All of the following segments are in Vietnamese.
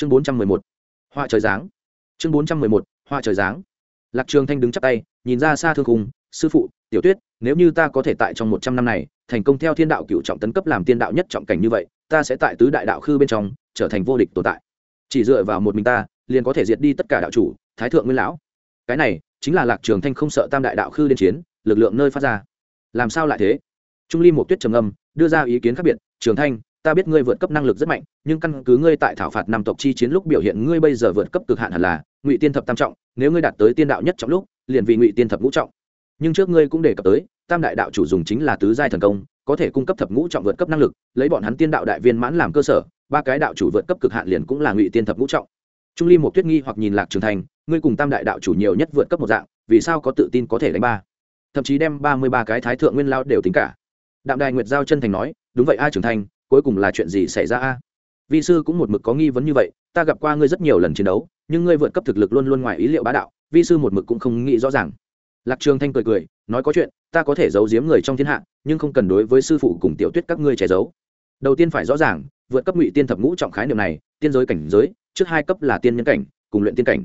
chương bốn trăm mười một trời giáng. Chương bốn trăm mười một trời giáng. Lạc trường thanh đứng chắp tay, nhìn ra xa thương khung, sư phụ, tiểu tuyết, nếu như ta có thể tại trong một trăm năm này, thành công theo thiên đạo cựu trọng tấn cấp làm tiên đạo nhất trọng cảnh như vậy, ta sẽ tại tứ đại đạo khư bên trong trở thành vô địch tồn tại. Chỉ dựa vào một mình ta, liền có thể diệt đi tất cả đạo chủ, thái thượng nguyên lão. Cái này chính là lạc trường thanh không sợ tam đại đạo khư liên chiến, lực lượng nơi phát ra. Làm sao lại thế? Trung ly một tuyết trầm âm đưa ra ý kiến khác biệt, trường thanh ta biết ngươi vượt cấp năng lực rất mạnh, nhưng căn cứ ngươi tại thảo phạt năm tộc chi chiến lúc biểu hiện ngươi bây giờ vượt cấp cực hạn hẳn là ngụy tiên thập tam trọng, nếu ngươi đạt tới tiên đạo nhất trọng lúc, liền vì ngụy tiên thập ngũ trọng. Nhưng trước ngươi cũng đề cập tới, tam đại đạo chủ dùng chính là tứ giai thần công, có thể cung cấp thập ngũ trọng vượt cấp năng lực, lấy bọn hắn tiên đạo đại viên mãn làm cơ sở, ba cái đạo chủ vượt cấp cực hạn liền cũng là ngụy tiên thập ngũ trọng. Trung ly một tuyết nghi hoặc nhìn lạc trường thành, ngươi cùng tam đại đạo chủ nhiều nhất vượt cấp một dạng, vì sao có tự tin có thể đánh ba? Thậm chí đem ba mươi ba cái thái thượng nguyên lao đều tính cả. Đạm đài nguyệt giao chân thành nói, đúng vậy a trưởng thành cuối cùng là chuyện gì xảy ra a? Vi sư cũng một mực có nghi vấn như vậy, ta gặp qua ngươi rất nhiều lần chiến đấu, nhưng ngươi vượt cấp thực lực luôn luôn ngoài ý liệu bá đạo, vi sư một mực cũng không nghĩ rõ ràng. Lạc trường thanh cười cười, nói có chuyện, ta có thể giấu giếm người trong thiên hạ, nhưng không cần đối với sư phụ cùng tiểu tuyết các ngươi che giấu. Đầu tiên phải rõ ràng, vượt cấp ngụy tiên thập ngũ trọng khái niệm này, tiên giới cảnh giới, trước hai cấp là tiên nhân cảnh, cùng luyện tiên cảnh.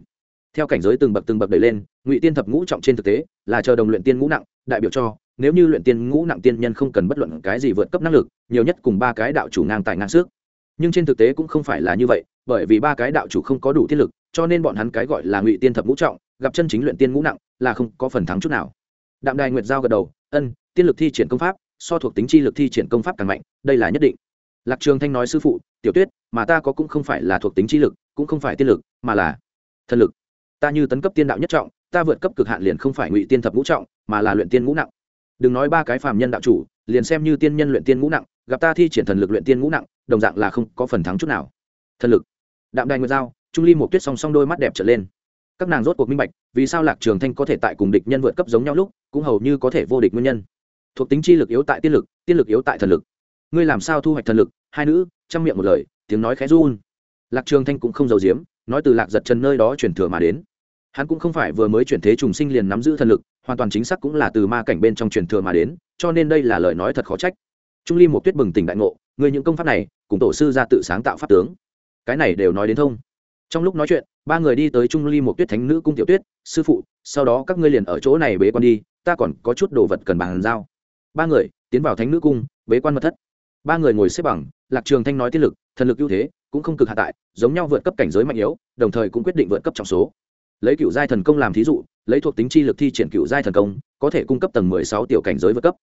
Theo cảnh giới từng bậc từng bậc đẩy lên, ngụy tiên thập ngũ trọng trên thực tế, là chờ đồng luyện tiên ngũ nặng, đại biểu cho nếu như luyện tiên ngũ nặng tiên nhân không cần bất luận cái gì vượt cấp năng lực, nhiều nhất cùng ba cái đạo chủ ngang tài ngang sức. Nhưng trên thực tế cũng không phải là như vậy, bởi vì ba cái đạo chủ không có đủ tiên lực, cho nên bọn hắn cái gọi là ngụy tiên thập ngũ trọng, gặp chân chính luyện tiên ngũ nặng là không có phần thắng chút nào. Đạm đài nguyệt giao gật đầu, ân, tiên lực thi triển công pháp, so thuộc tính chi lực thi triển công pháp càng mạnh, đây là nhất định. Lạc trường thanh nói, sư phụ, tiểu tuyết, mà ta có cũng không phải là thuộc tính chi lực, cũng không phải tiên lực, mà là thần lực. Ta như tấn cấp tiên đạo nhất trọng, ta vượt cấp cực hạn liền không phải ngụy tiên thập ngũ trọng, mà là luyện tiên ngũ nặng đừng nói ba cái phàm nhân đạo chủ, liền xem như tiên nhân luyện tiên ngũ nặng, gặp ta thi triển thần lực luyện tiên ngũ nặng, đồng dạng là không có phần thắng chút nào. Thần lực. Đạm đài nguyệt giao, trung ly một tuyết song song đôi mắt đẹp trở lên. Các nàng rốt cuộc minh bạch, vì sao lạc trường thanh có thể tại cùng địch nhân vượt cấp giống nhau lúc, cũng hầu như có thể vô địch nguyên nhân. Thuộc tính chi lực yếu tại tiên lực tiên lực yếu tại thần lực. Ngươi làm sao thu hoạch thần lực? Hai nữ, chăm miệng một lời, tiếng nói khẽ run. Lạc trường thanh cũng không giấu giếm, nói từ lạc giật chân nơi đó chuyển thừa mà đến. Hắn cũng không phải vừa mới chuyển thế trùng sinh liền nắm giữ thần lực hoàn toàn chính xác cũng là từ ma cảnh bên trong truyền thừa mà đến, cho nên đây là lời nói thật khó trách. Trung ly một tuyết bừng tỉnh đại ngộ, người những công pháp này, cùng tổ sư ra tự sáng tạo pháp tướng. Cái này đều nói đến thông. Trong lúc nói chuyện, ba người đi tới trung ly một tuyết thánh nữ cung tiểu tuyết, sư phụ, sau đó các ngươi liền ở chỗ này bế quan đi, ta còn có chút đồ vật cần bàn giao. Ba người tiến vào thánh nữ cung, bế quan mật thất. Ba người ngồi xếp bằng, lạc trường thanh nói tiết lực, thần lực ưu thế, cũng không cực hạ tại, giống nhau vượt cấp cảnh giới mạnh yếu, đồng thời cũng quyết định vượt cấp trọng số. Lấy cựu giai thần công làm thí dụ lấy thuộc tính chi lực thi triển cựu giai thần công, có thể cung cấp tầng mười sáu tiểu cảnh giới vượt cấp.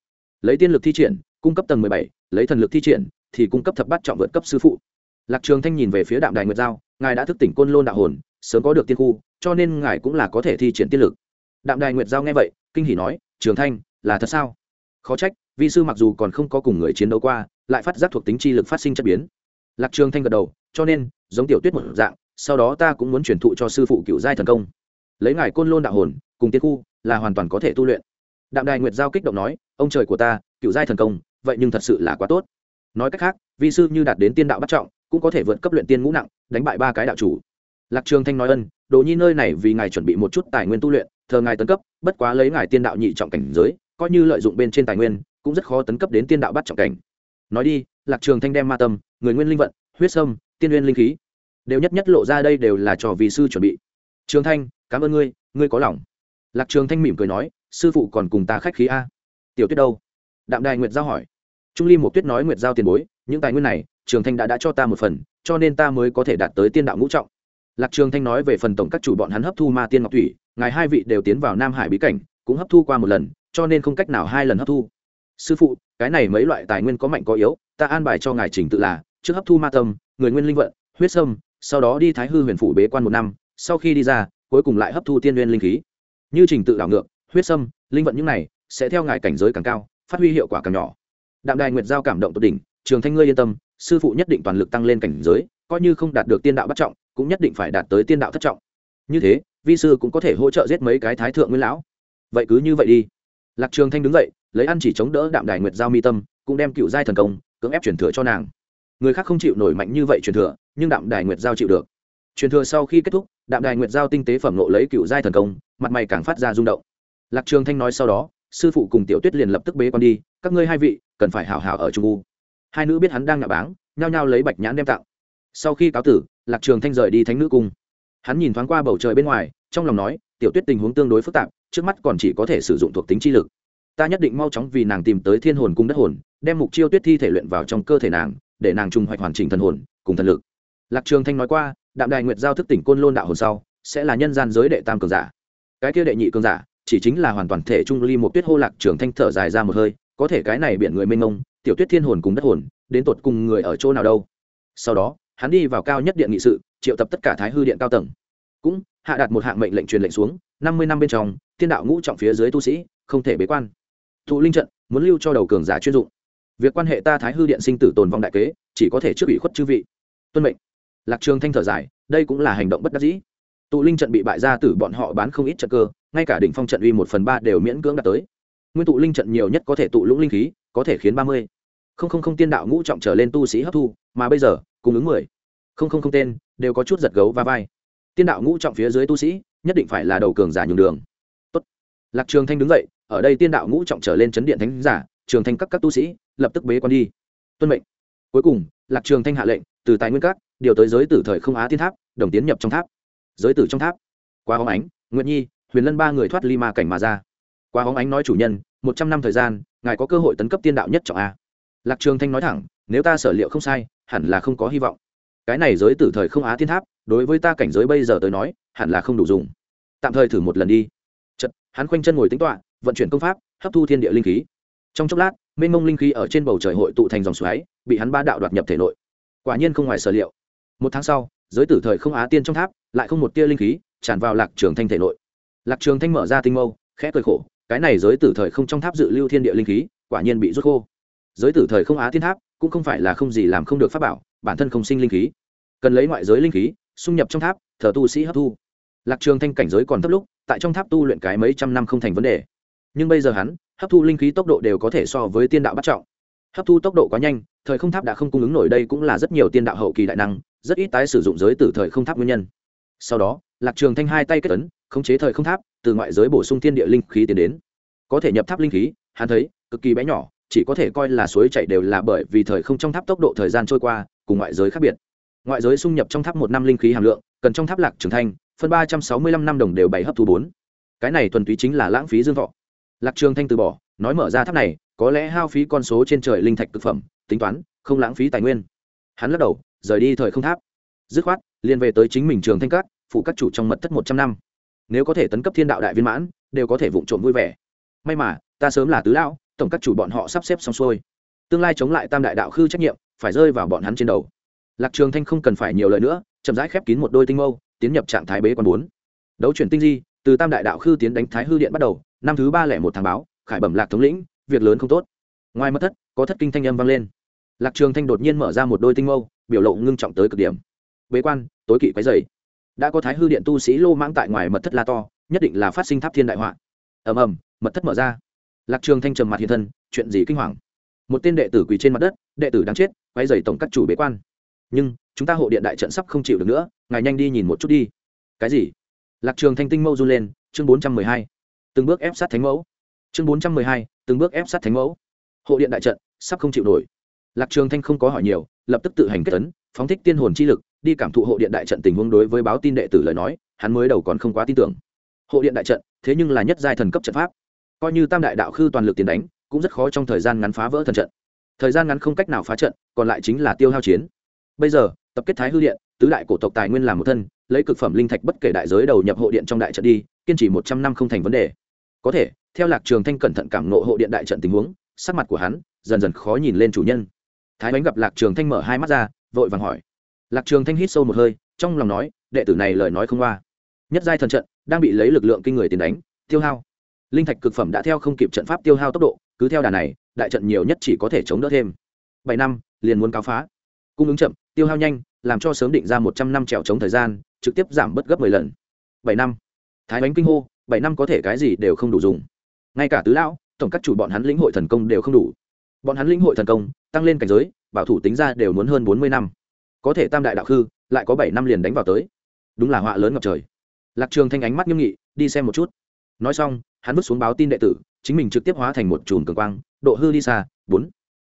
Lấy tiên lực thi triển, cung cấp tầng mười bảy, lấy thần lực thi triển, thì cung cấp thập bát trọng vượt cấp sư phụ. Lạc trường thanh nhìn về phía đạm đài nguyệt giao, ngài đã thức tỉnh côn lôn đạo hồn, sớm có được tiên khu, cho nên ngài cũng là có thể thi triển tiên lực. Đạm đài nguyệt giao nghe vậy, kinh hỉ nói, trường thanh, là thật sao? Khó trách, vi sư mặc dù còn không có cùng người chiến đấu qua, lại phát giác thuộc tính chi lực phát sinh chất biến. Lạc trường thanh gật đầu, cho nên, giống tiểu tuyết một dạng, sau đó ta cũng muốn truyền thụ cho sư phụ cựu giai thần công lấy ngài côn lôn đạo hồn, cùng tiên khu, là hoàn toàn có thể tu luyện. Đạm đài nguyệt giao kích động nói, ông trời của ta, cựu giai thần công, vậy nhưng thật sự là quá tốt. Nói cách khác, vi sư như đạt đến tiên đạo bắt trọng, cũng có thể vượt cấp luyện tiên ngũ nặng, đánh bại ba cái đạo chủ. Lạc trường thanh nói ân, đồ nhi nơi này vì ngài chuẩn bị một chút tài nguyên tu luyện, thờ ngài tấn cấp, bất quá lấy ngài tiên đạo nhị trọng cảnh giới, coi như lợi dụng bên trên tài nguyên, cũng rất khó tấn cấp đến tiên đạo bắt trọng cảnh. Nói đi, lạc trường thanh đem ma tâm, người nguyên linh vận, huyết sâm, tiên nguyên linh khí, đều nhất nhất lộ ra đây đều là trò vị sư chuẩn bị. Trường thanh cảm ơn ngươi ngươi có lòng. Lạc trường thanh mỉm cười nói, sư phụ còn cùng ta khách khí a. Tiểu tuyết đâu? Đạm đài nguyệt giao hỏi. Trung ly một tuyết nói nguyệt giao tiền bối, những tài nguyên này, trường thanh đã đã cho ta một phần, cho nên ta mới có thể đạt tới tiên đạo ngũ trọng. Lạc trường thanh nói về phần tổng các chủ bọn hắn hấp thu ma tiên ngọc thủy, ngài hai vị đều tiến vào nam hải bí cảnh, cũng hấp thu qua một lần, cho nên không cách nào hai lần hấp thu. Sư phụ, cái này mấy loại tài nguyên có mạnh có yếu, ta an bài cho ngài trình tự là, trước hấp thu ma tâm, người nguyên linh vận, huyết sâm, sau đó đi thái hư huyền phủ bế quan một năm, sau khi đi ra cuối cùng lại hấp thu tiên nguyên linh khí. Như trình tự đảo ngược, huyết sâm, linh vận những này sẽ theo ngài cảnh giới càng cao, phát huy hiệu quả càng nhỏ. Đạm đài nguyệt giao cảm động tột đỉnh, trường thanh ngươi yên tâm, sư phụ nhất định toàn lực tăng lên cảnh giới, coi như không đạt được tiên đạo bắt trọng, cũng nhất định phải đạt tới tiên đạo thất trọng. Như thế, vi sư cũng có thể hỗ trợ giết mấy cái thái thượng nguyên lão. Vậy cứ như vậy đi. Lạc trường thanh đứng dậy, lấy ăn chỉ chống đỡ đạm đài nguyệt giao mi tâm, cũng đem cựu giai thần công cưỡng ép truyền thừa cho nàng. Người khác không chịu nổi mạnh như vậy truyền thừa, nhưng đạm đài nguyệt giao chịu được truyền thừa sau khi kết thúc, đạm đài nguyệt giao tinh tế phẩm nộ lấy cựu giai thần công, mặt mày càng phát ra rung động. Lạc trường thanh nói sau đó, sư phụ cùng tiểu tuyết liền lập tức bế con đi, các ngươi hai vị, cần phải hào hào ở trung u. Hai nữ biết hắn đang nhạ báng, nhao nhao lấy bạch nhãn đem tặng. Sau khi cáo tử, lạc trường thanh rời đi thánh nữ cung. Hắn nhìn thoáng qua bầu trời bên ngoài, trong lòng nói, tiểu tuyết tình huống tương đối phức tạp, trước mắt còn chỉ có thể sử dụng thuộc tính chi lực. Ta nhất định mau chóng vì nàng tìm tới thiên hồn cung đất hồn, đem mục chiêu tuyết thi thể luyện vào trong cơ thể nàng, để nàng trùng hoạch hoàn chỉnh thần hồn, cùng thần lực. Lạc trường thanh nói qua đạm đài nguyệt giao thức tỉnh côn lôn đạo hồn sau, sẽ là nhân gian giới đệ tam cường giả. Cái kia đệ nhị cường giả, chỉ chính là hoàn toàn thể trung ly một tuyết hô lạc trường thanh thở dài ra một hơi, có thể cái này biển người mênh mông, tiểu tuyết thiên hồn cùng đất hồn, đến tột cùng người ở chỗ nào đâu. Sau đó, hắn đi vào cao nhất điện nghị sự, triệu tập tất cả thái hư điện cao tầng. Cũng, hạ đặt một hạng mệnh lệnh truyền lệnh xuống, năm mươi năm bên trong, thiên đạo ngũ trọng phía dưới tu sĩ, không thể bế quan. Thụ linh trận, muốn lưu cho đầu cường giả chuyên dụng. Việc quan hệ ta thái hư điện sinh tử tồn vong đại kế, chỉ có thể trước ủy khuất chư vị. Tuân mệnh lạc trường thanh thở dài, đây cũng là hành động bất đắc dĩ. Tụ linh trận bị bại ra tử bọn họ bán không ít trận cơ, ngay cả đỉnh phong trận uy một phần ba đều miễn cưỡng đạt tới. Nguyên tụ linh trận nhiều nhất có thể tụ lũng linh khí, có thể khiến ba mươi. Không không không tiên đạo ngũ trọng trở lên tu sĩ hấp thu, mà bây giờ cung ứng mười. Không không không tên, đều có chút giật gấu và vai. Tiên đạo ngũ trọng phía dưới tu sĩ, nhất định phải là đầu cường giả nhường đường. Tốt. lạc trường thanh đứng dậy, ở đây tiên đạo ngũ trọng trở lên chấn điện thánh giả, trường thanh các các tu sĩ, lập tức bế quan đi. Tuân mệnh. Cuối cùng, lạc trường thanh hạ lệnh, từ tài nguyên các điều tới giới tử thời không á tiên tháp, đồng tiến nhập trong tháp. Giới tử trong tháp. Qua hóng ánh nguyện nhi, huyền lân ba người thoát ly ma cảnh mà ra. Qua hóng ánh nói chủ nhân, một trăm năm thời gian, ngài có cơ hội tấn cấp tiên đạo nhất trọng a. Lạc trường thanh nói thẳng, nếu ta sở liệu không sai, hẳn là không có hy vọng. Cái này giới tử thời không á thiên tháp, đối với ta cảnh giới bây giờ tới nói, hẳn là không đủ dùng. Tạm thời thử một lần đi. Chật hắn khoanh chân ngồi tính toạ vận chuyển công pháp, hấp thu thiên địa linh khí. Trong chốc lát, mênh mông linh khí ở trên bầu trời hội tụ thành dòng xoáy, bị hắn ba đạo đoạt nhập thể nội. Quả nhiên không ngoài sở liệu một tháng sau, giới tử thời không á tiên trong tháp, lại không một tia linh khí, tràn vào lạc trường thanh thể nội. Lạc trường thanh mở ra tinh mâu, khẽ cười khổ, cái này giới tử thời không trong tháp dự lưu thiên địa linh khí, quả nhiên bị rút khô. Giới tử thời không á tiên tháp, cũng không phải là không gì làm không được pháp bảo, bản thân không sinh linh khí. Cần lấy ngoại giới linh khí, xung nhập trong tháp, thờ tu sĩ hấp thu. Lạc trường thanh cảnh giới còn thấp lúc, tại trong tháp tu luyện cái mấy trăm năm không thành vấn đề. Nhưng bây giờ hắn, hấp thu linh khí tốc độ đều có thể so với tiên đạo bắt trọng. Hấp thu tốc độ quá nhanh, thời không tháp đã không cung ứng nổi đây cũng là rất nhiều tiên đạo hậu kỳ đại năng rất ít tái sử dụng giới tử thời không tháp nguyên nhân. Sau đó, lạc trường thanh hai tay kết ấn, khống chế thời không tháp, từ ngoại giới bổ sung thiên địa linh khí tiến đến. Có thể nhập tháp linh khí, hắn thấy, cực kỳ bé nhỏ, chỉ có thể coi là suối chảy đều là bởi vì thời không trong tháp tốc độ thời gian trôi qua, cùng ngoại giới khác biệt. Ngoại giới xung nhập trong tháp một năm linh khí hàm lượng, cần trong tháp lạc trường thanh, phân ba trăm sáu mươi lăm năm đồng đều bảy hấp thu bốn. Cái này thuần túy chính là lãng phí dương thọ. Lạc trường thanh từ bỏ, nói mở ra tháp này, có lẽ hao phí con số trên trời linh thạch thực phẩm, tính toán, không lãng phí tài nguyên. Hắn lắc đầu rời đi thời không tháp. Dứt khoát, liền về tới chính mình trường thanh cát phụ các chủ trong mật thất một trăm năm. Nếu có thể tấn cấp thiên đạo đại viên mãn, đều có thể vụng trộm vui vẻ. May mà, ta sớm là tứ lão, tổng các chủ bọn họ sắp xếp xong xuôi. Tương lai chống lại tam đại đạo khư trách nhiệm, phải rơi vào bọn hắn trên đầu. Lạc trường thanh không cần phải nhiều lời nữa, chậm rãi khép kín một đôi tinh mâu, tiến nhập trạng thái bế quan bốn. Đấu chuyển tinh di, từ tam đại đạo khư tiến đánh thái hư điện bắt đầu, năm thứ ba lẻ một tháng báo, khải bẩm lạc thống lĩnh, việc lớn không tốt. Ngoài mất thất, có thất kinh thanh âm vang lên. Lạc trường thanh đột nhiên mở ra một đôi tinh mâu biểu lộ ngưng trọng tới cực điểm. Bế quan, tối kỵ quấy dày đã có thái hư điện tu sĩ lô mãng tại ngoài mật thất la to, nhất định là phát sinh tháp thiên đại họa. Ầm ầm, mật thất mở ra. Lạc trường thanh trầm mặt hiện thân, chuyện gì kinh hoàng? Một tên đệ tử quỳ trên mặt đất, đệ tử đáng chết, quấy dày tổng các chủ bế quan. Nhưng, chúng ta hộ điện đại trận sắp không chịu được nữa, ngài nhanh đi nhìn một chút đi. Cái gì? Lạc trường thanh tinh mâu run lên, chương bốn trăm mười hai. Từng bước ép sát thánh mẫu. Chương bốn trăm mười hai, từng bước ép sát thánh mẫu. Hộ điện đại trận sắp không chịu nổi. Lạc trường thanh không có hỏi nhiều lập tức tự hành kết tấn phóng thích tiên hồn chi lực, đi cảm thụ hộ điện đại trận tình huống đối với báo tin đệ tử lời nói, hắn mới đầu còn không quá tin tưởng. Hộ điện đại trận, thế nhưng là nhất giai thần cấp trận pháp. Coi như tam đại đạo khư toàn lực tiền đánh, cũng rất khó trong thời gian ngắn phá vỡ thần trận. Thời gian ngắn không cách nào phá trận, còn lại chính là tiêu hao chiến. Bây giờ, tập kết thái hư điện, tứ đại cổ tộc tài nguyên làm một thân, lấy cực phẩm linh thạch bất kể đại giới đầu nhập hộ điện trong đại trận đi, kiên trì một trăm năm không thành vấn đề. Có thể, theo lạc trường thanh cẩn thận cảm nộ hộ điện đại trận tình huống, sắc mặt của hắn dần dần khó nhìn lên chủ nhân thái bánh gặp lạc trường thanh mở hai mắt ra, vội vàng hỏi. Lạc trường thanh hít sâu một hơi, trong lòng nói, đệ tử này lời nói không qua. Nhất giai thần trận, đang bị lấy lực lượng kinh người tiền đánh, tiêu hao. Linh thạch cực phẩm đã theo không kịp trận pháp tiêu hao tốc độ, cứ theo đà này, đại trận nhiều nhất chỉ có thể chống đỡ thêm. Bảy năm, liền muốn cáo phá. Cung ứng chậm, tiêu hao nhanh, làm cho sớm định ra một trăm năm trèo chống thời gian, trực tiếp giảm bớt gấp mười lần. Bảy năm. Thái bánh kinh hô, bảy năm có thể cái gì đều không đủ dùng. Ngay cả tứ lão, tổng các chủ bọn hắn lĩnh hội thần công đều không đủ. Bọn hắn lĩnh hội thần công tăng lên cảnh giới, bảo thủ tính ra đều muốn hơn bốn mươi năm. Có thể tam đại đạo khư lại có bảy năm liền đánh vào tới. Đúng là họa lớn ngập trời. Lạc trường thanh ánh mắt nghiêm nghị, đi xem một chút. Nói xong, hắn vứt xuống báo tin đệ tử, chính mình trực tiếp hóa thành một chùm cường quang, độ hư đi xa, bốn.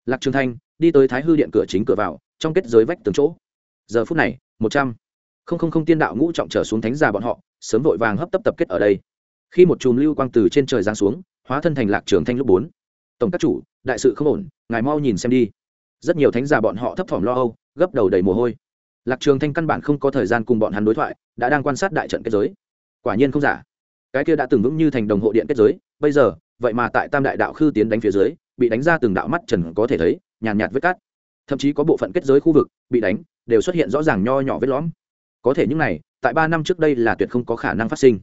Lạc trường thanh đi tới thái hư điện cửa chính cửa vào, trong kết giới vách tường chỗ. Giờ phút này, một trăm. Không không không tiên đạo ngũ trọng trở xuống thánh già bọn họ, sớm vội vàng hấp tấp tập kết ở đây. Khi một chùm lưu quang từ trên trời giáng xuống, hóa thân thành lạc trường thanh lúc bốn tổng các chủ, đại sự không ổn, ngài mau nhìn xem đi. Rất nhiều thánh giả bọn họ thấp thỏm lo âu, gấp đầu đầy mồ hôi. Lạc trường thanh căn bản không có thời gian cùng bọn hắn đối thoại, đã đang quan sát đại trận kết giới. Quả nhiên không giả. Cái kia đã từng vững như thành đồng hộ điện kết giới, bây giờ, vậy mà tại tam đại đạo khư tiến đánh phía dưới, bị đánh ra từng đạo mắt trần có thể thấy, nhàn nhạt vết cát. Thậm chí có bộ phận kết giới khu vực bị đánh, đều xuất hiện rõ ràng nho nhỏ vết lõm. Có thể những này, tại ba năm trước đây là tuyệt không có khả năng phát sinh.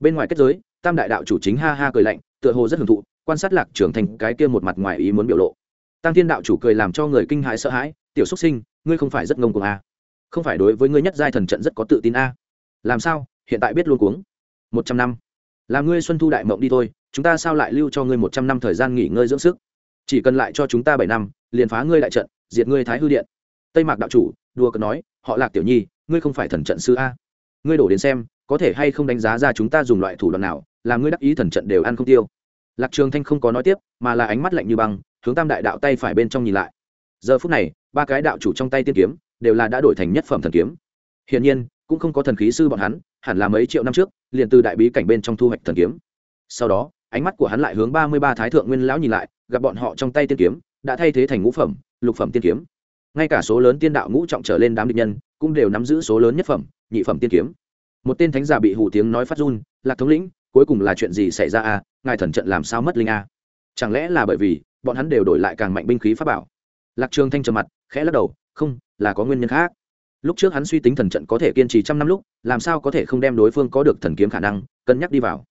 Bên ngoài kết giới, tam đại đạo chủ chính ha ha cười lạnh, tựa hồ rất hưởng thụ quan sát lạc trưởng thành cái kia một mặt ngoài ý muốn biểu lộ. Tăng thiên đạo chủ cười làm cho người kinh hãi sợ hãi, tiểu xuất sinh, ngươi không phải rất ngông cuồng a à? không phải đối với ngươi nhất giai thần trận rất có tự tin a à? làm sao? Hiện tại biết luôn cuống. Một trăm năm. Làm ngươi xuân thu đại mộng đi thôi, chúng ta sao lại lưu cho ngươi một trăm năm thời gian nghỉ ngơi dưỡng sức? Chỉ cần lại cho chúng ta bảy năm, liền phá ngươi đại trận, diệt ngươi thái hư điện. Tây mạc đạo chủ, đùa cợt nói, họ lạc tiểu nhi, ngươi không phải thần trận sư a? Ngươi đổ đến xem, có thể hay không đánh giá ra chúng ta dùng loại thủ đoạn nào, làm ngươi đắc ý thần trận đều ăn không tiêu? Lạc trường thanh không có nói tiếp, mà là ánh mắt lạnh như băng, hướng tam đại đạo tay phải bên trong nhìn lại. Giờ phút này, ba cái đạo chủ trong tay tiên kiếm, đều là đã đổi thành nhất phẩm thần kiếm. Hiển nhiên, cũng không có thần khí sư bọn hắn, hẳn là mấy triệu năm trước, liền từ đại bí cảnh bên trong thu hoạch thần kiếm. Sau đó, ánh mắt của hắn lại hướng ba mươi ba thái thượng nguyên lão nhìn lại, gặp bọn họ trong tay tiên kiếm, đã thay thế thành ngũ phẩm, lục phẩm tiên kiếm. Ngay cả số lớn tiên đạo ngũ trọng trở lên đám địch nhân, cũng đều nắm giữ số lớn nhất phẩm, nhị phẩm tiên kiếm. Một tên thánh giả bị hủ tiếng nói phát run, lạc thống lĩnh, cuối cùng là chuyện gì xảy ra à? Ngài thần trận làm sao mất linh a? Chẳng lẽ là bởi vì bọn hắn đều đổi lại càng mạnh binh khí pháp bảo? Lạc trường thanh trầm mặt, khẽ lắc đầu, không, là có nguyên nhân khác. Lúc trước hắn suy tính thần trận có thể kiên trì trăm năm lúc, làm sao có thể không đem đối phương có được thần kiếm khả năng, cân nhắc đi vào.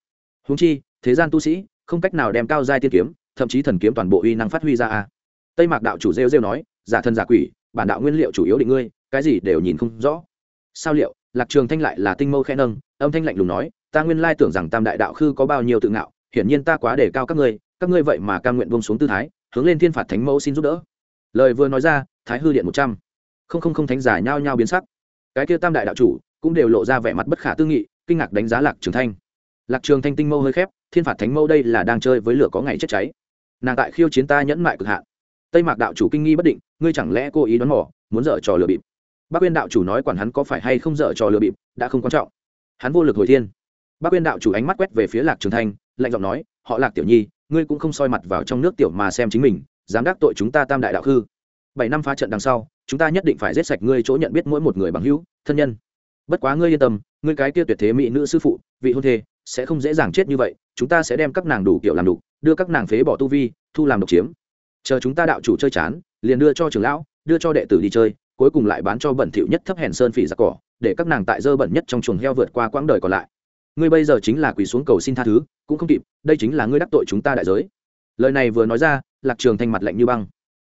Húng chi, thế gian tu sĩ, không cách nào đem cao giai tiên kiếm, thậm chí thần kiếm toàn bộ uy năng phát huy ra a. Tây mạc đạo chủ rêu rêu nói, giả thân giả quỷ, bản đạo nguyên liệu chủ yếu định ngươi, cái gì đều nhìn không rõ. Sao liệu, lạc trường thanh lại là tinh mâu khẽ nâng, âm thanh lạnh lùng nói, ta nguyên lai tưởng rằng tam đại đạo khư có bao nhiêu tự ngạo hiển nhiên ta quá để cao các ngươi các ngươi vậy mà cam nguyện buông xuống tư thái, hướng lên thiên phạt thánh mẫu xin giúp đỡ. Lời vừa nói ra, thái hư điện một trăm. Không không không thánh giả nhao nhao biến sắc. Cái kia tam đại đạo chủ cũng đều lộ ra vẻ mặt bất khả tư nghị, kinh ngạc đánh giá lạc trường thanh. Lạc trường thanh tinh mâu hơi khép, thiên phạt thánh mẫu đây là đang chơi với lửa có ngày chết cháy. Nàng tại khiêu chiến ta nhẫn mại cực hạn. Tây mạc đạo chủ kinh nghi bất định, ngươi chẳng lẽ cố ý đoán mò, muốn dở trò lừa bịp? Bác quyên đạo chủ nói quản hắn có phải hay không dở trò lừa bịp, đã không quan trọng. Hắn vô lực hồi thiên. Bác quyên đạo chủ ánh mắt quét về phía lạc trường thanh lạnh giọng nói, họ lạc tiểu nhi, ngươi cũng không soi mặt vào trong nước tiểu mà xem chính mình, dám đắc tội chúng ta tam đại đạo khư. Bảy năm phá trận đằng sau, chúng ta nhất định phải giết sạch ngươi chỗ nhận biết mỗi một người bằng hữu, thân nhân. Bất quá ngươi yên tâm, ngươi cái kia tuyệt thế mỹ nữ sư phụ, vị hôn thê, sẽ không dễ dàng chết như vậy, chúng ta sẽ đem các nàng đủ kiểu làm đủ, đưa các nàng phế bỏ tu vi, thu làm độc chiếm. Chờ chúng ta đạo chủ chơi chán, liền đưa cho trưởng lão, đưa cho đệ tử đi chơi, cuối cùng lại bán cho bẩn thỉu nhất thấp hèn sơn phỉ giặc cỏ, để các nàng tại dơ bẩn nhất trong chuồng heo vượt qua quãng đời còn lại ngươi bây giờ chính là quỳ xuống cầu xin tha thứ, cũng không kịp, đây chính là ngươi đắc tội chúng ta đại giới. Lời này vừa nói ra, lạc trường thanh mặt lạnh như băng.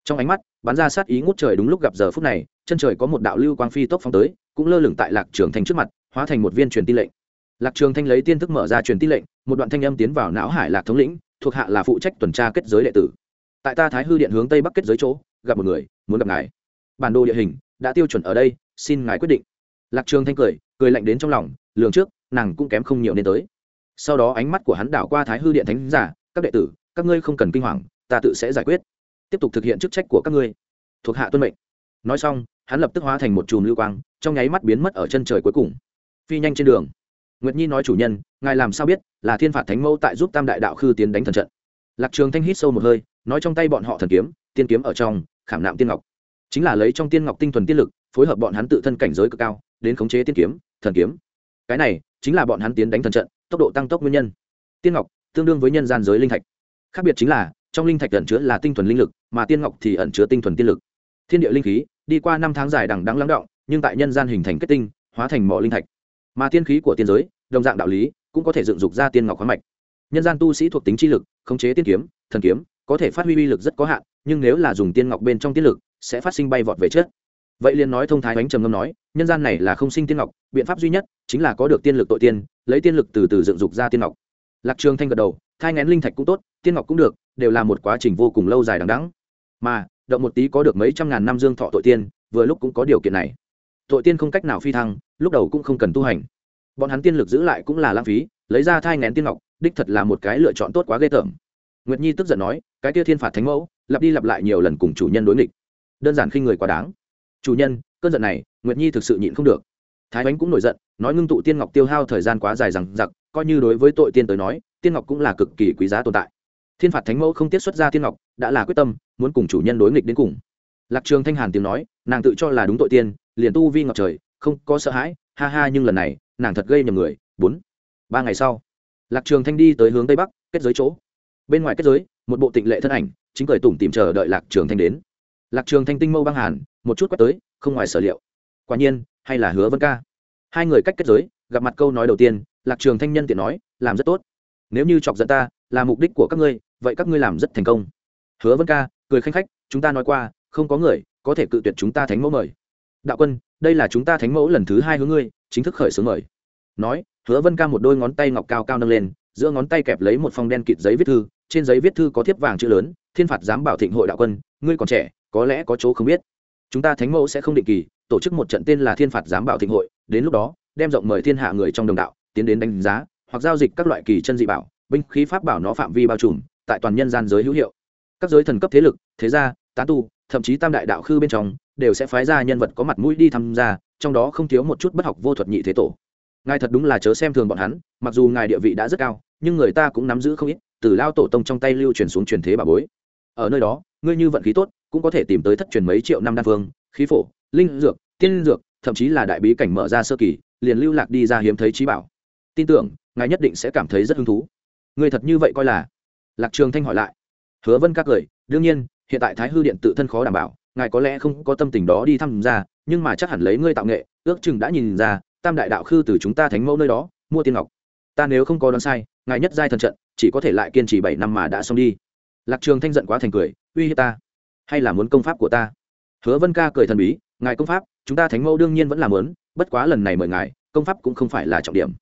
Trong ánh mắt, bắn ra sát ý ngút trời đúng lúc gặp giờ phút này, chân trời có một đạo lưu quang phi tốc phóng tới, cũng lơ lửng tại lạc trường thanh trước mặt, hóa thành một viên truyền tin lệnh. Lạc trường thanh lấy tiên thức mở ra truyền tin lệnh, một đoạn thanh âm tiến vào não hải lạc thống lĩnh, thuộc hạ là phụ trách tuần tra kết giới đệ tử. Tại ta thái hư điện hướng tây bắc kết giới chỗ, gặp một người, muốn gặp ngài. Bản đồ địa hình, đã tiêu chuẩn ở đây, xin ngài quyết định. Lạc trường thanh cười cười lạnh đến trong lòng, lường trước nàng cũng kém không nhiều nên tới. Sau đó ánh mắt của hắn đảo qua thái hư điện thánh giả, các đệ tử, các ngươi không cần kinh hoàng, ta tự sẽ giải quyết. Tiếp tục thực hiện chức trách của các ngươi. Thuộc hạ tuân mệnh. Nói xong, hắn lập tức hóa thành một chùm lưu quang, trong nháy mắt biến mất ở chân trời cuối cùng. Phi nhanh trên đường. Nguyệt nhi nói chủ nhân, ngài làm sao biết là thiên phạt thánh mẫu tại giúp tam đại đạo khư tiến đánh thần trận? Lạc trường thanh hít sâu một hơi, nói trong tay bọn họ thần kiếm, tiên kiếm ở trong, khảm nạm tiên ngọc. Chính là lấy trong tiên ngọc tinh thuần tiên lực, phối hợp bọn hắn tự thân cảnh giới cực cao, đến khống chế tiên kiếm, thần kiếm. Cái này chính là bọn hắn tiến đánh thần trận, tốc độ tăng tốc nguyên nhân. Tiên ngọc, tương đương với nhân gian giới linh thạch. Khác biệt chính là, trong linh thạch ẩn chứa là tinh thuần linh lực, mà tiên ngọc thì ẩn chứa tinh thuần tiên lực. Thiên địa linh khí, đi qua năm tháng dài đằng đắng lắng động, nhưng tại nhân gian hình thành kết tinh, hóa thành mỏ linh thạch. Mà tiên khí của tiên giới, đồng dạng đạo lý, cũng có thể dựng dục ra tiên ngọc khoáng mạch. Nhân gian tu sĩ thuộc tính chi lực, khống chế tiên kiếm, thần kiếm, có thể phát huy uy lực rất có hạn, nhưng nếu là dùng tiên ngọc bên trong tiên lực, sẽ phát sinh bay vọt về chết vậy liền nói thông thái bánh trầm ngâm nói, nhân gian này là không sinh tiên ngọc, biện pháp duy nhất chính là có được tiên lực tội tiên, lấy tiên lực từ từ dựng dục ra tiên ngọc. Lạc trường thanh gật đầu, thai ngén linh thạch cũng tốt, tiên ngọc cũng được, đều là một quá trình vô cùng lâu dài đằng đẵng. Mà, động một tí có được mấy trăm ngàn năm dương thọ tội tiên, vừa lúc cũng có điều kiện này. Tội tiên không cách nào phi thăng, lúc đầu cũng không cần tu hành. Bọn hắn tiên lực giữ lại cũng là lãng phí, lấy ra thai ngén tiên ngọc, đích thật là một cái lựa chọn tốt quá ghê tởm. Nguyệt nhi tức giận nói, cái kia thiên phạt thánh mẫu, lặp đi lặp lại nhiều lần cùng chủ nhân đối nghịch. Đơn giản khi người quá đáng chủ nhân, cơn giận này, nguyệt nhi thực sự nhịn không được. Thái bánh cũng nổi giận, nói ngưng tụ tiên ngọc tiêu hao thời gian quá dài rằng giặc, coi như đối với tội tiên tới nói, tiên ngọc cũng là cực kỳ quý giá tồn tại. Thiên phạt thánh mẫu không tiết xuất ra tiên ngọc, đã là quyết tâm, muốn cùng chủ nhân đối nghịch đến cùng. Lạc trường thanh hàn tiếng nói, nàng tự cho là đúng tội tiên, liền tu vi ngọc trời, không có sợ hãi, ha ha, nhưng lần này, nàng thật gây nhầm người. Bốn, ba ngày sau, lạc trường thanh đi tới hướng tây bắc, kết giới chỗ. Bên ngoài kết giới, một bộ tịnh lệ thân ảnh, chính cười tủm tìm chờ đợi lạc trường thanh đến. Lạc trường thanh tinh mâu băng hàn một chút quét tới, không ngoài sở liệu. Quả nhiên, hay là hứa vân ca. Hai người cách kết giới, gặp mặt câu nói đầu tiên, lạc trường thanh nhân tiện nói, làm rất tốt. Nếu như chọc giận ta, là mục đích của các ngươi, vậy các ngươi làm rất thành công. Hứa vân ca, cười khanh khách, chúng ta nói qua, không có người có thể cự tuyệt chúng ta thánh mẫu mời. Đạo quân, đây là chúng ta thánh mẫu lần thứ hai hướng ngươi, chính thức khởi xướng mời. Nói, hứa vân ca một đôi ngón tay ngọc cao cao nâng lên, giữa ngón tay kẹp lấy một phong đen kịt giấy viết thư, trên giấy viết thư có thiếp vàng chữ lớn, thiên phạt giám bảo thịnh hội đạo quân, ngươi còn trẻ, có lẽ có chỗ không biết chúng ta thánh mẫu sẽ không định kỳ, tổ chức một trận tên là thiên phạt giám bảo thịnh hội, đến lúc đó, đem rộng mời thiên hạ người trong đồng đạo, tiến đến đánh giá, hoặc giao dịch các loại kỳ chân dị bảo, binh khí pháp bảo nó phạm vi bao trùm, tại toàn nhân gian giới hữu hiệu. Các giới thần cấp thế lực, thế gia, tán tu, thậm chí tam đại đạo khư bên trong, đều sẽ phái ra nhân vật có mặt mũi đi tham gia, trong đó không thiếu một chút bất học vô thuật nhị thế tổ. Ngài thật đúng là chớ xem thường bọn hắn, mặc dù ngài địa vị đã rất cao, nhưng người ta cũng nắm giữ không ít, từ lao tổ tông trong tay lưu truyền xuống truyền thế bà bối. Ở nơi đó, ngươi như vận khí tốt cũng có thể tìm tới thất truyền mấy triệu năm đan phương khí phổ, linh dược, tiên dược, thậm chí là đại bí cảnh mở ra sơ kỳ, liền lưu lạc đi ra hiếm thấy trí bảo. Tin tưởng, ngài nhất định sẽ cảm thấy rất hứng thú. Người thật như vậy coi là? Lạc trường thanh hỏi lại. Hứa vân các cười, đương nhiên, hiện tại thái hư điện tự thân khó đảm bảo, ngài có lẽ không có tâm tình đó đi thăm ra, nhưng mà chắc hẳn lấy ngươi tạo nghệ, ước chừng đã nhìn ra, tam đại đạo khư từ chúng ta thánh mẫu nơi đó, mua tiên ngọc. Ta nếu không có đoán sai, ngài nhất giai thần trận, chỉ có thể lại kiên trì bảy năm mà đã xong đi. Lạc trường thanh giận quá thành cười, uy hiếp ta hay là muốn công pháp của ta? Hứa vân ca cười thần bí, ngài công pháp, chúng ta thánh mẫu đương nhiên vẫn là muốn, bất quá lần này mời ngài, công pháp cũng không phải là trọng điểm.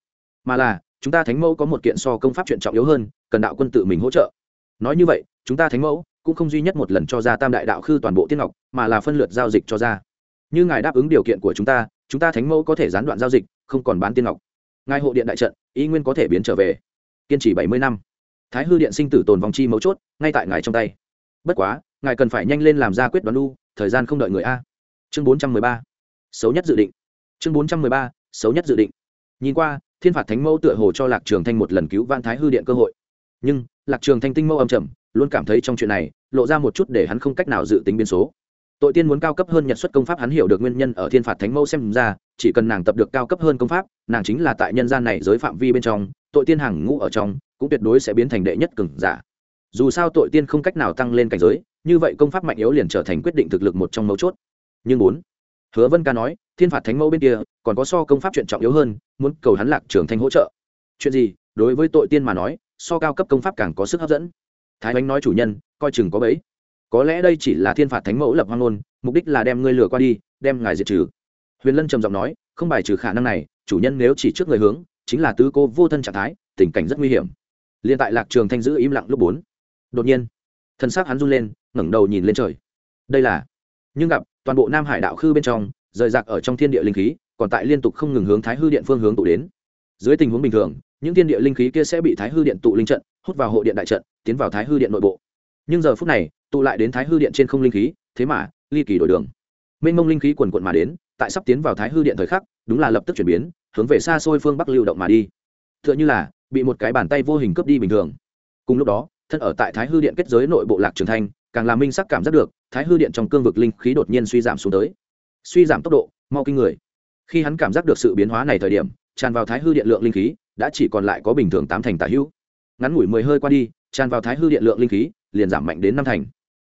Mà là, chúng ta thánh mẫu có một kiện so công pháp chuyện trọng yếu hơn, cần đạo quân tự mình hỗ trợ. Nói như vậy, chúng ta thánh mẫu cũng không duy nhất một lần cho ra tam đại đạo khư toàn bộ tiên ngọc, mà là phân lượt giao dịch cho ra. Như ngài đáp ứng điều kiện của chúng ta chúng ta thánh mẫu có thể gián đoạn giao dịch, không còn bán tiên ngọc. Ngài hộ điện đại trận y nguyên có thể biến trở về. Kiên trì bảy mươi năm. Thái hư điện sinh tử tồn vòng chi mấu chốt, ngay tại ngài trong tay bất quá, ngài cần phải nhanh lên làm ra quyết đoán lu thời gian không đợi người a. Chương bốn trăm mười ba. Xấu nhất dự định. Chương bốn trăm mười ba, xấu nhất dự định. Nhìn qua, thiên phạt thánh mẫu tựa hồ cho lạc trường thanh một lần cứu vãn thái hư điện cơ hội. Nhưng, lạc trường thanh tinh mẫu âm trầm, luôn cảm thấy trong chuyện này, lộ ra một chút để hắn không cách nào dự tính biến số. Tội tiên muốn cao cấp hơn nhật xuất công pháp hắn hiểu được nguyên nhân ở thiên phạt thánh mẫu xem ra, chỉ cần nàng tập được cao cấp hơn công pháp, nàng chính là tại nhân gian này giới phạm vi bên trong, tội tiên hàng ngũ ở trong, cũng tuyệt đối sẽ biến thành đệ nhất cường giả dù sao tội tiên không cách nào tăng lên cảnh giới, như vậy công pháp mạnh yếu liền trở thành quyết định thực lực một trong mấu chốt. Nhưng bốn, hứa vân ca nói, thiên phạt thánh mẫu bên kia, còn có so công pháp chuyện trọng yếu hơn, muốn cầu hắn lạc trường thanh hỗ trợ. Chuyện gì, đối với tội tiên mà nói, so cao cấp công pháp càng có sức hấp dẫn. Thái oanh nói chủ nhân, coi chừng có bấy có lẽ đây chỉ là thiên phạt thánh mẫu lập hoang ngôn, mục đích là đem ngươi lừa qua đi, đem ngài diệt trừ. Huyền lân trầm giọng nói, không bài trừ khả năng này, chủ nhân nếu chỉ trước người hướng, chính là tứ cô vô thân trạng thái, tình cảnh rất nguy hiểm. Liên tại lạc trường thanh giữ im lặng lúc bốn đột nhiên, thân xác hắn run lên, ngẩng đầu nhìn lên trời. Đây là, nhưng gặp, toàn bộ nam hải đạo khư bên trong, rời rạc ở trong thiên địa linh khí, còn tại liên tục không ngừng hướng thái hư điện phương hướng tụ đến. Dưới tình huống bình thường, những thiên địa linh khí kia sẽ bị thái hư điện tụ linh trận, hút vào hộ điện đại trận, tiến vào thái hư điện nội bộ. Nhưng giờ phút này, tụ lại đến thái hư điện trên không linh khí, thế mà, ly kỳ đổi đường. Mênh mông linh khí quần quận mà đến, tại sắp tiến vào thái hư điện thời khắc, đúng là lập tức chuyển biến, hướng về xa xôi phương bắc lưu động mà đi. T h ư ợ n h ư là, bị một cái bàn tay vô hình cướp đi bình thường. Cùng lúc đó thân ở tại thái hư điện kết giới nội bộ lạc trường thanh, càng làm minh sắc cảm giác được, thái hư điện trong cương vực linh khí đột nhiên suy giảm xuống tới. Suy giảm tốc độ, mau kinh người. Khi hắn cảm giác được sự biến hóa này thời điểm, tràn vào thái hư điện lượng linh khí, đã chỉ còn lại có bình thường tám thành tả hữu. Ngắn ngủi mười hơi qua đi, tràn vào thái hư điện lượng linh khí, liền giảm mạnh đến năm thành.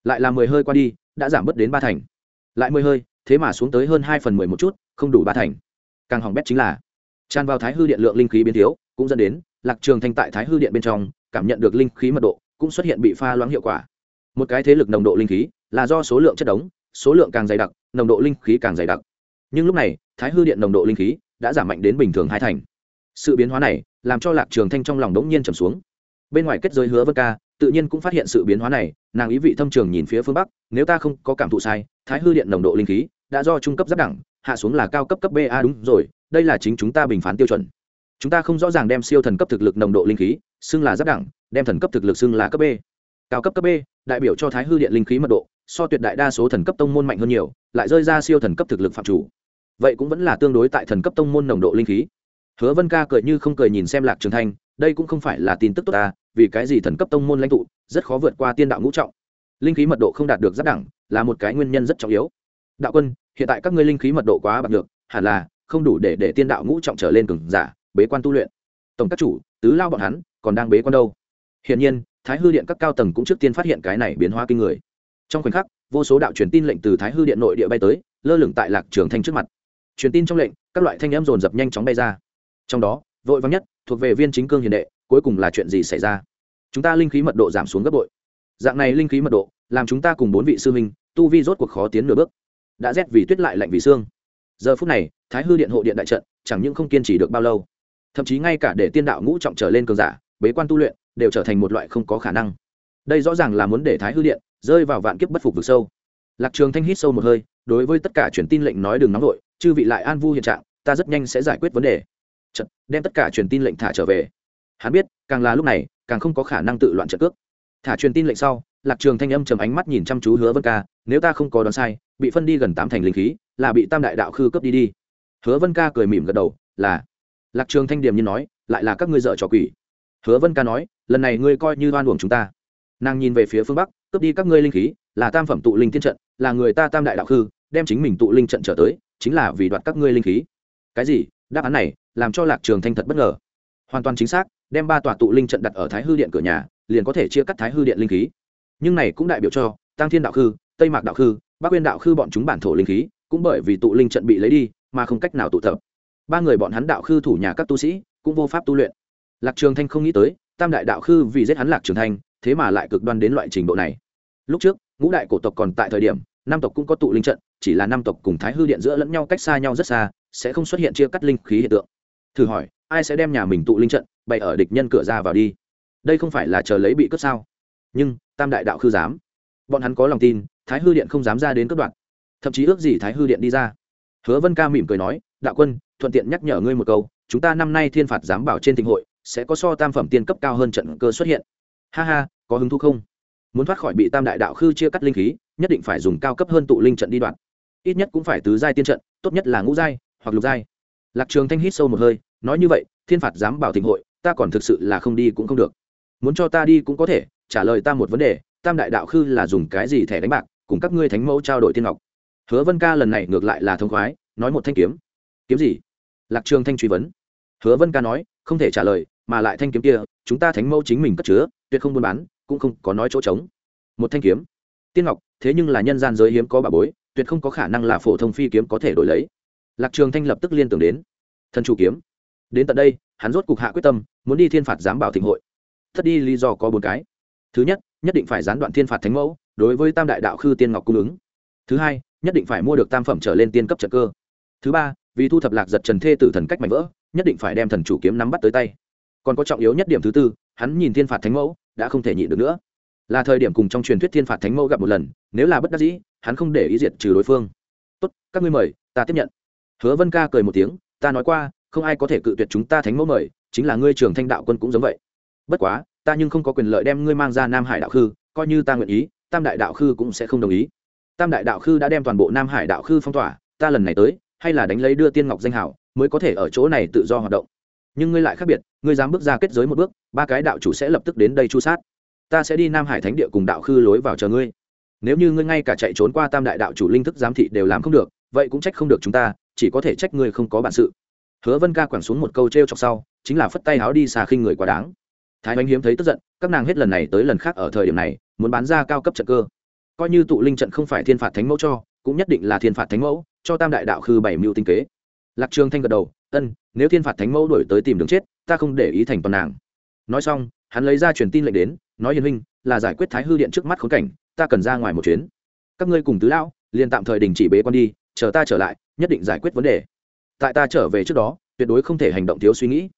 Lại là mười hơi qua đi, đã giảm bớt đến ba thành. Lại mười hơi, thế mà xuống tới hơn hai phần mười một chút, không đủ ba thành. Càng hỏng bét chính là, tràn vào thái hư điện lượng linh khí biến thiếu, cũng dẫn đến lạc trường thanh tại thái hư điện bên trong, cảm nhận được linh khí mật độ, cũng xuất hiện bị pha loãng hiệu quả. Một cái thế lực nồng độ linh khí, là do số lượng chất đống, số lượng càng dày đặc, nồng độ linh khí càng dày đặc. Nhưng lúc này, thái hư điện nồng độ linh khí đã giảm mạnh đến bình thường hai thành. Sự biến hóa này, làm cho lạc trường thanh trong lòng đống nhiên trầm xuống. Bên ngoài kết giới hứa vân ca, tự nhiên cũng phát hiện sự biến hóa này, nàng ý vị thâm trường nhìn phía phương bắc, nếu ta không có cảm thụ sai, thái hư điện nồng độ linh khí đã do trung cấp giáp đẳng, hạ xuống là cao cấp cấp ba đúng rồi, đây là chính chúng ta bình phán tiêu chuẩn chúng ta không rõ ràng đem siêu thần cấp thực lực nồng độ linh khí, xưng là giáp đẳng, đem thần cấp thực lực xưng là cấp b. Cao cấp cấp b, đại biểu cho thái hư điện linh khí mật độ, so tuyệt đại đa số thần cấp tông môn mạnh hơn nhiều, lại rơi ra siêu thần cấp thực lực phạm chủ. Vậy cũng vẫn là tương đối tại thần cấp tông môn nồng độ linh khí. Hứa vân ca cười như không cười nhìn xem lạc trường thanh, đây cũng không phải là tin tức tốt ta vì cái gì thần cấp tông môn lãnh tụ, rất khó vượt qua tiên đạo ngũ trọng. Linh khí mật độ không đạt được rất đẳng, là một cái nguyên nhân rất trọng yếu. Đạo quân, hiện tại các ngươi linh khí mật độ quá bạc được hẳn là không đủ để để tiên đạo ngũ trọng trở lên cường giả bế quan tu luyện. Tổng các chủ, tứ lao bọn hắn, còn đang bế quan đâu? Hiển nhiên, thái hư điện các cao tầng cũng trước tiên phát hiện cái này biến hóa kinh người. Trong khoảnh khắc, vô số đạo truyền tin lệnh từ thái hư điện nội địa bay tới, lơ lửng tại lạc trường thanh trước mặt. Truyền tin trong lệnh, các loại thanh âm dồn dập nhanh chóng bay ra. Trong đó, vội vắng nhất, thuộc về viên chính cương hiền đệ, cuối cùng là chuyện gì xảy ra? Chúng ta linh khí mật độ giảm xuống gấp bội. Dạng này linh khí mật độ, làm chúng ta cùng bốn vị sư huynh, tu vi rốt cuộc khó tiến nửa bước. Đã rét vì tuyết lại lạnh vì xương. Giờ phút này, thái hư điện hộ điện đại trận, chẳng những không kiên trì được bao lâu thậm chí ngay cả để tiên đạo ngũ trọng trở lên cường giả, bế quan tu luyện, đều trở thành một loại không có khả năng. Đây rõ ràng là muốn để thái hư điện rơi vào vạn kiếp bất phục vực sâu. Lạc trường thanh hít sâu một hơi, đối với tất cả truyền tin lệnh nói đừng nóng vội, chư vị lại an vu hiện trạng, ta rất nhanh sẽ giải quyết vấn đề. Chật đem tất cả truyền tin lệnh thả trở về. Hắn biết, càng là lúc này, càng không có khả năng tự loạn trận cước. Thả truyền tin lệnh sau, lạc trường thanh âm trầm ánh mắt nhìn chăm chú hứa vân ca, nếu ta không có đoán sai, bị phân đi gần tám thành linh khí, là bị tam đại đạo khư cấp đi đi. Hứa vân ca cười mỉm gật đầu, là lạc trường thanh điểm như nói, lại là các ngươi dợ trò quỷ. Hứa vân ca nói, lần này ngươi coi như đoan uổng chúng ta. Nàng nhìn về phía phương bắc, cướp đi các ngươi linh khí, là tam phẩm tụ linh tiên trận, là người ta tam đại đạo khư, đem chính mình tụ linh trận trở tới, chính là vì đoạt các ngươi linh khí. Cái gì? Đáp án này làm cho lạc trường thanh thật bất ngờ. Hoàn toàn chính xác, đem ba tòa tụ linh trận đặt ở thái hư điện cửa nhà, liền có thể chia cắt thái hư điện linh khí. Nhưng này cũng đại biểu cho, tăng thiên đạo khư, tây mạc đạo khư, bắc Nguyên đạo khư bọn chúng bản thổ linh khí, cũng bởi vì tụ linh trận bị lấy đi, mà không cách nào tụ tập ba người bọn hắn đạo khư thủ nhà các tu sĩ cũng vô pháp tu luyện. Lạc trường thanh không nghĩ tới, tam đại đạo khư vì giết hắn lạc trường thanh, thế mà lại cực đoan đến loại trình độ này. Lúc trước, ngũ đại cổ tộc còn tại thời điểm, năm tộc cũng có tụ linh trận, chỉ là năm tộc cùng thái hư điện giữa lẫn nhau cách xa nhau rất xa, sẽ không xuất hiện chia cắt linh khí hiện tượng. Thử hỏi, ai sẽ đem nhà mình tụ linh trận bày ở địch nhân cửa ra vào đi? Đây không phải là chờ lấy bị cướp sao? Nhưng, tam đại đạo khư dám. Bọn hắn có lòng tin, thái hư điện không dám ra đến cướp đoạn thậm chí ước gì thái hư điện đi ra. Hứa vân ca mỉm cười nói, đạo quân thuận tiện nhắc nhở ngươi một câu, chúng ta năm nay thiên phạt giám bảo trên thịnh hội, sẽ có so tam phẩm tiên cấp cao hơn trận cơ xuất hiện. Ha ha, có hứng thú không? Muốn thoát khỏi bị tam đại đạo khư chia cắt linh khí, nhất định phải dùng cao cấp hơn tụ linh trận đi đoạn. Ít nhất cũng phải tứ giai tiên trận, tốt nhất là ngũ giai hoặc lục giai. Lạc trường thanh hít sâu một hơi, nói như vậy, thiên phạt giám bảo thịnh hội, ta còn thực sự là không đi cũng không được. Muốn cho ta đi cũng có thể, trả lời ta một vấn đề, tam đại đạo khư là dùng cái gì thẻ đánh bạc, cùng các ngươi thánh mẫu trao đổi tiên ngọc. Hứa vân ca lần này ngược lại là thông khoái, nói một thanh kiếm. Kiếm gì? Lạc trường thanh truy vấn. Hứa vân ca nói, không thể trả lời, mà lại thanh kiếm kia, chúng ta thánh mẫu chính mình cất chứa, tuyệt không buôn bán, cũng không có nói chỗ trống. Một thanh kiếm. Tiên ngọc, thế nhưng là nhân gian giới hiếm có bà bối, tuyệt không có khả năng là phổ thông phi kiếm có thể đổi lấy. Lạc trường thanh lập tức liên tưởng đến. Thần chủ kiếm. Đến tận đây, hắn rốt cục hạ quyết tâm, muốn đi thiên phạt giám bảo thịnh hội. Thất đi lý do có bốn cái. Thứ nhất nhất định phải gián đoạn thiên phạt thánh mẫu, đối với tam đại đạo khư tiên ngọc cung ứng. Thứ hai, nhất định phải mua được tam phẩm trở lên tiên cấp trợ cơ. Thứ ba vì thu thập lạc giật trần thê tử thần cách mạnh vỡ, nhất định phải đem thần chủ kiếm nắm bắt tới tay. Còn có trọng yếu nhất điểm thứ tư, hắn nhìn thiên phạt thánh mẫu, đã không thể nhịn được nữa. Là thời điểm cùng trong truyền thuyết thiên phạt thánh mẫu gặp một lần, nếu là bất đắc dĩ, hắn không để ý diệt trừ đối phương. Tốt, các ngươi mời, ta tiếp nhận. Hứa vân ca cười một tiếng, ta nói qua, không ai có thể cự tuyệt chúng ta thánh mẫu mời, chính là ngươi trường thanh đạo quân cũng giống vậy. Bất quá, ta nhưng không có quyền lợi đem ngươi mang ra nam hải đạo khư, coi như ta nguyện ý, tam đại đạo khư cũng sẽ không đồng ý. Tam đại đạo khư đã đem toàn bộ nam hải đạo khư phong tỏa, ta lần này tới hay là đánh lấy đưa tiên ngọc danh hảo, mới có thể ở chỗ này tự do hoạt động. Nhưng ngươi lại khác biệt, ngươi dám bước ra kết giới một bước, ba cái đạo chủ sẽ lập tức đến đây chu sát. Ta sẽ đi nam hải thánh địa cùng đạo khư lối vào chờ ngươi. Nếu như ngươi ngay cả chạy trốn qua tam đại đạo chủ linh thức giám thị đều làm không được, vậy cũng trách không được chúng ta, chỉ có thể trách ngươi không có bản sự. Hứa vân ca quẳng xuống một câu t r e o chọc sau, chính là phất tay áo đi xà khinh người quá đáng. Thái oanh hiếm thấy tức giận, các nàng hết lần này tới lần khác ở thời điểm này, muốn bán ra cao cấp trận cơ. Coi như tụ linh trận không phải thiên phạt thánh mẫu cho, cũng nhất định là thiên phạt thánh mẫu cho tam đại đạo khư bảy mưu tinh kế. Lạc trường thanh gật đầu ân nếu thiên phạt thánh mẫu đổi tới tìm đường chết ta không để ý thành toàn nàng. Nói xong hắn lấy ra truyền tin lệnh đến nói hiền huynh là giải quyết thái hư điện trước mắt khốn cảnh ta cần ra ngoài một chuyến. Các ngươi cùng tứ lão liền tạm thời đình chỉ bế quan đi chờ ta trở lại nhất định giải quyết vấn đề. Tại ta trở về trước đó tuyệt đối không thể hành động thiếu suy nghĩ.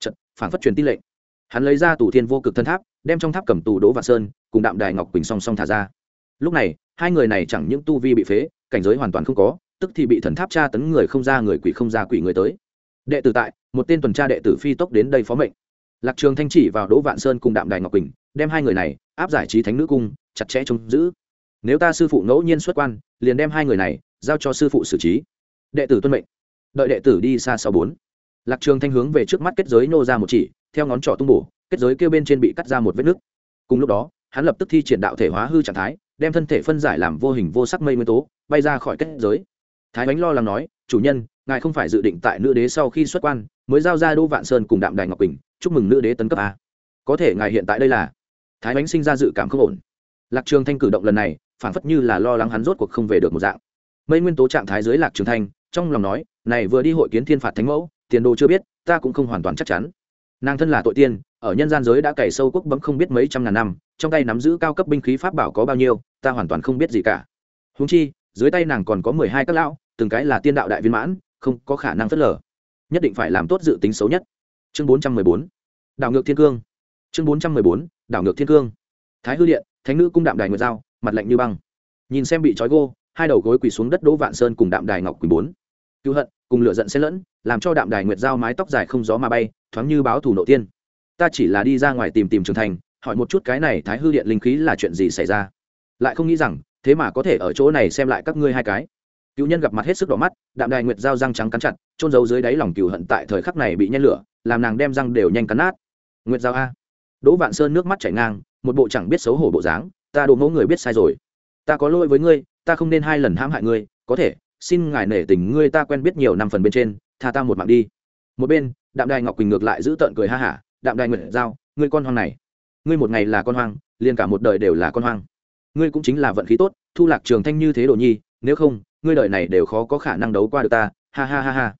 Chật, phản phất truyền tin lệnh. Hắn lấy ra tủ thiên vô cực thân tháp đem trong tháp cầm tù đỗ vạn sơn cùng đạm đài ngọc quỳnh song song thả ra. Lúc này hai người này chẳng những tu vi bị phế cảnh giới hoàn toàn không có tức thì bị thần tháp tra tấn người không ra người quỷ không ra quỷ người tới. Đệ tử tại, một tên tuần tra đệ tử phi tốc đến đây phó mệnh. Lạc trường thanh chỉ vào đỗ vạn sơn cùng đạm đài ngọc quỳnh, đem hai người này áp giải trí thánh nữ cung, chặt chẽ trông giữ. Nếu ta sư phụ ngẫu nhiên xuất quan, liền đem hai người này giao cho sư phụ xử trí. Đệ tử tuân mệnh. Đợi đệ tử đi xa sau bốn. Lạc trường thanh hướng về trước mắt kết giới nô ra một chỉ, theo ngón trỏ tung bổ, kết giới kêu bên trên bị cắt ra một vết nứt. Cùng lúc đó, hắn lập tức thi triển đạo thể hóa hư trạng thái, đem thân thể phân giải làm vô hình vô sắc mây nguyên tố, bay ra khỏi kết giới thái bánh lo lắng nói, chủ nhân, ngài không phải dự định tại nữ đế sau khi xuất quan, mới giao ra đỗ vạn sơn cùng đạm đài ngọc bình chúc mừng nữ đế tấn cấp a. Có thể ngài hiện tại đây là? Thái bánh sinh ra dự cảm không ổn. Lạc trường thanh cử động lần này, phản phất như là lo lắng hắn rốt cuộc không về được một dạng. Mây nguyên tố trạng thái dưới lạc trường thanh, trong lòng nói, này vừa đi hội kiến thiên phạt thánh mẫu, tiền đồ chưa biết, ta cũng không hoàn toàn chắc chắn. Nàng thân là tội tiên, ở nhân gian giới đã cày sâu quốc bấm không biết mấy trăm ngàn năm, trong tay nắm giữ cao cấp binh khí pháp bảo có bao nhiêu, ta hoàn toàn không biết gì cả. Húng chi, dưới tay nàng còn có mười hai các lão từng cái là tiên đạo đại viên mãn, không có khả năng phớt lờ. Nhất định phải làm tốt dự tính xấu nhất. Chương bốn trăm mười bốn, đảo ngược thiên cương. Chương bốn trăm mười bốn, đảo ngược thiên cương. Thái hư điện, thánh nữ cung đạm đài nguyệt dao mặt lạnh như băng. Nhìn xem bị trói gô, hai đầu gối quỳ xuống đất đỗ vạn sơn cùng đạm đài ngọc quỳ bốn. Cứu hận, cùng lửa giận xen lẫn, làm cho đạm đài nguyệt giao mái tóc dài không gió mà bay, thoáng như báo thủ nộ tiên. Ta chỉ là đi ra ngoài tìm tìm trường thành, hỏi một chút cái này thái hư điện linh khí là chuyện gì xảy ra. Lại không nghĩ rằng, thế mà có thể ở chỗ này xem lại các ngươi hai cái cựu nhân gặp mặt hết sức đỏ mắt, đạm đài nguyệt giao răng trắng cắn chặt trôn giấu dưới đáy lòng cựu hận tại thời khắc này bị nhen lửa, làm nàng đem răng đều nhanh cắn nát. Nguyệt giao a. Đỗ vạn sơn nước mắt chảy ngang, một bộ chẳng biết xấu hổ bộ dáng, ta đồ mẫu người biết sai rồi. Ta có lỗi với ngươi, ta không nên hai lần hãm hại ngươi, có thể, xin ngài nể tình ngươi ta quen biết nhiều năm phần bên trên, tha ta một mạng đi. Một bên, đạm đài ngọc quỳnh ngược lại giữ tợn cười ha hả, đạm đài nguyệt giao, ngươi con hoang này, ngươi một ngày là con hoang, liền cả một đời đều là con hoang. Ngươi cũng chính là vận khí tốt, thu lạc trường thanh như thế đồ nhi, nếu không ngươi đời này đều khó có khả năng đấu qua được ta, ha ha ha ha.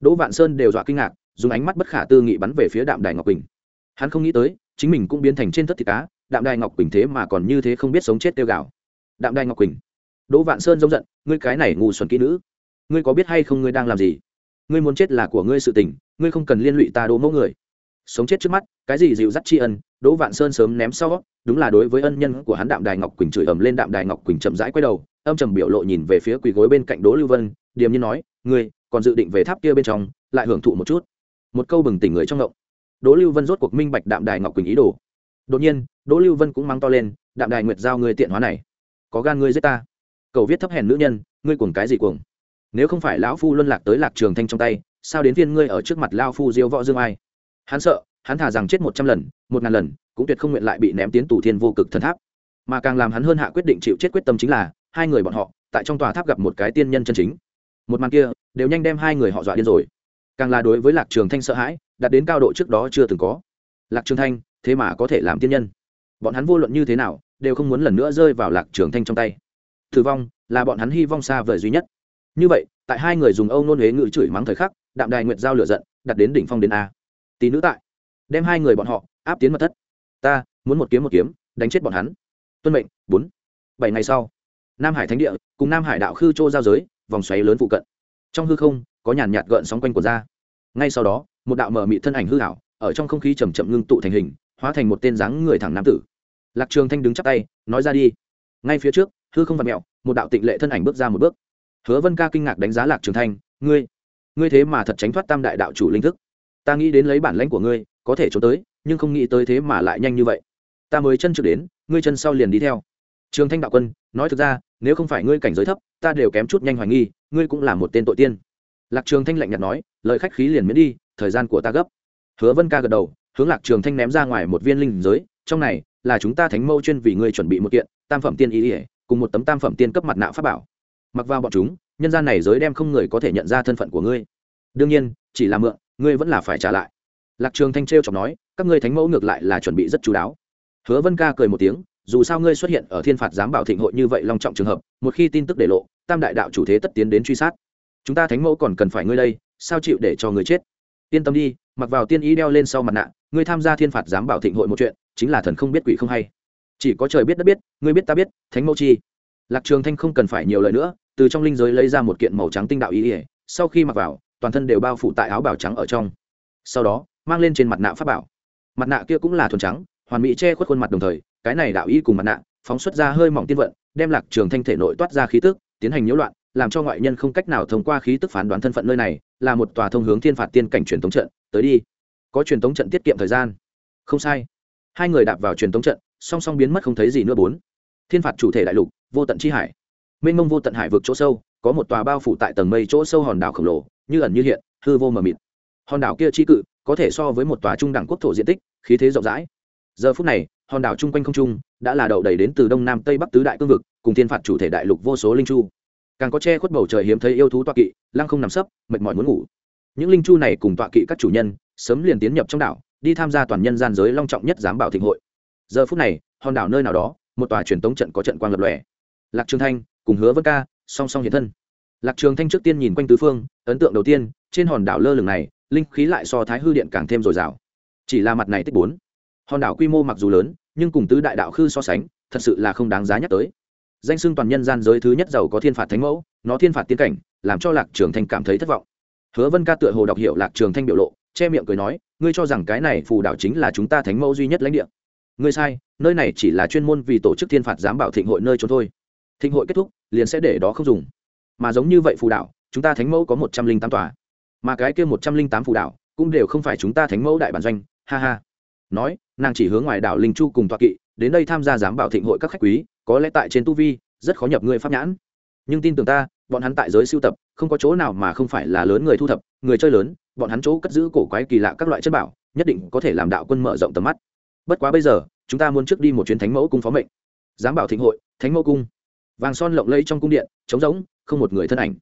Đỗ vạn sơn đều dọa kinh ngạc, dùng ánh mắt bất khả tư nghị bắn về phía đạm đài ngọc quỳnh. Hắn không nghĩ tới, chính mình cũng biến thành trên thất thịt cá, đạm đài ngọc quỳnh thế mà còn như thế không biết sống chết tiêu gạo. Đạm đài ngọc quỳnh. Đỗ vạn sơn giống giận, ngươi cái này ngu xuẩn kỹ nữ. Ngươi có biết hay không ngươi đang làm gì? Ngươi muốn chết là của ngươi sự tình, ngươi không cần liên lụy ta đỗ mẫu người. Sống chết trước mắt, cái gì dịu dắt tri ân đỗ vạn sơn sớm ném sau, đúng là đối với ân nhân của hắn đạm đài ngọc quỳnh chửi ầm lên đạm đài ngọc quỳnh chậm rãi quay đầu, âm trầm biểu lộ nhìn về phía quỳ gối bên cạnh đỗ lưu vân, điềm nhiên nói, ngươi, còn dự định về tháp kia bên trong, lại hưởng thụ một chút. Một câu bừng tỉnh người trong ngộng. Đỗ lưu vân rốt cuộc minh bạch đạm đài ngọc quỳnh ý đồ. Đột nhiên, đỗ lưu vân cũng mắng to lên, đạm đài nguyệt giao ngươi tiện hóa này, có gan ngươi giết ta. Cầu viết thấp hèn nữ nhân, ngươi cuồng cái gì cuồng? Nếu không phải lão phu luân lạc tới lạc trường thanh trong tay, sao đến viên ngươi ở trước mặt lao phu diêu võ dương ai? Hắn sợ hắn thả rằng chết một trăm lần, một ngàn lần, cũng tuyệt không nguyện lại bị ném tiến tù thiên vô cực thần tháp. Mà càng làm hắn hơn hạ quyết định chịu chết quyết tâm chính là, hai người bọn họ, tại trong tòa tháp gặp một cái tiên nhân chân chính. Một màn kia, đều nhanh đem hai người họ dọa điên rồi. Càng là đối với lạc trường thanh sợ hãi, đạt đến cao độ trước đó chưa từng có. Lạc trường thanh, thế mà có thể làm tiên nhân? Bọn hắn vô luận như thế nào, đều không muốn lần nữa rơi vào lạc trường thanh trong tay. Tử vong, là bọn hắn hy vọng xa vời duy nhất. Như vậy, tại hai người dùng âu nôn huế ngự chửi mắng thời khắc, đạm đài nguyệt giao lửa giận, đặt đến đỉnh phong đến a. Tỷ nữ tại đem hai người bọn họ áp tiến mật thất. Ta muốn một kiếm một kiếm, đánh chết bọn hắn. Tuân mệnh, bốn. Bảy ngày sau, nam hải thánh địa cùng nam hải đạo khư châu giao giới, vòng xoáy lớn phụ cận. Trong hư không, có nhàn nhạt gợn sóng quanh của ra. Ngay sau đó, một đạo mờ mị thân ảnh hư hảo ở trong không khí chầm chậm ngưng tụ thành hình, hóa thành một tên dáng người thẳng nam tử. Lạc trường thanh đứng chắp tay, nói ra đi. Ngay phía trước, hư không vặt mẹo, một đạo tịnh lệ thân ảnh bước ra một bước. Hứa vân ca kinh ngạc đánh giá lạc trường thanh, ngươi ngươi thế mà thật tránh thoát tam đại đạo chủ linh thức. Ta nghĩ đến lấy bản lãnh của ngươi có thể trốn tới, nhưng không nghĩ tới thế mà lại nhanh như vậy. Ta mới chân trước đến, ngươi chân sau liền đi theo. Trường thanh đạo quân, nói thực ra, nếu không phải ngươi cảnh giới thấp, ta đều kém chút nhanh hoài nghi, ngươi cũng là một tên tội tiên. Lạc trường thanh lạnh nhạt nói, lời khách khí liền miễn đi, thời gian của ta gấp. Hứa vân ca gật đầu, hướng lạc trường thanh ném ra ngoài một viên linh giới, trong này là chúng ta thánh mâu chuyên vì ngươi chuẩn bị một kiện, tam phẩm tiên ý ỉa cùng một tấm tam phẩm tiên cấp mặt nạ pháp bảo. Mặc vào bọn chúng, nhân gian này giới đem không người có thể nhận ra thân phận của ngươi. Đương nhiên, chỉ là mượn, ngươi vẫn là phải trả lại lạc trường thanh trêu chọc nói, các ngươi thánh mẫu ngược lại là chuẩn bị rất chú đáo. Hứa vân ca cười một tiếng, dù sao ngươi xuất hiện ở thiên phạt giám bảo thịnh hội như vậy long trọng trường hợp, một khi tin tức để lộ, tam đại đạo chủ thế tất tiến đến truy sát. Chúng ta thánh mẫu còn cần phải ngươi đây, sao chịu để cho người chết? Yên tâm đi, mặc vào tiên ý đeo lên sau mặt nạ, ngươi tham gia thiên phạt giám bảo thịnh hội một chuyện, chính là thần không biết quỷ không hay. Chỉ có trời biết đất biết, ngươi biết ta biết, thánh mẫu chi. Lạc trường thanh không cần phải nhiều lời nữa, từ trong linh giới lấy ra một kiện màu trắng tinh đạo ý ỉa sau khi mặc vào, toàn thân đều bao phủ tại áo bào trắng ở trong. Sau đó mang lên trên mặt nạ pháp bảo. Mặt nạ kia cũng là thuần trắng, hoàn mỹ che khuất khuôn mặt đồng thời, cái này đạo y cùng mặt nạ phóng xuất ra hơi mỏng tiên vận, đem lạc trường thanh thể nội toát ra khí tức, tiến hành nhiễu loạn, làm cho ngoại nhân không cách nào thông qua khí tức phán đoán thân phận nơi này, là một tòa thông hướng thiên phạt tiên cảnh truyền thống trận, tới đi. Có truyền thống trận tiết kiệm thời gian. Không sai. Hai người đạp vào truyền thống trận, song song biến mất không thấy gì nữa bốn. Thiên phạt chủ thể đại lục, vô tận chi hải. Mênh mông vô tận hải vực chỗ sâu, có một tòa bao phủ tại tầng mây chỗ sâu hòn đảo khổng lồ, như ẩn như hiện, hư vô mờ mịt. Hòn đảo kia chi cự có thể so với một tòa trung đẳng quốc thổ diện tích, khí thế rộng rãi. Giờ phút này, hòn đảo chung quanh không trung đã là đậu đầy đến từ đông nam tây bắc tứ đại cương vực, cùng thiên phạt chủ thể đại lục vô số linh chu. Càng có che khuất bầu trời hiếm thấy yêu thú toa kỵ, lăng không nằm sấp, mệt mỏi muốn ngủ. Những linh chu này cùng tọa kỵ các chủ nhân, sớm liền tiến nhập trong đảo, đi tham gia toàn nhân gian giới long trọng nhất giám bảo thịnh hội. Giờ phút này, hòn đảo nơi nào đó, một tòa truyền tống trận có trận quang lập lòe. Lạc trường thanh cùng hứa vân ca song song hiện thân. Lạc trường thanh trước tiên nhìn quanh tứ phương, ấn tượng đầu tiên, trên hòn đảo lơ lửng này linh khí lại so thái hư điện càng thêm dồi dào. Chỉ là mặt này tích bốn. Hòn đảo quy mô mặc dù lớn, nhưng cùng tứ đại đạo khư so sánh, thật sự là không đáng giá nhắc tới. Danh xưng toàn nhân gian giới thứ nhất giàu có thiên phạt thánh mẫu, nó thiên phạt tiên cảnh, làm cho lạc trường thanh cảm thấy thất vọng. Hứa vân ca tựa hồ đọc hiểu lạc trường thanh biểu lộ, che miệng cười nói, ngươi cho rằng cái này phù đảo chính là chúng ta thánh mẫu duy nhất lãnh địa. Ngươi sai, nơi này chỉ là chuyên môn vì tổ chức thiên phạt giám bảo thịnh hội nơi trốn thôi. Thịnh hội kết thúc, liền sẽ để đó không dùng. Mà giống như vậy phù đảo, chúng ta thánh mẫu có một trăm linh tám tòa mà cái kia một trăm linh tám phù đảo cũng đều không phải chúng ta thánh mẫu đại bản doanh, ha ha. Nói, nàng chỉ hướng ngoài đảo linh chu cùng toa kỵ, đến đây tham gia giám bảo thịnh hội các khách quý, có lẽ tại trên tu vi, rất khó nhập ngươi pháp nhãn. Nhưng tin tưởng ta, bọn hắn tại giới sưu tập, không có chỗ nào mà không phải là lớn người thu thập, người chơi lớn, bọn hắn chỗ cất giữ cổ quái kỳ lạ các loại chất bảo, nhất định có thể làm đạo quân mở rộng tầm mắt. Bất quá bây giờ, chúng ta muốn trước đi một chuyến thánh mẫu cung phó mệnh. Giám bảo thịnh hội, thánh mẫu cung. Vàng son lộng lẫy trong cung điện, trống rỗng, không một người thân ảnh.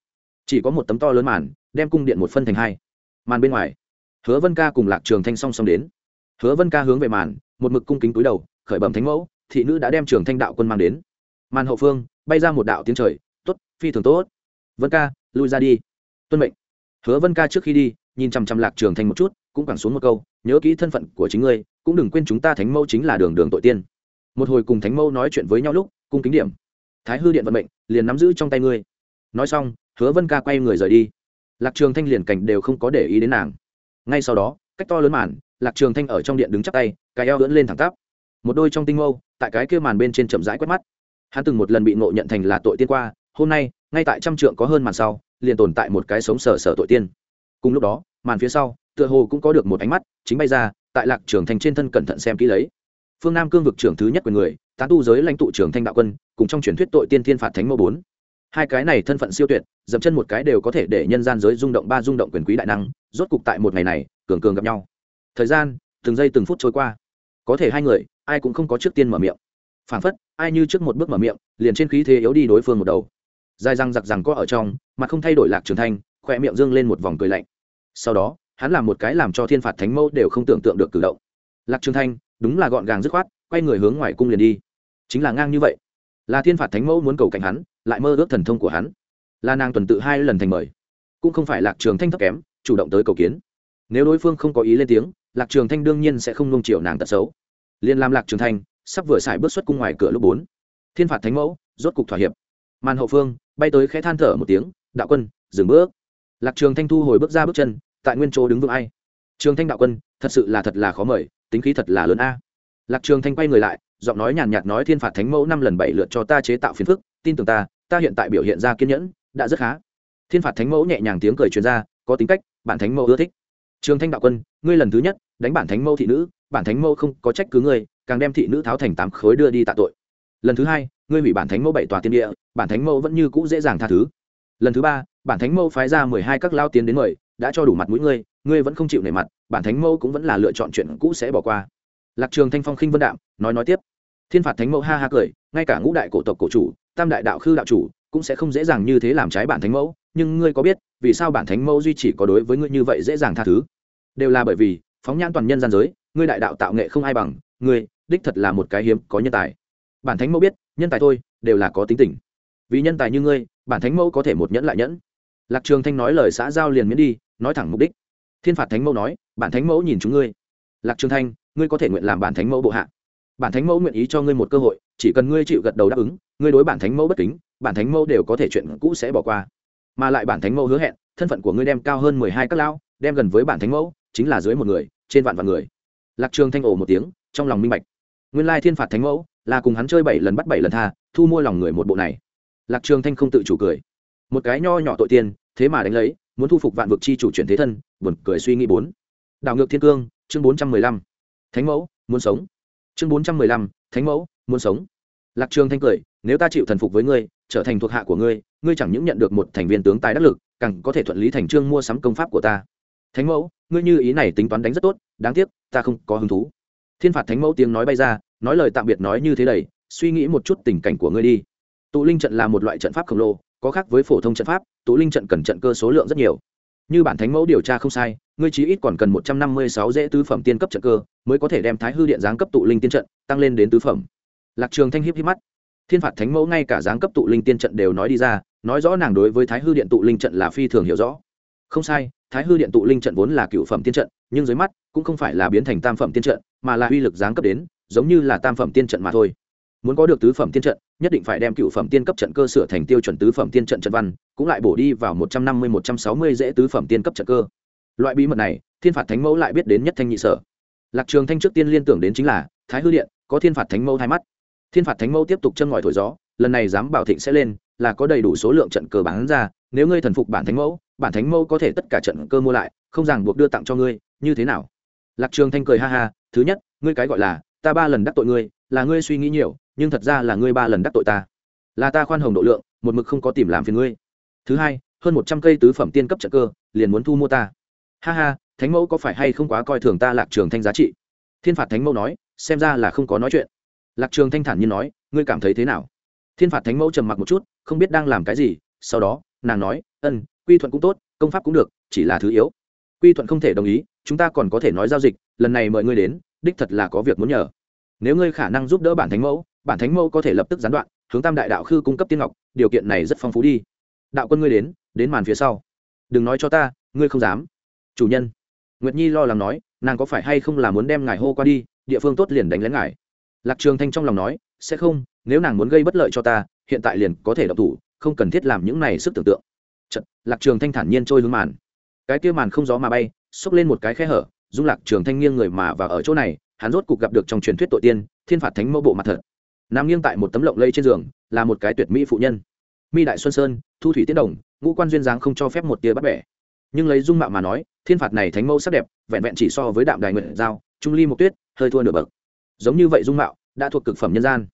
Chỉ có một tấm to lớn màn đem cung điện một phân thành hai. Màn bên ngoài, hứa vân ca cùng lạc trường thanh song song đến. Hứa vân ca hướng về màn, một mực cung kính túi đầu, khởi bẩm thánh mẫu, thị nữ đã đem trường thanh đạo quân mang đến. Màn hậu phương, bay ra một đạo tiếng trời, tốt, phi thường tốt. Vân ca, lui ra đi. Tuân mệnh. Hứa vân ca trước khi đi, nhìn chằm chằm lạc trường thanh một chút, cũng quẳng xuống một câu, nhớ kỹ thân phận của chính ngươi, cũng đừng quên chúng ta thánh mẫu chính là đường đường tội tiên. Một hồi cùng thánh mẫu nói chuyện với nhau lúc, cung kính điểm. Thái hư điện vận mệnh, liền nắm giữ trong tay ngươi. Nói xong, hứa vân ca quay người rời đi lạc trường thanh liền cảnh đều không có để ý đến nàng. Ngay sau đó, cách to lớn màn, lạc trường thanh ở trong điện đứng chắp tay, cái eo ưỡn lên thẳng tắp. Một đôi trong tinh mâu, tại cái kia màn bên trên chậm rãi quét mắt. Hắn từng một lần bị ngộ nhận thành là tội tiên qua, hôm nay, ngay tại trăm trượng có hơn màn sau, liền tồn tại một cái sống sờ sờ tội tiên. Cùng lúc đó, màn phía sau, tựa hồ cũng có được một ánh mắt, chính bay ra, tại lạc trường Thanh trên thân cẩn thận xem kỹ lấy. Phương nam cương vực trưởng thứ nhất quyền người, tán tu giới lãnh tụ trưởng thanh đạo quân, cùng trong truyền thuyết tội tiên thiên phạt thánh mẫu bốn hai cái này thân phận siêu tuyệt, dậm chân một cái đều có thể để nhân gian giới rung động ba rung động quyền quý đại năng, rốt cục tại một ngày này, cường cường gặp nhau. Thời gian, từng giây từng phút trôi qua. Có thể hai người, ai cũng không có trước tiên mở miệng. Phản phất, ai như trước một bước mở miệng, liền trên khí thế yếu đi đối phương một đầu. Dài răng giặc rằng có ở trong, mặt không thay đổi lạc trường thanh, khỏe miệng dương lên một vòng cười lạnh. Sau đó, hắn làm một cái làm cho thiên phạt thánh mẫu đều không tưởng tượng được cử động. Lạc trường thanh, đúng là gọn gàng dứt khoát, quay người hướng ngoài cung liền đi. Chính là ngang như vậy. Là thiên phạt thánh mẫu muốn cầu cảnh hắn lại mơ ước thần thông của hắn. Là nàng tuần tự hai lần thành mời. Cũng không phải lạc trường thanh thấp kém, chủ động tới cầu kiến. Nếu đối phương không có ý lên tiếng, lạc trường thanh đương nhiên sẽ không nung chiều nàng tật xấu. Liên làm lạc trường thanh, sắp vừa xài bước xuất cung ngoài cửa lúc bốn. Thiên phạt thánh mẫu, rốt cục thỏa hiệp. Màn hậu phương, bay tới khẽ than thở một tiếng, đạo quân, dừng bước. Lạc trường thanh thu hồi bước ra bước chân, tại nguyên chỗ đứng vững ai? Trường thanh đạo quân, thật sự là thật là khó mời, tính khí thật là lớn a. Lạc trường thanh quay người lại, giọng nói nhàn nhạt nói, thiên phạt thánh mẫu năm lần bảy lượt cho ta chế tạo phiền phức, tin tưởng ta ta hiện tại biểu hiện ra kiên nhẫn, đã rất khá. Thiên phạt thánh mẫu nhẹ nhàng tiếng cười truyền ra, có tính cách, bản thánh mẫu ưa thích. Trường thanh đạo quân, ngươi lần thứ nhất, đánh bản thánh mẫu thị nữ, bản thánh mẫu không có trách cứ ngươi, càng đem thị nữ tháo thành tám khối đưa đi tạ tội. Lần thứ hai, ngươi hủy bản thánh mẫu bảy tòa tiên địa, bản thánh mẫu vẫn như cũ dễ dàng tha thứ. Lần thứ ba, bản thánh mẫu phái ra mười hai các lao tiến đến mời, đã cho đủ mặt mũi ngươi ngươi vẫn không chịu nể mặt, bản thánh mẫu cũng vẫn là lựa chọn chuyện cũ sẽ bỏ qua. Lạc trường thanh phong khinh vân đạm, nói nói tiếp. Thiên phạt thánh mẫu ha ha cười, ngay cả ngũ đại cổ tộc cổ chủ tam đại đạo khư đạo chủ cũng sẽ không dễ dàng như thế làm trái bản thánh mẫu, nhưng ngươi có biết, vì sao bản thánh mẫu duy chỉ có đối với ngươi như vậy dễ dàng tha thứ? Đều là bởi vì, phóng nhãn toàn nhân gian giới, ngươi đại đạo tạo nghệ không ai bằng, ngươi, đích thật là một cái hiếm có nhân tài. Bản thánh mẫu biết, nhân tài thôi, đều là có tính tình. Vì nhân tài như ngươi, bản thánh mẫu có thể một nhẫn lại nhẫn. Lạc trường thanh nói lời xã giao liền miễn đi, nói thẳng mục đích. Thiên phạt thánh mẫu nói, bản thánh mẫu nhìn chúng ngươi. Lạc trường thanh, ngươi có thể nguyện làm bản thánh mẫu bộ hạ bản thánh mẫu nguyện ý cho ngươi một cơ hội, chỉ cần ngươi chịu gật đầu đáp ứng, ngươi đối bản thánh mẫu bất kính, bản thánh mẫu đều có thể chuyện cũ sẽ bỏ qua. Mà lại bản thánh mẫu hứa hẹn, thân phận của ngươi đem cao hơn mười hai các lão, đem gần với bản thánh mẫu, chính là dưới một người, trên vạn vạn người. Lạc trường thanh ổ một tiếng, trong lòng minh bạch. Nguyên lai thiên phạt thánh mẫu, là cùng hắn chơi bảy lần bắt bảy lần tha, thu mua lòng người một bộ này. Lạc trường thanh không tự chủ cười. Một cái nho nhỏ tội tiên, thế mà đánh lấy, muốn thu phục vạn vực chi chủ chuyển thế thân, buồn cười suy nghĩ bốn. Đảo ngược thiên cương, chương bốn trăm mười lăm. Thánh mẫu, muốn sống chương bốn trăm mười lăm, thánh mẫu, muốn sống. Lạc trường thanh cười, nếu ta chịu thần phục với ngươi, trở thành thuộc hạ của ngươi ngươi chẳng những nhận được một thành viên tướng tài đắc lực, càng có thể thuận lý thành trương mua sắm công pháp của ta. Thánh mẫu, ngươi như ý này tính toán đánh rất tốt, đáng tiếc, ta không có hứng thú. Thiên phạt thánh mẫu tiếng nói bay ra, nói lời tạm biệt nói như thế đầy, suy nghĩ một chút tình cảnh của ngươi đi. Tụ linh trận là một loại trận pháp khổng lồ, có khác với phổ thông trận pháp, tụ linh trận cần trận cơ số lượng rất nhiều như bản thánh mẫu điều tra không sai, ngươi chí ít còn cần một trăm năm mươi sáu dễ tứ phẩm tiên cấp trận cơ, mới có thể đem thái hư điện giáng cấp tụ linh tiên trận, tăng lên đến tứ phẩm. Lạc trường thanh hiếp hiếp mắt. Thiên phạt thánh mẫu ngay cả giáng cấp tụ linh tiên trận đều nói đi ra, nói rõ nàng đối với thái hư điện tụ linh trận là phi thường hiểu rõ. Không sai, thái hư điện tụ linh trận vốn là cựu phẩm tiên trận, nhưng dưới mắt cũng không phải là biến thành tam phẩm tiên trận, mà là uy lực giáng cấp đến, giống như là tam phẩm tiên trận mà thôi. Muốn có được tứ phẩm tiên trận nhất định phải đem cựu phẩm tiên cấp trận cơ sửa thành tiêu chuẩn tứ phẩm tiên trận trận văn, cũng lại bổ đi vào một trăm năm mươi, một trăm sáu mươi dễ tứ phẩm tiên cấp trận cơ. Loại bí mật này, thiên phạt thánh mẫu lại biết đến nhất thanh nhị sở. Lạc trường thanh trước tiên liên tưởng đến chính là, thái hư điện, có thiên phạt thánh mẫu hai mắt. Thiên phạt thánh mẫu tiếp tục chân ngòi thổi gió, lần này dám bảo thịnh sẽ lên, là có đầy đủ số lượng trận cơ bán ra, nếu ngươi thần phục bản thánh mẫu, bản thánh mẫu có thể tất cả trận cơ mua lại, không ràng buộc đưa tặng cho ngươi, như thế nào? Lạc trường thanh cười ha ha, thứ nhất, ngươi cái gọi là, ta ba lần đắc tội ngươi, là ngươi suy nghĩ nhiều nhưng thật ra là ngươi ba lần đắc tội ta. Là ta khoan hồng độ lượng, một mực không có tìm làm phiền ngươi. Thứ hai, hơn một trăm cây tứ phẩm tiên cấp trợ cơ, liền muốn thu mua ta. Ha ha, thánh mẫu có phải hay không quá coi thường ta lạc trường thanh giá trị? Thiên phạt thánh mẫu nói, xem ra là không có nói chuyện. Lạc trường thanh thản như nói, ngươi cảm thấy thế nào? Thiên phạt thánh mẫu trầm mặc một chút, không biết đang làm cái gì, sau đó, nàng nói, ân, quy thuận cũng tốt, công pháp cũng được, chỉ là thứ yếu. Quy thuận không thể đồng ý, chúng ta còn có thể nói giao dịch, lần này mời ngươi đến, đích thật là có việc muốn nhờ. Nếu ngươi khả năng giúp đỡ bản thánh mẫu bản thánh mẫu có thể lập tức gián đoạn hướng tam đại đạo khư cung cấp tiên ngọc điều kiện này rất phong phú đi. Đạo quân ngươi đến đến màn phía sau. Đừng nói cho ta ngươi không dám. Chủ nhân. Nguyệt nhi lo lắng nói nàng có phải hay không là muốn đem ngài hô qua đi địa phương tốt liền đánh lén ngài. Lạc trường thanh trong lòng nói sẽ không nếu nàng muốn gây bất lợi cho ta hiện tại liền có thể độc thủ không cần thiết làm những này sức tưởng tượng. Chật, lạc trường thanh thản nhiên trôi hướng màn. Cái kia màn không gió mà bay xốc lên một cái khe hở dung lạc trường thanh nghiêng người mà và ở chỗ này hắn rốt cục gặp được trong truyền thuyết tội tiên thiên phạt thánh mẫu bộ mặt thật nằm nghiêng tại một tấm lộng lây trên giường, là một cái tuyệt mỹ phụ nhân. Mi đại xuân sơn, thu thủy tiết đồng, ngũ quan duyên dáng không cho phép một tia bắt bẻ. Nhưng lấy dung mạo mà nói, thiên phạt này thánh mẫu sắc đẹp, vẹn vẹn chỉ so với đạm đài nguyện giao, trung ly mộc tuyết, hơi thua nửa bậc. Giống như vậy dung mạo, đã thuộc cực phẩm nhân gian.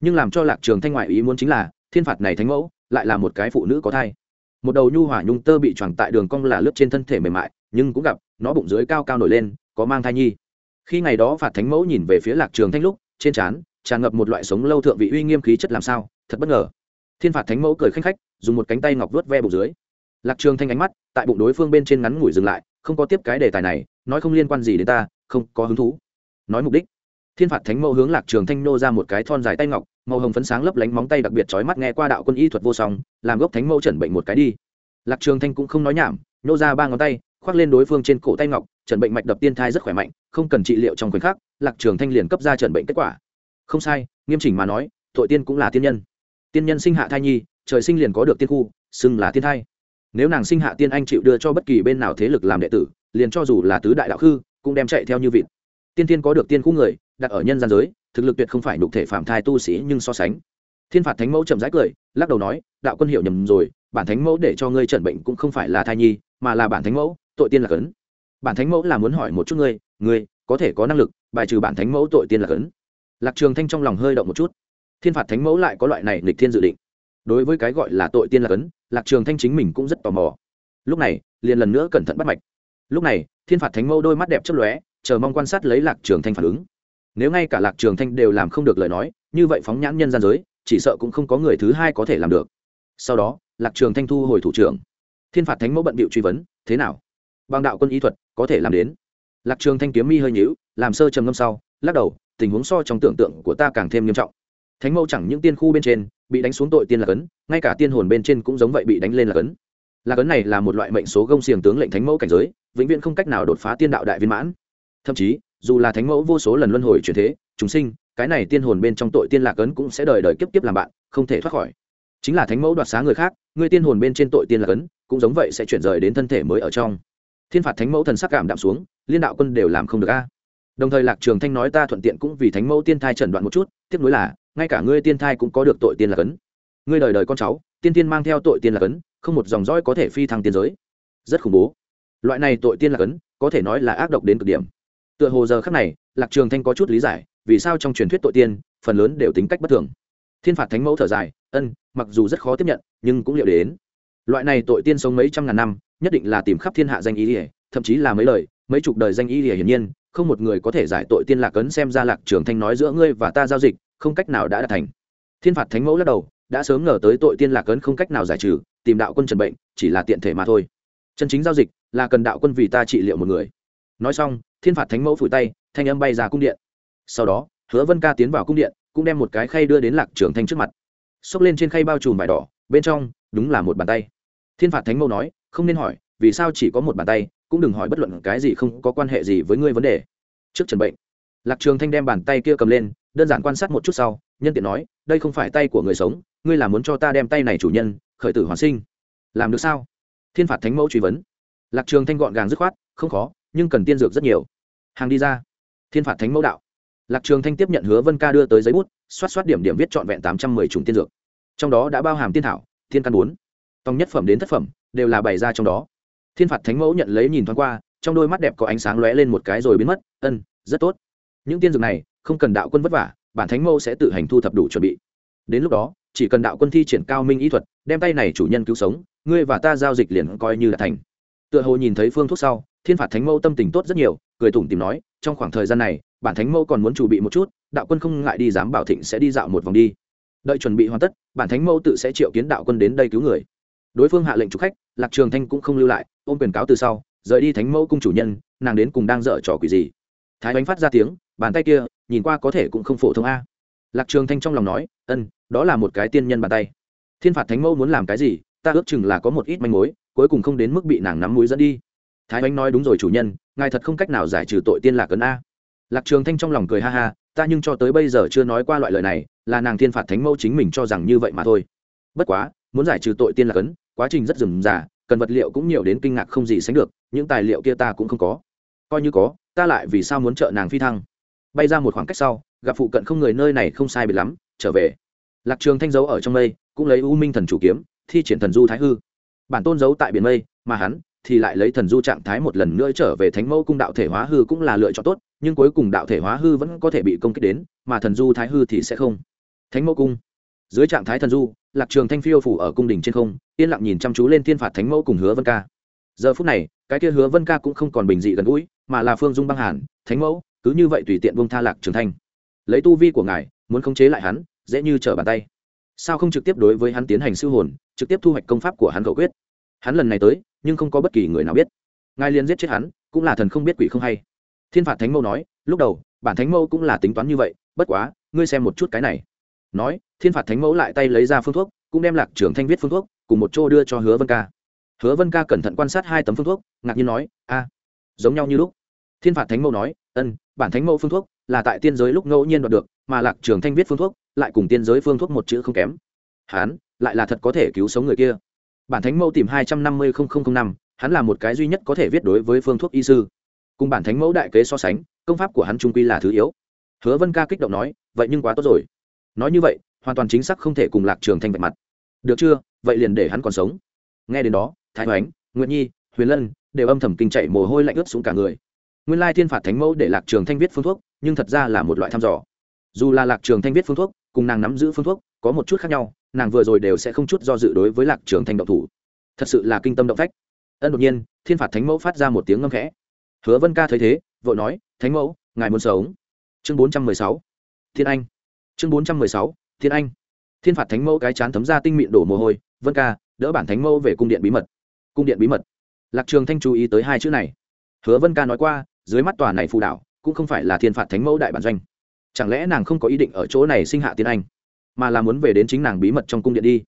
Nhưng làm cho lạc trường thanh ngoại ý muốn chính là, thiên phạt này thánh mẫu, lại là một cái phụ nữ có thai. Một đầu nhu hỏa nhung tơ bị choàng tại đường cong là lướt trên thân thể mềm mại, nhưng cũng gặp, nó bụng dưới cao cao nổi lên, có mang thai nhi. Khi ngày đó phạt thánh mẫu nhìn về phía lạc trường thanh lúc, trên trán tràn ngập một loại sống lâu thượng vị uy nghiêm khí chất làm sao, thật bất ngờ. Thiên phạt thánh mẫu cười khanh khách, dùng một cánh tay ngọc vuốt ve bụng dưới. Lạc trường thanh ánh mắt, tại bụng đối phương bên trên ngắn ngủi dừng lại, không có tiếp cái đề tài này, nói không liên quan gì đến ta, không có hứng thú. Nói mục đích. Thiên phạt thánh mẫu hướng lạc trường thanh nô ra một cái thon dài tay ngọc, màu hồng phấn sáng lấp lánh móng tay đặc biệt chói mắt nghe qua đạo quân y thuật vô song, làm gốc thánh mẫu chẩn bệnh một cái đi. Lạc trường thanh cũng không nói nhảm, nô ra ba ngón tay, khoác lên đối phương trên cổ tay ngọc, chẩn bệnh mạch đập tiên thai rất khỏe mạnh, không cần trị liệu trong khoảnh khắc, lạc trường thanh liền cấp ra chẩn bệnh kết quả không sai, nghiêm chỉnh mà nói, tội tiên cũng là tiên nhân. Tiên nhân sinh hạ thai nhi, trời sinh liền có được tiên khu, xưng là tiên thai. Nếu nàng sinh hạ tiên anh chịu đưa cho bất kỳ bên nào thế lực làm đệ tử, liền cho dù là tứ đại đạo khư, cũng đem chạy theo như vịt. Tiên tiên có được tiên khu người, đặt ở nhân gian giới, thực lực tuyệt không phải nhục thể phạm thai tu sĩ nhưng so sánh. Thiên phạt thánh mẫu chậm rãi cười, lắc đầu nói, đạo quân hiểu nhầm rồi, bản thánh mẫu để cho ngươi trần bệnh cũng không phải là thai nhi, mà là bản thánh mẫu, tội tiên là cấn. Bản thánh mẫu là muốn hỏi một chút ngươi ngươi có thể có năng lực bài trừ bản thánh mẫu tội tiên là cấn lạc trường thanh trong lòng hơi động một chút. Thiên phạt thánh mẫu lại có loại này lịch thiên dự định. Đối với cái gọi là tội tiên là cấn lạc trường thanh chính mình cũng rất tò mò. Lúc này, liền lần nữa cẩn thận bắt mạch. Lúc này, thiên phạt thánh mẫu đôi mắt đẹp chớp lóe, chờ mong quan sát lấy lạc trường thanh phản ứng. Nếu ngay cả lạc trường thanh đều làm không được lời nói, như vậy phóng nhãn nhân gian giới, chỉ sợ cũng không có người thứ hai có thể làm được. Sau đó, lạc trường thanh thu hồi thủ trưởng. Thiên phạt thánh mẫu bận bịu truy vấn, thế nào? Bằng đạo quân ý thuật có thể làm đến? Lạc trường thanh kiếm mi hơi nhíu, làm sơ trầm ngâm sau, lắc đầu tình huống so trong tưởng tượng của ta càng thêm nghiêm trọng. Thánh mẫu chẳng những tiên khu bên trên bị đánh xuống tội tiên là cấn ngay cả tiên hồn bên trên cũng giống vậy bị đánh lên là cấn là cấn này là một loại mệnh số gông xiềng tướng lệnh thánh mẫu cảnh giới, vĩnh viễn không cách nào đột phá tiên đạo đại viên mãn. Thậm chí, dù là thánh mẫu vô số lần luân hồi chuyển thế, chúng sinh, cái này tiên hồn bên trong tội tiên lạc ấn cũng sẽ đời đời kiếp kiếp làm bạn, không thể thoát khỏi. Chính là thánh mẫu đoạt xá người khác, người tiên hồn bên trên tội tiên lạc ấn, cũng giống vậy sẽ chuyển rời đến thân thể mới ở trong. Thiên phạt thánh mẫu thần sắc cảm đạm xuống, liên đạo quân đều làm không được a đồng thời lạc trường thanh nói ta thuận tiện cũng vì thánh mẫu tiên thai chẩn đoạn một chút, tiếp nối là, ngay cả ngươi tiên thai cũng có được tội tiên là cấn ngươi đời đời con cháu, tiên tiên mang theo tội tiên là cấn không một dòng dõi có thể phi thăng tiên giới. Rất khủng bố. Loại này tội tiên là cấn có thể nói là ác độc đến cực điểm. Tựa hồ giờ khắc này, lạc trường thanh có chút lý giải, vì sao trong truyền thuyết tội tiên, phần lớn đều tính cách bất thường. Thiên phạt thánh mẫu thở dài, ân, mặc dù rất khó tiếp nhận, nhưng cũng liệu đến. Loại này tội tiên sống mấy trăm ngàn năm, nhất định là tìm khắp thiên hạ danh ý ỉa thậm chí là mấy lời mấy chục đời danh ý ỉa hiển nhiên không một người có thể giải tội tiên lạc ấn xem ra lạc trường thanh nói giữa ngươi và ta giao dịch, không cách nào đã đạt thành. Thiên phạt thánh mẫu lắc đầu, đã sớm ngờ tới tội tiên lạc ấn không cách nào giải trừ, tìm đạo quân trần bệnh, chỉ là tiện thể mà thôi. Chân chính giao dịch là cần đạo quân vì ta trị liệu một người. Nói xong, thiên phạt thánh mẫu phủi tay, thanh âm bay ra cung điện. Sau đó, hứa vân ca tiến vào cung điện, cũng đem một cái khay đưa đến lạc trường thanh trước mặt. Xốc lên trên khay bao trùm vải đỏ, bên trong, đúng là một bàn tay. Thiên phạt thánh mẫu nói, không nên hỏi, vì sao chỉ có một bàn tay cũng đừng hỏi bất luận cái gì không có quan hệ gì với ngươi vấn đề. Trước trần bệnh, lạc trường thanh đem bàn tay kia cầm lên, đơn giản quan sát một chút sau, nhân tiện nói, đây không phải tay của người sống, ngươi là muốn cho ta đem tay này chủ nhân, khởi tử hoàn sinh. Làm được sao? Thiên phạt thánh mẫu truy vấn. Lạc trường thanh gọn gàng dứt khoát, không khó, nhưng cần tiên dược rất nhiều. Hàng đi ra. Thiên phạt thánh mẫu đạo. Lạc trường thanh tiếp nhận hứa vân ca đưa tới giấy bút, xoát xoát điểm điểm viết trọn vẹn tám trăm mười chủng tiên dược. Trong đó đã bao hàm tiên thảo, thiên căn bốn. Tòng nhất phẩm đến thất phẩm đều là bày ra trong đó thiên phạt thánh mẫu nhận lấy nhìn thoáng qua, trong đôi mắt đẹp có ánh sáng lóe lên một cái rồi biến mất. Ân, rất tốt. Những tiên dược này, không cần đạo quân vất vả, bản thánh mẫu sẽ tự hành thu thập đủ chuẩn bị. Đến lúc đó, chỉ cần đạo quân thi triển cao minh ý thuật, đem tay này chủ nhân cứu sống, ngươi và ta giao dịch liền coi như là thành. Tựa hồ nhìn thấy phương thuốc sau, thiên phạt thánh mẫu tâm tình tốt rất nhiều, cười tủm tìm nói, trong khoảng thời gian này, bản thánh mẫu còn muốn chuẩn bị một chút, đạo quân không ngại đi dám bảo thịnh sẽ đi dạo một vòng đi. Đợi chuẩn bị hoàn tất, bản thánh mẫu tự sẽ triệu kiến đạo quân đến đây cứu người. Đối phương hạ lệnh trục khách, lạc trường thanh cũng không lưu lại ôm quyền cáo từ sau, rời đi thánh mẫu cung chủ nhân, nàng đến cùng đang dở trò quỷ gì. Thái bánh phát ra tiếng, bàn tay kia, nhìn qua có thể cũng không phổ thông a. Lạc trường thanh trong lòng nói, ân, đó là một cái tiên nhân bàn tay. Thiên phạt thánh mẫu muốn làm cái gì, ta ước chừng là có một ít manh mối, cuối cùng không đến mức bị nàng nắm mũi dẫn đi. Thái bánh nói, đúng rồi chủ nhân, ngài thật không cách nào giải trừ tội tiên lạc ấn a. Lạc trường thanh trong lòng cười ha ha, ta nhưng cho tới bây giờ chưa nói qua loại lời này, là nàng thiên phạt thánh mẫu chính mình cho rằng như vậy mà thôi. Bất quá, muốn giải trừ tội tiên lạc ấn, quá trình rất rườm rà cần vật liệu cũng nhiều đến kinh ngạc không gì sánh được, những tài liệu kia ta cũng không có. Coi như có, ta lại vì sao muốn trợ nàng phi thăng? Bay ra một khoảng cách sau, gặp phụ cận không người nơi này không sai biệt lắm, trở về. Lạc trường thanh dấu ở trong mây, cũng lấy u minh thần chủ kiếm, thi triển thần du thái hư. Bản tôn giấu tại biển mây, mà hắn thì lại lấy thần du trạng thái một lần nữa trở về thánh mẫu cung đạo thể hóa hư cũng là lựa chọn tốt, nhưng cuối cùng đạo thể hóa hư vẫn có thể bị công kích đến, mà thần du thái hư thì sẽ không. Thánh mẫu cung. Dưới trạng thái thần du lạc trường thanh phiêu phủ ở cung đình trên không, yên lặng nhìn chăm chú lên thiên phạt thánh mẫu cùng hứa vân ca. Giờ phút này, cái kia hứa vân ca cũng không còn bình dị gần gũi, mà là phương dung băng hàn, thánh mẫu, cứ như vậy tùy tiện buông tha lạc trường thanh. Lấy tu vi của ngài, muốn khống chế lại hắn, dễ như trở bàn tay. Sao không trực tiếp đối với hắn tiến hành siêu hồn, trực tiếp thu hoạch công pháp của hắn cầu quyết? Hắn lần này tới, nhưng không có bất kỳ người nào biết. Ngài liền giết chết hắn, cũng là thần không biết quỷ không hay. Thiên phạt thánh mẫu nói, lúc đầu, bản thánh mẫu cũng là tính toán như vậy, bất quá, ngươi xem một chút cái này nói, thiên phạt thánh mẫu lại tay lấy ra phương thuốc, cũng đem lạc trưởng thanh viết phương thuốc, cùng một chỗ đưa cho hứa vân ca. Hứa vân ca cẩn thận quan sát hai tấm phương thuốc, ngạc nhiên nói, a, giống nhau như lúc. Thiên phạt thánh mẫu nói, ân, bản thánh mẫu phương thuốc là tại tiên giới lúc ngẫu nhiên đoạt được, mà lạc trường thanh viết phương thuốc lại cùng tiên giới phương thuốc một chữ không kém. Hán, lại là thật có thể cứu sống người kia. Bản thánh mẫu tìm hai trăm năm mươi năm, hắn là một cái duy nhất có thể viết đối với phương thuốc y sư. Cùng bản thánh mẫu đại kế so sánh, công pháp của hắn trung quy là thứ yếu. Hứa vân ca kích động nói, vậy nhưng quá tốt rồi nói như vậy, hoàn toàn chính xác không thể cùng lạc trường thanh vạch mặt. Được chưa? Vậy liền để hắn còn sống. Nghe đến đó, thái hoánh nguyễn nhi, huyền lân đều âm thầm kinh chạy mồ hôi lạnh ướt xuống cả người. Nguyên lai thiên phạt thánh mẫu để lạc trường thanh viết phương thuốc, nhưng thật ra là một loại thăm dò. Dù là lạc trường thanh viết phương thuốc, cùng nàng nắm giữ phương thuốc, có một chút khác nhau, nàng vừa rồi đều sẽ không chút do dự đối với lạc trường thanh động thủ. Thật sự là kinh tâm động phách. Ân đột nhiên, thiên phạt thánh mẫu phát ra một tiếng ngâm khẽ. Hứa vân ca thấy thế, vội nói, thánh mẫu, ngài muốn sống. Chương bốn trăm mười sáu. Thiên anh chương bốn trăm mười sáu, thiên anh. Thiên phạt thánh mẫu cái chán thấm ra tinh mịn đổ mồ hôi, vân ca, đỡ bản thánh mẫu về cung điện bí mật. Cung điện bí mật. Lạc trường thanh chú ý tới hai chữ này. Hứa vân ca nói qua, dưới mắt tòa này phù đảo cũng không phải là thiên phạt thánh mẫu đại bản doanh. Chẳng lẽ nàng không có ý định ở chỗ này sinh hạ tiên anh, mà là muốn về đến chính nàng bí mật trong cung điện đi?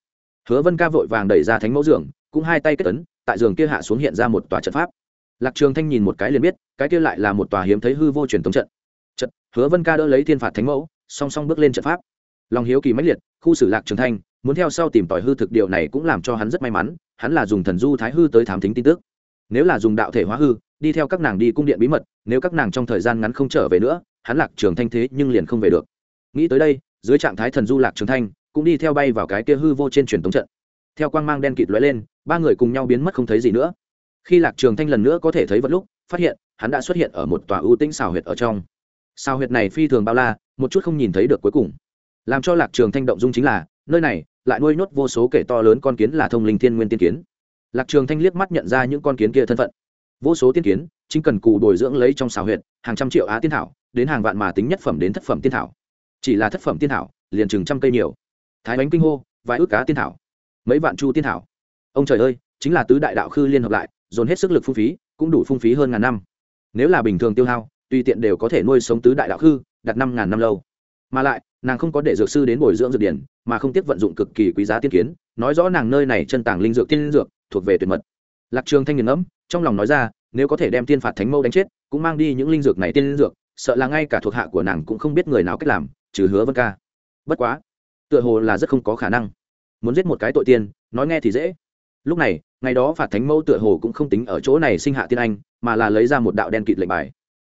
Hứa vân ca vội vàng đẩy ra thánh mẫu giường, cũng hai tay kết tấn tại giường kia hạ xuống hiện ra một tòa trận pháp. Lạc trường thanh nhìn một cái liền biết, cái kia lại là một tòa hiếm thấy hư vô truyền thống trận. Trận, hứa vân ca đỡ lấy thiên phạt thánh mẫu song song bước lên trận pháp. Lòng hiếu kỳ mãnh liệt, khu xử lạc trường thanh, muốn theo sau tìm tòi hư thực điều này cũng làm cho hắn rất may mắn, hắn là dùng thần du thái hư tới thám thính tin tức. Nếu là dùng đạo thể hóa hư, đi theo các nàng đi cung điện bí mật, nếu các nàng trong thời gian ngắn không trở về nữa, hắn lạc trường thanh thế nhưng liền không về được. Nghĩ tới đây, dưới trạng thái thần du lạc trường thanh, cũng đi theo bay vào cái kia hư vô trên truyền thống trận. Theo quang mang đen kịt lóe lên, ba người cùng nhau biến mất không thấy gì nữa. Khi lạc trường thanh lần nữa có thể thấy vật lúc, phát hiện, hắn đã xuất hiện ở một tòa ưu tĩnh xào huyệt ở trong. Xào huyệt này phi thường bao la một chút không nhìn thấy được cuối cùng. Làm cho lạc trường thanh động dung chính là, nơi này, lại nuôi nhốt vô số kể to lớn con kiến là thông linh thiên nguyên tiên kiến. Lạc trường thanh liếc mắt nhận ra những con kiến kia thân phận. Vô số tiên kiến, chính cần cù bồi dưỡng lấy trong xào huyện hàng trăm triệu á tiên thảo, đến hàng vạn mà tính nhất phẩm đến thất phẩm tiên thảo. Chỉ là thất phẩm tiên thảo, liền chừng trăm cây nhiều. Thái bánh kinh hô, vài ước cá tiên thảo. Mấy vạn chu tiên thảo. Ông trời ơi, chính là tứ đại đạo khư liên hợp lại, dồn hết sức lực phung phí, cũng đủ phung phí hơn ngàn năm. Nếu là bình thường tiêu hao, tùy tiện đều có thể nuôi sống tứ đại đạo khư đặt năm ngàn năm lâu. Mà lại, nàng không có để dược sư đến bồi dưỡng dược điển, mà không tiếp vận dụng cực kỳ quý giá tiên kiến, nói rõ nàng nơi này chân tàng linh dược, tiên dược, thuộc về tuyệt mật. Lạc trường thanh nghiền ngẫm, trong lòng nói ra, nếu có thể đem tiên phạt thánh mâu đánh chết, cũng mang đi những linh dược này tiên dược, sợ là ngay cả thuộc hạ của nàng cũng không biết người nào cách làm, trừ hứa vân ca. Bất quá, tựa hồ là rất không có khả năng. Muốn giết một cái tội tiên, nói nghe thì dễ. Lúc này, ngày đó phạt thánh mẫu tựa hồ cũng không tính ở chỗ này sinh hạ tiên anh, mà là lấy ra một đạo đen kịt lệnh bài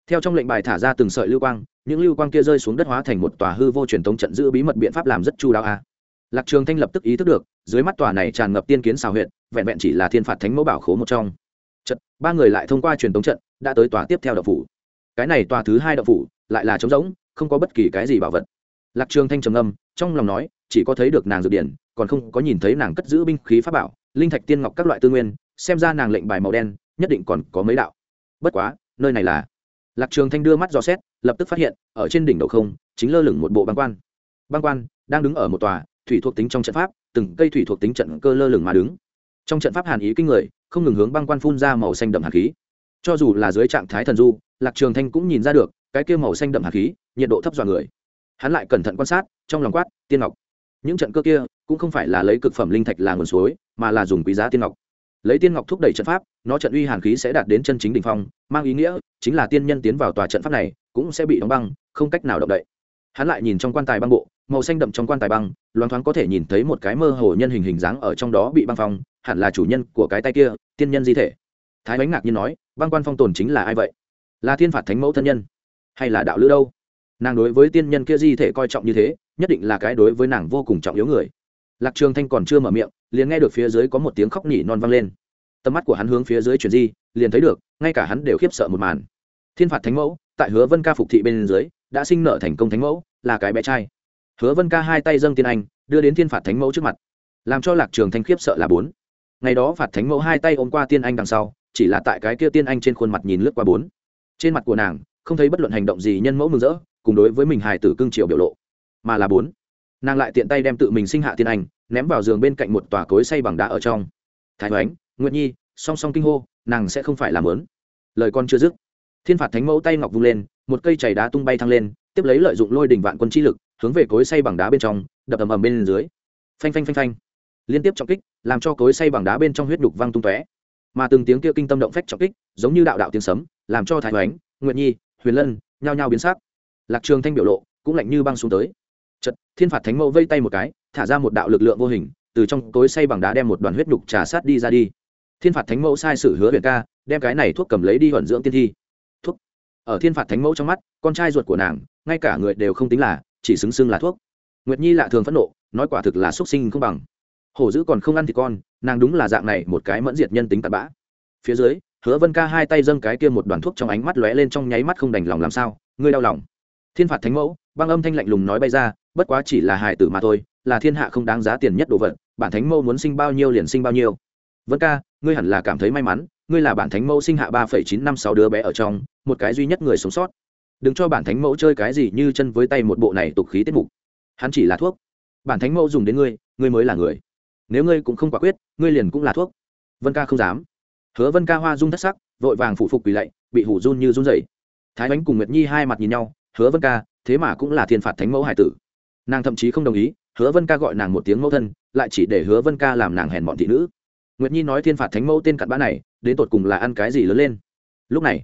theo trong lệnh bài thả ra từng sợi lưu quang, những lưu quang kia rơi xuống đất hóa thành một tòa hư vô truyền thống trận giữ bí mật biện pháp làm rất chu đáo a. Lạc trường thanh lập tức ý thức được, dưới mắt tòa này tràn ngập tiên kiến xào huyện vẹn vẹn chỉ là thiên phạt thánh mẫu bảo khố một trong. Trận ba người lại thông qua truyền thống trận, đã tới tòa tiếp theo đậu phủ. Cái này tòa thứ hai đậu phủ, lại là trống rỗng, không có bất kỳ cái gì bảo vật. Lạc trường thanh trầm ngâm, trong lòng nói, chỉ có thấy được nàng dược điển, còn không có nhìn thấy nàng cất giữ binh khí pháp bảo, linh thạch tiên ngọc các loại tư nguyên, xem ra nàng lệnh bài màu đen, nhất định còn có mấy đạo. Bất quá, nơi này là lạc trường thanh đưa mắt dò xét, lập tức phát hiện, ở trên đỉnh đầu không, chính lơ lửng một bộ băng quan. Băng quan đang đứng ở một tòa thủy thuộc tính trong trận pháp, từng cây thủy thuộc tính trận cơ lơ lửng mà đứng. Trong trận pháp hàn ý kinh người, không ngừng hướng băng quan phun ra màu xanh đậm hạt khí. Cho dù là dưới trạng thái thần du, lạc trường thanh cũng nhìn ra được, cái kia màu xanh đậm hạt khí, nhiệt độ thấp dọa người. Hắn lại cẩn thận quan sát, trong lòng quát, tiên ngọc, những trận cơ kia cũng không phải là lấy cực phẩm linh thạch là nguồn suối, mà là dùng quý giá tiên ngọc lấy tiên ngọc thúc đẩy trận pháp, nó trận uy hàn khí sẽ đạt đến chân chính đ ỉ n h phong, mang ý nghĩa chính là tiên nhân tiến vào tòa trận pháp này cũng sẽ bị đóng băng, không cách nào động đậy. Hắn lại nhìn trong quan tài băng bộ, màu xanh đậm trong quan tài băng, loáng thoáng có thể nhìn thấy một cái mơ hồ nhân hình hình dáng ở trong đó bị băng phong, hẳn là chủ nhân của cái tay kia, tiên nhân di thể. Thái bánh ngạc nhiên nói, băng quan phong tồn chính là ai vậy? Là thiên phạt thánh mẫu thân nhân hay là đạo lữ đâu? Nàng đối với tiên nhân kia di thể coi trọng như thế, nhất định là cái đối với nàng vô cùng trọng yếu người. Lạc trường thanh còn chưa mở miệng liền nghe được phía dưới có một tiếng khóc nỉ non vang lên. Tầm mắt của hắn hướng phía dưới chuyển di, liền thấy được, ngay cả hắn đều khiếp sợ một màn. Thiên phạt thánh mẫu, tại hứa vân ca phục thị bên dưới, đã sinh nợ thành công thánh mẫu, là cái bé trai. Hứa vân ca hai tay dâng tiên anh, đưa đến thiên phạt thánh mẫu trước mặt. Làm cho lạc trường thanh khiếp sợ là bốn. Ngày đó phạt thánh mẫu hai tay ôm qua tiên anh đằng sau, chỉ là tại cái kia tiên anh trên khuôn mặt nhìn lướt qua bốn. Trên mặt của nàng, không thấy bất luận hành động gì nhân mẫu mừng rỡ, cùng đối với mình hài tử cương triều biểu lộ, mà là bốn. Nàng lại tiện tay đem tự mình sinh hạ tiên anh ném vào giường bên cạnh một tòa cối xây bằng đá ở trong. Thái oánh nguyệt nhi, song song kinh hô, nàng sẽ không phải làm lớn. Lời con chưa dứt, thiên phạt thánh mẫu tay ngọc vung lên, một cây chảy đá tung bay thăng lên, tiếp lấy lợi dụng lôi đỉnh vạn quân chi lực, hướng về cối xây bằng đá bên trong, đập ầm ầm bên dưới. Phanh phanh phanh phanh. Liên tiếp trọng kích, làm cho cối xây bằng đá bên trong huyết đục văng tung tóe. Mà từng tiếng kia kinh tâm động phách trọng kích, giống như đạo đạo tiếng sấm, làm cho thái oánh nguyệt nhi, huyền lân nhao nhao biến sắc. Lạc trường thanh biểu lộ cũng lạnh như băng xuống tới. Chật thiên phạt thánh mẫu vây tay một cái thả ra một đạo lực lượng vô hình, từ trong tối say bằng đá đem một đoàn huyết nhục trà sát đi ra đi. Thiên phạt thánh mẫu sai sử hứa huyền ca, đem cái này thuốc cầm lấy đi vận dưỡng tiên thi. Thuốc. Ở thiên phạt thánh mẫu trong mắt, con trai ruột của nàng, ngay cả người đều không tính là, chỉ xứng xưng là thuốc. Nguyệt nhi lạ thường phẫn nộ, nói quả thực là xuất sinh không bằng. Hổ dữ còn không ăn thì con, nàng đúng là dạng này một cái mẫn diệt nhân tính tạt bã. Phía dưới, hứa vân ca hai tay dâng cái kia một đoàn thuốc trong ánh mắt lóe lên trong nháy mắt không đành lòng làm sao, ngươi đau lòng. Thiên phạt thánh mẫu, băng âm thanh lạnh lùng nói bay ra, bất quá chỉ là hài tử mà thôi là thiên hạ không đáng giá tiền nhất đồ vật, bản thánh mẫu muốn sinh bao nhiêu liền sinh bao nhiêu. Vân ca, ngươi hẳn là cảm thấy may mắn, ngươi là bản thánh mẫu sinh hạ ba phẩy chín năm sáu đứa bé ở trong, một cái duy nhất người sống sót. Đừng cho bản thánh mẫu chơi cái gì như chân với tay một bộ này tục khí tiết mục. Hắn chỉ là thuốc. Bản thánh mẫu dùng đến ngươi ngươi mới là người. Nếu ngươi cũng không quả quyết, ngươi liền cũng là thuốc. Vân ca không dám. Hứa vân ca hoa dung thất sắc, vội vàng phụ phục quỳ lạy, bị hủ run như run rẩy. Thái bánh cùng nguyệt nhi hai mặt nhìn nhau, hứa vân ca, thế mà cũng là thiên phạt thánh mẫu hải tử. Nàng thậm chí không đồng ý hứa vân ca gọi nàng một tiếng mẫu thân, lại chỉ để hứa vân ca làm nàng hèn bọn thị nữ. Nguyệt nhi nói thiên phạt thánh mẫu tên cặn bã này, đến tột cùng là ăn cái gì lớn lên? Lúc này,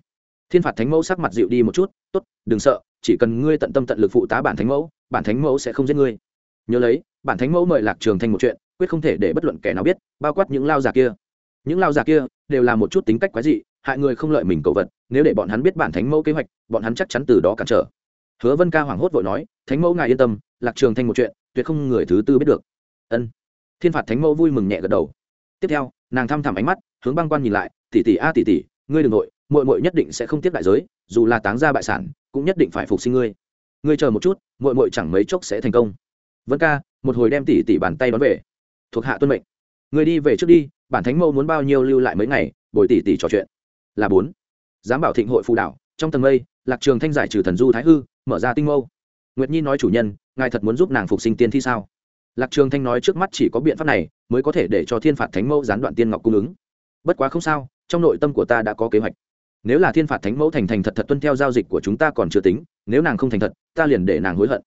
thiên phạt thánh mẫu sắc mặt dịu đi một chút, tốt, đừng sợ, chỉ cần ngươi tận tâm tận lực phụ tá bản thánh mẫu, bản thánh mẫu sẽ không giết ngươi. Nhớ lấy, bản thánh mẫu mời lạc trường thanh một chuyện, quyết không thể để bất luận kẻ nào biết, bao quát những lao giả kia. Những lao giả kia đều là một chút tính cách quái dị, hại người không lợi mình cầu vật, nếu để bọn hắn biết bản thánh mẫu kế hoạch, bọn hắn chắc chắn từ đó cản trở. Hứa vân ca hoảng hốt vội nói, thánh mẫu ngài yên tâm, lạc trường thanh một chuyện tuyệt không người thứ tư biết được. Ân. Thiên phạt thánh mẫu vui mừng nhẹ gật đầu. Tiếp theo, nàng thăm thẳm ánh mắt, hướng băng quan nhìn lại, tỷ tỷ a, tỷ tỷ, ngươi đ ừ n g nội mội mội nhất định sẽ không tiếp đại giới, dù là táng ra bại sản, cũng nhất định phải phục sinh ngươi. Ngươi chờ một chút mội mội chẳng mấy chốc sẽ thành công. Vân ca, một hồi đem tỷ tỷ bàn tay đón về. Thuộc hạ tuân mệnh. Người đi về trước đi, bản thánh mẫu muốn bao nhiêu lưu lại mấy ngày, bồi tỷ tỷ trò chuyện. Là bốn. Giám bảo thịnh hội phù đảo, trong tầng mây, lạc trường thanh giải trừ thần du thái hư, mở ra tinh mâu. Nguyệt nhi nói chủ nhân ngài thật muốn giúp nàng phục sinh tiên thi sao? Lạc trường thanh nói trước mắt chỉ có biện pháp này, mới có thể để cho thiên phạt thánh mẫu gián đoạn tiên ngọc cung ứng. Bất quá không sao, trong nội tâm của ta đã có kế hoạch. Nếu là thiên phạt thánh mẫu thành thành thật thật tuân theo giao dịch của chúng ta còn chưa tính, nếu nàng không thành thật, ta liền để nàng hối hận.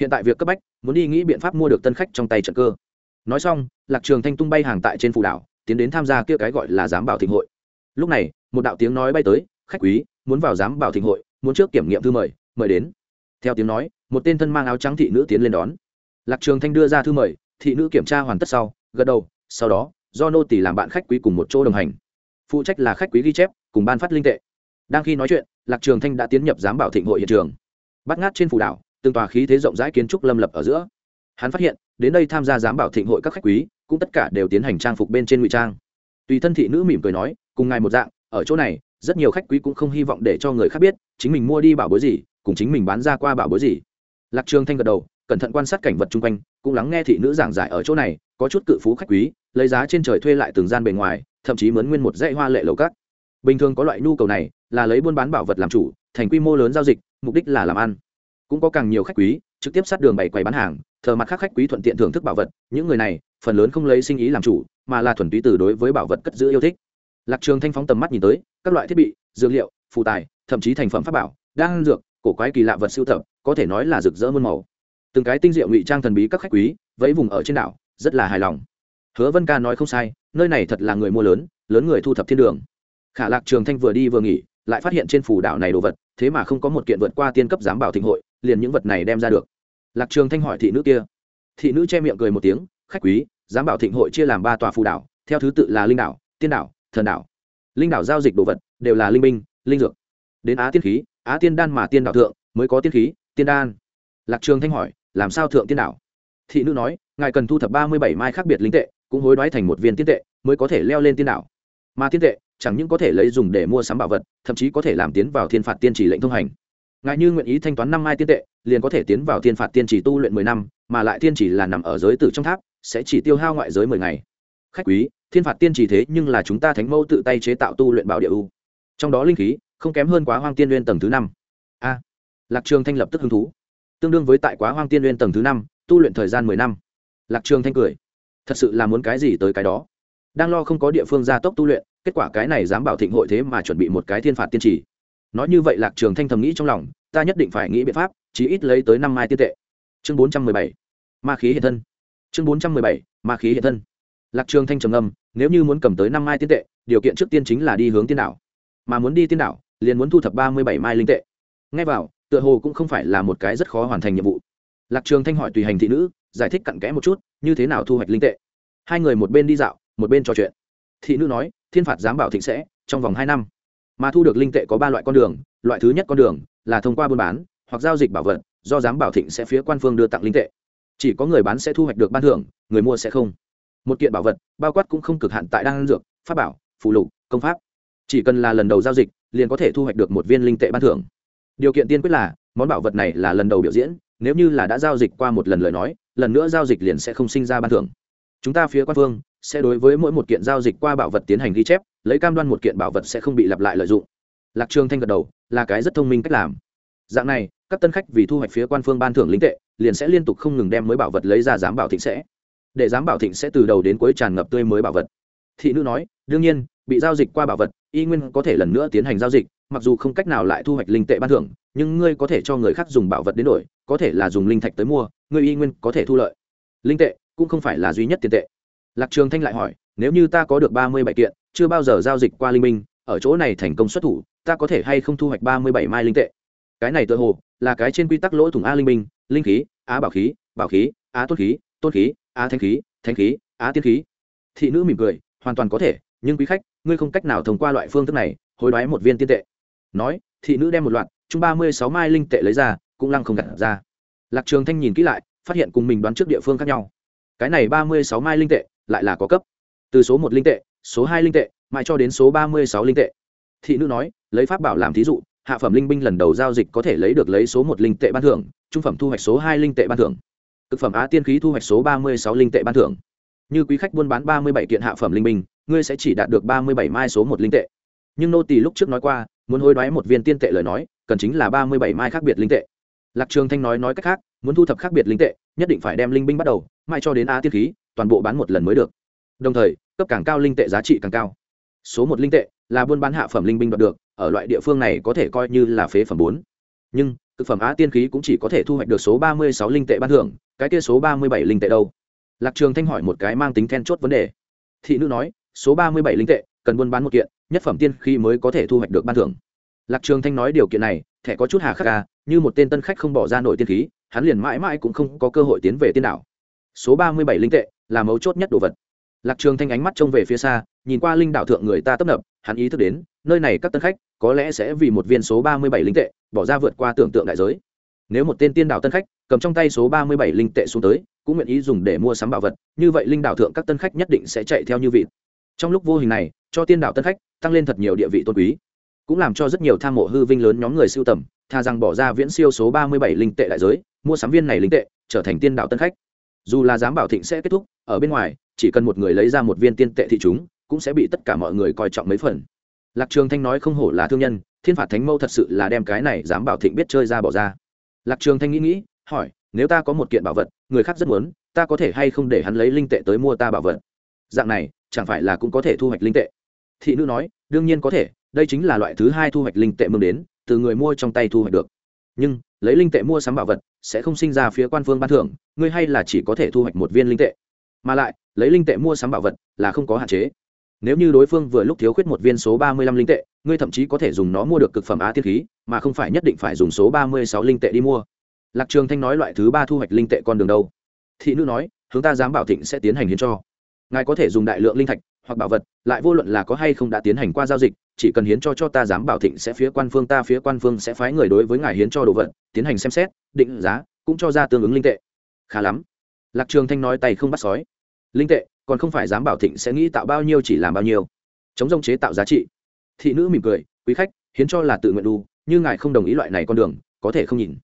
Hiện tại việc cấp bách, muốn đi nghĩ biện pháp mua được tân khách trong tay trận cơ. Nói xong, lạc trường thanh tung bay hàng tại trên phù đảo, tiến đến tham gia kia cái gọi là giám bảo thịnh hội. Lúc này, một đạo tiếng nói bay tới, khách quý, muốn vào giám bảo thịnh hội, muốn trước kiểm nghiệm thư mời mời đến. Theo tiếng nói một tên thân mang áo trắng thị nữ tiến lên đón. Lạc trường thanh đưa ra thư mời, thị nữ kiểm tra hoàn tất sau, gật đầu, sau đó, do nô tỷ làm bạn khách quý cùng một chỗ đồng hành. Phụ trách là khách quý ghi chép, cùng ban phát linh tệ. Đang khi nói chuyện, lạc trường thanh đã tiến nhập giám bảo thịnh hội hiện trường. Bắt ngát trên phù đảo, từng tòa khí thế rộng rãi kiến trúc lâm lập ở giữa. Hắn phát hiện, đến đây tham gia giám bảo thịnh hội các khách quý, cũng tất cả đều tiến hành trang phục bên trên ngụy trang. Tùy thân thị nữ mỉm cười nói, cùng ngài một dạng, ở chỗ này, rất nhiều khách quý cũng không hy vọng để cho người khác biết, chính mình mua đi bảo bối gì, cùng chính mình bán ra qua bảo bối gì lạc trường thanh gật đầu, cẩn thận quan sát cảnh vật chung quanh, cũng lắng nghe thị nữ giảng giải ở chỗ này, có chút cự phú khách quý, lấy giá trên trời thuê lại từng gian bề ngoài, thậm chí mướn nguyên một dãy hoa lệ lầu cát bình thường có loại nhu cầu này, là lấy buôn bán bảo vật làm chủ, thành quy mô lớn giao dịch, mục đích là làm ăn. Cũng có càng nhiều khách quý, trực tiếp sát đường bày quầy bán hàng, thờ mặt khác khách quý thuận tiện thưởng thức bảo vật, những người này, phần lớn không lấy sinh ý làm chủ, mà là thuần túy từ đối với bảo vật cất giữ yêu thích. Lạc trường thanh phóng tầm mắt nhìn tới, các loại thiết bị, dược liệu phụ tài, thậm chí thành phẩm pháp bảo đang dược cổ quái kỳ lạ vật sưu tập, có thể nói là rực rỡ muôn màu. Từng cái tinh diệu ngụy trang thần bí các khách quý, vẫy vùng ở trên đảo, rất là hài lòng. Hứa vân ca nói không sai, nơi này thật là người mua lớn lớn người thu thập thiên đường. Khả lạc trường thanh vừa đi vừa nghỉ, lại phát hiện trên phủ đảo này đồ vật, thế mà không có một kiện vượt qua tiên cấp giám bảo thịnh hội, liền những vật này đem ra được. Lạc trường thanh hỏi thị nữ kia. Thị nữ che miệng cười một tiếng, khách quý, giám bảo thịnh hội chia làm ba tòa phù đảo, theo thứ tự là linh đảo, tiên đảo, thần đảo. Linh đảo giao dịch đồ vật đều là linh binh, linh dược. Đến á tiên khí á tiên đan mà tiên đạo thượng mới có tiên khí, tiên đan. Lạc trường thanh hỏi, làm sao thượng tiên đảo thị nữ nói, ngài cần thu thập ba mươi bảy mai khác biệt linh tệ, cũng hối đoái thành một viên tiên tệ, mới có thể leo lên tiên đảo mà tiên tệ, chẳng những có thể lấy dùng để mua sắm bảo vật, thậm chí có thể làm tiến vào thiên phạt tiên chỉ lệnh thông hành. Ngài như nguyện ý thanh toán năm mai tiên tệ, liền có thể tiến vào thiên phạt tiên chỉ tu luyện mười năm, mà lại tiên chỉ là nằm ở giới tử trong tháp, sẽ chỉ tiêu hao ngoại giới mười ngày. Khách quý, thiên phạt tiên chỉ thế nhưng là chúng ta thánh mẫu tự tay chế tạo tu luyện bảo địa u trong đó linh khí không kém hơn quá hoang tiên liên tầng thứ năm. A, lạc trường thanh lập tức hứng thú. Tương đương với tại quá hoang tiên liên tầng thứ năm, tu luyện thời gian mười năm. Lạc trường thanh cười. Thật sự là muốn cái gì tới cái đó. Đang lo không có địa phương gia tốc tu luyện, kết quả cái này dám bảo thịnh hội thế mà chuẩn bị một cái thiên phạt tiên trì. Nói như vậy lạc trường thanh thầm nghĩ trong lòng, ta nhất định phải nghĩ biện pháp, chí ít lấy tới năm mai tiên tệ. Chương bốn trăm mười bảy, ma khí hiện thân. Chương bốn trăm mười bảy, ma khí hiện thân. Lạc trường thanh trầm ngâm, nếu như muốn cầm tới năm mai tiên tệ, điều kiện trước tiên chính là đi hướng tiên đảo. Mà muốn đi tiên đảo liền muốn thu thập ba mươi bảy mai linh tệ. Ngay vào, tựa hồ cũng không phải là một cái rất khó hoàn thành nhiệm vụ. Lạc trường thanh hỏi tùy hành thị nữ, giải thích cặn kẽ một chút, như thế nào thu hoạch linh tệ. Hai người một bên đi dạo, một bên trò chuyện. Thị nữ nói, thiên phạt giám bảo thịnh sẽ, trong vòng hai năm. Mà thu được linh tệ có ba loại con đường, loại thứ nhất con đường là thông qua buôn bán, hoặc giao dịch bảo vật, do giám bảo thịnh sẽ phía quan phương đưa tặng linh tệ. Chỉ có người bán sẽ thu hoạch được ban thưởng, người mua sẽ không. Một kiện bảo vật, bao quát cũng không cực hạn tại đan dược, pháp bảo phụ lục, công pháp chỉ cần là lần đầu giao dịch, liền có thể thu hoạch được một viên linh tệ ban thưởng. Điều kiện tiên quyết là, món bảo vật này là lần đầu biểu diễn, nếu như là đã giao dịch qua một lần lời nói, lần nữa giao dịch liền sẽ không sinh ra ban thưởng. Chúng ta phía quan phương sẽ đối với mỗi một kiện giao dịch qua bảo vật tiến hành ghi chép, lấy cam đoan một kiện bảo vật sẽ không bị lặp lại lợi dụng. Lạc trường thanh gật đầu, là cái rất thông minh cách làm. Dạng này, các tân khách vì thu hoạch phía quan phương ban thưởng linh tệ, liền sẽ liên tục không ngừng đem mới bảo vật lấy ra giám bảo thịnh sẽ. Để giám bảo thịnh sẽ từ đầu đến cuối tràn ngập tươi mới bảo vật. Thị nữ nói, đương nhiên, bị giao dịch qua bảo vật y nguyên có thể lần nữa tiến hành giao dịch, mặc dù không cách nào lại thu hoạch linh tệ ban thưởng, nhưng ngươi có thể cho người khác dùng bảo vật đến đổi, có thể là dùng linh thạch tới mua, ngươi y nguyên có thể thu lợi. Linh tệ cũng không phải là duy nhất tiền tệ. Lạc trường thanh lại hỏi, nếu như ta có được ba mươi bảy kiện, chưa bao giờ giao dịch qua linh minh, ở chỗ này thành công xuất thủ, ta có thể hay không thu hoạch ba mươi bảy mai linh tệ? Cái này tự hồ là cái trên quy tắc lỗ thủng a linh minh, linh khí á bảo khí bảo khí á tốt khí tốt khí á thanh khí thanh khí á tiên khí. Thị nữ mỉm cười, hoàn toàn có thể, nhưng quý khách ngươi không cách nào thông qua loại phương thức này, hối đoái một viên tiên tệ. Nói, thị nữ đem một loạt, chung ba mươi sáu mai linh tệ lấy ra, cũng lăng không gặt ra. Lạc trường thanh nhìn kỹ lại, phát hiện cùng mình đoán trước địa phương khác nhau. Cái này ba mươi sáu mai linh tệ, lại là có cấp. Từ số một linh tệ, số hai linh tệ, mãi cho đến số ba mươi sáu linh tệ. Thị nữ nói, lấy pháp bảo làm thí dụ, hạ phẩm linh binh lần đầu giao dịch có thể lấy được lấy số một linh tệ ban thưởng, trung phẩm thu hoạch số hai linh tệ ban thưởng. Thực phẩm á tiên khí thu hoạch số ba mươi sáu linh tệ ban thưởng. Như quý khách buôn bán ba mươi bảy kiện hạ phẩm linh binh ngươi sẽ chỉ đạt được ba mươi bảy mai số một linh tệ. Nhưng nô tỳ lúc trước nói qua, muốn hối đoái một viên tiên tệ lời nói, cần chính là ba mươi bảy mai khác biệt linh tệ. Lạc trường thanh nói nói cách khác, muốn thu thập khác biệt linh tệ, nhất định phải đem linh binh bắt đầu, mai cho đến á tiên khí, toàn bộ bán một lần mới được. Đồng thời, cấp càng cao linh tệ giá trị càng cao. Số một linh tệ là buôn bán hạ phẩm linh binh đoạt được, ở loại địa phương này có thể coi như là phế phẩm bốn. Nhưng, thực phẩm á tiên khí cũng chỉ có thể thu hoạch được số ba mươi sáu linh tệ ban thưởng, cái kia số ba mươi bảy linh tệ đâu? Lạc trường thanh hỏi một cái mang tính then chốt vấn đề. Thị nữ nói số ba mươi bảy linh tệ, cần buôn bán một kiện, nhất phẩm tiên khí mới có thể thu hoạch được ban thưởng. Lạc trường thanh nói điều kiện này, thẻ có chút hà khắc à như một tên tân khách không bỏ ra nổi tiên khí, hắn liền mãi mãi cũng không có cơ hội tiến về tiên đảo. Số ba mươi bảy linh tệ, là mấu chốt nhất đồ vật. Lạc trường thanh ánh mắt trông về phía xa, nhìn qua linh đảo thượng người ta tấp nập, hắn ý thức đến, nơi này các tân khách, có lẽ sẽ vì một viên số ba mươi bảy linh tệ, bỏ ra vượt qua tưởng tượng đại giới. Nếu một tên tiên đảo tân khách, cầm trong tay số ba mươi bảy linh tệ xuống tới, cũng nguyện ý dùng để mua sắm bảo vật, như vậy linh đảo thượng các tân khách nhất định sẽ chạy theo như vịt trong lúc vô hình này, cho tiên đạo tân khách, tăng lên thật nhiều địa vị tôn quý, cũng làm cho rất nhiều tham mộ hư vinh lớn nhóm người siêu tầm, tha rằng bỏ ra viễn siêu số ba mươi bảy linh tệ đại giới, mua sắm viên này linh tệ, trở thành tiên đạo tân khách. Dù là giám bảo thịnh sẽ kết thúc, ở bên ngoài, chỉ cần một người lấy ra một viên tiên tệ thị chúng, cũng sẽ bị tất cả mọi người coi trọng mấy phần. Lạc trường thanh nói không hổ là thương nhân, thiên phạt thánh mâu thật sự là đem cái này giám bảo thịnh biết chơi ra bỏ ra. Lạc trường thanh nghĩ nghĩ, hỏi, nếu ta có một kiện bảo vật, người khác rất muốn, ta có thể hay không để hắn lấy linh tệ tới mua ta bảo vật? Dạng này chẳng phải là cũng có thể thu hoạch linh tệ? Thị nữ nói, đương nhiên có thể, đây chính là loại thứ hai thu hoạch linh tệ mương đến, từ người mua trong tay thu hoạch được. Nhưng, lấy linh tệ mua sắm bảo vật, sẽ không sinh ra phía quan phương ban thưởng, ngươi hay là chỉ có thể thu hoạch một viên linh tệ. Mà lại, lấy linh tệ mua sắm bảo vật là không có hạn chế. Nếu như đối phương vừa lúc thiếu khuyết một viên số ba mươi lăm linh tệ, ngươi thậm chí có thể dùng nó mua được cực phẩm á tiết khí, mà không phải nhất định phải dùng số ba mươi sáu linh tệ đi mua. Lạc trường thanh nói loại thứ ba thu hoạch linh tệ con đường đâu? Thị nữ nói, hướng ta dám bảo thịnh sẽ tiến hành hiến cho ngài có thể dùng đại lượng linh thạch hoặc bảo vật, lại vô luận là có hay không đã tiến hành qua giao dịch, chỉ cần hiến cho cho ta dám bảo thịnh sẽ phía quan phương, ta phía quan phương sẽ phái người đối với ngài hiến cho đồ vật, tiến hành xem xét, định giá, cũng cho ra tương ứng linh tệ. Khá lắm. Lạc trường thanh nói tay không bắt sói. Linh tệ, còn không phải dám bảo thịnh sẽ nghĩ tạo bao nhiêu chỉ làm bao nhiêu. Chống rông chế tạo giá trị. Thị nữ mỉm cười, quý khách, hiến cho là tự nguyện đu như ngài không đồng ý loại này con đường, có thể không nhìn.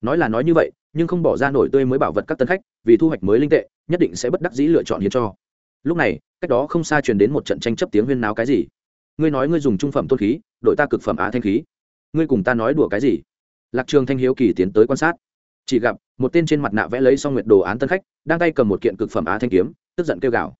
Nói là nói như vậy, nhưng không bỏ ra nổi tươi mới bảo vật các tân khách, vì thu hoạch mới linh tệ, nhất định sẽ bất đắc dĩ lựa chọn hiến cho lúc này, cách đó không xa truyền đến một trận tranh chấp tiếng huyên náo cái gì? Ngươi nói ngươi dùng trung phẩm tôn khí, đội ta cực phẩm á thanh khí. Ngươi cùng ta nói đùa cái gì? Lạc trường thanh hiếu kỳ tiến tới quan sát. Chỉ gặp, một tên trên mặt nạ vẽ lấy xong nguyệt đồ án tân khách, đang tay cầm một kiện cực phẩm á thanh kiếm, tức giận kêu gào.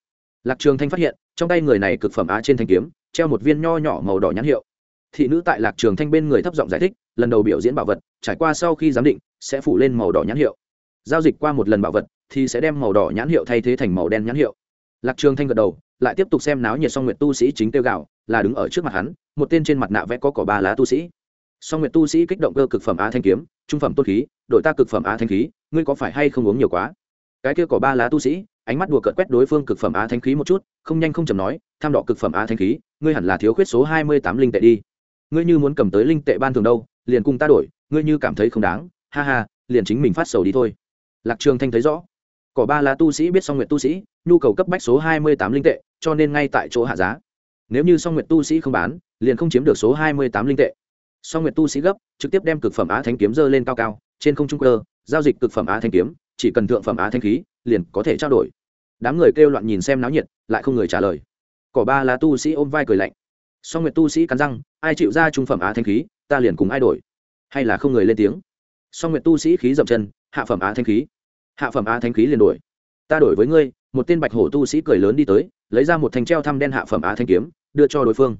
Lạc trường thanh phát hiện, trong tay người này cực phẩm á trên thanh kiếm, treo một viên nho nhỏ màu đỏ nhãn hiệu. Thị nữ tại lạc trường thanh bên người thấp giọng giải thích, lần đầu biểu diễn bảo vật, trải qua sau khi giám định, sẽ phủ lên màu đỏ nhãn hiệu. Giao dịch qua một lần bảo vật, thì sẽ đem màu đỏ nhãn hiệu thay thế thành màu đen nhãn hiệu lạc trường thanh gật đầu, lại tiếp tục xem náo nhiệt song nguyệt tu sĩ chính tiêu gạo là đứng ở trước mặt hắn, một tên trên mặt nạ vẽ có cỏ ba lá tu sĩ. Song nguyệt tu sĩ kích động cơ cực phẩm A thanh kiếm, trung phẩm tốt khí, đội ta cực phẩm A thanh khí, ngươi có phải hay không uống nhiều quá? Cái kia cỏ ba lá tu sĩ, ánh mắt đùa cợt quét đối phương cực phẩm á thanh khí một chút, không nhanh không chầm nói, tham đọ cực phẩm á thanh khí, ngươi hẳn là thiếu khuyết số hai mươi tám linh tệ đi. Ngươi như muốn cầm tới linh tệ ban thường đâu, liền cùng ta đổi, ngươi như cảm thấy không đáng, ha ha, liền chính mình phát sầu đi thôi. Lạc trường thanh thấy rõ cỏ ba lá tu sĩ biết song nguyện tu sĩ, nhu cầu cấp bách số hai mươi tám linh tệ, cho nên ngay tại chỗ hạ giá. Nếu như song nguyện tu sĩ không bán, liền không chiếm được số hai mươi tám linh tệ. Song nguyện tu sĩ gấp, trực tiếp đem cực phẩm á thanh kiếm dơ lên cao cao, trên không trung cơ, giao dịch cực phẩm á thanh kiếm, chỉ cần thượng phẩm á thanh khí, liền có thể trao đổi. Đám người kêu loạn nhìn xem náo nhiệt, lại không người trả lời. Cỏ ba là tu sĩ ôm vai cười lạnh. Song nguyện tu sĩ cắn răng, ai chịu ra trung phẩm á thanh khí, ta liền cùng ai đổi. Hay là không người lên tiếng. Song nguyện tu sĩ khí dậm chân, hạ phẩm á thanh khí hạ phẩm á thanh khí liền đổi. Ta đổi với ngươi, một tên bạch hổ tu sĩ cười lớn đi tới, lấy ra một thanh treo thăm đen hạ phẩm á thanh kiếm, đưa cho đối phương.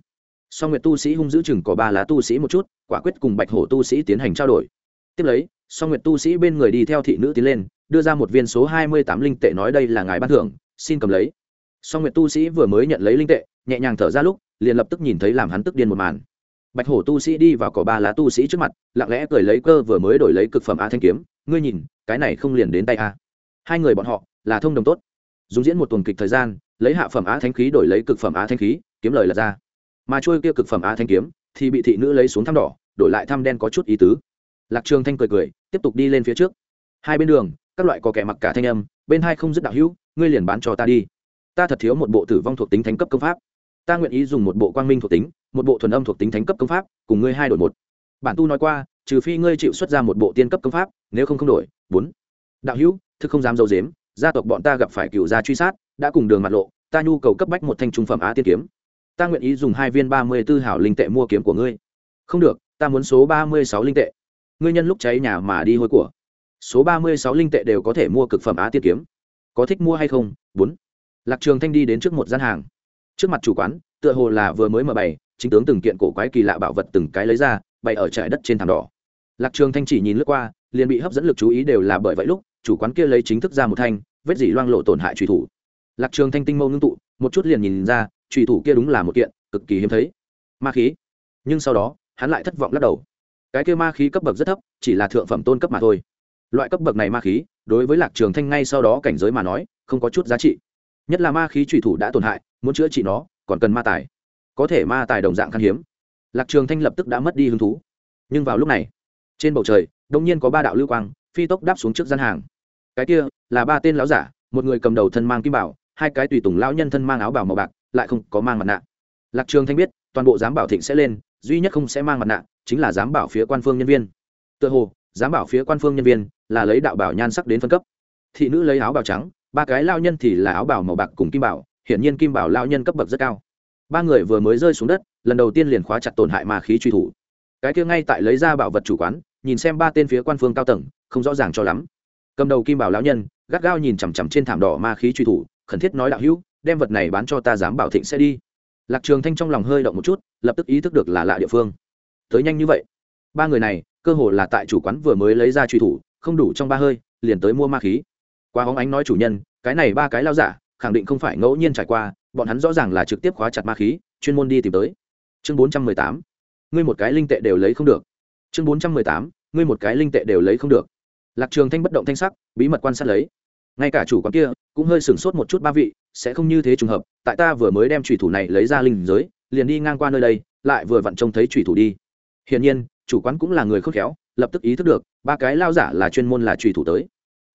Song nguyệt tu sĩ hung giữ chừng có ba lá tu sĩ một chút, quả quyết cùng bạch hổ tu sĩ tiến hành trao đổi. Tiếp lấy, song nguyệt tu sĩ bên người đi theo thị nữ tiến lên, đưa ra một viên số hai mươi tám linh tệ nói đây là ngài ban thưởng, xin cầm lấy. Song nguyệt tu sĩ vừa mới nhận lấy linh tệ, nhẹ nhàng thở ra lúc, liền lập tức nhìn thấy làm hắn tức điên một màn bạch hổ tu sĩ đi vào cỏ ba lá tu sĩ trước mặt, lặng lẽ cười lấy cơ vừa mới đổi lấy cực phẩm a thanh kiếm, ngươi nhìn, cái này không liền đến tay a? Hai người bọn họ là thông đồng tốt. Dùng diễn một tuần kịch thời gian, lấy hạ phẩm á thanh khí đổi lấy cực phẩm á thanh khí, kiếm lời là ra. Mà trôi kia cực phẩm á thanh kiếm thì bị thị nữ lấy xuống thăm đỏ, đổi lại thăm đen có chút ý tứ. Lạc trường thanh cười cười, tiếp tục đi lên phía trước. Hai bên đường, các loại có kẻ mặc cả thanh âm, bên hai không dứt đạo hữu, ngươi liền bán cho ta đi. Ta thật thiếu một bộ tử vong thuộc tính thánh cấp công pháp ta nguyện ý dùng một bộ quang minh thuộc tính, một bộ thuần âm thuộc tính thánh cấp công pháp, cùng ngươi hai đổi một. Bản tu nói qua, trừ phi ngươi chịu xuất ra một bộ tiên cấp công pháp, nếu không không đổi. Bốn. Đạo hữu thức không dám dâu dếm gia tộc bọn ta gặp phải cựu gia truy sát, đã cùng đường mặt lộ, ta nhu cầu cấp bách một thanh trung phẩm á tiên kiếm. Ta nguyện ý dùng hai viên ba mươi tư hảo linh tệ mua kiếm của ngươi. Không được, ta muốn số ba mươi sáu linh tệ. Ngươi nhân lúc cháy nhà mà đi hôi của. Số ba mươi sáu linh tệ đều có thể mua cực phẩm á tiên kiếm. Có thích mua hay không? Bốn. Lạc trường thanh đi đến trước một gian hàng trước mặt chủ quán, tựa hồ là vừa mới mở bày, chính tướng từng kiện cổ quái kỳ lạ bảo vật từng cái lấy ra, bày ở trải đất trên thảm đỏ. Lạc trường thanh chỉ nhìn lướt qua, liền bị hấp dẫn lực chú ý đều là bởi vậy lúc, chủ quán kia lấy chính thức ra một thanh, vết dỉ loang lộ tổn hại trùy thủ. Lạc trường thanh tinh mâu ngưng tụ, một chút liền nhìn ra, trùy thủ kia đúng là một kiện cực kỳ hiếm thấy. Ma khí. Nhưng sau đó, hắn lại thất vọng lắc đầu. Cái kia ma khí cấp bậc rất thấp, chỉ là thượng phẩm tôn cấp mà thôi. Loại cấp bậc này ma khí, đối với lạc trường thanh ngay sau đó cảnh giới mà nói, không có chút giá trị. Nhất là ma khí trùy thủ đã tổn hại muốn chữa trị nó, còn cần ma tài. Có thể ma tài đồng dạng khan hiếm. Lạc trường thanh lập tức đã mất đi hứng thú. Nhưng vào lúc này, trên bầu trời đông nhiên có ba đạo lưu quang, phi tốc đáp xuống trước gian hàng. Cái kia là ba tên lão giả, một người cầm đầu thân mang kim bảo, hai cái tùy tùng lão nhân thân mang áo bảo màu bạc, lại không có mang mặt nạ. Lạc trường thanh biết, toàn bộ giám bảo thịnh sẽ lên, duy nhất không sẽ mang mặt nạ chính là giám bảo phía quan phương nhân viên. Tựa hồ, giám bảo phía quan phương nhân viên là lấy đạo bảo nhan sắc đến phân cấp. Thị nữ lấy áo bào trắng, ba cái lao nhân thì là áo bảo màu bạc cùng kim bảo hiển nhiên kim bảo lao nhân cấp bậc rất cao. Ba người vừa mới rơi xuống đất, lần đầu tiên liền khóa chặt tổn hại ma khí truy thủ. Cái kia ngay tại lấy ra bảo vật chủ quán, nhìn xem ba tên phía quan phương cao tầng, không rõ ràng cho lắm. Cầm đầu kim bảo lão nhân, gắt gao nhìn chằm chằm trên thảm đỏ ma khí truy thủ, khẩn thiết nói đạo hữu, đem vật này bán cho ta dám bảo thịnh sẽ đi. Lạc trường thanh trong lòng hơi động một chút, lập tức ý thức được là lạ địa phương. Tới nhanh như vậy. Ba người này, cơ hồ là tại chủ quán vừa mới lấy ra truy thủ, không đủ trong ba hơi, liền tới mua ma khí. Qua hóng ánh nói chủ nhân, cái này ba cái lao giả khẳng định không phải ngẫu nhiên trải qua, bọn hắn rõ ràng là trực tiếp khóa chặt ma khí, chuyên môn đi tìm tới. Chương bốn trăm mười tám, ngươi một cái linh tệ đều lấy không được. Chương bốn trăm mười tám, ngươi một cái linh tệ đều lấy không được. Lạc trường thanh bất động thanh sắc, bí mật quan sát lấy. Ngay cả chủ quán kia cũng hơi sửng sốt một chút ba vị, sẽ không như thế trùng hợp, tại ta vừa mới đem thủy thủ này lấy ra linh giới, liền đi ngang qua nơi đây, lại vừa vặn trông thấy thủy thủ đi. Hiển nhiên, chủ quán cũng là người khôn khéo, lập tức ý thức được, ba cái lao giả là chuyên môn là thủy thủ tới.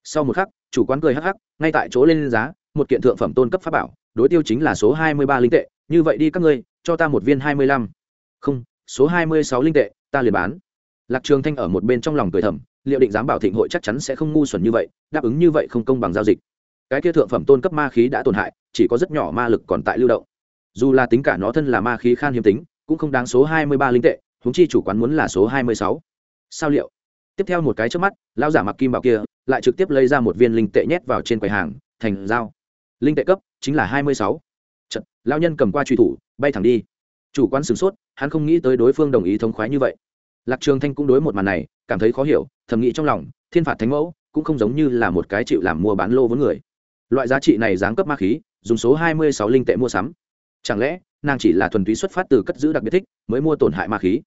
Sau một khắc, chủ quán cười hắc hắc, ngay tại chỗ lên giá một kiện thượng phẩm tôn cấp pháp bảo, đối tiêu chính là số hai mươi ba linh tệ, như vậy đi các ngươi, cho ta một viên hai mươi lăm. Không, số hai mươi sáu linh tệ, ta liền bán. Lạc trường thanh ở một bên trong lòng cười thầm, liệu định dám bảo thịnh hội chắc chắn sẽ không ngu xuẩn như vậy, đáp ứng như vậy không công bằng giao dịch. Cái kia thượng phẩm tôn cấp ma khí đã tổn hại, chỉ có rất nhỏ ma lực còn tại lưu động. Dù là tính cả nó thân là ma khí khan hiếm tính, cũng không đáng số hai mươi ba linh tệ húng chi chủ quán muốn là số hai mươi sáu. Sao liệu? Tiếp theo một cái trước mắt, lão giả mặc kim bảo kia, lại trực tiếp lấy ra một viên linh tệ nhét vào trên quầy hàng, thành dao linh tệ cấp, chính là hai mươi sáu. Trận lão nhân cầm qua truy thủ, bay thẳng đi. Chủ quán sửng sốt, hắn không nghĩ tới đối phương đồng ý thống khoái như vậy. Lạc trường thanh cũng đối một màn này cảm thấy khó hiểu, thầm nghĩ trong lòng, thiên phạt thánh mẫu cũng không giống như là một cái chịu làm mua bán lô với người. Loại giá trị này giáng cấp ma khí, dùng số hai mươi sáu linh tệ mua sắm. Chẳng lẽ, nàng chỉ là thuần túy xuất phát từ cất giữ đặc biệt thích, mới mua tổn hại ma khí?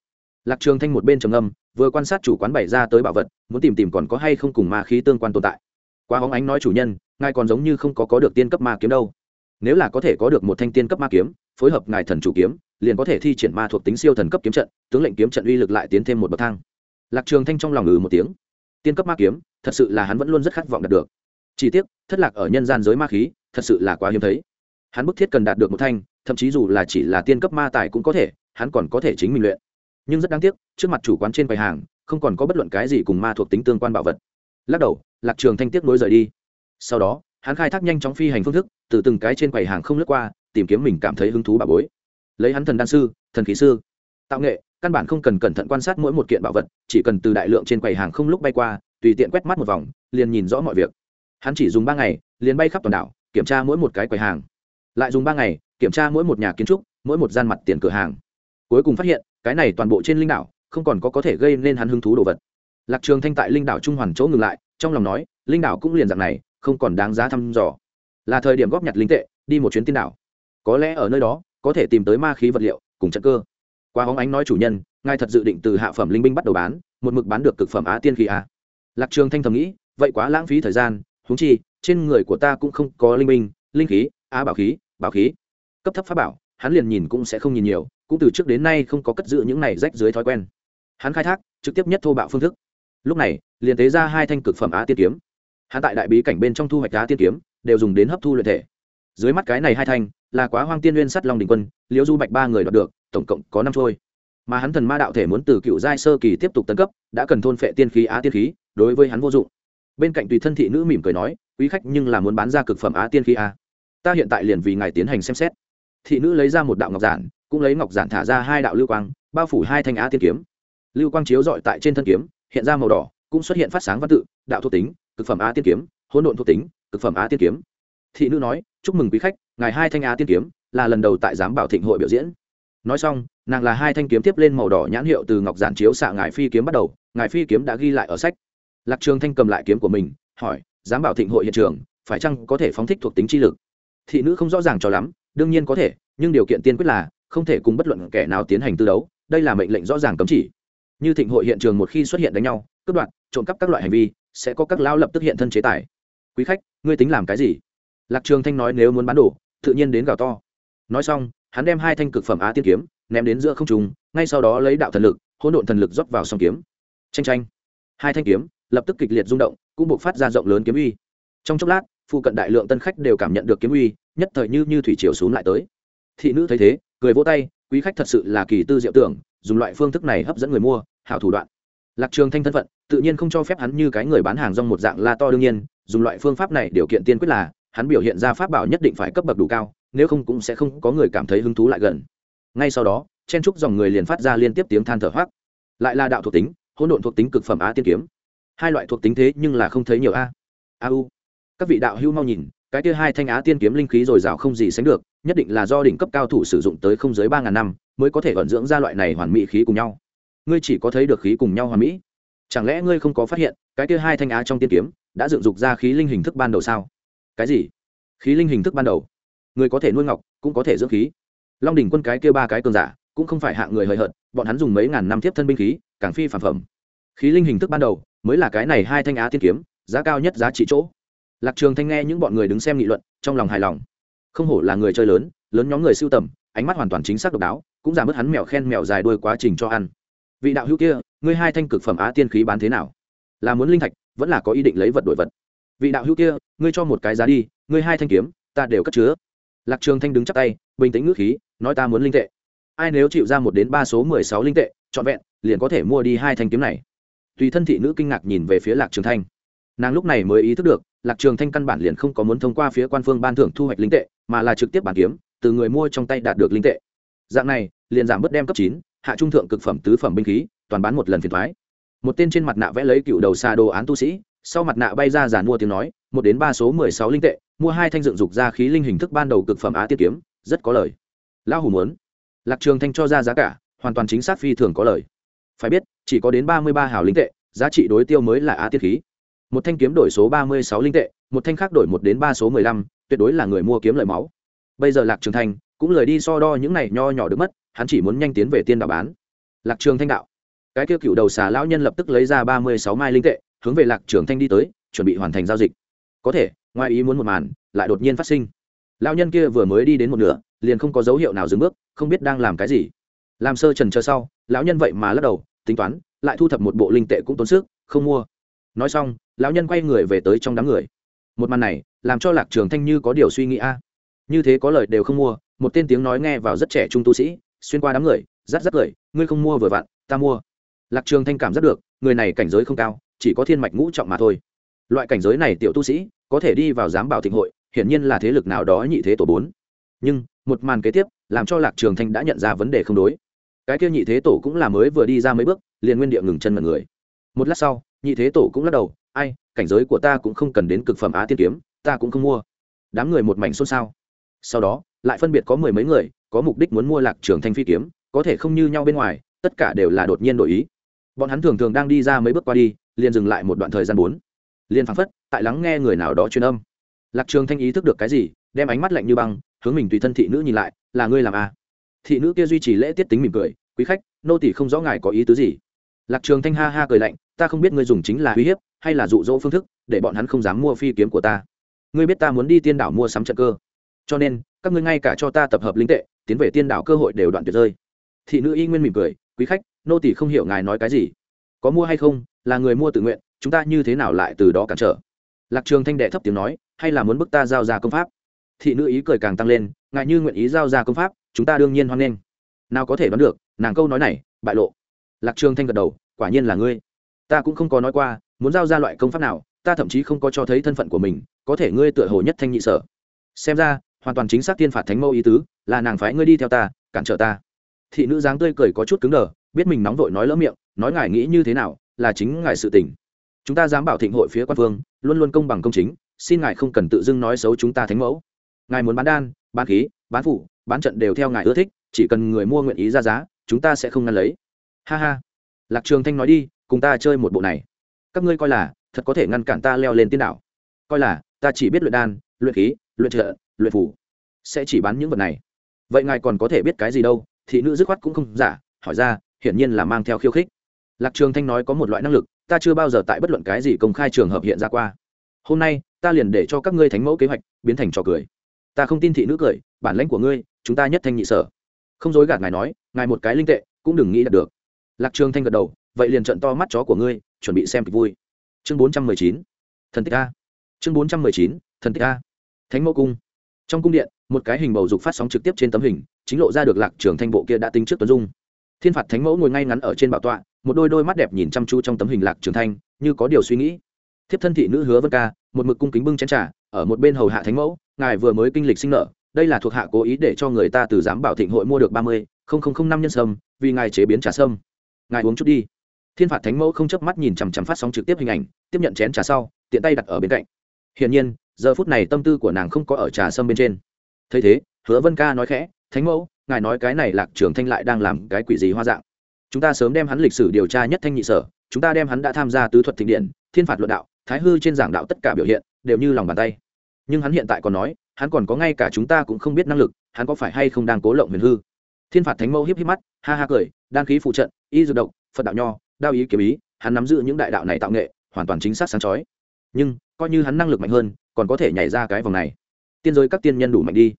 Lạc trường thanh một bên trầm âm vừa quan sát chủ quán bày ra tới bảo vật, muốn tìm tìm còn có hay không cùng ma khí tương quan tồn tại. Qua hóng ánh nói chủ nhân ngài còn giống như không có có được tiên cấp ma kiếm đâu. Nếu là có thể có được một thanh tiên cấp ma kiếm, phối hợp ngài thần chủ kiếm, liền có thể thi triển ma thuộc tính siêu thần cấp kiếm trận, tướng lệnh kiếm trận uy lực lại tiến thêm một bậc thang. Lạc trường thanh trong lòng ngừ một tiếng. Tiên cấp ma kiếm, thật sự là hắn vẫn luôn rất khát vọng đạt được. Chỉ tiếc, thất lạc ở nhân gian giới ma khí, thật sự là quá hiếm thấy. Hắn bức thiết cần đạt được một thanh, thậm chí dù là chỉ là tiên cấp ma tài cũng có thể, hắn còn có thể chính mình luyện. Nhưng rất đáng tiếc, trước mặt chủ quán trên quầy hàng, không còn có bất luận cái gì cùng ma thuộc tính tương quan bảo vật. Lắc đầu, lạc trường thanh tiếc nối rời đi sau đó, hắn khai thác nhanh chóng phi hành phương thức, từ từng cái trên quầy hàng không lướt qua, tìm kiếm mình cảm thấy hứng thú bà bối. Lấy hắn thần đan sư, thần khí sư, tạo nghệ, căn bản không cần cẩn thận quan sát mỗi một kiện bảo vật, chỉ cần từ đại lượng trên quầy hàng không lúc bay qua, tùy tiện quét mắt một vòng, liền nhìn rõ mọi việc. Hắn chỉ dùng ba ngày, liền bay khắp toàn đảo, kiểm tra mỗi một cái quầy hàng. Lại dùng ba ngày, kiểm tra mỗi một nhà kiến trúc, mỗi một gian mặt tiền cửa hàng. Cuối cùng phát hiện, cái này toàn bộ trên linh đảo, không còn có có thể gây nên hắn hứng thú đồ vật. Lạc trường thanh tại linh đảo trung hoàn chỗ ngừng lại, trong lòng nói, linh đảo cũng liền dạng này không còn đáng giá thăm dò. Là thời điểm góp nhặt linh tệ, đi một chuyến tiên đảo. Có lẽ ở nơi đó, có thể tìm tới ma khí vật liệu, cùng trận cơ. Qua hóng ánh nói chủ nhân, ngài thật dự định từ hạ phẩm linh binh bắt đầu bán, một mực bán được cực phẩm á tiên khí à. lạc trường thanh thầm nghĩ, vậy quá lãng phí thời gian húng chi, trên người của ta cũng không có linh binh, linh khí, á bảo khí bảo khí. Cấp thấp pháp bảo, hắn liền nhìn cũng sẽ không nhìn nhiều, cũng từ trước đến nay không có cất giữ những này rách dưới thói quen. Hắn khai thác, trực tiếp nhất thô bạo phương thức. Lúc này, liền tế ra hai thanh cực phẩm á tiên kiếm hắn tại đại bí cảnh bên trong thu hoạch đá tiên kiếm, đều dùng đến hấp thu luyện thể. Dưới mắt cái này hai thanh, là quá hoang tiên nguyên sắt long đình quân, liễu du bạch ba người đoạt được, tổng cộng có năm trôi. Mà hắn thần ma đạo thể muốn từ cựu giai sơ kỳ tiếp tục tấn cấp, đã cần thôn phệ tiên khí á tiên khí, đối với hắn vô dụng. Bên cạnh tùy thân thị nữ mỉm cười nói, quý khách nhưng là muốn bán ra cực phẩm á tiên khí a. Ta hiện tại liền vì ngài tiến hành xem xét. Thị nữ lấy ra một đạo ngọc giản, cũng lấy ngọc giản thả ra hai đạo lưu quang, bao phủ hai thanh á tiên kiếm. Lưu quang chiếu dọi tại trên thân kiếm, hiện ra màu đỏ, cũng xuất hiện phát sáng văn tự, đạo thuộc tính cực phẩm á tiên kiếm, hỗn độn thuộc tính, cực phẩm á tiên kiếm. Thị nữ nói, chúc mừng quý khách, ngài hai thanh á tiên kiếm là lần đầu tại giám bảo thịnh hội biểu diễn. Nói xong, nàng là hai thanh kiếm tiếp lên màu đỏ nhãn hiệu từ ngọc giản chiếu xạ ngài phi kiếm bắt đầu, ngài phi kiếm đã ghi lại ở sách. Lạc trường thanh cầm lại kiếm của mình, hỏi, giám bảo thịnh hội hiện trường, phải chăng có thể phóng thích thuộc tính chi lực? Thị nữ không rõ ràng cho lắm, đương nhiên có thể, nhưng điều kiện tiên quyết là, không thể cùng bất luận kẻ nào tiến hành tư đấu, đây là mệnh lệnh rõ ràng cấm chỉ. Như thịnh hội hiện trường một khi xuất hiện đánh nhau, cướp đoạt, trộm cắp các loại hành vi sẽ có các lao lập tức hiện thân chế tài. Quý khách, ngươi tính làm cái gì? Lạc trường thanh nói nếu muốn bán đồ, tự nhiên đến gào to. Nói xong, hắn đem hai thanh cực phẩm á tiên kiếm, ném đến giữa không trung, ngay sau đó lấy đạo thần lực, hỗn độn thần lực rót vào song kiếm. Tranh tranh hai thanh kiếm, lập tức kịch liệt rung động, cũng buộc phát ra rộng lớn kiếm uy. Trong chốc lát, phụ cận đại lượng tân khách đều cảm nhận được kiếm uy, nhất thời như như thủy triều xuống lại tới. Thị nữ thấy thế, cười vỗ tay, quý khách thật sự là kỳ tư diệu tưởng, dùng loại phương thức này hấp dẫn người mua, hảo thủ đoạn. Lạc trường thanh thân phận tự nhiên không cho phép hắn như cái người bán hàng rong một dạng la to đương nhiên, dùng loại phương pháp này điều kiện tiên quyết là, hắn biểu hiện ra pháp bảo nhất định phải cấp bậc đủ cao, nếu không cũng sẽ không có người cảm thấy hứng thú lại gần. Ngay sau đó, chen trúc dòng người liền phát ra liên tiếp tiếng than thở hoác. Lại là đạo thuộc tính, hỗn độn thuộc tính cực phẩm á tiên kiếm. Hai loại thuộc tính thế nhưng là không thấy nhiều a. A u. Các vị đạo hưu mau nhìn, cái kia hai thanh á tiên kiếm linh khí dồi dào không gì sánh được, nhất định là do đỉnh cấp cao thủ sử dụng tới không dưới ba ngàn năm, mới có thể vận dưỡng ra loại này hoàn mỹ khí cùng nhau. Ngươi chỉ có thấy được khí cùng nhau hoàn mỹ chẳng lẽ ngươi không có phát hiện, cái kia hai thanh á trong tiên kiếm, đã dựng dục ra khí linh hình thức ban đầu sao? Cái gì? Khí linh hình thức ban đầu? Người có thể nuôi ngọc, cũng có thể dưỡng khí. Long đỉnh quân cái kia ba cái cường giả, cũng không phải hạng người hời hợt, bọn hắn dùng mấy ngàn năm tiếp thân binh khí, càng phi phản phẩm. Khí linh hình thức ban đầu, mới là cái này hai thanh á tiên kiếm, giá cao nhất giá trị chỗ. Lạc trường thanh nghe những bọn người đứng xem nghị luận, trong lòng hài lòng. Không hổ là người chơi lớn lớn nhóm người siêu tầm, ánh mắt hoàn toàn chính xác độc đáo, cũng giảm bớt hắn mèo khen mèo dài đuôi quá trình cho ăn. Vị đạo hữu kia ngươi hai thanh cực phẩm á tiên khí bán thế nào? Là muốn linh thạch, vẫn là có ý định lấy vật đổi vật? Vị đạo hữu kia, ngươi cho một cái giá đi, ngươi hai thanh kiếm, ta đều cất chứa. Lạc trường thanh đứng chắp tay, bình tĩnh ngữ khí, nói ta muốn linh tệ. Ai nếu chịu ra một đến ba số mười sáu linh tệ, trọn vẹn, liền có thể mua đi hai thanh kiếm này. Tùy thân thị nữ kinh ngạc nhìn về phía lạc trường thanh. Nàng lúc này mới ý thức được, lạc trường thanh căn bản liền không có muốn thông qua phía quan phương ban thưởng thu hoạch linh tệ, mà là trực tiếp bán kiếm, từ người mua trong tay đạt được linh tệ. Dạng này, liền giảm bớt đem cấp chín, hạ trung thượng cực phẩm tứ phẩm binh khí toàn bán một lần phiền thoái. Một tên trên mặt nạ vẽ lấy cựu đầu xa đồ án tu sĩ, sau mặt nạ bay ra giàn mua tiếng nói, một đến ba số mười sáu linh tệ, mua hai thanh dựng dục ra khí linh hình thức ban đầu cực phẩm á tiết kiếm, rất có lời. Lão hủ muốn. Lạc trường thanh cho ra giá cả, hoàn toàn chính xác phi thường có lời. Phải biết, chỉ có đến ba mươi ba hào linh tệ, giá trị đối tiêu mới là á tiết khí. Một thanh kiếm đổi số ba mươi sáu linh tệ, một thanh khác đổi một đến ba số mười lăm, tuyệt đối là người mua kiếm lợi máu. Bây giờ lạc trường thanh cũng lời đi so đo những này nho nhỏ được mất, hắn chỉ muốn nhanh tiến về tiên đạo bán. Lạc trường thanh đạo cái kia cựu đầu xà lão nhân lập tức lấy ra ba mươi sáu mai linh tệ, hướng về lạc trường thanh đi tới, chuẩn bị hoàn thành giao dịch. Có thể, ngoài ý muốn một màn, lại đột nhiên phát sinh. Lão nhân kia vừa mới đi đến một nửa, liền không có dấu hiệu nào dừng bước, không biết đang làm cái gì. Làm sơ trần chờ sau, lão nhân vậy mà lắc đầu, tính toán, lại thu thập một bộ linh tệ cũng tốn sức, không mua. Nói xong, lão nhân quay người về tới trong đám người. Một màn này, làm cho lạc trường thanh như có điều suy nghĩ a. Như thế có lời đều không mua, một tên tiếng nói nghe vào rất trẻ trung tu sĩ, xuyên qua đám người rát rát cười, ngươi không mua vừa vặn, ta mua lạc trường thanh cảm giác được, người này cảnh giới không cao, chỉ có thiên mạch ngũ trọng mà thôi. Loại cảnh giới này tiểu tu sĩ, có thể đi vào giám bảo thịnh hội, hiển nhiên là thế lực nào đó nhị thế tổ bốn. Nhưng, một màn kế tiếp, làm cho lạc trường thanh đã nhận ra vấn đề không đối. Cái kia nhị thế tổ cũng là mới vừa đi ra mấy bước, liền nguyên địa ngừng chân mọi người. Một lát sau, nhị thế tổ cũng lắc đầu, ai, cảnh giới của ta cũng không cần đến cực phẩm á tiên kiếm, ta cũng không mua. Đám người một mảnh xôn xao. Sau đó, lại phân biệt có mười mấy người, có mục đích muốn mua lạc trường thanh phi kiếm, có thể không như nhau bên ngoài, tất cả đều là đột nhiên đổi ý bọn hắn thường thường đang đi ra mấy bước qua đi, liền dừng lại một đoạn thời gian bốn. Liền phăng phất, tại lắng nghe người nào đó truyền âm. Lạc trường thanh ý thức được cái gì, đem ánh mắt lạnh như băng, hướng mình tùy thân thị nữ nhìn lại, là ngươi làm a à? thị nữ kia duy trì lễ tiết tính mỉm cười, quý khách, nô tỷ không rõ ngài có ý tứ gì. Lạc trường thanh ha ha cười lạnh, ta không biết ngươi dùng chính là uy hiếp, hay là dụ dỗ phương thức, để bọn hắn không dám mua phi kiếm của ta. Ngươi biết ta muốn đi tiên đảo mua sắm trận cơ. Cho nên, các ngươi ngay cả cho ta tập hợp linh tệ, tiến về tiên đảo cơ hội đều đoạn tuyệt rơi thị nữ y nguyên mỉm cười, quý khách, nô tỷ không hiểu ngài nói cái gì. Có mua hay không? Là người mua tự nguyện, chúng ta như thế nào lại từ đó cản trở? Lạc trường thanh đệ thấp tiếng nói, hay là muốn bức ta giao ra công pháp? Thị nữ ý cười càng tăng lên, ngài như nguyện ý giao ra công pháp, chúng ta đương nhiên hoan nghênh. Nào có thể đoán được, nàng câu nói này, bại lộ. Lạc trường thanh gật đầu, quả nhiên là ngươi. Ta cũng không có nói qua, muốn giao ra loại công pháp nào, ta thậm chí không có cho thấy thân phận của mình, có thể ngươi tựa hồ nhất thanh nhị sở. Xem ra, hoàn toàn chính xác tiên phạt thánh mẫu ý tứ, là nàng phái ngươi đi theo ta, cản trở ta thị nữ dáng tươi cười có chút cứng đờ, biết mình nóng vội nói lỡ miệng, nói ngài nghĩ như thế nào, là chính ngài sự tình. Chúng ta dám bảo thịnh hội phía quan phương luôn luôn công bằng công chính, xin ngài không cần tự dưng nói xấu chúng ta thánh mẫu. Ngài muốn bán đan, bán khí, bán phủ, bán trận đều theo ngài ưa thích, chỉ cần người mua nguyện ý ra giá, chúng ta sẽ không ngăn lấy. Ha ha. Lạc trường thanh nói đi, cùng ta chơi một bộ này. Các ngươi coi là, thật có thể ngăn cản ta leo lên tiên đảo. Coi là, ta chỉ biết luyện đan, luyện khí, luyện trợ, luyện phủ. Sẽ chỉ bán những vật này. Vậy ngài còn có thể biết cái gì đâu? Thị nữ dứt khoát cũng không giả, hỏi ra, hiển nhiên là mang theo khiêu khích. Lạc trường thanh nói có một loại năng lực, ta chưa bao giờ tại bất luận cái gì công khai trường hợp hiện ra qua. Hôm nay, ta liền để cho các ngươi thánh mẫu kế hoạch, biến thành trò cười. Ta không tin thị nữ cười, bản lãnh của ngươi, chúng ta nhất thanh nhị sở. Không dối gạt ngài nói, ngài một cái linh tệ, cũng đừng nghĩ đạt được. Lạc trường thanh gật đầu, vậy liền trận to mắt chó của ngươi, chuẩn bị xem kịch vui. Chương bốn trăm mười chín, thần tích a. Chương bốn trăm mười chín, thần tích a. Thánh mẫu cung. Trong cung điện một cái hình bầu dục phát sóng trực tiếp trên tấm hình, chính lộ ra được lạc trường thanh bộ kia đã tính trước tuấn dung. Thiên phạt thánh mẫu ngồi ngay ngắn ở trên bảo tọa, một đôi đôi mắt đẹp nhìn chăm chú trong tấm hình lạc trường thanh, như có điều suy nghĩ. Thiếp thân thị nữ hứa vân ca, một mực cung kính bưng chén trà, ở một bên hầu hạ thánh mẫu, ngài vừa mới kinh lịch sinh nợ, đây là thuộc hạ cố ý để cho người ta từ giám bảo thịnh hội mua được ba mươi năm nhân sâm, vì ngài chế biến trà sâm. Ngài uống chút đi. Thiên phạt thánh mẫu không chớp mắt nhìn chằm chằm phát sóng trực tiếp hình ảnh, tiếp nhận chén trà sau, tiện tay đặt ở bên cạnh. Hiển nhiên, giờ phút này tâm tư của nàng không có ở trà sâm bên trên thấy thế, hứa vân ca nói khẽ, thánh mẫu, ngài nói cái này lạc trường thanh lại đang làm cái quỷ gì hoa dạng? Chúng ta sớm đem hắn lịch sử điều tra nhất thanh nhị sở, chúng ta đem hắn đã tham gia tứ thuật thịnh điện, thiên phạt luận đạo, thái hư trên giảng đạo tất cả biểu hiện, đều như lòng bàn tay. Nhưng hắn hiện tại còn nói, hắn còn có ngay cả chúng ta cũng không biết năng lực, hắn có phải hay không đang cố lộng huyền hư? Thiên phạt thánh mẫu hiếp hiếp mắt, ha ha cười, đan khí phụ trận, y dược độc, phật đạo nho, đao ý kiếm ý, hắn nắm giữ những đại đạo này tạo nghệ, hoàn toàn chính xác sáng chói. Nhưng, coi như hắn năng lực mạnh hơn, còn có thể nhảy ra cái vòng này tiên giới các tiên nhân đủ mạnh đi.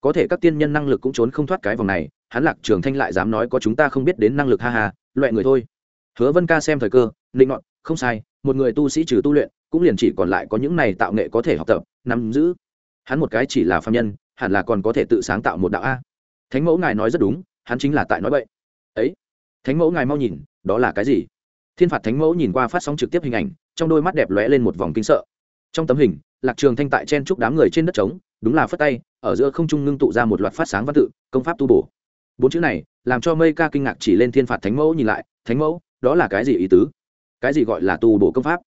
Có thể các tiên nhân năng lực cũng trốn không thoát cái vòng này, hắn lạc trường thanh lại dám nói có chúng ta không biết đến năng lực ha ha loại người thôi. Hứa vân ca xem thời cơ định ngọn không sai, một người tu sĩ trừ tu luyện, cũng liền chỉ còn lại có những này tạo nghệ có thể học tập, nắm giữ. Hắn một cái chỉ là phạm nhân, hẳn là còn có thể tự sáng tạo một đạo a. Thánh mẫu ngài nói rất đúng, hắn chính là tại nói vậy ấy, thánh mẫu ngài mau nhìn, đó là cái gì? Thiên phạt thánh mẫu nhìn qua phát sóng trực tiếp hình ảnh, trong đôi mắt đẹp lóe lên một vòng kinh sợ trong tấm hình, lạc trường thanh tại chen chúc đám người trên đất trống, đúng là phất tay, ở giữa không trung ngưng tụ ra một loạt phát sáng văn tự, công pháp tu bổ. Bốn chữ này, làm cho mây ca kinh ngạc chỉ lên thiên phạt thánh mẫu nhìn lại, thánh mẫu, đó là cái gì ý tứ? Cái gì gọi là tu bổ công pháp?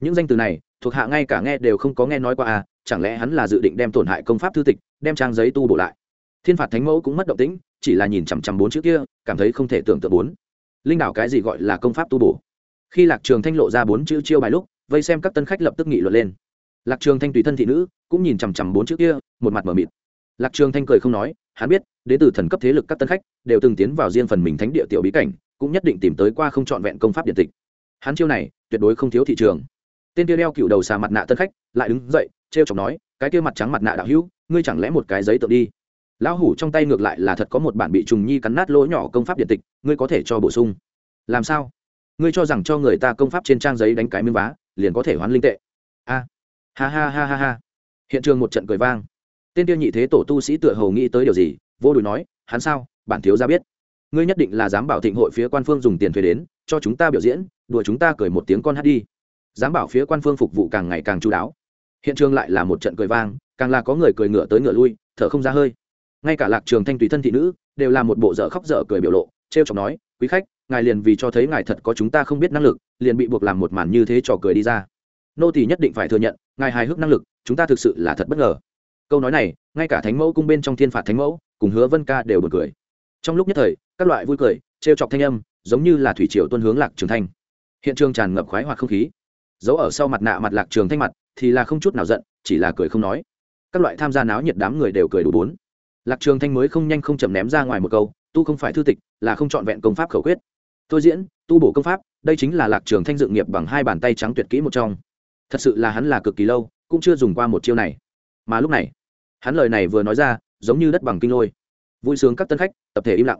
Những danh từ này, thuộc hạ ngay cả nghe đều không có nghe nói qua à chẳng lẽ hắn là dự định đem tổn hại công pháp thư tịch, đem trang giấy tu bổ lại? Thiên phạt thánh mẫu cũng mất động tĩnh, chỉ là nhìn chằm chằm bốn chữ kia, cảm thấy không thể tưởng tượng bốn. Linh đảo cái gì gọi là công pháp tu bổ? Khi lạc trường thanh lộ ra bốn chữ chiêu bài lúc, vây xem các tân khách lập tức nghị luận lên lạc trường thanh tùy thân thị nữ, cũng nhìn chằm chằm bốn chữ kia, một mặt mở mịt. Lạc trường thanh cười không nói, hắn biết, đến từ thần cấp thế lực các tân khách, đều từng tiến vào riêng phần mình thánh địa tiểu bí cảnh, cũng nhất định tìm tới qua không trọn vẹn công pháp điện tịch. Hắn chiêu này, tuyệt đối không thiếu thị trường. Tên kia đeo cựu đầu xà mặt nạ tân khách, lại đứng dậy, trêu chọc nói, cái kia mặt trắng mặt nạ đạo hữu, ngươi chẳng lẽ một cái giấy tự đi? Lão hủ trong tay ngược lại là thật có một bản bị trùng nhi cắn nát lỗ nhỏ công pháp điện tịch, ngươi có thể cho bổ sung. Làm sao? Ngươi cho rằng cho người ta công pháp trên trang giấy đánh cái miếng vá, liền có thể hoán linh tệ? A ha ha ha ha ha. Hiện trường một trận cười vang. Tên tiêu nhị thế tổ tu sĩ tựa hầu nghĩ tới điều gì, vô đùi nói, hắn sao? Bản thiếu ra biết. Ngươi nhất định là dám bảo thịnh hội phía quan phương dùng tiền thuê đến, cho chúng ta biểu diễn, đùa chúng ta cười một tiếng con hát đi. Dám bảo phía quan phương phục vụ càng ngày càng chú đáo. Hiện trường lại là một trận cười vang, càng là có người cười ngựa tới ngựa lui, thở không ra hơi. Ngay cả lạc trường thanh tùy thân thị nữ, đều là một bộ dở khóc dở cười biểu lộ, trêu chọc nói, quý khách, ngài liền vì cho thấy ngài thật có chúng ta không biết năng lực, liền bị buộc làm một màn như thế trò cười đi ra nô tỳ nhất định phải thừa nhận, ngài hài hước năng lực, chúng ta thực sự là thật bất ngờ. Câu nói này, ngay cả thánh mẫu cung bên trong thiên phạt thánh mẫu, cùng hứa vân ca đều bật cười. Trong lúc nhất thời, các loại vui cười, trêu chọc thanh âm, giống như là thủy triều tuân hướng lạc trường thanh. Hiện trường tràn ngập khoái hoặc không khí. Giấu ở sau mặt nạ mặt lạc trường thanh mặt, thì là không chút nào giận, chỉ là cười không nói. Các loại tham gia náo nhiệt đám người đều cười đủ bốn. Lạc trường thanh mới không nhanh không chậm ném ra ngoài một câu, tu không phải thư tịch, là không chọn vẹn công pháp khẩu quyết. Tôi diễn, tu bổ công pháp, đây chính là lạc trường thanh dựng nghiệp bằng hai bàn tay trắng tuyệt kỹ một trong thật sự là hắn là cực kỳ lâu, cũng chưa dùng qua một chiêu này. Mà lúc này, hắn lời này vừa nói ra, giống như đất bằng kinh lôi. Vui sướng các tân khách, tập thể im lặng.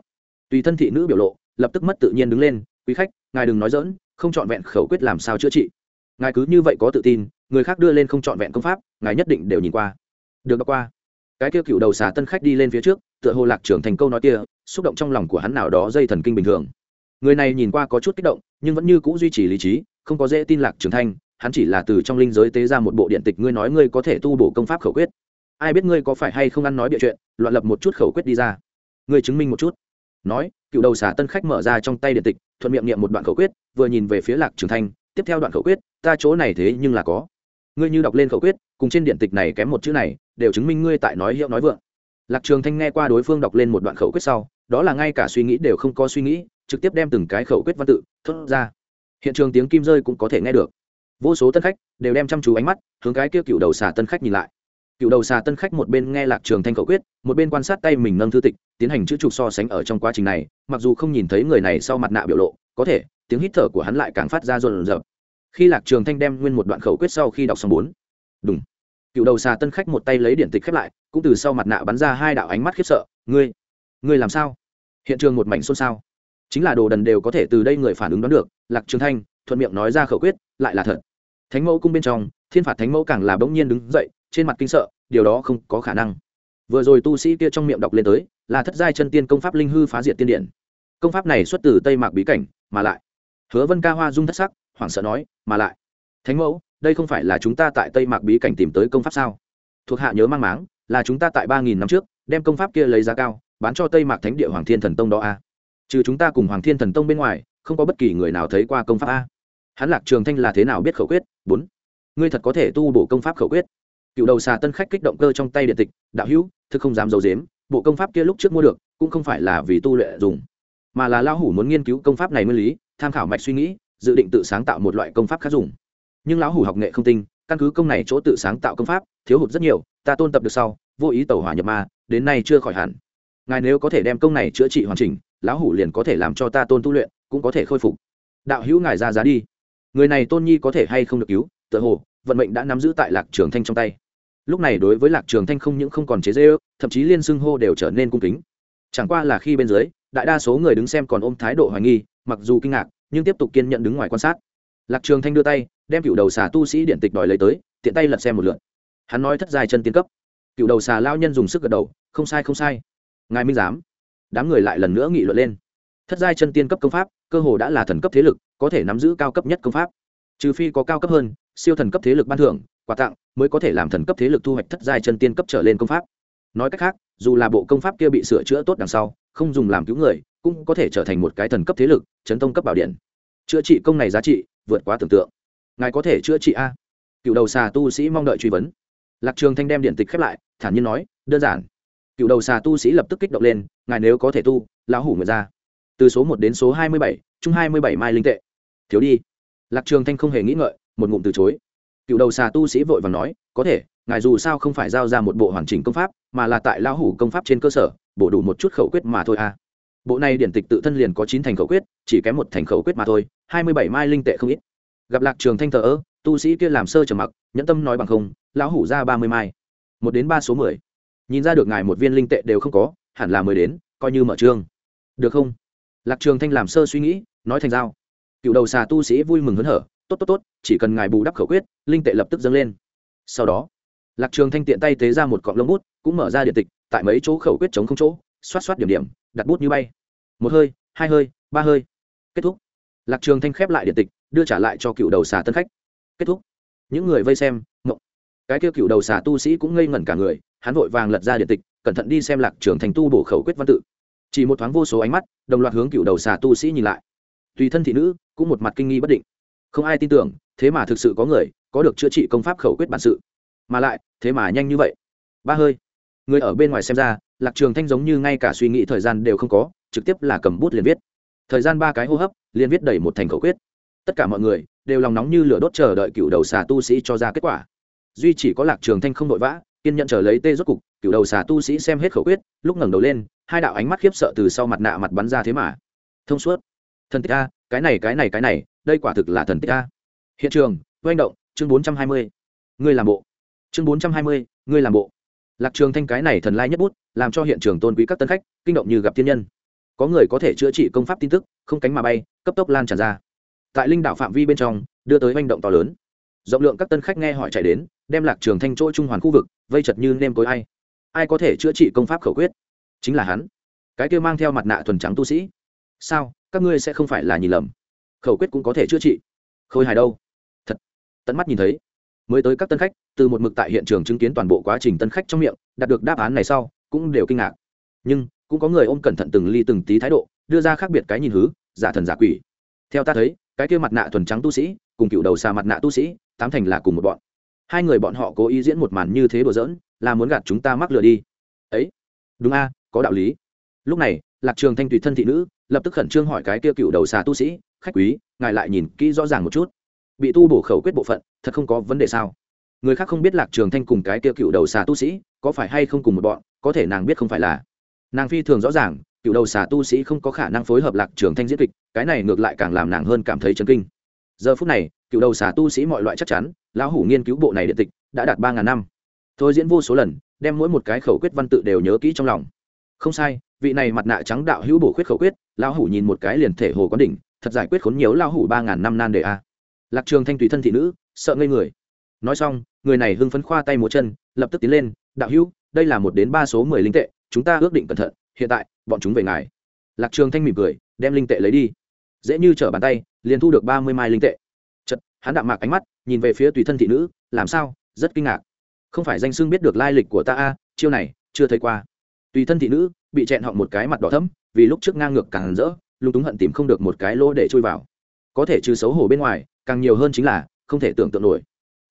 Tùy thân thị nữ biểu lộ, lập tức mất tự nhiên đứng lên, quý khách, ngài đừng nói dỡn không chọn vẹn khẩu quyết làm sao chữa trị. Ngài cứ như vậy có tự tin, người khác đưa lên không chọn vẹn công pháp, ngài nhất định đều nhìn qua. Được đọc qua. Cái kia cựu đầu xà tân khách đi lên phía trước, tựa hồ lạc trưởng thành câu nói kia, xúc động trong lòng của hắn nào đó dây thần kinh bình thường. Người này nhìn qua có chút kích động, nhưng vẫn như c ũ duy trì lý trí, không có dễ tin lạc trưởng thanh hắn chỉ là từ trong linh giới tế ra một bộ điện tịch, ngươi nói ngươi có thể tu bổ công pháp khẩu quyết. Ai biết ngươi có phải hay không ăn nói bịa chuyện, loạn lập một chút khẩu quyết đi ra. Ngươi chứng minh một chút. Nói, cựu đầu xà tân khách mở ra trong tay điện tịch, thuận miệng niệm một đoạn khẩu quyết, vừa nhìn về phía lạc trường thanh, tiếp theo đoạn khẩu quyết, ta chỗ này thế nhưng là có. Ngươi như đọc lên khẩu quyết, cùng trên điện tịch này kém một chữ này, đều chứng minh ngươi tại nói hiệu nói vượng. Lạc trường thanh nghe qua đối phương đọc lên một đoạn khẩu quyết sau, đó là ngay cả suy nghĩ đều không có suy nghĩ, trực tiếp đem từng cái khẩu quyết văn tự thốt ra. Hiện trường tiếng kim rơi cũng có thể nghe được vô số tân khách đều đem chăm chú ánh mắt hướng cái kia cựu đầu xà tân khách nhìn lại. Cựu đầu xà tân khách một bên nghe lạc trường thanh khẩu quyết, một bên quan sát tay mình nâng thư tịch, tiến hành chữ trục so sánh ở trong quá trình này, mặc dù không nhìn thấy người này sau mặt nạ biểu lộ, có thể, tiếng hít thở của hắn lại càng phát ra rộn rợp khi lạc trường thanh đem nguyên một đoạn khẩu quyết sau khi đọc xong bốn đúng cựu đầu xà tân khách một tay lấy điện tịch khép lại, cũng từ sau mặt nạ bắn ra hai đạo ánh mắt khiếp sợ. Ngươi ngươi làm sao? Hiện trường một mảnh xôn xao. Chính là đồ đần đều có thể từ đây người phản ứng đoán được. Lạc trường thanh thuận miệng nói ra khẩu quyết, lại là thật. Thánh mẫu cung bên trong, thiên phạt thánh mẫu càng là bỗng nhiên đứng dậy, trên mặt kinh sợ, điều đó không có khả năng. Vừa rồi tu sĩ kia trong miệng đọc lên tới, là thất giai chân tiên công pháp linh hư phá diệt tiên điện công pháp này xuất từ tây mạc bí cảnh, mà lại. Hứa vân ca hoa dung thất sắc, hoảng sợ nói, mà lại, thánh mẫu, đây không phải là chúng ta tại tây mạc bí cảnh tìm tới công pháp sao? Thuộc hạ nhớ mang máng, là chúng ta tại ba nghìn năm trước, đem công pháp kia lấy giá cao, bán cho tây mạc thánh địa hoàng thiên thần tông đó a trừ chúng ta cùng hoàng thiên thần tông bên ngoài, không có bất kỳ người nào thấy qua công pháp a hắn lạc trường thanh là thế nào biết khẩu quyết? Bốn. Ngươi thật có thể tu bổ công pháp khẩu quyết. Cựu đầu xà tân khách kích động cơ trong tay điện tịch, đạo hữu, thực không dám d i ấ u dếm bộ công pháp kia lúc trước mua được, cũng không phải là vì tu luyện dùng, mà là lão hủ muốn nghiên cứu công pháp này nguyên lý, tham khảo mạch suy nghĩ, dự định tự sáng tạo một loại công pháp khác dùng. Nhưng lão hủ học nghệ không tinh, căn cứ công này chỗ tự sáng tạo công pháp, thiếu hụt rất nhiều, ta tôn tập được sau, vô ý tẩu hỏa nhập ma, đến nay chưa khỏi hẳn. Ngài nếu có thể đem công này chữa trị hoàn chỉnh, lão hủ liền có thể làm cho ta tôn tu luyện, cũng có thể khôi phục. Đạo hữu ngài ra giá đi người này tôn nhi có thể hay không được cứu? Tựa hồ, vận mệnh đã nắm giữ tại lạc trường thanh trong tay. Lúc này đối với lạc trường thanh không những không còn chế dễ ước thậm chí liên xưng hô đều trở nên cung kính. Chẳng qua là khi bên dưới, đại đa số người đứng xem còn ôm thái độ hoài nghi, mặc dù kinh ngạc, nhưng tiếp tục kiên nhận đứng ngoài quan sát. Lạc trường thanh đưa tay, đem cựu đầu xà tu sĩ điện tịch đòi lấy tới, tiện tay lật xem một lượt. Hắn nói thất dài chân tiến cấp. Cựu đầu xà lao nhân dùng sức gật đầu, không sai không sai. Ngài minh giám. Đám người lại lần nữa nghị luận lên thất giai chân tiên cấp công pháp, cơ hồ đã là thần cấp thế lực, có thể nắm giữ cao cấp nhất công pháp. Trừ phi có cao cấp hơn, siêu thần cấp thế lực ban thưởng, quà tặng, mới có thể làm thần cấp thế lực thu hoạch thất giai chân tiên cấp trở lên công pháp. Nói cách khác, dù là bộ công pháp kia bị sửa chữa tốt đằng sau, không dùng làm cứu người, cũng có thể trở thành một cái thần cấp thế lực, chấn tông cấp bảo điện. Chữa trị công này giá trị, vượt quá tưởng tượng. Ngài có thể chữa trị a. Cựu đầu xà tu sĩ mong đợi truy vấn. Lạc trường thanh đem điện tịch khép lại, thản nhiên nói, đơn giản. Cựu đầu xà tu sĩ lập tức kích động lên, ngài nếu có thể tu, lão hủ người ra từ số một đến số hai mươi bảy, chung hai mươi bảy mai linh tệ. Thiếu đi. Lạc trường thanh không hề nghĩ ngợi, một ngụm từ chối. Cựu đầu xà tu sĩ vội và nói, có thể, ngài dù sao không phải giao ra một bộ hoàn chỉnh công pháp, mà là tại lão hủ công pháp trên cơ sở, bổ đủ một chút khẩu quyết mà thôi à. Bộ này điển tịch tự thân liền có chín thành khẩu quyết, chỉ kém một thành khẩu quyết mà thôi, hai mươi bảy mai linh tệ không ít. Gặp lạc trường thanh thờ ơ, tu sĩ kia làm sơ trầm mặc, nhẫn tâm nói bằng không, lão hủ ra ba mươi mai. Một đến ba số mười. Nhìn ra được ngài một viên linh tệ đều không có, hẳn là mười đến, coi như mở trương. Được không? Lạc trường thanh làm sơ suy nghĩ, nói thành giao. Cựu đầu xà tu sĩ vui mừng hớn hở, tốt tốt tốt, chỉ cần ngài bù đắp khẩu quyết, linh tệ lập tức dâng lên. Sau đó, lạc trường thanh tiện tay tế ra một cọng lông bút, cũng mở ra điện tịch, tại mấy chỗ khẩu quyết chống không chỗ, xoát xoát điểm điểm, đặt bút như bay. Một hơi, hai hơi, ba hơi. Kết thúc. Lạc trường thanh khép lại điện tịch, đưa trả lại cho cựu đầu xà tân khách. Kết thúc. Những người vây xem, ngộng. Cái kia cựu đầu xà tu sĩ cũng ngây ngẩn cả người, hắn vội vàng lật ra điện tịch, cẩn thận đi xem lạc trường thanh tu bổ khẩu quyết văn tự chỉ một thoáng vô số ánh mắt, đồng loạt hướng cựu đầu xà tu sĩ nhìn lại. Tùy thân thị nữ, cũng một mặt kinh nghi bất định. Không ai tin tưởng, thế mà thực sự có người, có được chữa trị công pháp khẩu quyết bản sự. Mà lại, thế mà nhanh như vậy. Ba hơi. Người ở bên ngoài xem ra, lạc trường thanh giống như ngay cả suy nghĩ thời gian đều không có, trực tiếp là cầm bút liền viết. Thời gian ba cái hô hấp, liền viết đầy một thành khẩu quyết. Tất cả mọi người, đều lòng nóng như lửa đốt chờ đợi cựu đầu xà tu sĩ cho ra kết quả. Duy chỉ có lạc trường thanh không vội vã, kiên nhận chờ lấy tê rốt cục, cựu đầu xà tu sĩ xem hết khẩu quyết, lúc ngẩng đầu lên hai đạo ánh mắt khiếp sợ từ sau mặt nạ mặt bắn ra thế mà. Thông suốt. Thần tích a, cái này cái này cái này, đây quả thực là thần tích a. Hiện trường, oanh động, chương bốn trăm hai mươi. Ngươi làm bộ. Chương bốn trăm hai mươi, ngươi làm bộ. Lạc trường thanh cái này thần lai nhất bút, làm cho hiện trường tôn quý các tân khách, kinh động như gặp thiên nhân. Có người có thể chữa trị công pháp tin tức, không cánh mà bay, cấp tốc lan tràn ra. Tại linh đảo phạm vi bên trong, đưa tới manh động to lớn. Rộng lượng các tân khách nghe hỏi chạy đến, đem lạc trường thanh chỗ trung hoàn khu vực, vây chật như nêm cối ai. Ai có thể chữa trị công pháp khẩu quyết? Chính là hắn. Cái kia mang theo mặt nạ thuần trắng tu sĩ. Sao? Các ngươi sẽ không phải là nhìn lầm. Khẩu quyết cũng có thể chữa trị. Khôi hài đâu? Thật. Tận mắt nhìn thấy. Mới tới các tân khách, từ một mực tại hiện trường chứng kiến toàn bộ quá trình tân khách trong miệng, đạt được đáp án này sau, cũng đều kinh ngạc. Nhưng, cũng có người ôm cẩn thận từng ly từng tí thái độ, đưa ra khác biệt cái nhìn hứ, giả thần giả quỷ. Theo ta thấy, cái kia mặt nạ thuần trắng tu sĩ, cùng cựu đầu xà mặt nạ tu sĩ, tám thành là cùng một bọn. Hai người bọn họ cố ý diễn một màn như thế đùa giỡn, là muốn gạt chúng ta mắc lừa đi. Ấy, đúng a có đạo lý. Lúc này, lạc trường thanh tùy thân thị nữ, lập tức khẩn trương hỏi cái kia cựu đầu xà tu sĩ, khách quý, ngài lại nhìn kỹ rõ ràng một chút. Bị tu bổ khẩu quyết bộ phận, thật không có vấn đề sao? Người khác không biết lạc trường thanh cùng cái kia cựu đầu xà tu sĩ có phải hay không cùng một bọn, có thể nàng biết không phải là. Nàng phi thường rõ ràng, cựu đầu xà tu sĩ không có khả năng phối hợp lạc trường thanh diễn kịch, cái này ngược lại càng làm nàng hơn cảm thấy chấn kinh. Giờ phút này, cựu đầu xà tu sĩ mọi loại chắc chắn, lão hủ nghiên cứu bộ này điện tịch đã đạt ba ngàn năm. Thôi diễn vô số lần, đem mỗi một cái khẩu quyết văn tự đều nhớ kỹ trong lòng không sai, vị này mặt nạ trắng đạo hữu bổ khuyết khẩu quyết, lão hủ nhìn một cái liền thể hồ có đỉnh, thật giải quyết khốn nhiều lão hủ ba ngàn năm nan đề a. Lạc trường thanh tùy thân thị nữ, sợ ngây người. Nói xong, người này hưng phấn khoa tay múa chân, lập tức tiến lên, đạo hữu, đây là một đến ba số mười linh tệ, chúng ta ước định cẩn thận, hiện tại, bọn chúng về ngài. Lạc trường thanh mỉm cười, đem linh tệ lấy đi. Dễ như trở bàn tay, liền thu được ba mươi mai linh tệ. Chật hắn đạm mạc ánh mắt, nhìn về phía tùy thân thị nữ, làm sao? Rất kinh ngạc. Không phải danh xưng biết được lai lịch của ta a, chiêu này chưa thấy qua tùy thân thị nữ, bị chẹn họng một cái mặt đỏ thấm vì lúc trước ngang ngược càng rỡ, lúng túng hận tìm không được một cái lỗ để chui vào. Có thể trừ xấu hổ bên ngoài, càng nhiều hơn chính là, không thể tưởng tượng nổi.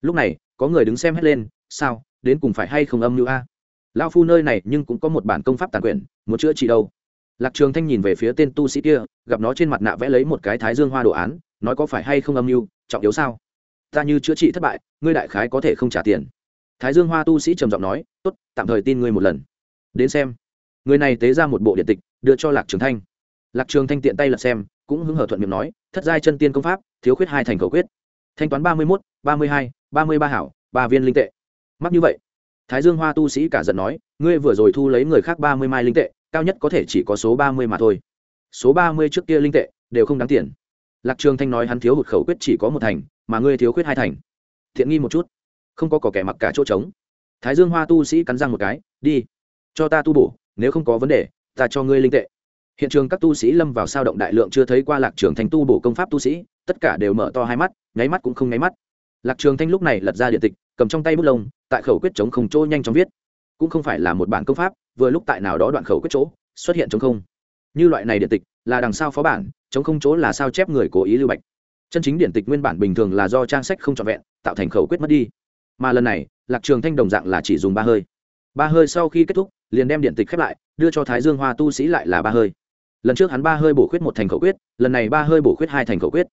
Lúc này, có người đứng xem hết lên, sao, đến cùng phải hay không âm mưu a? Lao phu nơi này nhưng cũng có một bản công pháp tàn quyền một chữa trị đâu. Lạc trường thanh nhìn về phía tên tu sĩ kia, gặp nó trên mặt nạ vẽ lấy một cái thái dương hoa đồ án, nói có phải hay không âm mưu, trọng yếu sao? Ta như chữa trị thất bại, ngươi đại khái có thể không trả tiền. Thái dương hoa tu sĩ trầm giọng nói, tốt, tạm thời tin ngươi một lần đến xem. Người này tế ra một bộ điện tịch, đưa cho lạc trường thanh. Lạc trường thanh tiện tay lật xem, cũng hứng hở thuận miệng nói, thất giai chân tiên công pháp, thiếu khuyết hai thành khẩu quyết. Thanh toán ba mươi mốt, ba mươi hai, ba mươi ba hảo, ba viên linh tệ. Mắc như vậy, thái dương hoa tu sĩ cả giận nói, ngươi vừa rồi thu lấy người khác ba mươi mai linh tệ, cao nhất có thể chỉ có số ba mươi mà thôi. Số ba mươi trước kia linh tệ, đều không đáng tiền. Lạc trường thanh nói hắn thiếu hụt khẩu quyết chỉ có một thành, mà ngươi thiếu khuyết hai thành. Thiện nghi một chút, không có cỏ kẻ mặc cả chỗ trống. Thái dương hoa tu sĩ cắn răng một cái, đi cho ta tu bổ, nếu không có vấn đề, ta cho ngươi linh tệ. Hiện trường các tu sĩ lâm vào sao động đại lượng chưa thấy qua lạc trường thanh tu bổ công pháp tu sĩ, tất cả đều mở to hai mắt, nháy mắt cũng không nháy mắt. Lạc trường thanh lúc này lật ra điện tịch, cầm trong tay bút lông, tại khẩu quyết chống không chỗ nhanh chóng viết. Cũng không phải là một bản công pháp, vừa lúc tại nào đó đoạn khẩu quyết chỗ, xuất hiện chống không. Như loại này điện tịch, là đằng sau phó bản, chống không chỗ là sao chép người cố ý lưu bạch. Chân chính điện tịch nguyên bản bình thường là do trang sách không trọn vẹn, tạo thành khẩu quyết mất đi. Mà lần này, lạc trường thanh đồng dạng là chỉ dùng ba hơi ba hơi sau khi kết thúc, liền đem điện tịch khép lại, đưa cho thái dương hoa tu sĩ lại là ba hơi. Lần trước hắn ba hơi bổ khuyết một thành khẩu quyết, lần này ba hơi bổ khuyết hai thành khẩu quyết.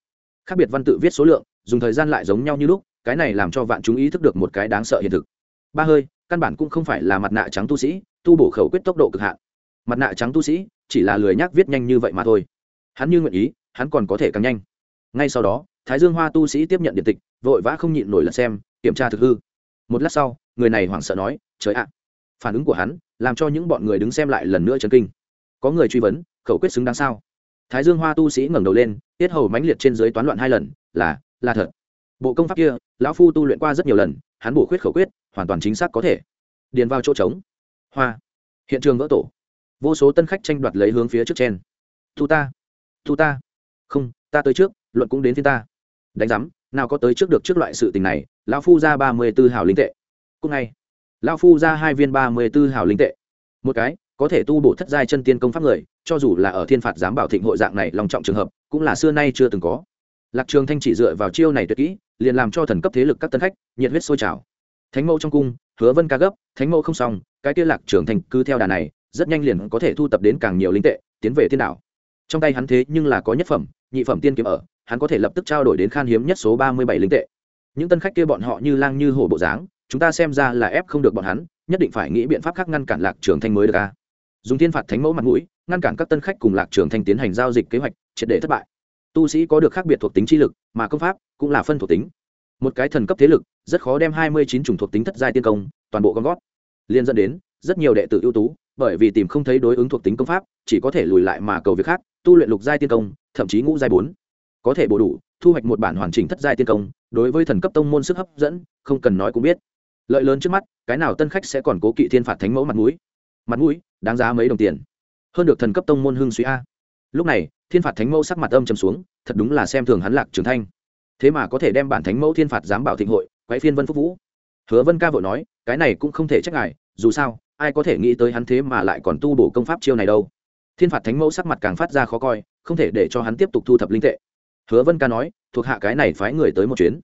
Khác biệt văn tự viết số lượng, dùng thời gian lại giống nhau như lúc, cái này làm cho vạn chúng ý thức được một cái đáng sợ hiện thực. Ba hơi, căn bản cũng không phải là mặt nạ trắng tu sĩ, tu bổ khẩu quyết tốc độ cực hạn. Mặt nạ trắng tu sĩ, chỉ là lười nhác viết nhanh như vậy mà thôi. Hắn như nguyện ý, hắn còn có thể càng nhanh. Ngay sau đó, thái dương hoa tu sĩ tiếp nhận điện tịch, vội vã không nhịn nổi lần xem, kiểm tra thực hư. Một lát sau, người này hoảng sợ nói, trời ạ phản ứng của hắn làm cho những bọn người đứng xem lại lần nữa chấn kinh. Có người truy vấn, khẩu quyết xứng đáng sao? Thái dương hoa tu sĩ ngẩng đầu lên, tiết hầu mãnh liệt trên dưới toán loạn hai lần, là là thật. Bộ công pháp kia, lão phu tu luyện qua rất nhiều lần, hắn bổ khuyết khẩu quyết, hoàn toàn chính xác có thể. Điền vào chỗ trống. Hoa. Hiện trường vỡ tổ. Vô số tân khách tranh đoạt lấy hướng phía trước trên. Thu ta. Thu ta. Không, ta tới trước, luận cũng đến phía ta. Đánh giám, nào có tới trước được trước loại sự tình này, lão phu ra ba mươi tư hào linh tệ. Cúc ngay lão phu ra hai viên ba mươi b ố hào linh tệ. Một cái, có thể tu bổ thất giai chân tiên công pháp người, cho dù là ở thiên phạt giám bảo thịnh hội dạng này lòng trọng trường hợp, cũng là xưa nay chưa từng có. Lạc trường thanh chỉ dựa vào chiêu này tuyệt kỹ, liền làm cho thần cấp thế lực các tân khách, nhiệt huyết sôi trào. Thánh mẫu trong cung, hứa vân ca gấp, thánh mẫu không xong, cái kia lạc trường thanh cứ theo đà này, rất nhanh liền có thể thu tập đến càng nhiều linh tệ, tiến về thiên đảo trong tay hắn thế nhưng là có nhất phẩm, nhị phẩm tiên kiếm ở, hắn có thể lập tức trao đổi đến khan hiếm nhất số ba mươi bảy linh tệ. Những tân khách kia bọn họ như lang như hổ bộ dáng chúng ta xem ra là ép không được bọn hắn, nhất định phải nghĩ biện pháp khác ngăn cản lạc trường thanh mới được a dùng thiên phạt thánh mẫu mặt mũi, ngăn cản các tân khách cùng lạc trường thanh tiến hành giao dịch kế hoạch, triệt để thất bại. Tu sĩ có được khác biệt thuộc tính chi lực, mà công pháp cũng là phân thuộc tính. Một cái thần cấp thế lực, rất khó đem hai mươi chín chủng thuộc tính thất giai tiên công, toàn bộ con gót liên dẫn đến, rất nhiều đệ tử ưu tú, bởi vì tìm không thấy đối ứng thuộc tính công pháp, chỉ có thể lùi lại mà cầu việc khác, tu luyện lục giai tiên công, thậm chí ngũ giai bốn. Có thể bổ đủ, thu hoạch một bản hoàn chỉnh thất giai tiên công, đối với thần cấp tông môn sức hấp dẫn, không cần nói cũng biết lợi lớn trước mắt, cái nào tân khách sẽ còn cố kỵ thiên phạt thánh mẫu mặt mũi? Mặt mũi, đáng giá mấy đồng tiền. Hơn được thần cấp tông môn hưng suy a. Lúc này, thiên phạt thánh mẫu sắc mặt âm trầm xuống, thật đúng là xem thường hắn lạc trường thanh. Thế mà có thể đem bản thánh mẫu thiên phạt giám bảo thịnh hội quái phiên vân phúc vũ. Hứa vân ca vội nói, cái này cũng không thể trách ngài, dù sao, ai có thể nghĩ tới hắn thế mà lại còn tu bổ công pháp chiêu này đâu. Thiên phạt thánh mẫu sắc mặt càng phát ra khó coi, không thể để cho hắn tiếp tục thu thập linh tệ. Hứa vân ca nói, thuộc hạ cái này phái người tới một chuyến.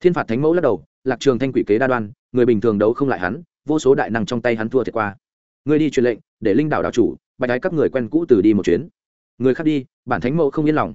Thiên phạt thánh mẫu lắc đầu lạc trường thanh quỷ kế đa đoan, người bình thường đấu không lại hắn, vô số đại năng trong tay hắn thua thiệt qua. Người đi truyền lệnh, để linh đảo đạo chủ, bạch đái các người quen cũ từ đi một chuyến. Người khác đi, bản thánh mẫu không yên lòng.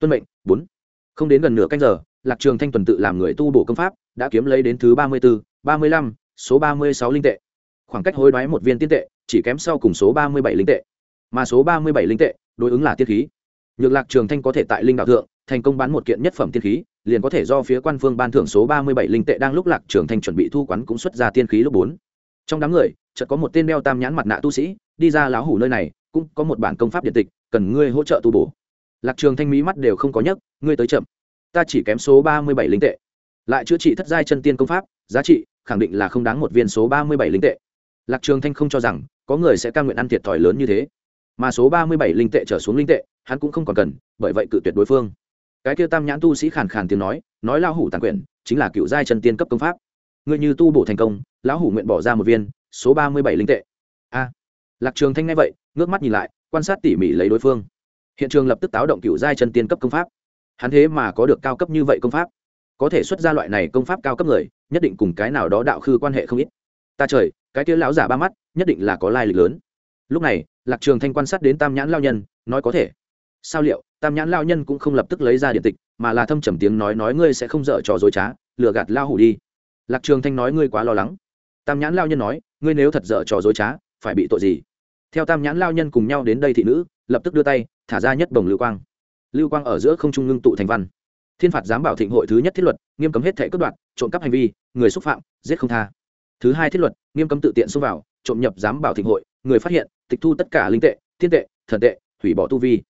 Tuân mệnh, bốn. Không đến gần nửa canh giờ, lạc trường thanh tuần tự làm người tu bổ công pháp, đã kiếm lấy đến thứ ba mươi bốn ba mươi lăm, số ba mươi sáu linh tệ. Khoảng cách hối đoái một viên tiên tệ, chỉ kém sau cùng số ba mươi bảy linh tệ. Mà số ba mươi bảy linh tệ, đối ứng là tiên khí. Nhược lạc trường thanh có thể tại linh đạo thượng, thành công bán một kiện nhất phẩm tiên khí liền có thể do phía quan phương ban thưởng số ba mươi bảy linh tệ đang lúc lạc trường thanh chuẩn bị thu quán cũng xuất ra tiên khí lúc bốn. Trong đám người, chợt có một tên đeo tam nhãn mặt nạ tu sĩ, đi ra láo hủ nơi này, cũng có một bản công pháp điện tịch, cần ngươi hỗ trợ tu bổ. Lạc trường thanh mỹ mắt đều không có nhấc, ngươi tới chậm. Ta chỉ kém số ba mươi bảy linh tệ. Lại chữa trị thất giai chân tiên công pháp, giá trị, khẳng định là không đáng một viên số ba mươi bảy linh tệ. Lạc trường thanh không cho rằng, có người sẽ ca nguyện ăn thiệt thòi lớn như thế. Mà số ba mươi bảy linh tệ trở xuống linh tệ, hắn cũng không còn cần, bởi vậy cự tuyệt đối phương cái kia tam nhãn tu sĩ khàn khàn tiếng nói nói lão hủ tàn quyển, chính là cựu giai chân tiên cấp công pháp. Người như tu bổ thành công, lão hủ nguyện bỏ ra một viên, số ba mươi bảy linh tệ. A. Lạc trường thanh nghe vậy, ngước mắt nhìn lại, quan sát tỉ mỉ lấy đối phương. Hiện trường lập tức táo động cựu giai chân tiên cấp công pháp. Hắn thế mà có được cao cấp như vậy công pháp. Có thể xuất ra loại này công pháp cao cấp người, nhất định cùng cái nào đó đạo khư quan hệ không ít. Ta trời, cái kia lão giả ba mắt, nhất định là có lai lịch lớn. Lúc này, lạc trường thanh quan sát đến tam nhãn lao nhân, nói có thể sao liệu, tam nhãn lao nhân cũng không lập tức lấy ra điện tịch, mà là thâm trầm tiếng nói nói ngươi sẽ không dở trò dối trá, lừa gạt lao hủ đi. Lạc trường thanh nói ngươi quá lo lắng. Tam nhãn lao nhân nói, ngươi nếu thật dở trò dối trá, phải bị tội gì? Theo tam nhãn lao nhân cùng nhau đến đây thị nữ, lập tức đưa tay, thả ra nhất bồng lưu quang. Lưu quang ở giữa không trung ngưng tụ thành văn. Thiên phạt giám bảo thịnh hội thứ nhất thiết luật, nghiêm cấm hết thể cướp đoạt, trộm cắp hành vi, người xúc phạm, giết không tha. Thứ hai thiết luật, nghiêm cấm tự tiện xông vào, trộm nhập giám bảo thịnh hội, người phát hiện, tịch thu tất cả linh tệ, thiên tệ, thần tệ, hủy bỏ tu vi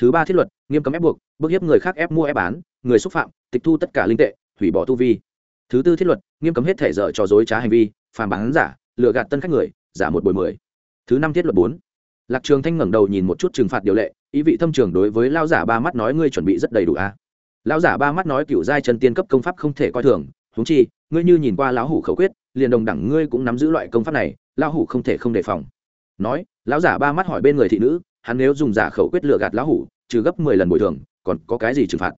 thứ ba thiết luật, nghiêm cấm ép buộc, bức hiếp người khác ép mua ép bán, người xúc phạm, tịch thu tất cả linh tệ, hủy bỏ tu vi. Thứ tư thiết luật, nghiêm cấm hết thể dở trò dối trá hành vi, phàm bán giả, lừa gạt tân khách người, giả một bồi mười. Thứ năm thiết luật bốn. Lạc trường thanh ngẩng đầu nhìn một chút trừng phạt điều lệ, ý vị thâm trường đối với lao giả ba mắt nói ngươi chuẩn bị rất đầy đủ a à? lão giả ba mắt nói cựu giai chân tiên cấp công pháp không thể coi thường, huống chi, ngươi như nhìn qua lão hủ khẩu quyết, liền đồng đẳng ngươi cũng nắm giữ loại công pháp này, lão hủ không thể không đề phòng. Nói, lão giả ba mắt hỏi bên người thị nữ hắn nếu dùng giả khẩu quyết lựa gạt lão hủ, trừ gấp mười lần bồi thường, còn có cái gì trừng phạt?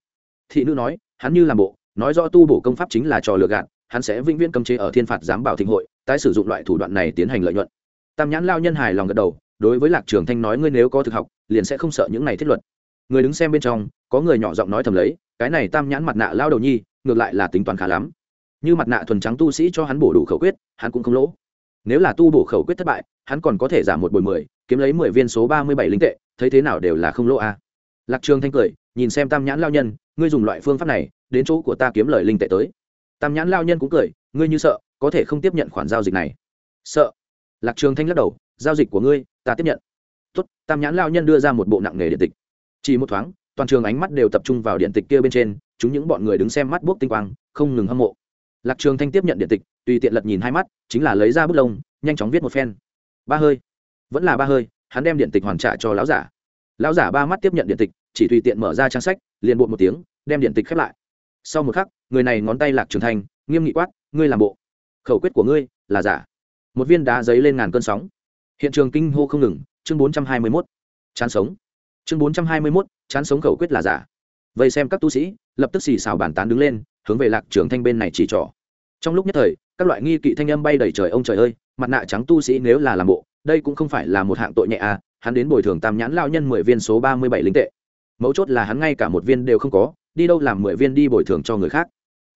Thị nữ nói, hắn như làm bộ, nói rõ tu bổ công pháp chính là trò lựa gạt, hắn sẽ vĩnh viễn cấm chế ở thiên phạt giám bảo thịnh hội, tái sử dụng loại thủ đoạn này tiến hành lợi nhuận. Tam nhãn lao nhân hài lòng gật đầu, đối với lạc trường thanh nói, ngươi nếu có thực học, liền sẽ không sợ những này thiết luật. Người đứng xem bên trong, có người nhỏ giọng nói thầm lấy, cái này tam nhãn mặt nạ lao đầu nhi, ngược lại là tính toán khá lắm. Như mặt nạ thuần trắng tu sĩ cho hắn bổ đủ khẩu quyết, hắn cũng không lỗ. Nếu là tu bổ khẩu quyết thất bại hắn còn có thể giảm một bồi mười, kiếm lấy mười viên số ba mươi bảy linh tệ, thấy thế nào đều là không lỗ a. À. lạc trường thanh cười, nhìn xem tam nhãn lao nhân, ngươi dùng loại phương pháp này, đến chỗ của ta kiếm lời linh tệ tới. Tam nhãn lao nhân cũng cười, ngươi như sợ, có thể không tiếp nhận khoản giao dịch này. Sợ. Lạc trường thanh lắc đầu, giao dịch của ngươi, ta tiếp nhận. Tốt, tam nhãn lao nhân đưa ra một bộ nặng nghề điện tịch. Chỉ một thoáng, toàn trường ánh mắt đều tập trung vào điện tịch kia bên trên, chúng những bọn người đứng xem mắt buốc tinh quang, không ngừng hâm mộ. Lạc trường thanh tiếp nhận điện tịch, tùy tiện lật nhìn hai mắt, chính là lấy ra bút lông, nhanh chóng viết một phen ba hơi. Vẫn là ba hơi hắn đem điện tịch hoàn trả cho lão giả. Lão giả ba mắt tiếp nhận điện tịch chỉ tùy tiện mở ra trang sách liền bộ một tiếng đem điện tịch khép lại. Sau một khắc người này ngón tay lạc trưởng thành, nghiêm nghị quát ngươi làm bộ. Khẩu quyết của ngươi là giả. Một viên đá giấy lên ngàn cơn sóng. Hiện trường kinh hô không ngừng chương bốn trăm hai mươi mốt. Chán sống. Chương bốn trăm hai mươi mốt chán sống khẩu quyết là giả. Vậy xem các tu sĩ lập tức xì xào bàn tán đứng lên hướng về lạc trường thanh bên này chỉ trỏ. Trong lúc nhất thời các loại nghi kỵ thanh âm bay đầy trời ông trời ơi mặt nạ trắng tu sĩ nếu là làm bộ, đây cũng không phải là một hạng tội nhẹ à hắn đến bồi thường tam nhãn lao nhân mười viên số ba mươi bảy linh tệ. Mấu chốt là hắn ngay cả một viên đều không có, đi đâu làm mười viên đi bồi thường cho người khác.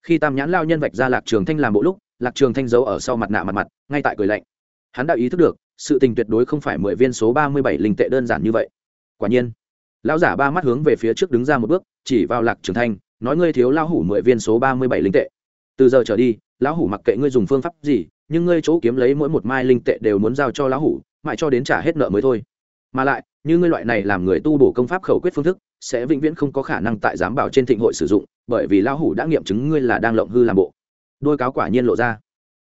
Khi tam nhãn lao nhân vạch ra lạc trường thanh làm bộ lúc, lạc trường thanh giấu ở sau mặt nạ mặt mặt, ngay tại cười lạnh. Hắn đã ý thức được, sự tình tuyệt đối không phải mười viên số ba mươi bảy linh tệ đơn giản như vậy. Quả nhiên, lão giả ba mắt hướng về phía trước đứng ra một bước, chỉ vào lạc trường thanh, nói ngươi thiếu lão hủ mười viên số ba mươi bảy linh tệ. Từ giờ trở đi, lão hủ mặc kệ ngươi dùng phương pháp gì nhưng ngươi chỗ kiếm lấy mỗi một mai linh tệ đều muốn giao cho lão hủ, mãi cho đến trả hết nợ mới thôi. Mà lại, như ngươi loại này làm người tu bổ công pháp khẩu quyết phương thức, sẽ vĩnh viễn không có khả năng tại giám bảo trên thịnh hội sử dụng, bởi vì lão hủ đã nghiệm chứng ngươi là đang lộng hư làm bộ. Đôi cáo quả nhiên lộ ra.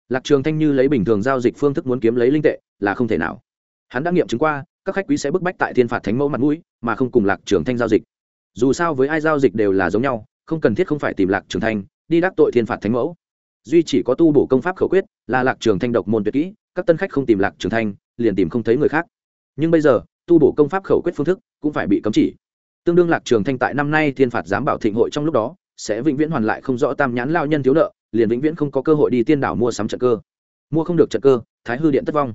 Lạc trường thanh như lấy bình thường giao dịch phương thức muốn kiếm lấy linh tệ, là không thể nào. Hắn đã nghiệm chứng qua, các khách quý sẽ bức bách tại thiên phạt thánh mẫu mặt mũi, mà không cùng lạc trường thanh giao dịch. Dù sao với ai giao dịch đều là giống nhau, không cần thiết không phải tìm lạc trường thanh, đi đắc tội thiên phạt thánh mẫu duy chỉ có tu bổ công pháp khẩu quyết, là lạc trường thanh độc môn tuyệt kỹ, các tân khách không tìm lạc trường thanh, liền tìm không thấy người khác. Nhưng bây giờ, tu bổ công pháp khẩu quyết phương thức cũng phải bị cấm chỉ. Tương đương lạc trường thanh tại năm nay thiên phạt giám bảo thịnh hội trong lúc đó, sẽ vĩnh viễn hoàn lại không rõ tam nhãn lao nhân thiếu nợ, liền vĩnh viễn không có cơ hội đi tiên đảo mua sắm trận cơ. Mua không được trận cơ, thái hư điện thất vong.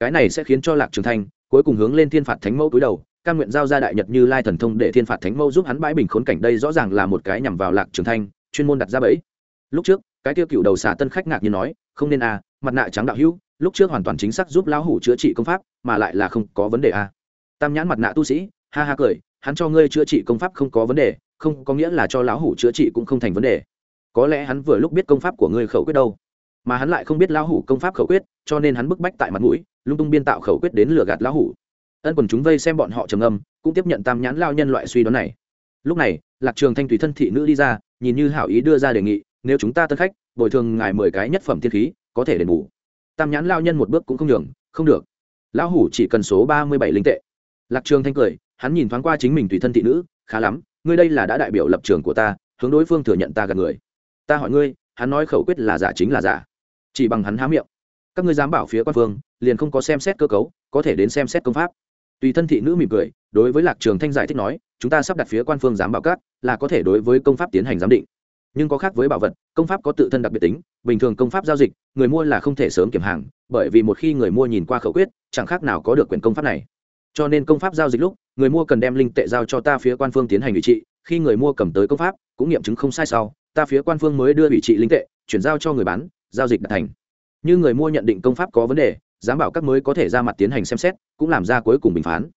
Cái này sẽ khiến cho lạc trường thanh cuối cùng hướng lên thiên phạt thánh mẫu túi đầu căn nguyện giao ra đại nhật như lai thần thông để thiên phạt thánh mẫu giúp hắn bãi bình khốn cảnh đây rõ ràng là một cái nhằm vào lạc trường thanh, chuyên môn đặt ra bẫy. Lúc trước cái tiêu cựu đầu xà tân khách ngạc như nói, không nên à mặt nạ trắng đạo hữu, lúc trước hoàn toàn chính xác giúp lão hủ chữa trị công pháp, mà lại là không có vấn đề à tam nhãn mặt nạ tu sĩ, ha ha cười, hắn cho ngươi chữa trị công pháp không có vấn đề, không có nghĩa là cho lão hủ chữa trị cũng không thành vấn đề. Có lẽ hắn vừa lúc biết công pháp của ngươi khẩu quyết đâu, mà hắn lại không biết lão hủ công pháp khẩu quyết, cho nên hắn bức bách tại mặt mũi, lung tung biên tạo khẩu quyết đến lừa gạt lão hủ. Ân quần chúng vây xem bọn họ trầm âm cũng tiếp nhận tam nhãn lao nhân loại suy đoán này. Lúc này, lạc trường thanh tùy thân thị nữ đi ra, nhìn như hảo ý đưa ra đề nghị nếu chúng ta tân khách, bồi thường ngài mười cái nhất phẩm tiên khí, có thể đền bù. Tam nhãn lao nhân một bước cũng không nhường, không được. Lão hủ chỉ cần số ba mươi bảy linh tệ. Lạc trường thanh cười, hắn nhìn thoáng qua chính mình tùy thân thị nữ, khá lắm, ngươi đây là đã đại biểu lập trường của ta, hướng đối phương thừa nhận ta gần người. Ta hỏi ngươi, hắn nói khẩu quyết là giả chính là giả. Chỉ bằng hắn há miệng. Các ngươi dám bảo phía quan phương, liền không có xem xét cơ cấu, có thể đến xem xét công pháp. Tùy thân thị nữ mỉm cười, đối với lạc trường thanh giải thích nói, chúng ta sắp đặt phía quan phương giám bảo cát là có thể đối với công pháp tiến hành giám định nhưng có khác với bảo vật, công pháp có tự thân đặc biệt tính, bình thường công pháp giao dịch, người mua là không thể sớm kiểm hàng, bởi vì một khi người mua nhìn qua khẩu quyết, chẳng khác nào có được quyền công pháp này. Cho nên công pháp giao dịch lúc, người mua cần đem linh tệ giao cho ta phía quan phương tiến hành ủy trị, khi người mua cầm tới công pháp, cũng nghiệm chứng không sai sau, ta phía quan phương mới đưa ủy trị linh tệ, chuyển giao cho người bán, giao dịch đạt thành. Như người mua nhận định công pháp có vấn đề, giám bảo các mới có thể ra mặt tiến hành xem xét, cũng làm ra cuối cùng bình phán.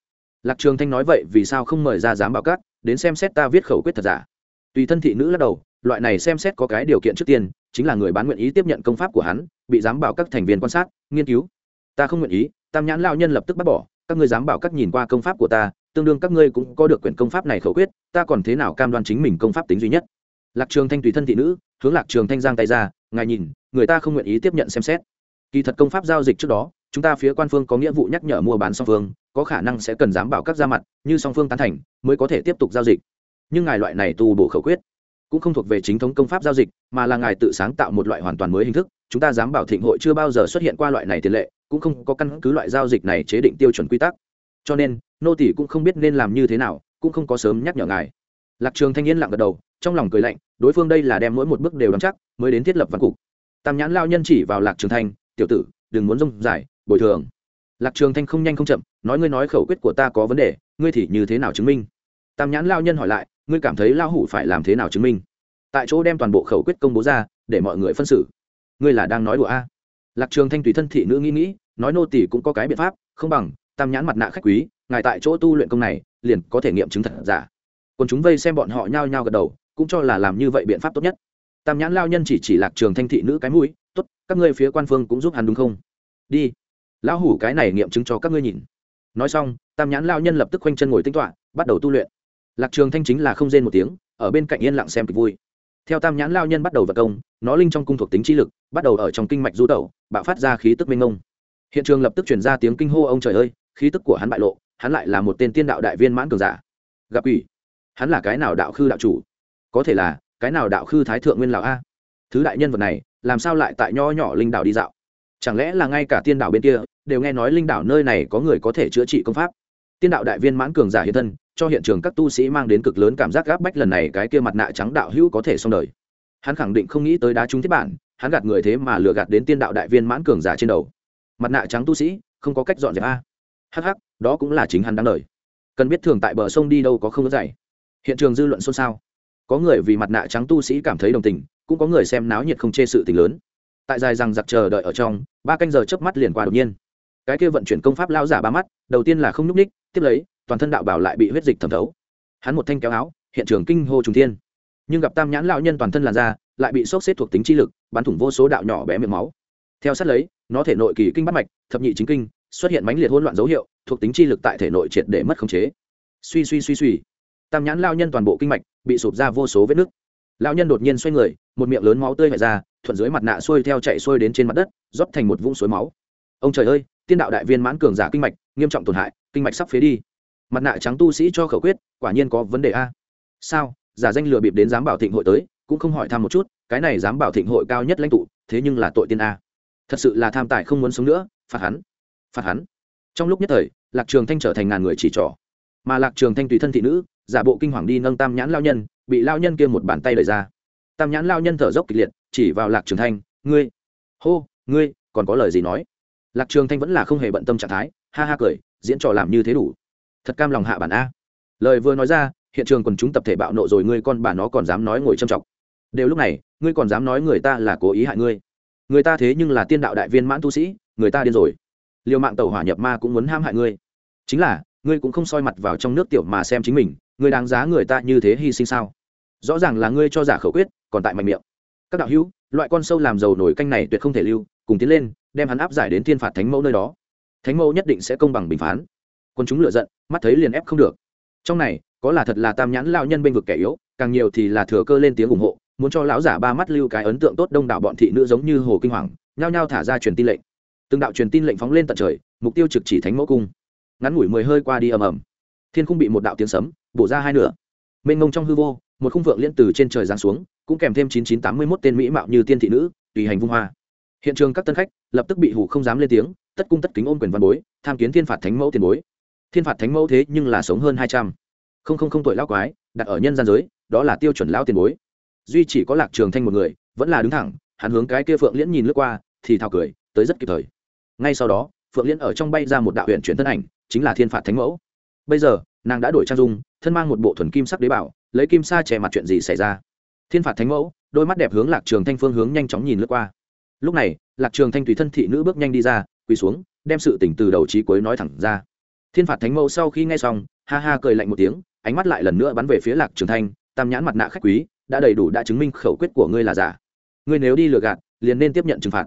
Lạc trường thanh nói vậy vì sao không mời ra giám bảo các, đến xem xét ta viết khẩu quyết thật giả. Tùy thân thị nữ lắc đầu loại này xem xét có cái điều kiện trước tiên, chính là người bán nguyện ý tiếp nhận công pháp của hắn, bị giám bảo các thành viên quan sát, nghiên cứu. Ta không nguyện ý, tam nhãn lao nhân lập tức bác bỏ, các ngươi dám bảo các nhìn qua công pháp của ta, tương đương các ngươi cũng có được quyển công pháp này khẩu quyết, ta còn thế nào cam đoan chính mình công pháp tính duy nhất? Lạc trường thanh tùy thân thị nữ, hướng lạc trường thanh giang tay ra, ngài nhìn, người ta không nguyện ý tiếp nhận xem xét. Kỳ thật công pháp giao dịch trước đó, chúng ta phía quan phương có nghĩa vụ nhắc nhở mua bán song phương, có khả năng sẽ cần dám bảo các ra mặt, như song phương tán thành, mới có thể tiếp tục giao dịch. Nhưng ngài loại này tu bổ khẩu quyết cũng không thuộc về chính thống công pháp giao dịch mà là ngài tự sáng tạo một loại hoàn toàn mới hình thức. Chúng ta dám bảo thịnh hội chưa bao giờ xuất hiện qua loại này tiền lệ cũng không có căn cứ loại giao dịch này chế định tiêu chuẩn quy tắc. Cho nên nô tỷ cũng không biết nên làm như thế nào cũng không có sớm nhắc nhở ngài. Lạc trường thanh niên lặng gật đầu trong lòng cười lạnh đối phương đây là đem mỗi một bước đều đắm chắc mới đến thiết lập văn cục. Tam nhãn lao nhân chỉ vào lạc trường thanh tiểu tử đừng muốn rông giải, bồi thường. Lạc trường thanh không nhanh không chậm nói ngươi nói khẩu quyết của ta có vấn đề ngươi thì như thế nào chứng minh? Tam nhãn lao nhân hỏi lại ngươi cảm thấy Lão hủ phải làm thế nào chứng minh? Tại chỗ đem toàn bộ khẩu quyết công bố ra, để mọi người phân xử. Ngươi là đang nói đùa a? Lạc trường thanh tùy thân thị nữ nghĩ nghĩ, nói nô tỷ cũng có cái biện pháp, không bằng, tam nhãn mặt nạ khách quý, ngài tại chỗ tu luyện công này, liền có thể nghiệm chứng thật giả. Còn chúng vây xem bọn họ nhao nhao gật đầu, cũng cho là làm như vậy biện pháp tốt nhất. Tam nhãn lao nhân chỉ chỉ lạc trường thanh thị nữ cái mũi, tốt, các ngươi phía quan phương cũng giúp hắn đúng không? Đi. Lão hủ cái này nghiệm chứng cho các ngươi nhìn. Nói xong, tam nhãn lao nhân lập tức khoanh chân ngồi tinh tọa, bắt đầu tu luyện lạc trường thanh chính là không rên một tiếng ở bên cạnh yên lặng xem kịch vui. Theo tam nhãn lao nhân bắt đầu vật công nó linh trong cung thuộc tính chi lực bắt đầu ở trong kinh mạch du tẩu bạo phát ra khí tức minh ngông hiện trường lập tức chuyển ra tiếng kinh hô ông trời ơi khí tức của hắn bại lộ hắn lại là một tên tiên đạo đại viên mãn cường giả. Gặp quỷ, hắn là cái nào đạo khư đạo chủ? Có thể là cái nào đạo khư thái thượng nguyên lão a? Thứ đại nhân vật này làm sao lại tại nho nhỏ linh đạo đi dạo? Chẳng lẽ là ngay cả tiên đạo bên kia đều nghe nói linh đạo nơi này có người có thể chữa trị công pháp? Tiên đạo đại viên mãn cường giả hiện thân cho hiện trường các tu sĩ mang đến cực lớn cảm giác gáp bách lần này cái kia mặt nạ trắng đạo hữu có thể xong đời. Hắn khẳng định không nghĩ tới đá trúng thiết bản, hắn gạt người thế mà lừa gạt đến tiên đạo đại viên mãn cường giả trên đầu. Mặt nạ trắng tu sĩ, không có cách dọn dẹp a. Hh đó cũng là chính hắn đáng lời cần biết thường tại bờ sông đi đâu có không có dày hiện trường dư luận xôn xao. Có người vì mặt nạ trắng tu sĩ cảm thấy đồng tình, cũng có người xem náo nhiệt không chê sự tình lớn. Tại dài rằng giặc chờ đợi ở trong, ba canh giờ chớp mắt liền qua đột nhiên. Cái kia vận chuyển công pháp lao giả ba mắt, đầu tiên là không nhúc ních tiếp lấy toàn thân đạo bảo lại bị huyết dịch thẩm thấu. Hắn một thanh kéo áo, hiện trường kinh hô trùng thiên. Nhưng gặp tam nhãn lão nhân toàn thân làn da, lại bị sốc xếp thuộc tính chi lực, bắn thủng vô số đạo nhỏ bé miệng máu. Theo sát lấy, nó thể nội kỳ kinh bắt mạch, thập nhị chính kinh, xuất hiện mãnh liệt hỗn loạn dấu hiệu, thuộc tính chi lực tại thể nội triệt để mất khống chế. Suy suy suy suy. Tam nhãn lao nhân toàn bộ kinh mạch bị sụp ra vô số vết nứt. Lao nhân đột nhiên xoay người, một miệng lớn máu tươi vải ra, thuận dưới mặt nạ xuôi theo chạy xuôi đến trên mặt đất, rót thành một vũng suối máu. Ông trời ơi, tiên đạo đại viên mãn cường giả kinh mạch, nghiêm trọng tổn hại, kinh mạch sắp phế đi mặt nạ trắng tu sĩ cho khẩu quyết, quả nhiên có vấn đề a. Sao? Giả danh lừa bịp đến giám bảo thịnh hội tới, cũng không hỏi thăm một chút, cái này giám bảo thịnh hội cao nhất lãnh tụ, thế nhưng là tội tiên a. Thật sự là tham tài không muốn sống nữa, phạt hắn phạt hắn. Trong lúc nhất thời, lạc trường thanh trở thành ngàn người chỉ trỏ. Mà lạc trường thanh tùy thân thị nữ, giả bộ kinh hoàng đi nâng tam nhãn lao nhân, bị lao nhân kia một bàn tay đẩy ra. Tam nhãn lao nhân thở dốc kịch liệt, chỉ vào lạc trường thanh, ngươi, hô, ngươi, còn có lời gì nói? Lạc trường thanh vẫn là không hề bận tâm trạng thái, ha ha cười, diễn trò làm như thế đủ thật cam lòng hạ bản a. Lời vừa nói ra, hiện trường quần chúng tập thể bạo nộ rồi ngươi con bà nó còn dám nói ngồi châm trọng đều lúc này, ngươi còn dám nói người ta là cố ý hại ngươi. Người ta thế nhưng là tiên đạo đại viên mãn tu sĩ, người ta điên rồi. Liều mạng tàu hỏa nhập ma cũng muốn ham hại ngươi. Chính là, ngươi cũng không soi mặt vào trong nước tiểu mà xem chính mình, ngươi đáng giá người ta như thế hy sinh sao? Rõ ràng là ngươi cho giả khẩu quyết, còn tại mạnh miệng. Các đạo hữu, loại con sâu làm dầu nổi canh này tuyệt không thể lưu, cùng tiến lên, đem hắn áp giải đến thiên phạt thánh mẫu nơi đó. Thánh mẫu nhất định sẽ công bằng bình phán quân chúng lựa giận, mắt thấy liền ép không được. Trong này, có là thật là tam nhãn lao nhân bên vực kẻ yếu, càng nhiều thì là thừa cơ lên tiếng ủng hộ, muốn cho lão giả ba mắt lưu cái ấn tượng tốt đông đảo bọn thị nữ giống như hồ kinh hoàng, nhao nhao thả ra truyền tin lệnh. Từng đạo truyền tin lệnh phóng lên tận trời, mục tiêu trực chỉ thánh mẫu cung. Ngắn ngủi mười hơi qua đi ầm ầm. Thiên cung bị một đạo tiếng sấm bổ ra hai nửa. Mênh mông trong hư vô, một khung vượng liên từ trên trời giáng xuống, cũng kèm thêm chín chín tám mươi mốt tên mỹ mạo như tiên thị nữ, tùy hành vung hoa. Hiện trường các tân khách lập tức bị hủ không dám lên tiếng, tất cung tất kính ôm quyền văn bối, tham kiến thiên phạt thánh mẫu tiền bối thiên phạt thánh mẫu thế nhưng là sống hơn hai trăm. Không không không tuổi lao quái, đặt ở nhân gian giới, đó là tiêu chuẩn lao tiền bối. Duy chỉ có lạc trường thanh một người, vẫn là đứng thẳng, hắn hướng cái kia phượng liễn nhìn lướt qua, thì thào cười, tới rất kịp thời. Ngay sau đó, phượng liễn ở trong bay ra một đạo huyện chuyển thân ảnh, chính là thiên phạt thánh mẫu. Bây giờ, nàng đã đổi trang dung, thân mang một bộ thuần kim sắc đế bảo, lấy kim sa che mặt chuyện gì xảy ra? Thiên phạt thánh mẫu, đôi mắt đẹp hướng lạc trường thanh phương hướng nhanh chóng nhìn lướt qua. Lúc này, lạc trường thanh tùy thân thị nữ bước nhanh đi ra, quỳ xuống, đem sự tỉnh từ đầu trí cuối nói thẳng ra thiên phạt thánh mẫu sau khi nghe xong, ha ha cười lạnh một tiếng, ánh mắt lại lần nữa bắn về phía lạc trường thanh, tam nhãn mặt nạ khách quý, đã đầy đủ đã chứng minh khẩu quyết của ngươi là giả. Ngươi nếu đi lừa gạt, liền nên tiếp nhận trừng phạt.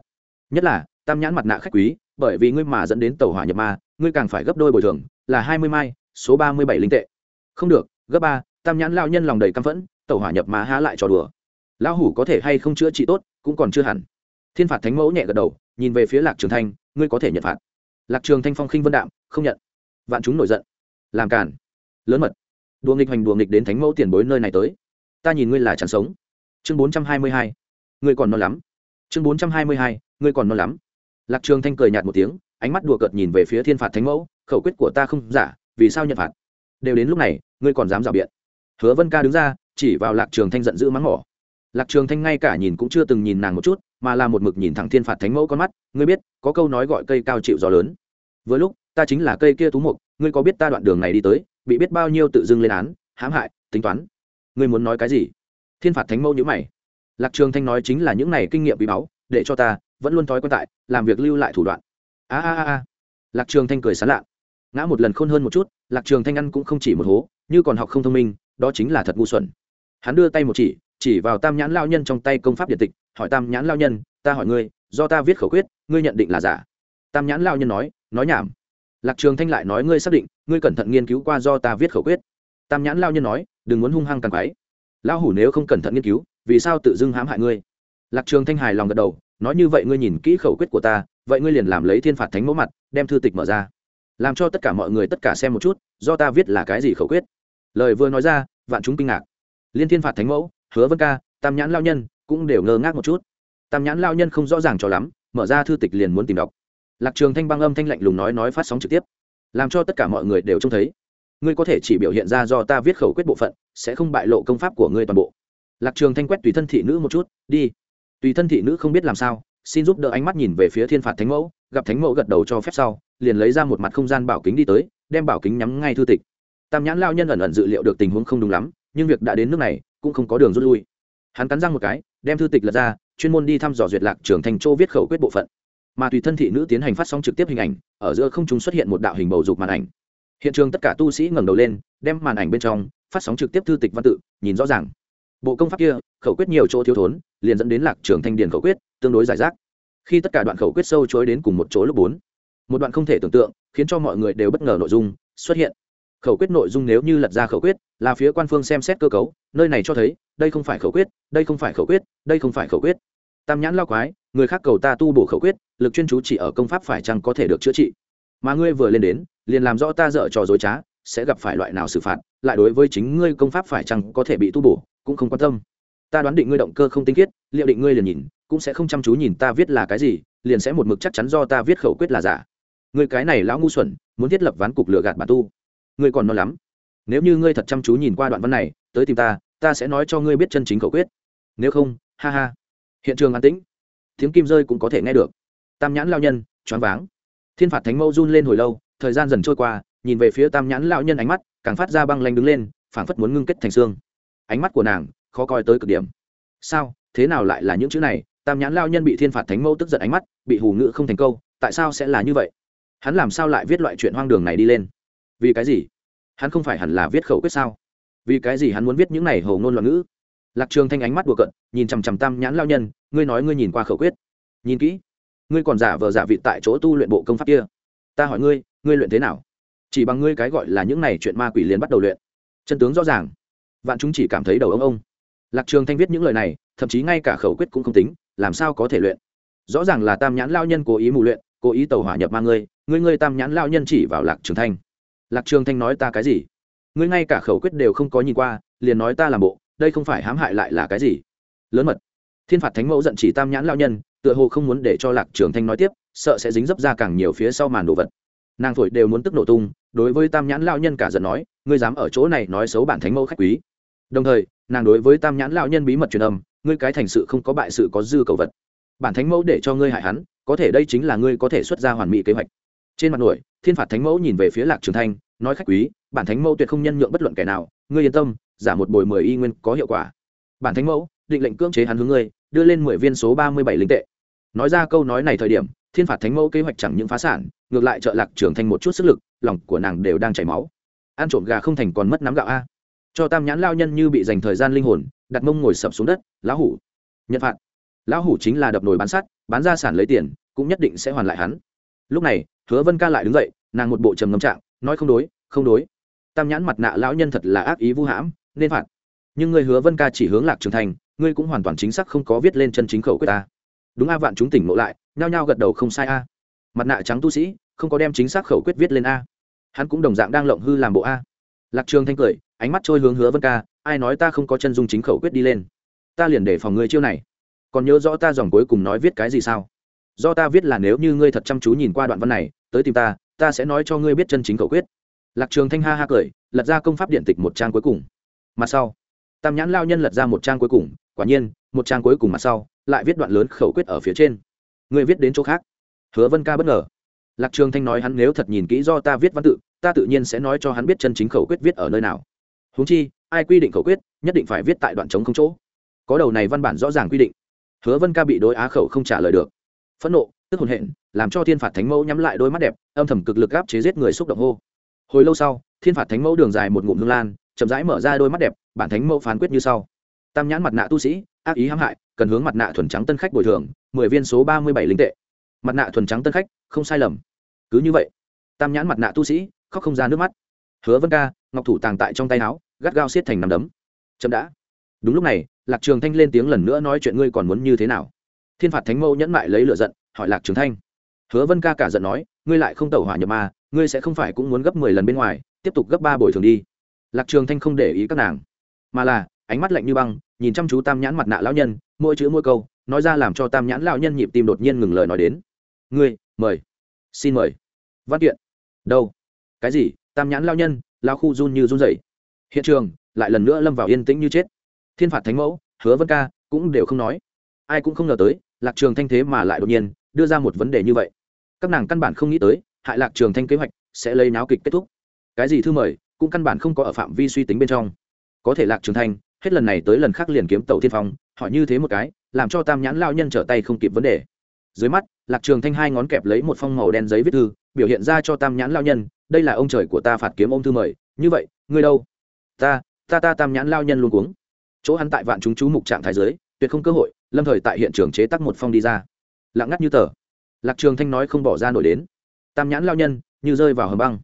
Nhất là, tam nhãn mặt nạ khách quý, bởi vì ngươi mà dẫn đến tàu hỏa nhập ma, ngươi càng phải gấp đôi bồi thường, là hai mươi mai, số ba mươi bảy linh tệ. Không được, gấp ba, tam nhãn lao nhân lòng đầy căm phẫn, tàu hỏa nhập ma há lại trò đùa. Lão hủ có thể hay không chữa trị tốt, cũng còn chưa hẳn. Thiên phạt thánh mẫu nhẹ gật đầu, nhìn về phía lạc trường thanh, ngươi có thể nhận phạt. Lạc trường thanh phong khinh vân đạm, không nhận vạn chúng nổi giận. Làm cản lớn mật. Đùa nghịch hành đùa nghịch đến thánh mẫu tiền bối nơi này tới. Ta nhìn ngươi là chẳng sống. Chương bốn trăm hai mươi hai. Ngươi còn non lắm. Chương bốn trăm hai mươi hai. Ngươi còn non lắm. Lạc trường thanh cười nhạt một tiếng, ánh mắt đùa cợt nhìn về phía thiên phạt thánh mẫu, khẩu quyết của ta không giả, vì sao nhận phạt? Đều đến lúc này, ngươi còn dám rào biện. Hứa vân ca đứng ra, chỉ vào lạc trường thanh giận dữ mắng mỏ lạc trường thanh ngay cả nhìn cũng chưa từng nhìn nàng một chút, mà là một mực nhìn thẳng thiên phạt thánh mẫu con mắt. Ngươi biết, có câu nói gọi cây cao chịu gió lớn. Vừa lúc ta chính là cây kia tú mục ngươi có biết ta đoạn đường này đi tới, bị biết bao nhiêu tự dưng lên án, hãm hại, tính toán. Ngươi muốn nói cái gì? Thiên phạt thánh mẫu nhữ mày. Lạc trường thanh nói chính là những này kinh nghiệm bị báu, để cho ta vẫn luôn thói quen tại, làm việc lưu lại thủ đoạn. A a a. Lạc trường thanh cười sán lạ. Ngã một lần khôn hơn một chút, lạc trường thanh ăn cũng không chỉ một hố, như còn học không thông minh, đó chính là thật ngu xuẩn. Hắn đưa tay một chỉ chỉ vào tam nhãn lao nhân trong tay công pháp điện tịch, hỏi tam nhãn lao nhân, ta hỏi ngươi, do ta viết khẩu quyết, ngươi nhận định là giả? Tam nhãn lao nhân nói nói nhảm lạc trường thanh lại nói, ngươi xác định, ngươi cẩn thận nghiên cứu qua do ta viết khẩu quyết. Tam nhãn lao nhân nói, đừng muốn hung hăng càng quái. Lao hủ nếu không cẩn thận nghiên cứu, vì sao tự dưng hãm hại ngươi? Lạc trường thanh hài lòng gật đầu, nói như vậy ngươi nhìn kỹ khẩu quyết của ta, vậy ngươi liền làm lấy thiên phạt thánh mẫu mặt, đem thư tịch mở ra. Làm cho tất cả mọi người tất cả xem một chút, do ta viết là cái gì khẩu quyết. Lời vừa nói ra, vạn chúng kinh ngạc. Liên thiên phạt thánh mẫu, hứa vân ca, tam nhãn lao nhân cũng đều ngơ ngác một chút. Tam nhãn lao nhân không rõ ràng cho lắm, mở ra thư tịch liền muốn tìm đọc lạc trường thanh băng âm thanh lạnh lùng nói nói phát sóng trực tiếp. Làm cho tất cả mọi người đều trông thấy. Ngươi có thể chỉ biểu hiện ra do ta viết khẩu quyết bộ phận, sẽ không bại lộ công pháp của ngươi toàn bộ. Lạc trường thanh quét tùy thân thị nữ một chút, đi. Tùy thân thị nữ không biết làm sao, xin giúp đỡ ánh mắt nhìn về phía thiên phạt thánh mẫu, gặp thánh mẫu gật đầu cho phép sau, liền lấy ra một mặt không gian bảo kính đi tới, đem bảo kính nhắm ngay thư tịch. Tam nhãn lao nhân ẩn ẩn dự liệu được tình huống không đúng lắm, nhưng việc đã đến nước này, cũng không có đường rút lui. Hắn cắn răng một cái, đem thư tịch lật ra, chuyên môn đi thăm dò duyệt lạc trường Thanh châu viết khẩu quyết bộ phận mà tùy thân thị nữ tiến hành phát sóng trực tiếp hình ảnh, ở giữa không chúng xuất hiện một đạo hình bầu dục màn ảnh. Hiện trường tất cả tu sĩ ngẩng đầu lên, đem màn ảnh bên trong, phát sóng trực tiếp thư tịch văn tự, nhìn rõ ràng. Bộ công pháp kia, khẩu quyết nhiều chỗ thiếu thốn, liền dẫn đến lạc trường thanh điền khẩu quyết, tương đối giải rác. Khi tất cả đoạn khẩu quyết sâu chối đến cùng một chỗ lúc bốn. Một đoạn không thể tưởng tượng, khiến cho mọi người đều bất ngờ nội dung xuất hiện. Khẩu quyết nội dung nếu như lật ra khẩu quyết, là phía quan phương xem xét cơ cấu, nơi này cho thấy, đây không phải khẩu quyết, đây không phải khẩu quyết, đây không phải khẩu quyết. Tam nhãn lao quái, người khác cầu ta tu bổ khẩu quyết lực chuyên chú chỉ ở công pháp phải chăng có thể được chữa trị. Mà ngươi vừa lên đến, liền làm rõ ta dở trò dối trá, sẽ gặp phải loại nào xử phạt, lại đối với chính ngươi công pháp phải chăng có thể bị tu bổ, cũng không quan tâm. Ta đoán định ngươi động cơ không tinh khiết, liệu định ngươi liền nhìn, cũng sẽ không chăm chú nhìn ta viết là cái gì, liền sẽ một mực chắc chắn do ta viết khẩu quyết là giả. Ngươi cái này lão ngu xuẩn, muốn thiết lập ván cục lừa gạt bản tu. Ngươi còn non lắm. Nếu như ngươi thật chăm chú nhìn qua đoạn văn này, tới tìm ta ta sẽ nói cho ngươi biết chân chính khẩu quyết. Nếu không, ha ha. Hiện trường an tĩnh. Tiếng kim rơi cũng có thể nghe được tam nhãn lao nhân, choáng váng. Thiên phạt thánh mẫu run lên hồi lâu, thời gian dần trôi qua, nhìn về phía tam nhãn lao nhân ánh mắt, càng phát ra băng lanh đứng lên, phảng phất muốn ngưng kết thành xương. Ánh mắt của nàng, khó coi tới cực điểm. Sao, thế nào lại là những chữ này? Tam nhãn lao nhân bị thiên phạt thánh mẫu tức giận ánh mắt, bị hù ngự không thành câu, tại sao sẽ là như vậy? Hắn làm sao lại viết loại chuyện hoang đường này đi lên? Vì cái gì? Hắn không phải hẳn là viết khẩu quyết sao? Vì cái gì hắn muốn viết những này hầu ngôn loạn ngữ? Lạc trường thanh ánh mắt đùa cận nhìn chằm chằm tam nhãn lao nhân, ngươi nói ngươi nhìn qua khẩu quyết. Nhìn kỹ ngươi còn giả vờ giả vị tại chỗ tu luyện bộ công pháp kia. Ta hỏi ngươi ngươi luyện thế nào? Chỉ bằng ngươi cái gọi là những này chuyện ma quỷ liền bắt đầu luyện. Chân tướng rõ ràng. Vạn chúng chỉ cảm thấy đầu ông ông. Lạc trường thanh viết những lời này, thậm chí ngay cả khẩu quyết cũng không tính, làm sao có thể luyện? Rõ ràng là tam nhãn lao nhân cố ý mù luyện, cố ý tàu hỏa nhập ma ngươi ngươi ngươi tam nhãn lao nhân chỉ vào lạc trường thanh. Lạc trường thanh nói ta cái gì? Ngươi ngay cả khẩu quyết đều không có nhìn qua, liền nói ta làm bộ, đây không phải hãm hại lại là cái gì? Lớn mật. Thiên phạt thánh mẫu giận chỉ tam nhãn lao nhân tựa hồ không muốn để cho lạc trường thanh nói tiếp, sợ sẽ dính dấp ra càng nhiều phía sau màn đồ vật. Nàng thổi đều muốn tức nổ tung, đối với tam nhãn lao nhân cả giận nói, ngươi dám ở chỗ này nói xấu bản thánh mẫu khách quý. Đồng thời, nàng đối với tam nhãn lao nhân bí mật truyền âm, ngươi cái thành sự không có bại sự có dư cầu vật. Bản thánh mẫu để cho ngươi hại hắn, có thể đây chính là ngươi có thể xuất ra hoàn mỹ kế hoạch. Trên mặt nổi, thiên phạt thánh mẫu nhìn về phía lạc trường thanh, nói, khách quý, bản thánh mẫu tuyệt không nhân nhượng bất luận kẻ nào, ngươi yên tâm, giả một bồi mười y nguyên có hiệu quả. Bản thánh mẫu, định lệnh cưỡng chế hắn hướng ngươi, đưa lên mười viên số ba mươi bảy linh tệ nói ra câu nói này thời điểm, thiên phạt thánh mẫu kế hoạch chẳng những phá sản, ngược lại trợ lạc trưởng thành một chút sức lực, lòng của nàng đều đang chảy máu. Ăn trộm gà không thành còn mất nắm gạo a. Cho tam nhãn lao nhân như bị dành thời gian linh hồn, đặt mông ngồi sập xuống đất, lão hủ. Nhận phạt. Lão hủ chính là đập nồi bán sắt, bán ra sản lấy tiền, cũng nhất định sẽ hoàn lại hắn. Lúc này, hứa vân ca lại đứng dậy, nàng một bộ trầm ngâm trạng, nói không đối không đối. Tam nhãn mặt nạ lão nhân thật là ác ý vu hãm, nên phạt. Nhưng người hứa vân ca chỉ hướng lạc trưởng thành ngươi cũng hoàn toàn chính xác không có viết lên chân chính khẩu quyết ta đúng a vạn chúng tỉnh ngộ lại, nhao nhao gật đầu không sai a. Mặt nạ trắng tu sĩ, không có đem chính xác khẩu quyết viết lên a. Hắn cũng đồng dạng đang lộng hư làm bộ a. Lạc trường thanh cười, ánh mắt trôi hướng hứa vân ca, ai nói ta không có chân dung chính khẩu quyết đi lên. Ta liền để phòng ngươi chiêu này. Còn nhớ rõ ta dòng cuối cùng nói viết cái gì sao? Do ta viết là nếu như ngươi thật chăm chú nhìn qua đoạn văn này, tới tìm ta ta sẽ nói cho ngươi biết chân chính khẩu quyết. Lạc trường thanh ha ha cười, lật ra công pháp điện tịch một trang cuối cùng. Mặt sau. Tam nhãn lao nhân lật ra một trang cuối cùng, quả nhiên, một trang cuối cùng mặt sau lại viết đoạn lớn khẩu quyết ở phía trên. Người viết đến chỗ khác. Hứa vân ca bất ngờ. Lạc trường thanh nói hắn nếu thật nhìn kỹ do ta viết văn tự, ta tự nhiên sẽ nói cho hắn biết chân chính khẩu quyết viết ở nơi nào. Huống chi, ai quy định khẩu quyết, nhất định phải viết tại đoạn trống không chỗ. Có đầu này văn bản rõ ràng quy định. Hứa vân ca bị đối á khẩu không trả lời được. Phẫn nộ, tức hồn hện, làm cho thiên phạt thánh mẫu nhắm lại đôi mắt đẹp, âm thầm cực lực gáp chế giết người xúc động hô. Hồi lâu sau, thiên phạt thánh mẫu đường dài một ngụm hương lan, chậm rãi mở ra đôi mắt đẹp, bản thánh mẫu phán quyết như sau. Tam nhãn mặt nạ tu sĩ, ác ý hãm hại cần hướng mặt nạ thuần trắng tân khách bồi thường, mười viên số ba mươi bảy linh tệ. Mặt nạ thuần trắng tân khách, không sai lầm. Cứ như vậy, tam nhãn mặt nạ tu sĩ, khóc không ra nước mắt. Hứa vân ca, ngọc thủ tàng tại trong tay áo, gắt gao xiết thành nằm đấm. Chậm đã. Đúng lúc này, lạc trường thanh lên tiếng lần nữa nói chuyện ngươi còn muốn như thế nào? Thiên phạt thánh mẫu nhẫn mại lấy lửa giận, hỏi lạc trường thanh. Hứa vân ca cả giận nói, ngươi lại không tẩu hỏa nhập ma, ngươi sẽ không phải cũng muốn gấp mười lần bên ngoài, tiếp tục gấp ba bồi thường đi. Lạc trường thanh không để ý các nàng, mà là ánh mắt lạnh như băng, nhìn chăm chú tam nhãn mặt nạ lão nhân, mỗi chữ mỗi câu, nói ra làm cho tam nhãn lão nhân nhịp tim đột nhiên ngừng lời nói đến. Ngươi, mời. Xin mời. Văn kiện. Đâu? Cái gì? Tam nhãn lão nhân lao khu run như run rẩy. Hiện trường, lại lần nữa lâm vào yên tĩnh như chết. Thiên phạt thánh mẫu, hứa vân ca cũng đều không nói. Ai cũng không ngờ tới, lạc trường thanh thế mà lại đột nhiên đưa ra một vấn đề như vậy. Các nàng căn bản không nghĩ tới, hại lạc trường thanh kế hoạch sẽ lấy náo kịch kết thúc. Cái gì thư mời, cũng căn bản không có ở phạm vi suy tính bên trong. Có thể lạc trường thanh hết lần này tới lần khác liền kiếm tàu thiên phong họ như thế một cái, làm cho tam nhãn lao nhân trở tay không kịp vấn đề. Dưới mắt, lạc trường thanh hai ngón kẹp lấy một phong màu đen giấy viết thư, biểu hiện ra cho tam nhãn lao nhân, đây là ông trời của ta phạt kiếm ông thư mời, như vậy, ngươi đâu? Ta ta ta tam nhãn lao nhân luôn cuống. Chỗ hắn tại vạn chúng chú mục trạng thái giới tuyệt không cơ hội, lâm thời tại hiện trường chế tắc một phong đi ra. Lặng ngắt như tờ. Lạc trường thanh nói không bỏ ra nổi đến. Tam nhãn lao nhân, như rơi vào hầm băng.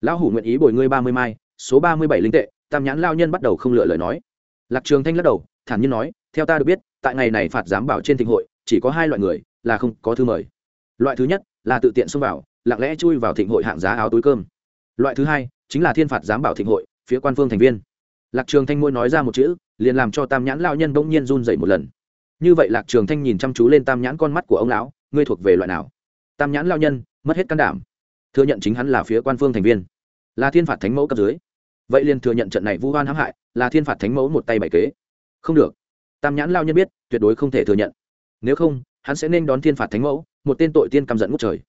Lão hủ nguyện ý bồi ngươi ba mươi mai, số ba mươi bảy linh tệ. Tam nhãn lao nhân bắt đầu không lựa lời nói lạc trường thanh lắc đầu, thản nhiên nói, theo ta được biết, tại ngày này phạt giám bảo trên thịnh hội, chỉ có hai loại người, là không có thư mời. Loại thứ nhất, là tự tiện xông vào, lặng lẽ chui vào thịnh hội hạng giá áo túi cơm. Loại thứ hai, chính là thiên phạt giám bảo thịnh hội, phía quan phương thành viên. Lạc trường thanh môi nói ra một chữ, liền làm cho tam nhãn lao nhân bỗng nhiên run dậy một lần. Như vậy lạc trường thanh nhìn chăm chú lên tam nhãn con mắt của ông lão, ngươi thuộc về loại nào? Tam nhãn lao nhân, mất hết can đảm. Thừa nhận chính hắn là phía quan phương thành viên. Là thiên phạt thánh mẫu cấp dưới. Vậy liền thừa nhận trận này vu hoan hãm hại là thiên phạt thánh mẫu một tay bảy kế. Không được. Tam nhãn lao nhân biết, tuyệt đối không thể thừa nhận. Nếu không, hắn sẽ nên đón thiên phạt thánh mẫu, một tên tội tiên căm giận ngút trời.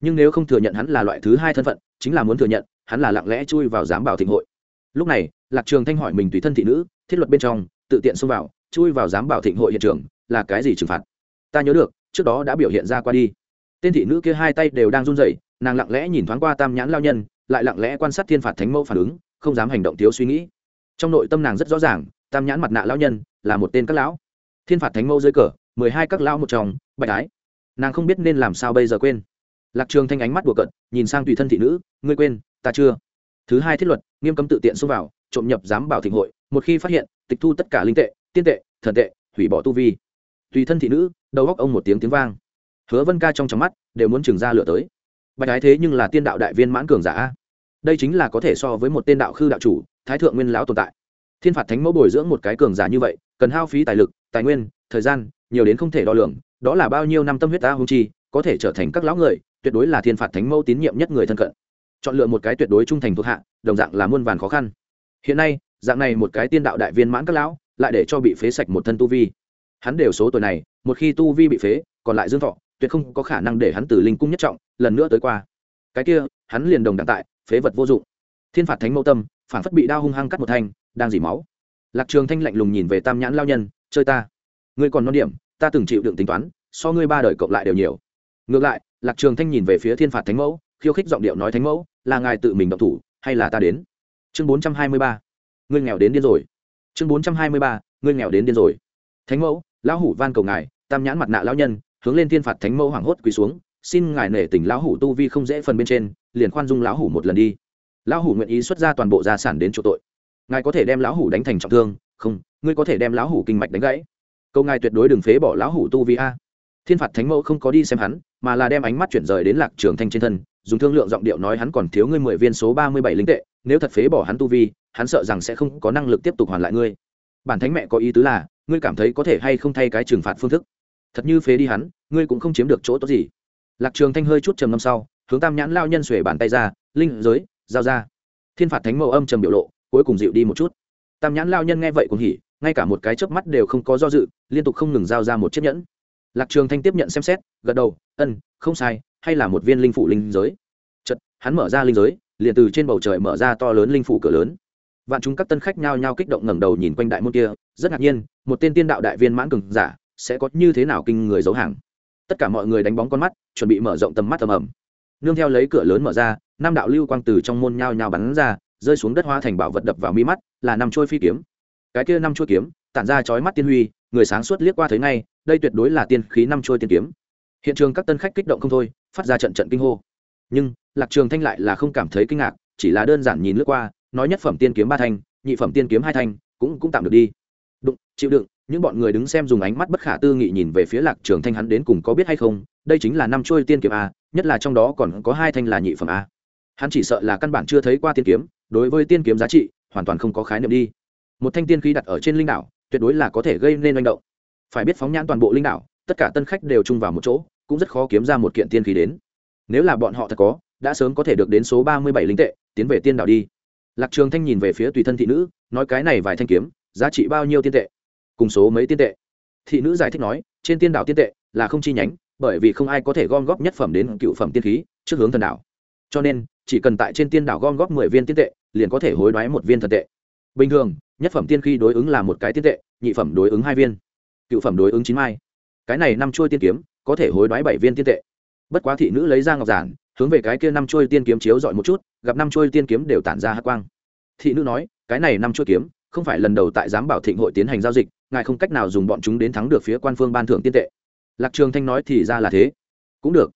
Nhưng nếu không thừa nhận hắn là loại thứ hai thân phận, chính là muốn thừa nhận, hắn là lặng lẽ chui vào giám bảo thịnh hội. Lúc này, lạc trường thanh hỏi mình tùy thân thị nữ, thiết luật bên trong, tự tiện xông vào, chui vào giám bảo thịnh hội hiện trường, là cái gì trừng phạt? Ta nhớ được, trước đó đã biểu hiện ra qua đi. Tên thị nữ kia hai tay đều đang run rẩy, nàng lặng lẽ nhìn thoáng qua tam nhãn lao nhân, lại lặng lẽ quan sát thiên phạt thánh mẫu phản ứng, không dám hành động thiếu suy nghĩ trong nội tâm nàng rất rõ ràng, tam nhãn mặt nạ lão nhân là một tên các lão. Thiên phạt thánh mẫu dưới cờ, mười hai các lão một chồng bạch ái. Nàng không biết nên làm sao bây giờ quên. Lạc trường thanh ánh mắt đùa cận nhìn sang tùy thân thị nữ, ngươi quên, ta chưa. Thứ hai thiết luật, nghiêm cấm tự tiện xông vào, trộm nhập giám bảo thịnh hội, một khi phát hiện, tịch thu tất cả linh tệ, tiên tệ, thần tệ, hủy bỏ tu vi. Tùy thân thị nữ, đầu góc ông một tiếng tiếng vang. Hứa vân ca trong trong mắt đều muốn trừng ra lửa tới. Bạch ái thế nhưng là tiên đạo đại viên mãn cường giả đây chính là có thể so với một tên đạo khư đạo chủ thái thượng nguyên lão tồn tại. Thiên phạt thánh mẫu bồi dưỡng một cái cường giả như vậy, cần hao phí tài lực, tài nguyên, thời gian, nhiều đến không thể đo lường, đó là bao nhiêu năm tâm huyết ta hung chi, có thể trở thành các lão người, tuyệt đối là thiên phạt thánh mẫu tín nhiệm nhất người thân cận. Chọn lựa một cái tuyệt đối trung thành thuộc hạ, đồng dạng là muôn vàn khó khăn. Hiện nay, dạng này một cái tiên đạo đại viên mãn các lão, lại để cho bị phế sạch một thân tu vi. Hắn đều số tuổi này, một khi tu vi bị phế, còn lại dương thọ, tuyệt không có khả năng để hắn từ linh cung nhất trọng, lần nữa tới qua. Cái kia, hắn liền đồng đẳng tại, phế vật vô dụng. Thiên phạt thánh mẫu tâm phản phất bị đao hung hăng cắt một thanh, đang dỉ máu. Lạc trường thanh lạnh lùng nhìn về tam nhãn lao nhân, chơi ta. Ngươi còn non điểm, ta từng chịu đựng tính toán, so ngươi ba đời cộng lại đều nhiều. Ngược lại, lạc trường thanh nhìn về phía thiên phạt thánh mẫu, khiêu khích giọng điệu nói, thánh mẫu, là ngài tự mình động thủ, hay là ta đến? Chương bốn trăm hai mươi ba. Ngươi nghèo đến điên rồi. Chương bốn trăm hai mươi ba. Ngươi nghèo đến điên rồi. Thánh mẫu, lão hủ van cầu ngài, tam nhãn mặt nạ lão nhân, hướng lên thiên phạt thánh mẫu hoảng hốt quỳ xuống, xin ngài nể tình lão hủ tu vi không dễ phần bên trên, liền khoan dung lão hủ một lần đi lão hủ nguyện ý xuất ra toàn bộ gia sản đến chỗ tội. Ngài có thể đem lão hủ đánh thành trọng thương, không, ngươi có thể đem lão hủ kinh mạch đánh gãy. Câu ngài tuyệt đối đừng phế bỏ lão hủ tu vi a. Thiên phạt thánh mẫu không có đi xem hắn, mà là đem ánh mắt chuyển rời đến lạc trường thanh trên thân, dùng thương lượng giọng điệu nói hắn còn thiếu ngươi mười viên số ba mươi bảy linh tệ, nếu thật phế bỏ hắn tu vi, hắn sợ rằng sẽ không có năng lực tiếp tục hoàn lại ngươi. Bản thánh mẹ có ý tứ là, ngươi cảm thấy có thể hay không thay cái trừng phạt phương thức? Thật như phế đi hắn, ngươi cũng không chiếm được chỗ tốt gì. Lạc trường thanh hơi chút trầm ngâm sau, hướng tam nhãn lao nhân xuể bàn tay ra, linh giới giao ra. Thiên phạt thánh mẫu âm trầm biểu lộ, cuối cùng dịu đi một chút. Tam nhãn lao nhân nghe vậy cũng hỉ, ngay cả một cái chớp mắt đều không có do dự, liên tục không ngừng giao ra một chiếc nhẫn. Lạc trường thanh tiếp nhận xem xét, gật đầu, ân, không sai, hay là một viên linh phủ linh giới. Chật hắn mở ra linh giới, liền từ trên bầu trời mở ra to lớn linh phủ cửa lớn. Vạn chúng các tân khách nhao nhao kích động ngẩng đầu nhìn quanh đại môn kia, rất ngạc nhiên, một tên tiên đạo đại viên mãn cường giả, sẽ có như thế nào kinh người giấu hàng. Tất cả mọi người đánh bóng con mắt, chuẩn bị mở rộng tầm mắt tầm ẩm nương theo lấy cửa lớn mở ra năm đạo lưu quang từ trong môn nhao nhao bắn ra, rơi xuống đất hoa thành bảo vật đập vào mi mắt, là năm trôi phi kiếm. Cái kia năm trôi kiếm, tản ra chói mắt tiên huy, người sáng suốt liếc qua thấy ngay, đây tuyệt đối là tiên khí năm trôi tiên kiếm. Hiện trường các tân khách kích động không thôi, phát ra trận trận kinh hô. Nhưng, lạc trường thanh lại là không cảm thấy kinh ngạc, chỉ là đơn giản nhìn lướt qua, nói nhất phẩm tiên kiếm ba thanh, nhị phẩm tiên kiếm hai thanh, cũng cũng tạm được đi. Đụng, chịu đựng, những bọn người đứng xem dùng ánh mắt bất khả tư nghị nhìn về phía lạc trường thanh hắn đến cùng có biết hay không, đây chính là năm trôi tiên kiếm a, nhất là trong đó còn có hai thanh là nhị phẩm a hắn chỉ sợ là căn bản chưa thấy qua tiên kiếm, đối với tiên kiếm giá trị, hoàn toàn không có khái niệm đi. Một thanh tiên khí đặt ở trên linh đảo, tuyệt đối là có thể gây nên manh động. Phải biết phóng nhãn toàn bộ linh đảo, tất cả tân khách đều chung vào một chỗ, cũng rất khó kiếm ra một kiện tiên khí đến. Nếu là bọn họ thật có, đã sớm có thể được đến số ba mươi bảy linh tệ, tiến về tiên đảo đi. Lạc trường thanh nhìn về phía tùy thân thị nữ, nói cái này vài thanh kiếm, giá trị bao nhiêu tiên tệ? Cùng số mấy tiên tệ? Thị nữ giải thích nói, trên tiên đảo tiên tệ là không chi nhánh, bởi vì không ai có thể gom góp nhất phẩm đến cựu phẩm tiên khí, trước hướng thần đảo. Cho nên chỉ cần tại trên tiên đảo gom góp mười viên tiên tệ, liền có thể hối đoái một viên thần tệ. Bình thường, nhất phẩm tiên khí đối ứng là một cái tiên tệ, nhị phẩm đối ứng hai viên, cựu phẩm đối ứng chín mai. Cái này năm chuôi tiên kiếm, có thể hối đoái bảy viên tiên tệ. Bất quá thị nữ lấy ra ngọc giản, hướng về cái kia năm chuôi tiên kiếm chiếu dọi một chút, gặp năm chuôi tiên kiếm đều tản ra hắc quang. Thị nữ nói, cái này năm chuôi kiếm, không phải lần đầu tại giám bảo thịnh hội tiến hành giao dịch, ngài không cách nào dùng bọn chúng đến thắng được phía quan phương ban thưởng tiên tệ. Lạc trường thanh nói thì ra là thế. Cũng được.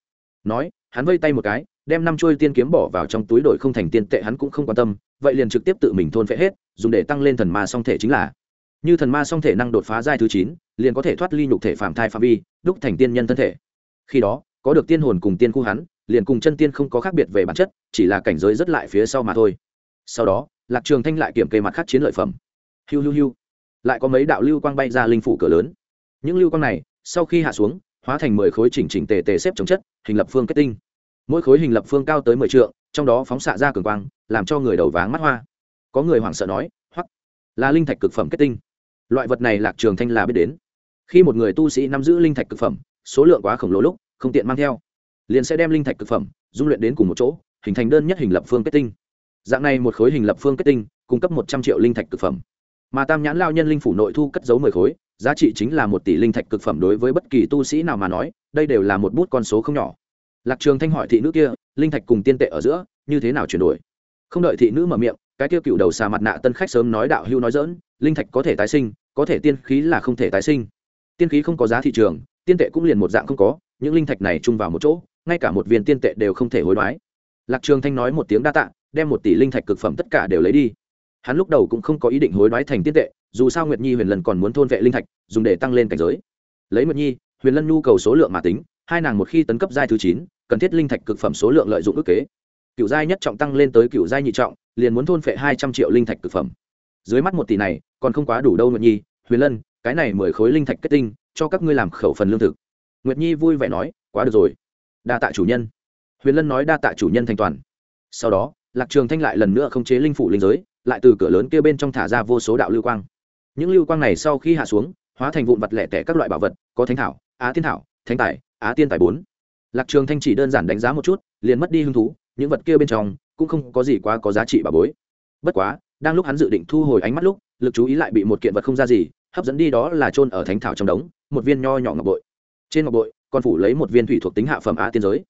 Nói, hắn vây tay một cái đem năm chuôi tiên kiếm bỏ vào trong túi đổi không thành tiên tệ hắn cũng không quan tâm, vậy liền trực tiếp tự mình thôn phệ hết, dùng để tăng lên thần ma song thể chính là. Như thần ma song thể năng đột phá giai thứ chín, liền có thể thoát ly nhục thể phàm thai phạm vi, đúc thành tiên nhân thân thể. Khi đó, có được tiên hồn cùng tiên khu hắn, liền cùng chân tiên không có khác biệt về bản chất, chỉ là cảnh giới rất lại phía sau mà thôi. Sau đó, lạc trường thanh lại kiểm kê mặt khác chiến lợi phẩm. Hiu hiu hiu. Lại có mấy đạo lưu quang bay ra linh phủ cửa lớn. Những lưu quang này, sau khi hạ xuống, hóa thành mười khối chỉnh chỉnh tề tề xếp chống chất, hình lập phương kết tinh mỗi khối hình lập phương cao tới mười trượng, trong đó phóng xạ ra cường quang, làm cho người đầu váng mắt hoa. Có người hoảng sợ nói hoặc là linh thạch cực phẩm kết tinh. Loại vật này lạc trường thanh là biết đến. Khi một người tu sĩ nắm giữ linh thạch cực phẩm, số lượng quá khổng lồ lúc, không tiện mang theo. Liền sẽ đem linh thạch cực phẩm, dung luyện đến cùng một chỗ, hình thành đơn nhất hình lập phương kết tinh. Dạng này một khối hình lập phương kết tinh, cung cấp một trăm triệu linh thạch cực phẩm. Mà tam nhãn lao nhân linh phủ nội thu cất giấu mười khối, giá trị chính là một tỷ linh thạch cực phẩm đối với bất kỳ tu sĩ nào mà nói, đây đều là một bút con số không nhỏ lạc trường thanh hỏi thị nữ kia, linh thạch cùng tiên tệ ở giữa, như thế nào chuyển đổi? Không đợi thị nữ mở miệng, cái kia cựu đầu xà mặt nạ tân khách sớm nói đạo hưu nói dỡn linh thạch có thể tái sinh, có thể tiên khí là không thể tái sinh. Tiên khí không có giá thị trường, tiên tệ cũng liền một dạng không có, những linh thạch này chung vào một chỗ, ngay cả một viên tiên tệ đều không thể hối đoái. Lạc trường thanh nói một tiếng đa tạ, đem một tỷ linh thạch cực phẩm tất cả đều lấy đi. Hắn lúc đầu cũng không có ý định hối đoái thành tiên tệ, dù sao nguyệt nhi huyền lân còn muốn thôn vệ linh thạch, dùng để tăng lên cảnh giới. Lấy nguyệt nhi, huyền lân nhu cầu số lượng mà tính hai nàng một khi tấn cấp giai thứ chín, cần thiết linh thạch cực phẩm số lượng lợi dụng ước kế. Cựu giai nhất trọng tăng lên tới cựu giai nhị trọng, liền muốn thôn phệ hai trăm triệu linh thạch cực phẩm. Dưới mắt một tỷ này, còn không quá đủ đâu nguyệt nhi. Huyền lân, cái này mười khối linh thạch kết tinh, cho các ngươi làm khẩu phần lương thực. Nguyệt nhi vui vẻ nói, quá được rồi. Đa tạ chủ nhân. Huyền lân nói, đa tạ chủ nhân thanh toàn. Sau đó, lạc trường thanh lại lần nữa không chế linh phủ linh giới, lại từ cửa lớn kia bên trong thả ra vô số đạo lưu quang. Những lưu quang này sau khi hạ xuống, hóa thành vụn vật lẻ tẻ các loại bảo vật, có thánh thảo, á thiên thảo, thánh tài á tiên tài bốn. Lạc trường thanh chỉ đơn giản đánh giá một chút, liền mất đi hứng thú, những vật kia bên trong cũng không có gì quá có giá trị bà bối. Bất quá, đang lúc hắn dự định thu hồi ánh mắt lúc, lực chú ý lại bị một kiện vật không ra gì, hấp dẫn đi đó là trôn ở thánh thảo trong đống, một viên nho nhỏ ngọc bội. Trên ngọc bội, còn phủ lấy một viên thủy thuộc tính hạ phẩm á tiên giới.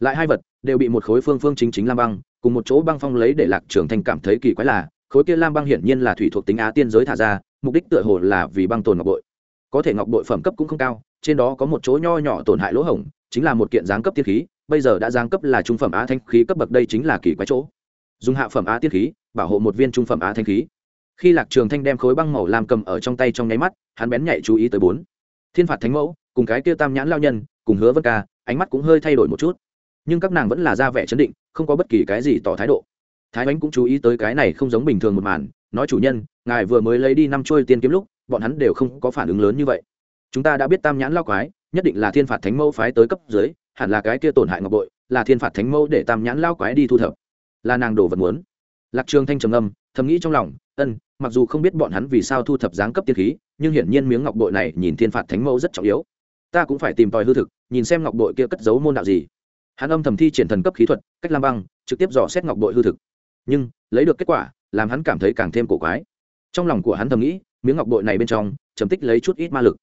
Lại hai vật đều bị một khối phương phương chính chính lam băng, cùng một chỗ băng phong lấy để lạc trường thanh cảm thấy kỳ quái là, khối kia lam băng hiển nhiên là thủy thuộc tính á tiên giới thả ra, mục đích tựa hồ là vì băng tồn ngọc bội. Có thể ngọc bội phẩm cấp cũng không cao trên đó có một chỗ nho nhỏ tổn hại lỗ hổng, chính là một kiện giáng cấp tiên khí, bây giờ đã giáng cấp là trung phẩm á thanh khí cấp bậc, đây chính là kỳ quái chỗ. Dùng hạ phẩm á tiên khí, bảo hộ một viên trung phẩm á thanh khí. Khi lạc trường thanh đem khối băng màu lam cầm ở trong tay trong nháy mắt, hắn bén nhạy chú ý tới bốn. Thiên phạt thánh mẫu, cùng cái kia tam nhãn lao nhân, cùng hứa vân ca, ánh mắt cũng hơi thay đổi một chút. Nhưng các nàng vẫn là ra vẻ chấn định, không có bất kỳ cái gì tỏ thái độ. Thái ánh cũng chú ý tới cái này không giống bình thường một màn, nói chủ nhân, ngài vừa mới lấy đi năm trôi tiên kiếm lúc, bọn hắn đều không có phản ứng lớn như vậy chúng ta đã biết tam nhãn lao quái, nhất định là thiên phạt thánh mẫu phái tới cấp dưới, hẳn là cái kia tổn hại ngọc bội, là thiên phạt thánh mẫu để tam nhãn lao quái đi thu thập. Là nàng đồ vật muốn. Lạc trường thanh trầm âm thầm nghĩ trong lòng, ân, mặc dù không biết bọn hắn vì sao thu thập giáng cấp tiên khí, nhưng hiển nhiên miếng ngọc bội này nhìn thiên phạt thánh mẫu rất trọng yếu. Ta cũng phải tìm tòi hư thực, nhìn xem ngọc bội kia cất giấu môn đạo gì. Hắn âm thầm thi triển thần cấp khí thuật, cách lam băng, trực tiếp dò xét ngọc bội hư thực. Nhưng, lấy được kết quả, làm hắn cảm thấy càng thêm cổ quái. Trong lòng của hắn thầm nghĩ, miếng ngọc bội này bên trong chấm tích lấy chút ít ma lực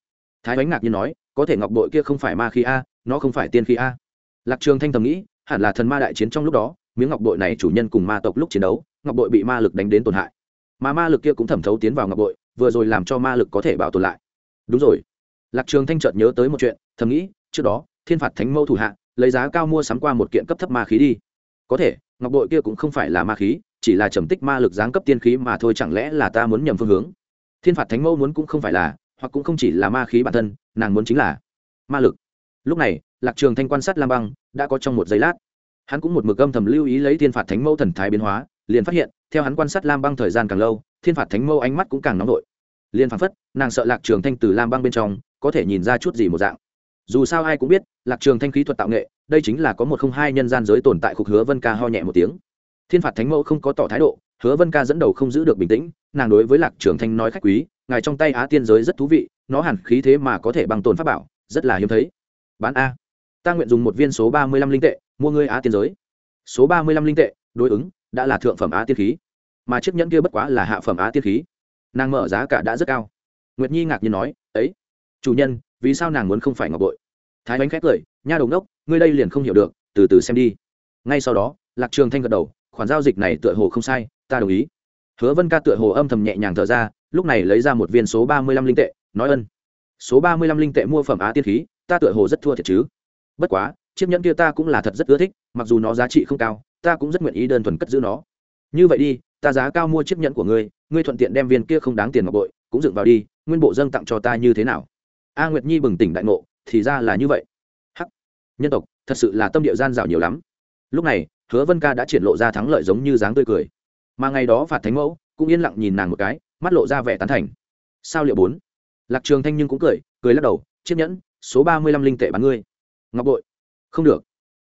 thái ánh ngạc nhiên nói, có thể ngọc bội kia không phải ma khí a, nó không phải tiên khí a. Lạc trường thanh thầm nghĩ, hẳn là thần ma đại chiến trong lúc đó, miếng ngọc bội này chủ nhân cùng ma tộc lúc chiến đấu, ngọc bội bị ma lực đánh đến tổn hại. Mà ma lực kia cũng thẩm thấu tiến vào ngọc bội, vừa rồi làm cho ma lực có thể bảo tồn lại. Đúng rồi. Lạc trường thanh chợt nhớ tới một chuyện, thầm nghĩ, trước đó, thiên phạt thánh mâu thủ hạ, lấy giá cao mua sắm qua một kiện cấp thấp ma khí đi. Có thể, ngọc bội kia cũng không phải là ma khí, chỉ là trầm tích ma lực giáng cấp tiên khí mà thôi, chẳng lẽ là ta muốn nhầm phương hướng? Thiên phạt thánh mâu muốn cũng không phải là hoặc cũng không chỉ là ma khí bản thân, nàng muốn chính là ma lực. Lúc này, lạc trường thanh quan sát lam băng, đã có trong một giây lát. Hắn cũng một mực âm thầm lưu ý lấy thiên phạt thánh mâu thần thái biến hóa, liền phát hiện, theo hắn quan sát lam băng thời gian càng lâu, thiên phạt thánh mâu ánh mắt cũng càng nóng nổi liền phán phất, nàng sợ lạc trường thanh từ lam băng bên trong, có thể nhìn ra chút gì một dạng. Dù sao ai cũng biết, lạc trường thanh khí thuật tạo nghệ, đây chính là có một không hai nhân gian giới tồn tại khục hứa vân ca ho nhẹ một tiếng. Thiên phạt thánh mẫu không có tỏ thái độ, hứa vân ca dẫn đầu không giữ được bình tĩnh, nàng đối với lạc trường thanh nói khách quý ngài trong tay á tiên giới rất thú vị nó hẳn khí thế mà có thể bằng tồn pháp bảo rất là hiếm thấy. Bán a. Ta nguyện dùng một viên số ba mươi lăm linh tệ mua ngươi á tiên giới. Số ba mươi lăm linh tệ đối ứng đã là thượng phẩm á tiên khí. Mà chiếc nhẫn kia bất quá là hạ phẩm á tiên khí. Nàng mở giá cả đã rất cao. Nguyệt nhi ngạc nhiên nói ấy chủ nhân vì sao nàng muốn không phải ngọc bội? Thái bánh khét cười nha đồng đốc, ngươi đây liền không hiểu được từ từ xem đi. Ngay sau đó lạc trường thanh gật đầu khoản giao dịch này tựa hồ không sai ta đồng ý. Hứa vân ca tựa hồ âm thầm nhẹ nhàng thở ra lúc này lấy ra một viên số ba mươi lăm linh tệ, nói ân. Số ba mươi lăm linh tệ mua phẩm á tiên khí, ta tựa hồ rất thua thiệt chứ. Bất quá, chiếc nhẫn kia ta cũng là thật rất ưa thích, mặc dù nó giá trị không cao, ta cũng rất nguyện ý đơn thuần cất giữ nó. Như vậy đi, ta giá cao mua chiếc nhẫn của ngươi ngươi thuận tiện đem viên kia không đáng tiền ngọc bội, cũng dựng vào đi, nguyên bộ dâng tặng cho ta như thế nào? A nguyệt nhi bừng tỉnh đại ngộ, thì ra là như vậy. Hắc. Nhân tộc, thật sự là tâm địa gian dảo nhiều lắm. Lúc này, hứa vân ca đã triển lộ ra thắng lợi giống như dáng tươi cười. Mà ngày đó phạt thánh mẫu cũng yên lặng nhìn nàng một cái mắt lộ ra vẻ tán thành. Sao liệu bốn? Lạc trường thanh nhưng cũng cười cười lắc đầu, chiếc nhẫn, số ba mươi lăm linh tệ bán ngươi. Ngọc bội. Không được.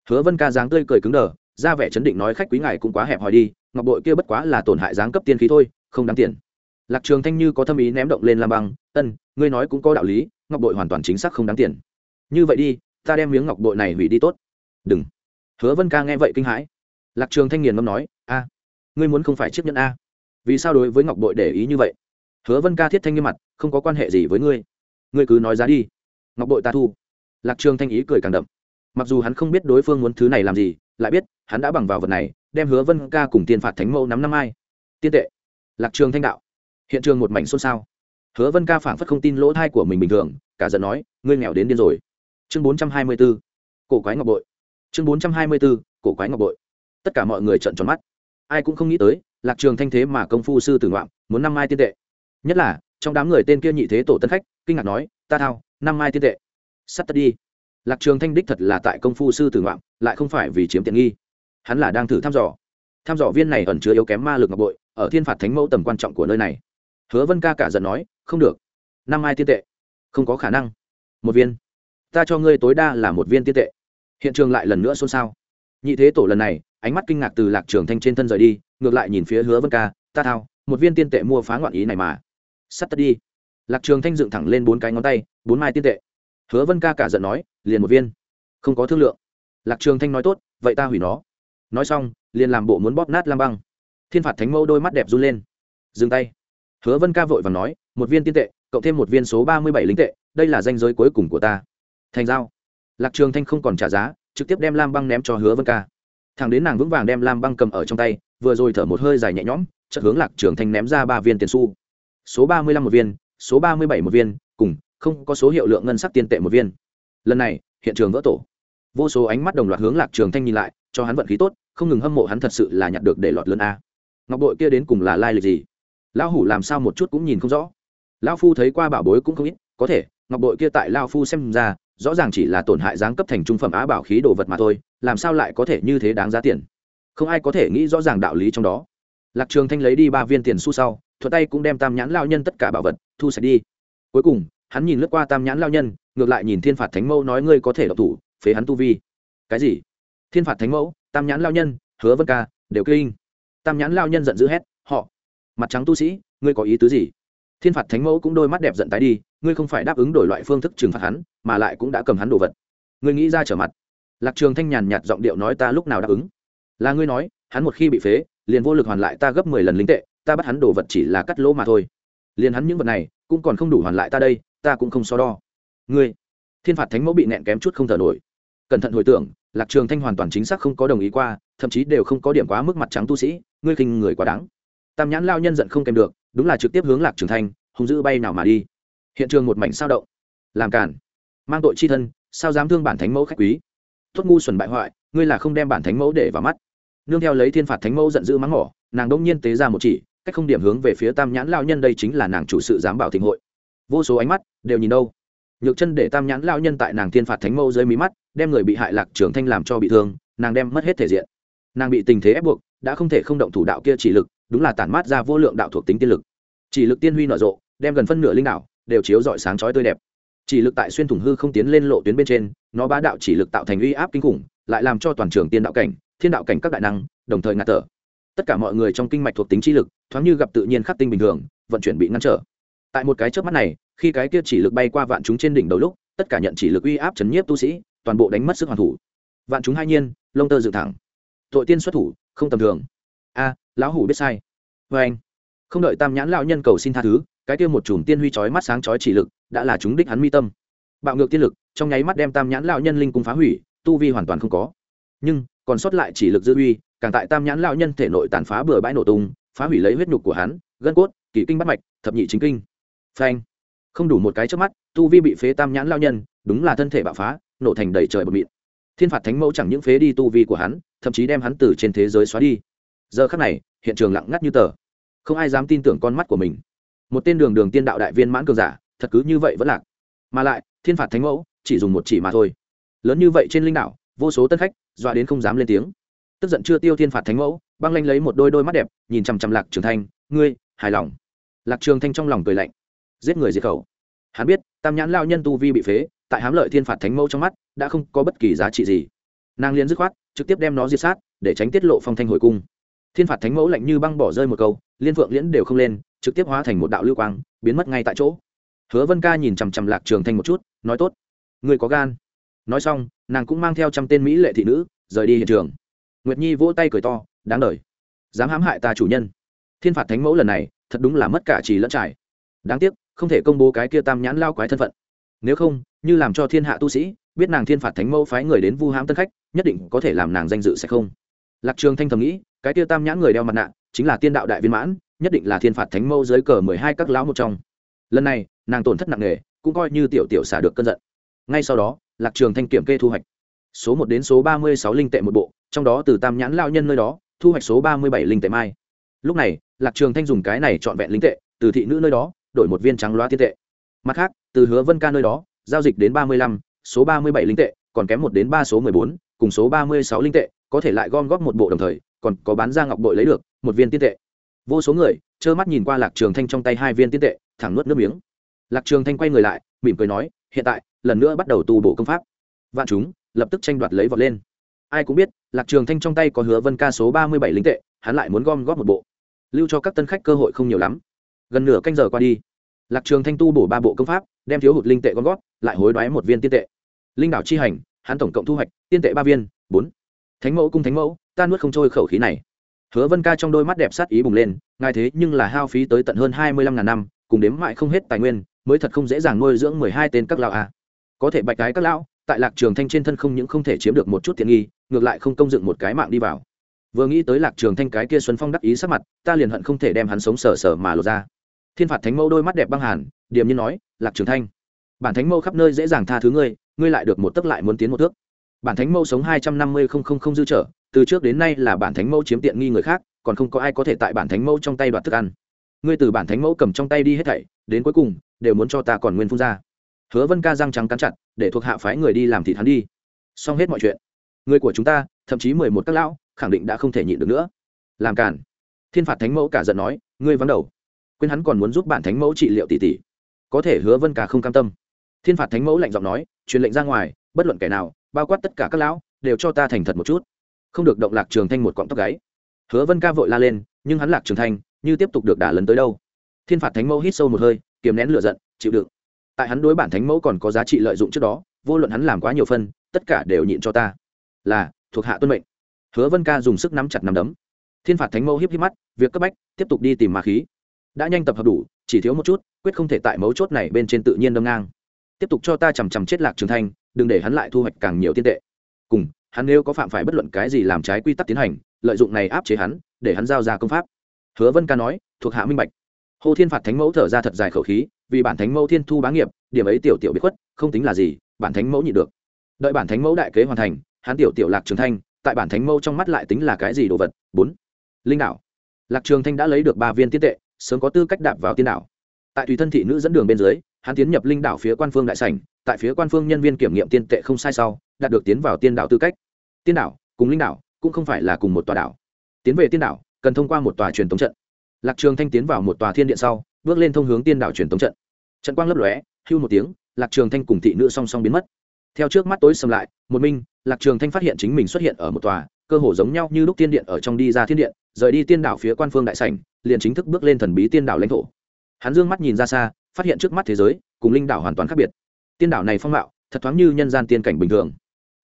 Hứa vân ca dáng tươi cười cứng đờ, ra vẻ chấn định nói khách quý ngài cũng quá hẹp hòi đi, ngọc bội kia bất quá là tổn hại dáng cấp tiên khí thôi, không đáng tiền. Lạc trường thanh như có tâm ý ném động lên lam băng, ân, ngươi nói cũng có đạo lý, ngọc bội hoàn toàn chính xác không đáng tiền. Như vậy đi, ta đem miếng ngọc bội này hủy đi tốt. Đừng. Hứa vân ca nghe vậy kinh hãi. Lạc trường thanh nghiền ngâm nói, a, ngươi muốn không phải chiếc nhẫn a vì sao đối với ngọc bội để ý như vậy? Hứa vân ca thiết thanh nghiêm mặt không có quan hệ gì với ngươi. Ngươi cứ nói giá đi. Ngọc bội ta thu. Lạc trường thanh ý cười càng đậm. Mặc dù hắn không biết đối phương muốn thứ này làm gì lại biết hắn đã bằng vào vật này đem hứa vân ca cùng tiên phạt thánh mẫu nắm năm ai. Tiên tệ. Lạc trường thanh đạo. Hiện trường một mảnh xôn xao. Hứa vân ca phảng phất không tin lỗ thai của mình bình thường cả giận nói ngươi nghèo đến điên rồi. Chương bốn trăm hai mươi 424, cổ quái ngọc bội. Chương bốn trăm hai mươi 424, cổ quái ngọc bội. Tất cả mọi người trợn tròn mắt. Ai cũng không nghĩ tới lạc trường thanh thế mà công phu sư tử ngoạm, muốn năm mai tiên tệ. Nhất là, trong đám người tên kia nhị thế tổ tân khách, kinh ngạc nói, ta thao, năm mai tiên tệ. Sắt tất đi. Lạc trường thanh đích thật là tại công phu sư tử ngoạm, lại không phải vì chiếm tiện nghi. Hắn là đang thử thăm dò. Thăm dò viên này ẩn chứa yếu kém ma lực ngọc bội, ở thiên phạt thánh mẫu tầm quan trọng của nơi này. Hứa vân ca cả giận nói, không được. Năm mai tiên tệ. Không có khả năng. Một viên. Ta cho ngươi tối đa là một viên tiên tệ. Hiện trường lại lần nữa xôn xao. Nhị thế tổ lần này, ánh mắt kinh ngạc từ lạc trường thanh trên thân rời đi ngược lại nhìn phía hứa vân ca, ta thao, một viên tiên tệ mua phá ngoạn ý này mà. Sắt tất đi. Lạc trường thanh dựng thẳng lên bốn cái ngón tay, bốn mai tiên tệ. Hứa vân ca cả giận nói, liền một viên. Không có thương lượng. Lạc trường thanh nói, tốt, vậy ta hủy nó. Nói xong, liền làm bộ muốn bóp nát lam băng. Thiên phạt thánh mẫu đôi mắt đẹp run lên. Dừng tay. Hứa vân ca vội và nói, một viên tiên tệ, cộng thêm một viên số ba mươi bảy lính tệ, đây là danh giới cuối cùng của ta. Thành giao. Lạc trường thanh không còn trả giá, trực tiếp đem lam băng ném cho hứa vân ca. Thằng đến nàng vững vàng đem lam băng cầm ở trong tay vừa rồi thở một hơi dài nhẹ nhõm, chợt hướng lạc trường thanh ném ra ba viên tiền xu. Số ba mươi lăm một viên, số ba mươi bảy một viên, cùng, không có số hiệu lượng ngân sắc tiền tệ một viên. Lần này, hiện trường vỡ tổ. Vô số ánh mắt đồng loạt hướng lạc trường thanh nhìn lại, cho hắn vận khí tốt, không ngừng hâm mộ hắn thật sự là nhặt được để lọt lớn a. Ngọc đội kia đến cùng là lai lịch gì? Lão hủ làm sao một chút cũng nhìn không rõ. Lão phu thấy qua bảo bối cũng không ít, có thể, ngọc đội kia tại lão phu xem ra, rõ ràng chỉ là tổn hại giáng cấp thành trung phẩm á bảo khí đồ vật mà thôi, làm sao lại có thể như thế đáng giá tiền? Không ai có thể nghĩ rõ ràng đạo lý trong đó. Lạc trường thanh lấy đi ba viên tiền xu sau, thuận tay cũng đem tam nhãn lao nhân tất cả bảo vật thu sạch đi. Cuối cùng, hắn nhìn lướt qua tam nhãn lao nhân, ngược lại nhìn thiên phạt thánh mẫu nói ngươi có thể độc thủ, phế hắn tu vi. Cái gì? Thiên phạt thánh mẫu, tam nhãn lao nhân, hứa vân ca, đều kinh. Tam nhãn lao nhân giận dữ hét, họ, mặt trắng tu sĩ, ngươi có ý tứ gì? Thiên phạt thánh mẫu cũng đôi mắt đẹp giận tái đi, ngươi không phải đáp ứng đổi loại phương thức trừng phạt hắn, mà lại cũng đã cầm hắn đồ vật. Ngươi nghĩ ra trở mặt. Lạc trường thanh nhàn nhạt giọng điệu nói, ta lúc nào đáp ứng? Là ngươi nói, hắn một khi bị phế, liền vô lực hoàn lại ta gấp mười lần lính tệ, ta bắt hắn đồ vật chỉ là cắt lỗ mà thôi. Liền hắn những vật này, cũng còn không đủ hoàn lại ta đây, ta cũng không so đo. Ngươi, thiên phạt thánh mẫu bị nẹn kém chút không thở nổi. Cẩn thận hồi tưởng, lạc trường thanh hoàn toàn chính xác không có đồng ý qua, thậm chí đều không có điểm quá mức mặt trắng tu sĩ, ngươi khinh người quá đáng. Tam nhãn lao nhân giận không kèm được, đúng là trực tiếp hướng lạc trường thanh, hung dữ bay nào mà đi. Hiện trường một mảnh sao động. Làm cản mang tội chi thân, sao dám thương bản thánh mẫu khách quý? Tốt ngu xuẩn bại hoại, ngươi là không đem bản thánh mẫu để vào mắt nương theo lấy thiên phạt thánh mẫu giận dữ mắng mỏ, nàng đông nhiên tế ra một chỉ, cách không điểm hướng về phía tam nhãn lao nhân, đây chính là nàng chủ sự giám bảo thịnh hội. Vô số ánh mắt đều nhìn đâu. Nhược chân để tam nhãn lao nhân tại nàng thiên phạt thánh mẫu dưới mí mắt, đem người bị hại lạc trường thanh làm cho bị thương, nàng đem mất hết thể diện. Nàng bị tình thế ép buộc, đã không thể không động thủ đạo kia chỉ lực, đúng là tản mát ra vô lượng đạo thuộc tính tiên lực. Chỉ lực tiên huy nở rộ, đem gần phân nửa linh đạo đều chiếu rọi sáng chói tươi đẹp. Chỉ lực tại xuyên thủng hư không tiến lên lộ tuyến bên trên, nó bá đạo chỉ lực tạo thành uy áp kinh khủng, lại làm cho toàn trường tiên đạo cảnh thiên đạo cảnh các đại năng, đồng thời ngạt thở. Tất cả mọi người trong kinh mạch thuộc tính chi lực, thoáng như gặp tự nhiên khắc tinh bình thường, vận chuyển bị ngăn trở. Tại một cái chớp mắt này, khi cái kia chỉ lực bay qua vạn chúng trên đỉnh đầu lúc, tất cả nhận chỉ lực uy áp chấn nhiếp tu sĩ, toàn bộ đánh mất sức hoàn thủ. Vạn chúng hai nhiên, lông tơ dựng thẳng. Tội tiên xuất thủ, không tầm thường. A, lão hủ biết sai. Vê anh, không đợi tam nhãn lão nhân cầu xin tha thứ, cái kia một chùm tiên huy chói mắt sáng chói chỉ lực đã là chúng đích hắn mi tâm. Bạo ngược tiên lực, trong nháy mắt đem tam nhãn lão nhân linh cung phá hủy, tu vi hoàn toàn không có. Nhưng còn sót lại chỉ lực dư uy, càng tại tam nhãn lão nhân thể nội tàn phá bừa bãi nổ tung, phá hủy lấy huyết nhục của hắn, gân cốt, kỷ kinh bắt mạch, thập nhị chính kinh. Phanh. Không đủ một cái trước mắt, tu vi bị phế tam nhãn lão nhân, đúng là thân thể bạo phá, nổ thành đầy trời bờ mịn. Thiên phạt thánh mẫu chẳng những phế đi tu vi của hắn, thậm chí đem hắn từ trên thế giới xóa đi. Giờ khắc này, hiện trường lặng ngắt như tờ. Không ai dám tin tưởng con mắt của mình. Một tên đường đường tiên đạo đại viên mãn cường giả, thật cứ như vậy vẫn lạc. Mà lại, thiên phạt thánh mẫu, chỉ dùng một chỉ mà thôi. Lớn như vậy trên linh đạo vô số tân khách, dọa đến không dám lên tiếng. Tức giận chưa tiêu thiên phạt thánh mẫu, băng lanh lấy một đôi đôi mắt đẹp, nhìn chằm chằm lạc trường thanh, ngươi, hài lòng? Lạc trường thanh trong lòng cười lạnh, giết người diệt khẩu. Hắn biết, tam nhãn lao nhân tu vi bị phế, tại hám lợi thiên phạt thánh mẫu trong mắt, đã không có bất kỳ giá trị gì. Nàng liền dứt khoát, trực tiếp đem nó diệt sát, để tránh tiết lộ phong thanh hồi cung. Thiên phạt thánh mẫu lạnh như băng bỏ rơi một câu, liên phượng liễn đều không lên, trực tiếp hóa thành một đạo lưu quang, biến mất ngay tại chỗ. Hứa vân ca nhìn chằm chằm lạc trường thanh một chút, nói tốt người có gan nói xong, nàng cũng mang theo trăm tên mỹ lệ thị nữ, rời đi hiện trường. Nguyệt nhi vỗ tay cười to, đáng đời, dám hãm hại ta chủ nhân. Thiên phạt thánh mẫu lần này, thật đúng là mất cả trì lẫn trải. Đáng tiếc, không thể công bố cái kia tam nhãn lao quái thân phận. Nếu không, như làm cho thiên hạ tu sĩ, biết nàng thiên phạt thánh mẫu phái người đến vu hãm tân khách, nhất định có thể làm nàng danh dự sẽ không. Lạc trường thanh thầm nghĩ, cái kia tam nhãn người đeo mặt nạ, chính là tiên đạo đại viên mãn, nhất định là thiên phạt thánh mẫu dưới cờ mười hai các lão một trong. Lần này, nàng tổn thất nặng nề, cũng coi như tiểu tiểu xả được cơn giận. Ngay sau đó lạc trường thanh kiểm kê thu hoạch. Số một đến số ba mươi sáu linh tệ một bộ, trong đó từ tam nhãn lao nhân nơi đó, thu hoạch số ba mươi bảy linh tệ mai. Lúc này, lạc trường thanh dùng cái này chọn vẹn linh tệ, từ thị nữ nơi đó, đổi một viên trắng loa thiên tệ. Mặt khác, từ hứa vân ca nơi đó, giao dịch đến ba mươi lăm, số ba mươi bảy linh tệ, còn kém một đến ba số mười bốn, cùng số ba mươi sáu linh tệ, có thể lại gom góp một bộ đồng thời, còn có bán ra ngọc bội lấy được, một viên tiên tệ. Vô số người, trơ mắt nhìn qua lạc trường thanh trong tay hai viên tiên tệ, thẳng nuốt nước miếng. Lạc trường thanh quay người lại, mỉm cười nói, hiện tại lần nữa bắt đầu tu bổ công pháp. Vạn chúng, lập tức tranh đoạt lấy vọt lên. Ai cũng biết, lạc trường thanh trong tay có hứa vân ca số ba mươi bảy linh tệ, hắn lại muốn gom góp một bộ. Lưu cho các tân khách cơ hội không nhiều lắm. Gần nửa canh giờ qua đi, lạc trường thanh tu bổ ba bộ công pháp, đem thiếu hụt linh tệ gom góp, lại hối đoái một viên tiên tệ. Linh đảo chi hành, hắn tổng cộng thu hoạch, tiên tệ ba viên, bốn. Thánh mẫu cung thánh mẫu, ta nuốt không trôi khẩu khí này. Hứa vân ca trong đôi mắt đẹp sát ý bùng lên, ngài thế nhưng là hao phí tới tận hơn hai mươi lăm ngàn năm, cùng đếm mãi không hết tài nguyên, mới thật không dễ dàng nuôi dưỡng mười hai tên các lão a có thể bạch cái các lão, tại lạc trường thanh trên thân không những không thể chiếm được một chút tiện nghi, ngược lại không công dựng một cái mạng đi vào. Vừa nghĩ tới lạc trường thanh cái kia xuân phong đắc ý sắc mặt, ta liền hận không thể đem hắn sống sờ sờ mà lột ra. Thiên phạt thánh mẫu đôi mắt đẹp băng hàn, điềm nhiên nói, lạc trường thanh, bản thánh mẫu khắp nơi dễ dàng tha thứ ngươi ngươi lại được một tấc lại muốn tiến một thước. Bản thánh mẫu sống hai trăm năm mươi không không không dư trở từ trước đến nay là bản thánh mẫu chiếm tiện nghi người khác, còn không có ai có thể tại bản thánh mẫu trong tay đoạt thức ăn. Ngươi từ bản thánh mẫu cầm trong tay đi hết thảy, đến cuối cùng, đều muốn cho ta còn nguyên phun ra hứa vân ca răng trắng cắn chặt, để thuộc hạ phái người đi làm thịt hắn đi. Xong hết mọi chuyện, người của chúng ta, thậm chí mười một các lão, khẳng định đã không thể nhịn được nữa. Làm cản thiên phạt thánh mẫu cả giận nói, ngươi vắng đầu. Quên hắn còn muốn giúp bản thánh mẫu trị liệu tỷ tỷ. Có thể hứa vân ca không cam tâm. Thiên phạt thánh mẫu lạnh giọng nói, truyền lệnh ra ngoài, bất luận kẻ nào, bao quát tất cả các lão, đều cho ta thành thật một chút. Không được động lạc trường thanh một cọng tóc gáy. Hứa vân ca vội la lên, nhưng hắn lạc trường thanh, như tiếp tục được đả lần tới đâu. Thiên phạt thánh mẫu hít sâu một hơi, kiềm nén lửa giận, chịu đựng tại hắn đối bản thánh mẫu còn có giá trị lợi dụng trước đó, vô luận hắn làm quá nhiều phân, tất cả đều nhịn cho ta. Là, thuộc hạ tuân mệnh. Hứa vân ca dùng sức nắm chặt nắm đấm. Thiên phạt thánh mẫu hiếp hiếp mắt, việc cấp bách, tiếp tục đi tìm ma khí. Đã nhanh tập hợp đủ, chỉ thiếu một chút, quyết không thể tại mấu chốt này bên trên tự nhiên đâm ngang. Tiếp tục cho ta chằm chằm chết lạc trường thanh, đừng để hắn lại thu hoạch càng nhiều tiên tệ. Cùng, hắn nếu có phạm phải bất luận cái gì làm trái quy tắc tiến hành, lợi dụng này áp chế hắn, để hắn giao ra công pháp. Hứa vân ca nói, thuộc hạ minh bạch. Hồ thiên phạt thánh mẫu thở ra thật dài khẩu khí vì bản thánh mẫu thiên thu bá nghiệp, điểm ấy tiểu tiểu bị khuất, không tính là gì, bản thánh mẫu nhị được. Đợi bản thánh mẫu đại kế hoàn thành, hắn tiểu tiểu lạc trường thanh, tại bản thánh mẫu trong mắt lại tính là cái gì đồ vật? Bốn. Linh đạo lạc trường thanh đã lấy được ba viên tiên tệ, sớm có tư cách đạp vào tiên đạo tại tùy thân thị nữ dẫn đường bên dưới, hắn tiến nhập linh đạo phía quan phương đại sảnh, tại phía quan phương nhân viên kiểm nghiệm tiên tệ không sai sau, đạt được tiến vào tiên đạo tư cách. Tiên đạo cùng linh đạo cũng không phải là cùng một tòa đảo. Tiến về tiên đạo cần thông qua một tòa truyền thống trận. Lạc trường thanh tiến vào một tòa thiên điện sau bước lên thông hướng tiên đạo truyền tống trận. Trận quang lấp lóe, hưu một tiếng, lạc trường thanh cùng thị nữ song song biến mất. Theo trước mắt tối sầm lại, một minh lạc trường thanh phát hiện chính mình xuất hiện ở một tòa, cơ hồ giống nhau như lúc tiên điện ở trong đi ra thiên điện, rời đi tiên đảo phía quan phương đại sảnh, liền chính thức bước lên thần bí tiên đảo lãnh thổ. Hắn dương mắt nhìn ra xa, phát hiện trước mắt thế giới, cùng linh đảo hoàn toàn khác biệt. Tiên đảo này phong mạo, thật thoáng như nhân gian tiên cảnh bình thường.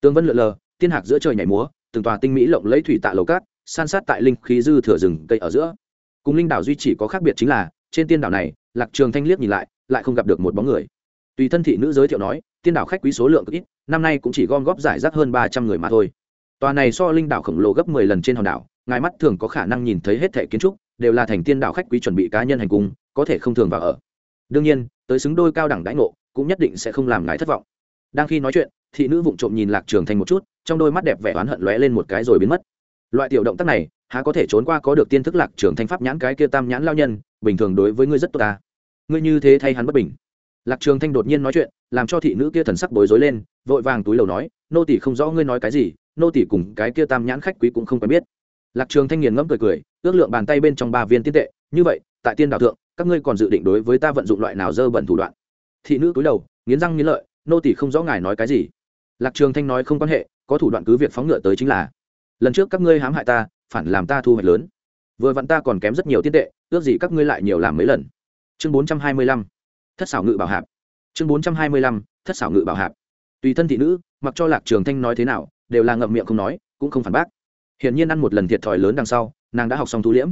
Tương vân lượn lờ, tiên hạc giữa trời nhảy múa, từng tòa tinh mỹ lộng lấy thủy tạ lầu cát, san sát tại linh khí dư thừa rừng cây ở giữa. Cùng linh đảo duy chỉ có khác biệt chính là trên tiên đảo này, lạc trường thanh liếc nhìn lại lại không gặp được một bóng người. Tùy thân thị nữ giới thiệu nói, tiên đảo khách quý số lượng cực ít, năm nay cũng chỉ gom góp giải rác hơn ba trăm người mà thôi. Tòa này so linh đảo khổng lồ gấp mười lần trên hòn đảo, ngài mắt thường có khả năng nhìn thấy hết thể kiến trúc, đều là thành tiên đảo khách quý chuẩn bị cá nhân hành cung, có thể không thường vào ở. Đương nhiên, tới xứng đôi cao đẳng đãi ngộ, cũng nhất định sẽ không làm ngài thất vọng. Đang khi nói chuyện, thị nữ vụng trộm nhìn lạc trường thanh một chút, trong đôi mắt đẹp vẻ oán hận lóe lên một cái rồi biến mất. Loại tiểu động tác này há có thể trốn qua có được tiên thức lạc trường thanh pháp nhãn cái kia tam nhãn lao nhân, bình thường đối với ngươi rất tốt ta. Ngươi như thế thay hắn bất bình. Lạc trường thanh đột nhiên nói chuyện, làm cho thị nữ kia thần sắc bối rối lên, vội vàng túi lầu nói, nô tỷ không rõ ngươi nói cái gì, nô tỷ cùng cái kia tam nhãn khách quý cũng không quen biết. Lạc trường thanh nghiền ngẫm cười cười, ước lượng bàn tay bên trong ba viên tiên tệ, như vậy, tại tiên đạo thượng, các ngươi còn dự định đối với ta vận dụng loại nào dơ bẩn thủ đoạn? Thị nữ túi đầu, nghiến răng nghiến lợi, nô tỷ không rõ ngài nói cái gì. Lạc trường thanh nói không quan hệ, có thủ đoạn cứ việc phóng ngựa tới chính là, lần trước các ngươi hãm hại ta phản làm ta thu hoạch lớn. Vừa vặn ta còn kém rất nhiều tiên tệ, ước gì các ngươi lại nhiều làm mấy lần. Chương bốn trăm hai mươi lăm, thất xảo ngự bảo hạp. Chương bốn trăm hai mươi lăm, thất xảo ngự bảo hạp. Tùy thân thị nữ, mặc cho lạc trường thanh nói thế nào, đều là ngậm miệng không nói, cũng không phản bác. Hiển nhiên ăn một lần thiệt thòi lớn đằng sau, nàng đã học xong thu liễm.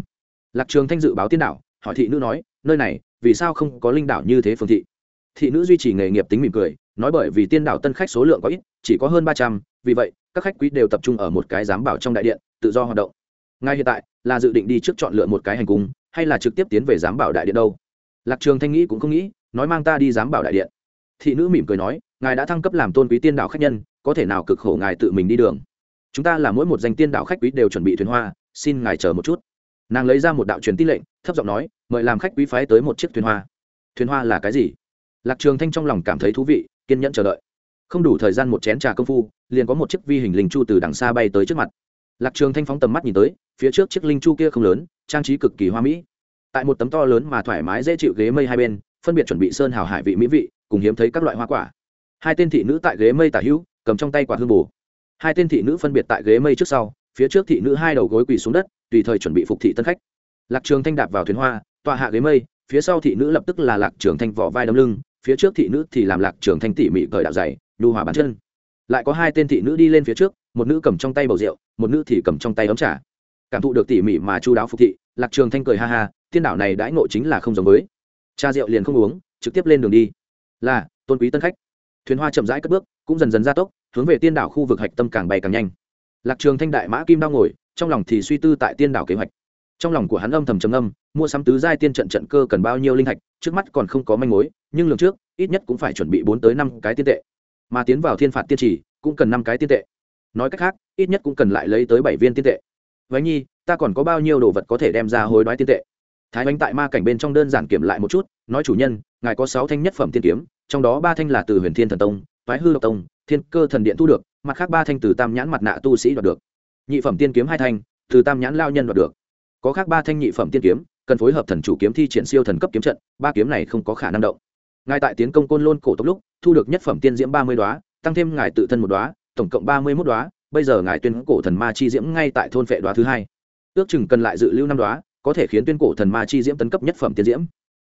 Lạc trường thanh dự báo tiên đạo, hỏi thị nữ nói, nơi này, vì sao không có linh đạo như thế phương thị? Thị nữ duy trì nghề nghiệp tính mỉm cười, nói bởi vì tiên đạo tân khách số lượng có ít, chỉ có hơn ba trăm, vì vậy, các khách quý đều tập trung ở một cái giám bảo trong đại điện, tự do hoạt động ngay hiện tại, là dự định đi trước chọn lựa một cái hành cung, hay là trực tiếp tiến về giám bảo đại điện đâu? Lạc trường thanh nghĩ cũng không nghĩ, nói mang ta đi giám bảo đại điện. Thị nữ mỉm cười nói, ngài đã thăng cấp làm tôn quý tiên đạo khách nhân, có thể nào cực khổ ngài tự mình đi đường? Chúng ta là mỗi một danh tiên đạo khách quý đều chuẩn bị thuyền hoa, xin ngài chờ một chút. Nàng lấy ra một đạo truyền tin lệnh, thấp giọng nói, mời làm khách quý phái tới một chiếc thuyền hoa. Thuyền hoa là cái gì? Lạc trường thanh trong lòng cảm thấy thú vị, kiên nhẫn chờ đợi. Không đủ thời gian một chén trà công phu, liền có một chiếc vi hình linh chu từ đằng xa bay tới trước mặt lạc trường thanh phóng tầm mắt nhìn tới, phía trước chiếc linh chu kia không lớn, trang trí cực kỳ hoa mỹ. Tại một tấm to lớn mà thoải mái dễ chịu ghế mây hai bên, phân biệt chuẩn bị sơn hào hải vị mỹ vị, cùng hiếm thấy các loại hoa quả. Hai tên thị nữ tại ghế mây tả hữu, cầm trong tay quả hương bù. Hai tên thị nữ phân biệt tại ghế mây trước sau, phía trước thị nữ hai đầu gối quỳ xuống đất, tùy thời chuẩn bị phục thị tân khách. Lạc trường thanh đạp vào thuyền hoa, tọa hạ ghế mây, phía sau thị nữ lập tức là lạc trường thanh vỏ vai đấm lưng, phía trước thị nữ thì làm lạc trường thanh tỉ mỉ cởi đạo dày nhu hòa bàn chân. Lại có hai tên thị nữ đi lên phía trước một nữ cầm trong tay bầu rượu, một nữ thì cầm trong tay ấm trà. Cảm thụ được tỉ mỉ mà chu đáo phục thị, lạc trường thanh cười ha ha, tiên đảo này đãi ngộ chính là không giống với. Cha rượu liền không uống, trực tiếp lên đường đi. Là, tôn quý tân khách. Thuyền hoa chậm rãi cất bước, cũng dần dần gia tốc, hướng về tiên đảo khu vực hạch tâm càng bay càng nhanh. Lạc trường thanh đại mã kim đang ngồi, trong lòng thì suy tư tại tiên đảo kế hoạch. Trong lòng của hắn âm thầm trầm âm mua sắm tứ giai tiên trận trận cơ cần bao nhiêu linh thạch, trước mắt còn không có manh mối, nhưng lường trước, ít nhất cũng phải chuẩn bị bốn tới năm cái tiên tệ. Mà tiến vào thiên phạt tiên trì, cũng cần năm cái tiên tệ nói cách khác, ít nhất cũng cần lại lấy tới bảy viên tiên tệ. Vánh nhi, ta còn có bao nhiêu đồ vật có thể đem ra hối đoái tiên tệ? Thái bánh tại ma cảnh bên trong đơn giản kiểm lại một chút, nói chủ nhân, ngài có sáu thanh nhất phẩm tiên kiếm, trong đó ba thanh là từ huyền thiên thần tông, toái hư độc tông, thiên cơ thần điện thu được, mặt khác ba thanh từ tam nhãn mặt nạ tu sĩ đoạt được. Nhị phẩm tiên kiếm hai thanh, từ tam nhãn lao nhân đoạt được. Có khác ba thanh nhị phẩm tiên kiếm, cần phối hợp thần chủ kiếm thi triển siêu thần cấp kiếm trận, ba kiếm này không có khả năng động. Ngài tại tiến công côn lôn cổ tốc lúc, thu được nhất phẩm tiên diễm ba mươi đoá tăng thêm ngài tự thân một đoá tổng cộng ba mươi mốt đoá, bây giờ ngài tuyên cổ thần ma chi diễm ngay tại thôn vệ đoá thứ hai. Ước chừng cần lại dự lưu năm đoá, có thể khiến tuyên cổ thần ma chi diễm tấn cấp nhất phẩm tiên diễm.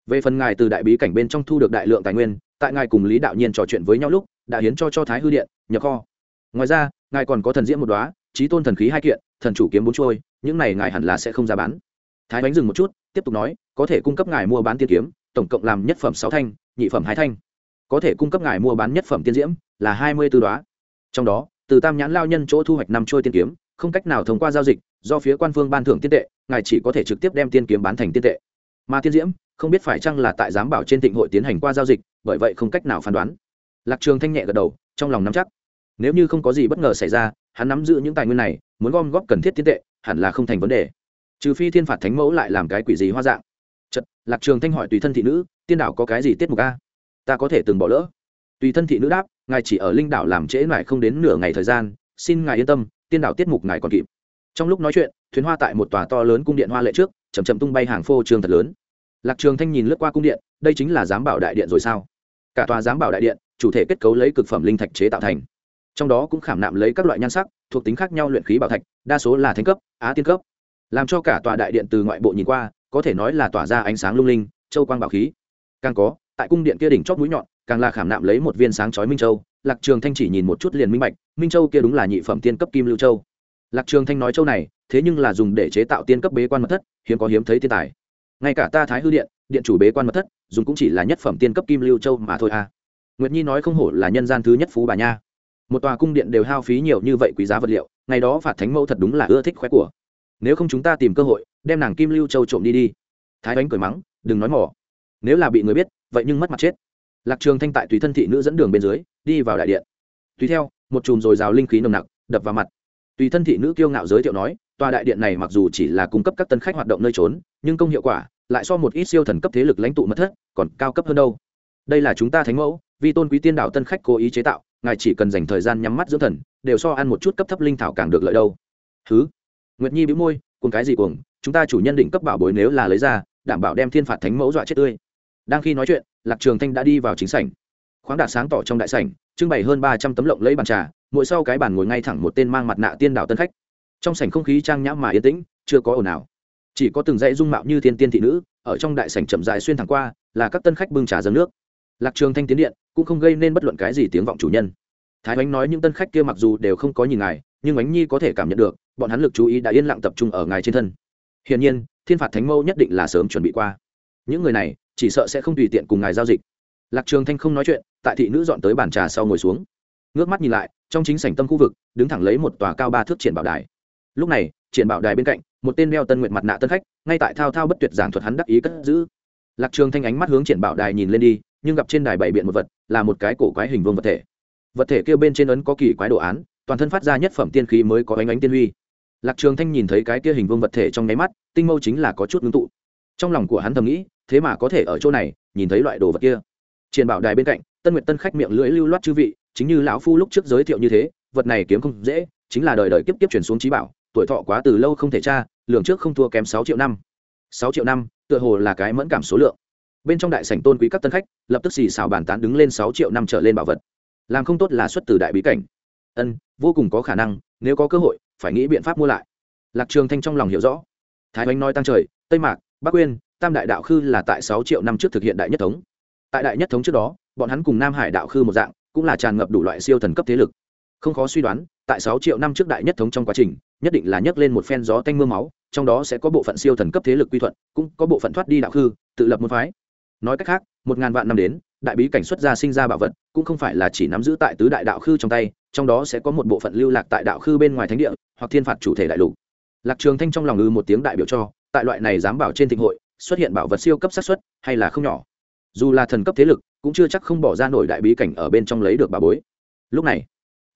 Về phần ngài từ đại bí cảnh bên trong thu được đại lượng tài nguyên, tại ngài cùng lý đạo nhiên trò chuyện với nhau lúc, đã hiến cho cho thái hư điện, nhập kho. Ngoài ra, ngài còn có thần diễm một đoá trí tôn thần khí hai kiện, thần chủ kiếm bốn trôi những này ngài hẳn là sẽ không ra bán. Thái bánh dừng một chút, tiếp tục nói, có thể cung cấp ngài mua bán tiên kiếm, tổng cộng làm nhất phẩm sáu thanh, nhị phẩm hai thanh. Có thể cung cấp ngài mua bán nhất phẩm tiên diễm là hai mươi tư đoá trong đó, từ tam nhãn lao nhân chỗ thu hoạch năm trôi tiên kiếm, không cách nào thông qua giao dịch, do phía quan phương ban thưởng tiên tệ, ngài chỉ có thể trực tiếp đem tiên kiếm bán thành tiên tệ. Mà tiên diễm, không biết phải chăng là tại giám bảo trên thịnh hội tiến hành qua giao dịch, bởi vậy không cách nào phán đoán. Lạc trường thanh nhẹ gật đầu, trong lòng nắm chắc. Nếu như không có gì bất ngờ xảy ra, hắn nắm giữ những tài nguyên này, muốn gom góp cần thiết tiên tệ, hẳn là không thành vấn đề. Trừ phi thiên phạt thánh mẫu lại làm cái quỷ gì hoa dạng. Chật lạc trường thanh hỏi tùy thân thị nữ, tiên đảo có cái gì tiết mục a? Ta có thể từng bỏ lỡ tùy thân thị nữ đáp, ngài chỉ ở linh đảo làm trễ mãi không đến nửa ngày thời gian, xin ngài yên tâm, tiên đảo tiết mục ngài còn kịp. Trong lúc nói chuyện, thuyền hoa tại một tòa to lớn cung điện hoa lệ trước chầm chậm tung bay hàng phô trường thật lớn. Lạc trường thanh nhìn lướt qua cung điện, đây chính là giám bảo đại điện rồi sao? Cả tòa giám bảo đại điện, chủ thể kết cấu lấy cực phẩm linh thạch chế tạo thành. Trong đó cũng khảm nạm lấy các loại nhan sắc, thuộc tính khác nhau luyện khí bảo thạch, đa số là thánh cấp, á tiên cấp. Làm cho cả tòa đại điện từ ngoại bộ nhìn qua, có thể nói là tỏa ra ánh sáng lung linh, châu quang bảo khí. Càng có, tại cung điện kia đỉnh chót mũi nhọn càng là khảm nạm lấy một viên sáng chói minh châu. Lạc trường thanh chỉ nhìn một chút liền minh bạch, minh châu kia đúng là nhị phẩm tiên cấp kim lưu châu. Lạc trường thanh nói châu này, thế nhưng là dùng để chế tạo tiên cấp bế quan mật thất, hiếm có hiếm thấy thiên tài. Ngay cả ta thái hư điện điện chủ bế quan mật thất, dùng cũng chỉ là nhất phẩm tiên cấp kim lưu châu mà thôi à. Nguyệt nhi nói không hổ là nhân gian thứ nhất phú bà nha. Một tòa cung điện đều hao phí nhiều như vậy quý giá vật liệu, ngày đó phạt thánh mẫu thật đúng là ưa thích khoe của. Nếu không chúng ta tìm cơ hội, đem nàng kim lưu châu trộm đi đi. Thái oánh cười mắng, đừng nói mỏ. Nếu là bị người biết, vậy nhưng mất mặt chết lạc trường thanh tại tùy thân thị nữ dẫn đường bên dưới, đi vào đại điện. Tùy theo, một chùm dồi dào linh khí nồng nặc, đập vào mặt. Tùy thân thị nữ kiêu ngạo giới thiệu nói, tòa đại điện này mặc dù chỉ là cung cấp các tân khách hoạt động nơi trốn, nhưng công hiệu quả lại so một ít siêu thần cấp thế lực lãnh tụ mất thất, còn cao cấp hơn đâu. Đây là chúng ta thánh mẫu vì tôn quý tiên đạo tân khách cố ý chế tạo, ngài chỉ cần dành thời gian nhắm mắt dưỡng thần, đều so ăn một chút cấp thấp linh thảo càng được lợi đâu. Thứ nguyệt nhi bĩu môi, cùng cái gì cuồng, chúng ta chủ nhân định cấp bảo bối nếu là lấy ra, đảm bảo đem thiên phạt thánh mẫu dọa chết tươi. Đang khi nói chuyện lạc trường thanh đã đi vào chính sảnh. Khoáng đạt sáng tỏ trong đại sảnh, trưng bày hơn ba trăm tấm lộng lấy bàn trà, mỗi sau cái bàn ngồi ngay thẳng một tên mang mặt nạ tiên đảo tân khách. Trong sảnh không khí trang nhã mà yên tĩnh, chưa có ồn ào. Chỉ có từng dãy dung mạo như thiên tiên thị nữ, ở trong đại sảnh chậm dài xuyên thẳng qua, là các tân khách bưng trà dâng nước. Lạc trường thanh tiến điện, cũng không gây nên bất luận cái gì tiếng vọng chủ nhân. Thái ánh nói những tân khách kia mặc dù đều không có nhìn ngài, nhưng ánh nhi có thể cảm nhận được, bọn hắn lực chú ý đã yên lặng tập trung ở ngài trên thân. Hiển nhiên, thiên phạt thánh mâu nhất định là sớm chuẩn bị qua. Những người này chỉ sợ sẽ không tùy tiện cùng ngài giao dịch. Lạc trường thanh không nói chuyện, tại thị nữ dọn tới bàn trà sau ngồi xuống. Ngước mắt nhìn lại, trong chính sảnh tâm khu vực, đứng thẳng lấy một tòa cao ba thước triển bảo đài. Lúc này, triển bảo đài bên cạnh, một tên đeo tân nguyện mặt nạ tân khách, ngay tại thao thao bất tuyệt giảng thuật hắn đắc ý cất giữ. Lạc trường thanh ánh mắt hướng triển bảo đài nhìn lên đi, nhưng gặp trên đài bảy biện một vật, là một cái cổ quái hình vương vật thể. Vật thể kia bên trên ấn có kỳ quái đồ án, toàn thân phát ra nhất phẩm tiên khí mới có ánh ánh tiên huy. Lạc trường thanh nhìn thấy cái kia hình vương vật thể trong nháy mắt, tinh mâu chính là có chút ngưng tụ. Trong lòng của hắn thầm nghĩ thế mà có thể ở chỗ này, nhìn thấy loại đồ vật kia. Triển bảo đài bên cạnh, tân nguyện tân khách miệng lưỡi lưu loát chư vị, chính như lão phu lúc trước giới thiệu như thế, vật này kiếm không dễ, chính là đời đời kiếp kiếp chuyển xuống trí bảo, tuổi thọ quá từ lâu không thể tra lượng trước không thua kém sáu triệu năm. Sáu triệu năm, tựa hồ là cái mẫn cảm số lượng. Bên trong đại sảnh tôn quý các tân khách, lập tức xì xào bàn tán đứng lên sáu triệu năm trở lên bảo vật. Làm không tốt là xuất từ đại bí cảnh. Ân, vô cùng có khả năng, nếu có cơ hội, phải nghĩ biện pháp mua lại. Lạc trường thanh trong lòng hiểu rõ. Thái oanh nói tăng trời, tây mạc, bắc uyên tam đại đạo khư là tại sáu triệu năm trước thực hiện đại nhất thống. Tại đại nhất thống trước đó, bọn hắn cùng nam hải đạo khư một dạng, cũng là tràn ngập đủ loại siêu thần cấp thế lực. Không khó suy đoán, tại sáu triệu năm trước đại nhất thống trong quá trình, nhất định là nhấc lên một phen gió tanh mưa máu, trong đó sẽ có bộ phận siêu thần cấp thế lực quy thuận, cũng có bộ phận thoát đi đạo khư, tự lập một phái. Nói cách khác, một ngàn vạn năm đến, đại bí cảnh xuất gia sinh ra bảo vật, cũng không phải là chỉ nắm giữ tại tứ đại đạo khư trong tay, trong đó sẽ có một bộ phận lưu lạc tại đạo khư bên ngoài thánh địa, hoặc thiên phạt chủ thể đại lục. Lạc trường thanh trong lòng ư một tiếng đại biểu cho, tại loại này dám bảo trên thịnh hội xuất hiện bảo vật siêu cấp xác suất, hay là không nhỏ. Dù là thần cấp thế lực, cũng chưa chắc không bỏ ra nổi đại bí cảnh ở bên trong lấy được bà bối. Lúc này,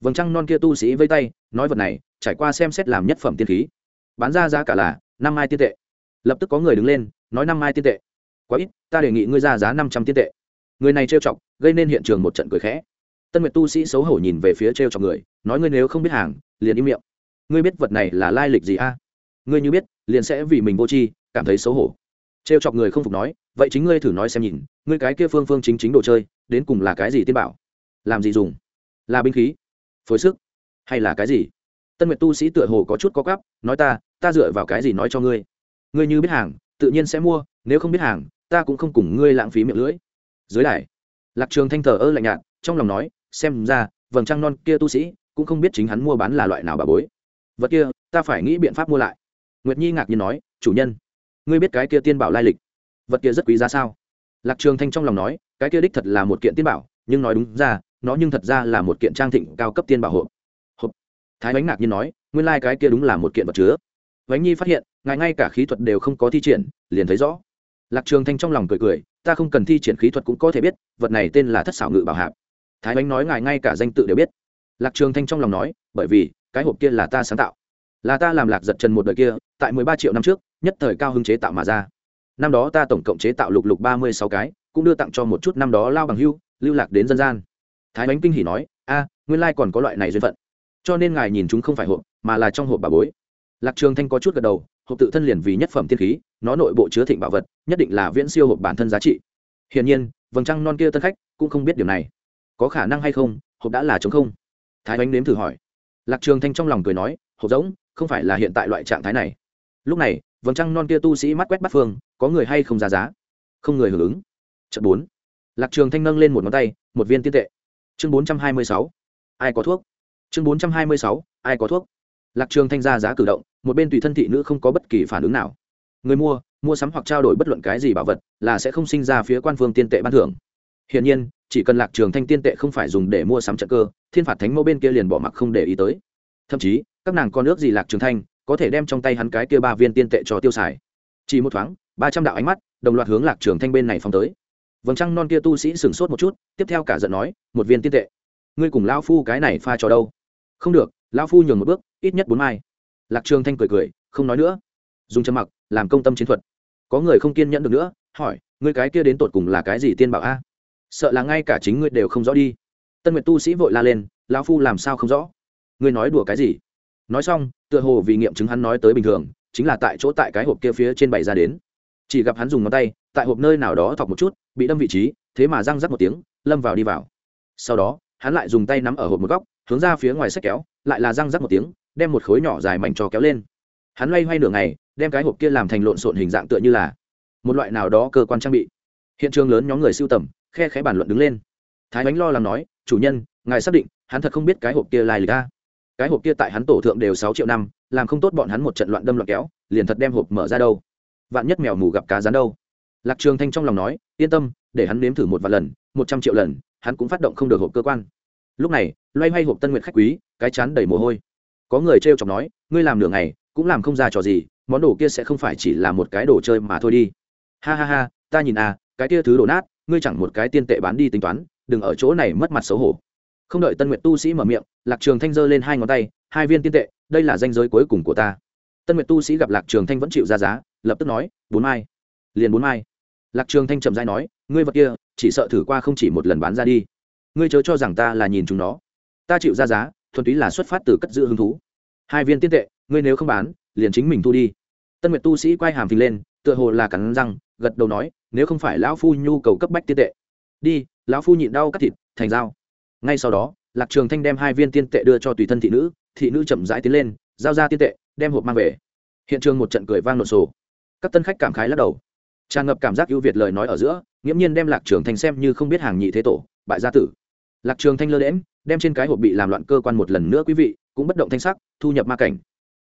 vầng trăng non kia tu sĩ vây tay, nói vật này, trải qua xem xét làm nhất phẩm tiên khí. Bán ra giá cả là năm mai tiên tệ. Lập tức có người đứng lên, nói năm mai tiên tệ. Quá ít, ta đề nghị ngươi ra giá năm trăm tiên tệ. Người này trêu chọc, gây nên hiện trường một trận cười khẽ. Tân nguyệt tu sĩ xấu hổ nhìn về phía trêu chọc người, nói ngươi nếu không biết hàng, liền im miệng. Ngươi biết vật này là lai lịch gì a? Ngươi như biết, liền sẽ vì mình vô tri, cảm thấy xấu hổ trêu chọc người không phục nói, vậy chính ngươi thử nói xem nhìn, ngươi cái kia phương phương chính chính đồ chơi, đến cùng là cái gì tiên bảo? Làm gì dùng? Là binh khí? Phối sức? Hay là cái gì? Tân nguyệt tu sĩ tựa hồ có chút có cắp nói ta ta dựa vào cái gì nói cho ngươi? Ngươi như biết hàng, tự nhiên sẽ mua, nếu không biết hàng, ta cũng không cùng ngươi lãng phí miệng lưỡi. Dưới đài, lạc trường thanh thờ ơ lạnh nhạt, trong lòng nói, xem ra, vầng trăng non kia tu sĩ cũng không biết chính hắn mua bán là loại nào bà bối. Vật kia, ta phải nghĩ biện pháp mua lại. Nguyệt nhi ngạc nhiên nói, chủ nhân ngươi biết cái kia tiên bảo lai lịch, vật kia rất quý giá sao? Lạc trường thanh trong lòng nói, cái kia đích thật là một kiện tiên bảo, nhưng nói đúng ra, nó nhưng thật ra là một kiện trang thịnh cao cấp tiên bảo hộp. Hộp. Thái bánh ngạc nhiên nói, nguyên lai cái kia đúng là một kiện vật chứa. Bánh nhi phát hiện, ngài ngay cả khí thuật đều không có thi triển, liền thấy rõ. Lạc trường thanh trong lòng cười cười, ta không cần thi triển khí thuật cũng có thể biết, vật này tên là thất xảo ngự bảo hạp. Thái bánh nói ngài ngay cả danh tự đều biết. Lạc trường thanh trong lòng nói, bởi vì, cái hộp kia là ta sáng tạo. Là ta làm lạc giật trần một đời kia, tại mười ba triệu năm trước nhất thời cao hưng chế tạo mà ra. Năm đó ta tổng cộng chế tạo lục lục ba mươi sáu cái, cũng đưa tặng cho một chút năm đó lao bằng hưu, lưu lạc đến dân gian. Thái bánh kinh hỉ nói, a, nguyên lai còn có loại này duyên phận. Cho nên ngài nhìn chúng không phải hộp, mà là trong hộp bà bối. Lạc trường thanh có chút gật đầu, hộp tự thân liền vì nhất phẩm tiên khí, nó nội bộ chứa thịnh bảo vật, nhất định là viễn siêu hộp bản thân giá trị. Hiển nhiên, vầng trăng non kia tân khách cũng không biết điều này. Có khả năng hay không, hộp đã là chống không? Thái bánh nếm thử hỏi. Lạc trường thanh trong lòng cười nói, hộp giống, không phải là hiện tại loại trạng thái này. Lúc này vầng trăng non kia tu sĩ mắt quét bắt phương, có người hay không ra giá? Không người hưởng ứng. Trận bốn, lạc trường thanh nâng lên một ngón tay, một viên tiên tệ. Chương bốn trăm hai mươi sáu, ai có thuốc? Chương bốn trăm hai mươi sáu, ai có thuốc? Lạc trường thanh ra giá cử động, một bên tùy thân thị nữ không có bất kỳ phản ứng nào. Người mua mua sắm hoặc trao đổi bất luận cái gì bảo vật là sẽ không sinh ra phía quan phương tiên tệ ban thưởng. Hiển nhiên, chỉ cần lạc trường thanh tiên tệ không phải dùng để mua sắm trận cơ, thiên phạt thánh mẫu bên kia liền bỏ mặc không để ý tới. Thậm chí, các nàng con nước gì lạc trường thanh có thể đem trong tay hắn cái kia ba viên tiên tệ cho tiêu xài. Chỉ một thoáng, ba trăm đạo ánh mắt, đồng loạt hướng lạc trường thanh bên này phóng tới. Vầng trăng non kia tu sĩ sửng sốt một chút, tiếp theo cả giận nói, một viên tiên tệ, ngươi cùng lao phu cái này pha trò đâu? Không được lao phu nhường một bước, ít nhất bốn mai. Lạc trường thanh cười cười, không nói nữa. Dùng chân mặc, làm công tâm chiến thuật. Có người không kiên nhẫn được nữa, hỏi, ngươi cái kia đến tột cùng là cái gì tiên bảo a? Sợ là ngay cả chính ngươi đều không rõ đi. Tân nguyệt tu sĩ vội la lên, lão phu làm sao không rõ? Ngươi nói đùa cái gì? Nói xong tựa hồ vì nghiệm chứng hắn nói tới bình thường, chính là tại chỗ tại cái hộp kia phía trên bày ra đến. Chỉ gặp hắn dùng ngón tay, tại hộp nơi nào đó thọc một chút, bị đâm vị trí, thế mà răng rắc một tiếng, lâm vào đi vào. Sau đó, hắn lại dùng tay nắm ở hộp một góc, hướng ra phía ngoài sách kéo, lại là răng rắc một tiếng, đem một khối nhỏ dài mảnh trò kéo lên. Hắn loay hoay nửa ngày, đem cái hộp kia làm thành lộn xộn hình dạng tựa như là một loại nào đó cơ quan trang bị. Hiện trường lớn nhóm người siêu tầm, khe khẽ bàn luận đứng lên. Thái bánh lo làm nói, chủ nhân, ngài xác định hắn thật không biết cái hộp kia lai lịch ra cái hộp kia tại hắn tổ thượng đều sáu triệu năm, làm không tốt bọn hắn một trận loạn đâm loạn kéo, liền thật đem hộp mở ra đâu. Vạn nhất mèo mù gặp cá rán đâu. Lạc trường thanh trong lòng nói, yên tâm, để hắn nếm thử một vài lần, một trăm triệu lần, hắn cũng phát động không được hộp cơ quan. Lúc này, loay hoay hộp tân nguyện khách quý, cái chán đầy mồ hôi. Có người t chọc nói, ngươi làm nửa ngày, cũng làm không ra trò gì, món đồ kia sẽ không phải chỉ là một cái đồ chơi mà thôi đi. Ha ha ha, ta nhìn à cái kia thứ đồ nát, ngươi chẳng một cái tiên tệ bán đi tính toán, đừng ở chỗ này mất mặt xấu hổ không đợi tân nguyện tu sĩ mở miệng, lạc trường thanh giơ lên hai ngón tay, hai viên tiên tệ, đây là danh giới cuối cùng của ta. Tân nguyện tu sĩ gặp lạc trường thanh vẫn chịu ra giá, lập tức nói, bốn mai. Liền bốn mai. Lạc trường thanh chậm dai nói, ngươi vật kia, chỉ sợ thử qua không chỉ một lần bán ra đi. Ngươi chớ cho rằng ta là nhìn chúng nó. Ta chịu ra giá, thuần túy là xuất phát từ cất giữ hứng thú. Hai viên tiên tệ, ngươi nếu không bán, liền chính mình thu đi. Tân nguyệt tu sĩ quay hàm phình lên, tựa hồ là cắn răng, gật đầu nói, nếu không phải lão phu nhu cầu cấp bách tiên tệ. Đi, lão phu nhịn đau cắt thịt, thành dao ngay sau đó, lạc trường thanh đem hai viên tiên tệ đưa cho tùy thân thị nữ thị nữ chậm rãi tiến lên, giao ra tiên tệ, đem hộp mang về. Hiện trường một trận cười vang nổ sổ các tân khách cảm khái lắc đầu. Tràn ngập cảm giác ưu việt lời nói ở giữa, nghiễm nhiên đem lạc trường thanh xem như không biết hàng nhị thế tổ, bại gia tử. Lạc trường thanh lơ đễm đem trên cái hộp bị làm loạn cơ quan một lần nữa quý vị, cũng bất động thanh sắc, thu nhập ma cảnh.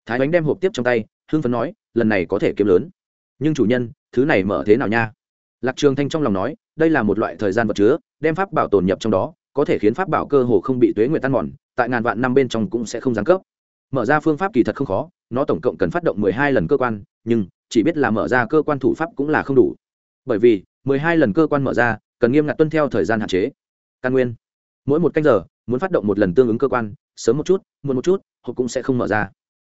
Thái bánh đem hộp tiếp trong tay, hưng phấn nói, lần này có thể kiếm lớn. Nhưng chủ nhân, thứ này mở thế nào nha? Lạc trường thanh trong lòng nói, đây là một loại thời gian vật chứa, đem pháp bảo tồn nhập trong đó có thể khiến pháp bảo cơ hồ không bị tuế nguyệt tan mòn, tại ngàn vạn năm bên trong cũng sẽ không giáng cấp. Mở ra phương pháp kỳ thật không khó, nó tổng cộng cần phát động mười hai lần cơ quan, nhưng chỉ biết là mở ra cơ quan thủ pháp cũng là không đủ. Bởi vì, mười hai lần cơ quan mở ra, cần nghiêm ngặt tuân theo thời gian hạn chế. Căn nguyên. Mỗi một canh giờ, muốn phát động một lần tương ứng cơ quan, sớm một chút, muộn một chút, hộp cũng sẽ không mở ra.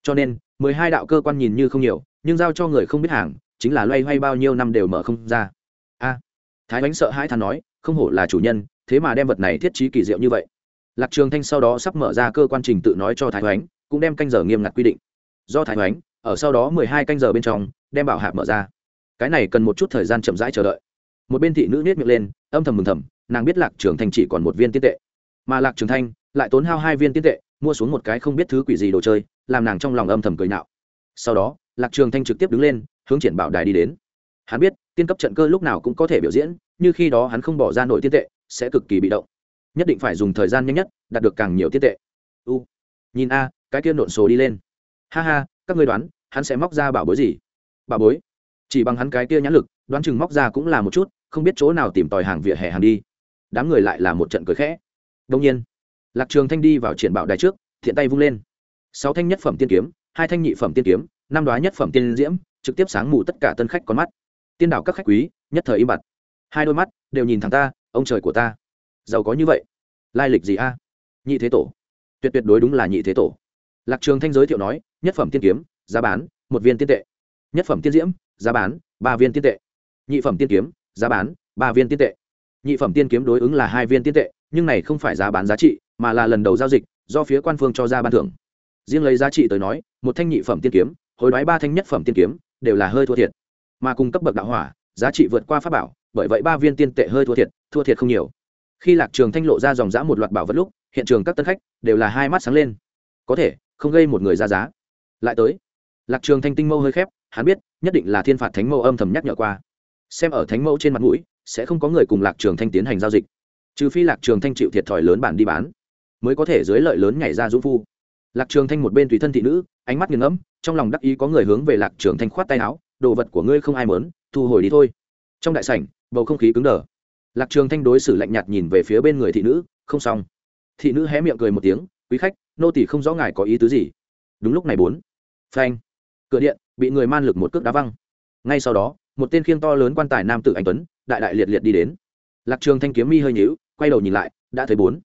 Cho nên, mười hai đạo cơ quan nhìn như không nhiều, nhưng giao cho người không biết hàng, chính là loay hoay bao nhiêu năm đều mở không ra. A. Thái bánh sợ hãi thà nói, không hổ là chủ nhân thế mà đem vật này thiết trí kỳ diệu như vậy. Lạc trường thanh sau đó sắp mở ra cơ quan trình tự nói cho thái hoánh, cũng đem canh giờ nghiêm ngặt quy định. Do thái hoánh, ở sau đó mười hai canh giờ bên trong, đem bảo hạp mở ra. Cái này cần một chút thời gian chậm rãi chờ đợi. Một bên thị nữ nết miệng lên, âm thầm mừng thầm, nàng biết lạc trường thanh chỉ còn một viên tiên tệ. Mà lạc trường thanh lại tốn hao hai viên tiên tệ, mua xuống một cái không biết thứ quỷ gì đồ chơi, làm nàng trong lòng âm thầm cười nạo. Sau đó, lạc trường thanh trực tiếp đứng lên, hướng triển bảo đài đi đến. Hắn biết, tiên cấp trận cơ lúc nào cũng có thể biểu diễn, như khi đó hắn không bỏ ra nổi tiên tệ sẽ cực kỳ bị động. Nhất định phải dùng thời gian nhanh nhất, đạt được càng nhiều tiết tệ. U, nhìn a, cái kia nộn số đi lên. Ha ha, các ngươi đoán, hắn sẽ móc ra bảo bối gì? Bảo bối? Chỉ bằng hắn cái kia nhãn lực, đoán chừng móc ra cũng là một chút, không biết chỗ nào tìm tòi hàng vỉa hè hàng đi. Đám người lại là một trận cười khẽ. Đông nhiên, lạc trường thanh đi vào triển bảo đài trước, thiện tay vung lên. Sáu thanh nhất phẩm tiên kiếm, hai thanh nhị phẩm tiên kiếm, năm đoá nhất phẩm tiên diễm, trực tiếp sáng mù tất cả tân khách con mắt. Tiên đảo các khách quý, nhất thời im bặt. Hai đôi mắt đều nhìn thẳng ta ông trời của ta. Giàu có như vậy. Lai lịch gì a? Nhị thế tổ. Tuyệt tuyệt đối đúng là nhị thế tổ. Lạc trường thanh giới thiệu nói, nhất phẩm tiên kiếm, giá bán, một viên tiên tệ. Nhất phẩm tiên diễm, giá bán, ba viên tiên tệ. Nhị phẩm tiên kiếm, giá bán, ba viên tiên tệ. Nhị phẩm tiên kiếm đối ứng là hai viên tiên tệ, nhưng này không phải giá bán giá trị, mà là lần đầu giao dịch, do phía quan phương cho ra ban thưởng. Riêng lấy giá trị tới nói, một thanh nhị phẩm tiên kiếm hồi đoái ba thanh nhất phẩm tiên kiếm, đều là hơi thua thiệt. Mà cùng cấp bậc đạo hỏa, giá trị vượt qua pháp bảo bởi vậy ba viên tiên tệ hơi thua thiệt thua thiệt không nhiều. Khi lạc trường thanh lộ ra dòng giã một loạt bảo vật lúc, hiện trường các tân khách đều là hai mắt sáng lên. Có thể, không gây một người ra giá. Lại tới, lạc trường thanh tinh mâu hơi khép, hắn biết, nhất định là thiên phạt thánh mâu âm thầm nhắc nhở qua. Xem ở thánh mẫu trên mặt mũi, sẽ không có người cùng lạc trường thanh tiến hành giao dịch. Trừ phi lạc trường thanh chịu thiệt thòi lớn bản đi bán, mới có thể dưới lợi lớn nhảy ra dũng phu. Lạc trường thanh một bên tùy thân thị nữ, ánh mắt nghiền ngẫm, trong lòng đắc ý có người hướng về lạc trường thanh khoát tay áo, đồ vật của ngươi không ai mớn thu hồi đi thôi. Trong đại sảnh bầu không khí cứng đờ. Lạc trường thanh đối xử lạnh nhạt nhìn về phía bên người thị nữ, không xong. Thị nữ hé miệng cười một tiếng, quý khách, nô tỳ không rõ ngài có ý tứ gì. Đúng lúc này bốn. Phanh. Cửa điện bị người man lực một cước đá văng. Ngay sau đó, một tên khiêng to lớn quan tài nam tử anh tuấn, đại đại liệt liệt đi đến. Lạc trường thanh kiếm mi hơi nhíu, quay đầu nhìn lại, đã thấy bốn.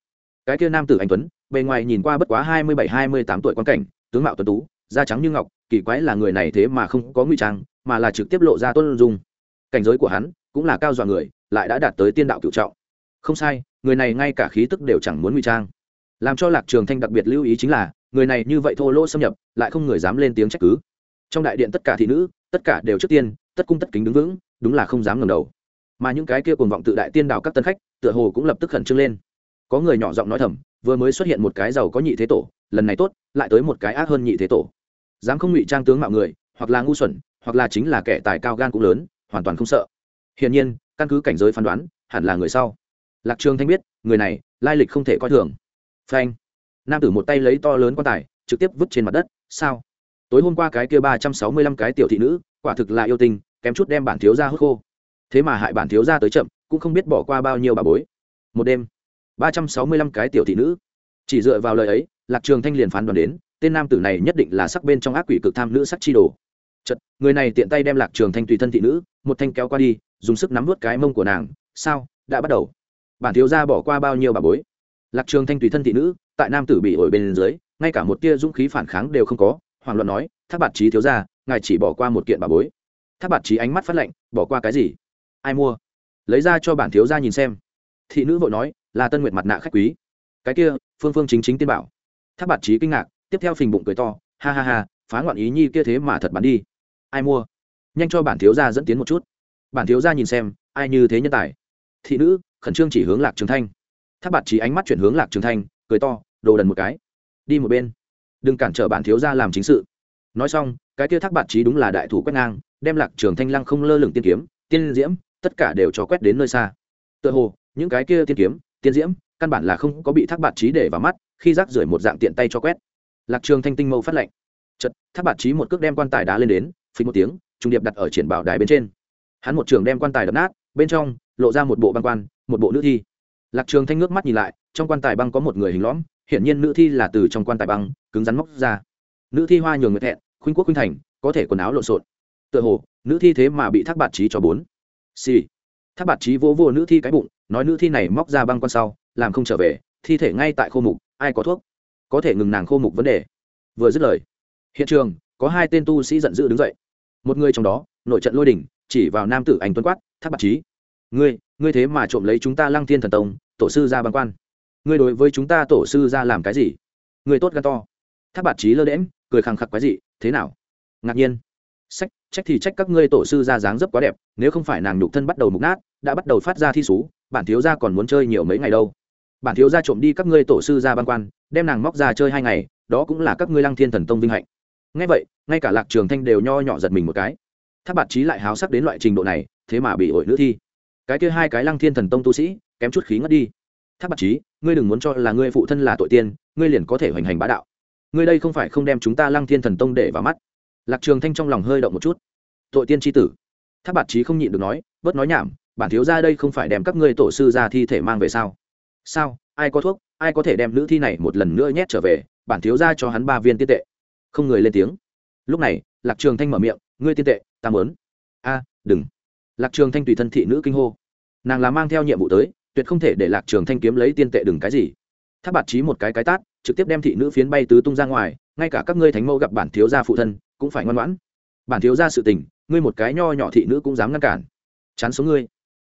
Cái kia nam tử anh tuấn, bề ngoài nhìn qua bất quá hai mươi bảy, hai mươi tám tuổi quan cảnh, tướng mạo tuấn tú, da trắng như ngọc, kỳ quái là người này thế mà không có ngụy trang, mà là trực tiếp lộ ra tuân dung. Cảnh giới của hắn cũng là cao dọa người, lại đã đạt tới tiên đạo cựu trọng. Không sai, người này ngay cả khí tức đều chẳng muốn ngụy trang. Làm cho lạc trường thanh đặc biệt lưu ý chính là, người này như vậy thô lỗ xâm nhập, lại không người dám lên tiếng trách cứ. Trong đại điện tất cả thị nữ, tất cả đều trước tiên, tất cung tất kính đứng vững, đúng là không dám ngẩng đầu. Mà những cái kia cuồng vọng tự đại tiên đào các tân khách, tựa hồ cũng lập tức khẩn trương lên. Có người nhỏ giọng nói thầm, vừa mới xuất hiện một cái giàu có nhị thế tổ, lần này tốt, lại tới một cái ác hơn nhị thế tổ. Dám không ngụy trang tướng mạo người, hoặc là ngu xuẩn, hoặc là chính là kẻ tài cao gan cũng lớn, hoàn toàn không sợ hiển nhiên, căn cứ cảnh giới phán đoán, hẳn là người sau. Lạc trường thanh biết, người này, lai lịch không thể coi thường. Phanh. Nam tử một tay lấy to lớn quan tài, trực tiếp vứt trên mặt đất. Sao? Tối hôm qua cái kia ba trăm sáu mươi lăm cái tiểu thị nữ, quả thực là yêu tình kém chút đem bản thiếu gia hút khô. Thế mà hại bản thiếu gia tới chậm, cũng không biết bỏ qua bao nhiêu bà bối. Một đêm, ba trăm sáu mươi lăm cái tiểu thị nữ. Chỉ dựa vào lời ấy, lạc trường thanh liền phán đoán đến, tên nam tử này nhất định là sắc bên trong ác quỷ cực tham nữ sắc chi đồ. Chật người này tiện tay đem lạc trường thanh tùy thân thị nữ, một thanh kéo qua đi dùng sức nắm vút cái mông của nàng, sao, đã bắt đầu? Bản thiếu gia bỏ qua bao nhiêu bà bối? Lạc trường thanh tùy thân thị nữ, tại nam tử bị ổi bên dưới, ngay cả một tia dũng khí phản kháng đều không có hoàng luận nói, thác bạt trí thiếu gia, ngài chỉ bỏ qua một kiện bà bối. Thác bạt trí ánh mắt phát lạnh, bỏ qua cái gì? Ai mua? Lấy ra cho bản thiếu gia nhìn xem. Thị nữ vội nói, là tân nguyệt mặt nạ khách quý. Cái kia, phương phương chính chính tiên bảo. Thác bạt trí kinh ngạc, tiếp theo phình bụng cười to, ha ha ha, phá ngoạn ý nhi kia thế mà thật bán đi. Ai mua? Nhanh cho bản thiếu gia dẫn tiến một chút bản thiếu gia nhìn xem, ai như thế nhân tài. Thị nữ, khẩn trương chỉ hướng lạc trường thanh. Tháp bạt trí ánh mắt chuyển hướng lạc trường thanh, cười to, đồ đần một cái. Đi một bên. Đừng cản trở bản thiếu gia làm chính sự. Nói xong, cái kia thác bạt trí đúng là đại thủ quét ngang, đem lạc trường thanh lăng không lơ lửng tiên kiếm, tiên diễm, tất cả đều cho quét đến nơi xa. Tựa hồ, những cái kia tiên kiếm, tiên diễm, căn bản là không có bị thác bạt trí để vào mắt, khi rác rưởi một dạng tiện tay cho quét. Lạc trường thanh tinh mâu phát lệnh. Chật thác bạt trí một cước đem quan tài đá lên đến, phình một tiếng, trung điệp đặt ở triển bảo đài bên trên hắn một trường đem quan tài đập nát, bên trong lộ ra một bộ băng quan, một bộ nữ thi. Lạc trường thanh ngước mắt nhìn lại, trong quan tài băng có một người hình lõm, hiển nhiên nữ thi là từ trong quan tài băng cứng rắn móc ra. Nữ thi hoa nhường người thẹn, khuynh quốc khuynh thành, có thể quần áo lộn xộn. Tựa hồ, nữ thi thế mà bị thác bạt trí cho bốn. Xì、sì. thác bạt trí vô vô nữ thi cái bụng, nói nữ thi này móc ra băng quan sau, làm không trở về, thi thể ngay tại khô mục, ai có thuốc? Có thể ngừng nàng khô mục vấn đề. Vừa dứt lời, hiện trường, có hai tên tu sĩ giận dữ đứng dậy. Một người trong đó, nội trận lôi đỉnh chỉ vào nam tử anh tuấn quát, thác bạc trí, ngươi ngươi thế mà trộm lấy chúng ta lăng thiên thần tông, tổ sư ra băng quan. Ngươi đối với chúng ta tổ sư ra làm cái gì? Ngươi tốt gan to. Thác bạc trí lơ đễm cười khẳng khặc quái gì thế nào? Ngạc nhiên. Sách, trách thì trách các ngươi tổ sư ra dáng dấp quá đẹp, nếu không phải nàng nhục thân bắt đầu mục nát, đã bắt đầu phát ra thi xú, bản thiếu gia còn muốn chơi nhiều mấy ngày đâu. Bản thiếu gia trộm đi các ngươi tổ sư ra băng quan, đem nàng móc ra chơi hai ngày, đó cũng là các ngươi lăng thiên thần tông vinh hạnh. Ngay vậy, ngay cả lạc trường thanh đều nho nhỏ giật mình một cái tháp bạt trí lại háo sắc đến loại trình độ này, thế mà bị ổi nữ thi. Cái kia hai cái lăng thiên thần tông tu sĩ, kém chút khí ngất đi. Tháp bạt trí, ngươi đừng muốn cho là ngươi phụ thân là tội tiên, ngươi liền có thể hoành hành bá đạo. Ngươi đây không phải không đem chúng ta lăng thiên thần tông để vào mắt. Lạc trường thanh trong lòng hơi động một chút. Tội tiên tri tử. Tháp bạt trí không nhịn được nói, bớt nói nhảm, bản thiếu ra đây không phải đem các ngươi tổ sư ra thi thể mang về sao? Sao, ai có thuốc, ai có thể đem nữ thi này một lần nữa nhét trở về, bản thiếu ra cho hắn ba viên tiên tệ. Không người lên tiếng. Lúc này, lạc trường thanh mở miệng, ngươi tiên tệ ta mớn a, đừng. Lạc trường thanh tùy thân thị nữ kinh hô. Nàng là mang theo nhiệm vụ tới, tuyệt không thể để lạc trường thanh kiếm lấy tiên tệ đừng cái gì. Tháp bạt trí một cái cái tát, trực tiếp đem thị nữ phiến bay tứ tung ra ngoài, ngay cả các ngươi thánh mẫu gặp bản thiếu gia phụ thân, cũng phải ngoan ngoãn. Bản thiếu gia sự tình, ngươi một cái nho nhỏ thị nữ cũng dám ngăn cản. Chán số ngươi.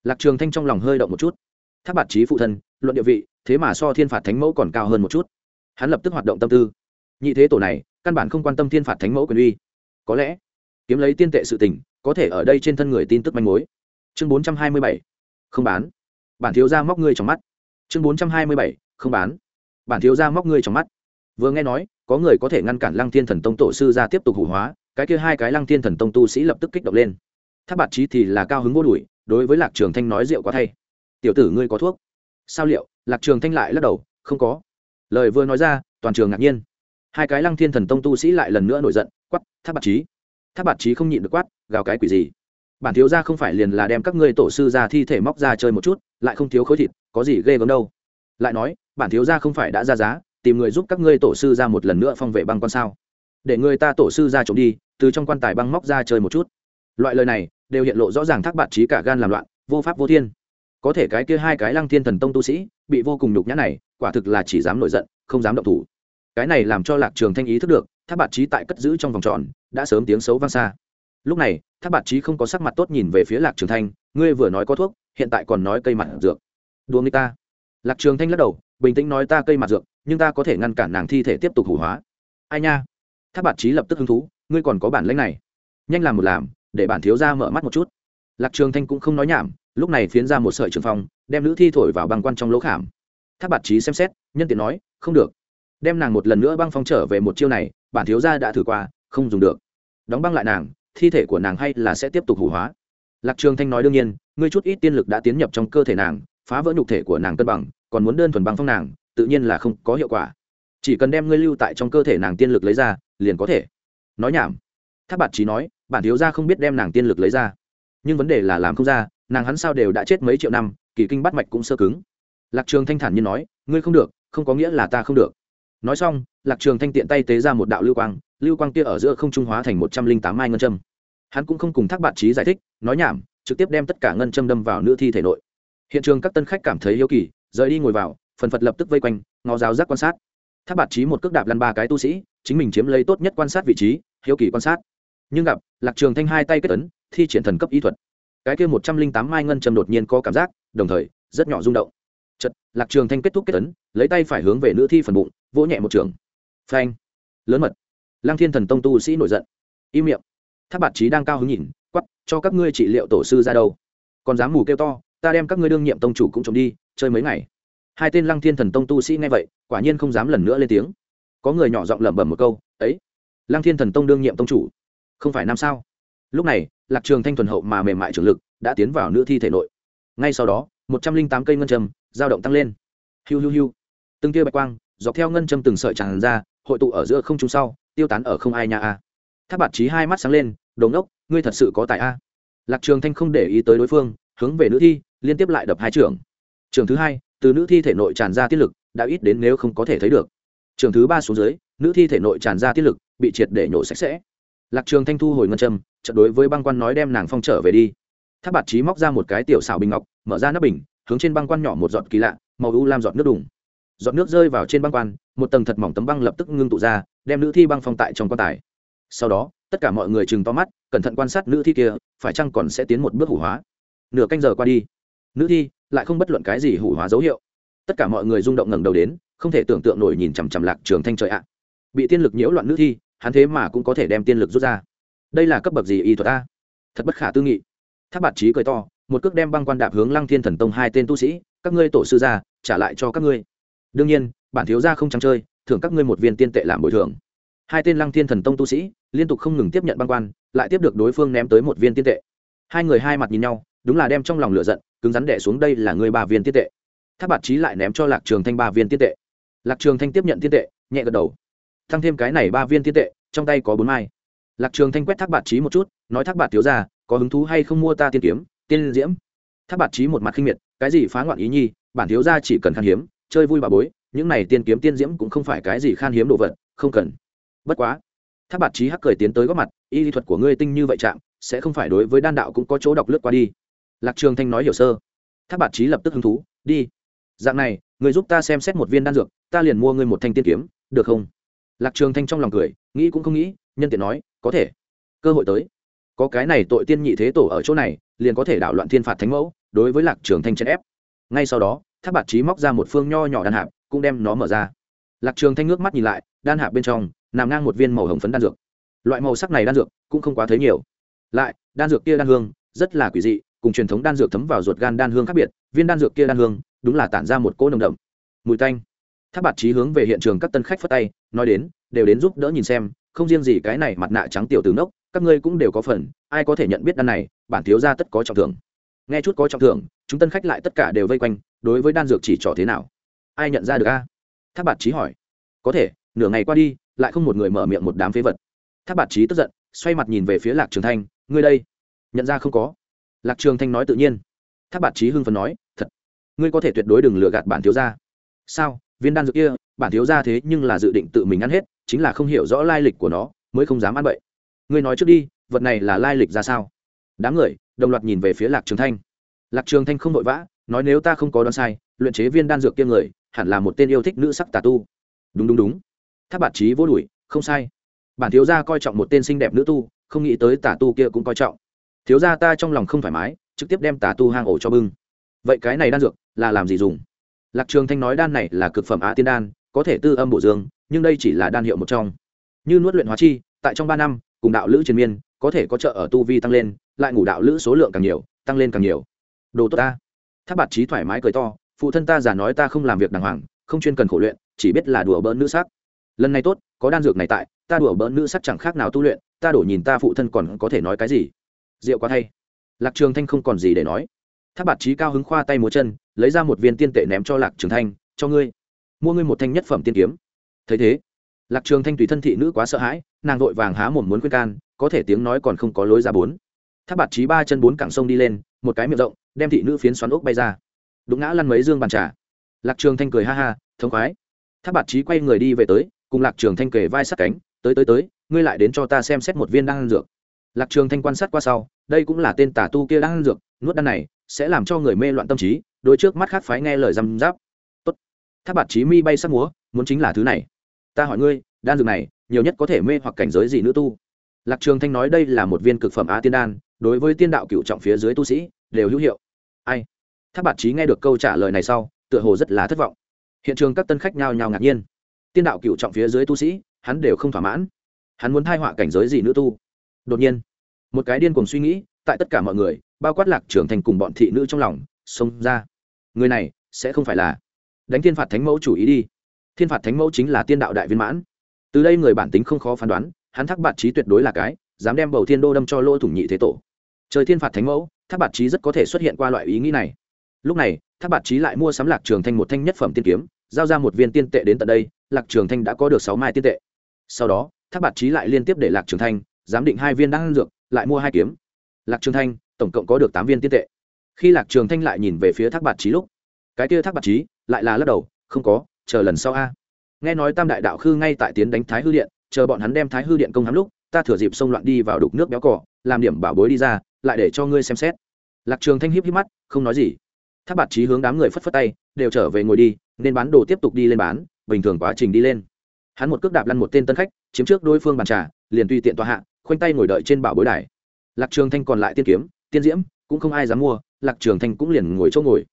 Lạc trường thanh trong lòng hơi động một chút. Tháp bạt trí phụ thân, luận địa vị, thế mà so thiên phạt thánh mẫu còn cao hơn một chút. Hắn lập tức hoạt động tâm tư. Nhị thế tổ này, căn bản không quan tâm thiên phạt thánh mẫu quyền uy. Có lẽ kiếm lấy tiên tệ sự tình, có thể ở đây trên thân người tin tức manh mối. Chương bốn trăm hai mươi bảy, không bán. Bản thiếu gia móc ngươi trong mắt. Chương bốn trăm hai mươi bảy, không bán. Bản thiếu gia móc ngươi trong mắt. Vừa nghe nói, có người có thể ngăn cản lăng thiên thần tông tổ sư ra tiếp tục hủ hóa, cái kia hai cái lăng thiên thần tông tu sĩ lập tức kích động lên. Tháp bạt trí thì là cao hứng vô đuổi, đối với lạc trường thanh nói rượu quá thay. Tiểu tử ngươi có thuốc? Sao liệu? Lạc trường thanh lại lắc đầu, không có. Lời vừa nói ra, toàn trường ngạc nhiên. Hai cái lăng thiên thần tông tu sĩ lại lần nữa nổi giận quắp tháp bạt trí tháp bạt trí không nhịn được quát, gào cái quỷ gì? Bản thiếu gia không phải liền là đem các ngươi tổ sư ra thi thể móc ra chơi một chút, lại không thiếu khối thịt, có gì ghê gớm đâu. Lại nói, bản thiếu gia không phải đã ra giá, tìm người giúp các ngươi tổ sư ra một lần nữa phong vệ băng quan sao? Để người ta tổ sư ra trộm đi, từ trong quan tài băng móc ra chơi một chút. Loại lời này, đều hiện lộ rõ ràng thác bạt trí cả gan làm loạn, vô pháp vô thiên. Có thể cái kia hai cái lăng thiên thần tông tu sĩ, bị vô cùng nhục nhã này, quả thực là chỉ dám nổi giận, không dám động thủ. Cái này làm cho lạc trường thanh ý thức được thác bạt trí tại cất giữ trong vòng tròn, đã sớm tiếng xấu vang xa. Lúc này, thác bạt trí không có sắc mặt tốt nhìn về phía lạc trường thanh, ngươi vừa nói có thuốc, hiện tại còn nói cây mặt dược. Đùa người ta. Lạc trường thanh lắc đầu, bình tĩnh nói ta cây mặt dược, nhưng ta có thể ngăn cản nàng thi thể tiếp tục hủ hóa. Ai nha? Tháp bạt trí lập tức hứng thú, ngươi còn có bản lãnh này. Nhanh làm một làm, để bản thiếu ra mở mắt một chút. Lạc trường thanh cũng không nói nhảm, lúc này phiến ra một sợi trường phong, đem nữ thi thổi vào băng quan trong lỗ khảm. Tháp bạt trí xem xét, nhân tiện nói, không được. Đem nàng một lần nữa băng phong trở về một chiêu này bản thiếu gia đã thử qua, không dùng được. Đóng băng lại nàng, thi thể của nàng hay là sẽ tiếp tục hủ hóa. Lạc trường thanh nói đương nhiên, ngươi chút ít tiên lực đã tiến nhập trong cơ thể nàng, phá vỡ nhục thể của nàng cân bằng, còn muốn đơn thuần băng phong nàng, tự nhiên là không có hiệu quả. Chỉ cần đem ngươi lưu tại trong cơ thể nàng tiên lực lấy ra, liền có thể. Nói nhảm. Tháp bạt trí nói, bản thiếu gia không biết đem nàng tiên lực lấy ra. Nhưng vấn đề là làm không ra, nàng hắn sao đều đã chết mấy triệu năm, kỳ kinh bắt mạch cũng sơ cứng. Lạc trường thanh thản nhiên nói, ngươi không được, không có nghĩa là ta không được nói xong, lạc trường thanh tiện tay tế ra một đạo lưu quang lưu quang kia ở giữa không trung hóa thành một trăm linh tám mai ngân châm. Hắn cũng không cùng thác bạn trí giải thích, nói nhảm, trực tiếp đem tất cả ngân châm đâm vào nữ thi thể nội. Hiện trường các tân khách cảm thấy hiếu kỳ, rời đi ngồi vào, phần phật lập tức vây quanh, ngó giáo giác quan sát. Thác bạn trí một cước đạp lăn ba cái tu sĩ, chính mình chiếm lấy tốt nhất quan sát vị trí, hiếu kỳ quan sát. Nhưng gặp, lạc trường thanh hai tay kết ấn, thi triển thần cấp y thuật. Cái kia một trăm linh tám mai ngân châm đột nhiên có cảm giác, đồng thời, rất nhỏ rung động. Chật lạc trường thanh kết thúc kết ấn, lấy tay phải hướng về nữ thi phần bụng vỗ nhẹ một trường. Phanh. Lớn mật. Lăng thiên thần tông tu sĩ nổi giận. Im miệng. Tháp bạt trí đang cao hứng nhìn quắp cho các ngươi trị liệu tổ sư ra đâu. Còn dám mù kêu to, ta đem các ngươi đương nhiệm tông chủ cũng trộm đi, chơi mấy ngày. Hai tên lăng thiên thần tông tu sĩ nghe vậy, quả nhiên không dám lần nữa lên tiếng. Có người nhỏ giọng lẩm bẩm một câu, ấy, lăng thiên thần tông đương nhiệm tông chủ, không phải năm sao? Lúc này, lạc trường thanh thuần hậu mà mềm mại trường lực đã tiến vào nữ thi thể nội. Ngay sau đó, một trăm linh tám cây ngân trầm dao động tăng lên. Hiu hiu hiu. Từng tia bạch quang dọc theo ngân châm từng sợi tràn ra, hội tụ ở giữa không trung sau, tiêu tán ở không ai nhà a. Tháp bạt trí hai mắt sáng lên, đồ ốc ngươi thật sự có tài a? Lạc trường thanh không để ý tới đối phương, hướng về nữ thi, liên tiếp lại đập hai trường. Trường thứ hai, từ nữ thi thể nội tràn ra tiết lực, đã ít đến nếu không có thể thấy được. Trường thứ ba xuống dưới, nữ thi thể nội tràn ra tiết lực, bị triệt để nhổ sạch sẽ. Lạc trường thanh thu hồi ngân châm trận đối với băng quan nói đem nàng phong trở về đi. Tháp bạt trí móc ra một cái tiểu xảo bình ngọc, mở ra nắp bình, hướng trên băng quan nhỏ một giọt kỳ lạ, màu u lam giọt nước đùng giọt nước rơi vào trên băng quan, một tầng thật mỏng tấm băng lập tức ngưng tụ ra, đem nữ thi băng phong tại trong quan tài. Sau đó, tất cả mọi người chừng to mắt, cẩn thận quan sát nữ thi kia, phải chăng còn sẽ tiến một bước hủ hóa. Nửa canh giờ qua đi, nữ thi lại không bất luận cái gì hủ hóa dấu hiệu. Tất cả mọi người rung động ngẩng đầu đến, không thể tưởng tượng nổi nhìn chằm chằm lạc trường thanh trời ạ. Bị tiên lực nhiễu loạn nữ thi, hắn thế mà cũng có thể đem tiên lực rút ra. Đây là cấp bậc gì y thuật a? Thật bất khả tư nghị. Tháp bạt trí cười to, một cước đem băng quan đạp hướng lăng thiên thần tông hai tên tu sĩ, các ngươi tổ sư ra trả lại cho các ngươi đương nhiên, bản thiếu gia không trắng chơi, thưởng các ngươi một viên tiên tệ làm bồi thường. Hai tên lăng thiên thần tông tu sĩ liên tục không ngừng tiếp nhận băng quan, lại tiếp được đối phương ném tới một viên tiên tệ. Hai người hai mặt nhìn nhau, đúng là đem trong lòng lửa giận, cứng rắn đẻ xuống đây là người ba viên tiên tệ. Tháp bạt trí lại ném cho lạc trường thanh ba viên tiên tệ. Lạc trường thanh tiếp nhận tiên tệ, nhẹ gật đầu. Thăng thêm cái này ba viên tiên tệ, trong tay có bốn mai. Lạc trường thanh quét thác bạt trí một chút, nói thác bạt thiếu ra có hứng thú hay không mua ta tiên kiếm, tiên diễm? Thác bạt trí một mặt khinh miệt, cái gì phá ngoạn ý nhi, bản thiếu ra chỉ cần khan hiếm chơi vui bà bối, những này tiên kiếm tiên diễm cũng không phải cái gì khan hiếm đồ vật, không cần. Bất quá tháp bạt trí hắc cười tiến tới góp mặt, y lý thuật của ngươi tinh như vậy chạm, sẽ không phải đối với đan đạo cũng có chỗ đọc lướt qua đi. Lạc trường thanh nói hiểu sơ. Tháp bạt trí lập tức hứng thú, đi. Dạng này người giúp ta xem xét một viên đan dược, ta liền mua ngươi một thanh tiên kiếm, được không? Lạc trường thanh trong lòng cười, nghĩ cũng không nghĩ, nhân tiện nói, có thể. Cơ hội tới. Có cái này tội tiên nhị thế tổ ở chỗ này, liền có thể đảo loạn thiên phạt thánh mẫu, đối với lạc trường thanh chèn ép. Ngay sau đó tháp bạt trí móc ra một phương nho nhỏ đan hạp, cũng đem nó mở ra. Lạc trường thanh ngước mắt nhìn lại, đan hạp bên trong, nằm ngang một viên màu hồng phấn đan dược. Loại màu sắc này đan dược cũng không quá thấy nhiều. Lại, đan dược kia đan hương, rất là quỷ dị, cùng truyền thống đan dược thấm vào ruột gan đan hương khác biệt, viên đan dược kia đan hương, đúng là tản ra một cỗ nồng đậm. Mùi tanh. Tháp bạt trí hướng về hiện trường các tân khách phất tay, nói đến, đều đến giúp đỡ nhìn xem, không riêng gì cái này mặt nạ trắng tiểu từ nốc, các ngươi cũng đều có phần, ai có thể nhận biết đan này, bản thiếu gia tất có trọng thưởng. Nghe chút có trọng thưởng, chúng tân khách lại tất cả đều vây quanh đối với đan dược chỉ trỏ thế nào? Ai nhận ra được a? Tháp bạt trí hỏi. Có thể, nửa ngày qua đi, lại không một người mở miệng một đám phế vật. Tháp bạt trí tức giận, xoay mặt nhìn về phía lạc trường thanh. Ngươi đây, nhận ra không có? Lạc trường thanh nói tự nhiên. Tháp bạt trí hưng phần nói, thật, ngươi có thể tuyệt đối đừng lừa gạt bản thiếu gia. Sao? Viên đan dược kia, bản thiếu gia thế nhưng là dự định tự mình ăn hết, chính là không hiểu rõ lai lịch của nó, mới không dám ăn bậy ngươi nói trước đi, vật này là lai lịch ra sao? Đám người, đồng loạt nhìn về phía lạc trường thanh. Lạc trường thanh không vội vã nói nếu ta không có đoán sai, luyện chế viên đan dược kia người, hẳn là một tên yêu thích nữ sắc tà tu. Đúng đúng đúng. Tháp bạt trí vô đuổi, không sai. Bản thiếu gia coi trọng một tên xinh đẹp nữ tu, không nghĩ tới tà tu kia cũng coi trọng. Thiếu gia ta trong lòng không thoải mái, trực tiếp đem tà tu hang ổ cho bưng. Vậy cái này đan dược, là làm gì dùng? Lạc trường thanh nói đan này là cực phẩm á tiên đan, có thể tư âm bổ dương, nhưng đây chỉ là đan hiệu một trong. Như nuốt luyện hóa chi, tại trong ba năm, cùng đạo lữ triền miên, có thể có trợ ở tu vi tăng lên, lại ngủ đạo lữ số lượng càng nhiều, tăng lên càng nhiều. Đồ tốt ta tháp bạt trí thoải mái cười to, phụ thân ta giả nói ta không làm việc đàng hoàng, không chuyên cần khổ luyện, chỉ biết là đùa bỡn nữ sắc. Lần này tốt, có đan dược này tại, ta đùa bỡn nữ sắc chẳng khác nào tu luyện, ta đổ nhìn ta phụ thân còn có thể nói cái gì. Rượu quá thay lạc trường thanh không còn gì để nói. Tháp bạt trí cao hứng khoa tay múa chân, lấy ra một viên tiên tệ ném cho lạc trường thanh, cho ngươi, mua ngươi một thanh nhất phẩm tiên kiếm. Thấy thế, lạc trường thanh tùy thân thị nữ quá sợ hãi, nàng vội vàng há mồm muốn khuyên can, có thể tiếng nói còn không có lối ra bốn. Tháp bạt trí ba chân bốn cẳng sông đi lên một cái miệng rộng, đem thị nữ phiến xoắn ốc bay ra. Đụng ngã lăn mấy dương bàn trà. Lạc trường thanh cười ha ha, thống khoái. Tháp bạt trí quay người đi về tới, cùng lạc trường thanh kề vai sát cánh, tới tới tới, ngươi lại đến cho ta xem xét một viên đan dược. Lạc trường thanh quan sát qua sau, đây cũng là tên tà tu kia đan dược, nuốt đan này sẽ làm cho người mê loạn tâm trí đôi trước mắt khác phái nghe lời răm giáp tốt. Tháp bạt trí mi bay sắc múa, muốn chính là thứ này. Ta hỏi ngươi, đan dược này nhiều nhất có thể mê hoặc cảnh giới gì nữ tu. Lạc trường thanh nói, đây là một viên cực phẩm á tiên đan đối với tiên đạo cựu trọng phía dưới tu sĩ, đều hữu hiệu. Ai? Tháp bạt trí nghe được câu trả lời này sau, tựa hồ rất là thất vọng. Hiện trường các tân khách nhao nhao ngạc nhiên. Tiên đạo cựu trọng phía dưới tu sĩ, hắn đều không thỏa mãn. Hắn muốn thai họa cảnh giới gì nữ tu? Đột nhiên, một cái điên cuồng suy nghĩ, tại tất cả mọi người, bao quát lạc trưởng thành cùng bọn thị nữ trong lòng, xông ra. Người này sẽ không phải là đánh thiên phạt thánh mẫu chủ ý đi. Thiên phạt thánh mẫu chính là tiên đạo đại viên mãn. Từ đây người bản tính không khó phán đoán, hắn thắc bạt trí tuyệt đối là cái, dám đem bầu thiên đô đâm cho lỗ thủng nhị thế tổ trời thiên phạt thánh mẫu, thác bạt trí rất có thể xuất hiện qua loại ý nghĩ này. Lúc này, thác bạt trí lại mua sắm lạc trường thanh một thanh nhất phẩm tiên kiếm, giao ra một viên tiên tệ đến tận đây, lạc trường thanh đã có được sáu mai tiên tệ. Sau đó, thác bạt trí lại liên tiếp để lạc trường thanh giám định hai viên đan dược, lại mua hai kiếm. Lạc trường thanh, tổng cộng có được tám viên tiên tệ. Khi lạc trường thanh lại nhìn về phía thác bạt trí lúc, cái kia thác bạt trí lại là lắc đầu, không có, chờ lần sau a. Nghe nói tam đại đạo khư ngay tại tiến đánh thái hư điện, chờ bọn hắn đem thái hư điện công hắm lúc, ta thừa dịp xông loạn đi vào đục nước béo cỏ, làm điểm bảo bối đi ra lại để cho ngươi xem xét. Lạc trường thanh híp híp mắt, không nói gì. Tháp bạt trí hướng đám người phất phất tay, đều trở về ngồi đi, nên bán đồ tiếp tục đi lên bán, bình thường quá trình đi lên. Hắn một cước đạp lăn một tên tân khách, chiếm trước đối phương bàn trà, liền tùy tiện tòa hạ, khoanh tay ngồi đợi trên bảo bối đài. Lạc trường thanh còn lại tiên kiếm, tiên diễm, cũng không ai dám mua, lạc trường thanh cũng liền ngồi chỗ ngồi.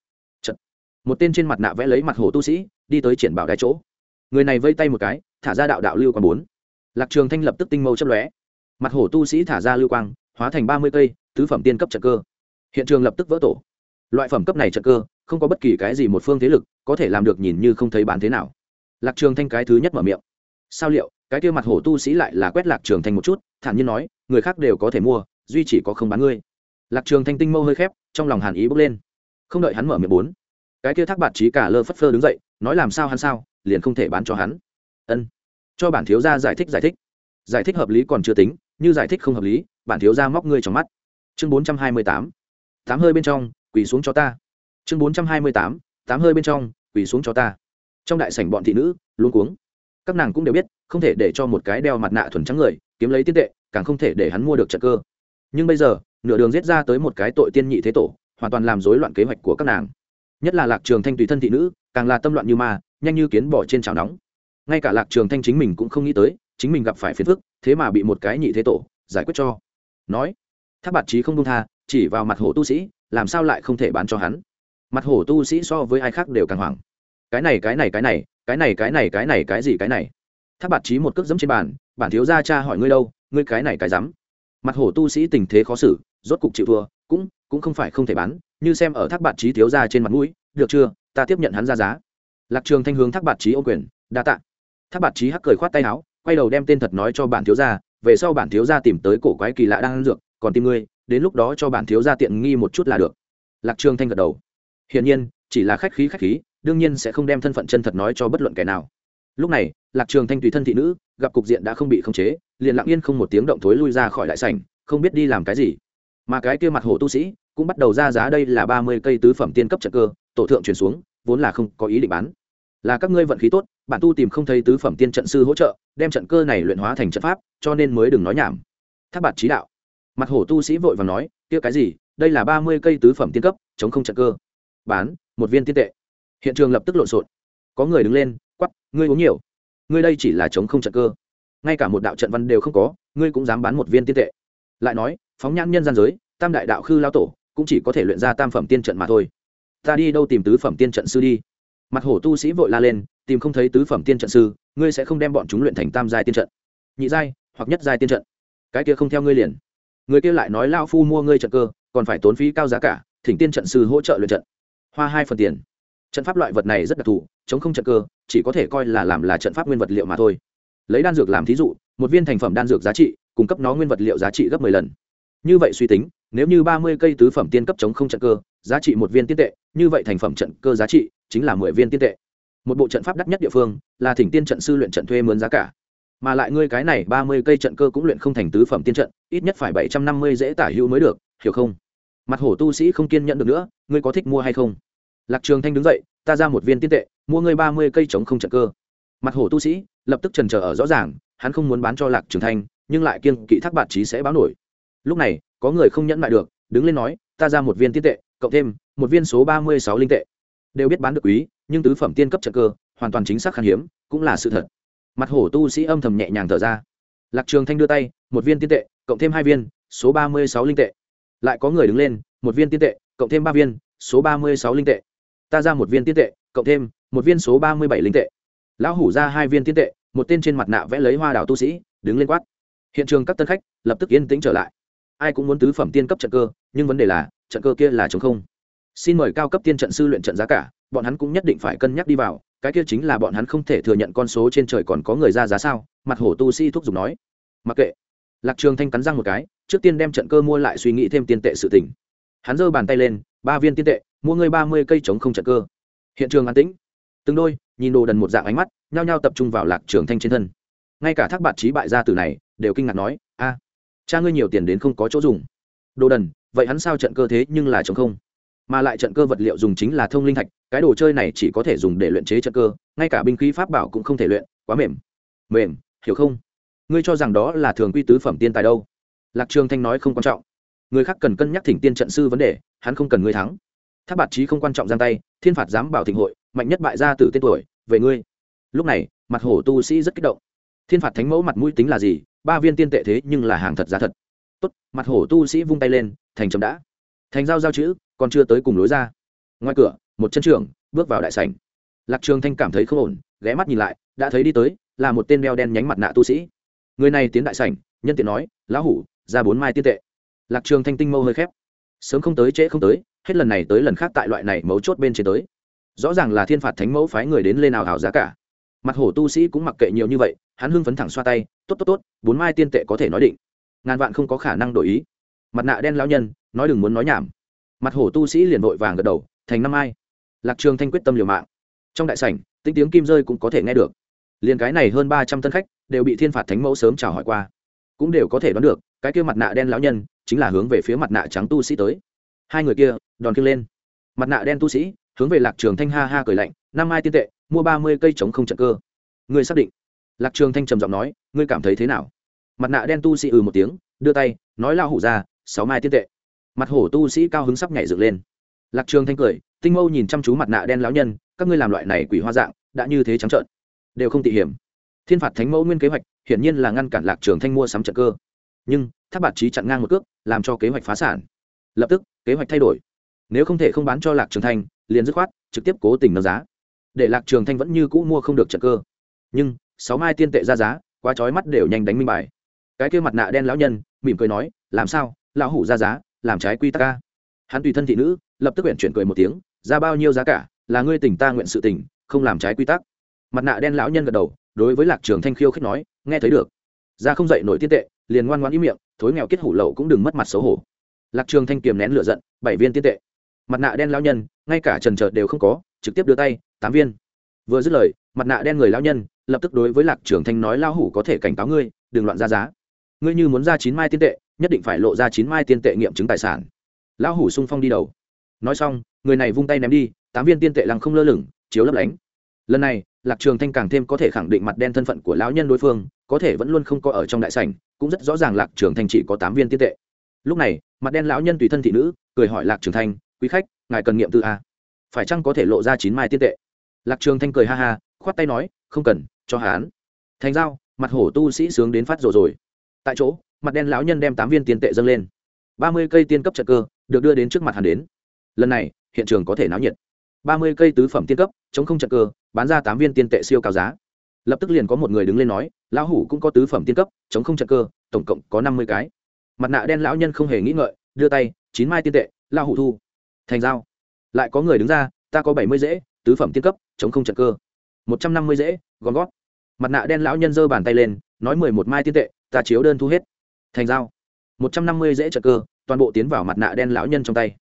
Chật. một tên trên mặt nạ vẽ lấy mặt hồ tu sĩ, đi tới triển bảo đài chỗ. Người này vây tay một cái, thả ra đạo đạo lưu quang bốn. Lạc trường thanh lập tức tinh mâu chấp lóe. Mặt hồ tu sĩ thả ra lưu quang, hóa thành ba mươi cây tứ phẩm tiên cấp trận cơ. Hiện trường lập tức vỡ tổ. Loại phẩm cấp này trận cơ, không có bất kỳ cái gì một phương thế lực có thể làm được nhìn như không thấy bán thế nào. Lạc trường thanh cái thứ nhất mở miệng. Sao liệu, cái kia mặt hổ tu sĩ lại là quét lạc trường thanh một chút, thản nhiên nói, người khác đều có thể mua, duy chỉ có không bán ngươi. Lạc trường thanh tinh mâu hơi khép, trong lòng hàn ý bốc lên. Không đợi hắn mở miệng bốn, cái kia thác bạt trí cả lơ phất phơ đứng dậy, nói làm sao hắn sao, liền không thể bán cho hắn. Ân, cho bản thiếu gia giải thích giải thích. Giải thích hợp lý còn chưa tính, như giải thích không hợp lý, bản thiếu gia móc ngươi trong mắt chương bốn trăm hai mươi tám tám hơi bên trong, quỳ xuống cho ta. Chương bốn trăm hai mươi tám tám hơi bên trong, quỳ xuống cho ta. Trong đại sảnh bọn thị nữ luôn cuống. Các nàng cũng đều biết, không thể để cho một cái đeo mặt nạ thuần trắng người kiếm lấy tiên tệ, càng không thể để hắn mua được trận cơ. Nhưng bây giờ, nửa đường giết ra tới một cái tội tiên nhị thế tổ, hoàn toàn làm rối loạn kế hoạch của các nàng. Nhất là lạc trường thanh tùy thân thị nữ, càng là tâm loạn như ma, nhanh như kiến bỏ trên chảo nóng. Ngay cả lạc trường thanh chính mình cũng không nghĩ tới, chính mình gặp phải phiền phức, thế mà bị một cái nhị thế tổ giải quyết cho. Nói thác bạt trí không đông tha, chỉ vào mặt hổ tu sĩ, làm sao lại không thể bán cho hắn? Mặt hổ tu sĩ so với ai khác đều càng hoảng. Cái này cái này cái này cái này cái này cái này, cái gì cái này? Tháp bạt trí một cước dẫm trên bàn, bản thiếu gia cha hỏi ngươi đâu, ngươi cái này cái rắm mặt hổ tu sĩ tình thế khó xử, rốt cục chịu thua, cũng cũng không phải không thể bán, như xem ở thác bạt trí thiếu gia trên mặt mũi, được chưa? Ta tiếp nhận hắn ra giá. Lạc trường thanh hướng thác bạt trí ô quyền, đa tạ. Thác bạt trí hắc cười khoát tay áo, quay đầu đem tên thật nói cho bản thiếu gia, về sau bản thiếu gia tìm tới cổ quái kỳ lạ đang ăn dược còn tìm ngươi, đến lúc đó cho bản thiếu gia tiện nghi một chút là được. Lạc trường thanh gật đầu. Hiển nhiên, chỉ là khách khí khách khí, đương nhiên sẽ không đem thân phận chân thật nói cho bất luận kẻ nào. Lúc này, lạc trường thanh tùy thân thị nữ, gặp cục diện đã không bị khống chế, liền lặng yên không một tiếng động thối lui ra khỏi đại sảnh, không biết đi làm cái gì. Mà cái kia mặt hồ tu sĩ cũng bắt đầu ra giá đây là ba mươi cây tứ phẩm tiên cấp trận cơ, tổ thượng truyền xuống, vốn là không có ý định bán. Là các ngươi vận khí tốt, bản tu tìm không thấy tứ phẩm tiên trận sư hỗ trợ, đem trận cơ này luyện hóa thành trận pháp, cho nên mới đừng nói nhảm. Tháp bạt trí đạo mặt hổ tu sĩ vội và nói, kia cái gì? Đây là ba mươi cây tứ phẩm tiên cấp, chống không trận cơ. Bán, một viên tiên tệ. Hiện trường lập tức lộn xộn. Có người đứng lên, quắp, ngươi uống nhiều. Ngươi đây chỉ là chống không trận cơ. Ngay cả một đạo trận văn đều không có, ngươi cũng dám bán một viên tiên tệ. Lại nói, phóng nhãn nhân gian giới, tam đại đạo khư lao tổ, cũng chỉ có thể luyện ra tam phẩm tiên trận mà thôi. Ta đi đâu tìm tứ phẩm tiên trận sư đi? Mặt hổ tu sĩ vội la lên, tìm không thấy tứ phẩm tiên trận sư, ngươi sẽ không đem bọn chúng luyện thành tam giai tiên trận. Nhị giai hoặc nhất giai tiên trận. Cái kia không theo ngươi liền người kia lại nói lao phu mua ngươi trận cơ, còn phải tốn phí cao giá cả, thỉnh tiên trận sư hỗ trợ luyện trận. Hoa hai phần tiền. Trận pháp loại vật này rất đặc thù, chống không trận cơ, chỉ có thể coi là làm là trận pháp nguyên vật liệu mà thôi. Lấy đan dược làm thí dụ, một viên thành phẩm đan dược giá trị, cung cấp nó nguyên vật liệu giá trị gấp 10 lần. Như vậy suy tính, nếu như ba mươi cây tứ phẩm tiên cấp chống không trận cơ, giá trị một viên tiên tệ, như vậy thành phẩm trận cơ giá trị chính là mười viên tiên tệ. Một bộ trận pháp đắt nhất địa phương là thỉnh tiên trận sư luyện trận thuê mướn giá cả mà lại ngươi cái này ba mươi cây trận cơ cũng luyện không thành tứ phẩm tiên trận, ít nhất phải bảy trăm năm mươi dễ tả hữu mới được, hiểu không? Mặt hổ tu sĩ không kiên nhẫn được nữa, ngươi có thích mua hay không? Lạc trường thanh đứng dậy, ta ra một viên tiên tệ, mua ngươi ba mươi cây chống không trận cơ. Mặt hổ tu sĩ lập tức trần chờ ở rõ ràng, hắn không muốn bán cho lạc trường thanh, nhưng lại kiên kỵ thác bạt trí sẽ báo nổi. Lúc này, có người không nhẫn lại được, đứng lên nói, ta ra một viên tiên tệ, cộng thêm một viên số ba mươi sáu linh tệ. Đều biết bán được quý, nhưng tứ phẩm tiên cấp trận cơ, hoàn toàn chính xác khan hiếm, cũng là sự thật mặt hổ tu sĩ âm thầm nhẹ nhàng thở ra. Lạc trường thanh đưa tay, một viên tiên tệ, cộng thêm hai viên, số ba mươi sáu linh tệ. Lại có người đứng lên, một viên tiên tệ, cộng thêm ba viên, số ba mươi sáu linh tệ. Ta ra một viên tiên tệ, cộng thêm một viên số ba mươi bảy linh tệ. Lão hủ ra hai viên tiên tệ, một tên trên mặt nạ vẽ lấy hoa đảo tu sĩ, đứng lên quát. Hiện trường các tân khách lập tức yên tĩnh trở lại. Ai cũng muốn tứ phẩm tiên cấp trận cơ, nhưng vấn đề là, trận cơ kia là chống không. Xin mời cao cấp tiên trận sư luyện trận giá cả bọn hắn cũng nhất định phải cân nhắc đi vào, cái kia chính là bọn hắn không thể thừa nhận con số trên trời còn có người ra giá sao, mặt hổ tu sĩ、si、thúc giục nói. Mặc kệ. Lạc trường thanh cắn răng một cái, trước tiên đem trận cơ mua lại suy nghĩ thêm tiên tệ sự tỉnh hắn giơ bàn tay lên, ba viên tiên tệ, mua ngươi ba mươi cây chống không trận cơ. Hiện trường an tĩnh. Từng đôi, nhìn đồ đần một dạng ánh mắt, nhao nhao tập trung vào lạc trường thanh trên thân. Ngay cả thác bạt trí bại gia tử này, đều kinh ngạc nói, a, cha ngươi nhiều tiền đến không có chỗ dùng. Đồ đần, vậy hắn sao trận cơ thế nhưng là chống không? Mà lại trận cơ vật liệu dùng chính là thông linh thạch, cái đồ chơi này chỉ có thể dùng để luyện chế trận cơ, ngay cả binh khí pháp bảo cũng không thể luyện, quá mềm. Mềm, hiểu không? Ngươi cho rằng đó là thường quy tứ phẩm tiên tài đâu? Lạc trường thanh nói không quan trọng. Người khác cần cân nhắc thỉnh tiên trận sư vấn đề, hắn không cần ngươi thắng. Tháp bạt trí không quan trọng giang tay, thiên phạt dám bảo thịnh hội, mạnh nhất bại gia tử tên tuổi, về ngươi. Lúc này, mặt hổ tu sĩ rất kích động. Thiên phạt thánh mẫu mặt mũi tính là gì? Ba viên tiên tệ thế nhưng là hàng thật giá thật. Tốt, mặt hổ tu sĩ vung tay lên, thành chấm đã. Thành giao giao chữ còn chưa tới cùng lối ra. Ngoài cửa, một chân trưởng bước vào đại sảnh. Lạc trường thanh cảm thấy không ổn, ghé mắt nhìn lại, đã thấy đi tới là một tên đeo đen nhánh mặt nạ tu sĩ. Người này tiến đại sảnh, nhân tiện nói, lão hủ, ra bốn mai tiên tệ. Lạc trường thanh tinh mâu hơi khép. Sớm không tới trễ không tới, hết lần này tới lần khác tại loại này mấu chốt bên trên tới. Rõ ràng là thiên phạt thánh mẫu phái người đến lên nào hào giá cả. Mặt hổ tu sĩ cũng mặc kệ nhiều như vậy, hắn hưng phấn thẳng xoa tay, tốt tốt tốt, bốn mai tiên tệ có thể nói định. Ngàn vạn không có khả năng đổi ý. Mặt nạ đen lão nhân, nói đừng muốn nói nhảm mặt hổ tu sĩ liền vội vàng gật đầu, thành năm ai? lạc trường thanh quyết tâm liều mạng. Trong đại sảnh tinh tiếng kim rơi cũng có thể nghe được. Liền cái này hơn ba trăm tân khách đều bị thiên phạt thánh mẫu sớm chào hỏi qua. Cũng đều có thể đoán được, cái kia mặt nạ đen lão nhân chính là hướng về phía mặt nạ trắng tu sĩ tới. Hai người kia, đòn kêu lên. Mặt nạ đen tu sĩ hướng về lạc trường thanh ha ha cười lạnh, năm mai tiên tệ, mua ba mươi cây chống không trận cơ. Ngươi xác định? Lạc trường thanh trầm giọng nói, ngươi cảm thấy thế nào? Mặt nạ đen tu sĩ ừ một tiếng, đưa tay, nói lao hủ ra, sáu mai tiên tệ mặt hổ tu sĩ cao hứng sắp nhảy dựng lên. Lạc trường thanh cười, tinh mâu nhìn chăm chú mặt nạ đen lão nhân, các ngươi làm loại này quỷ hoa dạng, đã như thế trắng trợn, đều không tị hiểm. Thiên phạt thánh mẫu nguyên kế hoạch, hiển nhiên là ngăn cản lạc trường thanh mua sắm trận cơ. Nhưng tháp bạt trí chặn ngang một cước, làm cho kế hoạch phá sản. Lập tức, kế hoạch thay đổi. Nếu không thể không bán cho lạc trường thanh, liền dứt khoát, trực tiếp cố tình nâng giá. Để lạc trường thanh vẫn như cũ mua không được trận cơ. Nhưng, sáu mai tiên tệ ra giá, quá chói mắt đều nhanh đánh minh bài. Cái kia mặt nạ đen lão nhân, mỉm cười nói, làm sao? Lão hủ ra giá làm trái quy tắc ca. Hắn tùy thân thị nữ, lập tức quyển chuyển cười một tiếng, ra bao nhiêu giá cả, là ngươi tỉnh ta nguyện sự tỉnh không làm trái quy tắc. Mặt nạ đen lão nhân gật đầu, đối với lạc trường thanh khiêu khích nói, nghe thấy được. Ra không dậy nổi tiên tệ, liền ngoan ngoãn ý miệng, thối nghèo kết hủ lậu cũng đừng mất mặt xấu hổ. Lạc trường thanh kiềm nén lửa giận, bảy viên tiên tệ. Mặt nạ đen lão nhân, ngay cả trần trợt đều không có, trực tiếp đưa tay, tám viên. Vừa dứt lời, mặt nạ đen người lão nhân, lập tức đối với lạc trường thanh nói lao hủ có thể cảnh cáo ngươi, đừng loạn ra giá. Ngươi như muốn ra chín mai tiên tệ nhất định phải lộ ra chín mai tiên tệ nghiệm chứng tài sản. Lão hủ sung phong đi đầu. Nói xong, người này vung tay ném đi, tám viên tiên tệ lăng không lơ lửng, chiếu lấp lánh. Lần này, lạc trường thanh càng thêm có thể khẳng định mặt đen thân phận của lão nhân đối phương, có thể vẫn luôn không có ở trong đại sảnh, cũng rất rõ ràng lạc trường thanh chỉ có tám viên tiên tệ. Lúc này, mặt đen lão nhân tùy thân thị nữ, cười hỏi lạc trường thanh, quý khách, ngài cần nghiệm tư a? Phải chăng có thể lộ ra chín mai tiên tệ? Lạc trường thanh cười ha ha, khoát tay nói, không cần, cho hán thành giao, mặt hổ tu sĩ sướng đến phát rồ rồi. Tại chỗ mặt đen lão nhân đem tám viên tiền tệ dâng lên. Ba mươi cây tiên cấp trận cơ được đưa đến trước mặt hắn đến. Lần này, hiện trường có thể náo nhiệt. Ba mươi cây tứ phẩm tiên cấp, chống không trận cơ, bán ra tám viên tiên tệ siêu cao giá. Lập tức liền có một người đứng lên nói, lão hủ cũng có tứ phẩm tiên cấp, chống không trận cơ, tổng cộng có năm mươi cái. Mặt nạ đen lão nhân không hề nghĩ ngợi, đưa tay, chín mai tiên tệ, lão hủ thu. Thành giao. Lại có người đứng ra, ta có bảy mươi dễ, tứ phẩm tiên cấp, chống không trận cơ. Một trăm năm mươi dễ, gom gót. Mặt nạ đen lão nhân giơ bàn tay lên, nói, mười một mai tiên tệ, ta chiếu đơn thu hết thành dao, một trăm năm mươi dễ trận cơ toàn bộ tiến vào mặt nạ đen lão nhân trong tay.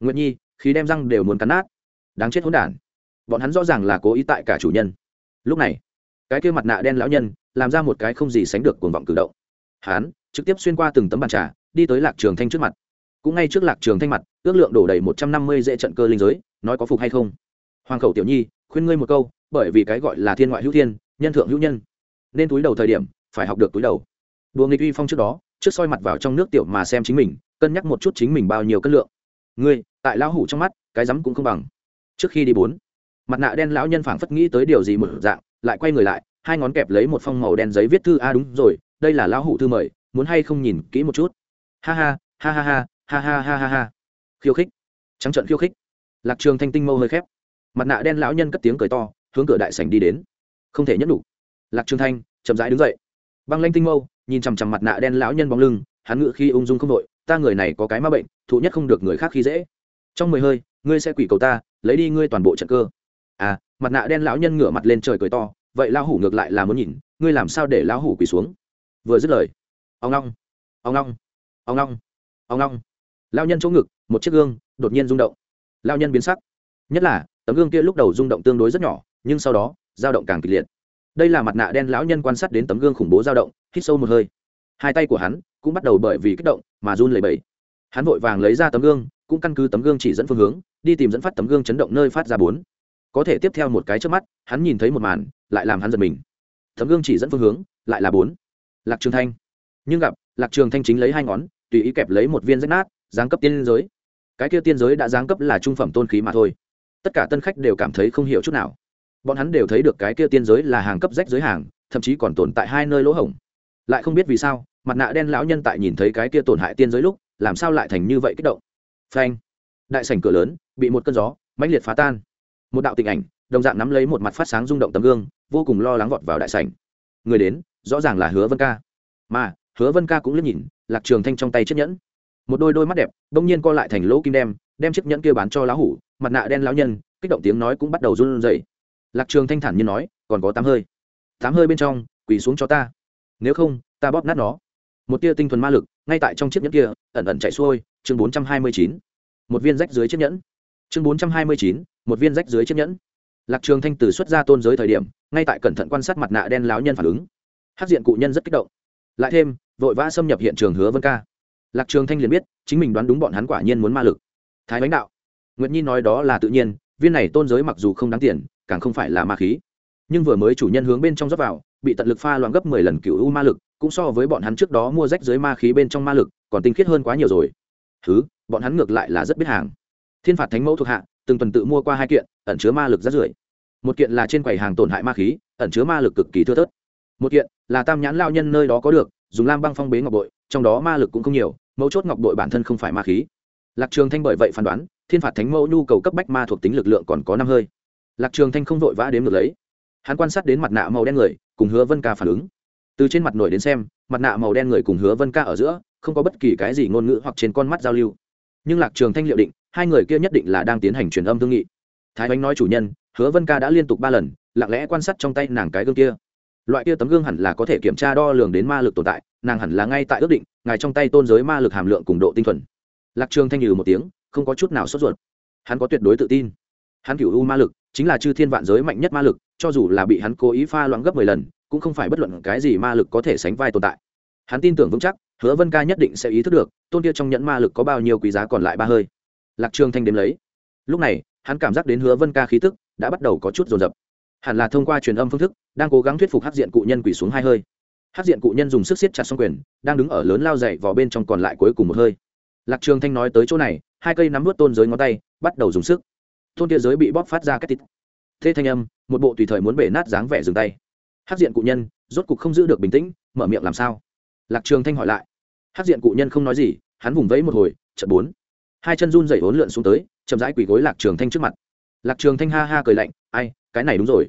Nguyệt nhi khí đem răng đều muốn cắn nát. Đáng chết hỗn đản. Bọn hắn rõ ràng là cố ý tại cả chủ nhân. Lúc này cái kia mặt nạ đen lão nhân làm ra một cái không gì sánh được cuồng vọng cử động. Hắn trực tiếp xuyên qua từng tấm bàn trà đi tới lạc trường thanh trước mặt. Cũng ngay trước lạc trường thanh mặt ước lượng đổ đầy một trăm năm mươi dễ trận cơ linh giới nói có phục hay không. Hoàng khẩu tiểu nhi khuyên ngươi một câu bởi vì cái gọi là thiên ngoại hữu thiên nhân thượng hữu nhân. Nên túi đầu thời điểm phải học được túi đầu. Đùa nghịch uy phong trước đó trước soi mặt vào trong nước tiểu mà xem chính mình, cân nhắc một chút chính mình bao nhiêu cân lượng. Ngươi, tại lão hủ trong mắt, cái rắm cũng không bằng. Trước khi đi bốn, mặt nạ đen lão nhân phảng phất nghĩ tới điều gì một dạng, lại quay người lại, hai ngón kẹp lấy một phong màu đen giấy viết thư. A đúng rồi, đây là lão hủ thư mời, muốn hay không nhìn kỹ một chút? Ha ha ha ha ha ha ha ha ha ha. Khiêu khích, trắng trận khiêu khích. Lạc trường thanh tinh mâu hơi khép. Mặt nạ đen lão nhân cất tiếng cười to, hướng cửa đại sảnh đi đến. Không thể nhẫn đủ. Lạc trường thanh chậm rãi đứng dậy. Băng lanh tinh mâu nhìn chằm chằm mặt nạ đen lão nhân bóng lưng, hắn ngự khi ung dung không đội, ta người này có cái ma bệnh, thụ nhất không được người khác khi dễ. Trong mười hơi, ngươi sẽ quỷ cầu ta, lấy đi ngươi toàn bộ trận cơ. À mặt nạ đen lão nhân ngửa mặt lên trời cười to, vậy lão hủ ngược lại là muốn nhìn, ngươi làm sao để lão hủ quỳ xuống? Vừa dứt lời, ông long ông long ông long ông long. Lao nhân chỗ ngực, một chiếc gương đột nhiên rung động. Lao nhân biến sắc. Nhất là, tấm gương kia lúc đầu rung động tương đối rất nhỏ, nhưng sau đó, dao động càng kịch liệt đây là mặt nạ đen lão nhân quan sát đến tấm gương khủng bố dao động, hít sâu một hơi. Hai tay của hắn cũng bắt đầu bởi vì kích động mà run lẩy bẩy. Hắn vội vàng lấy ra tấm gương, cũng căn cứ tấm gương chỉ dẫn phương hướng, đi tìm dẫn phát tấm gương chấn động nơi phát ra bốn. Có thể tiếp theo một cái trước mắt, hắn nhìn thấy một màn, lại làm hắn giật mình. Tấm gương chỉ dẫn phương hướng, lại là bốn. Lạc trường thanh. Nhưng gặp, lạc trường thanh chính lấy hai ngón, tùy ý kẹp lấy một viên rách nát, giáng cấp tiên giới. Cái kia tiên giới đã giáng cấp là trung phẩm tôn khí mà thôi. Tất cả tân khách đều cảm thấy không hiểu chút nào bọn hắn đều thấy được cái kia tiên giới là hàng cấp rách giới hàng, thậm chí còn tồn tại hai nơi lỗ hổng. Lại không biết vì sao, mặt nạ đen lão nhân tại nhìn thấy cái kia tổn hại tiên giới lúc, làm sao lại thành như vậy kích động. Phanh! Đại sảnh cửa lớn, bị một cơn gió, mãnh liệt phá tan. Một đạo tình ảnh, đồng dạng nắm lấy một mặt phát sáng rung động tấm gương, vô cùng lo lắng vọt vào đại sảnh. Người đến, rõ ràng là hứa vân ca. Mà, hứa vân ca cũng liếc nhìn, lạc trường thanh trong tay chiếc nhẫn. Một đôi đôi mắt đẹp, bỗng nhiên co lại thành lỗ kim đem đem chiếc nhẫn kia bán cho lão hủ, mặt nạ đen lão nhân, kích động tiếng nói cũng bắt đầu run rẩy lạc trường thanh thản như nói, còn có tám hơi. Tám hơi bên trong, quỳ xuống cho ta. Nếu không, ta bóp nát nó. Một tia tinh thuần ma lực, ngay tại trong chiếc nhẫn kia, ẩn ẩn chạy xuôi, chương bốn trăm hai mươi chín. Một viên rách dưới chiếc nhẫn. Chương bốn trăm hai mươi chín, một viên rách dưới chiếc nhẫn. Lạc trường thanh từ xuất ra tôn giới thời điểm, ngay tại cẩn thận quan sát mặt nạ đen lão nhân phản ứng. Hát diện cụ nhân rất kích động. Lại thêm, vội vã xâm nhập hiện trường hứa vân ca. Lạc trường thanh liền biết, chính mình đoán đúng bọn hắn quả nhiên muốn ma lực. Thái bánh đạo. Nguyệt nhi nói đó là tự nhiên, viên này tôn giới mặc dù không đáng tiền càng không phải là ma khí. Nhưng vừa mới chủ nhân hướng bên trong dốc vào, bị tận lực pha loạn gấp mười lần cựu u ma lực, cũng so với bọn hắn trước đó mua rách dưới ma khí bên trong ma lực, còn tinh khiết hơn quá nhiều rồi. Thứ bọn hắn ngược lại là rất biết hàng. Thiên phạt thánh mẫu thuộc hạ, từng tuần tự mua qua hai kiện, ẩn chứa ma lực rất rưởi một kiện là trên quầy hàng tổn hại ma khí, ẩn chứa ma lực cực kỳ thưa thớt. Một kiện là tam nhãn lao nhân nơi đó có được, dùng lam băng phong bế ngọc bội, trong đó ma lực cũng không nhiều, mấu chốt ngọc bội bản thân không phải ma khí. Lạc trường thanh bởi vậy phán đoán, thiên phạt thánh mẫu nhu cầu cấp bách ma thuộc tính lực lượng còn có năm hơi lạc trường thanh không vội vã đếm được lấy. Hắn quan sát đến mặt nạ màu đen người, cùng hứa vân ca phản ứng. Từ trên mặt nổi đến xem, mặt nạ màu đen người cùng hứa vân ca ở giữa, không có bất kỳ cái gì ngôn ngữ hoặc trên con mắt giao lưu. Nhưng lạc trường thanh liệu định, hai người kia nhất định là đang tiến hành truyền âm thương nghị. Thái bánh nói chủ nhân, hứa vân ca đã liên tục ba lần, lặng lẽ quan sát trong tay nàng cái gương kia. Loại kia tấm gương hẳn là có thể kiểm tra đo lường đến ma lực tồn tại, nàng hẳn là ngay tại ước định, ngài trong tay tôn giới ma lực hàm lượng cùng độ tinh thuần. Lạc trường thanh nhừ một tiếng, không có chút nào sốt ruột. Hắn có tuyệt đối tự tin. Hắn cửu u ma lực chính là chư thiên vạn giới mạnh nhất ma lực, cho dù là bị hắn cố ý pha loãng gấp mười lần, cũng không phải bất luận cái gì ma lực có thể sánh vai tồn tại. Hắn tin tưởng vững chắc, hứa vân ca nhất định sẽ ý thức được, tôn kia trong nhẫn ma lực có bao nhiêu quý giá còn lại ba hơi. Lạc trường thanh đếm lấy. Lúc này, hắn cảm giác đến hứa vân ca khí tức đã bắt đầu có chút dồn dập. Hẳn là thông qua truyền âm phương thức, đang cố gắng thuyết phục hát diện cụ nhân quỳ xuống hai hơi. Hát diện cụ nhân dùng sức siết chặt xong quyền, đang đứng ở lớn lao dậy vào bên trong còn lại cuối cùng một hơi. Lạc trường thanh nói tới chỗ này, hai cây nắm vớt tôn giới ngón tay, bắt đầu dùng sức thôn kia giới bị bóp phát ra cách tít. Thế thanh âm, một bộ tùy thời muốn bể nát dáng vẻ dừng tay. Hát diện cụ nhân, rốt cục không giữ được bình tĩnh, mở miệng làm sao? Lạc trường thanh hỏi lại. Hát diện cụ nhân không nói gì, hắn vùng vẫy một hồi, chợt bốn. Hai chân run rẩy hốn lượn xuống tới, chậm rãi quỳ gối lạc trường thanh trước mặt. Lạc trường thanh ha ha cười lạnh, ai, cái này đúng rồi.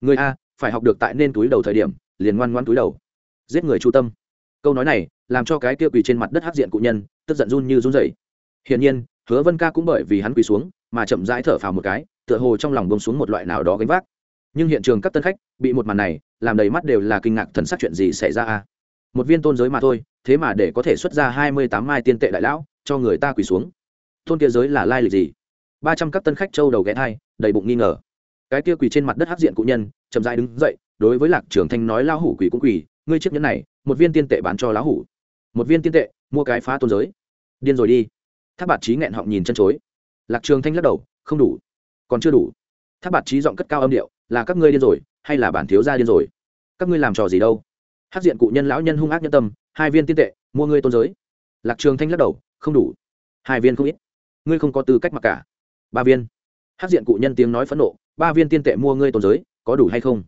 Người a, phải học được tại nên túi đầu thời điểm, liền ngoan ngoan túi đầu. Giết người chu tâm. Câu nói này, làm cho cái kia quỳ trên mặt đất hắc diện cụ nhân, tức giận run như run rẩy. Hiển nhiên hứa vân ca cũng bởi vì hắn quỳ xuống mà chậm rãi thở phào một cái, tựa hồ trong lòng bông xuống một loại nào đó gánh vác. Nhưng hiện trường các tân khách bị một màn này làm đầy mắt đều là kinh ngạc thần sắc chuyện gì xảy ra a? Một viên tôn giới mà thôi, thế mà để có thể xuất ra hai mươi tám mai tiên tệ đại lão, cho người ta quỳ xuống. Tôn kia giới là lai lịch gì? Ba trăm các tân khách châu đầu ghé thai, đầy bụng nghi ngờ. Cái kia quỳ trên mặt đất hắc diện cụ nhân, chậm rãi đứng dậy, đối với lạc trưởng thanh nói lão hủ quỳ cũng quỳ, ngươi chiếc nhẫn này, một viên tiên tệ bán cho lão hủ. Một viên tiên tệ, mua cái phá tôn giới. Điên rồi đi tháp bạt trí nghẹn họng nhìn chân chối. Lạc trường thanh lắc đầu, không đủ. Còn chưa đủ. Tháp bạt trí giọng cất cao âm điệu, là các ngươi điên rồi, hay là bản thiếu gia điên rồi? Các ngươi làm trò gì đâu? Hát diện cụ nhân lão nhân hung ác nhân tâm, hai viên tiên tệ, mua ngươi tôn giới. Lạc trường thanh lắc đầu, không đủ. Hai viên không ít. Ngươi không có tư cách mặc cả. Ba viên. Hát diện cụ nhân tiếng nói phẫn nộ, ba viên tiên tệ mua ngươi tôn giới, có đủ hay không?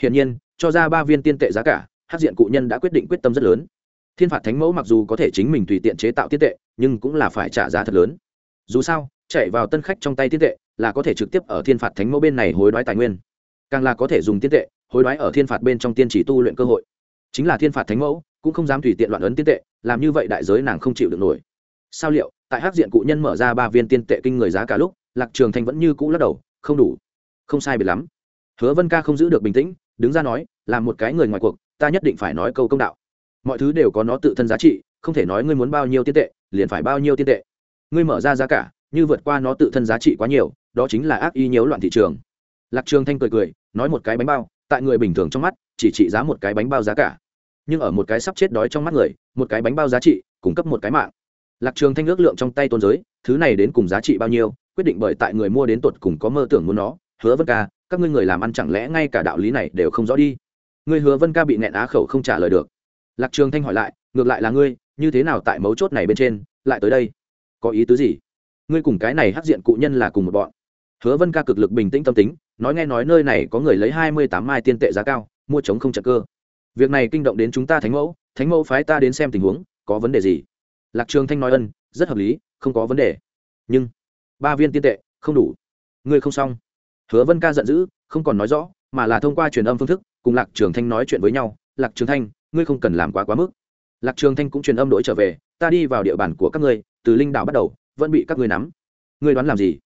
Hiển nhiên, cho ra ba viên tiên tệ giá cả hát diện cụ nhân đã quyết định quyết tâm rất lớn. Thiên phạt thánh mẫu mặc dù có thể chính mình tùy tiện chế tạo tiên tệ nhưng cũng là phải trả giá thật lớn. Dù sao, chạy vào tân khách trong tay tiên tệ là có thể trực tiếp ở thiên phạt thánh mẫu bên này hối đoái tài nguyên. Càng là có thể dùng tiên tệ hối đoái ở thiên phạt bên trong tiên chỉ tu luyện cơ hội. Chính là thiên phạt thánh mẫu cũng không dám tùy tiện loạn ấn tiên tệ, làm như vậy đại giới nàng không chịu được nổi. Sao liệu, tại hát diện cụ nhân mở ra ba viên tiên tệ kinh người giá cả lúc, lạc trường thanh vẫn như cũ lắc đầu, không đủ, không sai biệt lắm. Hứa vân ca không giữ được bình tĩnh, đứng ra nói, là một cái người ngoài cuộc, ta nhất định phải nói câu công đạo. Mọi thứ đều có nó tự thân giá trị, không thể nói ngươi muốn bao nhiêu tiên tệ liền phải bao nhiêu tiên tệ. Ngươi mở ra giá cả, như vượt qua nó tự thân giá trị quá nhiều, đó chính là ác ý nhiễu loạn thị trường. Lạc trường thanh cười cười, nói một cái bánh bao, tại người bình thường trong mắt, chỉ trị giá một cái bánh bao giá cả. Nhưng ở một cái sắp chết đói trong mắt người, một cái bánh bao giá trị, cung cấp một cái mạng. Lạc trường thanh ước lượng trong tay tôn giới, thứ này đến cùng giá trị bao nhiêu, quyết định bởi tại người mua đến tột cùng có mơ tưởng muốn nó. Hứa vân ca, các ngươi người làm ăn chẳng lẽ ngay cả đạo lý này đều không rõ đi? Ngươi hứa vân ca bị nẹn á khẩu không trả lời được. Lạc trường thanh hỏi lại, ngược lại là ngươi như thế nào tại mấu chốt này bên trên, lại tới đây? Có ý tứ gì? Ngươi cùng cái này hắc diện cụ nhân là cùng một bọn. Hứa vân ca cực lực bình tĩnh tâm tính, nói nghe nói nơi này có người lấy hai mươi tám mai tiên tệ giá cao, mua chống không trận cơ. Việc này kinh động đến chúng ta thánh mẫu thánh mẫu phái ta đến xem tình huống, có vấn đề gì? Lạc trường thanh nói ân, rất hợp lý, không có vấn đề. Nhưng, ba viên tiên tệ, không đủ. Ngươi không xong. Hứa vân ca giận dữ, không còn nói rõ, mà là thông qua truyền âm phương thức, cùng lạc trường thanh nói chuyện với nhau. Lạc trường thanh, ngươi không cần làm quá quá mức lạc trường thanh cũng truyền âm đổi trở về, ta đi vào địa bàn của các ngươi, từ linh đảo bắt đầu, vẫn bị các ngươi nắm. Ngươi đoán làm gì?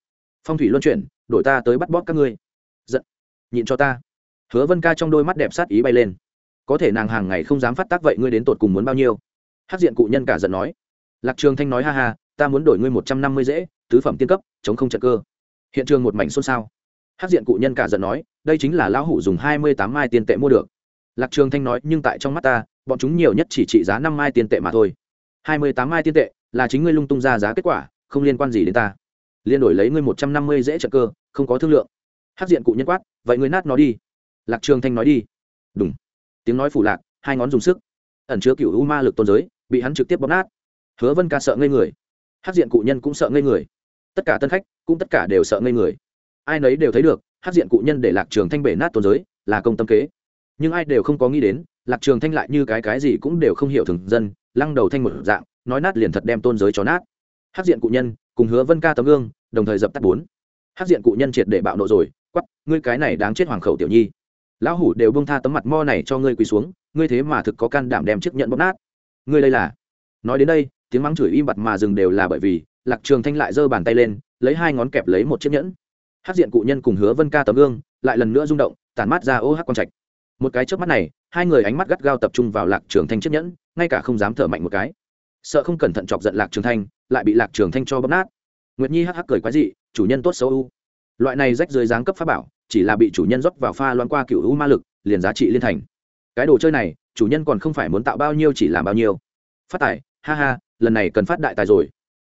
Phong thủy luân chuyển, đổi ta tới bắt bóp các ngươi. Giận. Nhịn cho ta. Hứa vân ca trong đôi mắt đẹp sát ý bay lên. Có thể nàng hàng ngày không dám phát tác vậy ngươi đến tột cùng muốn bao nhiêu? Hát diện cụ nhân cả giận nói. Lạc trường thanh nói, ha ha, ta muốn đổi ngươi một trăm năm mươi dễ, tứ phẩm tiên cấp, chống không trận cơ. Hiện trường một mảnh xôn xao. Hát diện cụ nhân cả giận nói, đây chính là lão hủ dùng hai mươi tám mai tiền tệ mua được. Lạc trường thanh nói, nhưng tại trong mắt ta bọn chúng nhiều nhất chỉ trị giá năm mai tiền tệ mà thôi. Hai mươi tám mai tiền tệ là chính ngươi lung tung ra giá kết quả, không liên quan gì đến ta. Liên đổi lấy ngươi một trăm năm mươi dễ trận cơ, không có thương lượng. Hát diện cụ nhân quát, vậy ngươi nát nó đi. Lạc trường thanh nói đi. Đúng tiếng nói phủ lạc, hai ngón dùng sức. Ẩn chứa cựu u ma lực tôn giới, bị hắn trực tiếp bóp nát. Hứa vân ca sợ ngây người. Hát diện cụ nhân cũng sợ ngây người. Tất cả tân khách cũng tất cả đều sợ ngây người. Ai nấy đều thấy được hát diện cụ nhân để lạc trường thanh bể nát tôn giới là công tâm kế nhưng ai đều không có nghĩ đến, lạc trường thanh lại như cái cái gì cũng đều không hiểu thường dân, lăng đầu thanh một dạng, nói nát liền thật đem tôn giới cho nát. Hát diện cụ nhân, cùng hứa vân ca tấm gương, đồng thời dập tắt bốn. Hát diện cụ nhân triệt để bạo nộ rồi quắp ngươi cái này đáng chết hoàng khẩu tiểu nhi. Lão hủ đều bông tha tấm mặt mo này cho ngươi quỳ xuống, ngươi thế mà thực có can đảm đem chiếc nhận bóp nát. Ngươi đây là? Nói đến đây, tiếng mắng chửi im bặt mà dừng đều là bởi vì, lạc trường thanh lại giơ bàn tay lên, lấy hai ngón kẹp lấy một chiếc nhẫn. Hát diện cụ nhân cùng hứa vân ca tấm gương, lại lần nữa rung động tàn mắt ra ô hát quang trạch một cái trước mắt này, hai người ánh mắt gắt gao tập trung vào lạc trường thanh chiếc nhẫn, ngay cả không dám thở mạnh một cái. Sợ không cẩn thận chọc giận lạc trường thanh, lại bị lạc trường thanh cho bóp nát. Nguyệt nhi hắc hắc cười quái dị, chủ nhân tốt xấu u. Loại này rách dưới dáng cấp pháp bảo, chỉ là bị chủ nhân rót vào pha loan qua cựu u ma lực, liền giá trị liên thành. Cái đồ chơi này, chủ nhân còn không phải muốn tạo bao nhiêu chỉ làm bao nhiêu. Phát tài, ha ha, lần này cần phát đại tài rồi.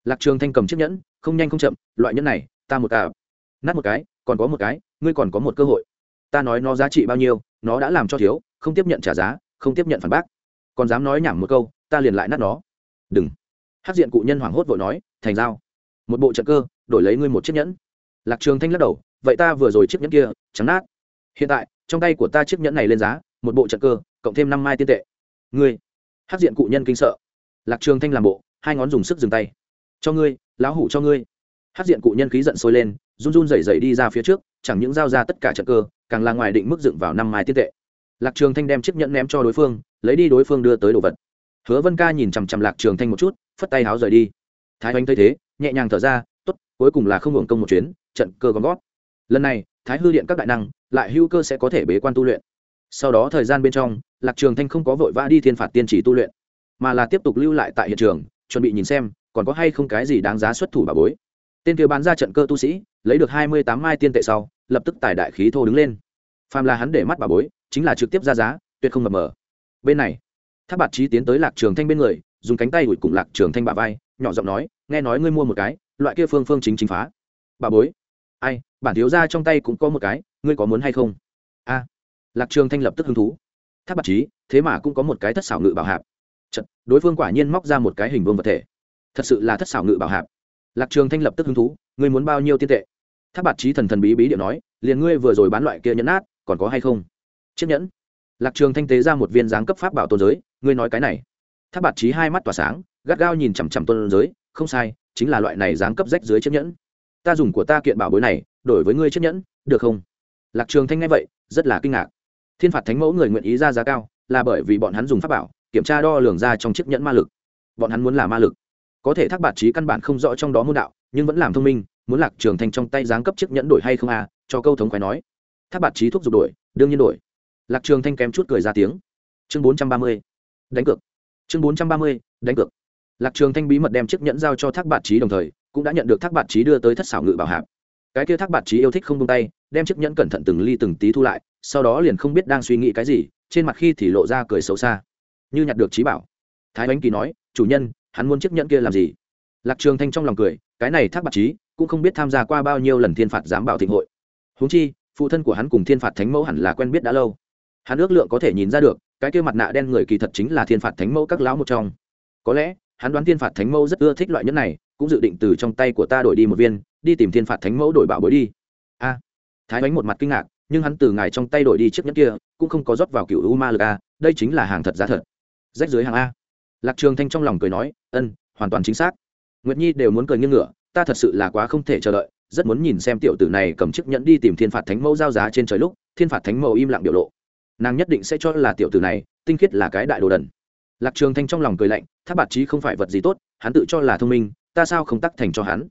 Lạc trường thanh cầm chiếc nhẫn, không nhanh không chậm, loại nhẫn này, ta một cả nát một cái, còn có một cái, ngươi còn có một cơ hội ta nói nó giá trị bao nhiêu, nó đã làm cho thiếu, không tiếp nhận trả giá, không tiếp nhận phản bác. Còn dám nói nhảm một câu, ta liền lại nát nó. Đừng. Hát diện cụ nhân hoảng hốt vội nói, thành dao. một bộ trận cơ, đổi lấy ngươi một chiếc nhẫn. Lạc trường thanh lắc đầu, vậy ta vừa rồi chiếc nhẫn kia, trắng nát. Hiện tại, trong tay của ta chiếc nhẫn này lên giá, một bộ trận cơ, cộng thêm năm mai tiên tệ. Ngươi. Hát diện cụ nhân kinh sợ. Lạc trường thanh làm bộ, hai ngón dùng sức dừng tay. Cho ngươi, lão hủ cho ngươi. Hát diện cụ nhân khí giận sôi lên run run rẩy rẩy đi ra phía trước, chẳng những giao ra tất cả trận cơ, càng là ngoài định mức dựng vào năm mai tiết tệ. Lạc trường thanh đem chiếc nhẫn ném cho đối phương, lấy đi đối phương đưa tới đồ vật. Hứa vân ca nhìn chằm chằm lạc trường thanh một chút, phất tay háo rời đi. Thái oanh thấy thế, nhẹ nhàng thở ra, tốt, cuối cùng là không hưởng công một chuyến, trận cơ gom gót lần này, thái hư điện các đại năng, lại hưu cơ sẽ có thể bế quan tu luyện. Sau đó thời gian bên trong, lạc trường thanh không có vội vã đi thiên phạt tiên chỉ tu luyện, mà là tiếp tục lưu lại tại hiện trường, chuẩn bị nhìn xem, còn có hay không cái gì đáng giá xuất thủ bà bối tên kia bán ra trận cơ tu sĩ lấy được hai mươi tám mai tiên tệ sau lập tức tài đại khí thô đứng lên. Phàm là hắn để mắt bà bối chính là trực tiếp ra giá tuyệt không mập mờ. Bên này tháp bạt trí tiến tới lạc trường thanh bên người dùng cánh tay ủi cùng lạc trường thanh bà vai nhỏ giọng nói nghe nói ngươi mua một cái loại kia phương phương chính chính phá. Bà bối. Ai bản thiếu ra trong tay cũng có một cái ngươi có muốn hay không? A. Lạc trường thanh lập tức hứng thú. Tháp bạc trí thế mà cũng có một cái thất xảo ngự bảo hạp. Chật, đối phương quả nhiên móc ra một cái hình vương vật thể. Thật sự là thất xảo ngự bảo hạp lạc trường thanh lập tức hứng thú, ngươi muốn bao nhiêu tiên tệ? Tháp bạt trí thần thần bí bí điện nói, liền ngươi vừa rồi bán loại kia nhẫn nát, còn có hay không? Chiếc nhẫn. Lạc trường thanh tế ra một viên giáng cấp pháp bảo tôn giới, ngươi nói cái này. Tháp bạt trí hai mắt tỏa sáng, gắt gao nhìn chằm chằm tôn giới, không sai, chính là loại này giáng cấp rách dưới chiếc nhẫn. Ta dùng của ta kiện bảo bối này, đổi với ngươi chiếc nhẫn, được không? Lạc trường thanh nghe vậy, rất là kinh ngạc. Thiên phạt thánh mẫu người nguyện ý ra giá cao, là bởi vì bọn hắn dùng pháp bảo, kiểm tra đo lường ra trong chiếc nhẫn ma lực. Bọn hắn muốn là ma lực có thể thác bạt trí căn bản không rõ trong đó môn đạo, nhưng vẫn làm thông minh, muốn lạc trường thanh trong tay giáng cấp chiếc nhẫn đổi hay không à cho câu thống khoái nói. Thác bạt trí thuốc giục đổi, đương nhiên đổi. Lạc trường thanh kém chút cười ra tiếng. Chương bốn trăm ba mươi, đánh cược. Chương bốn trăm ba mươi, đánh cược. Lạc trường thanh bí mật đem chiếc nhẫn giao cho thác bạt trí đồng thời, cũng đã nhận được thác bạt trí đưa tới thất xảo ngự bảo hạp. Cái kia thác bạt trí yêu thích không tung tay, đem chiếc nhẫn cẩn thận từng ly từng tí thu lại, sau đó liền không biết đang suy nghĩ cái gì, trên mặt khi thì lộ ra cười xấu xa. Như nhặt được trí bảo. Thái bánh kỳ nói, chủ nhân hắn muốn chiếc nhẫn kia làm gì? Lạc trường thanh trong lòng cười, cái này thác bạc trí, cũng không biết tham gia qua bao nhiêu lần thiên phạt giám bảo thịnh hội. Huống chi, phụ thân của hắn cùng thiên phạt thánh mẫu hẳn là quen biết đã lâu. Hắn ước lượng có thể nhìn ra được, cái kia mặt nạ đen người kỳ thật chính là thiên phạt thánh mẫu các lão một trong. Có lẽ, hắn đoán thiên phạt thánh mẫu rất ưa thích loại nhẫn này, cũng dự định từ trong tay của ta đổi đi một viên, đi tìm thiên phạt thánh mẫu đổi bảo bối đi. A. Thái bánh một mặt kinh ngạc, nhưng hắn từ ngài trong tay đổi đi chiếc nhẫn kia, cũng không có rót vào cựu u ma lực a, đây chính là hàng thật giá thật. Rách dưới hàng a lạc trường thanh trong lòng cười nói, ân, hoàn toàn chính xác. Nguyệt nhi đều muốn cười nghiêng ngửa ta thật sự là quá không thể chờ đợi, rất muốn nhìn xem tiểu tử này cầm chiếc nhẫn đi tìm thiên phạt thánh mẫu giao giá trên trời lúc, thiên phạt thánh mẫu im lặng biểu lộ. Nàng nhất định sẽ cho là tiểu tử này, tinh khiết là cái đại đồ đần. Lạc trường thanh trong lòng cười lạnh, tháp bạt trí không phải vật gì tốt, hắn tự cho là thông minh, ta sao không tắc thành cho hắn?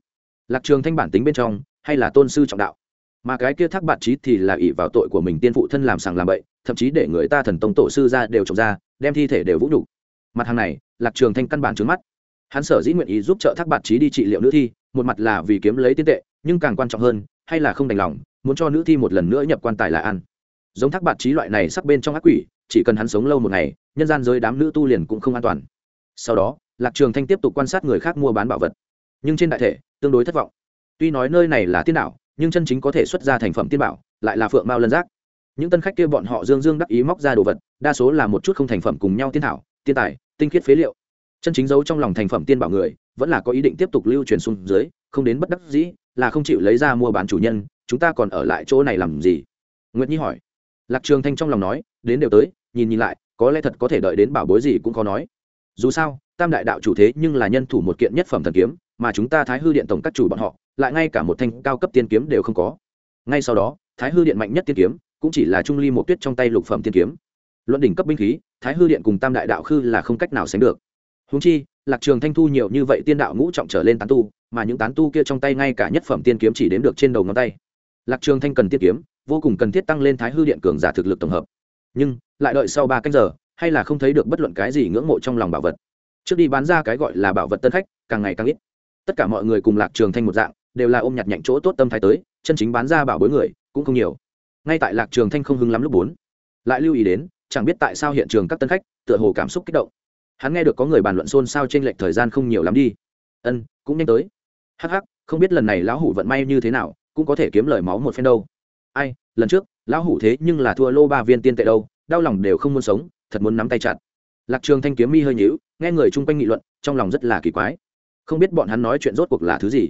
Lạc trường thanh bản tính bên trong, hay là tôn sư trọng đạo. Mà cái kia thác bạt trí thì là ỷ vào tội của mình tiên phụ thân làm sàng làm bậy, thậm chí để người ta thần tông tổ sư ra đều trồng ra, đem thi thể đều vũ nhục mặt hàng này, lạc trường thanh căn bản trướng mắt. Hắn sở dĩ nguyện ý giúp trợ thác bạt trí đi trị liệu nữ thi, một mặt là vì kiếm lấy tiên tệ, nhưng càng quan trọng hơn, hay là không đành lòng, muốn cho nữ thi một lần nữa nhập quan tài là ăn. Giống thác bạt trí loại này sắc bên trong ác quỷ, chỉ cần hắn sống lâu một ngày, nhân gian giới đám nữ tu liền cũng không an toàn. Sau đó, lạc trường thanh tiếp tục quan sát người khác mua bán bảo vật. Nhưng trên đại thể, tương đối thất vọng. Tuy nói nơi này là tiên đạo nhưng chân chính có thể xuất ra thành phẩm tiên bảo, lại là phượng mao lân giác. Những tân khách kia bọn họ dương dương đắc ý móc ra đồ vật, đa số là một chút không thành phẩm cùng nhau tiên thảo tiên tài, tinh khiết phế liệu. Chân chính giấu trong lòng thành phẩm tiên bảo người, vẫn là có ý định tiếp tục lưu truyền xuống dưới, không đến bất đắc dĩ, là không chịu lấy ra mua bán chủ nhân, chúng ta còn ở lại chỗ này làm gì? Nguyệt nhi hỏi. Lạc trường thanh trong lòng nói, đến đều tới, nhìn nhìn lại, có lẽ thật có thể đợi đến bảo bối gì cũng khó nói. Dù sao, tam đại đạo chủ thế nhưng là nhân thủ một kiện nhất phẩm thần kiếm, mà chúng ta thái hư điện tổng các chủ bọn họ, lại ngay cả một thanh cao cấp tiên kiếm đều không có. Ngay sau đó, thái hư điện mạnh nhất tiên kiếm, cũng chỉ là trung ly một tuyết trong tay lục phẩm tiên kiếm luận đỉnh cấp binh khí, thái hư điện cùng tam đại đạo khư là không cách nào sánh được. Húng chi, lạc trường thanh thu nhiều như vậy tiên đạo ngũ trọng trở lên tán tu, mà những tán tu kia trong tay ngay cả nhất phẩm tiên kiếm chỉ đếm được trên đầu ngón tay. Lạc trường thanh cần tiên kiếm, vô cùng cần thiết tăng lên thái hư điện cường giả thực lực tổng hợp. Nhưng, lại đợi sau ba canh giờ, hay là không thấy được bất luận cái gì ngưỡng mộ trong lòng bảo vật. Trước đi bán ra cái gọi là bảo vật tân khách, càng ngày càng ít. Tất cả mọi người cùng lạc trường thanh một dạng, đều là ôm nhặt nhạnh chỗ tốt tâm thái tới, chân chính bán ra bảo bối người, cũng không nhiều. Ngay tại lạc trường thanh không hưng lắm lúc bốn, lại lưu ý đến chẳng biết tại sao hiện trường các tân khách tựa hồ cảm xúc kích động. Hắn nghe được có người bàn luận xôn xao trên lệch thời gian không nhiều lắm đi. Ân, cũng nhanh tới. Hắc hắc, không biết lần này lão hủ vận may như thế nào, cũng có thể kiếm lời máu một phen đâu. Ai, lần trước, lão hủ thế nhưng là thua lô ba viên tiên tệ đâu, đau lòng đều không muốn sống, thật muốn nắm tay chặt. Lạc trường thanh kiếm mi hơi nhíu, nghe người chung quanh nghị luận, trong lòng rất là kỳ quái. Không biết bọn hắn nói chuyện rốt cuộc là thứ gì.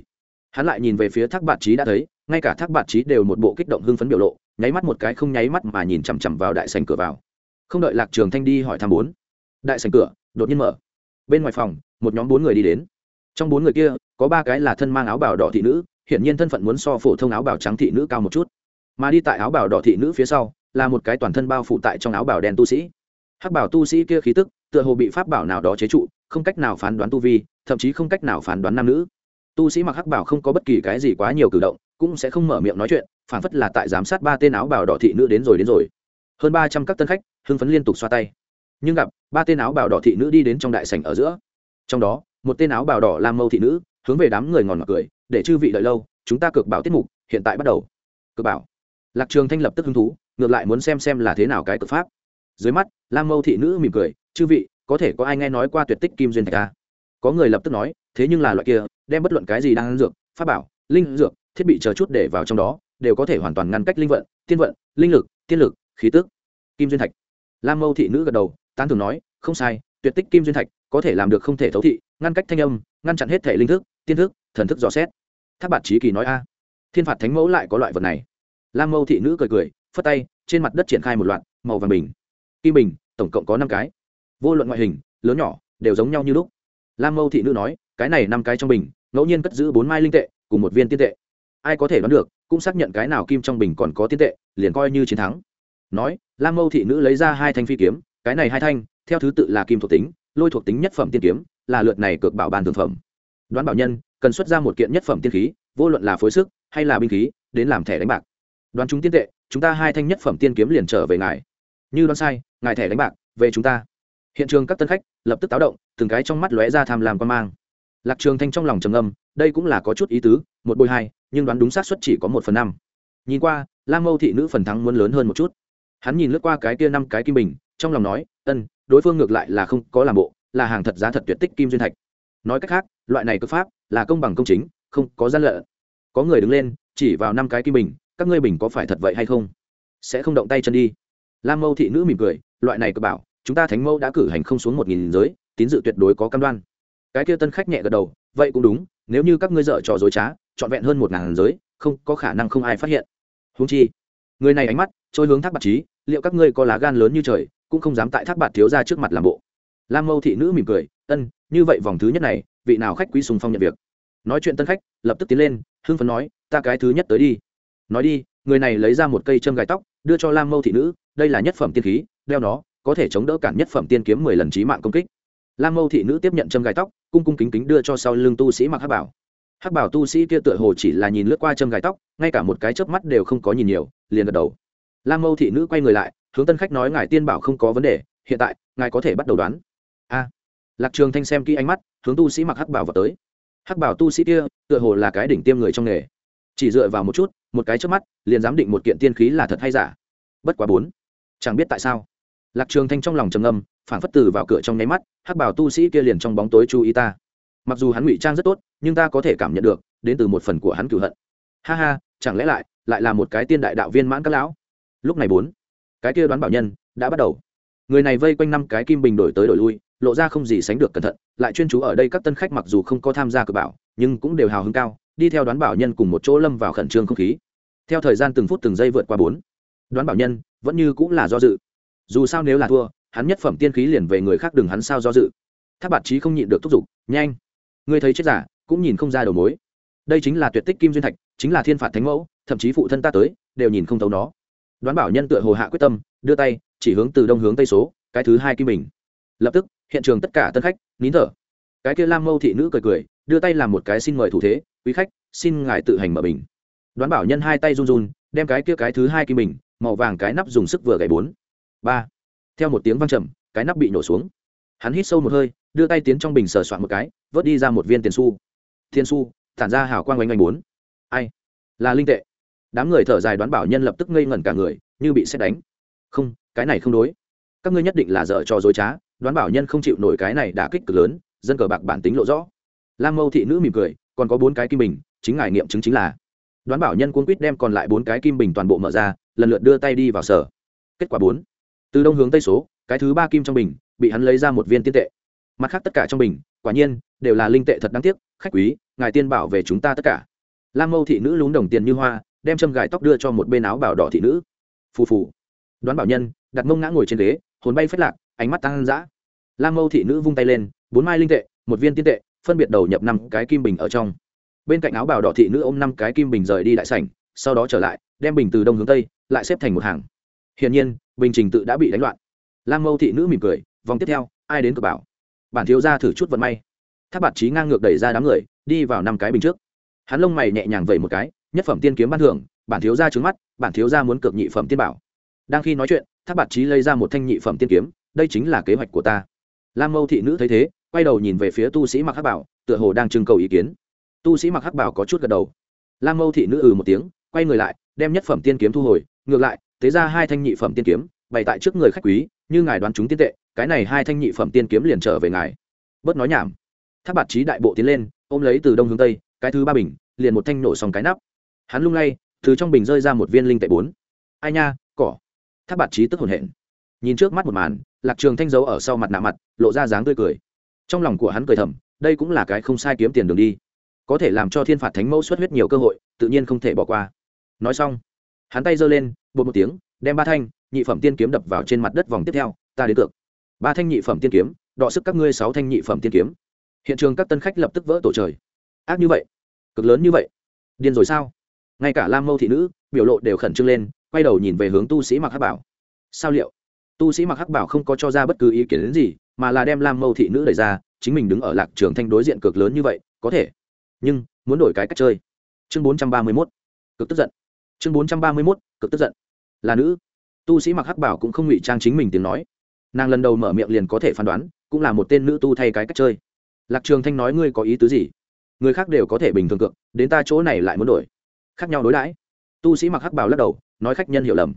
Hắn lại nhìn về phía thác bạt trí đã thấy, ngay cả thác bạt trí đều một bộ kích động hưng phấn biểu lộ, nháy mắt một cái không nháy mắt mà nhìn chằm chằm vào đại sành cửa vào không đợi lạc trường thanh đi hỏi thăm bốn. Đại sành cửa, đột nhiên mở. Bên ngoài phòng, một nhóm bốn người đi đến. Trong bốn người kia, có ba cái là thân mang áo bào đỏ thị nữ, hiển nhiên thân phận muốn so phổ thông áo bào trắng thị nữ cao một chút. Mà đi tại áo bào đỏ thị nữ phía sau, là một cái toàn thân bao phủ tại trong áo bào đen tu sĩ. Hắc bảo tu sĩ kia khí tức, tựa hồ bị pháp bảo nào đó chế trụ, không cách nào phán đoán tu vi, thậm chí không cách nào phán đoán nam nữ. Tu sĩ mặc hắc bảo không có bất kỳ cái gì quá nhiều cử động, cũng sẽ không mở miệng nói chuyện, phản phất là tại giám sát ba tên áo bào đỏ thị nữ đến rồi đến rồi hơn ba trăm các tân khách hưng phấn liên tục xoa tay. Nhưng gặp, ba tên áo bào đỏ thị nữ đi đến trong đại sảnh ở giữa. Trong đó, một tên áo bào đỏ lam mâu thị nữ hướng về đám người ngòn ngọt cười, để chư vị đợi lâu, chúng ta cược bảo tiết mục, hiện tại bắt đầu. Cực bảo. Lạc trường thanh lập tức hứng thú, ngược lại muốn xem xem là thế nào cái cực pháp. Dưới mắt, lam mâu thị nữ mỉm cười, chư vị, có thể có ai nghe nói qua tuyệt tích kim duyên thạch a? Có người lập tức nói, thế nhưng là loại kia, đem bất luận cái gì đang ăn dược, pháp bảo, linh dược, thiết bị chờ chút để vào trong đó, đều có thể hoàn toàn ngăn cách linh vận, tiên vận, linh lực, tiên lực khí tức. Kim duyên thạch. Lam mâu thị nữ gật đầu, tán thường nói, không sai, tuyệt tích kim duyên thạch, có thể làm được không thể thấu thị, ngăn cách thanh âm, ngăn chặn hết thể linh thức, tiên thức, thần thức dò xét. Tháp bạt trí kỳ nói a. Thiên phạt thánh mẫu lại có loại vật này. Lam mâu thị nữ cười cười, phất tay, trên mặt đất triển khai một loạt, màu vàng bình. Kim bình, tổng cộng có năm cái. Vô luận ngoại hình, lớn nhỏ, đều giống nhau như lúc. Lam mâu thị nữ nói, cái này năm cái trong bình, ngẫu nhiên cất giữ bốn mai linh tệ, cùng một viên tiên tệ. Ai có thể đoán được, cũng xác nhận cái nào kim trong bình còn có tiên tệ, liền coi như chiến thắng nói lam mâu thị nữ lấy ra hai thanh phi kiếm, cái này hai thanh, theo thứ tự là kim thuộc tính, lôi thuộc tính nhất phẩm tiên kiếm, là lượt này cực bảo bàn thực phẩm. Đoán bảo nhân, cần xuất ra một kiện nhất phẩm tiên khí, vô luận là phối sức hay là binh khí, đến làm thẻ đánh bạc. Đoán chúng tiên tệ, chúng ta hai thanh nhất phẩm tiên kiếm liền trở về ngài. Như đoán sai, ngài thẻ đánh bạc, về chúng ta. Hiện trường các tân khách lập tức táo động, từng cái trong mắt lóe ra tham làm quan mang. Lạc trường thanh trong lòng trầm âm đây cũng là có chút ý tứ, một bôi hai, nhưng đoán đúng xác suất chỉ có một phần năm. Nhìn qua lam mâu thị nữ phần thắng muốn lớn hơn một chút hắn nhìn lướt qua cái kia năm cái kim bình, trong lòng nói, ân, đối phương ngược lại là không có làm bộ, là hàng thật giá thật tuyệt tích kim duyên thạch. Nói cách khác, loại này cơ pháp là công bằng công chính, không có gian lận. Có người đứng lên, chỉ vào năm cái kim bình, các ngươi bình có phải thật vậy hay không? Sẽ không động tay chân đi. Lam mâu thị nữ mỉm cười, loại này cơ bảo, chúng ta thánh mâu đã cử hành không xuống một nghìn giới, tín dự tuyệt đối có cam đoan. Cái kia tân khách nhẹ gật đầu, vậy cũng đúng, nếu như các ngươi dở trò dối trá, trọn vẹn hơn một ngàn giới, không có khả năng không ai phát hiện. Húng chi, người này ánh mắt trôi hướng thác bạc trí liệu các ngươi có lá gan lớn như trời, cũng không dám tại thác bạt thiếu ra trước mặt làm bộ. Lam mâu thị nữ mỉm cười, ân, như vậy vòng thứ nhất này, vị nào khách quý sùng phong nhận việc? Nói chuyện tân khách, lập tức tiến lên, hưng phấn nói, ta cái thứ nhất tới đi. Nói đi, người này lấy ra một cây châm gài tóc, đưa cho lam mâu thị nữ, đây là nhất phẩm tiên khí, đeo nó, có thể chống đỡ cản nhất phẩm tiên kiếm mười lần trí mạng công kích. Lam mâu thị nữ tiếp nhận châm gài tóc, cung cung kính kính đưa cho sau lưng tu sĩ mặc hắc bảo. Hắc bảo tu sĩ kia tựa hồ chỉ là nhìn lướt qua châm gài tóc, ngay cả một cái chớp mắt đều không có nhìn nhiều, liền gật đầu lam mâu thị nữ quay người lại, hướng tân khách nói ngài tiên bảo không có vấn đề, hiện tại, ngài có thể bắt đầu đoán. A. Lạc trường thanh xem kỹ ánh mắt, hướng tu sĩ mặc hắc bảo vào tới. Hắc bảo tu sĩ kia, tựa hồ là cái đỉnh tiêm người trong nghề. Chỉ dựa vào một chút, một cái chớp mắt, liền giám định một kiện tiên khí là thật hay giả. Bất quá bốn. Chẳng biết tại sao. Lạc trường thanh trong lòng trầm ngâm, phản phất từ vào cửa trong nháy mắt, hắc bảo tu sĩ kia liền trong bóng tối chú ý ta. Mặc dù hắn ngụy trang rất tốt, nhưng ta có thể cảm nhận được, đến từ một phần của hắn cửu hận. Ha ha, chẳng lẽ lại lại là một cái tiên đại đạo viên mãn các lão? Lúc này bốn, cái kia đoán bảo nhân đã bắt đầu. Người này vây quanh năm cái kim bình đổi tới đổi lui, lộ ra không gì sánh được cẩn thận, lại chuyên chú ở đây các tân khách mặc dù không có tham gia cờ bảo, nhưng cũng đều hào hứng cao, đi theo đoán bảo nhân cùng một chỗ lâm vào khẩn trương không khí. Theo thời gian từng phút từng giây vượt qua bốn, đoán bảo nhân vẫn như cũng là do dự. Dù sao nếu là thua, hắn nhất phẩm tiên khí liền về người khác đừng hắn sao do dự. Tháp bạt trí không nhịn được thúc giục, nhanh, ngươi thấy chết giả, cũng nhìn không ra đầu mối. Đây chính là tuyệt tích kim duyên thạch, chính là thiên phạt thánh mẫu, thậm chí phụ thân ta tới, đều nhìn không thấu nó đoán bảo nhân tựa hồ hạ quyết tâm, đưa tay, chỉ hướng từ đông hướng tây số, cái thứ hai kim bình. Lập tức, hiện trường tất cả tân khách, nín thở. Cái kia lam mâu thị nữ cười cười, đưa tay làm một cái xin mời thủ thế, quý khách, xin ngài tự hành mở bình. Đoán bảo nhân hai tay run run, đem cái kia cái thứ hai kim bình, màu vàng cái nắp dùng sức vừa gậy bốn. Ba. Theo một tiếng văng trầm, cái nắp bị nổ xuống. Hắn hít sâu một hơi, đưa tay tiến trong bình sờ soạn một cái, vớt đi ra một viên tiền su tiền su thản ra hào quang oanh oanh bốn. Ai? Là linh tệ đám người thở dài đoán bảo nhân lập tức ngây ngẩn cả người, như bị xét đánh. Không, cái này không đối. Các ngươi nhất định là dở trò dối trá, đoán bảo nhân không chịu nổi cái này đã kích cực lớn, dân cờ bạc bản tính lộ rõ. Lam mâu thị nữ mỉm cười, còn có bốn cái kim bình, chính ngài nghiệm chứng chính là. Đoán bảo nhân cuốn quýt đem còn lại bốn cái kim bình toàn bộ mở ra, lần lượt đưa tay đi vào sở. Kết quả bốn. Từ đông hướng tây số, cái thứ ba kim trong bình, bị hắn lấy ra một viên tiên tệ. Mặt khác tất cả trong bình, quả nhiên, đều là linh tệ thật đáng tiếc, khách quý, ngài tiên bảo về chúng ta tất cả. Lam mâu thị nữ lún đồng tiền như hoa đem châm gài tóc đưa cho một bên áo bảo đỏ thị nữ. Phù phù. Đoán bảo nhân, đặt mông ngã ngồi trên ghế, hồn bay phết lạc, ánh mắt tăng dã. Lam mâu thị nữ vung tay lên, bốn mai linh tệ, một viên tiên tệ, phân biệt đầu nhập năm cái kim bình ở trong. Bên cạnh áo bào đỏ thị nữ ôm năm cái kim bình rời đi đại sảnh, sau đó trở lại, đem bình từ đông hướng tây, lại xếp thành một hàng. Hiển nhiên, bình trình tự đã bị đánh loạn. Lam mâu thị nữ mỉm cười, vòng tiếp theo, ai đến cửa bảo? Bản thiếu ra thử chút vận may. Tháp bạt trí ngang ngược đẩy ra đám người, đi vào năm cái bình trước. Hắn lông mày nhẹ nhàng vẩy một cái nhất phẩm tiên kiếm ban thưởng, bản thiếu ra trứng mắt, bản thiếu ra muốn cược nhị phẩm tiên bảo. Đang khi nói chuyện tháp bạt trí lấy ra một thanh nhị phẩm tiên kiếm, đây chính là kế hoạch của ta. Lam mâu thị nữ thấy thế, quay đầu nhìn về phía tu sĩ mặc hắc bảo, tựa hồ đang trưng cầu ý kiến. Tu sĩ mặc hắc bảo có chút gật đầu. Lam mâu thị nữ ừ một tiếng, quay người lại, đem nhất phẩm tiên kiếm thu hồi, ngược lại, tế ra hai thanh nhị phẩm tiên kiếm, bày tại trước người khách quý, như ngài đoán chúng tiên tệ, cái này hai thanh nhị phẩm tiên kiếm liền trở về ngài. Bớt nói nhảm. Tháp bạt trí đại bộ tiến lên, ôm lấy từ đông hướng tây, cái thứ ba bình, liền một thanh nổ xong cái nắp hắn lung lay, từ trong bình rơi ra một viên linh tệ bốn. Ai nha, cỏ. Tháp bạt trí tức hồn hển nhìn trước mắt một màn, lạc trường thanh dấu ở sau mặt nạ mặt, lộ ra dáng tươi cười. Trong lòng của hắn cười thầm, đây cũng là cái không sai kiếm tiền đường đi. Có thể làm cho thiên phạt thánh mẫu xuất huyết nhiều cơ hội, tự nhiên không thể bỏ qua. Nói xong, hắn tay giơ lên, bột một tiếng, đem ba thanh nhị phẩm tiên kiếm đập vào trên mặt đất vòng tiếp theo, ta đến cược. Ba thanh nhị phẩm tiên kiếm, đọ sức các ngươi sáu thanh nhị phẩm tiên kiếm. Hiện trường các tân khách lập tức vỡ tổ trời. Ác như vậy, cực lớn như vậy. Điên rồi sao? Ngay cả lam mâu thị nữ biểu lộ đều khẩn trương lên quay đầu nhìn về hướng tu sĩ mặc hắc bảo sao liệu tu sĩ mặc hắc bảo không có cho ra bất cứ ý kiến đến gì mà là đem lam mâu thị nữ đẩy ra chính mình đứng ở lạc trường thanh đối diện cực lớn như vậy có thể nhưng muốn đổi cái cách chơi chương bốn trăm ba mươi mốt cực tức giận chương bốn trăm ba mươi mốt cực tức giận là nữ tu sĩ mặc hắc bảo cũng không ngụy trang chính mình tiếng nói nàng lần đầu mở miệng liền có thể phán đoán cũng là một tên nữ tu thay cái cách chơi lạc trường thanh nói ngươi có ý tứ gì người khác đều có thể bình thường cực đến ta chỗ này lại muốn đổi khác nhau đối đãi. Tu sĩ mặc hắc bảo lắc đầu, nói khách nhân hiểu lầm.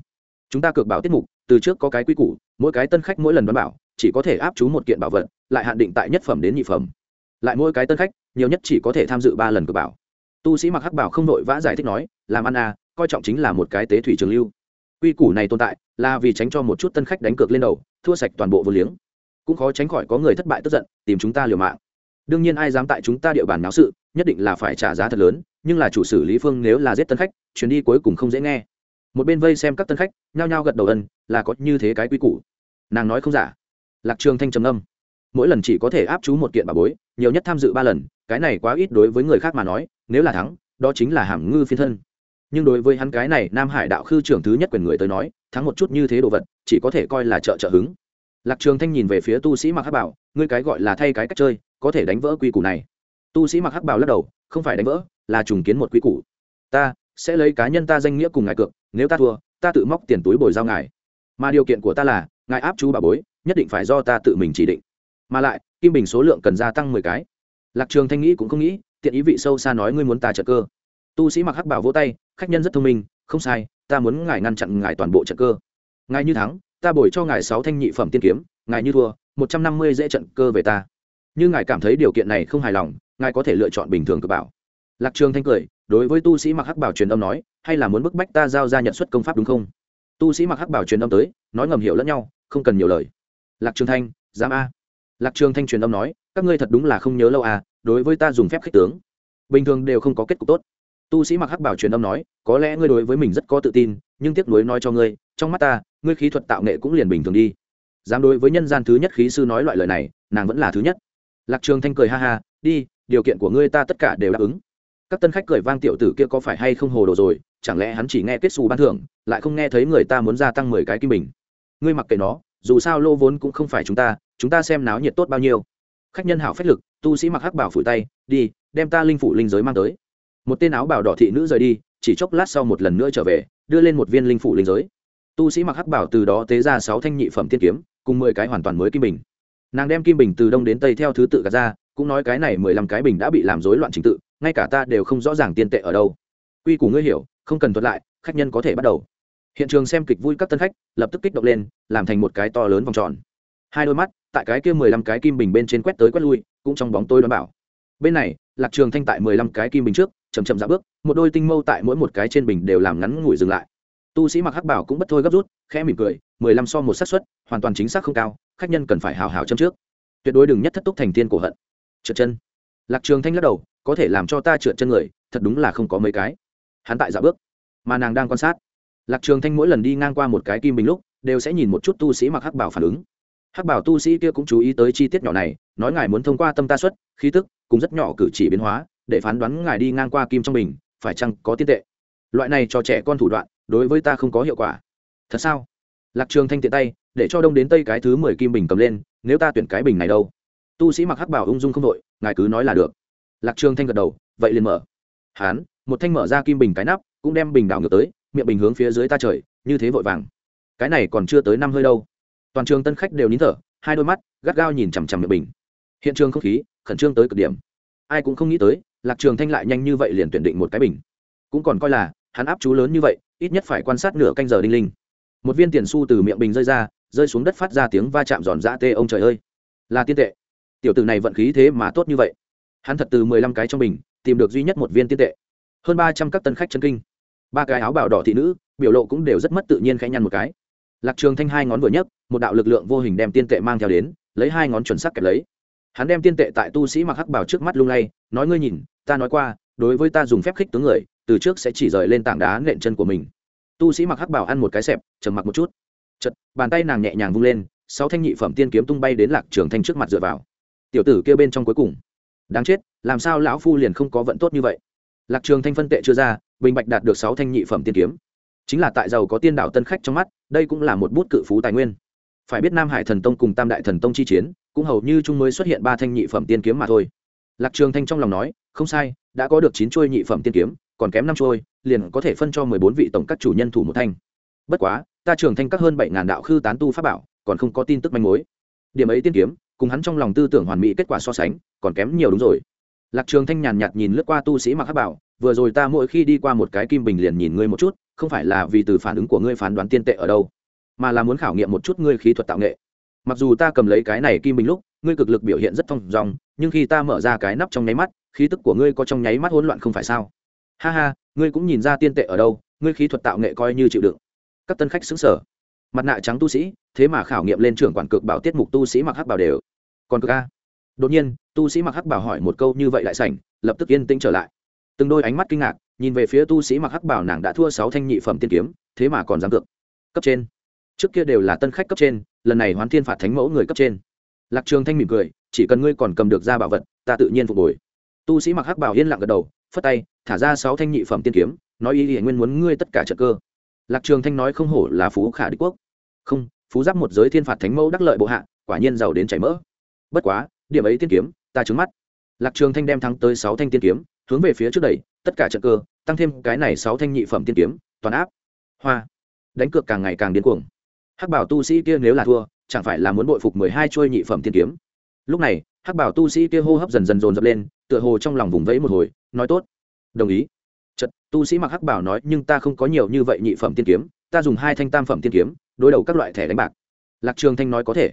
Chúng ta cược bảo tiết mục, từ trước có cái quy củ, mỗi cái tân khách mỗi lần đoán bảo, chỉ có thể áp chú một kiện bảo vật, lại hạn định tại nhất phẩm đến nhị phẩm. Lại mỗi cái tân khách, nhiều nhất chỉ có thể tham dự ba lần cược bảo. Tu sĩ mặc hắc bảo không nội vã giải thích nói, làm ăn à coi trọng chính là một cái tế thủy trường lưu. Quy củ này tồn tại là vì tránh cho một chút tân khách đánh cược lên đầu, thua sạch toàn bộ vô liếng. Cũng khó tránh khỏi có người thất bại tức giận, tìm chúng ta liều mạng đương nhiên ai dám tại chúng ta địa bàn náo sự, nhất định là phải trả giá thật lớn, nhưng là chủ sử lý phương nếu là giết tân khách, chuyến đi cuối cùng không dễ nghe. Một bên vây xem các tân khách, nhao nhao gật đầu ân, là có như thế cái quy củ. Nàng nói không giả. Lạc trường thanh trầm âm mỗi lần chỉ có thể áp chú một kiện bà bối, nhiều nhất tham dự ba lần, cái này quá ít đối với người khác mà nói, nếu là thắng, đó chính là hàm ngư phiên thân. Nhưng đối với hắn cái này, nam hải đạo khư trưởng thứ nhất quyền người tới nói, thắng một chút như thế đồ vật, chỉ có thể coi là trợ trợ hứng. Lạc trường thanh nhìn về phía tu sĩ mặc hắc bảo, ngươi cái gọi là thay cái cách chơi có thể đánh vỡ quy củ này. Tu sĩ mặc hắc bảo lắc đầu, không phải đánh vỡ, là trùng kiến một quy củ. Ta sẽ lấy cá nhân ta danh nghĩa cùng ngài cược, nếu ta thua, ta tự móc tiền túi bồi giao ngài. Mà điều kiện của ta là, ngài áp chú bà bối, nhất định phải do ta tự mình chỉ định. Mà lại, kim bình số lượng cần gia tăng mười cái. Lạc trường thanh nghĩ cũng không nghĩ, tiện ý vị sâu xa nói ngươi muốn ta trợ cơ. Tu sĩ mặc hắc bảo vỗ tay, khách nhân rất thông minh, không sai, ta muốn ngài ngăn chặn ngài toàn bộ trận cơ. Ngài như thắng, ta bồi cho ngài sáu thanh nhị phẩm tiên kiếm, ngài như thua, một trăm năm mươi dễ trận cơ về ta như ngài cảm thấy điều kiện này không hài lòng, ngài có thể lựa chọn bình thường cực bảo. Lạc trường thanh cười, đối với tu sĩ mặc hắc bảo truyền âm nói, hay là muốn bức bách ta giao ra nhận xuất công pháp đúng không? Tu sĩ mặc hắc bảo truyền âm tới, nói ngầm hiểu lẫn nhau, không cần nhiều lời. Lạc trường thanh dám a. Lạc trường thanh truyền âm nói, các ngươi thật đúng là không nhớ lâu à đối với ta dùng phép khích tướng, bình thường đều không có kết cục tốt. Tu sĩ mặc hắc bảo truyền âm nói, có lẽ ngươi đối với mình rất có tự tin, nhưng tiếc nuối nói cho ngươi, trong mắt ta, ngươi khí thuật tạo nghệ cũng liền bình thường đi. Dám đối với nhân gian thứ nhất khí sư nói loại lời này, nàng vẫn là thứ nhất lạc trường thanh cười ha ha, đi, điều kiện của ngươi ta tất cả đều đáp ứng. Các tân khách cười vang tiểu tử kia có phải hay không hồ đồ rồi, chẳng lẽ hắn chỉ nghe kết xù ban thưởng, lại không nghe thấy người ta muốn gia tăng mười cái kim bình? Ngươi mặc kệ nó, dù sao lô vốn cũng không phải chúng ta chúng ta xem náo nhiệt tốt bao nhiêu. Khách nhân hảo phách lực, tu sĩ mặc hắc bảo phủi tay, đi, đem ta linh phủ linh giới mang tới. Một tên áo bảo đỏ thị nữ rời đi, chỉ chốc lát sau một lần nữa trở về, đưa lên một viên linh phủ linh giới. Tu sĩ mặc hắc bảo từ đó tế ra sáu thanh nhị phẩm tiên kiếm, cùng mười cái hoàn toàn mới kim bình nàng đem kim bình từ đông đến tây theo thứ tự gạt ra, cũng nói cái này mười lăm cái bình đã bị làm rối loạn trình tự, ngay cả ta đều không rõ ràng tiền tệ ở đâu. Quy củ ngươi hiểu, không cần thuật lại, khách nhân có thể bắt đầu. Hiện trường xem kịch vui các tân khách, lập tức kích động lên, làm thành một cái to lớn vòng tròn. Hai đôi mắt, tại cái kia mười lăm cái kim bình bên trên quét tới quét lui, cũng trong bóng tôi đoán bảo. Bên này, lạc trường thanh tại mười lăm cái kim bình trước chầm chậm ra bước, một đôi tinh mâu tại mỗi một cái trên bình đều làm ngắn ngủi dừng lại. Tu sĩ mặc hắc bảo cũng bất thôi gấp rút, khẽ mỉm cười, mười lăm so một xác suất, hoàn toàn chính xác không cao khách nhân cần phải hào hào châm trước. Tuyệt đối đừng nhất thất túc thành tiên cổ hận. Trượt chân. Lạc trường thanh lắc đầu, có thể làm cho ta trượt chân người, thật đúng là không có mấy cái. Hắn tại dạo bước, mà nàng đang quan sát. Lạc trường thanh mỗi lần đi ngang qua một cái kim bình lúc, đều sẽ nhìn một chút tu sĩ mặc hắc bảo phản ứng. Hắc bảo tu sĩ kia cũng chú ý tới chi tiết nhỏ này, nói ngài muốn thông qua tâm ta xuất, khí tức cùng rất nhỏ cử chỉ biến hóa, để phán đoán ngài đi ngang qua kim trong bình, phải chăng có tiên tệ? Loại này cho trẻ con thủ đoạn, đối với ta không có hiệu quả. Thật sao? Lạc trường thanh tiện tay để cho đông đến tây cái thứ mười kim bình cầm lên, nếu ta tuyển cái bình này đâu. Tu sĩ mặc hắc bảo ung dung không đội, ngài cứ nói là được. Lạc trường thanh gật đầu, vậy liền mở. Hán, một thanh mở ra kim bình cái nắp, cũng đem bình đảo ngược tới, miệng bình hướng phía dưới ta trời, như thế vội vàng. Cái này còn chưa tới năm hơi đâu. Toàn trường tân khách đều nín thở, hai đôi mắt, gắt gao nhìn chằm chằm miệng bình. Hiện trường không khí, khẩn trương tới cực điểm. Ai cũng không nghĩ tới, lạc trường thanh lại nhanh như vậy liền tuyển định một cái bình. Cũng còn coi là, hắn áp chú lớn như vậy, ít nhất phải quan sát nửa canh giờ đinh linh. Một viên tiền xu từ miệng bình rơi ra rơi xuống đất phát ra tiếng va chạm giòn dã tê ông trời ơi. Là tiên tệ. Tiểu tử này vận khí thế mà tốt như vậy. Hắn thật từ mười lăm cái trong bình tìm được duy nhất một viên tiên tệ. Hơn ba trăm các tân khách chân kinh. Ba cái áo bào đỏ thị nữ, biểu lộ cũng đều rất mất tự nhiên khẽ nhăn một cái. Lạc trường thanh hai ngón vừa nhấc, một đạo lực lượng vô hình đem tiên tệ mang theo đến, lấy hai ngón chuẩn sắc kẹp lấy. Hắn đem tiên tệ tại tu sĩ mặc hắc bảo trước mắt lung lay, nói ngươi nhìn, ta nói qua, đối với ta dùng phép khích tướng người, từ trước sẽ chỉ rời lên tảng đá nện chân của mình. Tu sĩ mặc hắc bảo ăn một cái xẹp, trầm mặc một chút chật bàn tay nàng nhẹ nhàng vung lên, sáu thanh nhị phẩm tiên kiếm tung bay đến lạc trường thanh trước mặt dựa vào. Tiểu tử kêu bên trong cuối cùng. Đáng chết, làm sao lão phu liền không có vận tốt như vậy? Lạc trường thanh phân tệ chưa ra, bình bạch đạt được sáu thanh nhị phẩm tiên kiếm. Chính là tại giàu có tiên đạo tân khách trong mắt, đây cũng là một bút cự phú tài nguyên. Phải biết nam hải thần tông cùng tam đại thần tông chi chiến, cũng hầu như chung mới xuất hiện ba thanh nhị phẩm tiên kiếm mà thôi. Lạc trường thanh trong lòng nói, không sai, đã có được chín chuôi nhị phẩm tiên kiếm, còn kém năm chuôi, liền có thể phân cho mười bốn vị tổng các chủ nhân thủ một thanh. Bất quá ta trưởng thành các hơn bảy ngàn đạo khư tán tu pháp bảo, còn không có tin tức manh mối. Điểm ấy tiên kiếm, cùng hắn trong lòng tư tưởng hoàn mỹ kết quả so sánh, còn kém nhiều đúng rồi. Lạc trường thanh nhàn nhạt nhìn lướt qua tu sĩ mặc hắc bảo, vừa rồi ta mỗi khi đi qua một cái kim bình liền nhìn ngươi một chút, không phải là vì từ phản ứng của ngươi phán đoán tiên tệ ở đâu, mà là muốn khảo nghiệm một chút ngươi khí thuật tạo nghệ. Mặc dù ta cầm lấy cái này kim bình lúc, ngươi cực lực biểu hiện rất thong dong, nhưng khi ta mở ra cái nắp trong nháy mắt, khí tức của ngươi có trong nháy mắt hỗn loạn không phải sao? Ha ha, ngươi cũng nhìn ra tiên tệ ở đâu, ngươi khí thuật tạo nghệ coi như chịu đựng các tân khách xứng sở. Mặt nạ trắng tu sĩ, thế mà khảo nghiệm lên trưởng quản cực bảo tiết mục tu sĩ mặc hắc bảo đều. Còn cực a. Đột nhiên, tu sĩ mặc hắc bảo hỏi một câu như vậy lại sảnh, lập tức yên tĩnh trở lại. Từng đôi ánh mắt kinh ngạc, nhìn về phía tu sĩ mặc hắc bảo nàng đã thua sáu thanh nhị phẩm tiên kiếm, thế mà còn dám cược. Cấp trên. Trước kia đều là tân khách cấp trên, lần này hoán thiên phạt thánh mẫu người cấp trên. Lạc trường thanh mỉm cười, chỉ cần ngươi còn cầm được ra bảo vật, ta tự nhiên phục hồi. Tu sĩ mặc hắc bảo yên lặng gật đầu, phất tay, thả ra sáu thanh nhị phẩm tiên kiếm, nói ý nghĩa nguyên muốn ngươi tất cả trợ cơ lạc trường thanh nói không hổ là phú khả đế quốc. Không, phú giáp một giới thiên phạt thánh mẫu đắc lợi bộ hạ, quả nhiên giàu đến chảy mỡ. Bất quá, điểm ấy tiên kiếm, ta trứng mắt. Lạc trường thanh đem thắng tới sáu thanh tiên kiếm, hướng về phía trước đẩy, tất cả trận cơ, tăng thêm cái này sáu thanh nhị phẩm tiên kiếm, toàn áp. Hoa. Đánh cược càng ngày càng điên cuồng. Hắc bảo tu sĩ kia nếu là thua, chẳng phải là muốn bội phục mười hai chuôi nhị phẩm tiên kiếm. Lúc này, hắc bảo tu sĩ kia hô hấp dần dần dồn dập lên, tựa hồ trong lòng vùng vẫy một hồi, nói tốt. Đồng ý chật, tu sĩ mặc hắc bảo nói, nhưng ta không có nhiều như vậy nhị phẩm tiên kiếm, ta dùng hai thanh tam phẩm tiên kiếm, đối đầu các loại thẻ đánh bạc. Lạc trường thanh nói, có thể.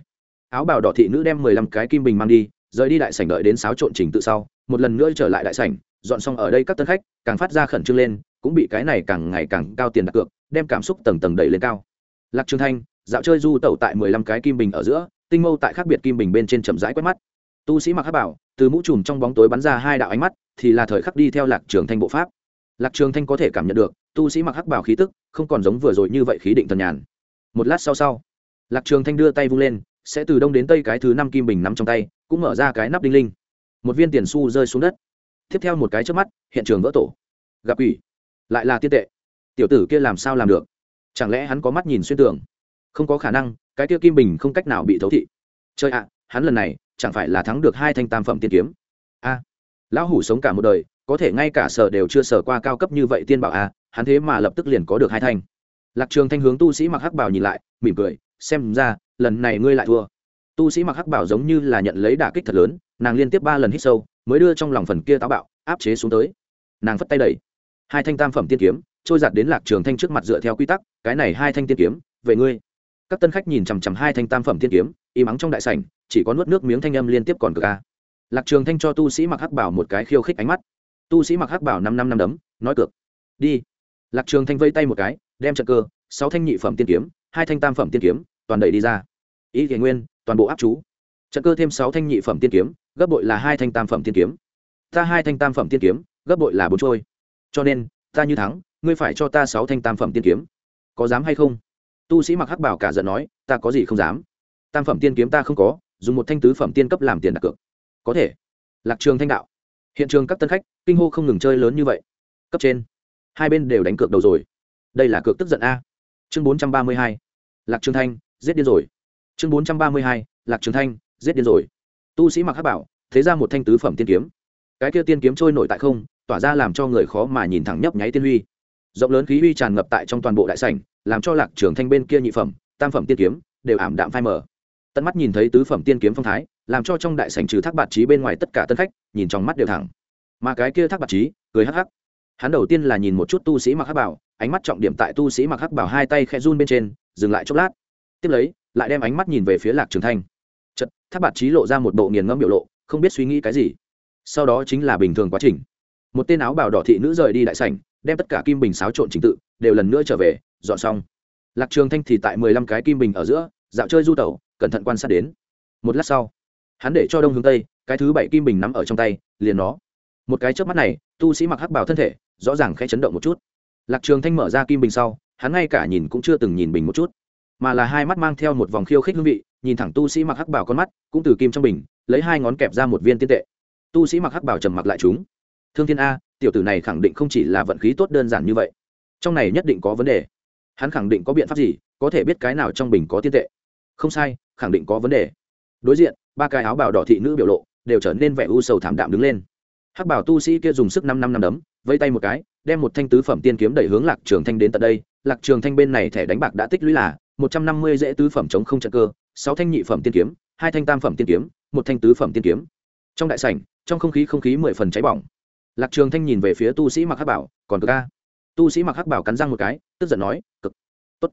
Áo bào đỏ thị nữ đem mười lăm cái kim bình mang đi, rời đi đại sảnh đợi đến sáo trộn trình tự sau, một lần nữa trở lại đại sảnh, dọn xong ở đây các tân khách, càng phát ra khẩn trương lên, cũng bị cái này càng ngày càng cao tiền đặt cược, đem cảm xúc tầng tầng đẩy lên cao. Lạc trường thanh, dạo chơi du tẩu tại mười lăm cái kim bình ở giữa, tinh mâu tại khác biệt kim bình bên trên chậm rãi quét mắt. Tu sĩ mặc hắc bảo, từ mũ trùm trong bóng tối bắn ra hai đạo ánh mắt, thì là thời khắc đi theo lạc trường thanh bộ pháp lạc trường thanh có thể cảm nhận được, tu sĩ mặc hắc bảo khí tức, không còn giống vừa rồi như vậy khí định thần nhàn. Một lát sau sau, lạc trường thanh đưa tay vung lên, sẽ từ đông đến tây cái thứ năm kim bình nắm trong tay, cũng mở ra cái nắp đinh linh. Một viên tiền xu rơi xuống đất. Tiếp theo một cái trước mắt, hiện trường vỡ tổ. Gặp ủy lại là tiên tệ. Tiểu tử kia làm sao làm được? Chẳng lẽ hắn có mắt nhìn xuyên tường? Không có khả năng, cái kia kim bình không cách nào bị thấu thị. Chơi ạ, hắn lần này, chẳng phải là thắng được hai thanh tam phẩm tiên kiếm. A. Lão hủ sống cả một đời có thể ngay cả sở đều chưa sở qua cao cấp như vậy tiên bảo a hắn thế mà lập tức liền có được hai thanh. Lạc trường thanh hướng tu sĩ mặc hắc bảo nhìn lại, mỉm cười, xem ra, lần này ngươi lại thua. Tu sĩ mặc hắc bảo giống như là nhận lấy đả kích thật lớn, nàng liên tiếp ba lần hít sâu, mới đưa trong lòng phần kia táo bạo, áp chế xuống tới. Nàng phất tay đẩy. Hai thanh tam phẩm tiên kiếm, trôi giạt đến lạc trường thanh trước mặt dựa theo quy tắc, cái này hai thanh tiên kiếm, về ngươi. Các tân khách nhìn chằm chằm hai thanh tam phẩm tiên kiếm, im ắng trong đại sảnh, chỉ có nuốt nước miếng thanh âm liên tiếp còn cực a. Lạc trường thanh cho tu sĩ mặc hắc bảo một cái khiêu khích ánh mắt tu sĩ mặc hắc bảo năm năm năm đấm, nói cược. Đi. Lạc trường thanh vây tay một cái, đem trận cơ, sáu thanh nhị phẩm tiên kiếm, hai thanh tam phẩm tiên kiếm, toàn đẩy đi ra. Ý kiến nguyên, toàn bộ áp chú. Trận cơ thêm sáu thanh nhị phẩm tiên kiếm, gấp bội là hai thanh tam phẩm tiên kiếm. Ta hai thanh tam phẩm tiên kiếm, gấp bội là bốn trôi. Cho nên, ta như thắng, ngươi phải cho ta sáu thanh tam phẩm tiên kiếm. Có dám hay không? Tu sĩ mặc hắc bảo cả giận nói, ta có gì không dám. Tam phẩm tiên kiếm ta không có, dùng một thanh tứ phẩm tiên cấp làm tiền đặt cược. Có thể. Lạc trường thanh đạo. Hiện trường các tân khách kinh hô không ngừng chơi lớn như vậy. Cấp trên. Hai bên đều đánh cược đầu rồi. Đây là cược tức giận a. Chương bốn trăm ba mươi hai. Lạc trường thanh, giết điên rồi. Chương bốn trăm ba mươi hai. Lạc trường thanh, giết điên rồi. Tu sĩ mặc hát bảo, thế ra một thanh tứ phẩm tiên kiếm. Cái kia tiên kiếm trôi nổi tại không, tỏa ra làm cho người khó mà nhìn thẳng nhấp nháy tiên huy. Rộng lớn khí huy tràn ngập tại trong toàn bộ đại sảnh, làm cho lạc trường thanh bên kia nhị phẩm, tam phẩm tiên kiếm đều ảm đạm phai mờ. Tận mắt nhìn thấy tứ phẩm tiên kiếm phong thái, làm cho trong đại sảnh trừ thác bạt trí bên ngoài tất cả tân khách, nhìn trong mắt đều thẳng mà cái kia thác bạc trí, cười hắc hắc. Hắn đầu tiên là nhìn một chút tu sĩ mặc hắc bảo, ánh mắt trọng điểm tại tu sĩ mặc hắc bảo hai tay khẽ run bên trên, dừng lại chốc lát. Tiếp lấy, lại đem ánh mắt nhìn về phía lạc trường thanh. Chật thác bạc trí lộ ra một bộ nghiền ngẫm biểu lộ, không biết suy nghĩ cái gì. Sau đó chính là bình thường quá trình. Một tên áo bào đỏ thị nữ rời đi đại sảnh, đem tất cả kim bình xáo trộn trình tự, đều lần nữa trở về, dọn xong. Lạc trường thanh thì tại mười lăm cái kim bình ở giữa, dạo chơi du tẩu, cẩn thận quan sát đến. Một lát sau, hắn để cho đông hướng tây, cái thứ bảy kim bình nắm ở trong tay, liền nó một cái chớp mắt này, tu sĩ mặc hắc bảo thân thể, rõ ràng khẽ chấn động một chút. Lạc trường thanh mở ra kim bình sau, hắn ngay cả nhìn cũng chưa từng nhìn bình một chút, mà là hai mắt mang theo một vòng khiêu khích hương vị, nhìn thẳng tu sĩ mặc hắc bảo con mắt, cũng từ kim trong bình, lấy hai ngón kẹp ra một viên tiên tệ. Tu sĩ mặc hắc bảo trầm mặc lại chúng. Thương thiên a, tiểu tử này khẳng định không chỉ là vận khí tốt đơn giản như vậy. Trong này nhất định có vấn đề. Hắn khẳng định có biện pháp gì, có thể biết cái nào trong bình có tiên tệ? Không sai, khẳng định có vấn đề. Đối diện, ba cái áo bào đỏ thị nữ biểu lộ, đều trở nên vẻ u sầu thảm đạm đứng lên hắc bảo tu sĩ kia dùng sức năm năm năm đấm vây tay một cái, đem một thanh tứ phẩm tiên kiếm đẩy hướng lạc trường thanh đến tận đây. Lạc trường thanh bên này thẻ đánh bạc đã tích lũy là một trăm năm mươi dễ tứ phẩm chống không trận cơ, sáu thanh nhị phẩm tiên kiếm, hai thanh tam phẩm tiên kiếm, một thanh tứ phẩm tiên kiếm. Trong đại sảnh, trong không khí không khí mười phần cháy bỏng. Lạc trường thanh nhìn về phía tu sĩ mặc hắc bảo, còn cực ca? Tu sĩ mặc hắc bảo cắn răng một cái, tức giận nói, cực, tốt.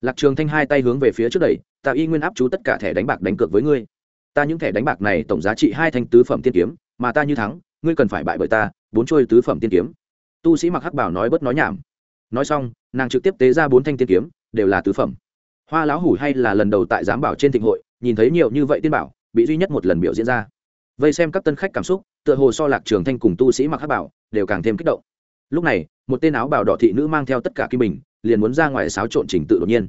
Lạc trường thanh hai tay hướng về phía trước đẩy, ta y nguyên áp chú tất cả thẻ đánh bạc đánh cược với ngươi. Ta những thẻ đánh bạc này tổng giá trị hai thanh tứ phẩm tiên kiếm, mà ta như thắng ngươi cần phải bại bởi ta, bốn trôi tứ phẩm tiên kiếm. Tu sĩ mặc hắc bảo nói bớt nói nhảm. Nói xong, nàng trực tiếp tế ra bốn thanh tiên kiếm, đều là tứ phẩm. Hoa lão hủ hay là lần đầu tại giám bảo trên thịnh hội, nhìn thấy nhiều như vậy tiên bảo, bị duy nhất một lần biểu diễn ra. Vây xem các tân khách cảm xúc, tựa hồ so lạc trường thanh cùng tu sĩ mặc hắc bảo đều càng thêm kích động. Lúc này, một tên áo bào đỏ thị nữ mang theo tất cả kim bình, liền muốn ra ngoài xáo trộn trình tự đột nhiên.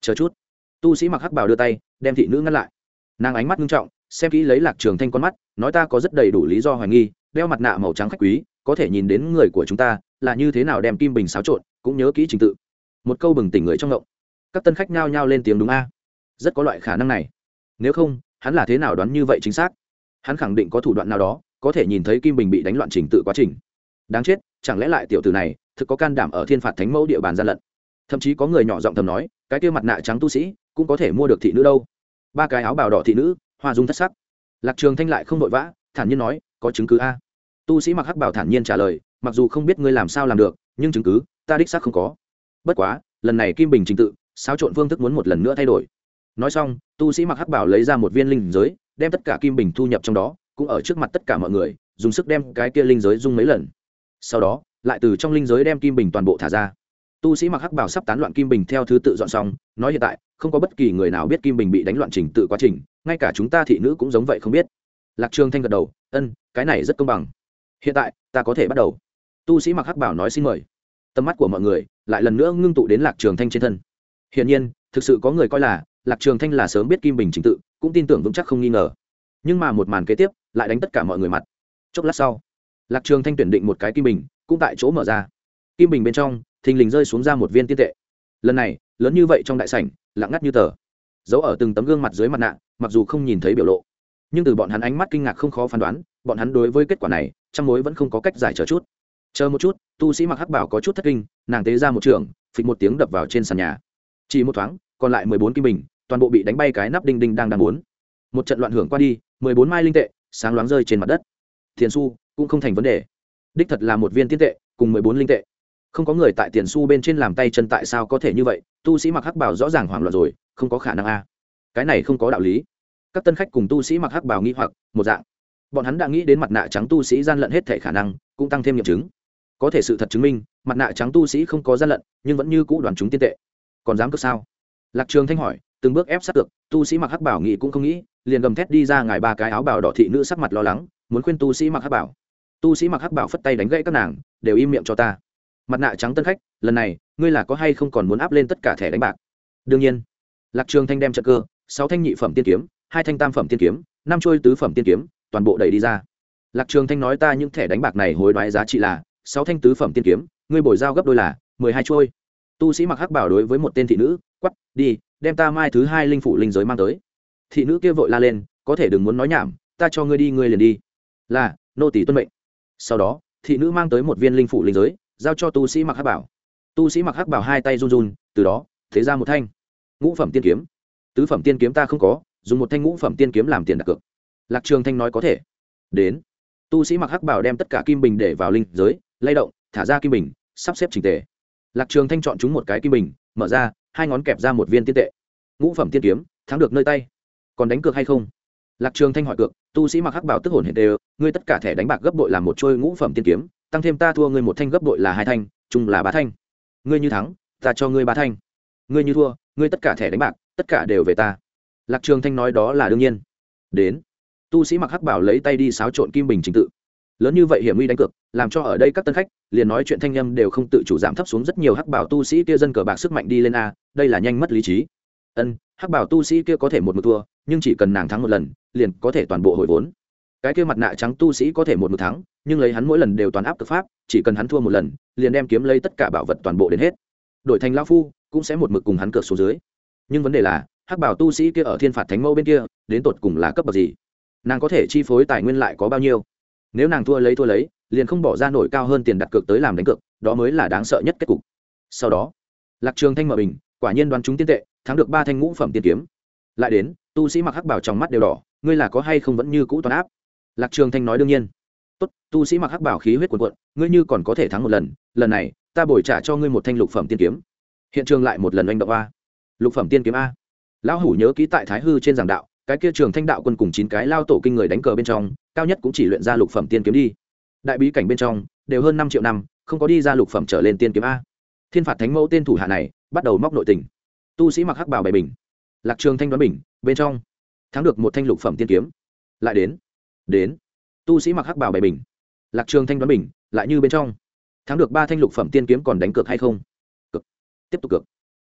Chờ chút. Tu sĩ mặc hắc bảo đưa tay, đem thị nữ ngăn lại. Nàng ánh mắt nghiêm trọng, xem kỹ lấy lạc trường thanh con mắt, nói ta có rất đầy đủ lý do hoài nghi đeo mặt nạ màu trắng khách quý, có thể nhìn đến người của chúng ta, là như thế nào đem kim bình xáo trộn, cũng nhớ kỹ trình tự. Một câu bừng tỉnh người trong ngộng. Các tân khách nhao nhao lên tiếng đúng a. Rất có loại khả năng này. Nếu không, hắn là thế nào đoán như vậy chính xác? Hắn khẳng định có thủ đoạn nào đó, có thể nhìn thấy kim bình bị đánh loạn trình tự quá trình. Đáng chết, chẳng lẽ lại tiểu tử này, thực có can đảm ở thiên phạt thánh mẫu địa bàn gian lận? Thậm chí có người nhỏ giọng thầm nói, cái kia mặt nạ trắng tu sĩ, cũng có thể mua được thị nữ đâu. Ba cái áo bào đỏ thị nữ, hoa dung thất sắc. Lạc trường thanh lại không vội vã, thản nhiên nói, có chứng cứ a tu sĩ mặc hắc bảo thản nhiên trả lời, mặc dù không biết ngươi làm sao làm được, nhưng chứng cứ, ta đích xác không có. Bất quá, lần này kim bình trình tự, xáo trộn phương thức muốn một lần nữa thay đổi. Nói xong, tu sĩ mặc hắc bảo lấy ra một viên linh giới, đem tất cả kim bình thu nhập trong đó, cũng ở trước mặt tất cả mọi người, dùng sức đem cái kia linh giới dung mấy lần. Sau đó, lại từ trong linh giới đem kim bình toàn bộ thả ra. Tu sĩ mặc hắc bảo sắp tán loạn kim bình theo thứ tự dọn xong, nói hiện tại, không có bất kỳ người nào biết kim bình bị đánh loạn trình tự quá trình, ngay cả chúng ta thị nữ cũng giống vậy không biết. Lạc trường thanh gật đầu, ân, cái này rất công bằng hiện tại, ta có thể bắt đầu. Tu sĩ mặc hắc bảo nói xin mời. Tầm mắt của mọi người lại lần nữa ngưng tụ đến lạc trường thanh trên thân. Hiển nhiên, thực sự có người coi là lạc trường thanh là sớm biết kim bình trình tự, cũng tin tưởng vững chắc không nghi ngờ. Nhưng mà một màn kế tiếp lại đánh tất cả mọi người mặt. Chốc lát sau, lạc trường thanh tuyển định một cái kim bình, cũng tại chỗ mở ra. Kim bình bên trong, thình lình rơi xuống ra một viên tiên tệ. Lần này, lớn như vậy trong đại sảnh, lặng ngắt như tờ. Giấu ở từng tấm gương mặt dưới mặt nạ, mặc dù không nhìn thấy biểu lộ. Nhưng từ bọn hắn ánh mắt kinh ngạc không khó phán đoán, bọn hắn đối với kết quả này trong mối vẫn không có cách giải trở chút. Chờ một chút, tu sĩ mặc hắc bảo có chút thất kinh, nàng tế ra một trường, phịch một tiếng đập vào trên sàn nhà. Chỉ một thoáng, còn lại mười bốn kim bình, toàn bộ bị đánh bay cái nắp đinh đinh đang đang muốn. Một trận loạn hưởng qua đi, mười bốn mai linh tệ, sáng loáng rơi trên mặt đất. Tiền su cũng không thành vấn đề. Đích thật là một viên tiên tệ, cùng mười bốn linh tệ. Không có người tại tiền su bên trên làm tay chân tại sao có thể như vậy, tu sĩ mặc hắc bảo rõ ràng hoảng loạn rồi, không có khả năng a. Cái này không có đạo lý. Các tân khách cùng tu sĩ mặc hắc bảo nghĩ hoặc, một dạng bọn hắn đã nghĩ đến mặt nạ trắng tu sĩ gian lận hết thể khả năng, cũng tăng thêm nghiệm chứng. Có thể sự thật chứng minh, mặt nạ trắng tu sĩ không có gian lận, nhưng vẫn như cũ đoàn chúng tiên tệ. Còn dám cược sao? Lạc trường thanh hỏi, từng bước ép sát cược tu sĩ mặc hắc bảo nghĩ cũng không nghĩ, liền gầm thét đi ra ngài ba cái áo bảo đỏ thị nữ sắc mặt lo lắng, muốn khuyên tu sĩ mặc hắc bảo. Tu sĩ mặc hắc bảo phất tay đánh gãy các nàng, đều im miệng cho ta. Mặt nạ trắng tân khách, lần này, ngươi là có hay không còn muốn áp lên tất cả thẻ đánh bạc? Đương nhiên. Lạc trường thanh đem trận cơ, sáu thanh nhị phẩm tiên kiếm, hai thanh tam phẩm tiên kiếm, năm trôi tứ phẩm tiên kiếm toàn bộ đẩy đi ra. Lạc trường thanh nói ta những thẻ đánh bạc này hối đoái giá trị là sáu thanh tứ phẩm tiên kiếm, ngươi bồi giao gấp đôi là mười hai trôi tu sĩ mặc hắc bảo đối với một tên thị nữ quắp đi, đem ta mai thứ hai linh phụ linh giới mang tới. Thị nữ kia vội la lên, có thể đừng muốn nói nhảm, ta cho ngươi đi, ngươi liền đi. Là, nô tỷ tuân mệnh. Sau đó, thị nữ mang tới một viên linh phụ linh giới, giao cho tu sĩ mặc hắc bảo. Tu sĩ mặc hắc bảo hai tay run run, từ đó, thế ra một thanh. Ngũ phẩm tiên kiếm. Tứ phẩm tiên kiếm ta không có, dùng một thanh ngũ phẩm tiên kiếm làm tiền đặt cược lạc trường thanh nói có thể. Đến. Tu sĩ mặc hắc bảo đem tất cả kim bình để vào linh giới, lay động, thả ra kim bình, sắp xếp chỉnh tề. Lạc trường thanh chọn chúng một cái kim bình, mở ra, hai ngón kẹp ra một viên tiên tệ. Ngũ phẩm tiên kiếm, thắng được nơi tay. Còn đánh cược hay không? Lạc trường thanh hỏi cược, tu sĩ mặc hắc bảo tức hồn hiện đều, ngươi tất cả thẻ đánh bạc gấp bội là một trôi ngũ phẩm tiên kiếm, tăng thêm ta thua ngươi một thanh gấp bội là hai thanh, chung là ba thanh. Ngươi như thắng, ta cho ngươi ba thanh. Ngươi như thua, ngươi tất cả thẻ đánh bạc, tất cả đều về ta. Lạc trường thanh nói đó là đương nhiên. Đến tu sĩ mặc hắc bảo lấy tay đi xáo trộn kim bình trình tự. Lớn như vậy hiểm nguy đánh cược, làm cho ở đây các tân khách, liền nói chuyện thanh âm đều không tự chủ giảm thấp xuống rất nhiều hắc bảo tu sĩ kia dân cờ bạc sức mạnh đi lên a, đây là nhanh mất lý trí. Ân, hắc bảo tu sĩ kia có thể một mực thua, nhưng chỉ cần nàng thắng một lần, liền có thể toàn bộ hồi vốn. Cái kia mặt nạ trắng tu sĩ có thể một mực thắng, nhưng lấy hắn mỗi lần đều toàn áp cực pháp, chỉ cần hắn thua một lần, liền đem kiếm lấy tất cả bảo vật toàn bộ đến hết. Đổi thành lao phu, cũng sẽ một mực cùng hắn cược xuống dưới. Nhưng vấn đề là, hắc bảo tu sĩ kia ở thiên phạt thánh mẫu bên kia, đến tột cùng là cấp bậc gì? Nàng có thể chi phối tài nguyên lại có bao nhiêu? Nếu nàng thua lấy thua lấy, liền không bỏ ra nổi cao hơn tiền đặt cược tới làm đánh cược, đó mới là đáng sợ nhất kết cục. Sau đó, lạc trường thanh mở bình, quả nhiên đoán chúng tiên tệ, thắng được ba thanh ngũ phẩm tiên kiếm. Lại đến, tu sĩ mặc hắc bảo trong mắt đều đỏ, ngươi là có hay không vẫn như cũ toàn áp? Lạc trường thanh nói đương nhiên. Tốt, tu sĩ mặc hắc bảo khí huyết cuồn cuộn, ngươi như còn có thể thắng một lần lần này, ta bồi trả cho ngươi một thanh lục phẩm tiên kiếm. Hiện trường lại một lần oanh động a. Lục phẩm tiên kiếm a. Lão hủ nhớ ký tại thái hư trên giảng đạo cái kia trường thanh đạo quân cùng chín cái lao tổ kinh người đánh cờ bên trong, cao nhất cũng chỉ luyện ra lục phẩm tiên kiếm đi. Đại bí cảnh bên trong, đều hơn năm triệu năm, không có đi ra lục phẩm trở lên tiên kiếm a. Thiên phạt thánh mẫu tên thủ hạ này, bắt đầu móc nội tình. Tu sĩ mặc hắc bảo bày bình, lạc trường thanh đoán bình, bên trong, thắng được một thanh lục phẩm tiên kiếm. Lại đến đến, tu sĩ mặc hắc bảo bày bình, lạc trường thanh đoán bình, lại như bên trong, thắng được ba thanh lục phẩm tiên kiếm còn đánh cược hay không? Cực tiếp tục cược.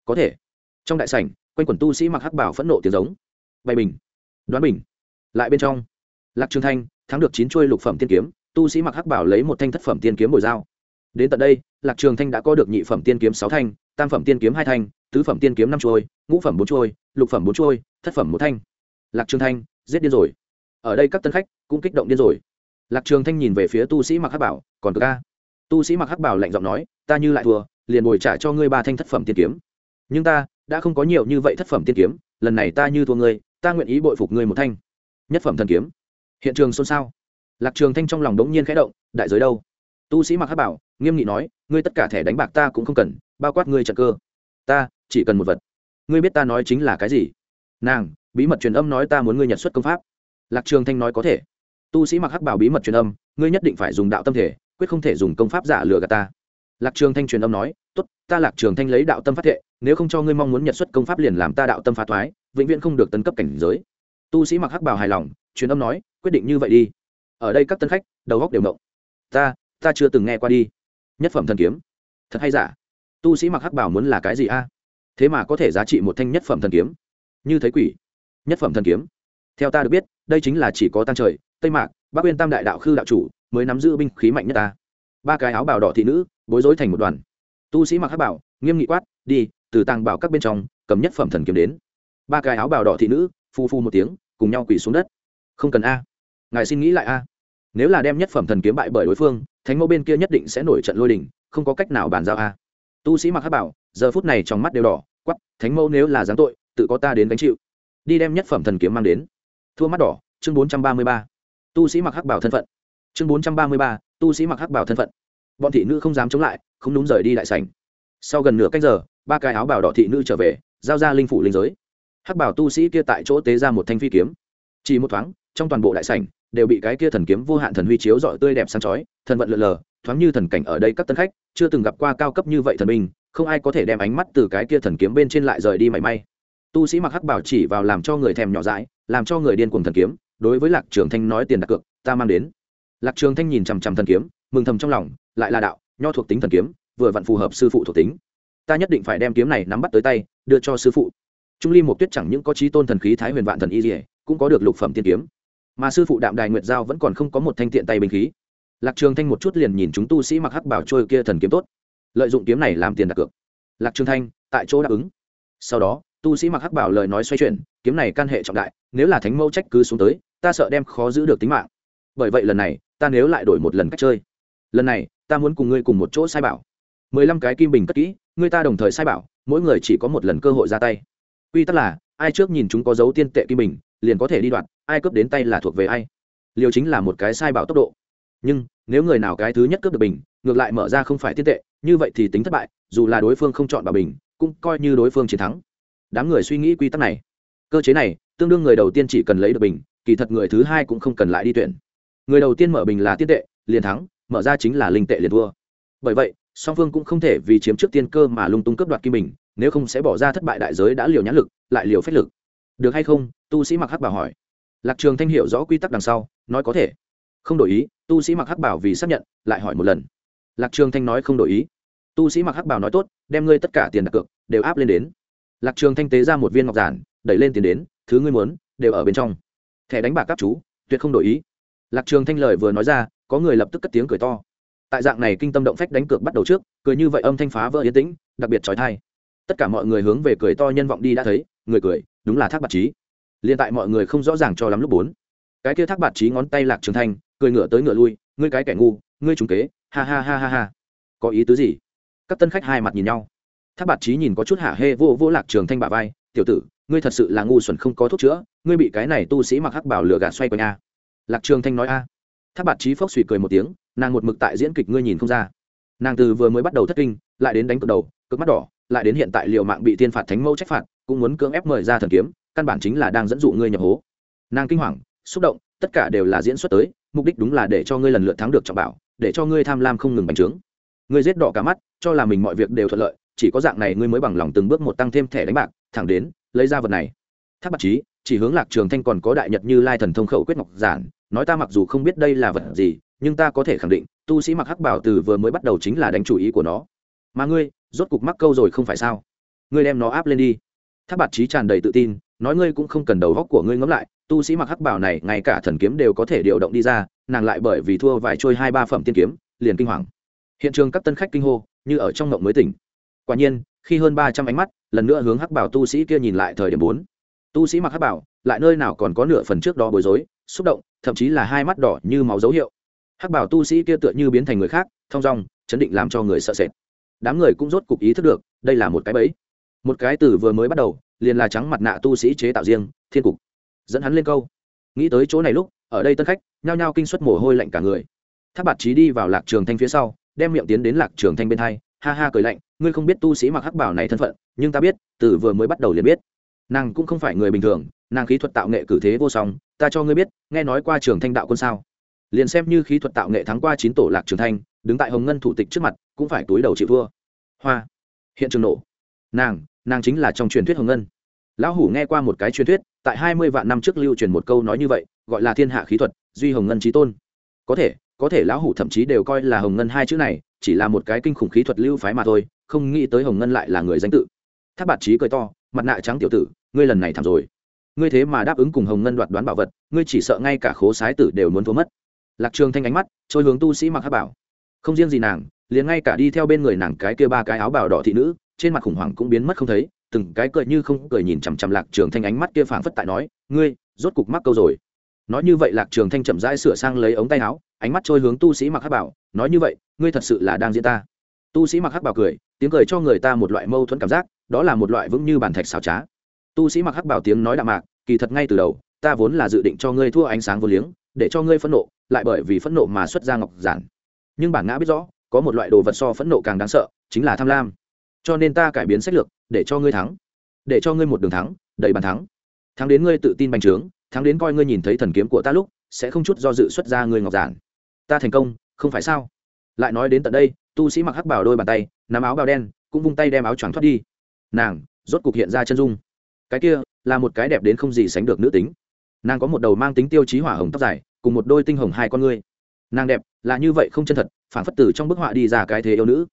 Có thể. Trong đại sảnh, quanh quần tu sĩ mặc hắc bảo phẫn nộ tiếng giống. Bày bình đoán bình lại bên trong, lạc trường thanh thắng được chín chuôi lục phẩm tiên kiếm, tu sĩ mặc hắc bảo lấy một thanh thất phẩm tiên kiếm bồi dao đến tận đây, lạc trường thanh đã có được nhị phẩm tiên kiếm sáu thanh, tam phẩm tiên kiếm hai thanh, tứ phẩm tiên kiếm năm chuôi, ngũ phẩm bốn chuôi, lục phẩm bốn chuôi, thất phẩm một thanh. Lạc trường thanh, giết điên rồi. Ở đây các tân khách cũng kích động điên rồi. Lạc trường thanh nhìn về phía tu sĩ mặc hắc bảo, còn cực ca tu sĩ mặc hắc bảo lạnh giọng nói, ta như lại thua, liền bồi trả cho ngươi ba thanh thất phẩm tiên kiếm. Nhưng ta đã không có nhiều như vậy thất phẩm tiên kiếm, lần này ta như thua ngươi ta nguyện ý bội phục ngươi một thanh. Nhất phẩm thần kiếm. Hiện trường xôn xao. Lạc trường thanh trong lòng đống nhiên khẽ động, đại giới đâu? Tu sĩ mặc hắc bảo, nghiêm nghị nói, ngươi tất cả thẻ đánh bạc ta cũng không cần, bao quát ngươi trận cơ. Ta, chỉ cần một vật. Ngươi biết ta nói chính là cái gì? Nàng, bí mật truyền âm nói ta muốn ngươi nhật xuất công pháp. Lạc trường thanh nói có thể. Tu sĩ mặc hắc bảo bí mật truyền âm, ngươi nhất định phải dùng đạo tâm thể, quyết không thể dùng công pháp giả lừa gạt ta. Lạc trường thanh truyền âm nói, tốt, ta lạc trường thanh lấy đạo tâm phát thệ, nếu không cho ngươi mong muốn nhật xuất công pháp liền làm ta đạo tâm phá thoái vĩnh viễn không được tấn cấp cảnh giới. Tu sĩ mặc hắc bảo hài lòng, truyền âm nói, quyết định như vậy đi. Ở đây các tân khách, đầu góc đều động. Ta ta chưa từng nghe qua đi. Nhất phẩm thần kiếm. Thật hay giả? Tu sĩ mặc hắc bảo muốn là cái gì a? Thế mà có thể giá trị một thanh nhất phẩm thần kiếm. Như thấy quỷ. Nhất phẩm thần kiếm. Theo ta được biết, đây chính là chỉ có tăng trời, tây mạc, bắc uyên tam đại đạo khư đạo chủ mới nắm giữ binh khí mạnh nhất ta. Ba cái áo bào đỏ thị nữ, bối rối thành một đoàn. Tu sĩ mặc hắc bảo, nghiêm nghị quát, đi, từ tàng bảo các bên trong, cầm nhất phẩm thần kiếm đến ba cái áo bào đỏ thị nữ, phu phu một tiếng, cùng nhau quỳ xuống đất. Không cần a. Ngài xin nghĩ lại a. Nếu là đem nhất phẩm thần kiếm bại bởi đối phương, thánh mẫu bên kia nhất định sẽ nổi trận lôi đình, không có cách nào bàn giao a. Tu sĩ mặc hát bảo, giờ phút này trong mắt đều đỏ quắp thánh mẫu nếu là giáng tội, tự có ta đến gánh chịu. Đi đem nhất phẩm thần kiếm mang đến. Thua mắt đỏ, chương bốn trăm ba mươi ba. Tu sĩ mặc hắc bảo thân phận. Chương bốn trăm ba mươi ba, tu sĩ mặc hắc bảo thân phận. Bọn thị nữ không dám chống lại, không đúng rời đi đại sảnh. Sau gần nửa canh giờ, ba cái áo bảo đỏ thị nữ trở về, giao ra linh phủ linh giới hắc bảo tu sĩ kia tại chỗ tế ra một thanh phi kiếm. Chỉ một thoáng trong toàn bộ đại sảnh đều bị cái kia thần kiếm vô hạn thần huy chiếu rọi tươi đẹp sáng chói thần vận lượn lờ thoáng như thần cảnh ở đây các tân khách chưa từng gặp qua cao cấp như vậy thần minh, không ai có thể đem ánh mắt từ cái kia thần kiếm bên trên lại rời đi mảy may. Tu sĩ mặc hắc bảo chỉ vào làm cho người thèm nhỏ dãi làm cho người điên cuồng thần kiếm đối với lạc trường thanh nói tiền đặt cược ta mang đến. Lạc trường thanh nhìn chằm chằm thần kiếm mừng thầm trong lòng lại là đạo nho thuộc tính thần kiếm vừa vặn phù hợp sư phụ thuộc tính. Ta nhất định phải đem kiếm này nắm bắt tới tay đưa cho sư phụ trung ly một tuyết chẳng những có trí tôn thần khí thái huyền vạn thần y dỉa cũng có được lục phẩm tiên kiếm. Mà sư phụ đạm đài nguyệt giao vẫn còn không có một thanh tiện tay binh khí. Lạc trường thanh một chút liền nhìn chúng tu sĩ mặc hắc bảo trôi kia thần kiếm tốt. Lợi dụng kiếm này làm tiền đặt cược. Lạc trường thanh, tại chỗ đáp ứng. Sau đó, tu sĩ mặc hắc bảo lời nói xoay chuyển, kiếm này can hệ trọng đại, nếu là thánh mẫu trách cứ xuống tới, ta sợ đem khó giữ được tính mạng. Bởi vậy lần này, ta nếu lại đổi một lần cách chơi. Lần này, ta muốn cùng ngươi cùng một chỗ sai bảo. Mười lăm cái kim bình cất kỹ, ngươi ta đồng thời sai bảo, mỗi người chỉ có một lần cơ hội ra tay quy tắc là, ai trước nhìn chúng có dấu tiên tệ kim bình, liền có thể đi đoạt. ai cướp đến tay là thuộc về ai. Liều chính là một cái sai bảo tốc độ. Nhưng, nếu người nào cái thứ nhất cướp được bình, ngược lại mở ra không phải tiên tệ, như vậy thì tính thất bại, dù là đối phương không chọn bảo bình, cũng coi như đối phương chiến thắng. Đám người suy nghĩ quy tắc này. Cơ chế này, tương đương người đầu tiên chỉ cần lấy được bình, kỳ thật người thứ hai cũng không cần lại đi tuyển. Người đầu tiên mở bình là tiên tệ, liền thắng, mở ra chính là linh tệ liền thua. Bởi vậy song phương cũng không thể vì chiếm trước tiên cơ mà lung tung cướp đoạt kim bình, nếu không sẽ bỏ ra thất bại đại giới đã liều nhãn lực, lại liều phép lực. Được hay không? Tu sĩ mặc hắc bảo hỏi. Lạc trường thanh hiểu rõ quy tắc đằng sau, nói có thể. Không đổi ý, tu sĩ mặc hắc bảo vì xác nhận, lại hỏi một lần. Lạc trường thanh nói không đổi ý. Tu sĩ mặc hắc bảo nói tốt, đem ngươi tất cả tiền đặt cược, đều áp lên đến. Lạc trường thanh tế ra một viên ngọc giản, đẩy lên tiền đến, thứ ngươi muốn, đều ở bên trong. Thẻ đánh bạc các chú, tuyệt không đổi ý. Lạc trường thanh lời vừa nói ra, có người lập tức cất tiếng cười to tại dạng này kinh tâm động phách đánh cược bắt đầu trước, cười như vậy âm thanh phá vỡ yên tĩnh, đặc biệt trói thai tất cả mọi người hướng về cười to nhân vọng đi đã thấy, người cười, đúng là thác bạc trí. Liên tại mọi người không rõ ràng cho lắm lúc bốn. Cái kia thác bạc trí ngón tay lạc trường thanh, cười ngựa tới ngựa lui, ngươi cái kẻ ngu, ngươi trúng kế, ha ha ha ha ha. Có ý tứ gì? Các tân khách hai mặt nhìn nhau. Thác bạc trí nhìn có chút hạ hê vô vô lạc trường thanh bả vai, tiểu tử, ngươi thật sự là ngu xuẩn không có thuốc chữa, ngươi bị cái này tu sĩ mặc hắc bảo lửa gạt xoay quanh a. Lạc trường thanh nói a tháp bạt trí phốc suy cười một tiếng, nàng một mực tại diễn kịch ngươi nhìn không ra. Nàng từ vừa mới bắt đầu thất kinh, lại đến đánh cược đầu cực mắt đỏ, lại đến hiện tại liều mạng bị tiên phạt thánh mẫu trách phạt, cũng muốn cưỡng ép mời ra thần kiếm, căn bản chính là đang dẫn dụ ngươi nhập hố. Nàng kinh hoàng, xúc động, tất cả đều là diễn xuất tới, mục đích đúng là để cho ngươi lần lượt thắng được trọng bảo, để cho ngươi tham lam không ngừng bành trướng. Ngươi giết đỏ cả mắt, cho là mình mọi việc đều thuận lợi, chỉ có dạng này ngươi mới bằng lòng từng bước một tăng thêm thẻ đánh bạc, thẳng đến lấy ra vật này. Tháp bạc trí chỉ hướng lạc trường thanh còn có đại nhật như lai thần thông khẩu quyết ngọc giản nói ta mặc dù không biết đây là vật gì, nhưng ta có thể khẳng định, tu sĩ mặc hắc bảo từ vừa mới bắt đầu chính là đánh chủ ý của nó. Mà ngươi, rốt cục mắc câu rồi không phải sao? Ngươi đem nó áp lên đi. Tháp bạt trí tràn đầy tự tin, nói ngươi cũng không cần đầu góc của ngươi ngẫm lại, tu sĩ mặc hắc bảo này, ngay cả thần kiếm đều có thể điều động đi ra, nàng lại bởi vì thua vài trôi hai ba phẩm tiên kiếm, liền kinh hoàng. Hiện trường các tân khách kinh hô, như ở trong ngộng mới tỉnh. Quả nhiên, khi hơn ba trăm ánh mắt, lần nữa hướng hắc bảo tu sĩ kia nhìn lại thời điểm bốn. Tu sĩ mặc hắc bảo lại nơi nào còn có nửa phần trước đó bối rối, xúc động, thậm chí là hai mắt đỏ như máu dấu hiệu. Hắc bảo tu sĩ kia tựa như biến thành người khác, thong dong, chấn định làm cho người sợ sệt. Đám người cũng rốt cục ý thức được, đây là một cái bẫy. Một cái từ vừa mới bắt đầu, liền là trắng mặt nạ tu sĩ chế tạo riêng, thiên cục. Dẫn hắn lên câu. Nghĩ tới chỗ này lúc, ở đây tân khách, nhao nhao kinh suất mồ hôi lạnh cả người. Thác bạt trí đi vào lạc trường thanh phía sau, đem miệng tiến đến lạc trường thanh bên hai, ha ha cười lạnh, ngươi không biết tu sĩ mặc hắc bảo này thân phận, nhưng ta biết, từ vừa mới bắt đầu liền biết. Nàng cũng không phải người bình thường nàng khí thuật tạo nghệ cử thế vô song, ta cho ngươi biết, nghe nói qua trường thanh đạo quân sao? Liền xem như khí thuật tạo nghệ thắng qua chín tổ lạc trường thanh, đứng tại hồng ngân thủ tịch trước mặt, cũng phải túi đầu chịu thua. Hoa, hiện trường nổ. Nàng nàng chính là trong truyền thuyết hồng ngân. Lão hủ nghe qua một cái truyền thuyết, tại hai mươi vạn năm trước lưu truyền một câu nói như vậy, gọi là thiên hạ khí thuật, duy hồng ngân trí tôn. Có thể có thể lão hủ thậm chí đều coi là hồng ngân hai chữ này, chỉ là một cái kinh khủng khí thuật lưu phái mà thôi, không nghĩ tới hồng ngân lại là người danh tự. Tháp bạt trí cười to, mặt nạ trắng tiểu tử, ngươi lần này thảm rồi ngươi thế mà đáp ứng cùng hồng ngân đoạt đoán bảo vật, ngươi chỉ sợ ngay cả khố sái tử đều muốn thua mất. Lạc trường thanh ánh mắt, trôi hướng tu sĩ mặc hát bảo. Không riêng gì nàng, liền ngay cả đi theo bên người nàng cái kia ba cái áo bào đỏ thị nữ, trên mặt khủng hoảng cũng biến mất không thấy, từng cái cười như không cười nhìn chằm chằm lạc trường thanh ánh mắt kia phảng phất tại nói, ngươi, rốt cục mắc câu rồi. Nói như vậy, lạc trường thanh chậm rãi sửa sang lấy ống tay áo, ánh mắt trôi hướng tu sĩ mặc hắc bảo, nói như vậy, ngươi thật sự là đang diễn ta. Tu sĩ mặc hắc bảo cười, tiếng cười cho người ta một loại mâu thuẫn cảm giác, đó là một loại vững như bàn thạch xào trá tu sĩ mặc hắc bảo tiếng nói đạm mạc, kỳ thật ngay từ đầu, ta vốn là dự định cho ngươi thua ánh sáng vô liếng, để cho ngươi phẫn nộ, lại bởi vì phẫn nộ mà xuất ra ngọc giản. Nhưng bản ngã biết rõ, có một loại đồ vật so phẫn nộ càng đáng sợ, chính là tham lam. Cho nên ta cải biến sách lược, để cho ngươi thắng. Để cho ngươi một đường thắng đầy bàn thắng. Thắng đến ngươi tự tin bành trướng, thắng đến coi ngươi nhìn thấy thần kiếm của ta lúc, sẽ không chút do dự xuất ra ngươi ngọc giản. Ta thành công, không phải sao? Lại nói đến tận đây, tu sĩ mặc hắc bảo đôi bàn tay, nắm áo bào đen, cũng vung tay đem áo choàng thoát đi. Nàng, rốt cục hiện ra chân dung cái kia là một cái đẹp đến không gì sánh được nữ tính. Nàng có một đầu mang tính tiêu chí hỏa hồng tóc dài, cùng một đôi tinh hồng hai con ngươi. Nàng đẹp, là như vậy không chân thật phản phất tử trong bức họa đi ra cái thế yêu nữ.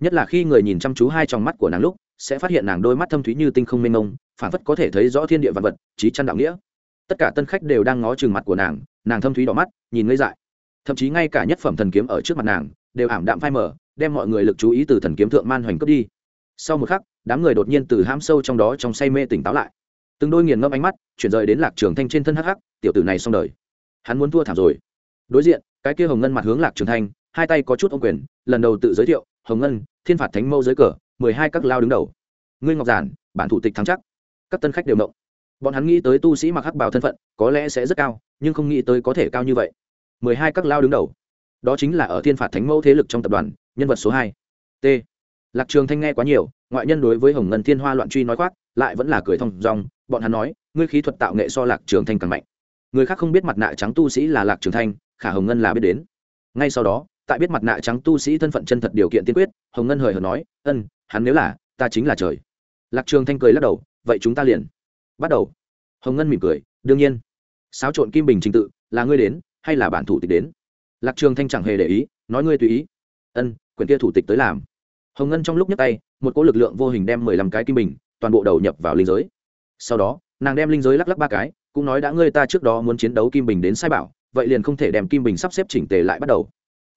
Nhất là khi người nhìn chăm chú hai trong mắt của nàng lúc, sẽ phát hiện nàng đôi mắt thâm thúy như tinh không mênh mông phản phất có thể thấy rõ thiên địa vật vật trí chăn đạo nghĩa. Tất cả tân khách đều đang ngó chừng mặt của nàng nàng thâm thúy đỏ mắt, nhìn ngây dại. Thậm chí ngay cả nhất phẩm thần kiếm ở trước mặt nàng, đều ảm đạm phai mở đem mọi người lực chú ý từ thần kiếm thượng man hoành cướp đi. Sau một khắc đám người đột nhiên từ ham sâu trong đó trong say mê tỉnh táo lại. Từng đôi nghiền ngâm ánh mắt chuyển rời đến lạc trường thanh trên thân hắc hắc, tiểu tử này xong đời. Hắn muốn thua thảm rồi. Đối diện, cái kia hồng ngân mặt hướng lạc trường thanh, hai tay có chút ô quyền, lần đầu tự giới thiệu, hồng ngân, thiên phạt thánh mâu dưới cờ, mười hai các lao đứng đầu. Ngươi ngọc giản, bản thủ tịch thắng chắc. Các tân khách đều động. Bọn hắn nghĩ tới tu sĩ mặc hắc bào thân phận, có lẽ sẽ rất cao, nhưng không nghĩ tới có thể cao như vậy. Mười hai các lao đứng đầu. Đó chính là ở thiên phạt thánh mẫu thế lực trong tập đoàn, nhân vật số hai. T lạc trường thanh nghe quá nhiều, ngoại nhân đối với hồng ngân thiên hoa loạn truy nói khoác, lại vẫn là cười thông dong, bọn hắn nói, ngươi khí thuật tạo nghệ so lạc trường thanh càng mạnh. Người khác không biết mặt nạ trắng tu sĩ là lạc trường thanh, khả hồng ngân là biết đến. Ngay sau đó, tại biết mặt nạ trắng tu sĩ thân phận chân thật điều kiện tiên quyết, hồng ngân hời hợt nói, ân, hắn nếu là, ta chính là trời. Lạc trường thanh cười lắc đầu, vậy chúng ta liền bắt đầu. Hồng ngân mỉm cười, đương nhiên. Xáo trộn kim bình trình tự, là ngươi đến, hay là bản thủ tịch đến? Lạc trường thanh chẳng hề để ý, nói, ngươi tùy ý. Ân, quyển kia thủ tịch tới làm hồng ngân trong lúc nhấc tay, một cỗ lực lượng vô hình đem mười lăm cái kim bình, toàn bộ đầu nhập vào linh giới. Sau đó, nàng đem linh giới lắc lắc ba cái, cũng nói đã ngươi ta trước đó muốn chiến đấu kim bình đến sai bảo, vậy liền không thể đem kim bình sắp xếp chỉnh tề lại bắt đầu.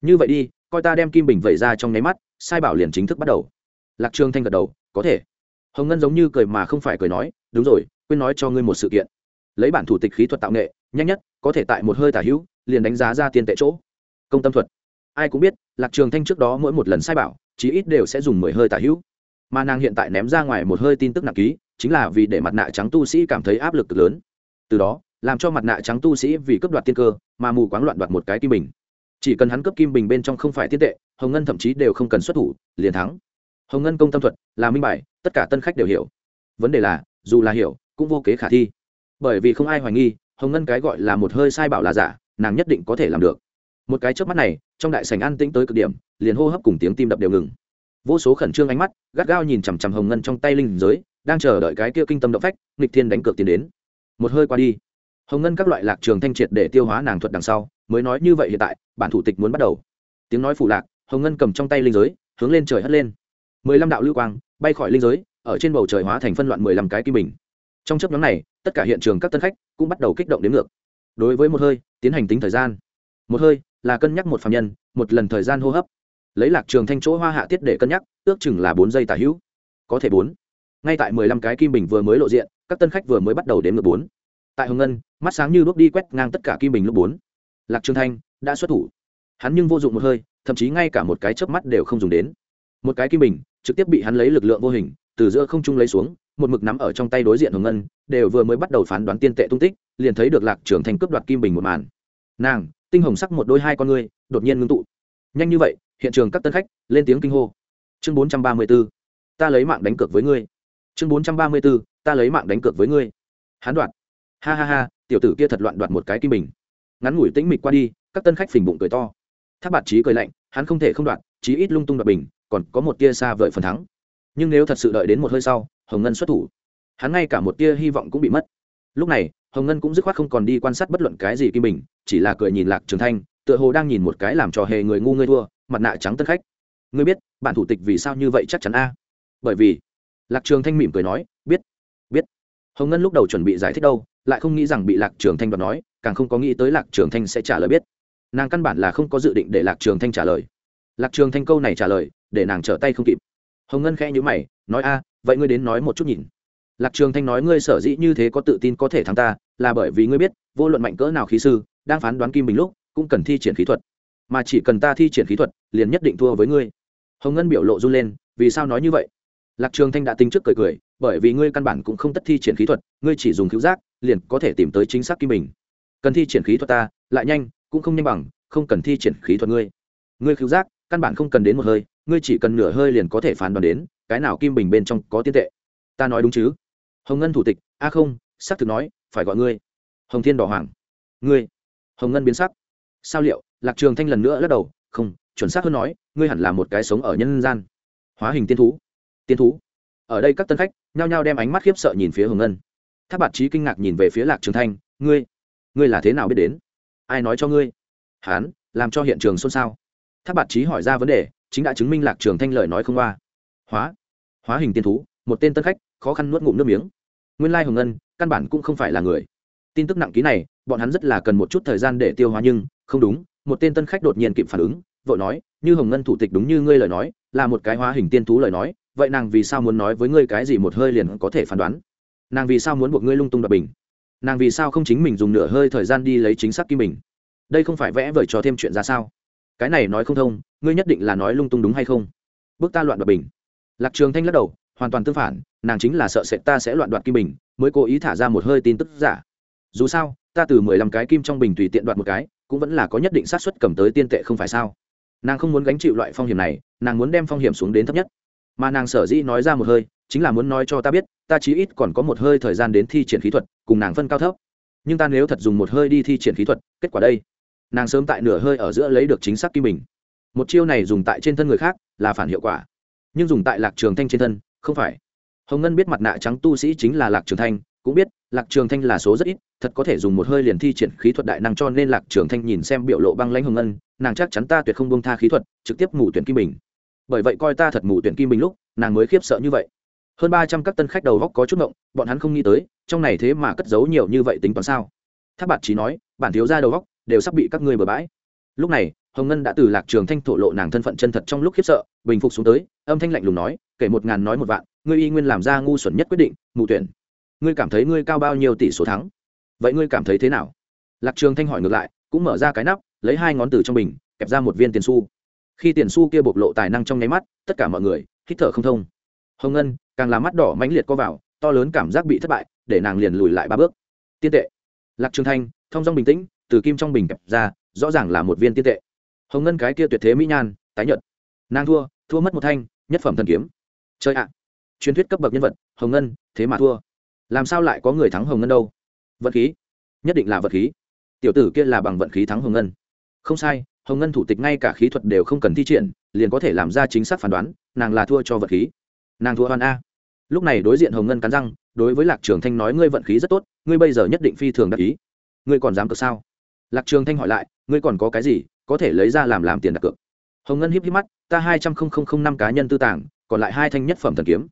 Như vậy đi, coi ta đem kim bình vẩy ra trong nháy mắt, sai bảo liền chính thức bắt đầu. Lạc trường thanh gật đầu, có thể. Hồng ngân giống như cười mà không phải cười nói, đúng rồi, quên nói cho ngươi một sự kiện. Lấy bản thủ tịch khí thuật tạo nghệ, nhanh nhất, có thể tại một hơi tả hữu, liền đánh giá ra tiền tệ chỗ. Công tâm thuật. Ai cũng biết, lạc trường thanh trước đó mỗi một lần sai bảo chí ít đều sẽ dùng mười hơi tả hữu. Mà nàng hiện tại ném ra ngoài một hơi tin tức nặng ký, chính là vì để mặt nạ trắng tu sĩ cảm thấy áp lực cực lớn. Từ đó, làm cho mặt nạ trắng tu sĩ vì cấp đoạt tiên cơ, mà mù quáng loạn đoạt một cái kim bình. Chỉ cần hắn cấp kim bình bên trong không phải tiên tệ, hồng ngân thậm chí đều không cần xuất thủ, liền thắng. Hồng ngân công tâm thuật, là minh bài, tất cả tân khách đều hiểu. Vấn đề là, dù là hiểu, cũng vô kế khả thi. Bởi vì không ai hoài nghi, hồng ngân cái gọi là một hơi sai bảo là giả, nàng nhất định có thể làm được. Một cái trước mắt này trong đại sảnh an tĩnh tới cực điểm, liền hô hấp cùng tiếng tim đập đều ngừng. Vô số khẩn trương ánh mắt, gắt gao nhìn chằm chằm hồng ngân trong tay linh giới, đang chờ đợi cái kia kinh tâm động phách, nghịch thiên đánh cược tiến đến. Một hơi qua đi, hồng ngân các loại lạc trường thanh triệt để tiêu hóa nàng thuật đằng sau, mới nói như vậy hiện tại, bản thủ tịch muốn bắt đầu. Tiếng nói phụ lạc, hồng ngân cầm trong tay linh giới, hướng lên trời hất lên. Mười lăm đạo lưu quang, bay khỏi linh giới, ở trên bầu trời hóa thành phân loạn mười lăm cái kim bình. Trong chấp nhóm này, tất cả hiện trường các tân khách cũng bắt đầu kích động đến ngược. Đối với một hơi, tiến hành tính thời gian. Một hơi là cân nhắc một phạm nhân, một lần thời gian hô hấp. Lấy lạc trường thanh chỗ hoa hạ tiết để cân nhắc, ước chừng là bốn giây tả hữu. Có thể bốn. Ngay tại mười lăm cái kim bình vừa mới lộ diện, các tân khách vừa mới bắt đầu đến ngược bốn. Tại hồng ngân, mắt sáng như bước đi quét ngang tất cả kim bình lúc bốn. Lạc trường thanh đã xuất thủ. Hắn nhưng vô dụng một hơi, thậm chí ngay cả một cái chớp mắt đều không dùng đến. Một cái kim bình, trực tiếp bị hắn lấy lực lượng vô hình, từ giữa không trung lấy xuống, một mực nắm ở trong tay đối diện hồng ngân, đều vừa mới bắt đầu phán đoán tiên tệ tung tích, liền thấy được lạc trường thanh cướp đoạt kim bình một màn. Nàng tinh hồng sắc một đôi hai con ngươi đột nhiên ngưng tụ. Nhanh như vậy, hiện trường các tân khách lên tiếng kinh hô. Chương bốn trăm ba mươi 434. ta lấy mạng đánh cược với ngươi. Chương bốn trăm ba mươi 434. ta lấy mạng đánh cược với ngươi. Hắn đoạt. Ha ha ha, tiểu tử kia thật loạn đoạt một cái kim bình. Ngắn ngủi tĩnh mịch qua đi, các tân khách phình bụng cười to. Tháp bạt trí cười lạnh, hắn không thể không đoạt trí ít lung tung đoạt bình, còn có một tia xa vời phần thắng. Nhưng nếu thật sự đợi đến một hơi sau, hồng ngân xuất thủ, hắn ngay cả một tia hy vọng cũng bị mất. Lúc này hồng ngân cũng dứt khoát không còn đi quan sát bất luận cái gì kim bình, chỉ là cười nhìn lạc trường thanh, tựa hồ đang nhìn một cái làm trò hề người ngu ngươi thua, mặt nạ trắng tân khách. Ngươi biết, bạn thủ tịch vì sao như vậy chắc chắn a? Bởi vì, lạc trường thanh mỉm cười nói, biết biết. Hồng ngân lúc đầu chuẩn bị giải thích đâu, lại không nghĩ rằng bị lạc trường thanh đoạt nói, càng không có nghĩ tới lạc trường thanh sẽ trả lời biết. Nàng căn bản là không có dự định để lạc trường thanh trả lời. Lạc trường thanh câu này trả lời, để nàng trở tay không kịp. Hồng ngân khẽ nhíu mày, nói, a, vậy ngươi đến nói một chút nhìn. Lạc trường thanh nói, ngươi sở dĩ như thế có tự tin có thể thắng ta là bởi vì ngươi biết, vô luận mạnh cỡ nào khí sư, đang phán đoán kim bình lúc, cũng cần thi triển khí thuật. Mà chỉ cần ta thi triển khí thuật, liền nhất định thua với ngươi. Hồng ngân biểu lộ run lên, vì sao nói như vậy? Lạc trường thanh đã tính trước cười cười, bởi vì ngươi căn bản cũng không tất thi triển khí thuật, ngươi chỉ dùng cứu giác, liền có thể tìm tới chính xác kim bình. Cần thi triển khí thuật ta, lại nhanh, cũng không nhanh bằng, không cần thi triển khí thuật ngươi. Ngươi cứu giác, căn bản không cần đến một hơi, ngươi chỉ cần nửa hơi liền có thể phán đoán đến, cái nào kim bình bên trong có tiên tệ. Ta nói đúng chứ? Hồng ngân thủ tịch, a không, xác thực nói phải gọi ngươi. Hồng thiên đỏ hoàng. Ngươi. Hồng ngân biến sắc. Sao liệu, lạc trường thanh lần nữa lắc đầu, không, chuẩn xác hơn nói, ngươi hẳn là một cái sống ở nhân gian. Hóa hình tiên thú. Tiên thú. Ở đây các tân khách, nhao nhao đem ánh mắt khiếp sợ nhìn phía hồng ngân. Tháp bạt trí kinh ngạc nhìn về phía lạc trường thanh, ngươi ngươi là thế nào biết đến? Ai nói cho ngươi? Hán, làm cho hiện trường xôn xao. Tháp bạt trí hỏi ra vấn đề, chính đã chứng minh lạc trường thanh lời nói không qua. Hóa hóa hình tiên thú, một tên tân khách, khó khăn nuốt ngụm nước miếng nguyên lai hồng ngân căn bản cũng không phải là người. Tin tức nặng ký này, bọn hắn rất là cần một chút thời gian để tiêu hóa nhưng, không đúng, một tên tân khách đột nhiên kịp phản ứng, vội nói, như hồng ngân thủ tịch đúng như ngươi lời nói, là một cái hóa hình tiên thú lời nói, vậy nàng vì sao muốn nói với ngươi cái gì một hơi liền có thể phán đoán? Nàng vì sao muốn buộc ngươi lung tung đập bình? Nàng vì sao không chính mình dùng nửa hơi thời gian đi lấy chính xác kim bình? Đây không phải vẽ vời cho thêm chuyện ra sao? Cái này nói không thông, ngươi nhất định là nói lung tung đúng hay không? Bước ta loạn đập bình. Lạc trường thanh lắc đầu hoàn toàn tương phản, nàng chính là sợ sệt ta sẽ loạn đoạt kim bình, mới cố ý thả ra một hơi tin tức giả. Dù sao, ta từ mười lăm cái kim trong bình tùy tiện đoạt một cái, cũng vẫn là có nhất định xác suất cầm tới tiên tệ không phải sao? Nàng không muốn gánh chịu loại phong hiểm này, nàng muốn đem phong hiểm xuống đến thấp nhất. Mà nàng sở dĩ nói ra một hơi, chính là muốn nói cho ta biết, ta chí ít còn có một hơi thời gian đến thi triển khí thuật, cùng nàng phân cao thấp. Nhưng ta nếu thật dùng một hơi đi thi triển khí thuật, kết quả đây? Nàng sớm tại nửa hơi ở giữa lấy được chính xác kim bình. Một chiêu này dùng tại trên thân người khác là phản hiệu quả. Nhưng dùng tại lạc trường thanh trên thân không phải. Hồng ngân biết mặt nạ trắng tu sĩ chính là lạc trường thanh, cũng biết lạc trường thanh là số rất ít, thật có thể dùng một hơi liền thi triển khí thuật đại năng cho nên lạc trường thanh nhìn xem biểu lộ băng lãnh hồng ngân, nàng chắc chắn ta tuyệt không buông tha khí thuật, trực tiếp mù tuyển kim bình. Bởi vậy coi ta thật mù tuyển kim bình lúc, nàng mới khiếp sợ như vậy. Hơn ba trăm các tân khách đầu góc có chút ngộng, bọn hắn không nghĩ tới, trong này thế mà cất giấu nhiều như vậy tính toán sao? Tháp bạt chỉ nói, bản thiếu ra đầu góc đều sắp bị các ngươi bừa bãi. Lúc này hồng ngân đã từ lạc trường thanh thổ lộ nàng thân phận chân thật trong lúc khiếp sợ, bình phục xuống tới, âm thanh lạnh lùng nói, kể một ngàn nói một vạn, ngươi y nguyên làm ra ngu xuẩn nhất quyết định, mù tuyển. Ngươi cảm thấy ngươi cao bao nhiêu tỷ số thắng? Vậy ngươi cảm thấy thế nào? Lạc trường thanh hỏi ngược lại, cũng mở ra cái nắp, lấy hai ngón từ trong bình, kẹp ra một viên tiền xu. Khi tiền xu kia bộc lộ tài năng trong nháy mắt, tất cả mọi người hít thở không thông. Hồng ngân, càng làm mắt đỏ mãnh liệt co vào, to lớn cảm giác bị thất bại, để nàng liền lùi lại ba bước. Tiên tệ. Lạc trường thanh, thông dong bình tĩnh, từ kim trong bình kẹp ra, rõ ràng là một viên tiên tệ hồng ngân cái kia tuyệt thế mỹ nhan, tái nhợt. Nàng thua thua mất một thanh, nhất phẩm thần kiếm. Chơi ạ. À. Truyền thuyết cấp bậc nhân vật, hồng ngân, thế mà thua. Làm sao lại có người thắng hồng ngân đâu? Vật khí. Nhất định là vật khí. Tiểu tử kia là bằng vận khí thắng hồng ngân. Không sai, hồng ngân thủ tịch ngay cả khí thuật đều không cần thi triển, liền có thể làm ra chính xác phán đoán, nàng là thua cho vật khí. Nàng thua hoàn a. Lúc này đối diện hồng ngân cắn răng, đối với lạc trường thanh nói, ngươi vận khí rất tốt, ngươi bây giờ nhất định phi thường đắc ý. Ngươi còn dám cược sao? Lạc trường thanh hỏi lại, ngươi còn có cái gì có thể lấy ra làm làm tiền đặt cược? Hồng ngân híp híp mắt, ta hai trăm linh năm cá nhân tư tàng, còn lại hai thanh nhất phẩm thần kiếm.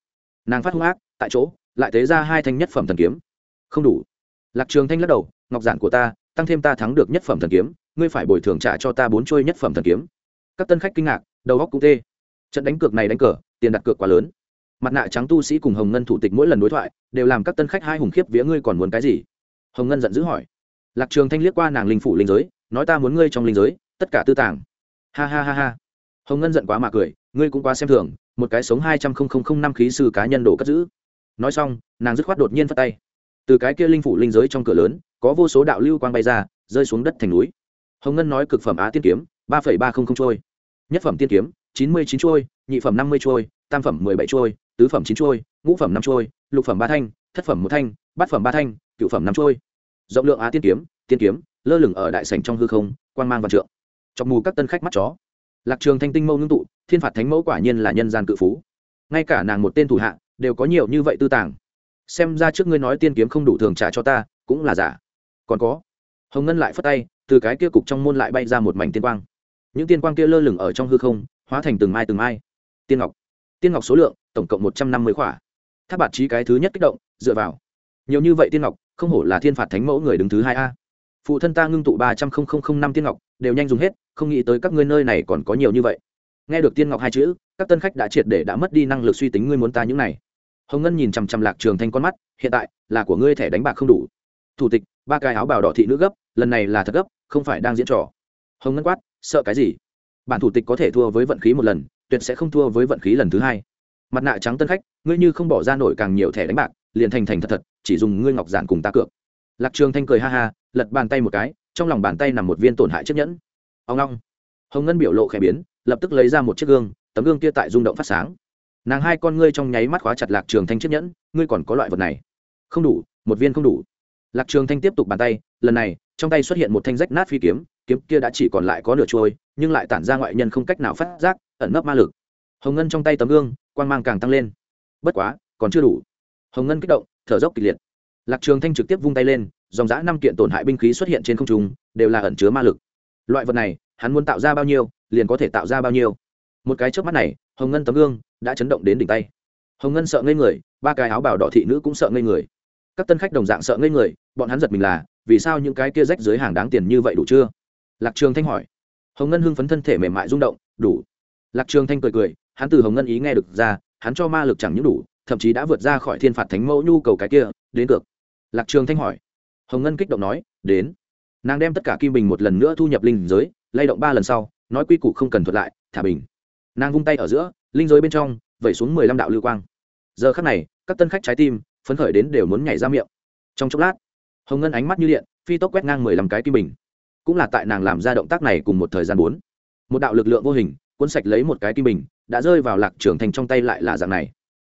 Nàng phát hung ác, tại chỗ, lại tế ra hai thanh nhất phẩm thần kiếm. Không đủ. Lạc trường thanh lắc đầu, ngọc giản của ta, tăng thêm ta thắng được nhất phẩm thần kiếm, ngươi phải bồi thường trả cho ta bốn trôi nhất phẩm thần kiếm. Các tân khách kinh ngạc, đầu góc cũng tê. Trận đánh cược này đánh cờ, tiền đặt cược quá lớn. Mặt nạ trắng tu sĩ cùng hồng ngân thủ tịch mỗi lần đối thoại, đều làm các tân khách hai hùng khiếp vía, ngươi còn muốn cái gì? Hồng ngân giận dữ hỏi lạc trường thanh liếc qua nàng linh phủ linh giới, nói ta muốn ngươi trong linh giới, tất cả tư tàng. Ha ha ha ha. Hồng ngân giận quá mà cười, ngươi cũng quá xem thường, một cái sống hai trăm linh năm khí sư cá nhân đổ cất giữ. Nói xong, nàng dứt khoát đột nhiên phát tay. Từ cái kia linh phủ linh giới trong cửa lớn, có vô số đạo lưu quang bay ra, rơi xuống đất thành núi. Hồng ngân nói cực phẩm á tiên kiếm, ba phẩy ba không không trôi. Nhất phẩm tiên kiếm, chín mươi chín trôi, nhị phẩm năm mươi trôi, tam phẩm mười bảy trôi, tứ phẩm chín trôi, ngũ phẩm năm trôi, lục phẩm ba thanh, thất phẩm một thanh, bát phẩm ba thanh cựu phẩm năm trôi rộng lượng á tiên kiếm tiên kiếm, lơ lửng ở đại sảnh trong hư không quan mang và trượng. Chọc mù các tân khách mắt chó. Lạc trường thanh tinh mâu ngưng tụ, thiên phạt thánh mẫu quả nhiên là nhân gian cự phú. Ngay cả nàng một tên thủ hạ, đều có nhiều như vậy tư tàng. Xem ra trước ngươi nói tiên kiếm không đủ thường trả cho ta, cũng là giả. Còn có, hồng ngân lại phất tay, từ cái kia cục trong môn lại bay ra một mảnh tiên quang. Những tiên quang kia lơ lửng ở trong hư không, hóa thành từng mai từng mai. Tiên ngọc tiên ngọc số lượng, tổng cộng một trăm năm mươi khỏa. Tháp bạt trí cái thứ nhất kích động, dựa vào. Nhiều như vậy tiên ngọc không hổ là thiên phạt thánh mẫu người đứng thứ hai a. Phụ thân ta ngưng tụ ba trăm linh năm tiên ngọc, đều nhanh dùng hết, không nghĩ tới các ngươi nơi này còn có nhiều như vậy. Nghe được tiên ngọc hai chữ, các tân khách đã triệt để đã mất đi năng lực suy tính ngươi muốn ta những này. Hồng ngân nhìn chằm chằm lạc trường thanh con mắt, hiện tại, là của ngươi thẻ đánh bạc không đủ. Thủ tịch, ba cái áo bào đỏ thị nữ gấp, lần này là thật gấp, không phải đang diễn trò. Hồng ngân quát, sợ cái gì? Bản thủ tịch có thể thua với vận khí một lần, tuyệt sẽ không thua với vận khí lần thứ hai. Mặt nạ trắng tân khách, ngươi như không bỏ ra nổi càng nhiều thẻ đánh bạc liền thành thành thật thật, chỉ dùng ngươi ngọc giản cùng ta cược. Lạc trường thanh cười ha ha, lật bàn tay một cái, trong lòng bàn tay nằm một viên tổn hại chiếc nhẫn. Ông long hồng ngân biểu lộ khẽ biến, lập tức lấy ra một chiếc gương, tấm gương kia tại rung động phát sáng. Nàng hai con ngươi trong nháy mắt khóa chặt lạc trường thanh chiếc nhẫn, ngươi còn có loại vật này? Không đủ, một viên không đủ. Lạc trường thanh tiếp tục bàn tay, lần này, trong tay xuất hiện một thanh rách nát phi kiếm kiếm kia đã chỉ còn lại có nửa trôi nhưng lại tản ra ngoại nhân không cách nào phát giác, ẩn nấp ma lực. Hồng ngân trong tay tấm gương quan mang càng tăng lên. Bất quá, còn chưa đủ hồng ngân kích động, thở dốc kịch liệt. Lạc trường thanh trực tiếp vung tay lên, dòng giã năm kiện tổn hại binh khí xuất hiện trên không trung, đều là ẩn chứa ma lực. Loại vật này, hắn muốn tạo ra bao nhiêu, liền có thể tạo ra bao nhiêu. Một cái trước mắt này, hồng ngân tấm gương đã chấn động đến đỉnh tay. Hồng ngân sợ ngây người, ba cái áo bảo đỏ thị nữ cũng sợ ngây người. Các tân khách đồng dạng sợ ngây người, bọn hắn giật mình là, vì sao những cái kia rách dưới hàng đáng tiền như vậy đủ chưa? Lạc trường thanh hỏi. Hồng ngân hưng phấn thân thể mềm mại rung động, đủ. Lạc trường thanh cười cười, hắn từ hồng ngân ý nghe được ra, hắn cho ma lực chẳng những đủ thậm chí đã vượt ra khỏi thiên phạt thánh mẫu nhu cầu cái kia, đến cược. Lạc trường thanh hỏi. Hồng ngân kích động nói, đến. Nàng đem tất cả kim bình một lần nữa thu nhập linh giới, lay động ba lần sau, nói quy củ không cần thuật lại, thả bình. Nàng vung tay ở giữa, linh giới bên trong, vẩy xuống mười lăm đạo lưu quang. Giờ khắc này, các tân khách trái tim, phấn khởi đến đều muốn nhảy ra miệng. Trong chốc lát, hồng ngân ánh mắt như điện, phi tốc quét ngang mười lăm cái kim bình. Cũng là tại nàng làm ra động tác này cùng một thời gian bốn. Một đạo lực lượng vô hình, cuốn sạch lấy một cái kim bình, đã rơi vào lạc trưởng thành trong tay lại là dạng này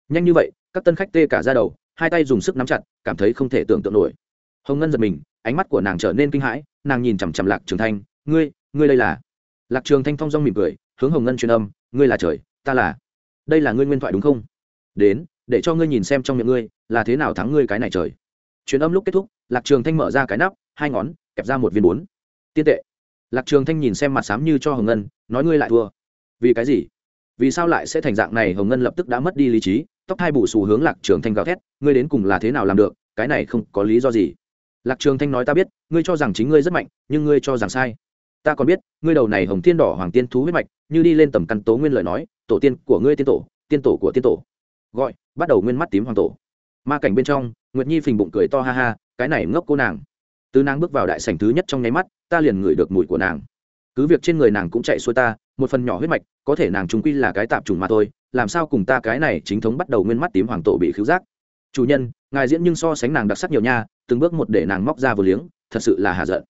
nhanh như vậy, các tân khách tê cả ra đầu, hai tay dùng sức nắm chặt, cảm thấy không thể tưởng tượng nổi. Hồng ngân giật mình, ánh mắt của nàng trở nên kinh hãi, nàng nhìn chằm chằm lạc trường thanh, ngươi ngươi đây là? Lạc trường thanh thong dong mỉm cười, hướng hồng ngân truyền âm, ngươi là trời, ta là. Đây là ngươi nguyên thoại đúng không? Đến, để cho ngươi nhìn xem trong miệng ngươi, là thế nào thắng ngươi cái này trời. Truyền âm lúc kết thúc, lạc trường thanh mở ra cái nắp, hai ngón, kẹp ra một viên bốn. Tiên tệ. Lạc trường thanh nhìn xem mặt xám như cho hồng ngân, nói ngươi lại thua. Vì cái gì? Vì sao lại sẽ thành dạng này? Hồng ngân lập tức đã mất đi lý trí tóc hai bù xù hướng lạc trường thanh gào thét, ngươi đến cùng là thế nào làm được? Cái này không có lý do gì. Lạc trường thanh nói, ta biết, ngươi cho rằng chính ngươi rất mạnh, nhưng ngươi cho rằng sai. Ta còn biết, ngươi đầu này hồng thiên đỏ hoàng tiên thú huyết mạch, như đi lên tầm căn tố nguyên lời nói, tổ tiên của ngươi tiên tổ tiên tổ của tiên tổ. Gọi, bắt đầu nguyên mắt tím hoàng tổ. Ma cảnh bên trong, nguyệt nhi phình bụng cười to ha ha, cái này ngốc cô nàng. Từ nàng bước vào đại sảnh thứ nhất trong nháy mắt, ta liền ngửi được mùi của nàng. Cứ việc trên người nàng cũng chạy xuôi ta, một phần nhỏ huyết mạch, có thể nàng chúng quy là cái tạp trùng mà thôi làm sao cùng ta cái này chính thống bắt đầu nguyên mắt tím hoàng tổ bị khứu giác? Chủ nhân, ngài diễn nhưng so sánh nàng đặc sắc nhiều nha, từng bước một để nàng móc ra vừa liếng, thật sự là hạ giận.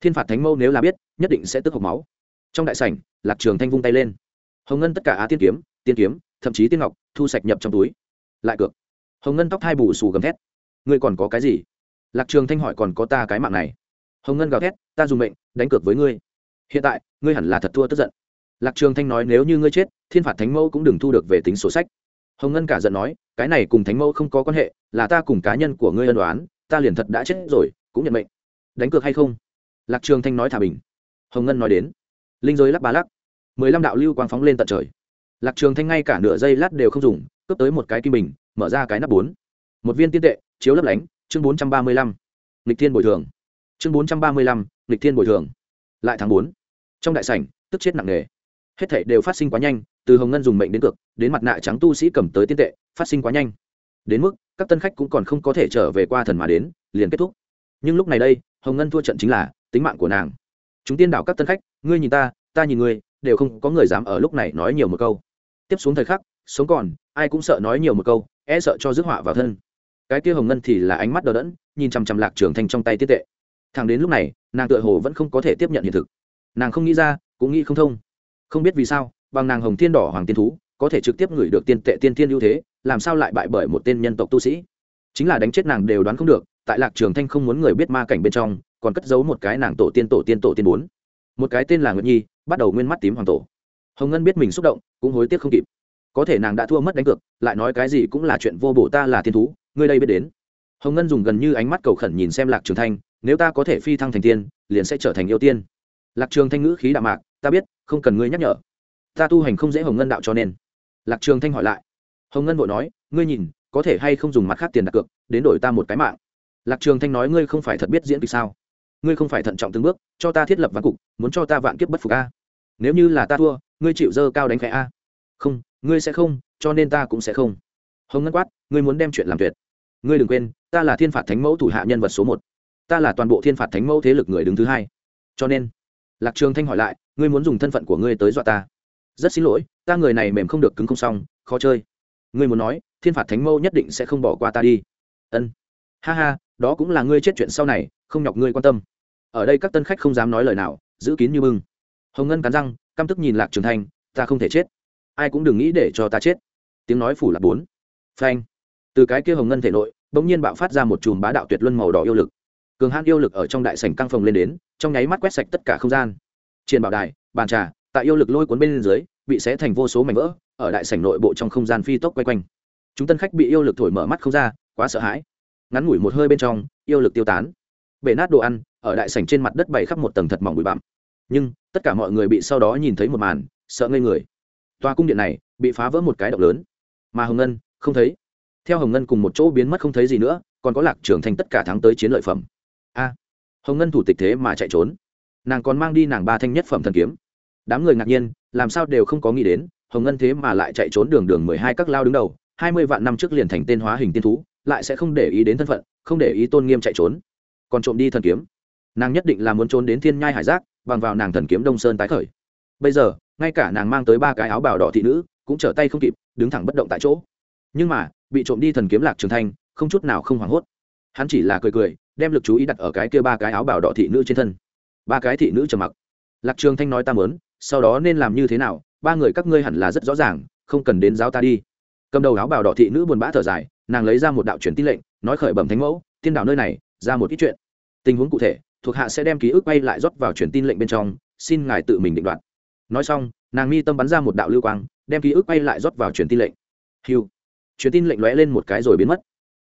Thiên phạt thánh mâu nếu là biết, nhất định sẽ tức hộc máu. Trong đại sảnh, lạc trường thanh vung tay lên. Hồng ngân tất cả á tiên kiếm tiên kiếm, thậm chí tiên ngọc, thu sạch nhập trong túi. Lại cược. Hồng ngân tóc hai bù xù gầm thét. Ngươi còn có cái gì? Lạc trường thanh hỏi còn có ta cái mạng này. Hồng ngân gào thét, ta dùng mệnh, đánh cược với ngươi. Hiện tại, ngươi hẳn là thật thua tức giận lạc trường thanh nói, nếu như ngươi chết, thiên phạt thánh mẫu cũng đừng thu được về tính sổ sách. Hồng ngân cả giận nói, cái này cùng thánh mẫu không có quan hệ, là ta cùng cá nhân của ngươi ân đoán ta liền thật đã chết rồi, cũng nhận mệnh. Đánh cược hay không? Lạc trường thanh nói thả bình. Hồng ngân nói đến. Linh giới lắc ba lắc. Mười lăm đạo lưu quang phóng lên tận trời. Lạc trường thanh ngay cả nửa giây lát đều không dùng, cướp tới một cái kim bình, mở ra cái nắp bốn. Một viên tiên tệ, chiếu lấp lánh, chương bốn trăm ba mươi lăm. Lịch thiên bồi thường. Chương bốn trăm ba mươi lăm lịch thiên bồi thường. Lại tháng bốn. Trong đại sảnh, tức chết nặng nề hết thảy đều phát sinh quá nhanh, từ hồng ngân dùng mệnh đến cực đến mặt nạ trắng tu sĩ cầm tới tiên tệ, phát sinh quá nhanh. Đến mức, các tân khách cũng còn không có thể trở về qua thần mà đến, liền kết thúc. Nhưng lúc này đây, hồng ngân thua trận chính là tính mạng của nàng. Chúng tiên đảo các tân khách, ngươi nhìn ta ta nhìn ngươi, đều không có người dám ở lúc này nói nhiều một câu. Tiếp xuống thời khắc, sống còn, ai cũng sợ nói nhiều một câu e sợ cho rước họa vào thân. Cái kia hồng ngân thì là ánh mắt đờ đẫn, nhìn chằm chằm lạc trường thanh trong tay tiết tệ. Thằng đến lúc này, nàng tựa hồ vẫn không có thể tiếp nhận hiện thực. Nàng không nghĩ ra, cũng nghĩ không thông không biết vì sao, bằng nàng hồng thiên đỏ hoàng tiên thú, có thể trực tiếp gửi được tiên tệ tiên thiên ưu thế, làm sao lại bại bởi một tên nhân tộc tu sĩ? Chính là đánh chết nàng đều đoán không được, tại lạc trường thanh không muốn người biết ma cảnh bên trong, còn cất giấu một cái nàng tổ tiên tổ tiên tổ tiên bốn. Một cái tên là nguyệt nhi, bắt đầu nguyên mắt tím hoàng tổ. Hồng ngân biết mình xúc động, cũng hối tiếc không kịp. Có thể nàng đã thua mất đánh cược, lại nói cái gì cũng là chuyện vô bổ ta là tiên thú, ngươi đây biết đến. Hồng ngân dùng gần như ánh mắt cầu khẩn nhìn xem lạc trường thanh, nếu ta có thể phi thăng thành tiên, liền sẽ trở thành yêu tiên. Lạc trường thanh ngữ khí đạm mạc ta biết, không cần ngươi nhắc nhở. Ta tu hành không dễ hồng ngân đạo cho nên. Lạc trường thanh hỏi lại. Hồng ngân vội nói, ngươi nhìn, có thể hay không dùng mặt khác tiền đặt cược, đến đổi ta một cái mạng. Lạc trường thanh nói, ngươi không phải thật biết diễn kịch sao? Ngươi không phải thận trọng từng bước, cho ta thiết lập ván cục, muốn cho ta vạn kiếp bất phục a? Nếu như là ta thua, ngươi chịu dơ cao đánh khẽ a? Không, ngươi sẽ không, cho nên ta cũng sẽ không. Hồng ngân quát, ngươi muốn đem chuyện làm tuyệt. Ngươi đừng quên, ta là thiên phạt thánh mẫu thủ hạ nhân vật số một. Ta là toàn bộ thiên phạt thánh mẫu thế lực người đứng thứ hai. Cho nên lạc trường thanh hỏi lại, ngươi muốn dùng thân phận của ngươi tới dọa ta? Rất xin lỗi, ta người này mềm không được cứng không xong, khó chơi. Ngươi muốn nói, thiên phạt thánh mẫu nhất định sẽ không bỏ qua ta đi. Ân. Ha ha, đó cũng là ngươi chết chuyện sau này, không nhọc ngươi quan tâm. Ở đây các tân khách không dám nói lời nào, giữ kín như bưng. Hồng ngân cắn răng, căm tức nhìn lạc trường thanh, ta không thể chết. Ai cũng đừng nghĩ để cho ta chết. Tiếng nói phủ là bốn. Phanh. Từ cái kia hồng ngân thể nội, bỗng nhiên bạo phát ra một chùm bá đạo tuyệt luân màu đỏ yêu lực cường hãn yêu lực ở trong đại sảnh căng phồng lên đến, trong nháy mắt quét sạch tất cả không gian. Trên bảo đài, bàn trà, tại yêu lực lôi cuốn bên dưới, bị xé thành vô số mảnh vỡ, ở đại sảnh nội bộ trong không gian phi tốc quay quanh. Chúng tân khách bị yêu lực thổi mở mắt không ra, quá sợ hãi. Ngắn ngủi một hơi bên trong, yêu lực tiêu tán. Bể nát đồ ăn, ở đại sảnh trên mặt đất bày khắp một tầng thật mỏng bụi bặm. Nhưng, tất cả mọi người bị sau đó nhìn thấy một màn, sợ ngây người. Tòa cung điện này, bị phá vỡ một cái động lớn. Mà hồng ngân, không thấy. Theo hồng ngân cùng một chỗ biến mất không thấy gì nữa, còn có lạc trưởng thành tất cả tháng tới chiến lợi phẩm a. Hồng ngân thủ tịch thế mà chạy trốn. Nàng còn mang đi nàng ba thanh nhất phẩm thần kiếm. Đám người ngạc nhiên, làm sao đều không có nghĩ đến, hồng ngân thế mà lại chạy trốn đường đường mười hai các lao đứng đầu, hai mươi vạn năm trước liền thành tên hóa hình tiên thú, lại sẽ không để ý đến thân phận, không để ý tôn nghiêm chạy trốn. Còn trộm đi thần kiếm. Nàng nhất định là muốn trốn đến thiên nhai hải giác, bằng vào nàng thần kiếm đông sơn tái khởi. Bây giờ, ngay cả nàng mang tới ba cái áo bào đỏ thị nữ, cũng trở tay không kịp, đứng thẳng bất động tại chỗ. Nhưng mà, bị trộm đi thần kiếm lạc trường thanh, không chút nào không hoảng hốt hắn chỉ là cười cười, đem lực chú ý đặt ở cái kia ba cái áo bào đỏ thị nữ trên thân. Ba cái thị nữ trầm mặc. Lạc trường thanh nói ta mớn sau đó nên làm như thế nào, ba người các ngươi hẳn là rất rõ ràng, không cần đến giáo ta đi. Cầm đầu áo bào đỏ thị nữ buồn bã thở dài, nàng lấy ra một đạo truyền tin lệnh, nói khởi bẩm thánh mẫu, tiên đạo nơi này, ra một ít chuyện. Tình huống cụ thể, thuộc hạ sẽ đem ký ức bay lại rót vào truyền tin lệnh bên trong, xin ngài tự mình định đoạt. Nói xong, nàng mi tâm bắn ra một đạo lưu quang, đem ký ức bay lại rót vào truyền tin lệnh. Hiu truyền tin lệnh lóe lên một cái rồi biến mất.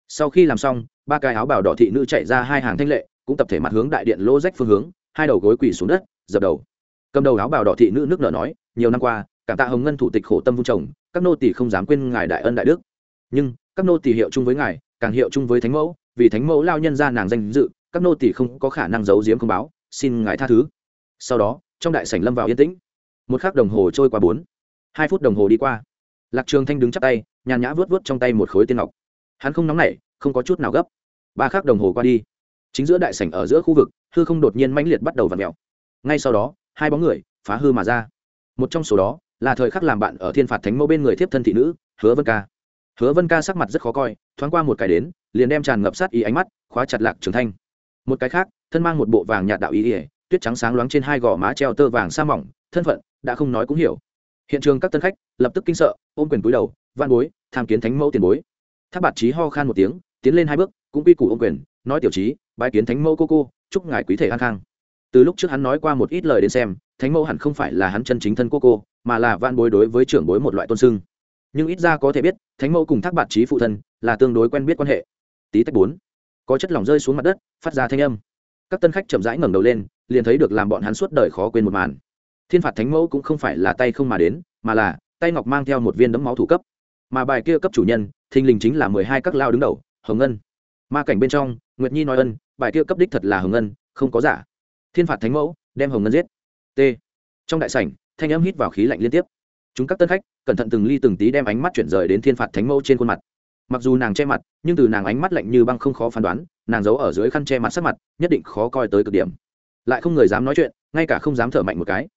Sau khi làm xong ba cái áo bào đỏ thị nữ chạy ra hai hàng thanh lệ, cũng tập thể mặt hướng đại điện lô rách phương hướng, hai đầu gối quỳ xuống đất, dập đầu. Cầm đầu áo bào đỏ thị nữ nước nở nói, nhiều năm qua, cảm tạ hồng ngân thủ tịch khổ tâm vung chồng các nô tỳ không dám quên ngài đại ân đại đức. Nhưng, các nô tỳ hiệu chung với ngài, càng hiệu chung với thánh mẫu, vì thánh mẫu lao nhân ra nàng danh dự, các nô tỳ không có khả năng giấu giếm không báo, xin ngài tha thứ. Sau đó, trong đại sảnh lâm vào yên tĩnh. Một khắc đồng hồ trôi qua bốn. Hai phút đồng hồ đi qua. Lạc trường thanh đứng chắp tay, nhàn nhã vớt vớt trong tay một khối tiên ngọc hắn không nóng nảy, không có chút nào gấp. Ba khắc đồng hồ qua đi. Chính giữa đại sảnh ở giữa khu vực, hư không đột nhiên mãnh liệt bắt đầu vặn mẹo ngay sau đó, hai bóng người phá hư mà ra. Một trong số đó là thời khắc làm bạn ở thiên phạt thánh mẫu bên người thiếp thân thị nữ, hứa vân ca. Hứa vân ca sắc mặt rất khó coi, thoáng qua một cái đến, liền đem tràn ngập sát ý ánh mắt khóa chặt lạc trường thanh. Một cái khác, thân mang một bộ vàng nhạt đạo ý ỉa tuyết trắng sáng loáng trên hai gò má treo tơ vàng sa mỏng, thân phận đã không nói cũng hiểu. Hiện trường các tân khách lập tức kinh sợ, ôm quyền cúi đầu van bối, tham kiến thánh mẫu tiền bối tháp bạt trí ho khan một tiếng, tiến lên hai bước, cũng quy củ ôm quyền, nói tiểu trí bái kiến thánh mẫu cô cô, chúc ngài quý thể an khang. Từ lúc trước hắn nói qua một ít lời đến xem, thánh mẫu hẳn không phải là hắn chân chính thân cô cô, mà là van bối đối với trưởng bối một loại tôn sưng. Nhưng ít ra có thể biết, thánh mẫu cùng thác bạt trí phụ thân là tương đối quen biết quan hệ. Tí tách bốn, có chất lỏng rơi xuống mặt đất, phát ra thanh âm. Các tân khách chậm rãi ngẩng đầu lên, liền thấy được làm bọn hắn suốt đời khó quên một màn. Thiên phạt thánh mẫu cũng không phải là tay không mà đến, mà là tay ngọc mang theo một viên đấm máu thủ cấp mà bài kia cấp chủ nhân, thình lình chính là mười hai các lao đứng đầu, hồng ngân. Ma cảnh bên trong, nguyệt nhi nói ân, bài kia cấp đích thật là hồng ngân, không có giả. Thiên phạt thánh mẫu, đem hồng ngân giết. T. Trong đại sảnh, thanh âm hít vào khí lạnh liên tiếp. Chúng các tân khách, cẩn thận từng ly từng tí đem ánh mắt chuyển rời đến thiên phạt thánh mẫu trên khuôn mặt. Mặc dù nàng che mặt, nhưng từ nàng ánh mắt lạnh như băng không khó phán đoán, nàng giấu ở dưới khăn che mặt sắc mặt, nhất định khó coi tới cực điểm. Lại không người dám nói chuyện, ngay cả không dám thở mạnh một cái.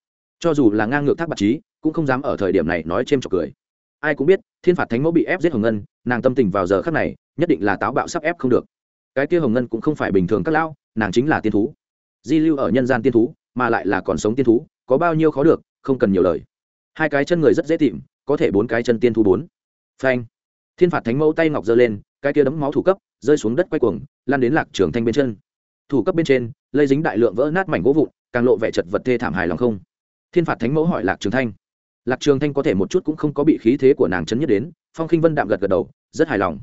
Cho dù là ngang ngược thác bạc trí, cũng không dám ở thời điểm này nói c h ê m trọc cười ai cũng biết, thiên phạt thánh mẫu bị ép giết hồng ngân, nàng tâm tình vào giờ khắc này, nhất định là táo bạo sắp ép không được. Cái kia hồng ngân cũng không phải bình thường các lão, nàng chính là tiên thú. Di lưu ở nhân gian tiên thú, mà lại là còn sống tiên thú, có bao nhiêu khó được, không cần nhiều lời. Hai cái chân người rất dễ tìm, có thể bốn cái chân tiên thú bốn. Phanh. Thiên phạt thánh mẫu tay ngọc giơ lên, cái kia đấm máu thủ cấp, rơi xuống đất quay cuồng, lan đến lạc trường thanh bên chân. Thủ cấp bên trên, lây dính đại lượng vỡ nát mảnh gỗ vụn, càng lộ vẻ chật vật thê thảm hài lòng không? Thiên phạt thánh mẫu hỏi lạc trường thanh lạc trường thanh có thể một chút cũng không có bị khí thế của nàng chấn nhất đến, phong khinh vân đạm gật gật đầu, rất hài lòng.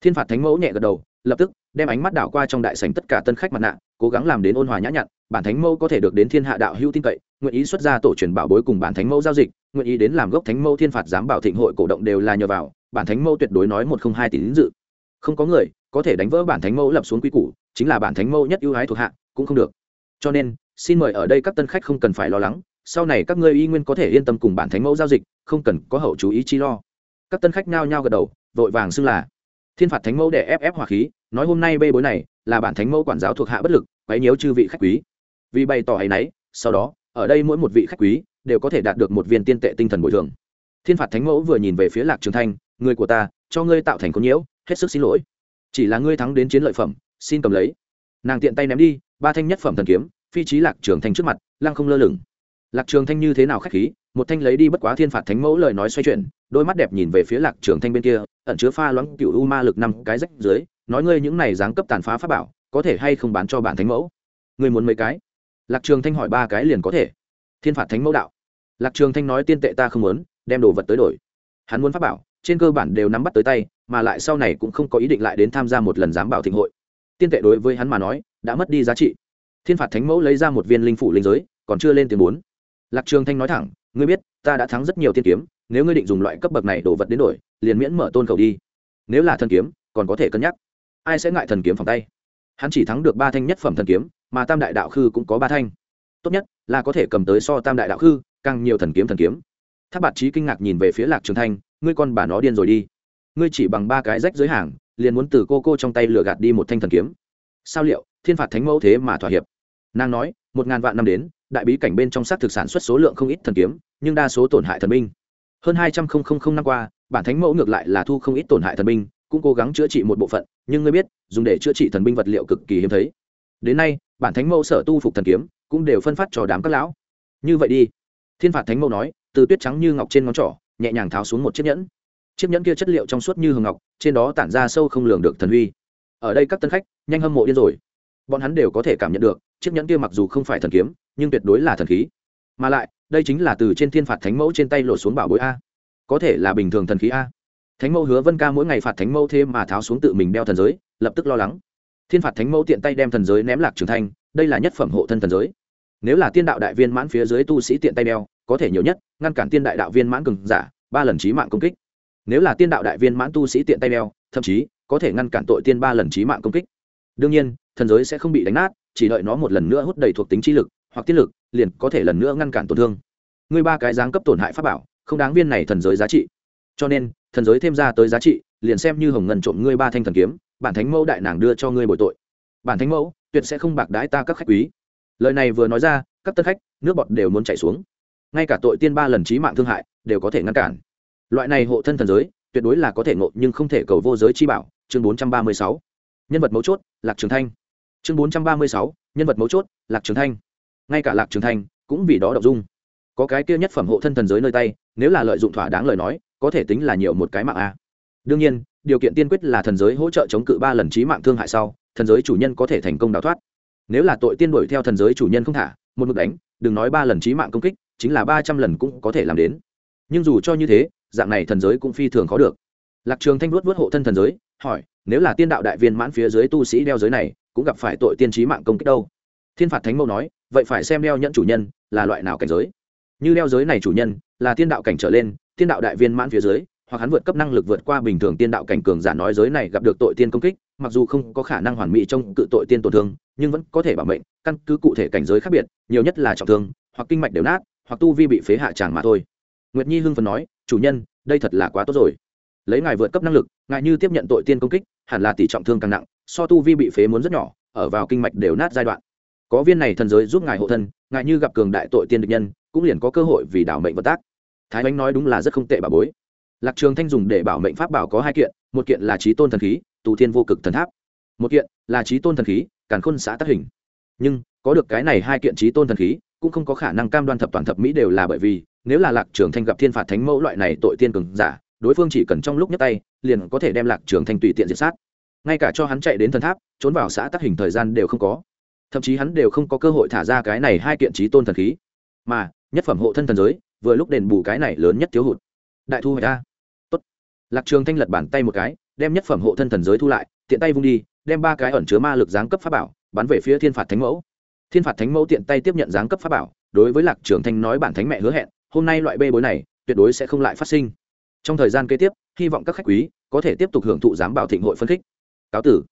Thiên phạt thánh mẫu nhẹ gật đầu, lập tức đem ánh mắt đảo qua trong đại sảnh tất cả tân khách mặt nạ, cố gắng làm đến ôn hòa nhã nhặn. Bản thánh mẫu có thể được đến thiên hạ đạo hữu tin cậy, nguyện ý xuất ra tổ truyền bảo bối cùng bản thánh mẫu giao dịch, nguyện ý đến làm gốc thánh mẫu thiên phạt giám bảo thịnh hội cổ động đều là nhờ vào, bản thánh mẫu tuyệt đối nói một không hai tỷ lính dự. Không có người có thể đánh vỡ bản thánh mẫu lập xuống quy củ, chính là bản thánh mẫu nhất ưu ái thuộc hạ, cũng không được. Cho nên, xin mời ở đây các tân khách không cần phải lo lắng sau này các ngươi y nguyên có thể yên tâm cùng bản thánh mẫu giao dịch, không cần có hậu chú ý chi lo. Các tân khách nhao nhao gật đầu, vội vàng xưng là, thiên phạt thánh mẫu để ép ép hỏa khí, nói hôm nay bê bối này là bản thánh mẫu quản giáo thuộc hạ bất lực, quấy nhiễu chư vị khách quý. Vì bày tỏ hay nấy, sau đó, ở đây mỗi một vị khách quý đều có thể đạt được một viên tiên tệ tinh thần bồi thường. Thiên phạt thánh mẫu vừa nhìn về phía lạc trường thanh, người của ta, cho ngươi tạo thành con nhiễu, hết sức xin lỗi. Chỉ là ngươi thắng đến chiến lợi phẩm, xin cầm lấy. Nàng tiện tay ném đi, ba thanh nhất phẩm thần kiếm, phi trí lạc trường thanh trước mặt, lăng không lơ lửng lạc trường thanh như thế nào khách khí, một thanh lấy đi bất quá thiên phạt thánh mẫu lời nói xoay chuyển, đôi mắt đẹp nhìn về phía lạc trường thanh bên kia, ẩn chứa pha loãng cựu u ma lực năm cái rách dưới, nói ngươi những này dáng cấp tàn phá pháp bảo, có thể hay không bán cho bản thánh mẫu? Ngươi muốn mấy cái? Lạc trường thanh hỏi ba cái liền có thể. Thiên phạt thánh mẫu đạo. Lạc trường thanh nói tiên tệ ta không muốn, đem đồ vật tới đổi. Hắn muốn pháp bảo, trên cơ bản đều nắm bắt tới tay, mà lại sau này cũng không có ý định lại đến tham gia một lần giám bảo thịnh hội. Tiên tệ đối với hắn mà nói, đã mất đi giá trị. Thiên phạt thánh mẫu lấy ra một viên linh phủ linh giới, còn chưa lên tiền bốn lạc trường thanh nói thẳng, ngươi biết, ta đã thắng rất nhiều tiên kiếm, nếu ngươi định dùng loại cấp bậc này đổ vật đến đổi, liền miễn mở tôn khẩu đi. Nếu là thần kiếm, còn có thể cân nhắc. Ai sẽ ngại thần kiếm phòng tay? Hắn chỉ thắng được ba thanh nhất phẩm thần kiếm, mà tam đại đạo khư cũng có ba thanh. Tốt nhất là có thể cầm tới so tam đại đạo khư, càng nhiều thần kiếm thần kiếm. Tháp bạt trí kinh ngạc nhìn về phía lạc trường thanh, ngươi con bà nó điên rồi đi. Ngươi chỉ bằng ba cái rách dưới hàng, liền muốn từ cô cô trong tay lừa gạt đi một thanh thần kiếm. Sao liệu, thiên phạt thánh mẫu thế mà thỏa hiệp? Nàng nói, một ngàn vạn năm đến đại bí cảnh bên trong xác thực sản xuất số lượng không ít thần kiếm, nhưng đa số tổn hại thần binh. Hơn hai trăm linh năm qua, bản thánh mẫu ngược lại là thu không ít tổn hại thần binh, cũng cố gắng chữa trị một bộ phận, nhưng ngươi biết, dùng để chữa trị thần binh vật liệu cực kỳ hiếm thấy. Đến nay, bản thánh mẫu sở tu phục thần kiếm, cũng đều phân phát cho đám các lão. Như vậy đi. Thiên phạt thánh mẫu nói, từ tuyết trắng như ngọc trên ngón trỏ, nhẹ nhàng tháo xuống một chiếc nhẫn. Chiếc nhẫn kia chất liệu trong suốt như hường ngọc, trên đó tản ra sâu không lường được thần huy ở đây các tân khách, nhanh hâm mộ điên rồi. Bọn hắn đều có thể cảm nhận được chiếc nhẫn kia mặc dù không phải thần kiếm, nhưng tuyệt đối là thần khí. Mà lại, đây chính là từ trên thiên phạt thánh mẫu trên tay lột xuống bảo bối a. Có thể là bình thường thần khí a. Thánh mẫu hứa vân ca mỗi ngày phạt thánh mẫu thêm mà tháo xuống tự mình đeo thần giới, lập tức lo lắng. Thiên phạt thánh mẫu tiện tay đem thần giới ném lạc trường thanh, đây là nhất phẩm hộ thân thần giới. Nếu là tiên đạo đại viên mãn phía dưới tu sĩ tiện tay đeo, có thể nhiều nhất, ngăn cản tiên đại đạo viên mãn cường giả, ba lần trí mạng công kích. Nếu là tiên đạo đại viên mãn tu sĩ tiện tay đeo, thậm chí có thể ngăn cản tội tiên ba lần trí mạng công kích. Đương nhiên, thần giới sẽ không bị đánh nát chỉ đợi nó một lần nữa hút đầy thuộc tính trí lực hoặc tiết lực, liền có thể lần nữa ngăn cản tổn thương. Ngươi ba cái giáng cấp tổn hại pháp bảo, không đáng viên này thần giới giá trị. Cho nên, thần giới thêm ra tới giá trị, liền xem như hồng ngân trộm ngươi ba thanh thần kiếm, bản thánh mẫu đại nàng đưa cho ngươi bồi tội. Bản thánh mẫu, tuyệt sẽ không bạc đái ta các khách quý. Lời này vừa nói ra, các tân khách, nước bọt đều muốn chảy xuống. Ngay cả tội tiên ba lần trí mạng thương hại, đều có thể ngăn cản. Loại này hộ thân thần giới, tuyệt đối là có thể ngộ nhưng không thể cầu vô giới chi bảo, chương bốn trăm ba mươi sáu. Nhân vật mấu chốt, lạc trường thanh chương bốn trăm ba mươi sáu, nhân vật mấu chốt, lạc trường thanh. Ngay cả lạc trường thanh cũng vì đó đậu dung. Có cái kia nhất phẩm hộ thân thần giới nơi tay, nếu là lợi dụng thỏa đáng lời nói, có thể tính là nhiều một cái mạng a. Đương nhiên, điều kiện tiên quyết là thần giới hỗ trợ chống cự ba lần trí mạng thương hại sau, thần giới chủ nhân có thể thành công đào thoát. Nếu là tội tiên đuổi theo thần giới chủ nhân không thả, một mực đánh, đừng nói ba lần trí mạng công kích, chính là ba trăm lần cũng có thể làm đến. Nhưng dù cho như thế, dạng này thần giới cũng phi thường khó được. Lạc trường thanh luốt vớt hộ thân thần giới, hỏi, nếu là tiên đạo đại viên mãn phía dưới tu sĩ đeo giới này cũng gặp phải tội tiên trí mạng công kích đâu. Thiên phạt thánh mẫu nói, vậy phải xem đeo nhận chủ nhân là loại nào cảnh giới. Như đeo giới này chủ nhân là tiên đạo cảnh trở lên, tiên đạo đại viên mãn phía dưới, hoặc hắn vượt cấp năng lực vượt qua bình thường tiên đạo cảnh cường giả nói giới này gặp được tội tiên công kích, mặc dù không có khả năng hoàn mỹ trong cự tội tiên tổn thương, nhưng vẫn có thể bảo mệnh, căn cứ cụ thể cảnh giới khác biệt, nhiều nhất là trọng thương, hoặc kinh mạch đều nát, hoặc tu vi bị phế hạ tràng mà thôi. Nguyệt nhi hưng phần nói, chủ nhân, đây thật là quá tốt rồi. Lấy ngài vượt cấp năng lực, ngài như tiếp nhận tội tiên công kích, hẳn là tỷ trọng thương càng nặng so tu vi bị phế muốn rất nhỏ, ở vào kinh mạch đều nát giai đoạn. Có viên này thần giới giúp ngài hộ thân, ngài như gặp cường đại tội tiên địch nhân, cũng liền có cơ hội vì đảo mệnh vật tác. Thái bánh nói đúng là rất không tệ bà bối. Lạc trường thanh dùng để bảo mệnh pháp bảo có hai kiện, một kiện là trí tôn thần khí, tù thiên vô cực thần tháp. Một kiện là trí tôn thần khí, càn khôn xã tác hình. Nhưng, có được cái này hai kiện trí tôn thần khí, cũng không có khả năng cam đoan thập toàn thập mỹ đều là bởi vì, nếu là lạc trường thanh gặp thiên phạt thánh mẫu loại này tội tiên cường giả, đối phương chỉ cần trong lúc nhấc tay, liền có thể đem lạc trường thanh tùy tiện diệt sát ngay cả cho hắn chạy đến thần tháp, trốn vào xã tắc hình thời gian đều không có. Thậm chí hắn đều không có cơ hội thả ra cái này hai kiện trí tôn thần khí. Mà, nhất phẩm hộ thân thần giới, vừa lúc đền bù cái này lớn nhất thiếu hụt. Đại thu hoạch ta tốt. Lạc trường thanh lật bàn tay một cái, đem nhất phẩm hộ thân thần giới thu lại, tiện tay vung đi, đem ba cái ẩn chứa ma lực giáng cấp pháp bảo, bắn về phía thiên phạt thánh mẫu. Thiên phạt thánh mẫu tiện tay tiếp nhận giáng cấp pháp bảo, đối với lạc trường thanh nói bản thánh mẹ hứa hẹn, hôm nay loại bê bối này, tuyệt đối sẽ không lại phát sinh. Trong thời gian kế tiếp, hy vọng các khách quý có thể tiếp tục hưởng thụ giám bảo thịnh hội phân khích cáo tử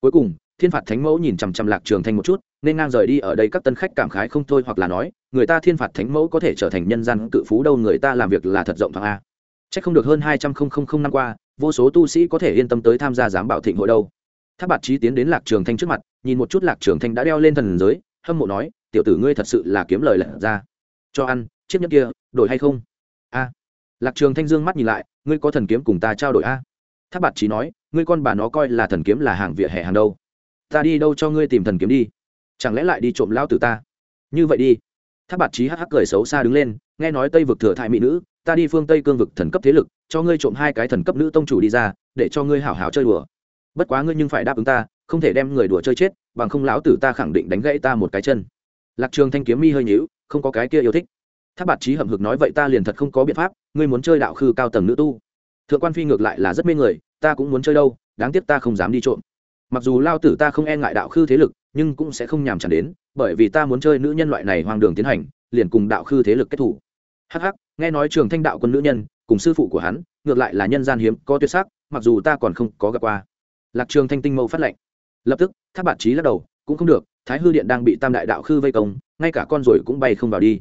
cuối cùng thiên phạt thánh mẫu nhìn chằm chằm lạc trường thanh một chút nên ngang rời đi ở đây các tân khách cảm khái không thôi hoặc là nói người ta thiên phạt thánh mẫu có thể trở thành nhân gian cự phú đâu người ta làm việc là thật rộng thoáng a Chắc không được hơn hai trăm linh năm qua, vô số tu sĩ có thể yên tâm tới tham gia giám bảo thịnh hội đâu. tháp Bạt trí tiến đến Lạc Trường Thanh trước mặt, nhìn một chút Lạc Trường Thanh đã đeo lên thần giới, hâm mộ nói, tiểu tử ngươi thật sự là kiếm lời lẩn ra. Cho ăn, chiếc nhẫn kia, đổi hay không? A. Lạc Trường Thanh dương mắt nhìn lại, ngươi có thần kiếm cùng ta trao đổi a? Tháp Bạt trí nói, ngươi con bà nó coi là thần kiếm là hàng vỉa hè hàng đâu? Ta đi đâu cho ngươi tìm thần kiếm đi? Chẳng lẽ lại đi trộm lão tử ta? Như vậy đi. Tháp Bạt trí hắc hắc cười xấu xa đứng lên, nghe nói Tây vực thừa thại mỹ nữ, ta đi phương tây cương vực thần cấp thế lực cho ngươi trộm hai cái thần cấp nữ tông chủ đi ra để cho ngươi hảo hảo chơi đùa bất quá ngươi nhưng phải đáp ứng ta không thể đem người đùa chơi chết bằng không lão tử ta khẳng định đánh gãy ta một cái chân lạc trường thanh kiếm mi hơi nhíu không có cái kia yêu thích tháp bạt trí hậm hực nói vậy ta liền thật không có biện pháp ngươi muốn chơi đạo khư cao tầng nữ tu thượng quan phi ngược lại là rất mê người, ta cũng muốn chơi đâu, đáng tiếc ta không dám đi trộm. Mặc dù lao tử ta không e ngại đạo khư thế lực, nhưng cũng sẽ không nhàm chán đến, bởi vì ta muốn chơi nữ nhân loại này hoang đường tiến hành, liền cùng đạo khư thế lực kết thủ. Hắc hắc, nghe nói trường thanh đạo quân nữ nhân, cùng sư phụ của hắn, ngược lại là nhân gian hiếm, có tuyệt sắc, mặc dù ta còn không có gặp qua. Lạc trường thanh tinh mâu phát lệnh. Lập tức, tháp bạn trí lắc đầu, cũng không được, thái hư điện đang bị tam đại đạo khư vây công, ngay cả con rồi cũng bay không vào đi.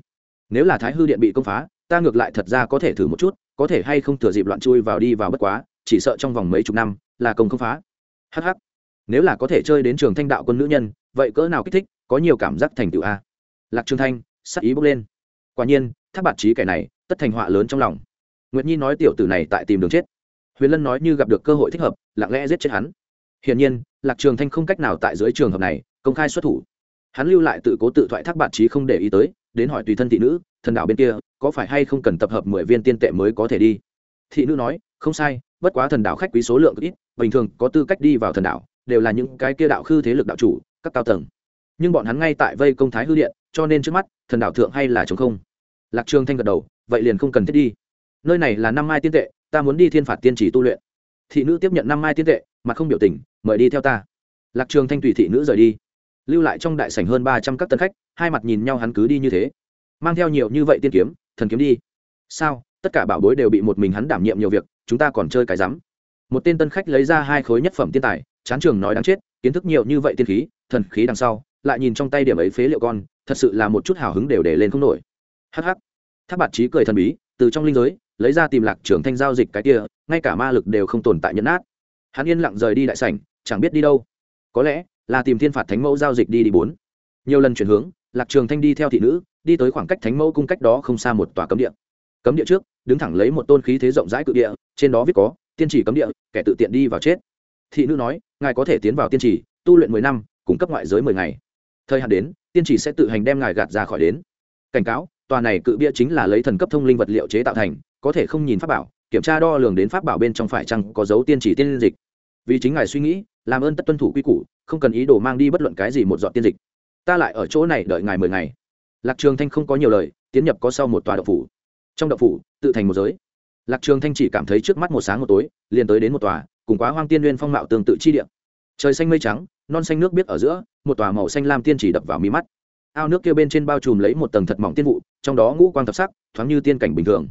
Nếu là thái hư điện bị công phá ta ngược lại thật ra có thể thử một chút, có thể hay không thừa dịp loạn chui vào đi vào bất quá, chỉ sợ trong vòng mấy chục năm, là công không phá. Hh nếu là có thể chơi đến trường thanh đạo quân nữ nhân, vậy cỡ nào kích thích, có nhiều cảm giác thành tựu a. Lạc trường thanh, sắc ý bốc lên. Quả nhiên, tháp bạt trí kẻ này, tất thành họa lớn trong lòng. Nguyệt nhi nói tiểu tử này tại tìm đường chết. Huyền lân nói như gặp được cơ hội thích hợp, lặng lẽ giết chết hắn. Hiển nhiên, lạc trường thanh không cách nào tại dưới trường hợp này, công khai xuất thủ. Hắn lưu lại tự cố tự thoại thác bạt trí không để ý tới, đến hỏi tùy thân thị nữ thần đạo bên kia, có phải hay không cần tập hợp mười viên tiên tệ mới có thể đi? Thị nữ nói, không sai, bất quá thần đạo khách quý số lượng ít, bình thường có tư cách đi vào thần đạo đều là những cái kia đạo khư thế lực đạo chủ, các cao tầng. Nhưng bọn hắn ngay tại vây công thái hư điện, cho nên trước mắt, thần đạo thượng hay là chống không. Lạc trường thanh gật đầu, vậy liền không cần thiết đi. Nơi này là năm mai tiên tệ, ta muốn đi thiên phạt tiên chỉ tu luyện. Thị nữ tiếp nhận năm mai tiên tệ mà không biểu tình, mời đi theo ta. Lạc trường thanh tùy thị nữ rời đi. Lưu lại trong đại sảnh hơn ba trăm các tân khách, hai mặt nhìn nhau hắn cứ đi như thế mang theo nhiều như vậy tiên kiếm, thần kiếm đi. Sao? Tất cả bảo bối đều bị một mình hắn đảm nhiệm nhiều việc, chúng ta còn chơi cái rắm. Một tên tân khách lấy ra hai khối nhất phẩm tiên tài, chán trường nói đáng chết, kiến thức nhiều như vậy tiên khí, thần khí đằng sau, lại nhìn trong tay điểm ấy phế liệu con, thật sự là một chút hào hứng đều để lên không nổi. Hh tháp bạt trí cười thần bí, từ trong linh giới, lấy ra tìm lạc trưởng thanh giao dịch cái kia, ngay cả ma lực đều không tồn tại nhẫn át hắn yên lặng rời đi đại sảnh, chẳng biết đi đâu. Có lẽ là tìm thiên phạt thánh mẫu giao dịch đi đi bốn. Nhiều lần chuyển hướng, lạc trường thanh đi theo thị nữ đi tới khoảng cách thánh mẫu cung cách đó không xa một tòa cấm địa. Cấm địa trước, đứng thẳng lấy một tôn khí thế rộng rãi cự địa, trên đó viết có, tiên chỉ cấm địa, kẻ tự tiện đi vào chết. Thị nữ nói, ngài có thể tiến vào tiên chỉ, tu luyện mười năm, cung cấp ngoại giới mười ngày. Thời hạn đến, tiên chỉ sẽ tự hành đem ngài gạt ra khỏi đến. Cảnh cáo, tòa này cự bia chính là lấy thần cấp thông linh vật liệu chế tạo thành, có thể không nhìn pháp bảo, kiểm tra đo lường đến pháp bảo bên trong phải chăng có dấu tiên chỉ tiên dịch. Vì chính ngài suy nghĩ, làm ơn tất tuân thủ quy củ, không cần ý đồ mang đi bất luận cái gì một dọn tiên dịch. Ta lại ở chỗ này đợi ngài mười ngày lạc trường thanh không có nhiều lời, tiến nhập có sau một tòa đậu phủ. Trong đậu phủ, tự thành một giới. Lạc trường thanh chỉ cảm thấy trước mắt một sáng một tối, liền tới đến một tòa, cùng quá hoang tiên nguyên phong mạo tương tự chi địa. Trời xanh mây trắng, non xanh nước biết ở giữa, một tòa màu xanh lam tiên chỉ đập vào mi mắt. Ao nước kia bên trên bao trùm lấy một tầng thật mỏng tiên vụ, trong đó ngũ quang thập sắc, thoáng như tiên cảnh bình thường.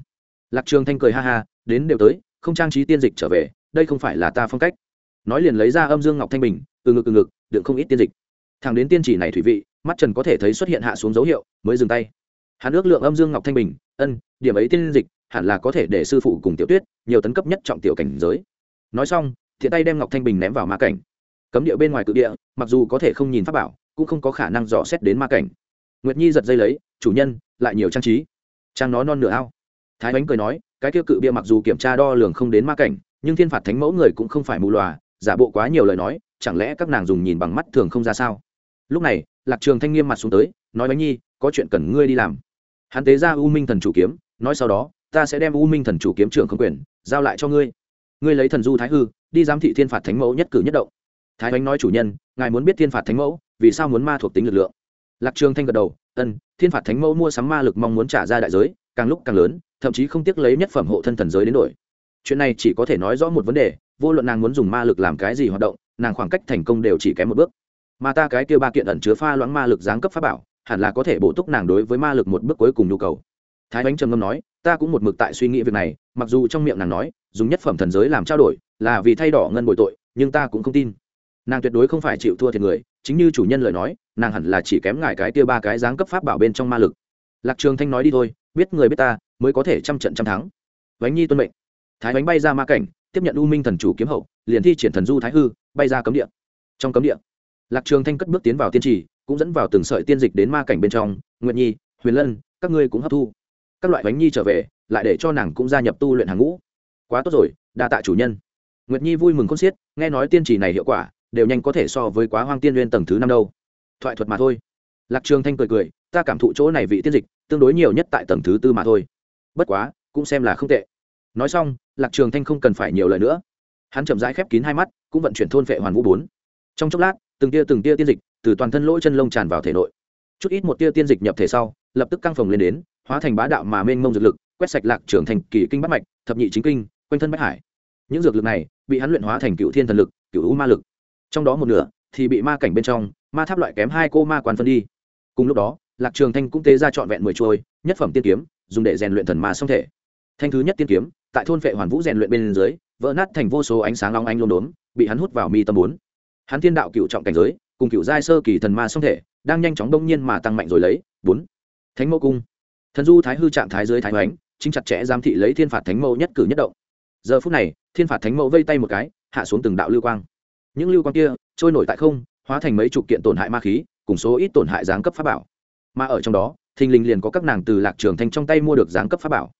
Lạc trường thanh cười ha ha, đến đều tới, không trang trí tiên dịch trở về, đây không phải là ta phong cách. Nói liền lấy ra âm dương ngọc thanh bình, từ ngực từ ngực, đựng không ít tiên dịch. Thẳng đến tiên chỉ này thủy vị mắt trần có thể thấy xuất hiện hạ xuống dấu hiệu, mới dừng tay. Hắn ước lượng âm dương ngọc thanh bình, ân, điểm ấy tiên dịch, hẳn là có thể để sư phụ cùng tiểu tuyết nhiều tấn cấp nhất trọng tiểu cảnh giới. Nói xong, thiện tay đem ngọc thanh bình ném vào ma cảnh. Cấm địa bên ngoài cự địa, mặc dù có thể không nhìn pháp bảo, cũng không có khả năng dò xét đến ma cảnh. Nguyệt nhi giật dây lấy, chủ nhân, lại nhiều trang trí. Trang nó non nửa ao. Thái bánh cười nói, cái kia cự bia mặc dù kiểm tra đo lường không đến ma cảnh, nhưng thiên phạt thánh mẫu người cũng không phải mù lòa giả bộ quá nhiều lời nói, chẳng lẽ các nàng dùng nhìn bằng mắt thường không ra sao? Lúc này lạc trường thanh nghiêm mặt xuống tới, nói, bánh nhi, có chuyện cần ngươi đi làm. Hắn tế ra u minh thần chủ kiếm, nói sau đó, ta sẽ đem u minh thần chủ kiếm trưởng không quyền, giao lại cho ngươi. Ngươi lấy thần du thái hư, đi giám thị thiên phạt thánh mẫu nhất cử nhất động. Thái bánh nói, chủ nhân, ngài muốn biết thiên phạt thánh mẫu, vì sao muốn ma thuộc tính lực lượng? Lạc trường thanh gật đầu, ân, thiên phạt thánh mẫu mua sắm ma lực mong muốn trả ra đại giới, càng lúc càng lớn, thậm chí không tiếc lấy nhất phẩm hộ thân thần giới đến đổi. Chuyện này chỉ có thể nói rõ một vấn đề, vô luận nàng muốn dùng ma lực làm cái gì hoạt động, nàng khoảng cách thành công đều chỉ kém một bước mà ta cái kia ba kiện ẩn chứa pha loãng ma lực giáng cấp pháp bảo, hẳn là có thể bổ túc nàng đối với ma lực một bước cuối cùng nhu cầu. Thái bánh trầm ngâm nói, ta cũng một mực tại suy nghĩ việc này, mặc dù trong miệng nàng nói, dùng nhất phẩm thần giới làm trao đổi, là vì thay đỏ ngân bồi tội, nhưng ta cũng không tin. Nàng tuyệt đối không phải chịu thua thiệt người, chính như chủ nhân lời nói, nàng hẳn là chỉ kém ngài cái kia ba cái giáng cấp pháp bảo bên trong ma lực. Lạc trường thanh nói đi thôi, biết người biết ta, mới có thể trăm trận trăm thắng. Vánh nhi tuân mệnh. Thái bánh bay ra ma cảnh, tiếp nhận u minh thần chủ kiếm hậu, liền thi triển thần du thái hư, bay ra cấm địa. Trong cấm địa lạc trường thanh cất bước tiến vào tiên trì, cũng dẫn vào từng sợi tiên dịch đến ma cảnh bên trong, nguyệt nhi, huyền lân, các ngươi cũng hấp thu. Các loại bánh nhi trở về, lại để cho nàng cũng gia nhập tu luyện hàng ngũ. Quá tốt rồi, đa tạ chủ nhân. Nguyệt nhi vui mừng khôn xiết, nghe nói tiên trì này hiệu quả, đều nhanh có thể so với quá hoang tiên nguyên tầng thứ năm đâu. Thoại thuật mà thôi. Lạc trường thanh cười cười, ta cảm thụ chỗ này vị tiên dịch, tương đối nhiều nhất tại tầng thứ tư mà thôi. Bất quá, cũng xem là không tệ. Nói xong, lạc trường thanh không cần phải nhiều lời nữa. Hắn chậm rãi khép kín hai mắt, cũng vận chuyển thôn vệ hoàn vũ bốn. Trong chốc lát từng tia từng tia tiên dịch từ toàn thân lỗ chân lông tràn vào thể nội. Chút ít một tia tiên dịch nhập thể sau, lập tức căng phồng lên đến, hóa thành bá đạo mà mênh mông dược lực, quét sạch lạc trường thành kỳ kinh bắt mạch, thập nhị chính kinh, quanh thân bách hải. Những dược lực này bị hắn luyện hóa thành cựu thiên thần lực, cựu u ma lực. Trong đó một nửa thì bị ma cảnh bên trong, ma tháp loại kém hai cô ma quan phân đi. Cùng lúc đó, lạc trường thanh cũng tế ra trọn vẹn mười trôi nhất phẩm tiên kiếm, dùng để rèn luyện thần ma song thể. Thanh thứ nhất tiên kiếm, tại thôn vệ hoàn vũ rèn luyện bên dưới, vỡ nát thành vô số ánh sáng long ánh lốm đốm, bị hắn hút vào mi tâm bốn hắn thiên đạo cựu trọng cảnh giới, cùng cựu giai sơ kỳ thần ma song thể, đang nhanh chóng đông nhiên mà tăng mạnh rồi lấy. Bốn, thánh mẫu cung. Thần du thái hư trạng thái dưới thái hoánh, chính chặt chẽ giám thị lấy thiên phạt thánh mẫu nhất cử nhất động. Giờ phút này, thiên phạt thánh mẫu vây tay một cái, hạ xuống từng đạo lưu quang. Những lưu quang kia trôi nổi tại không, hóa thành mấy chục kiện tổn hại ma khí, cùng số ít tổn hại giáng cấp pháp bảo. Mà ở trong đó, thình lình liền có các nàng từ lạc trường thanh trong tay mua được giáng cấp pháp bảo.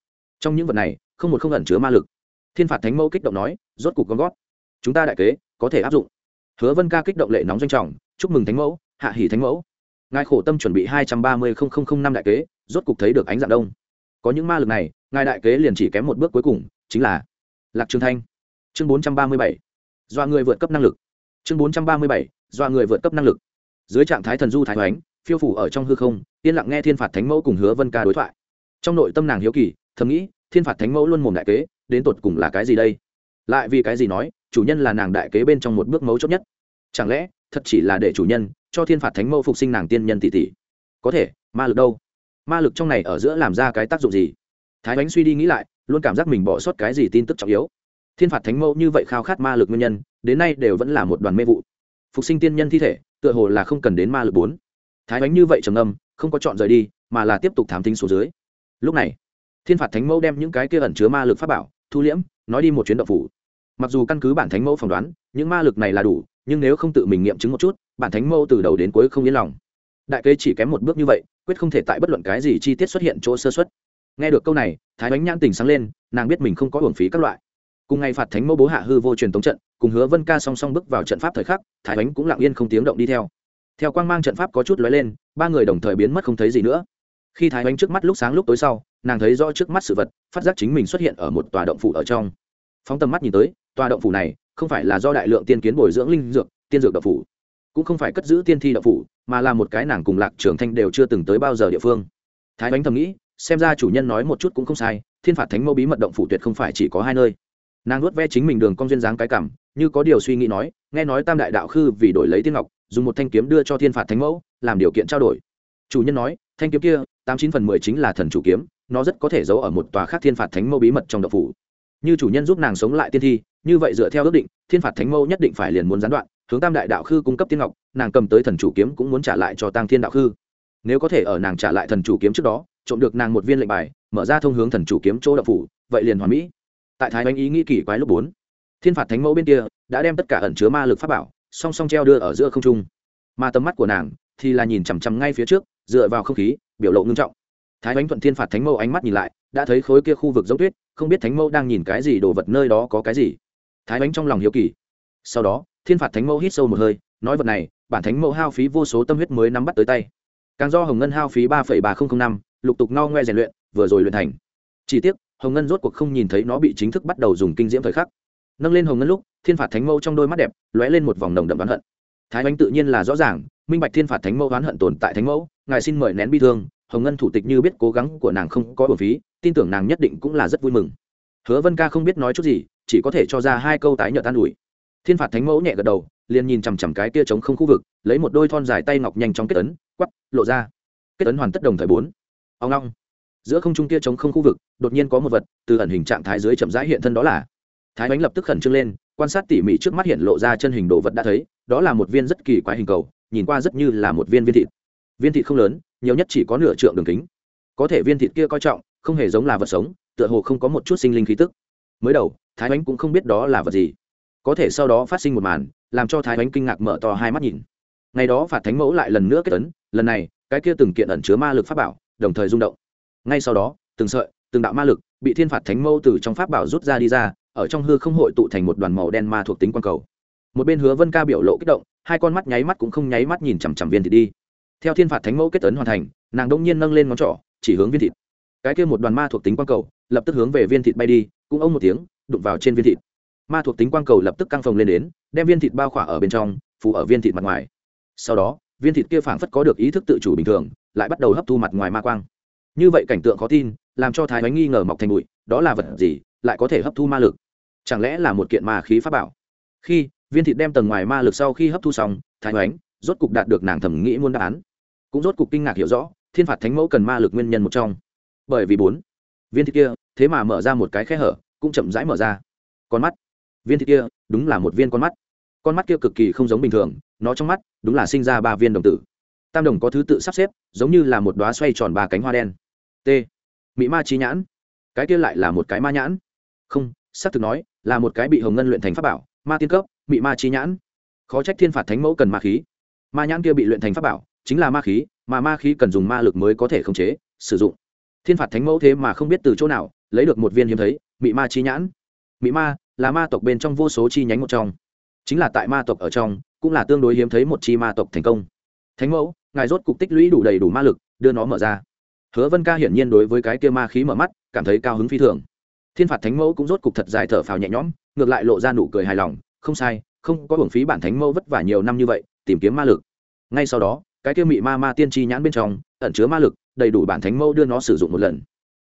Trong những vật này, không một không ẩn chứa ma lực. Thiên phạt thánh mẫu kích động nói, rốt cục con gót chúng ta đại kế, có thể áp dụng hứa vân ca kích động lệ nóng doanh trọng, chúc mừng thánh mẫu, hạ hỉ thánh mẫu. Ngài khổ tâm chuẩn bị hai trăm ba mươi năm đại kế, rốt cục thấy được ánh dạng đông. Có những ma lực này, ngài đại kế liền chỉ kém một bước cuối cùng, chính là lạc trường thanh. Chương bốn trăm ba mươi bảy. Do người vượt cấp năng lực. Chương bốn trăm ba mươi bảy. Do người vượt cấp năng lực. Dưới trạng thái thần du thái hoánh, phiêu phủ ở trong hư không, yên lặng nghe thiên phạt thánh mẫu cùng hứa vân ca đối thoại. Trong nội tâm nàng hiếu kỳ, thầm nghĩ, thiên phạt thánh mẫu luôn mồm đại kế, đến tột cùng là cái gì đây? Lại vì cái gì nói chủ nhân là nàng đại kế bên trong một bước mấu chốt nhất. Chẳng lẽ, thật chỉ là để chủ nhân cho thiên phạt thánh mẫu phục sinh nàng tiên nhân tỷ tỷ? Có thể, ma lực đâu? Ma lực trong này ở giữa làm ra cái tác dụng gì? Thái bánh suy đi nghĩ lại, luôn cảm giác mình bỏ sót cái gì tin tức trọng yếu. Thiên phạt thánh mẫu như vậy khao khát ma lực nguyên nhân, đến nay đều vẫn là một đoàn mê vụ. Phục sinh tiên nhân thi thể, tựa hồ là không cần đến ma lực bốn. Thái bánh như vậy trầm âm không có chọn rời đi, mà là tiếp tục thám tính số dưới. Lúc này, thiên phạt thánh mẫu đem những cái kia ẩn chứa ma lực pháp bảo, thu liễm, nói đi một chuyến đậu phủ mặc dù căn cứ bản thánh mẫu phỏng đoán, những ma lực này là đủ, nhưng nếu không tự mình nghiệm chứng một chút, bản thánh mẫu từ đầu đến cuối không yên lòng. Đại kế chỉ kém một bước như vậy, quyết không thể tại bất luận cái gì chi tiết xuất hiện chỗ sơ xuất nghe được câu này, thái bánh nhãn tình sáng lên, nàng biết mình không có hưởng phí các loại. Cùng ngày phạt thánh mẫu bố hạ hư vô truyền tống trận, cùng hứa vân ca song song bước vào trận pháp thời khắc, thái bánh cũng lặng yên không tiếng động đi theo. Theo quang mang trận pháp có chút lóe lên, ba người đồng thời biến mất không thấy gì nữa. Khi thái bánh trước mắt lúc sáng lúc tối sau, nàng thấy rõ trước mắt sự vật, phát giác chính mình xuất hiện ở một tòa động phủ ở trong. Phóng tầm mắt nhìn tới tòa động phủ này không phải là do đại lượng tiên kiến bồi dưỡng linh dược, tiên dược động phủ, cũng không phải cất giữ tiên thi động phủ, mà là một cái nàng cùng lạc trưởng thanh đều chưa từng tới bao giờ địa phương. Thái bánh thầm nghĩ, xem ra chủ nhân nói một chút cũng không sai, thiên phạt thánh mẫu bí mật động phủ tuyệt không phải chỉ có hai nơi. Nàng nuốt ve chính mình đường con duyên dáng cái cảm, như có điều suy nghĩ nói, nghe nói tam đại đạo khư vì đổi lấy tiên ngọc, dùng một thanh kiếm đưa cho thiên phạt thánh mẫu, làm điều kiện trao đổi. Chủ nhân nói, thanh kiếm kia, tám chín phần mười chính là thần chủ kiếm, nó rất có thể giấu ở một tòa khác thiên phạt thánh mẫu bí mật trong động phủ. Như chủ nhân giúp nàng sống lại tiên thi như vậy dựa theo ước định, thiên phạt thánh mâu nhất định phải liền muốn gián đoạn, hướng tam đại đạo khư cung cấp tiên ngọc, nàng cầm tới thần chủ kiếm cũng muốn trả lại cho tăng thiên đạo khư. Nếu có thể ở nàng trả lại thần chủ kiếm trước đó, trộm được nàng một viên lệnh bài, mở ra thông hướng thần chủ kiếm chỗ đạo phủ, vậy liền hoàn mỹ. Tại thái anh ý nghĩ kỳ quái lúc bốn, thiên phạt thánh mẫu bên kia đã đem tất cả ẩn chứa ma lực pháp bảo, song song treo đưa ở giữa không trung. Mà tầm mắt của nàng thì là nhìn chằm chằm ngay phía trước, dựa vào không khí, biểu lộ ngưng trọng. Thái ánh thuận thiên phạt thánh mẫu ánh mắt nhìn lại, đã thấy khối kia khu vực giống tuyết, không biết thánh mẫu đang nhìn cái gì, đồ vật nơi đó có cái gì thái bánh trong lòng hiếu kỳ. Sau đó, thiên phạt thánh mẫu hít sâu một hơi, nói vật này, bản thánh mẫu hao phí vô số tâm huyết mới nắm bắt tới tay. Càng do hồng ngân hao phí ba ba nghìn năm, lục tục no ngoe rèn luyện, vừa rồi luyện thành. Chỉ tiếc, hồng ngân rốt cuộc không nhìn thấy nó bị chính thức bắt đầu dùng kinh diễm thời khắc. Nâng lên hồng ngân lúc, thiên phạt thánh mẫu trong đôi mắt đẹp, lóe lên một vòng nồng đậm oán hận. Thái bánh tự nhiên là rõ ràng, minh bạch thiên phạt thánh mẫu oán hận tồn tại thánh mẫu, ngài xin mời nén bi thương, hồng ngân thủ tịch như biết cố gắng của nàng không có bổn phí, tin tưởng nàng nhất định cũng là rất vui mừng. Hứa vân ca không biết nói chút gì chỉ có thể cho ra hai câu tái nhợt tan ủi. Thiên phạt thánh mẫu nhẹ gật đầu, liền nhìn chằm chằm cái kia trống không khu vực, lấy một đôi thon dài tay ngọc nhanh chóng kết ấn quắp lộ ra. Kết ấn hoàn tất đồng thời bốn. Ông long. Giữa không trung kia trống không khu vực, đột nhiên có một vật, từ ẩn hình trạng thái dưới chậm rãi hiện thân đó là. Thái bánh lập tức khẩn trương lên, quan sát tỉ mỉ trước mắt hiện lộ ra chân hình đồ vật đã thấy, đó là một viên rất kỳ quái hình cầu, nhìn qua rất như là một viên viên thịt. Viên thịt không lớn, nhiều nhất chỉ có nửa trượng đường kính. Có thể viên thịt kia coi trọng, không hề giống là vật sống, tựa hồ không có một chút sinh linh khí tức. Mới đầu thái bánh cũng không biết đó là vật gì. Có thể sau đó phát sinh một màn, làm cho thái bánh kinh ngạc mở to hai mắt nhìn. Ngày đó phạt thánh mẫu lại lần nữa kết tấn lần này, cái kia từng kiện ẩn chứa ma lực pháp bảo, đồng thời rung động. Ngay sau đó, từng sợi, từng đạo ma lực bị thiên phạt thánh mẫu từ trong pháp bảo rút ra đi ra, ở trong hư không hội tụ thành một đoàn màu đen ma thuộc tính quang cầu. Một bên hứa vân ca biểu lộ kích động, hai con mắt nháy mắt cũng không nháy mắt nhìn chằm chằm viên thịt đi. Theo thiên phạt thánh mẫu kết tấn hoàn thành, nàng đông nhiên nâng lên ngón trỏ, chỉ hướng viên thịt. Cái kia một đoàn ma thuộc tính quang cầu, lập tức hướng về viên thịt bay đi, cũng ông một tiếng đụng vào trên viên thịt. Ma thuộc tính quang cầu lập tức căng phồng lên đến, đem viên thịt bao khỏa ở bên trong, phủ ở viên thịt mặt ngoài. Sau đó, viên thịt kia phảng phất có được ý thức tự chủ bình thường, lại bắt đầu hấp thu mặt ngoài ma quang. Như vậy cảnh tượng khó tin, làm cho thái bánh nghi ngờ mọc thành bụi, đó là vật gì, lại có thể hấp thu ma lực? Chẳng lẽ là một kiện ma khí pháp bảo? Khi viên thịt đem tầng ngoài ma lực sau khi hấp thu xong, thái bánh rốt cục đạt được nàng thẩm nghĩ muôn đáp án. Cũng rốt cục kinh ngạc hiểu rõ, thiên phạt thánh mẫu cần ma lực nguyên nhân một trong. Bởi vì bốn, viên thịt kia thế mà mở ra một cái khe hở cũng chậm rãi mở ra. Con mắt. Viên thịt kia, đúng là một viên con mắt. Con mắt kia cực kỳ không giống bình thường, nó trong mắt, đúng là sinh ra ba viên đồng tử. Tam đồng có thứ tự sắp xếp, giống như là một đoá xoay tròn ba cánh hoa đen. T. Mỹ ma trí nhãn. Cái kia lại là một cái ma nhãn. Không, xác thực nói, là một cái bị hồng ngân luyện thành pháp bảo, ma tiên cấp bị ma trí nhãn. Khó trách thiên phạt thánh mẫu cần ma khí. Ma nhãn kia bị luyện thành pháp bảo, chính là ma khí, mà ma khí cần dùng ma lực mới có thể khống chế, sử dụng thiên phạt thánh mẫu thế mà không biết từ chỗ nào, lấy được một viên hiếm thấy bị ma chi nhãn. Mị ma là ma tộc bên trong vô số chi nhánh một trong. Chính là tại ma tộc ở trong, cũng là tương đối hiếm thấy một chi ma tộc thành công. Thánh mẫu, ngài rốt cục tích lũy đủ đầy đủ ma lực, đưa nó mở ra. Hứa vân ca hiển nhiên đối với cái kia ma khí mở mắt, cảm thấy cao hứng phi thường. Thiên phạt thánh mẫu cũng rốt cục thật dài thở phào nhẹ nhõm, ngược lại lộ ra nụ cười hài lòng, không sai, không có hưởng phí bản thánh mẫu vất vả nhiều năm như vậy, tìm kiếm ma lực. Ngay sau đó, cái kia mị ma ma tiên tri nhãn bên trong ẩn chứa ma lực, đầy đủ bản thánh mẫu đưa nó sử dụng một lần.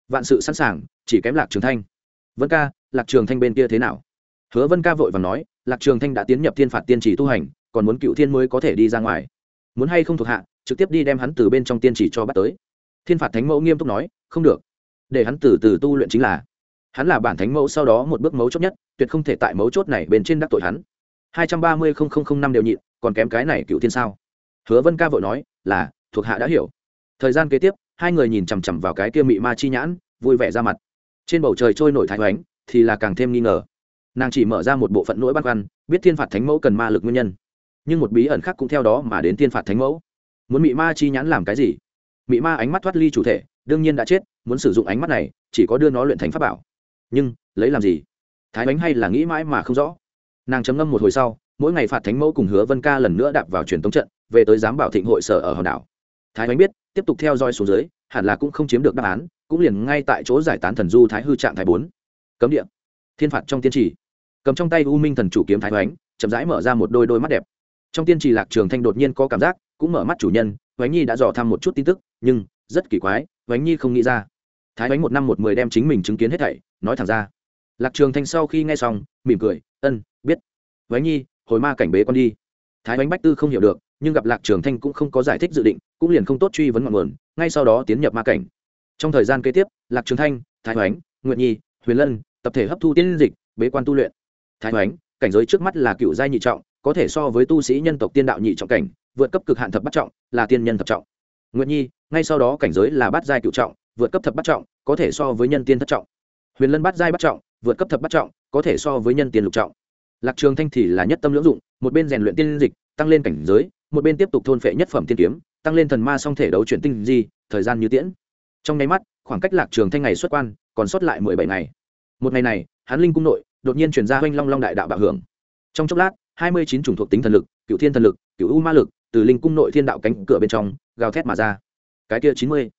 Vạn sự sẵn sàng, chỉ kém lạc trường thanh. Vân ca, lạc trường thanh bên kia thế nào? Hứa vân ca vội và nói, lạc trường thanh đã tiến nhập thiên phạt tiên chỉ tu hành, còn muốn cựu thiên mới có thể đi ra ngoài. Muốn hay không thuộc hạ, trực tiếp đi đem hắn từ bên trong tiên chỉ cho bắt tới. Thiên phạt thánh mẫu nghiêm túc nói, không được. Để hắn từ từ tu luyện chính là, hắn là bản thánh mẫu sau đó một bước mấu chốt nhất, tuyệt không thể tại mấu chốt này bên trên đắc tội hắn. Hai trăm ba mươi năm đều nhịn, còn kém cái này cựu thiên sao? Hứa vân ca vội nói, là, thuộc hạ đã hiểu thời gian kế tiếp, hai người nhìn chằm chằm vào cái kia mị ma chi nhãn, vui vẻ ra mặt. Trên bầu trời trôi nổi thái hoánh thì là càng thêm nghi ngờ. Nàng chỉ mở ra một bộ phận nỗi băn khoăn, biết thiên phạt thánh mẫu cần ma lực nguyên nhân. Nhưng một bí ẩn khác cũng theo đó mà đến thiên phạt thánh mẫu. Muốn mị ma chi nhãn làm cái gì? Mị ma ánh mắt thoát ly chủ thể, đương nhiên đã chết, muốn sử dụng ánh mắt này, chỉ có đưa nó luyện thành pháp bảo. Nhưng, lấy làm gì? Thái bánh hay là nghĩ mãi mà không rõ. Nàng chấm ngâm một hồi sau, mỗi ngày phạt thánh mẫu cùng hứa vân ca lần nữa đạp vào truyền tống trận, về tới giám bảo thịnh hội sở ở hòn đảo. Thái bánh biết tiếp tục theo dõi xuống dưới, hẳn là cũng không chiếm được đáp án, cũng liền ngay tại chỗ giải tán thần du thái hư trạng thái bốn. Cấm địa. Thiên phạt trong tiên trì. Cầm trong tay u minh thần chủ kiếm thái hoánh, chậm rãi mở ra một đôi đôi mắt đẹp. Trong tiên trì lạc trường thanh đột nhiên có cảm giác, cũng mở mắt chủ nhân, hoánh nhi đã dò thăm một chút tin tức, nhưng, rất kỳ quái, hoánh nhi không nghĩ ra. Thái hoánh một năm một mười đem chính mình chứng kiến hết thảy, nói thẳng ra. Lạc trường thanh sau khi nghe xong, mỉm cười, ân, biết. Hoánh nhi, hồi ma cảnh bế con đi. Thái hoánh bách tư không hiểu được nhưng gặp lạc trường thanh cũng không có giải thích dự định, cũng liền không tốt truy vấn ngọn nguồn, ngay sau đó tiến nhập ma cảnh. Trong thời gian kế tiếp, lạc trường thanh, thái hoánh, nguyệt nhi, huyền lân tập thể hấp thu tiên dịch, bế quan tu luyện. Thái hoánh, cảnh giới trước mắt là cựu giai nhị trọng, có thể so với tu sĩ nhân tộc tiên đạo nhị trọng cảnh, vượt cấp cực hạn thập bắt trọng, là tiên nhân thập trọng. Nguyệt nhi, ngay sau đó cảnh giới là bát giai cựu trọng, vượt cấp thập bắt trọng, có thể so với nhân tiên thất trọng. Huyền lân bát giai bắt trọng, vượt cấp thập bắt trọng, có thể so với nhân tiên lục trọng. Lạc trường thanh thì là nhất tâm lưỡng dụng, một bên rèn luyện tiên dịch, tăng lên cảnh giới một bên tiếp tục thôn phệ nhất phẩm tiên kiếm, tăng lên thần ma song thể đấu chuyển tinh di, thời gian như tiễn. Trong nháy mắt, khoảng cách lạc trường thanh ngày xuất quan, còn sót lại mười bảy ngày. Một ngày này hán linh cung nội, đột nhiên chuyển ra hoanh long long đại đạo bạo hưởng. Trong chốc lát, hai mươi chín chủng thuộc tính thần lực, cựu thiên thần lực, cựu u ma lực, từ linh cung nội thiên đạo cánh cửa bên trong, gào thét mà ra. Cái kia chín mươi.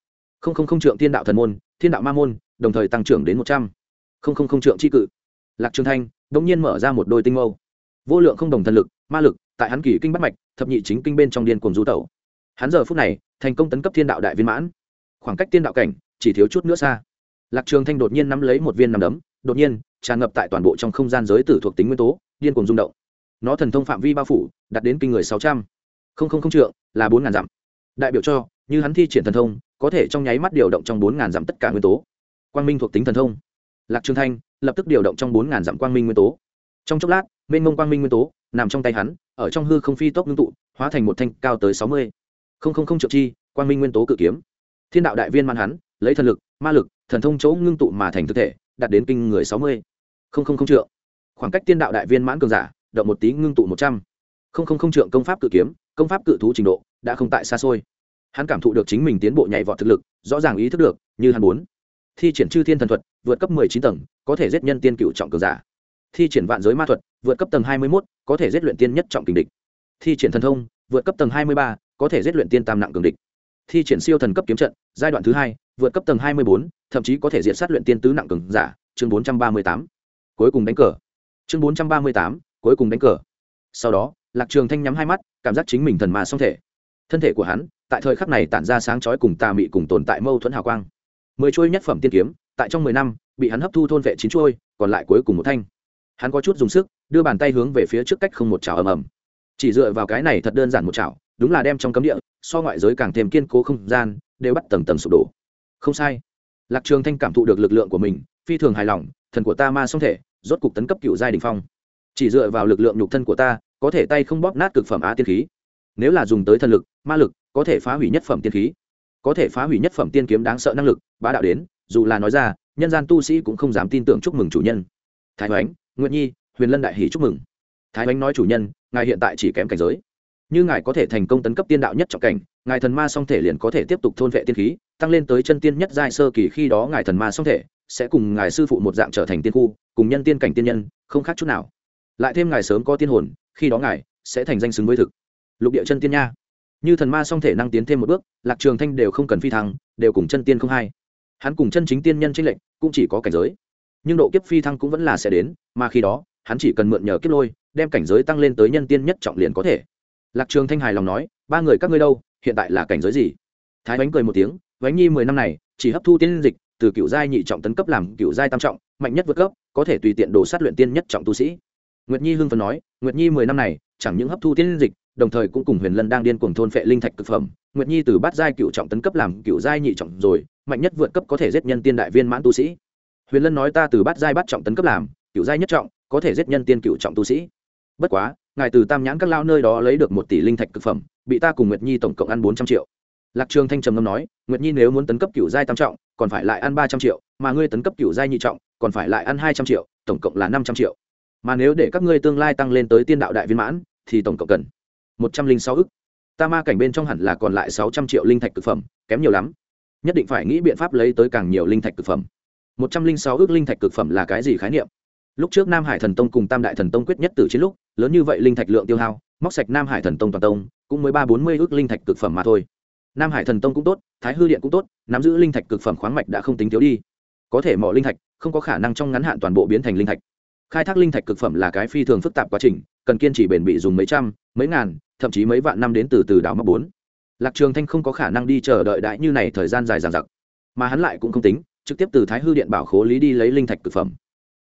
Không không không trượng thiên đạo thần môn, thiên đạo ma môn, đồng thời tăng trưởng đến một trăm. Không không không trượng c cự. Lạc trường thanh đ ỗ n g nhiên mở ra một đôi tinh mâu. Vô lượng không đồng thần lực, ma lực, tại hắn kỳ kinh bắt mạch thập nhị chính kinh bên trong điên cuồng du tẩu. Hắn giờ phút này, thành công tấn cấp thiên đạo đại viên mãn. Khoảng cách tiên đạo cảnh, chỉ thiếu chút nữa xa. Lạc trường thanh đột nhiên nắm lấy một viên nằm đấm, đột nhiên, tràn ngập tại toàn bộ trong không gian giới tử thuộc tính nguyên tố, điên cuồng rung động. Nó thần thông phạm vi bao phủ, đạt đến kinh người sáu trăm. Không không không trượng, là bốn ngàn dặm. Đại biểu cho, như hắn thi triển thần thông, có thể trong nháy mắt điều động trong bốn ngàn dặm tất cả nguyên tố. Quang minh thuộc tính thần thông. Lạc trường thanh lập tức điều động trong bốn ngàn dặm quang minh nguyên tố. Trong chốc lát, mênh mông quang minh nguyên tố nằm trong tay hắn ở trong hư không phi tốc ngưng tụ, hóa thành một thanh cao tới sáu mươi. Không không không triệu chi, quang minh nguyên tố cự kiếm. Thiên đạo đại viên man hắn, lấy thần lực, ma lực, thần thông chỗ ngưng tụ mà thành thực thể, đạt đến kinh người sáu mươi. Không không không trượng. Khoảng cách tiên đạo đại viên mãn cường giả, động một tí ngưng tụ một trăm. Không không không trượng công pháp cự kiếm, công pháp cự thú trình độ, đã không tại xa xôi. Hắn cảm thụ được chính mình tiến bộ nhảy vọt thực lực, rõ ràng ý thức được, như hắn muốn. Thi triển chư thiên thần thuật, vượt cấp mười chín tầng, có thể giết nhân tiên cựu trọng cường giả thi triển vạn giới ma thuật, vượt cấp tầng hai mươi mốt, có thể giết luyện tiên nhất trọng kình địch. Thi triển thần thông, vượt cấp tầng hai mươi ba, có thể giết luyện tiên tam nặng cường địch. Thi triển siêu thần cấp kiếm trận, giai đoạn thứ hai, vượt cấp tầng hai mươi bốn, thậm chí có thể diện sát luyện tiên tứ nặng cường giả. Chương bốn trăm ba mươi tám. Cuối cùng đánh cờ. Chương bốn trăm ba mươi tám. Cuối cùng đánh cờ. Sau đó, lạc trường thanh nhắm hai mắt, cảm giác chính mình thần mà song thể. Thân thể của hắn, tại thời khắc này tản ra sáng chói cùng tà mị cùng tồn tại mâu thuẫn hào quang. Mười chuôi nhất phẩm tiên kiếm, tại trong mười năm, bị hắn hấp thu thôn vệ chín chuôi, còn lại cuối cùng một thanh hắn có chút dùng sức, đưa bàn tay hướng về phía trước cách không một chảo ầm ầm. Chỉ dựa vào cái này thật đơn giản một chảo, đúng là đem trong cấm địa, so ngoại giới càng thêm kiên cố không gian, đều bắt tầng tầng sụp đổ. Không sai. Lạc trường thanh cảm thụ được lực lượng của mình, phi thường hài lòng, thần của ta ma song thể, rốt cục tấn cấp cựu giai đình phong. Chỉ dựa vào lực lượng nhục thân của ta, có thể tay không bóp nát cực phẩm á tiên khí. Nếu là dùng tới thần lực, ma lực, có thể phá hủy nhất phẩm tiên khí. Có thể phá hủy nhất phẩm tiên kiếm đáng sợ năng lực, bá đạo đến, dù là nói ra, nhân gian tu sĩ cũng không dám tin tưởng chúc mừng chủ nhân. Thái hoánh nguyện nhi, huyền lân đại hỷ chúc mừng. Thái oánh nói chủ nhân, ngài hiện tại chỉ kém cảnh giới. Như ngài có thể thành công tấn cấp tiên đạo nhất trọng cảnh, ngài thần ma song thể liền có thể tiếp tục thôn vệ tiên khí, tăng lên tới chân tiên nhất giai sơ kỳ khi đó ngài thần ma song thể sẽ cùng ngài sư phụ một dạng trở thành tiên khu, cùng nhân tiên cảnh tiên nhân, không khác chút nào. Lại thêm ngài sớm có tiên hồn, khi đó ngài sẽ thành danh xứng với thực. Lục địa chân tiên nha. Như thần ma song thể năng tiến thêm một bước, lạc trường thanh đều không cần phi thăng, đều cùng chân tiên không hai. Hắn cùng chân chính tiên nhân tranh lệnh cũng chỉ có cảnh giới nhưng độ kiếp phi thăng cũng vẫn là sẽ đến, mà khi đó, hắn chỉ cần mượn nhờ kiếp lôi, đem cảnh giới tăng lên tới nhân tiên nhất trọng liền có thể. Lạc trường thanh hài lòng nói, ba người các ngươi đâu, hiện tại là cảnh giới gì? Thái bánh cười một tiếng, bánh nhi mười năm này, chỉ hấp thu tiên dịch, từ cựu giai nhị trọng tấn cấp làm cựu giai tam trọng, mạnh nhất vượt cấp, có thể tùy tiện đổ sát luyện tiên nhất trọng tu sĩ. Nguyệt nhi hưng phấn nói, nguyệt nhi mười năm này, chẳng những hấp thu tiên dịch, đồng thời cũng cùng huyền lân đang điên cuồng thôn phệ linh thạch cực phẩm. Nguyệt nhi từ bát giai cựu trọng tấn cấp làm cựu giai nhị trọng rồi, mạnh nhất vượt cấp có thể giết nhân tiên đại viên mãn tu sĩ huyền lân nói ta từ bát giai bắt trọng tấn cấp làm cựu giai nhất trọng, có thể giết nhân tiên cựu trọng tu sĩ. Bất quá, ngài từ tam nhãn các lao nơi đó lấy được một tỷ linh thạch cực phẩm, bị ta cùng nguyệt nhi tổng cộng ăn bốn trăm triệu. Lạc trường thanh trầm ngâm nói, nguyệt nhi nếu muốn tấn cấp cựu giai tam trọng, còn phải lại ăn ba trăm triệu, mà ngươi tấn cấp cựu giai nhị trọng, còn phải lại ăn hai trăm triệu, tổng cộng là năm trăm triệu. Mà nếu để các ngươi tương lai tăng lên tới tiên đạo đại viên mãn, thì tổng cộng cần một trăm linh sáu ức. Ta ma cảnh bên trong hẳn là còn lại sáu trăm triệu linh thạch cực phẩm, kém nhiều lắm. Nhất định phải nghĩ biện pháp lấy tới càng nhiều linh thạch cực phẩm một trăm linh sáu ước linh thạch cực phẩm là cái gì khái niệm? Lúc trước nam hải thần tông cùng tam đại thần tông quyết nhất từ chiến lúc, lớn như vậy linh thạch lượng tiêu hao, móc sạch nam hải thần tông toàn tông, cũng mới ba bốn mươi ước linh thạch cực phẩm mà thôi. Nam hải thần tông cũng tốt, thái hư điện cũng tốt, nắm giữ linh thạch cực phẩm khoáng mạch đã không tính thiếu đi. Có thể mỏ linh thạch, không có khả năng trong ngắn hạn toàn bộ biến thành linh thạch. Khai thác linh thạch cực phẩm là cái phi thường phức tạp quá trình, cần kiên trì bền bỉ dùng mấy trăm, mấy ngàn, thậm chí mấy vạn năm đến từ từ đào móc bốn. Lạc trường thanh không có khả năng đi chờ đợi đại như này thời gian dài dằng dặc, mà hắn lại cũng không tính trực tiếp từ thái hư điện bảo khố lý đi lấy linh thạch cực phẩm.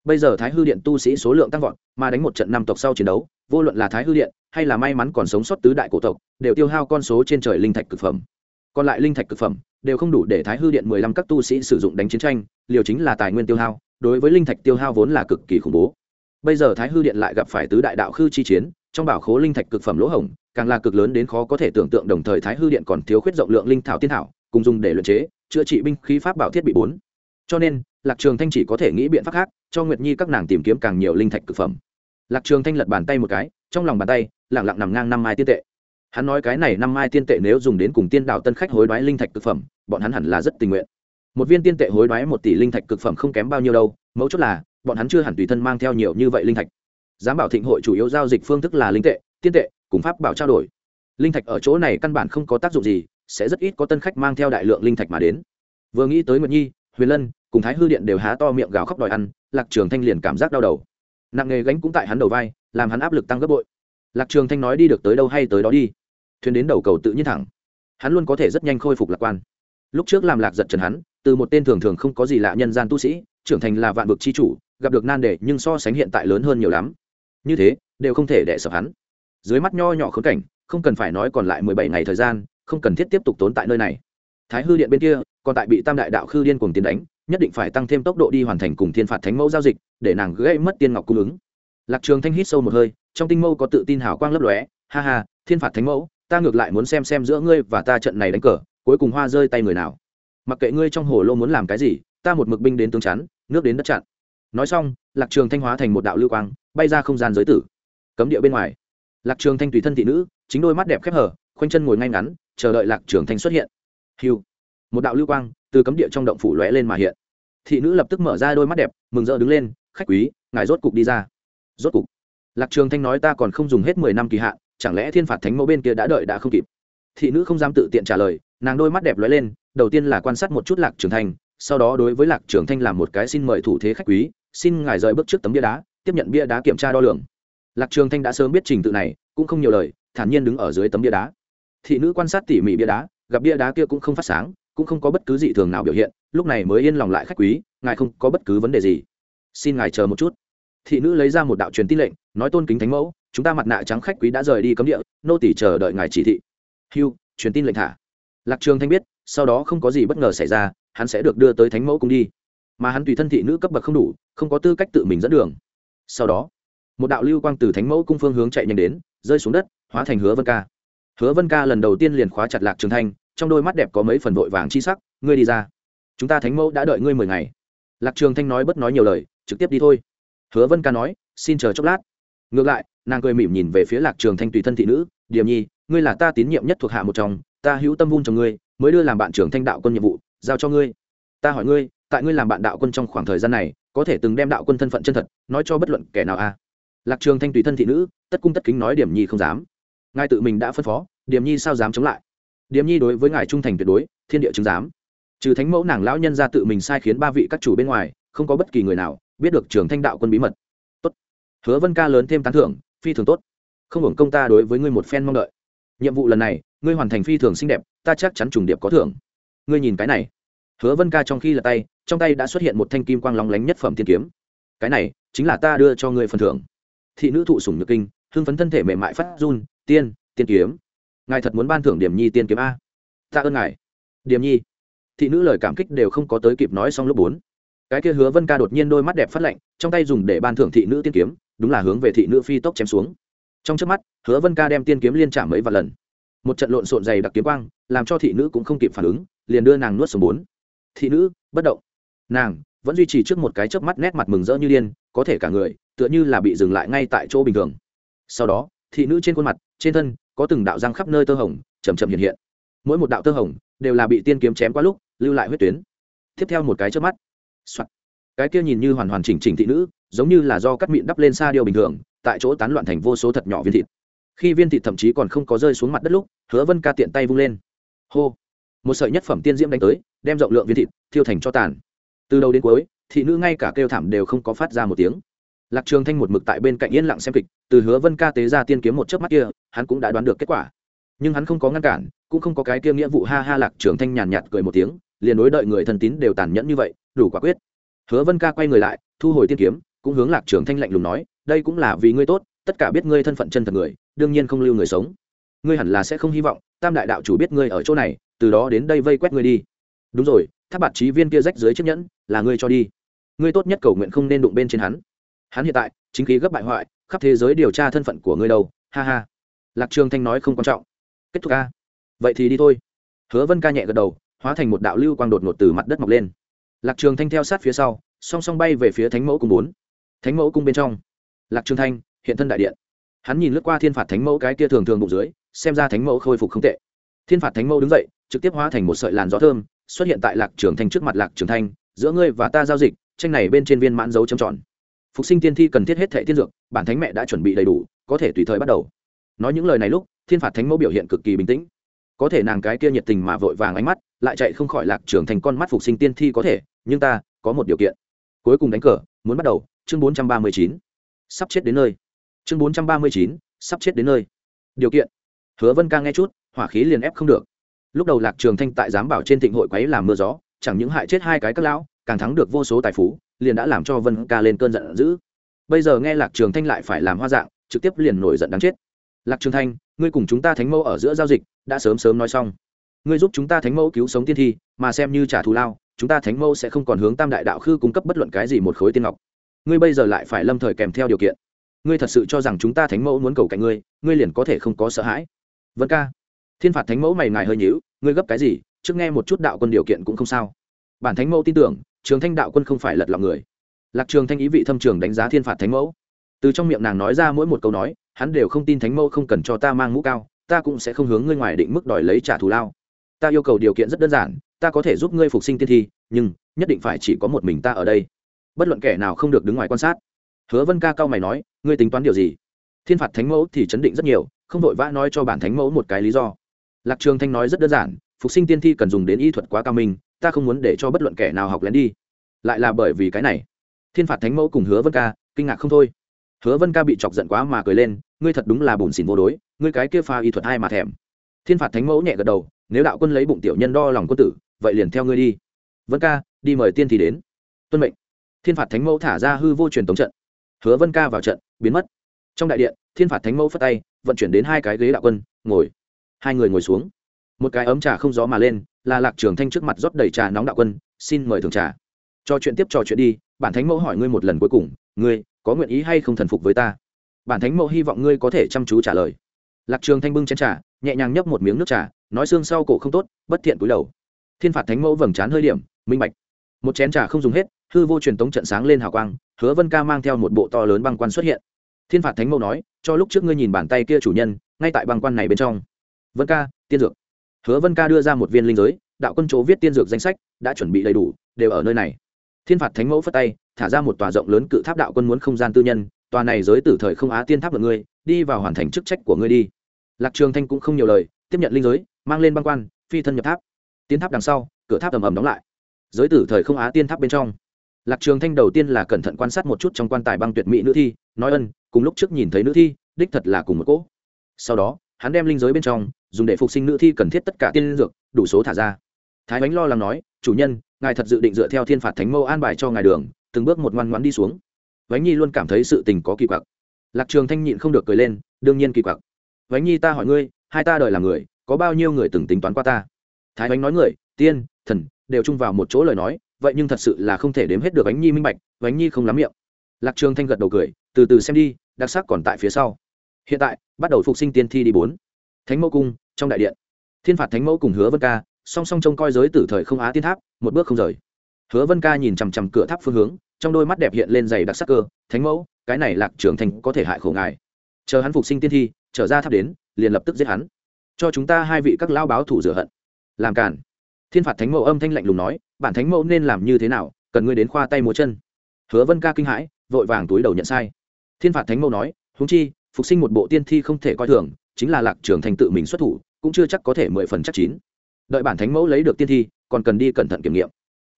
Bây giờ thái hư điện tu sĩ số lượng tăng vọt, mà đánh một trận năm tộc sau chiến đấu, vô luận là thái hư điện hay là may mắn còn sống sót tứ đại cổ tộc, đều tiêu hao con số trên trời linh thạch cực phẩm. Còn lại linh thạch cực phẩm đều không đủ để thái hư điện mười lăm các tu sĩ sử dụng đánh chiến tranh, liều chính là tài nguyên tiêu hao, đối với linh thạch tiêu hao vốn là cực kỳ khủng bố. Bây giờ thái hư điện lại gặp phải tứ đại đạo khư chi chiến, trong bảo khố linh thạch cực phẩm lỗ hổng, càng là cực lớn đến khó có thể tưởng tượng, đồng thời thái hư điện còn thiếu khuyết rộng lượng linh thảo tiên thảo, cùng dùng để luyện chế, chữa trị binh khí pháp bảo thiết bị bốn cho nên, lạc trường thanh chỉ có thể nghĩ biện pháp khác, cho nguyệt nhi các nàng tìm kiếm càng nhiều linh thạch cực phẩm. Lạc trường thanh lật bàn tay một cái, trong lòng bàn tay lẳng lặng nằm ngang năm mai tiên tệ. Hắn nói cái này năm mai tiên tệ nếu dùng đến cùng tiên đạo tân khách hối đoái linh thạch cực phẩm, bọn hắn hẳn là rất tình nguyện. Một viên tiên tệ hối đoái một tỷ linh thạch cực phẩm không kém bao nhiêu đâu, mấu chốt là, bọn hắn chưa hẳn tùy thân mang theo nhiều như vậy linh thạch. Giám bảo thịnh hội chủ yếu giao dịch phương thức là linh tệ, tiên tệ, cùng pháp bảo trao đổi. Linh thạch ở chỗ này căn bản không có tác dụng gì, sẽ rất ít có tân khách mang theo đại lượng linh thạch mà đến. Vừa nghĩ tới nguyệt nhi, huyền lân cùng thái hư điện đều há to miệng gào khóc đòi ăn, lạc trường thanh liền cảm giác đau đầu. Nặng nghề gánh cũng tại hắn đầu vai, làm hắn áp lực tăng gấp bội. Lạc trường thanh nói đi được tới đâu hay tới đó đi. Thuyền đến đầu cầu tự nhiên thẳng. Hắn luôn có thể rất nhanh khôi phục lạc quan. Lúc trước làm lạc giật trần hắn, từ một tên thường thường không có gì lạ nhân gian tu sĩ, trưởng thành là vạn vực chi chủ, gặp được nan đề nhưng so sánh hiện tại lớn hơn nhiều lắm. Như thế, đều không thể đẻ sập hắn. Dưới mắt nho nhỏ khốn cảnh, không cần phải nói còn lại mười bảy ngày thời gian, không cần thiết tiếp tục tốn tại nơi này. Thái hư điện bên kia, còn tại bị tam đại đạo khư điên cùng tiến đánh nhất định phải tăng thêm tốc độ đi hoàn thành cùng thiên phạt thánh mẫu giao dịch, để nàng gây mất tiên ngọc cung ứng. Lạc trường thanh hít sâu một hơi, trong tinh mâu có tự tin hào quang lấp lóe, ha ha, thiên phạt thánh mẫu, ta ngược lại muốn xem xem giữa ngươi và ta trận này đánh cờ, cuối cùng hoa rơi tay người nào. Mặc kệ ngươi trong hồ lô muốn làm cái gì, ta một mực binh đến tướng chắn, nước đến đất chặn. Nói xong, lạc trường thanh hóa thành một đạo lưu quang, bay ra không gian giới tử. Cấm địa bên ngoài, lạc trường thanh tùy thân thị nữ, chính đôi mắt đẹp khép hở, khoanh chân ngồi ngay ngắn, chờ đợi lạc trường thanh xuất hiện. Hiu một đạo lưu quang từ cấm địa trong động phủ lóe lên mà hiện. Thị nữ lập tức mở ra đôi mắt đẹp, mừng rỡ đứng lên, khách quý, ngài rốt cục đi ra. Rốt cục? Lạc trường thanh nói, ta còn không dùng hết mười năm kỳ hạn, chẳng lẽ thiên phạt thánh mẫu bên kia đã đợi đã không kịp? Thị nữ không dám tự tiện trả lời, nàng đôi mắt đẹp lóe lên, đầu tiên là quan sát một chút lạc trường thanh, sau đó đối với lạc trường thanh làm một cái xin mời thủ thế khách quý, xin ngài rời bước trước tấm bia đá, tiếp nhận bia đá kiểm tra đo lường. Lạc trường thanh đã sớm biết trình tự này, cũng không nhiều lời, thản nhiên đứng ở dưới tấm bia đá. Thị nữ quan sát tỉ mỉ bia đá, gặp bia đá kia cũng không phát sáng cũng không có bất cứ gì thường nào biểu hiện lúc này mới yên lòng lại khách quý ngài không có bất cứ vấn đề gì. Xin ngài chờ một chút. Thị nữ lấy ra một đạo truyền tin lệnh nói tôn kính thánh mẫu chúng ta mặt nạ trắng khách quý đã rời đi cấm địa nô tỷ chờ đợi ngài chỉ thị. Hưu, truyền tin lệnh thả. Lạc trường thanh biết sau đó không có gì bất ngờ xảy ra hắn sẽ được đưa tới thánh mẫu cùng đi. Mà hắn tùy thân thị nữ cấp bậc không đủ không có tư cách tự mình dẫn đường. Sau đó một đạo lưu quang từ thánh mẫu cung phương hướng chạy nhanh đến rơi xuống đất hóa thành hứa vân ca. Hứa vân ca lần đầu tiên liền khóa chặt lạc trường thanh trong đôi mắt đẹp có mấy phần vội vàng chi sắc, ngươi đi ra. Chúng ta thánh mẫu đã đợi ngươi mười ngày. Lạc trường thanh nói bất nói nhiều lời, trực tiếp đi thôi. Hứa vân ca nói, xin chờ chốc lát. Ngược lại, nàng cười mỉm nhìn về phía lạc trường thanh tùy thân thị nữ, điềm nhi, ngươi là ta tín nhiệm nhất thuộc hạ một trong, ta hữu tâm vun cho ngươi, mới đưa làm bạn trưởng thanh đạo quân nhiệm vụ, giao cho ngươi. Ta hỏi ngươi, tại ngươi làm bạn đạo quân trong khoảng thời gian này, có thể từng đem đạo quân thân phận chân thật, nói cho bất luận kẻ nào a à? lạc trường thanh tùy thân thị nữ, tất cung tất kính nói điểm nhi không dám. Ngài tự mình đã phân phó điểm nhi sao dám chống lại? Điểm nhi đối với ngài trung thành tuyệt đối, thiên địa chứng giám. Trừ thánh mẫu nàng lão nhân ra tự mình sai khiến ba vị các chủ bên ngoài, không có bất kỳ người nào biết được trường thanh đạo quân bí mật. Tốt. Hứa vân ca lớn thêm tán thưởng, phi thường tốt. Không hưởng công ta đối với ngươi một phen mong đợi. Nhiệm vụ lần này, ngươi hoàn thành phi thường xinh đẹp, ta chắc chắn trùng điệp có thưởng. Ngươi nhìn cái này. Hứa vân ca trong khi là tay, trong tay đã xuất hiện một thanh kim quang lóng lánh nhất phẩm tiên kiếm. Cái này chính là ta đưa cho ngươi phần thưởng. Thị nữ thụ sủng nhược kinh, hưng phấn thân thể mềm mại phát run, tiên tiên kiếm ngài thật muốn ban thưởng điểm nhi tiên kiếm a? Ta ơn ngài. Điểm nhi. Thị nữ lời cảm kích đều không có tới kịp nói xong lúc bốn. Cái kia hứa vân ca đột nhiên đôi mắt đẹp phát lạnh, trong tay dùng để ban thưởng thị nữ tiên kiếm, đúng là hướng về thị nữ phi tốc chém xuống. Trong trước mắt, hứa vân ca đem tiên kiếm liên trả mấy vài lần. Một trận lộn xộn dày đặc kiếm quang, làm cho thị nữ cũng không kịp phản ứng, liền đưa nàng nuốt xuống bốn. Thị nữ, bất động. Nàng, vẫn duy trì trước một cái chớp mắt nét mặt mừng rỡ như điên, có thể cả người, tựa như là bị dừng lại ngay tại chỗ bình thường. Sau đó, thị nữ trên khuôn mặt, trên thân có từng đạo răng khắp nơi tơ hồng chầm chậm hiện hiện. Mỗi một đạo tơ hồng đều là bị tiên kiếm chém qua lúc, lưu lại huyết tuyến. Tiếp theo một cái chớp mắt、Soạn. cái kia nhìn như hoàn hoàn chỉnh chỉnh thị nữ, giống như là do cắt mịn đắp lên xa điều bình thường, tại chỗ tán loạn thành vô số thật nhỏ viên thịt. Khi viên thịt thậm chí còn không có rơi xuống mặt đất lúc, hứa vân ca tiện tay vung lên. Hô. Một sợi nhất phẩm tiên diễm đánh tới, đem rộng lượng viên thịt thiêu thành cho tàn. Từ đầu đến cuối, thị nữ ngay cả kêu thảm đều không có phát ra một tiếng. Lạc trường thanh một mực tại bên cạnh yên lặng xem kịch, từ hứa vân ca tế ra tiên kiếm một chớp mắt kia hắn cũng đã đoán được kết quả. Nhưng hắn không có ngăn cản, cũng không có cái kia nghĩa vụ ha ha lạc trưởng thanh nhàn nhạt cười một tiếng, liền đối đợi người thân tín đều tàn nhẫn như vậy, đủ quả quyết. Hứa vân ca quay người lại, thu hồi tiên kiếm, cũng hướng lạc trưởng thanh lạnh lùng nói, đây cũng là vì ngươi tốt, tất cả biết ngươi thân phận chân thật người, đương nhiên không lưu người sống. Ngươi hẳn là sẽ không hy vọng, tam đại đạo chủ biết ngươi ở chỗ này, từ đó đến đây vây quét ngươi đi. Đúng rồi, tháp bạt trí viên kia rách dưới chiếc nhẫn, là ngươi cho đi. Ngươi tốt nhất cầu nguyện không nên đụng bên trên hắn. Hắn hiện tại, chính khí gấp bại hoại, khắp thế giới điều tra thân phận của ngươi đâu, ha ha lạc trường thanh nói không quan trọng. Kết thúc ca vậy thì đi thôi. Hứa vân ca nhẹ gật đầu, hóa thành một đạo lưu quang đột ngột từ mặt đất mọc lên. Lạc trường thanh theo sát phía sau, song song bay về phía thánh mẫu cung bốn. Thánh mẫu cung bên trong. Lạc trường thanh, hiện thân đại điện. Hắn nhìn lướt qua thiên phạt thánh mẫu cái kia thường thường bụng dưới, xem ra thánh mẫu khôi phục không tệ. Thiên phạt thánh mẫu đứng dậy, trực tiếp hóa thành một sợi làn gió thơm, xuất hiện tại lạc trường thanh trước mặt lạc trường thanh, giữa ngươi và ta giao dịch, tranh này bên trên viên mãn dấu trầm tròn. Phục sinh tiên thi cần thiết hết thệ tiên dược, bản thánh mẹ đã chuẩn bị đầy đủ, có thể tùy thời bắt đầu nói những lời này lúc, thiên phạt thánh mẫu biểu hiện cực kỳ bình tĩnh. Có thể nàng cái kia nhiệt tình mà vội vàng ánh mắt, lại chạy không khỏi lạc trường thành con mắt phục sinh tiên thi có thể, nhưng ta, có một điều kiện. Cuối cùng đánh cờ, muốn bắt đầu, chương bốn trăm ba mươi chín. Sắp chết đến nơi. Chương bốn trăm ba mươi chín, sắp chết đến nơi. Điều kiện. Hứa vân ca nghe chút, hỏa khí liền ép không được. Lúc đầu lạc trường thanh tại giám bảo trên thịnh hội quấy làm mưa gió, chẳng những hại chết hai cái các lão, càng thắng được vô số tài phú, liền đã làm cho vân ca lên cơn giận dữ. Bây giờ nghe lạc trường thanh lại phải làm hoa dạng, trực tiếp liền nổi giận đáng chết lạc trường thanh, ngươi cùng chúng ta thánh mẫu ở giữa giao dịch, đã sớm sớm nói xong. Ngươi giúp chúng ta thánh mẫu cứu sống tiên thi, mà xem như trả thù lao, chúng ta thánh mẫu sẽ không còn hướng tam đại đạo khư cung cấp bất luận cái gì một khối tiên ngọc. Ngươi bây giờ lại phải lâm thời kèm theo điều kiện. Ngươi thật sự cho rằng chúng ta thánh mẫu muốn cầu cạnh ngươi ngươi liền có thể không có sợ hãi. Vân ca, thiên phạt thánh mẫu mày ngài hơi nhíu, ngươi gấp cái gì? Trước nghe một chút đạo quân điều kiện cũng không sao. Bản thánh mẫu tin tưởng, trường thanh đạo quân không phải lật lọng người. Lạc trường thanh ý vị thâm trường đánh giá thiên phạt thánh mẫu. Từ trong miệng nàng nói ra mỗi một câu nói hắn đều không tin thánh mẫu không cần cho ta mang mũ cao, ta cũng sẽ không hướng ngươi ngoài định mức đòi lấy trả thù lao. Ta yêu cầu điều kiện rất đơn giản, ta có thể giúp ngươi phục sinh tiên thi, nhưng nhất định phải chỉ có một mình ta ở đây. Bất luận kẻ nào không được đứng ngoài quan sát. Hứa vân ca cao mày nói, ngươi tính toán điều gì? Thiên phạt thánh mẫu thì chấn định rất nhiều, không vội vã nói cho bản thánh mẫu một cái lý do. Lạc trường thanh nói rất đơn giản, phục sinh tiên thi cần dùng đến y thuật quá cao minh, ta không muốn để cho bất luận kẻ nào học lén đi. Lại là bởi vì cái này. Thiên phạt thánh mẫu cùng hứa vân ca, kinh ngạc không thôi hứa vân ca bị chọc giận quá mà cười lên, ngươi thật đúng là bùn xỉn vô đối, ngươi cái kia pha y thuật ai mà thèm. Thiên phạt thánh mẫu nhẹ gật đầu, nếu đạo quân lấy bụng tiểu nhân đo lòng quân tử, vậy liền theo ngươi đi. Vân ca, đi mời tiên thì đến. Tuân mệnh. Thiên phạt thánh mẫu thả ra hư vô truyền tống trận. Hứa vân ca vào trận, biến mất. Trong đại điện, thiên phạt thánh mẫu phất tay, vận chuyển đến hai cái ghế đạo quân, ngồi. Hai người ngồi xuống. Một cái ấm trà không gió mà lên, là lạc trường thanh trước mặt rót đầy trà nóng đạo quân, xin mời thường trà. Cho chuyện tiếp, trò chuyện đi, bản thánh mẫu hỏi ngươi một lần cuối cùng, ngươi có nguyện ý hay không thần phục với ta? Bản thánh mẫu hy vọng ngươi có thể chăm chú trả lời. Lạc trường thanh bưng chén trà, nhẹ nhàng nhấp một miếng nước trà, nói xương sau cổ không tốt, bất thiện cúi đầu. Thiên phạt thánh mẫu vầng trán hơi điểm, minh bạch. Một chén trà không dùng hết, hư vô truyền tống trận sáng lên hào quang, hứa vân ca mang theo một bộ to lớn băng quan xuất hiện. Thiên phạt thánh mẫu nói, cho lúc trước ngươi nhìn bàn tay kia chủ nhân, ngay tại băng quan này bên trong. Vân ca, tiên dược. Hứa vân ca đưa ra một viên linh giới, đạo quân chỗ viết tiên dược danh sách, đã chuẩn bị đầy đủ, đều ở nơi này thiên phạt thánh mẫu phất tay, thả ra một tòa rộng lớn cự tháp đạo quân muốn không gian tư nhân, tòa này giới tử thời không á tiên tháp được ngươi đi vào hoàn thành chức trách của ngươi đi. Lạc trường thanh cũng không nhiều lời, tiếp nhận linh giới, mang lên băng quan, phi thân nhập tháp. Tiến tháp đằng sau, cửa tháp ầm ầm đóng lại. Giới tử thời không á tiên tháp bên trong. Lạc trường thanh đầu tiên là cẩn thận quan sát một chút trong quan tài băng tuyệt mỹ nữ thi, nói ân, cùng lúc trước nhìn thấy nữ thi, đích thật là cùng một cỗ. Sau đó, hắn đem linh giới bên trong, dùng để phục sinh nữ thi cần thiết tất cả tiên dược, đủ số thả ra. Thái bánh lo lắng nói, chủ nhân ngài thật dự định dựa theo thiên phạt thánh mâu an bài cho ngài đường, từng bước một ngoan ngoãn đi xuống. Vánh nhi luôn cảm thấy sự tình có kỳ quặc. Lạc trường thanh nhịn không được cười lên, đương nhiên kỳ quặc. Vánh nhi ta hỏi ngươi, hai ta đời là người, có bao nhiêu người từng tính toán qua ta? Thái vánh nói người, tiên, thần, đều chung vào một chỗ lời nói, vậy nhưng thật sự là không thể đếm hết được vánh nhi minh bạch, vánh nhi không lắm miệng. Lạc trường thanh gật đầu cười, từ từ xem đi, đặc sắc còn tại phía sau. Hiện tại, bắt đầu phục sinh tiên thi đi bốn. Thánh mẫu cung, trong đại điện. Thiên phạt thánh mẫu cùng hứa vân ca, song song trông coi giới tử thời không á tiên tháp một bước không rời. Hứa vân ca nhìn chằm chằm cửa tháp phương hướng, trong đôi mắt đẹp hiện lên dày đặc sắc cơ, thánh mẫu, cái này lạc trưởng thành có thể hại khổ ngài. Chờ hắn phục sinh tiên thi, trở ra tháp đến, liền lập tức giết hắn. Cho chúng ta hai vị các lao báo thủ rửa hận. Làm cản thiên phạt thánh mẫu âm thanh lạnh lùng nói, bản thánh mẫu nên làm như thế nào, cần ngươi đến khoa tay múa chân. Hứa vân ca kinh hãi, vội vàng túi đầu nhận sai. Thiên phạt thánh mẫu nói húng chi, phục sinh một bộ tiên thi không thể coi thường, chính là lạc trưởng thành tự mình xuất thủ, cũng chưa chắc có thể mười phần chắc chín. Đợi bản thánh mẫu lấy được tiên thi còn cần đi cẩn thận kiểm nghiệm.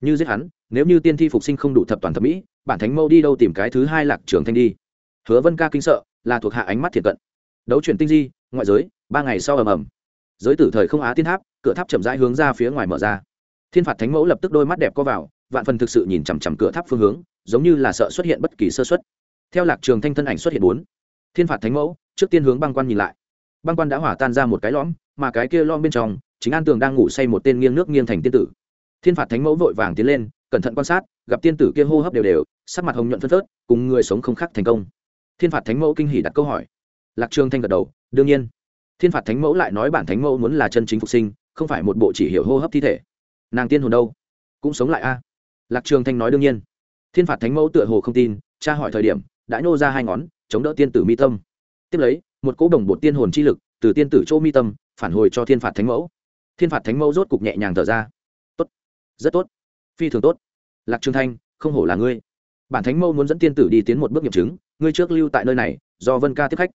Như giết hắn, nếu như tiên thi phục sinh không đủ thập toàn thẩm mỹ, bản thánh mẫu đi đâu tìm cái thứ hai lạc trường thanh đi. Hứa vân ca kinh sợ, là thuộc hạ ánh mắt thiệt cận. Đấu chuyển tinh di, ngoại giới, ba ngày sau ầm ầm. Giới tử thời không á tiên tháp, cửa tháp chậm rãi hướng ra phía ngoài mở ra. Thiên phạt thánh mẫu lập tức đôi mắt đẹp co vào, vạn phần thực sự nhìn chằm chằm cửa tháp phương hướng, giống như là sợ xuất hiện bất kỳ sơ xuất theo lạc trường thanh thân ảnh xuất hiện bốn, thiên phạt thánh mẫu, trước tiên hướng băng quan nhìn lại. Băng quan đã hỏa tan ra một cái lõm, mà cái kia lõm bên trong chính an tường đang ngủ say một tên nghiêng nước nghiêng thành tiên tử. Thiên phạt thánh mẫu vội vàng tiến lên, cẩn thận quan sát, gặp tiên tử kia hô hấp đều đều, sắc mặt hồng nhuận phân phớt, cùng người sống không khác thành công. Thiên phạt thánh mẫu kinh hỉ đặt câu hỏi. Lạc trường thanh gật đầu, đương nhiên. Thiên phạt thánh mẫu lại nói bản thánh mẫu muốn là chân chính phục sinh, không phải một bộ chỉ hiểu hô hấp thi thể. Nàng tiên hồn đâu? Cũng sống lại a. Lạc trường thanh nói đương nhiên. Thiên phạt thánh mẫu tựa hồ không tin, tra hỏi thời điểm, đã nhô ra hai ngón, chống đỡ tiên tử mi tâm. Tiếp lấy, một cỗ đồng bột tiên hồn chi lực từ tiên tử chỗ mi tâm, phản hồi cho thiên phạt thánh mẫu thiên phạt thánh mẫu rốt cục nhẹ nhàng thở ra. Tốt, rất tốt. Phi thường tốt. Lạc trường thanh, không hổ là ngươi. Bản thánh mẫu muốn dẫn tiên tử đi tiến một bước nghiệm chứng, ngươi trước lưu tại nơi này, do vân ca tiếp khách.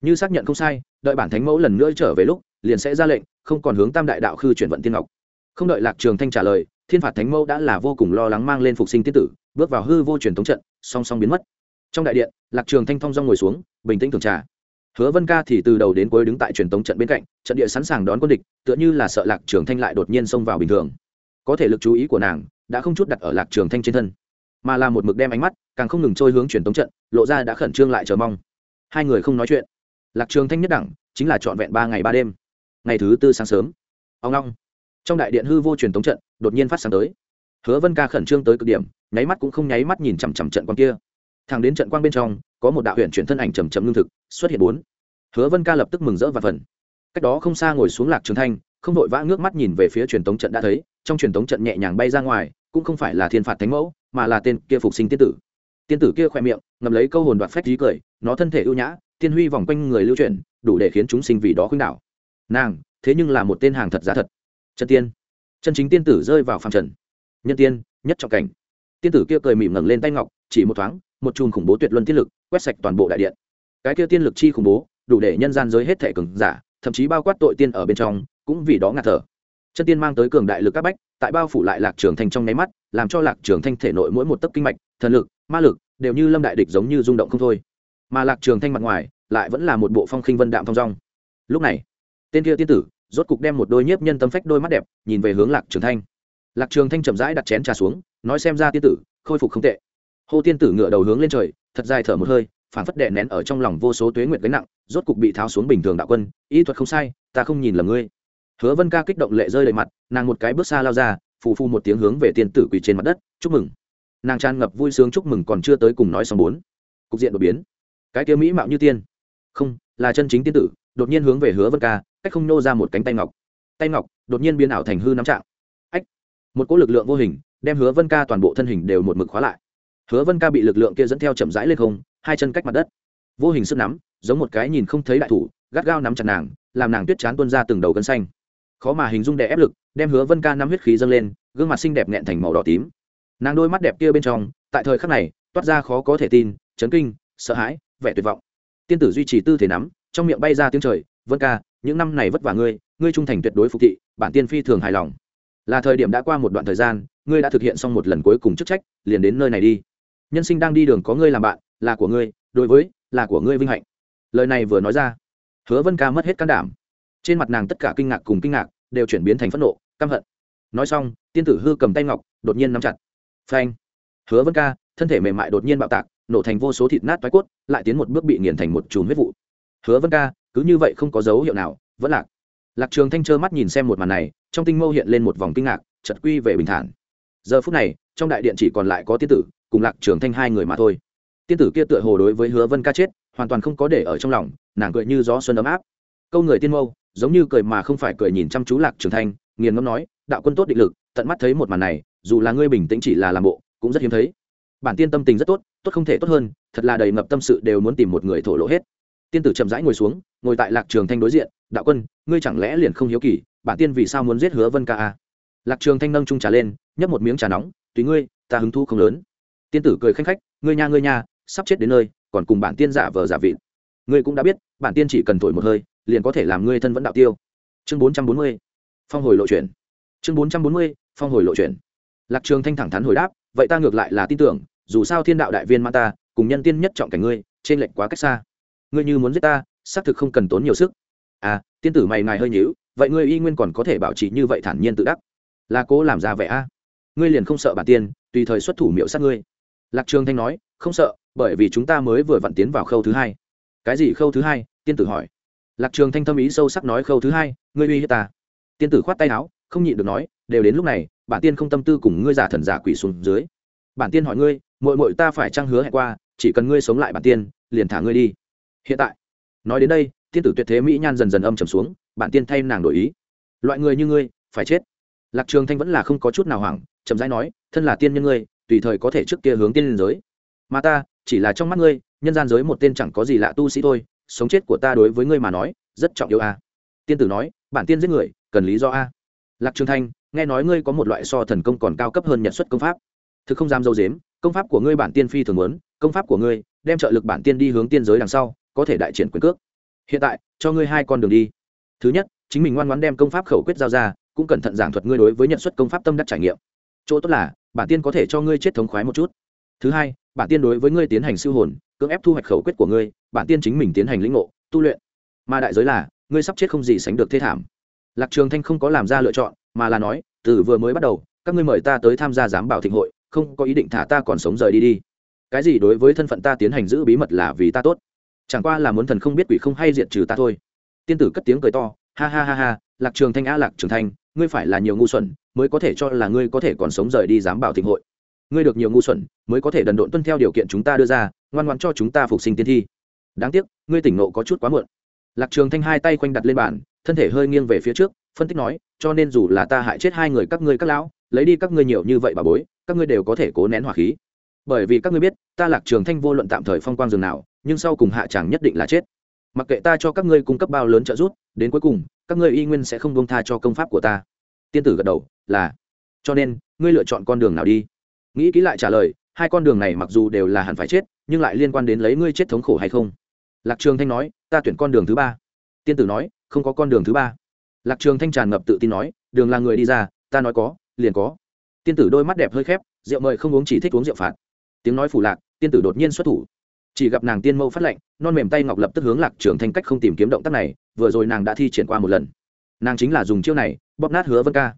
Như xác nhận không sai, đợi bản thánh mẫu lần nữa trở về lúc, liền sẽ ra lệnh, không còn hướng tam đại đạo khư chuyển vận tiên ngọc. Không đợi lạc trường thanh trả lời, thiên phạt thánh mẫu đã là vô cùng lo lắng mang lên phục sinh tiên tử, bước vào hư vô truyền thống trận, song song biến mất. Trong đại điện, lạc trường thanh thong dong ngồi xuống, bình tĩnh thường trà hứa vân ca thì từ đầu đến cuối đứng tại truyền tống trận bên cạnh, trận địa sẵn sàng đón quân địch, tựa như là sợ lạc trường thanh lại đột nhiên xông vào bình thường. Có thể lực chú ý của nàng đã không chút đặt ở lạc trường thanh trên thân, mà là một mực đem ánh mắt càng không ngừng trôi hướng truyền tống trận, lộ ra đã khẩn trương lại chờ mong. Hai người không nói chuyện. Lạc trường thanh nhất đẳng chính là trọn vẹn ba ngày ba đêm. Ngày thứ tư sáng sớm ông long. Trong đại điện hư vô truyền tống trận đột nhiên phát sáng tới. Hứa vân ca khẩn trương tới cực điểm, nháy mắt cũng không nháy mắt nhìn chằm chằm trận quan kia. Thẳng đến trận quang bên trong có một đạo huyện chuyển thân ảnh trầm trầm lương thực, xuất hiện bốn. Hứa vân ca lập tức mừng rỡ và phần. Cách đó không xa ngồi xuống lạc trường thanh, không vội vã ngước mắt nhìn về phía truyền thống trận đã thấy, trong truyền thống trận nhẹ nhàng bay ra ngoài, cũng không phải là thiên phạt thánh mẫu, mà là tên kia phục sinh tiên tử. Tiên tử kia khoe miệng ngầm lấy câu hồn đoạt phách trí cười, nó thân thể ưu nhã, tiên huy vòng quanh người lưu chuyển, đủ để khiến chúng sinh vì đó khuynh đảo. Nàng, thế nhưng là một tên hàng thật giá thật. Chân tiên. Chân chính tiên tử rơi vào phàm trần. Nhân tiên, nhất trọng cảnh. Tiên tử kia cười mỉm ngẩng lên tay ngọc, chỉ một thoáng, một chùm khủng bố tuyệt luân tiết lực quét sạch toàn bộ đại điện. Cái kia tiên lực chi khủng bố, đủ để nhân gian giới hết thể cường giả, thậm chí bao quát tội tiên ở bên trong, cũng vì đó ngạt thở. Chân tiên mang tới cường đại lực các bách, tại bao phủ lại lạc trường thanh trong nháy mắt, làm cho lạc trường thanh thể nội mỗi một tấc kinh mạch, thần lực, ma lực đều như lâm đại địch giống như rung động không thôi. Mà lạc trường thanh mặt ngoài lại vẫn là một bộ phong khinh vân đạm phong dong. Lúc này, tên kia tiên tử rốt cục đem một đôi nhiếp nhân tâm phách đôi mắt đẹp nhìn về hướng lạc trường thanh. Lạc trường thanh chậm rãi đặt chén trà xuống, nói xem ra tiên tử, khôi phục không tệ. Hô tiên tử ngửa đầu hướng lên trời thật dài thở một hơi phản phất đè nén ở trong lòng vô số tuế nguyệt gánh nặng, rốt cục bị tháo xuống bình thường đạo quân, ý thuật không sai, ta không nhìn lầm ngươi. Hứa vân ca kích động lệ rơi đầy mặt, nàng một cái bước xa lao ra, phù phu một tiếng hướng về tiên tử quỳ trên mặt đất, chúc mừng. Nàng tràn ngập vui sướng chúc mừng còn chưa tới cùng nói xong bốn. Cục diện đột biến. Cái kia mỹ mạo như tiên. Không, là chân chính tiên tử, đột nhiên hướng về hứa vân ca, cách không nô ra một cánh tay ngọc. Tay ngọc đột nhiên biến ảo thành hư nắm trạng. Ách, một cỗ lực lượng vô hình, đem hứa vân ca toàn bộ thân hình đều một mực khóa lại hứa vân ca bị lực lượng kia dẫn theo chậm rãi lên không, hai chân cách mặt đất. Vô hình sức nắm, giống một cái nhìn không thấy đại thủ, gắt gao nắm chặt nàng, làm nàng tuyết chán tuôn ra từng đầu gân xanh. Khó mà hình dung đè ép lực, đem hứa vân ca năm huyết khí dâng lên, gương mặt xinh đẹp nghẹn thành màu đỏ tím. Nàng đôi mắt đẹp kia bên trong, tại thời khắc này, toát ra khó có thể tin, chấn kinh, sợ hãi, vẻ tuyệt vọng. Tiên tử duy trì tư thế nắm, trong miệng bay ra tiếng trời, vân ca, những năm này vất vả ngươi ngươi trung thành tuyệt đối phục thị, bản tiên phi thường hài lòng. Là thời điểm đã qua một đoạn thời gian, ngươi đã thực hiện xong một lần cuối cùng chức trách, liền đến nơi này đi nhân sinh đang đi đường có ngươi làm bạn, là của ngươi, đối với, là của ngươi vinh hạnh. Lời này vừa nói ra, hứa vân ca mất hết can đảm. Trên mặt nàng tất cả kinh ngạc cùng kinh ngạc đều chuyển biến thành phẫn nộ, căm hận. Nói xong, tiên tử hư cầm tay ngọc, đột nhiên nắm chặt. Phanh! Hứa vân ca, thân thể mềm mại đột nhiên bạo tạc, nổ thành vô số thịt nát toái cốt, lại tiến một bước bị nghiền thành một chùm huyết vụ. Hứa vân ca, cứ như vậy không có dấu hiệu nào, vẫn lạc. Lạc trường thanh trơ mắt nhìn xem một màn này, trong tinh mâu hiện lên một vòng kinh ngạc chật quy về bình thản. Giờ phút này, trong đại điện chỉ còn lại có tiên tử cùng lạc trường thanh hai người mà thôi. Tiên tử kia tựa hồ đối với hứa vân ca chết, hoàn toàn không có để ở trong lòng, nàng cười như gió xuân ấm áp. Câu người tiên mâu, giống như cười mà không phải cười nhìn chăm chú lạc trường thanh, nghiền ngẫm nói, đạo quân tốt định lực, tận mắt thấy một màn này, dù là ngươi bình tĩnh chỉ là làm bộ, cũng rất hiếm thấy. Bản tiên tâm tình rất tốt tốt không thể tốt hơn, thật là đầy ngập tâm sự đều muốn tìm một người thổ lộ hết. Tiên tử chậm rãi ngồi xuống, ngồi tại lạc trường thanh đối diện, đạo quân, ngươi chẳng lẽ liền không hiếu kỳ, bản tiên vì sao muốn giết hứa vân ca à? lạc trường thanh nâng trung trà lên, nhấp một miếng trà nóng, tùy ngươi, ta hứng thu không lớn tiên tử cười khanh khách, ngươi nha ngươi nha, sắp chết đến nơi, còn cùng bản tiên giả vờ giả vịn ngươi cũng đã biết, bản tiên chỉ cần thổi một hơi, liền có thể làm ngươi thân vẫn đạo tiêu. Chương bốn trăm bốn mươi, phong hồi lộ chuyển. Chương bốn trăm bốn mươi, phong hồi lộ chuyển. Lạc trường thanh thẳng thắn hồi đáp, vậy ta ngược lại là tin tưởng, dù sao thiên đạo đại viên ma ta, cùng nhân tiên nhất trọng cảnh ngươi trên lệnh quá cách xa. Ngươi như muốn giết ta, xác thực không cần tốn nhiều sức. À tiên tử mày ngài hơi nhíu, vậy ngươi y nguyên còn có thể bảo trì như vậy thản nhiên tự đắc? Là cố làm ra vẻ a? Ngươi liền không sợ bản tiên, tùy thời xuất thủ miệu sát ngươi lạc trường thanh nói, không sợ, bởi vì chúng ta mới vừa vặn tiến vào khâu thứ hai. Cái gì khâu thứ hai? Tiên tử hỏi. Lạc trường thanh tâm ý sâu sắc nói, khâu thứ hai, ngươi uy hiếp ta. Tiên tử khoát tay áo, không nhịn được nói, đều đến lúc này, bản tiên không tâm tư cùng ngươi giả thần giả quỷ xuống dưới. Bản tiên hỏi ngươi, muội muội ta phải trang hứa hẹn qua, chỉ cần ngươi sống lại bản tiên, liền thả ngươi đi. Hiện tại, nói đến đây, tiên tử tuyệt thế mỹ nhan dần dần âm trầm xuống, bản tiên thay nàng đổi ý. Loại người như ngươi, phải chết. Lạc trường thanh vẫn là không có chút nào hoảng, chậm rãi nói, thân là tiên nhân ngươi tùy thời có thể trước kia hướng tiên giới. Mà ta, chỉ là trong mắt ngươi, nhân gian giới một tên chẳng có gì lạ tu sĩ thôi, sống chết của ta đối với ngươi mà nói, rất trọng yếu a. Tiên tử nói, bản tiên giết người, cần lý do a. Lạc trường thanh, nghe nói ngươi có một loại so thần công còn cao cấp hơn nhận xuất công pháp. Thực không dám dâu dếm, công pháp của ngươi bản tiên phi thường muốn, công pháp của ngươi, đem trợ lực bản tiên đi hướng tiên giới đằng sau, có thể đại triển quyền cước. Hiện tại, cho ngươi hai con đường đi. Thứ nhất, chính mình ngoan ngoãn đem công pháp khẩu quyết giao ra, cũng cẩn thận giảng thuật ngươi đối với nhận xuất công pháp tâm đắc trải nghiệm. Chỗ tốt là bản tiên có thể cho ngươi chết thống khoái một chút. Thứ hai, bản tiên đối với ngươi tiến hành siêu hồn, cưỡng ép thu hoạch khẩu quyết của ngươi, bản tiên chính mình tiến hành lĩnh ngộ, tu luyện. Mà đại giới là, ngươi sắp chết không gì sánh được thế thảm. Lạc trường thanh không có làm ra lựa chọn, mà là nói, từ vừa mới bắt đầu, các ngươi mời ta tới tham gia giám bảo thịnh hội, không có ý định thả ta còn sống rời đi đi. Cái gì đối với thân phận ta tiến hành giữ bí mật là vì ta tốt. Chẳng qua là muốn thần không biết quỷ không hay diệt trừ ta thôi. Tiên tử cất tiếng cười to, ha ha ha ha, lạc trường thanh a lạc trường thanh ngươi phải là nhiều ngu xuẩn, mới có thể cho là ngươi có thể còn sống rời đi giám bảo thịnh hội. Ngươi được nhiều ngu xuẩn, mới có thể đần độn tuân theo điều kiện chúng ta đưa ra, ngoan ngoan cho chúng ta phục sinh tiên thi. Đáng tiếc, ngươi tỉnh nộ có chút quá muộn. Lạc trường thanh hai tay quanh đặt lên bàn, thân thể hơi nghiêng về phía trước, phân tích nói, cho nên dù là ta hại chết hai người các ngươi các lão, lấy đi các ngươi nhiều như vậy bà bối, các ngươi đều có thể cố nén hỏa khí. Bởi vì các ngươi biết, ta lạc trường thanh vô luận tạm thời phong quang dường nào, nhưng sau cùng hạ chẳng nhất định là chết. Mặc kệ ta cho các ngươi cung cấp bao lớn trợ giúp, đến cuối cùng các ngươi y nguyên sẽ không buông tha cho công pháp của ta. Tiên tử gật đầu, là. Cho nên, ngươi lựa chọn con đường nào đi? Nghĩ kỹ lại trả lời, hai con đường này mặc dù đều là hẳn phải chết, nhưng lại liên quan đến lấy ngươi chết thống khổ hay không? Lạc trường thanh nói, ta tuyển con đường thứ ba. Tiên tử nói, không có con đường thứ ba. Lạc trường thanh tràn ngập tự tin nói, đường là người đi ra, ta nói có, liền có. Tiên tử đôi mắt đẹp hơi khép, rượu mời không uống chỉ thích uống rượu phạt. Tiếng nói phủ lạc, tiên tử đột nhiên xuất thủ. Chỉ gặp nàng tiên mâu phát lệnh non mềm tay ngọc lập tức hướng lạc trường thanh cách không tìm kiếm động tác này vừa rồi nàng đã thi triển qua một lần. Nàng chính là dùng chiêu này, bóp nát hứa vân ca.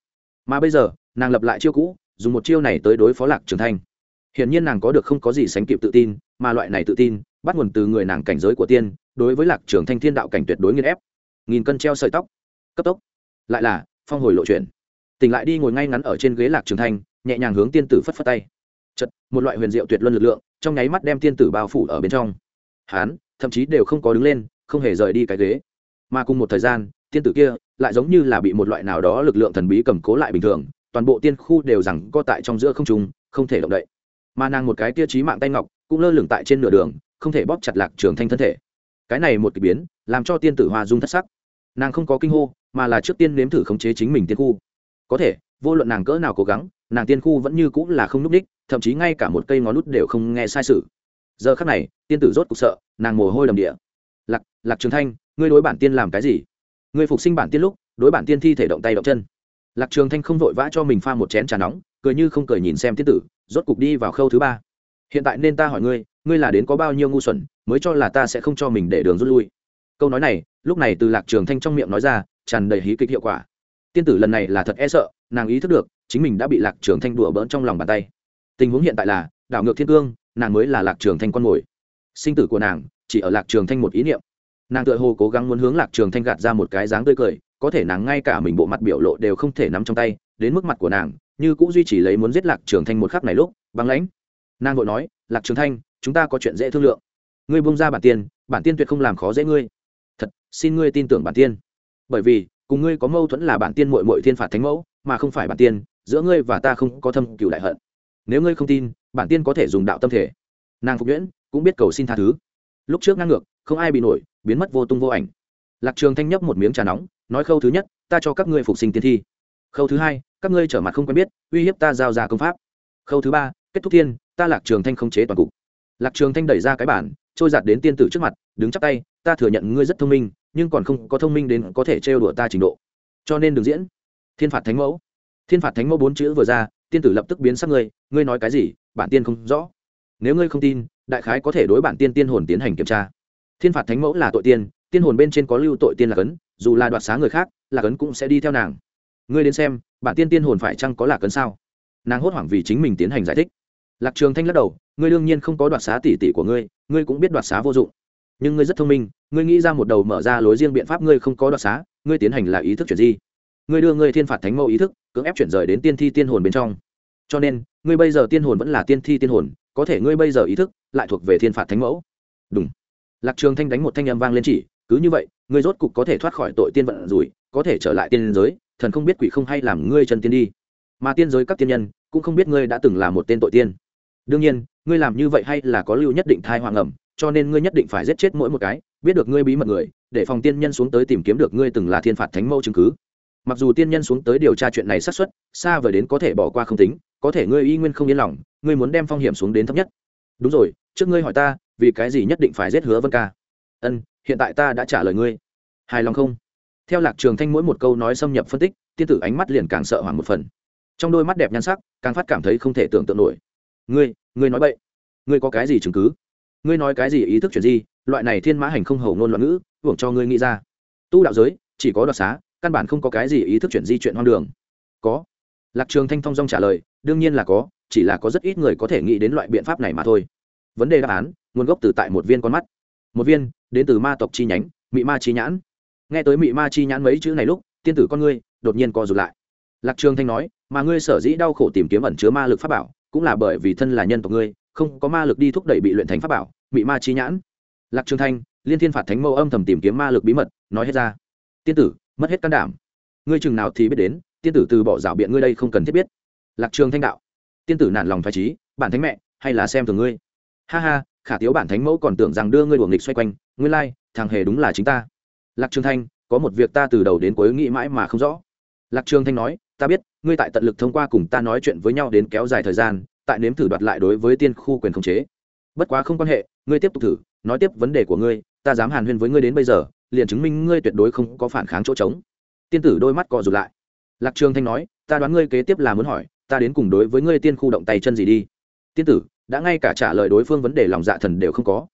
Mà bây giờ, nàng lập lại chiêu cũ, dùng một chiêu này tới đối phó lạc trường thanh. Hiển nhiên nàng có được không có gì sánh kịp tự tin, mà loại này tự tin, bắt nguồn từ người nàng cảnh giới của tiên, đối với lạc trường thanh thiên đạo cảnh tuyệt đối nghiên ép. Nghìn cân treo sợi tóc. Cấp tốc. Lại là, phong hồi lộ chuyển tỉnh lại đi ngồi ngay ngắn ở trên ghế lạc trường thanh, nhẹ nhàng hướng tiên tử phất phất tay. Chật, một loại huyền diệu tuyệt luân lực lượng, trong nháy mắt đem tiên tử bao phủ ở bên trong. Hán, thậm chí đều không có đứng lên, không hề rời đi cái ghế mà cùng một thời gian, tiên tử kia lại giống như là bị một loại nào đó lực lượng thần bí cầm cố lại bình thường, toàn bộ tiên khu đều rằng co tại trong giữa không trung, không thể động đậy. Mà nàng một cái tia trí mạng tay ngọc cũng lơ lửng tại trên nửa đường, không thể bóp chặt lạc trường thanh thân thể. Cái này một k ỳ biến, làm cho tiên tử hoa dung thất sắc. Nàng không có kinh hô, mà là trước tiên nếm thử khống chế chính mình tiên khu. Có thể, vô luận nàng cỡ nào cố gắng, nàng tiên khu vẫn như cũng là không n ú c đích, thậm chí ngay cả một cây ngón nút đều không nghe sai sự. Giờ khắc này, tiên tử rốt cục sợ, nàng mồ hôi đầm địa. Lạc lạc trường thanh ngươi đối bản tiên làm cái gì? Ngươi phục sinh bản tiên lúc, đối bản tiên thi thể động tay động chân. Lạc trường thanh không vội vã cho mình pha một chén trà nóng, cười như không cười nhìn xem tiên tử, rốt cục đi vào khâu thứ ba. Hiện tại nên ta hỏi ngươi ngươi là đến có bao nhiêu ngu xuẩn, mới cho là ta sẽ không cho mình để đường rút lui? Câu nói này, lúc này từ lạc trường thanh trong miệng nói ra, tràn đầy hí kịch hiệu quả. Tiên tử lần này là thật e sợ, nàng ý thức được, chính mình đã bị lạc trường thanh đùa bỡn trong lòng bàn tay. Tình huống hiện tại là, đảo ngược thiên cương, nàng mới là lạc trường thanh con mồi. Sinh tử của nàng, chỉ ở lạc trường thanh một ý niệm nàng tựa hồ cố gắng muốn hướng lạc trường thanh gạt ra một cái dáng tươi cười, có thể nàng ngay cả mình bộ mặt biểu lộ đều không thể nắm trong tay, đến mức mặt của nàng, như cũng duy trì lấy muốn giết lạc trường thanh một khắc này lúc, băng lãnh. Nàng vội nói, lạc trường thanh, chúng ta có chuyện dễ thương lượng. Ngươi buông ra bản tiên bản tiên tuyệt không làm khó dễ ngươi. Thật, xin ngươi tin tưởng bản tiên. Bởi vì, cùng ngươi có mâu thuẫn là bản tiên mội mội thiên phạt thánh mẫu, mà không phải bản tiên, giữa ngươi và ta không có thâm cựu đại hận. Nếu ngươi không tin, bản tiên có thể dùng đạo tâm thể. Nàng phục nhuyễn, cũng biết cầu xin tha thứ. Lúc trước ngang ngược không ai bị nổi, biến mất vô tung vô ảnh. Lạc trường thanh nhấp một miếng trà nóng, nói khâu thứ nhất, ta cho các ngươi phục sinh tiên thi. Khâu thứ hai, các ngươi trở mặt không quen biết, uy hiếp ta giao ra công pháp. Khâu thứ ba, kết thúc thiên, ta lạc trường thanh không chế toàn cục. Lạc trường thanh đẩy ra cái bản trôi giạt đến tiên tử trước mặt, đứng chắp tay, ta thừa nhận ngươi rất thông minh, nhưng còn không có thông minh đến có thể trêu đùa ta trình độ. Cho nên đừng diễn. Thiên phạt thánh mẫu. Thiên phạt thánh mẫu bốn chữ vừa ra, tiên tử lập tức biến sắc ngươi ngươi nói cái gì, bản tiên không rõ. Nếu ngươi không tin, đại khái có thể đối bản tiên tiên hồn tiến hành kiểm tra thiên phạt thánh mẫu là tội tiên tiên hồn bên trên có lưu tội tiên là cấn dù là đoạt xá người khác là cấn cũng sẽ đi theo nàng. Ngươi đến xem, bản tiên tiên hồn phải chăng có là cấn sao? Nàng hốt hoảng vì chính mình tiến hành giải thích. Lạc trường thanh lắc đầu, ngươi đương nhiên không có đoạt xá tỷ tỷ của ngươi ngươi cũng biết đoạt xá vô dụng. Nhưng ngươi rất thông minh, ngươi nghĩ ra một đầu mở ra lối riêng biện pháp ngươi không có đoạt xá, ngươi tiến hành là ý thức chuyển di. Ngươi đưa ngươi thiên phạt thánh mẫu ý thức, cưỡng ép chuyển rời đến tiên thi tiên hồn bên trong. Cho nên, ngươi bây giờ tiên hồn vẫn là tiên thi tiên hồn, có thể ngươi bây giờ ý thức lại thuộc về thiên phạt thánh mẫu. Đúng lạc trường thanh đánh một thanh âm vang lên chỉ, cứ như vậy, ngươi rốt cục có thể thoát khỏi tội tiên vận rủi, có thể trở lại tiên giới, thần không biết quỷ không hay làm ngươi chân tiên đi. Mà tiên giới các tiên nhân cũng không biết ngươi đã từng là một tên tội tiên. Đương nhiên, ngươi làm như vậy hay là có lưu nhất định thai hoàng ẩm, cho nên ngươi nhất định phải giết chết mỗi một cái, biết được ngươi bí mật người, để phòng tiên nhân xuống tới tìm kiếm được ngươi từng là thiên phạt thánh mẫu chứng cứ. Mặc dù tiên nhân xuống tới điều tra chuyện này xác suất, xa vời đến có thể bỏ qua không tính, có thể ngươi y nguyên không yên lòng, ngươi muốn đem phong hiểm xuống đến thấp nhất. Đúng rồi, trước ngươi hỏi ta vì cái gì nhất định phải giết hứa vân ca? Ân, hiện tại ta đã trả lời ngươi. Hài lòng không? Theo lạc trường thanh mỗi một câu nói xâm nhập phân tích, tiên tử ánh mắt liền càng sợ hoảng một phần. Trong đôi mắt đẹp nhan sắc, càng phát cảm thấy không thể tưởng tượng nổi. Ngươi ngươi nói bậy. Ngươi có cái gì chứng cứ? Ngươi nói cái gì ý thức chuyện gì loại này thiên mã hành không hầu ngôn loạn ngữ, hưởng cho ngươi nghĩ ra. Tu đạo giới, chỉ có đoạt xá, căn bản không có cái gì ý thức chuyển di chuyện hoang đường. Có. Lạc trường thanh thông dong trả lời, đương nhiên là có, chỉ là có rất ít người có thể nghĩ đến loại biện pháp này mà thôi. Vấn đề đáp án nguồn gốc từ tại một viên con mắt. Một viên, đến từ ma tộc chi nhánh, mị ma chi nhãn. Nghe tới mị ma chi nhãn mấy chữ này lúc, tiên tử con ngươi đột nhiên co rụt lại. Lạc trường thanh nói, mà ngươi sở dĩ đau khổ tìm kiếm ẩn chứa ma lực pháp bảo, cũng là bởi vì thân là nhân tộc ngươi, không có ma lực đi thúc đẩy bị luyện thành pháp bảo, mị ma chi nhãn. Lạc trường thanh, liên thiên phạt thánh mẫu âm thầm tìm kiếm ma lực bí mật, nói hết ra. Tiên tử, mất hết can đảm. Ngươi chừng nào thì biết đến, tiên tử từ bỏ rảo biện ngươi đây không cần thiết biết. Lạc trường thanh đạo, tiên tử nản lòng phải trí bản thánh mẹ, hay là xem thường ngươi. Ha ha khả tiếu bản thánh mẫu còn tưởng rằng đưa ngươi đuồng nghịch xoay quanh ngươi lai, thằng hề đúng là chính ta. Lạc trường thanh, có một việc ta từ đầu đến cuối nghĩ mãi mà không rõ. Lạc trường thanh nói, ta biết, ngươi tại tận lực thông qua cùng ta nói chuyện với nhau đến kéo dài thời gian, tại nếm thử đoạt lại đối với tiên khu quyền khống chế. Bất quá không quan hệ, ngươi tiếp tục thử, nói tiếp vấn đề của ngươi, ta dám hàn huyên với ngươi đến bây giờ, liền chứng minh ngươi tuyệt đối không có phản kháng chỗ trống. Tiên tử đôi mắt co rụt lại. Lạc trường thanh nói, ta đoán ngươi kế tiếp là muốn hỏi, ta đến cùng đối với ngươi tiên khu động tay chân gì đi? Tiên tử, đã ngay cả trả lời đối phương vấn đề lòng dạ thần đều không có.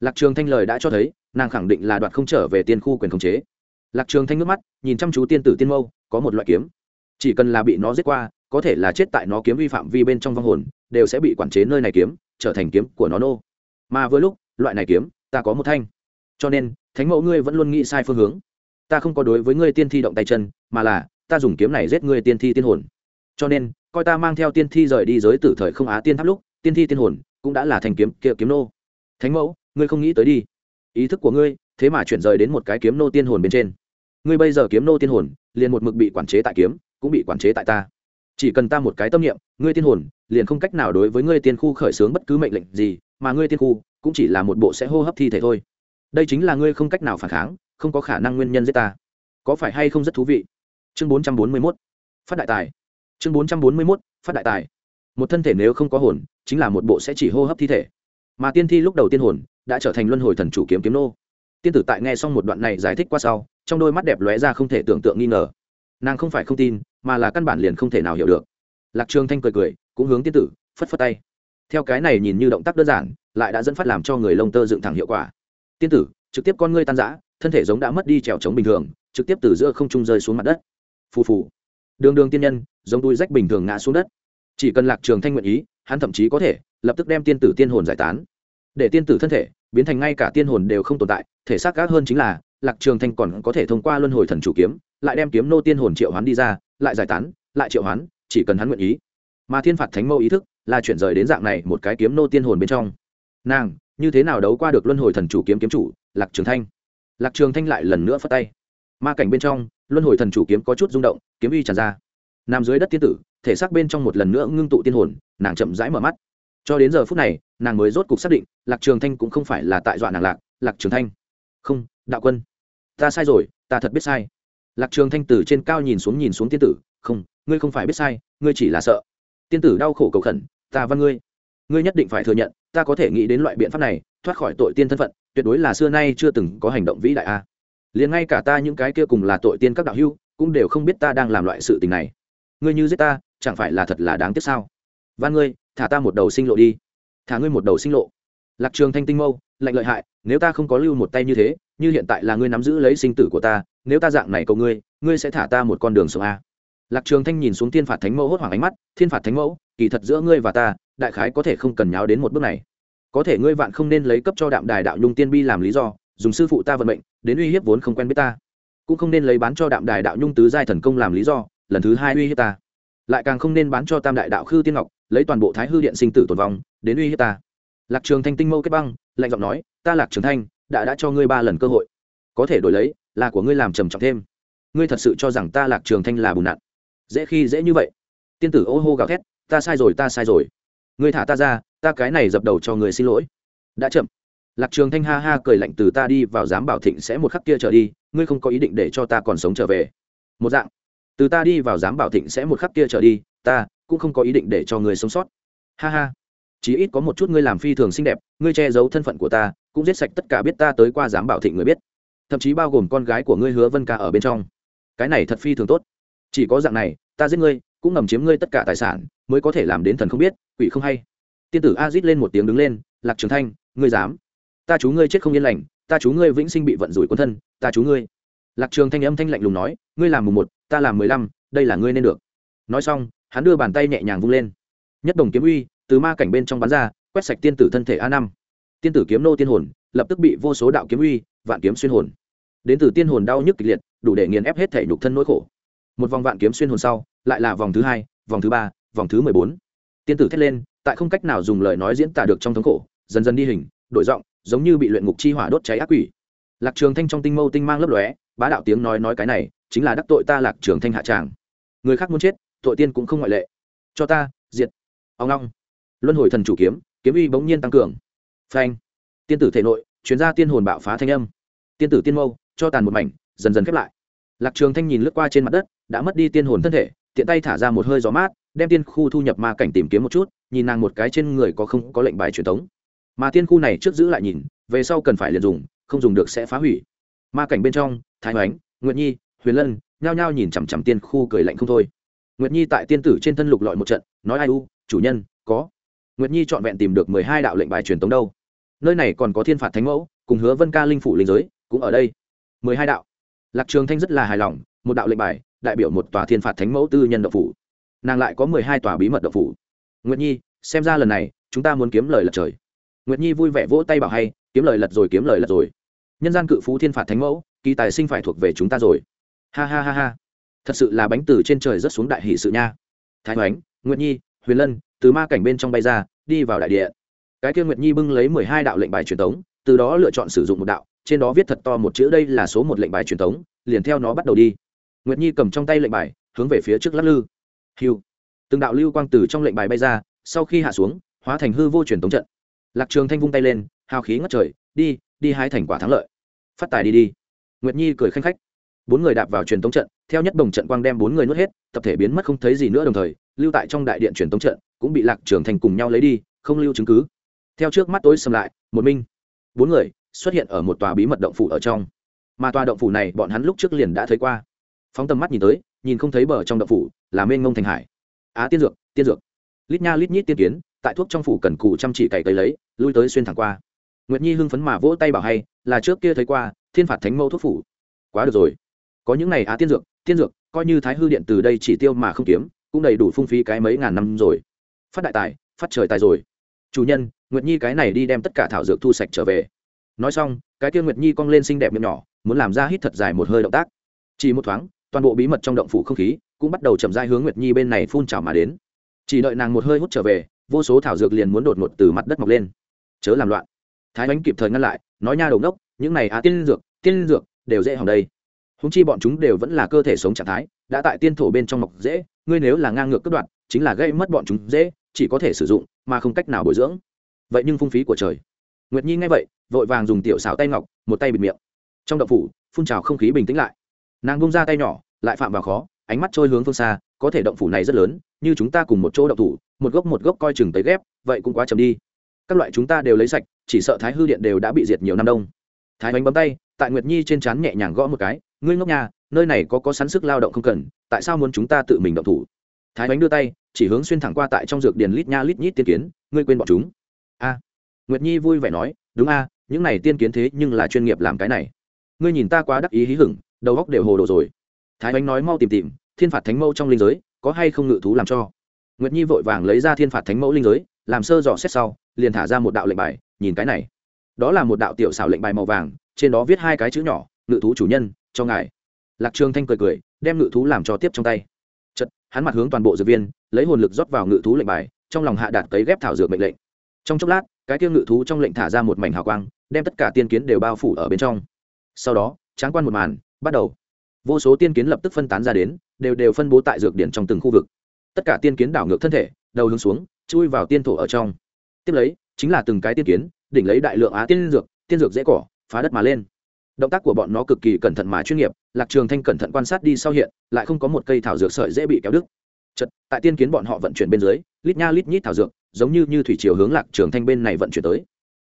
Lạc trường thanh lời đã cho thấy, nàng khẳng định là đoạt không trở về tiên khu quyền khống chế. Lạc trường thanh nước mắt, nhìn chăm chú tiên tử tiên mâu, có một loại kiếm. Chỉ cần là bị nó giết qua, có thể là chết tại nó kiếm vi phạm vi bên trong vong hồn, đều sẽ bị quản chế nơi này kiếm, trở thành kiếm của nó nô. Mà với lúc, loại này kiếm, ta có một thanh. Cho nên, thánh mẫu ngươi vẫn luôn nghĩ sai phương hướng. Ta không có đối với ngươi tiên thi động tay chân, mà là, ta dùng kiếm này giết ngươi tiên thi tiên hồn. Cho nên, coi ta mang theo tiên thi rời đi giới tử thời không á tiên tháp lúc tiên thi tiên hồn cũng đã là thành kiếm kia kiếm nô. Thánh mẫu, ngươi không nghĩ tới đi. Ý thức của ngươi, thế mà chuyển rời đến một cái kiếm nô tiên hồn bên trên. Ngươi bây giờ kiếm nô tiên hồn, liền một mực bị quản chế tại kiếm, cũng bị quản chế tại ta. Chỉ cần ta một cái tâm niệm, ngươi tiên hồn, liền không cách nào đối với ngươi tiên khu khởi xướng bất cứ mệnh lệnh gì, mà ngươi tiên khu cũng chỉ là một bộ sẽ hô hấp thi thể thôi. Đây chính là ngươi không cách nào phản kháng, không có khả năng nguyên nhân giết ta. Có phải hay không rất thú vị? Chương bốn trăm bốn mươi mốt, phát đại tài. Chương bốn trăm bốn mươi mốt, phát đại tài. Một thân thể nếu không có hồn chính là một bộ sẽ chỉ hô hấp thi thể. Mà tiên thi lúc đầu tiên hồn đã trở thành luân hồi thần chủ kiếm kiếm nô. Tiên tử tại nghe xong một đoạn này giải thích qua sau, trong đôi mắt đẹp lóe ra không thể tưởng tượng nghi ngờ. Nàng không phải không tin, mà là căn bản liền không thể nào hiểu được. Lạc trường thanh cười cười, cũng hướng tiên tử, phất phất tay. Theo cái này nhìn như động tác đơn giản, lại đã dẫn phát làm cho người lông tơ dựng thẳng hiệu quả. Tiên tử, trực tiếp con ngươi tan rã, thân thể giống đã mất đi trèo trống bình thường, trực tiếp từ giữa không trung rơi xuống mặt đất. Phù phù. Đường đường tiên nhân, giống đuôi rách bình thường ngã xuống đất. Chỉ cần lạc trường thanh nguyện ý hắn thậm chí có thể lập tức đem tiên tử tiên hồn giải tán. Để tiên tử thân thể biến thành ngay cả tiên hồn đều không tồn tại, thể xác gác hơn chính là, lạc trường thanh còn có thể thông qua luân hồi thần chủ kiếm, lại đem kiếm nô tiên hồn triệu hoán đi ra, lại giải tán, lại triệu hoán, chỉ cần hắn nguyện ý. Mà thiên phạt thánh mâu ý thức là chuyển rời đến dạng này một cái kiếm nô tiên hồn bên trong. Nàng, như thế nào đấu qua được luân hồi thần chủ kiếm kiếm chủ, lạc trường thanh? Lạc trường thanh lại lần nữa phất tay. Ma cảnh bên trong, luân hồi thần chủ kiếm có chút rung động, kiếm uy tràn ra nằm dưới đất tiên tử, thể xác bên trong một lần nữa ngưng tụ tiên hồn, nàng chậm rãi mở mắt. Cho đến giờ phút này, nàng mới rốt cục xác định, lạc trường thanh cũng không phải là tại dọa nàng lạc lạc trường thanh. Không, đạo quân, ta sai rồi, ta thật biết sai. Lạc trường thanh từ trên cao nhìn xuống nhìn xuống tiên tử, không, ngươi không phải biết sai, ngươi chỉ là sợ. Tiên tử đau khổ cầu khẩn, ta văn ngươi. Ngươi nhất định phải thừa nhận, ta có thể nghĩ đến loại biện pháp này, thoát khỏi tội tiên thân phận, tuyệt đối là xưa nay chưa từng có hành động vĩ đại a. Liền ngay cả ta những cái kia cùng là tội tiên các đạo hưu cũng đều không biết ta đang làm loại sự tình này ngươi như giết ta, chẳng phải là thật là đáng tiếc sao? Van ngươi, thả ta một đầu sinh lộ đi. Thả ngươi một đầu sinh lộ. Lạc trường thanh tinh mâu, lạnh lợi hại, nếu ta không có lưu một tay như thế, như hiện tại là ngươi nắm giữ lấy sinh tử của ta, nếu ta dạng này cầu ngươi ngươi sẽ thả ta một con đường sống a. Lạc trường thanh nhìn xuống thiên phạt thánh mẫu hốt hoảng ánh mắt, thiên phạt thánh mẫu, kỳ thật giữa ngươi và ta, đại khái có thể không cần nháo đến một bước này. Có thể ngươi vạn không nên lấy cấp cho đạm đài đạo nhung tiên bi làm lý do, dùng sư phụ ta vận mệnh, đến uy hiếp vốn không quen biết ta. Cũng không nên lấy bán cho đạm đài đạo nhung tứ giai thần công làm lý do lần thứ hai uy hiếp ta. Lại càng không nên bán cho tam đại đạo khư tiên ngọc, lấy toàn bộ thái hư điện sinh tử tồn vong, đến uy hiếp ta. Lạc trường thanh tinh mâu kết băng, lạnh giọng nói, ta lạc trường thanh, đã đã cho ngươi ba lần cơ hội. Có thể đổi lấy, là của ngươi làm trầm trọng thêm. Ngươi thật sự cho rằng ta lạc trường thanh là bùn nặn dễ khi dễ như vậy. Tiên tử ô hô gào thét, ta sai rồi, ta sai rồi. Ngươi thả ta ra, ta cái này dập đầu cho người xin lỗi. Đã chậm. Lạc trường thanh ha ha cười lạnh từ ta đi vào giám bảo thịnh sẽ một khắc kia trở đi, ngươi không có ý định để cho ta còn sống trở về. Một dạng từ ta đi vào giám bảo thịnh sẽ một khắc kia trở đi, ta cũng không có ý định để cho người sống sót. Ha ha. Chỉ ít có một chút ngươi làm phi thường xinh đẹp, ngươi che giấu thân phận của ta, cũng giết sạch tất cả biết ta tới qua giám bảo thịnh người biết. Thậm chí bao gồm con gái của ngươi hứa vân ca ở bên trong. Cái này thật phi thường tốt. Chỉ có dạng này, ta giết ngươi, cũng ngầm chiếm ngươi tất cả tài sản, mới có thể làm đến thần không biết, quỷ không hay. Tiên tử a rít lên một tiếng đứng lên, lạc trường thanh, ngươi dám? Ta chú ngươi chết không yên lành, ta chú ngươi vĩnh sinh bị vận rủi quân thân, ta chú ngươi. Lạc trường thanh âm thanh lạnh lùng nói, ngươi làm mùng một ta làm mười lăm, đây là ngươi nên được. Nói xong, hắn đưa bàn tay nhẹ nhàng vung lên. Nhất đồng kiếm uy, từ ma cảnh bên trong bắn ra, quét sạch tiên tử thân thể a năm. Tiên tử kiếm nô tiên hồn, lập tức bị vô số đạo kiếm uy, vạn kiếm xuyên hồn. Đến từ tiên hồn đau nhức kịch liệt, đủ để nghiền ép hết thể nhục thân nỗi khổ. Một vòng vạn kiếm xuyên hồn sau, lại là vòng thứ hai, vòng thứ ba, vòng thứ mười bốn. Tiên tử thét lên, tại không cách nào dùng lời nói diễn tả được trong thống khổ, dần dần đi hình, đổi giọng, giống như bị luyện ngục chi hỏa đốt cháy ác quỷ. Lạc trường thanh trong tinh mâu tinh mang lấp lóe bá đạo tiếng nói nói cái này, chính là đắc tội ta lạc trường thanh hạ tràng. Người khác muốn chết, tội tiên cũng không ngoại lệ. Cho ta, diệt. Ông long. Luân hồi thần chủ kiếm kiếm uy bỗng nhiên tăng cường. Phanh. Tiên tử thể nội chuyến ra tiên hồn bạo phá thanh âm. Tiên tử tiên mâu, cho tàn một mảnh, dần dần khép lại. Lạc trường thanh nhìn lướt qua trên mặt đất, đã mất đi tiên hồn thân thể, tiện tay thả ra một hơi gió mát, đem tiên khu thu nhập ma cảnh tìm kiếm một chút, nhìn nàng một cái trên người có không có lệnh bài truyền thống mà tiên khu này trước giữ lại nhìn, về sau cần phải liền dùng, không dùng được sẽ phá hủy ma cảnh bên trong, thái oánh nguyệt nhi, huyền lân, nhao nhao nhìn chằm chằm tiên khu cười lạnh không thôi. Nguyệt nhi tại tiên tử trên thân lục lọi một trận, nói ai u, chủ nhân, có. Nguyệt nhi trọn vẹn tìm được mười hai đạo lệnh bài truyền tống đâu. Nơi này còn có thiên phạt thánh mẫu, cùng hứa vân ca linh phủ linh giới, cũng ở đây. Mười hai đạo. Lạc trường thanh rất là hài lòng, một đạo lệnh bài, đại biểu một tòa thiên phạt thánh mẫu tư nhân độc phủ. Nàng lại có mười hai tòa bí mật độc phủ. Nguyệt nhi, xem ra lần này, chúng ta muốn kiếm lời lật trời. Nguyệt nhi vui vẻ vỗ tay bảo hay, kiếm lời lật rồi, kiếm lời lật rồi nhân gian cự phú thiên phạt thánh mẫu, kỳ tài sinh phải thuộc về chúng ta rồi. Ha ha ha ha. Thật sự là bánh từ trên trời rất xuống đại hỷ sự nha. Thái hoánh nguyệt nhi, huyền lân, từ ma cảnh bên trong bay ra, đi vào đại địa. Cái kia nguyệt nhi bưng lấy mười hai đạo lệnh bài truyền thống từ đó lựa chọn sử dụng một đạo, trên đó viết thật to một chữ đây là số một lệnh bài truyền thống liền theo nó bắt đầu đi. Nguyệt nhi cầm trong tay lệnh bài, hướng về phía trước lắc lư. Hiu từng đạo lưu quang từ trong lệnh bài bay ra, sau khi hạ xuống, hóa thành hư vô truyền thống trận. Lạc trường thanh vung tay lên, hào khí ngất trời, đi đi hái thành quả thắng lợi. Phát tài đi đi. Nguyệt nhi cười khanh khách. Bốn người đạp vào truyền tống trận, theo nhất đồng trận quang đem bốn người nuốt hết, tập thể biến mất không thấy gì nữa đồng thời, lưu tại trong đại điện truyền tống trận, cũng bị lạc trường thành cùng nhau lấy đi, không lưu chứng cứ. Theo trước mắt tối sầm lại, một minh bốn người xuất hiện ở một tòa bí mật động phủ ở trong. Mà tòa động phủ này bọn hắn lúc trước liền đã thấy qua. Phóng tầm mắt nhìn tới, nhìn không thấy bờ trong động phủ, là mênh ngông thành hải. Á, tiên dược tiên dược. Lít nha lít nhít tiên kiến, tại thuốc trong phủ cần cù chăm chỉ cày cấy lấy, lui tới xuyên thẳng qua nguyệt nhi hưng phấn mà vỗ tay bảo hay, là trước kia thấy qua, thiên phạt thánh mẫu thuốc phủ. Quá được rồi. Có những này á tiên dược tiên dược, coi như thái hư điện từ đây chỉ tiêu mà không kiếm, cũng đầy đủ phung phí cái mấy ngàn năm rồi. Phát đại tài, phát trời tài rồi. Chủ nhân, nguyệt nhi cái này đi đem tất cả thảo dược thu sạch trở về. Nói xong, cái kia nguyệt nhi cong lên xinh đẹp miệng nhỏ, muốn làm ra hít thật dài một hơi động tác. Chỉ một thoáng, toàn bộ bí mật trong động phủ không khí cũng bắt đầu chậm rãi hướng nguyệt nhi bên này phun trào mà đến. Chỉ đợi nàng một hơi hút trở về, vô số thảo dược liền muốn đột ngột từ mặt đất mọc lên. Chớ làm loạn thái bánh kịp thời ngăn lại, nói nha đầu ngốc, những này á, tiên dược tiên dược, đều dễ hỏng đây. Húng chi bọn chúng đều vẫn là cơ thể sống trạng thái, đã tại tiên thổ bên trong mọc dễ, ngươi nếu là ngang ngược cất đoạn chính là gây mất bọn chúng dễ, chỉ có thể sử dụng, mà không cách nào bồi dưỡng. Vậy nhưng phung phí của trời. Nguyệt nhi nghe vậy, vội vàng dùng tiểu xảo tay ngọc, một tay bịt miệng. Trong đậu phủ, phun trào không khí bình tĩnh lại. Nàng bung ra tay nhỏ, lại phạm vào khó, ánh mắt trôi hướng phương xa, có thể động phủ này rất lớn, như chúng ta cùng một chỗ động thủ, một gốc một gốc coi chừng tới ghép, vậy cũng quá chậm đi các loại chúng ta đều lấy sạch, chỉ sợ thái hư điện đều đã bị diệt nhiều năm đông. Thái bánh bấm tay, tại nguyệt nhi trên trán nhẹ nhàng gõ một cái, ngươi ngốc nhà nơi này có có sẵn sức lao động không cần, tại sao muốn chúng ta tự mình động thủ? Thái bánh đưa tay, chỉ hướng xuyên thẳng qua tại trong dược điền lít nha lít nhít tiên kiến, ngươi quên bọn chúng. A. Nguyệt nhi vui vẻ nói, đúng a, những này tiên kiến thế nhưng là chuyên nghiệp làm cái này. Ngươi nhìn ta quá đắc ý hí hửng, đầu góc đều hồ đồ rồi. Thái bánh nói mau tìm tìm, thiên phạt thánh mẫu trong linh giới, có hay không ngự thú làm cho? Nguyệt nhi vội vàng lấy ra thiên phạt thánh mẫu linh giới, làm sơ dò xét sau liền thả ra một đạo lệnh bài, nhìn cái này. Đó là một đạo tiểu xảo lệnh bài màu vàng, trên đó viết hai cái chữ nhỏ, ngự thú chủ nhân, cho ngài. Lạc trường thanh cười cười, đem ngự thú làm cho tiếp trong tay. Chật hắn mặt hướng toàn bộ dược viên, lấy hồn lực rót vào ngự thú lệnh bài, trong lòng hạ đạt cấy ghép thảo dược mệnh lệnh. Trong chốc lát, cái tiêu ngự thú trong lệnh thả ra một mảnh hào quang, đem tất cả tiên kiến đều bao phủ ở bên trong. Sau đó, tráng quan một màn, bắt đầu. Vô số tiên kiến lập tức phân tán ra đến, đều đều phân bố tại dược điển trong từng khu vực. Tất cả tiên kiến đảo ngược thân thể, đầu hướng xuống, chui vào tiên thổ ở trong tiếp lấy, chính là từng cái tiên kiến, đỉnh lấy đại lượng á tiên dược tiên dược dễ cỏ, phá đất mà lên. Động tác của bọn nó cực kỳ cẩn thận mà chuyên nghiệp, lạc trường thanh cẩn thận quan sát đi sau hiện, lại không có một cây thảo dược sợi dễ bị kéo đứt. Chật tại tiên kiến bọn họ vận chuyển bên dưới, lít nha lít nhít thảo dược, giống như như thủy chiều hướng lạc trường thanh bên này vận chuyển tới.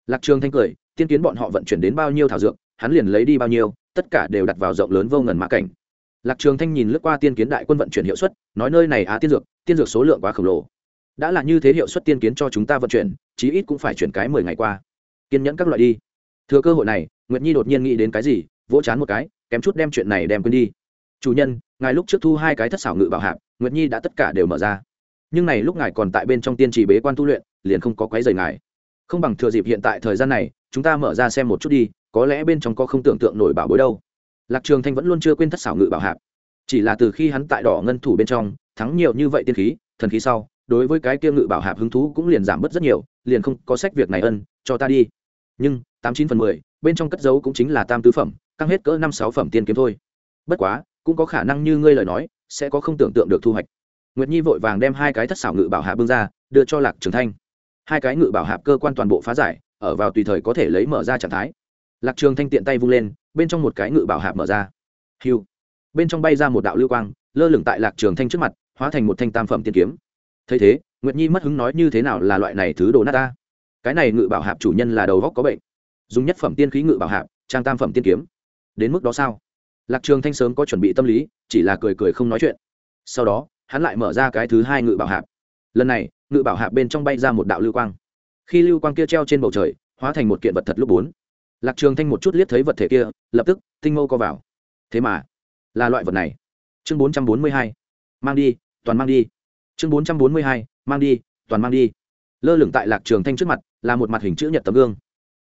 Lạc trường thanh cười, tiên kiến bọn họ vận chuyển đến bao nhiêu thảo dược, hắn liền lấy đi bao nhiêu, tất cả đều đặt vào rộng lớn vô ngần mã cảnh. Lạc trường thanh nhìn lướt qua tiên kiến đại quân vận chuyển hiệu suất, nói nơi này á tiên dược tiên dược số lượng quá khổng lồ. Đã là như thế hiệu suất tiên kiến cho chúng ta vận chuyển chí ít cũng phải chuyển cái mười ngày qua. Kiên nhẫn các loại đi. Thừa cơ hội này, nguyệt nhi đột nhiên nghĩ đến cái gì, vỗ chán một cái, kém chút đem chuyện này đem quên đi. Chủ nhân, ngài lúc trước thu hai cái thất xảo ngự bảo hạp, nguyệt nhi đã tất cả đều mở ra. Nhưng này lúc ngài còn tại bên trong tiên trì bế quan tu luyện, liền không có quấy rầy ngài. Không bằng thừa dịp hiện tại thời gian này, chúng ta mở ra xem một chút đi, có lẽ bên trong có không tưởng tượng nổi bảo bối đâu. Lạc trường thanh vẫn luôn chưa quên thất xảo ngự bảo hạp. Chỉ là từ khi hắn tại đỏ ngân thủ bên trong, thắng nhiều như vậy tiên khí, thần khí sau đối với cái kia ngự bảo hạp hứng thú cũng liền giảm bớt rất nhiều, liền không có sách việc này ân, cho ta đi. Nhưng, tám chín phần mười, bên trong cất dấu cũng chính là tam tứ phẩm, căng hết cỡ năm sáu phẩm tiên kiếm thôi. Bất quá, cũng có khả năng như ngươi lời nói, sẽ có không tưởng tượng được thu hoạch. Nguyệt nhi vội vàng đem hai cái thất xảo ngự bảo hạp bưng ra, đưa cho lạc trường thanh. Hai cái ngự bảo hạp cơ quan toàn bộ phá giải, ở vào tùy thời có thể lấy mở ra trạng thái. Lạc trường thanh tiện tay vung lên, bên trong một cái ngự bảo hạp mở ra. Hiu bên trong bay ra một đạo lưu quang, lơ lửng tại lạc trường thanh trước mặt, hóa thành một thanh tam phẩm tiên kiếm thấy thế, nguyệt nhi mất hứng nói như thế nào là loại này thứ đồ nát ta. Cái này ngự bảo hạp chủ nhân là đầu góc có bệnh. Dùng nhất phẩm tiên khí ngự bảo hạp, trang tam phẩm tiên kiếm. Đến mức đó sao? Lạc trường thanh sớm có chuẩn bị tâm lý, chỉ là cười cười không nói chuyện. Sau đó, hắn lại mở ra cái thứ hai ngự bảo hạp. Lần này, ngự bảo hạp bên trong bay ra một đạo lưu quang. Khi lưu quang kia treo trên bầu trời, hóa thành một kiện vật thật lúc bốn. Lạc trường thanh một chút liếc thấy vật thể kia, lập tức, tinh mâu co vào. Thế mà, là loại vật này. Chương bốn trăm bốn mươi hai. Mang đi, toàn mang đi chương bốn trăm bốn mươi hai, mang đi, toàn mang đi. Lơ lửng tại lạc trường thanh trước mặt, là một mặt hình chữ nhật tấm gương.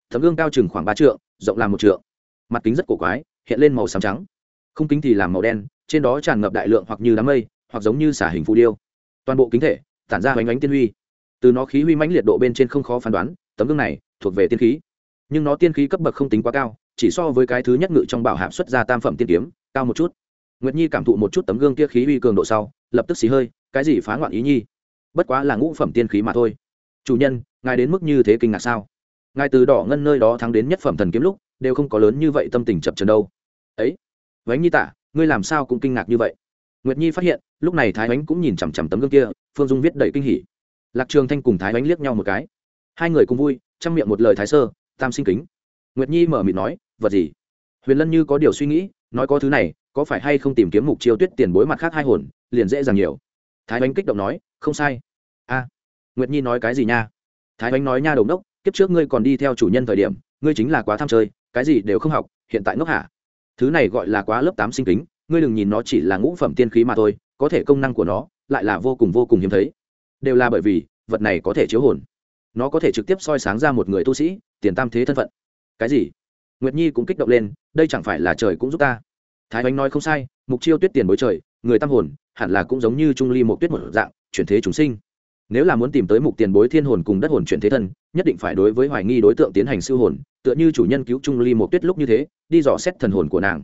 Tấm gương cao chừng khoảng ba trượng, rộng là một trượng. Mặt kính rất cổ quái, hiện lên màu xám trắng. Không kính thì làm màu đen, trên đó tràn ngập đại lượng hoặc như đám mây, hoặc giống như xả hình phù điêu. Toàn bộ kính thể, tản ra hoành ánh tiên huy. Từ nó khí huy mãnh liệt độ bên trên không khó phán đoán, tấm gương này thuộc về tiên khí. Nhưng nó tiên khí cấp bậc không tính quá cao, chỉ so với cái thứ nhất ngự trong bảo hạp xuất ra tam phẩm tiên kiếm, cao một chút. Nguyệt nhi cảm thụ một chút tấm gương kia khí uy cường độ sau, lập tức xì hơi cái gì phá ngoạn ý nhi? Bất quá là ngũ phẩm tiên khí mà thôi. Chủ nhân, ngài đến mức như thế kinh ngạc sao? Ngài từ đỏ ngân nơi đó thắng đến nhất phẩm thần kiếm lúc, đều không có lớn như vậy tâm tình chập chờn đâu. Ấy, vánh nhi tả, ngươi làm sao cũng kinh ngạc như vậy? Nguyệt nhi phát hiện, lúc này thái ánh cũng nhìn chằm chằm tấm gương kia, phương dung viết đầy kinh hỉ. Lạc trường thanh cùng thái ánh liếc nhau một cái. Hai người cùng vui trong miệng một lời thái sơ, tam sinh kính. Nguyệt nhi mở miệng nói, vật gì? Huyền lân như có điều suy nghĩ, nói có thứ này, có phải hay không tìm kiếm mục chiêu tuyết tiền bối mặt khác hai hồn, liền dễ dàng nhiều thái bánh kích động nói, không sai. A, nguyệt nhi nói cái gì nha? Thái bánh nói nha đồng đốc, kiếp trước ngươi còn đi theo chủ nhân thời điểm, ngươi chính là quá tham chơi, cái gì đều không học, hiện tại ngốc hả? Thứ này gọi là quá lớp tám sinh kính, ngươi đừng nhìn nó chỉ là ngũ phẩm tiên khí mà thôi, có thể công năng của nó lại là vô cùng vô cùng hiếm thấy. Đều là bởi vì, vật này có thể chiếu hồn. Nó có thể trực tiếp soi sáng ra một người tu sĩ, tiền tam thế thân phận. Cái gì? Nguyệt nhi cũng kích động lên, đây chẳng phải là trời cũng giúp ta thái oanh nói không sai, mục chiêu tuyết tiền bối trời, người tam hồn, hẳn là cũng giống như trung ly một tuyết một dạng, chuyển thế chúng sinh. Nếu là muốn tìm tới mục tiền bối thiên hồn cùng đất hồn chuyển thế thân, nhất định phải đối với hoài nghi đối tượng tiến hành siêu hồn, tựa như chủ nhân cứu trung ly một tuyết lúc như thế, đi dò xét thần hồn của nàng.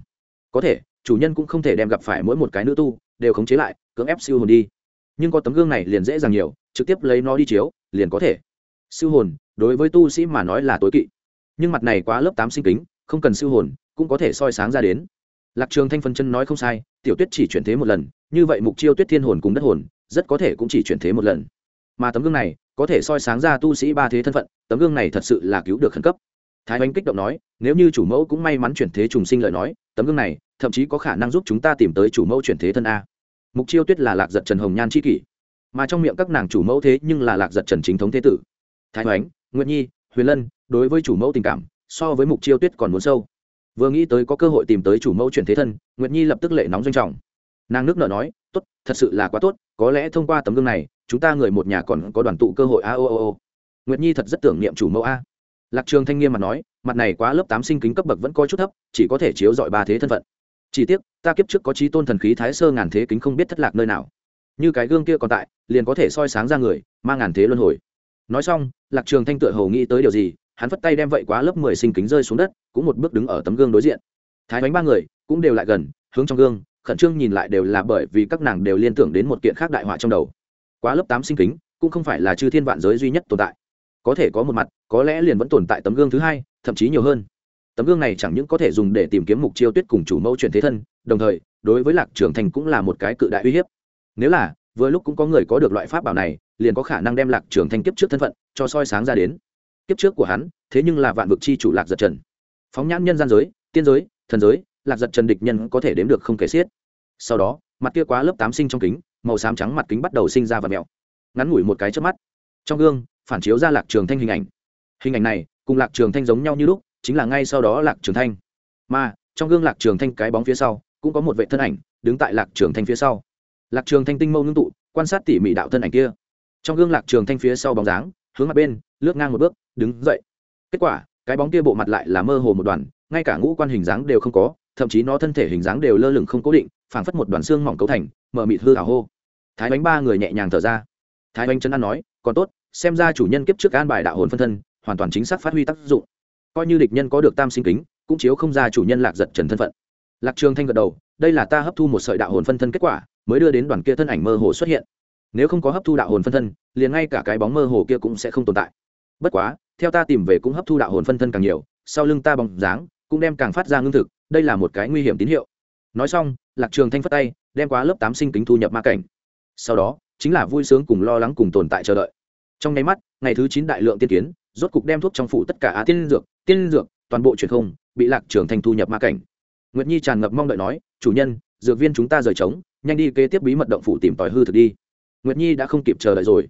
Có thể, chủ nhân cũng không thể đem gặp phải mỗi một cái nữ tu, đều khống chế lại, cưỡng ép siêu hồn đi. Nhưng có tấm gương này liền dễ dàng nhiều, trực tiếp lấy nó đi chiếu, liền có thể. Siêu hồn, đối với tu sĩ mà nói là tối kỵ. Nhưng mặt này quá lớp tám sinh kính, không cần siêu hồn, cũng có thể soi sáng ra đến lạc trường thanh phân chân nói không sai, tiểu tuyết chỉ chuyển thế một lần, như vậy mục chiêu tuyết thiên hồn cùng đất hồn, rất có thể cũng chỉ chuyển thế một lần. Mà tấm gương này, có thể soi sáng ra tu sĩ ba thế thân phận, tấm gương này thật sự là cứu được khẩn cấp. Thái oanh kích động nói, nếu như chủ mẫu cũng may mắn chuyển thế trùng sinh lợi nói, tấm gương này, thậm chí có khả năng giúp chúng ta tìm tới chủ mẫu chuyển thế thân a. Mục chiêu tuyết là lạc giật trần hồng nhan c kỷ. Mà trong miệng các nàng chủ mẫu thế nhưng là lạc giật trần chính thống thế tử. Thái oánh nguyễn nhi, huyền lân, đối với chủ mẫu tình cảm, so với mục chiêu tuyết còn muốn sâu vừa nghĩ tới có cơ hội tìm tới chủ mẫu chuyển thế thân, nguyệt nhi lập tức lệ nóng doanh trọng. Nàng nước nở nói, tốt, thật sự là quá tốt, có lẽ thông qua tấm gương này, chúng ta người một nhà còn có đoàn tụ cơ hội a o o o nguyệt nhi thật rất tưởng niệm chủ mẫu a. Lạc trường thanh nghiêm mặt nói, mặt này quá lớp tám sinh kính cấp bậc vẫn có chút thấp, chỉ có thể chiếu dọi ba thế thân phận. Chỉ tiếc, ta kiếp trước có trí tôn thần khí thái sơ ngàn thế kính không biết thất lạc nơi nào. Như cái gương kia còn tại, liền có thể soi sáng ra người mang ngàn thế luân hồi. Nói xong, lạc trường thanh tựa hồ nghĩ tới điều gì hắn phất tay đem vậy quá lớp mười sinh kính rơi xuống đất, cũng một bước đứng ở tấm gương đối diện. Thái bánh ba người cũng đều lại gần, hướng trong gương, khẩn trương nhìn lại đều là bởi vì các nàng đều liên tưởng đến một kiện khác đại họa trong đầu. Quá lớp tám sinh kính cũng không phải là chư thiên vạn giới duy nhất tồn tại. Có thể có một mặt, có lẽ liền vẫn tồn tại tấm gương thứ hai, thậm chí nhiều hơn. Tấm gương này chẳng những có thể dùng để tìm kiếm mục chiêu tuyết cùng chủ mẫu chuyển thế thân, đồng thời, đối với lạc trường thành cũng là một cái cự đại uy hiếp. Nếu là, vừa lúc cũng có người có được loại pháp bảo này, liền có khả năng đem lạc trường thành kiếp trước thân phận cho soi sáng ra đến kiếp trước của hắn, thế nhưng là vạn vực chi chủ lạc giật trần. Phóng nhãn nhân gian giới, tiên giới, thần giới, lạc giật trần địch nhân có thể đếm được không kể xiết. Sau đó, mặt kia quá lớp tám sinh trong kính, màu xám trắng mặt kính bắt đầu sinh ra và mèo ngắn ngủi một cái trước mắt, trong gương phản chiếu ra lạc trường thanh hình ảnh. Hình ảnh này cùng lạc trường thanh giống nhau như lúc, chính là ngay sau đó lạc trường thanh. Mà, trong gương lạc trường thanh cái bóng phía sau, cũng có một vệ thân ảnh đứng tại lạc trường thanh phía sau. Lạc trường thanh tinh mâu ngưng tụ, quan sát tỉ mỉ đạo thân ảnh kia. Trong gương lạc trường thanh phía sau bóng dáng, hướng mặt bên, lướt ngang một bước đứng dậy. Kết quả, cái bóng kia bộ mặt lại là mơ hồ một đoàn, ngay cả ngũ quan hình dáng đều không có, thậm chí nó thân thể hình dáng đều lơ lửng không cố định, phảng phất một đoàn xương mỏng cấu thành, mở mịt hư ảo hô. Thái bánh ba người nhẹ nhàng thở ra. Thái bánh chân ăn nói, còn tốt, xem ra chủ nhân kiếp trước an bài đạo hồn phân thân, hoàn toàn chính xác phát huy tác dụng. Coi như địch nhân có được tam sinh kính, cũng chiếu không ra chủ nhân lạc giật trần thân phận. Lạc trường thanh gật đầu, đây là ta hấp thu một sợi đạo hồn phân thân kết quả, mới đưa đến đoàn kia thân ảnh mơ hồ xuất hiện. Nếu không có hấp thu đạo hồn phân thân, liền ngay cả cái bóng mơ hồ kia cũng sẽ không tồn tại. Bất quá theo ta tìm về cũng hấp thu đạo hồn phân thân càng nhiều, sau lưng ta bóng dáng cũng đem càng phát ra ngưng thực, đây là một cái nguy hiểm tín hiệu. Nói xong, lạc trường thanh phất tay, đem quá lớp tám sinh kính thu nhập ma cảnh. Sau đó, chính là vui sướng cùng lo lắng cùng tồn tại chờ đợi. Trong nháy mắt, ngày thứ chín đại lượng tiên kiến, rốt cục đem thuốc trong phủ tất cả á tiên dược tiên dược, toàn bộ truyền không, bị lạc trường thanh thu nhập ma cảnh. Nguyệt nhi tràn ngập mong đợi nói, chủ nhân, dược viên chúng ta rời trống, nhanh đi kế tiếp bí mật động phủ tìm tòi hư thực đi. Nguyệt nhi đã không kịp chờ đợi rồi.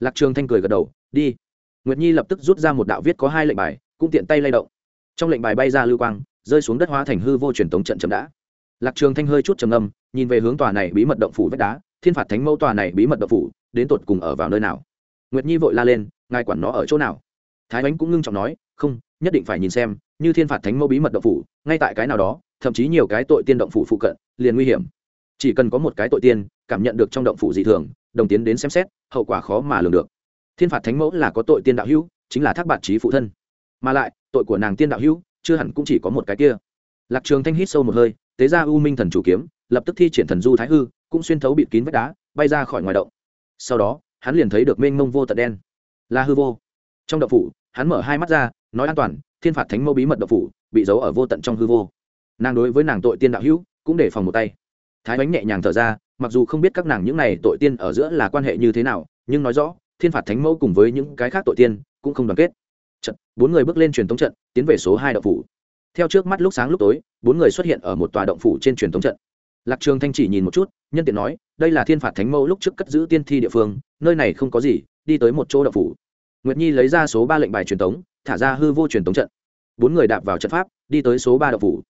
Lạc trường thanh cười gật đầu, đi nguyệt nhi lập tức rút ra một đạo viết có hai lệnh bài, cũng tiện tay lay động. Trong lệnh bài bay ra lưu quang, rơi xuống đất hóa thành hư vô truyền tống trận chậm đã. Lạc trường thanh hơi chút trầm âm nhìn về hướng tòa này bí mật động phủ vách đá, thiên phạt thánh mẫu tòa này bí mật động phủ, đến tột cùng ở vào nơi nào? Nguyệt nhi vội la lên, ngài quản nó ở chỗ nào? Thái bánh cũng ngưng trọng nói, không, nhất định phải nhìn xem, như thiên phạt thánh mẫu bí mật động phủ, ngay tại cái nào đó, thậm chí nhiều cái tội tiên động phủ phụ cận, liền nguy hiểm. Chỉ cần có một cái tội tiên, cảm nhận được trong động phủ dị thường, đồng tiến đến xem xét, hậu quả khó mà lường được thiên phạt thánh mẫu là có tội tiên đạo hữu, chính là thác bạt trí phụ thân. Mà lại, tội của nàng tiên đạo hữu, chưa hẳn cũng chỉ có một cái kia. Lạc trường thanh hít sâu một hơi, tế ra u minh thần chủ kiếm, lập tức thi triển thần du thái hư, cũng xuyên thấu bịt kín vách đá, bay ra khỏi ngoài động. Sau đó, hắn liền thấy được mênh mông vô tận đen. Là hư vô. Trong động phủ, hắn mở hai mắt ra, nói an toàn, thiên phạt thánh mẫu bí mật động phủ, bị giấu ở vô tận trong hư vô. Nàng đối với nàng tội tiên đạo hữu, cũng để phòng một tay. Thái bánh nhẹ nhàng thở ra, mặc dù không biết các nàng những này tội tiên ở giữa là quan hệ như thế nào, nhưng nói rõ thiên phạt thánh mẫu cùng với những cái khác tội tiên cũng không đoàn kết. Trận, bốn người bước lên truyền thống trận, tiến về số hai động phủ. Theo trước mắt lúc sáng lúc tối, bốn người xuất hiện ở một tòa động phủ trên truyền thống trận. Lạc trường thanh chỉ nhìn một chút, nhân tiện nói, đây là thiên phạt thánh mẫu lúc trước cất giữ tiên thi địa phương, nơi này không có gì, đi tới một chỗ động phủ. Nguyệt nhi lấy ra số ba lệnh bài truyền thống thả ra hư vô truyền thống trận. Bốn người đạp vào trận pháp, đi tới số ba động phủ.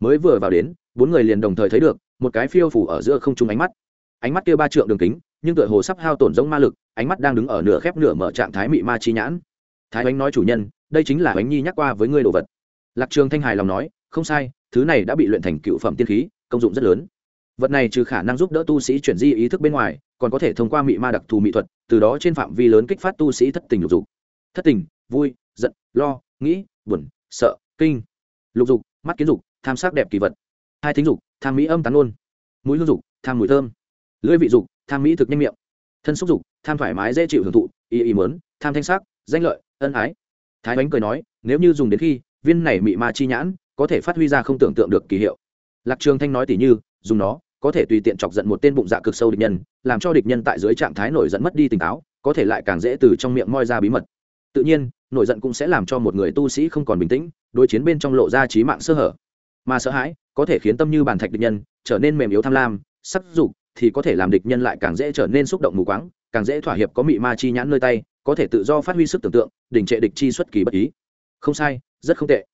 Mới vừa vào đến, bốn người liền đồng thời thấy được, một cái phiêu phủ ở giữa không trung ánh mắt. Ánh mắt kia ba trượng đường kính, nhưng tựa hồ sắp hao tổn giống ma lực ánh mắt đang đứng ở nửa khép nửa mở trạng thái mị ma chi nhãn. Thái ánh nói chủ nhân, đây chính là ánh nhi nhắc qua với ngươi đồ vật. Lạc trường thanh hài lòng nói, không sai, thứ này đã bị luyện thành cựu phẩm tiên khí, công dụng rất lớn. Vật này trừ khả năng giúp đỡ tu sĩ chuyển di ý thức bên ngoài, còn có thể thông qua mị ma đặc thù mỹ thuật, từ đó trên phạm vi lớn kích phát tu sĩ thất tình lục dục. Thất tình, vui, giận, lo, nghĩ, buồn, sợ, kinh. Lục dục, mắt kiến dục, tham sắc đẹp kỳ vật. Hai thính dục, tham mỹ âm tán ôn mũi hương dục, tham mùi thơm. Lưỡi vị dục, tham mỹ thực nhanh miệng thân xúc dục, tham thoải mái dễ chịu hưởng thụ, ý ý mớn tham thanh sắc, danh lợi, ân ái. Thái bánh cười nói, nếu như dùng đến khi, viên này mị ma chi nhãn, có thể phát huy ra không tưởng tượng được kỳ hiệu. Lạc trường thanh nói tỉ như, dùng nó, có thể tùy tiện chọc giận một tên bụng dạ cực sâu địch nhân, làm cho địch nhân tại dưới trạng thái nổi giận mất đi tỉnh táo, có thể lại càng dễ từ trong miệng moi ra bí mật. Tự nhiên, nổi giận cũng sẽ làm cho một người tu sĩ không còn bình tĩnh, đối chiến bên trong lộ ra trí mạng sơ hở. Mà sợ hãi, có thể khiến tâm như bàn thạch địch nhân, trở nên mềm yếu tham lam, sắc dục thì có thể làm địch nhân lại càng dễ trở nên xúc động mù quáng, càng dễ thỏa hiệp có mị ma chi nhãn nơi tay, có thể tự do phát huy sức tưởng tượng, đình trệ địch chi xuất kỳ bất ý. Không sai, rất không tệ.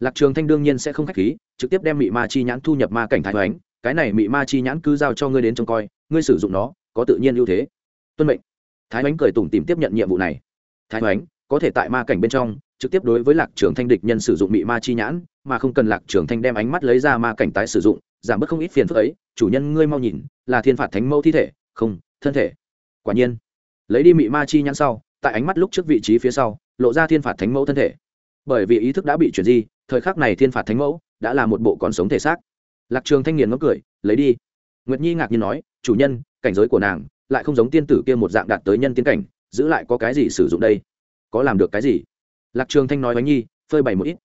Lạc trường thanh đương nhiên sẽ không khách khí, trực tiếp đem mị ma chi nhãn thu nhập ma cảnh thái hoánh cái này mị ma chi nhãn cứ giao cho ngươi đến trông coi, ngươi sử dụng nó, có tự nhiên ưu thế. Tuân mệnh. Thái hoánh cười tủm tìm tiếp nhận nhiệm vụ này. Thái hoánh có thể tại ma cảnh bên trong, trực tiếp đối với lạc trường thanh địch nhân sử dụng mị ma chi nhãn, mà không cần lạc trường thanh đem ánh mắt lấy ra ma cảnh tái sử dụng, giảm bớt không ít phiền phức ấy chủ nhân ngươi mau nhìn, là thiên phạt thánh mẫu thi thể, không, thân thể. Quả nhiên. Lấy đi mị ma chi nhãn sau, tại ánh mắt lúc trước vị trí phía sau, lộ ra thiên phạt thánh mẫu thân thể. Bởi vì ý thức đã bị chuyển di, thời khắc này thiên phạt thánh mẫu đã là một bộ còn sống thể xác. Lạc trường thanh nghiền ngó cười, lấy đi. Nguyệt nhi ngạc nhiên nói, chủ nhân, cảnh giới của nàng lại không giống tiên tử kia một dạng đạt tới nhân tiến cảnh, giữ lại có cái gì sử dụng đây? Có làm được cái gì? Lạc trường thanh nói bánh nhi, phơi bày một ít.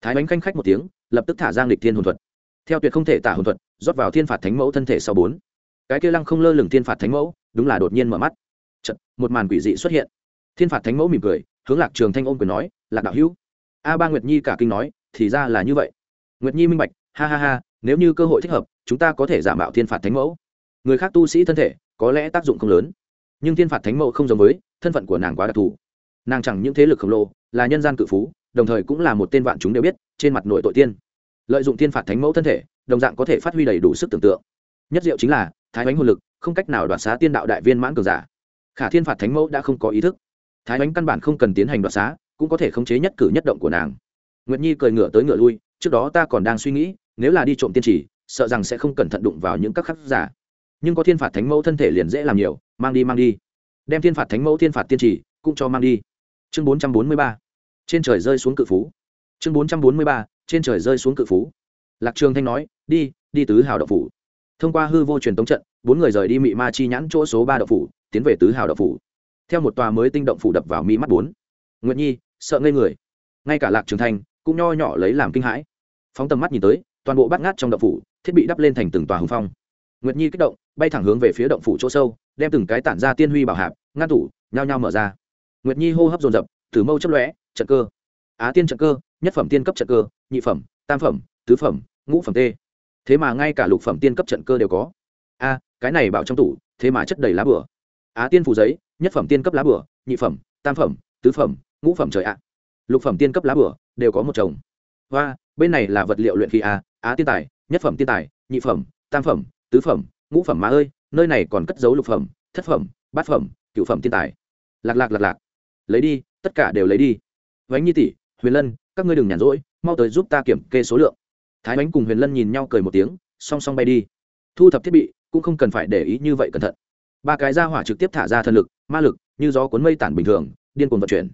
Thái bánh khanh khách một tiếng, lập tức thả giang lịch thiên hồn thuật theo tuyệt không thể tả hồn thuật rót vào thiên phạt thánh mẫu thân thể sau bốn. Cái kia lăng không lơ lửng thiên phạt thánh mẫu đúng là đột nhiên mở mắt. Chật, một màn quỷ dị xuất hiện. Thiên phạt thánh mẫu mỉm cười hướng lạc trường thanh ôm quyền nói lạc đạo hữu. A ba nguyệt nhi cả kinh nói thì ra là như vậy. Nguyệt nhi minh bạch ha ha ha nếu như cơ hội thích hợp chúng ta có thể giả mạo thiên phạt thánh mẫu. Người khác tu sĩ thân thể có lẽ tác dụng không lớn nhưng thiên phạt thánh mẫu không giống với thân phận của nàng quá đặc thù. Nàng chẳng những thế lực khổng lồ là nhân gian cự phú đồng thời cũng là một tên vạn chúng đều biết trên mặt nội tội tiên lợi dụng thiên phạt thánh mẫu thân thể, đồng dạng có thể phát huy đầy đủ sức tưởng tượng. Nhất diệu chính là, thái bánh hồn lực không cách nào đoạt xá tiên đạo đại viên mãn cường giả. Khả thiên phạt thánh mẫu đã không có ý thức. Thái bánh căn bản không cần tiến hành đoạt xá, cũng có thể khống chế nhất cử nhất động của nàng. Nguyệt nhi cười ngựa tới ngựa lui, trước đó ta còn đang suy nghĩ, nếu là đi trộm tiên trì, sợ rằng sẽ không cẩn thận đụng vào những các khắc giả. Nhưng có thiên phạt thánh mẫu thân thể liền dễ làm nhiều, mang đi mang đi. Đem thiên phạt thánh mẫu thiên phạt tiên trì cũng cho mang đi. Chương bốn trăm bốn mươi ba. Trên trời rơi xuống cự phú. Chương bốn trăm bốn mươi ba trên trời rơi xuống cự phú. Lạc trường thanh nói, đi đi tứ hào đậu phủ. Thông qua hư vô truyền tống trận, bốn người rời đi mị ma chi nhãn chỗ số ba đậu phủ, tiến về tứ hào đậu phủ. Theo một tòa mới tinh động phủ đập vào mỹ mắt bốn. Nguyệt nhi, sợ ngây người. Ngay cả lạc trường thanh cũng nho nhỏ lấy làm kinh hãi. Phóng tầm mắt nhìn tới, toàn bộ bát ngát trong động phủ, thiết bị đắp lên thành từng tòa hùng phong. Nguyệt nhi kích động, bay thẳng hướng về phía động phủ chỗ sâu, đem từng cái tản ra tiên huy bảo hạp, ngăn tủ, nhao nhao mở ra. Nguyệt nhi hô hấp dồn dập từ mâu chấp lóe, trận cơ á tiên trận cơ, nhất phẩm tiên cấp trận cơ, nhị phẩm, tam phẩm, tứ phẩm, ngũ phẩm t thế mà ngay cả lục phẩm tiên cấp trận cơ đều có. A, cái này bảo trong tủ, thế mà chất đầy lá bửa. Á tiên phủ giấy, nhất phẩm tiên cấp lá bửa, nhị phẩm, tam phẩm, tứ phẩm, ngũ phẩm trời ạ. Lục phẩm tiên cấp lá bửa, đều có một chồng. Hoa, bên này là vật liệu luyện khí a, á tiên tài, nhất phẩm tiên tài, nhị phẩm, tam phẩm, tứ phẩm, ngũ phẩm má ơi, nơi này còn cất giấu lục phẩm, thất phẩm, bát phẩm cựu phẩm tiên tài. Lạc lạc lạc lạc. Lấy đi, tất cả đều lấy đi. Vánh nhi tỷ huyền lân, các ngươi đừng nhàn rỗi, mau tới giúp ta kiểm kê số lượng. Thái bánh cùng huyền lân nhìn nhau cười một tiếng, song song bay đi. Thu thập thiết bị, cũng không cần phải để ý như vậy cẩn thận. Ba cái ra hỏa trực tiếp thả ra thân lực, ma lực, như gió cuốn mây tản bình thường, điên cuồng vận chuyển.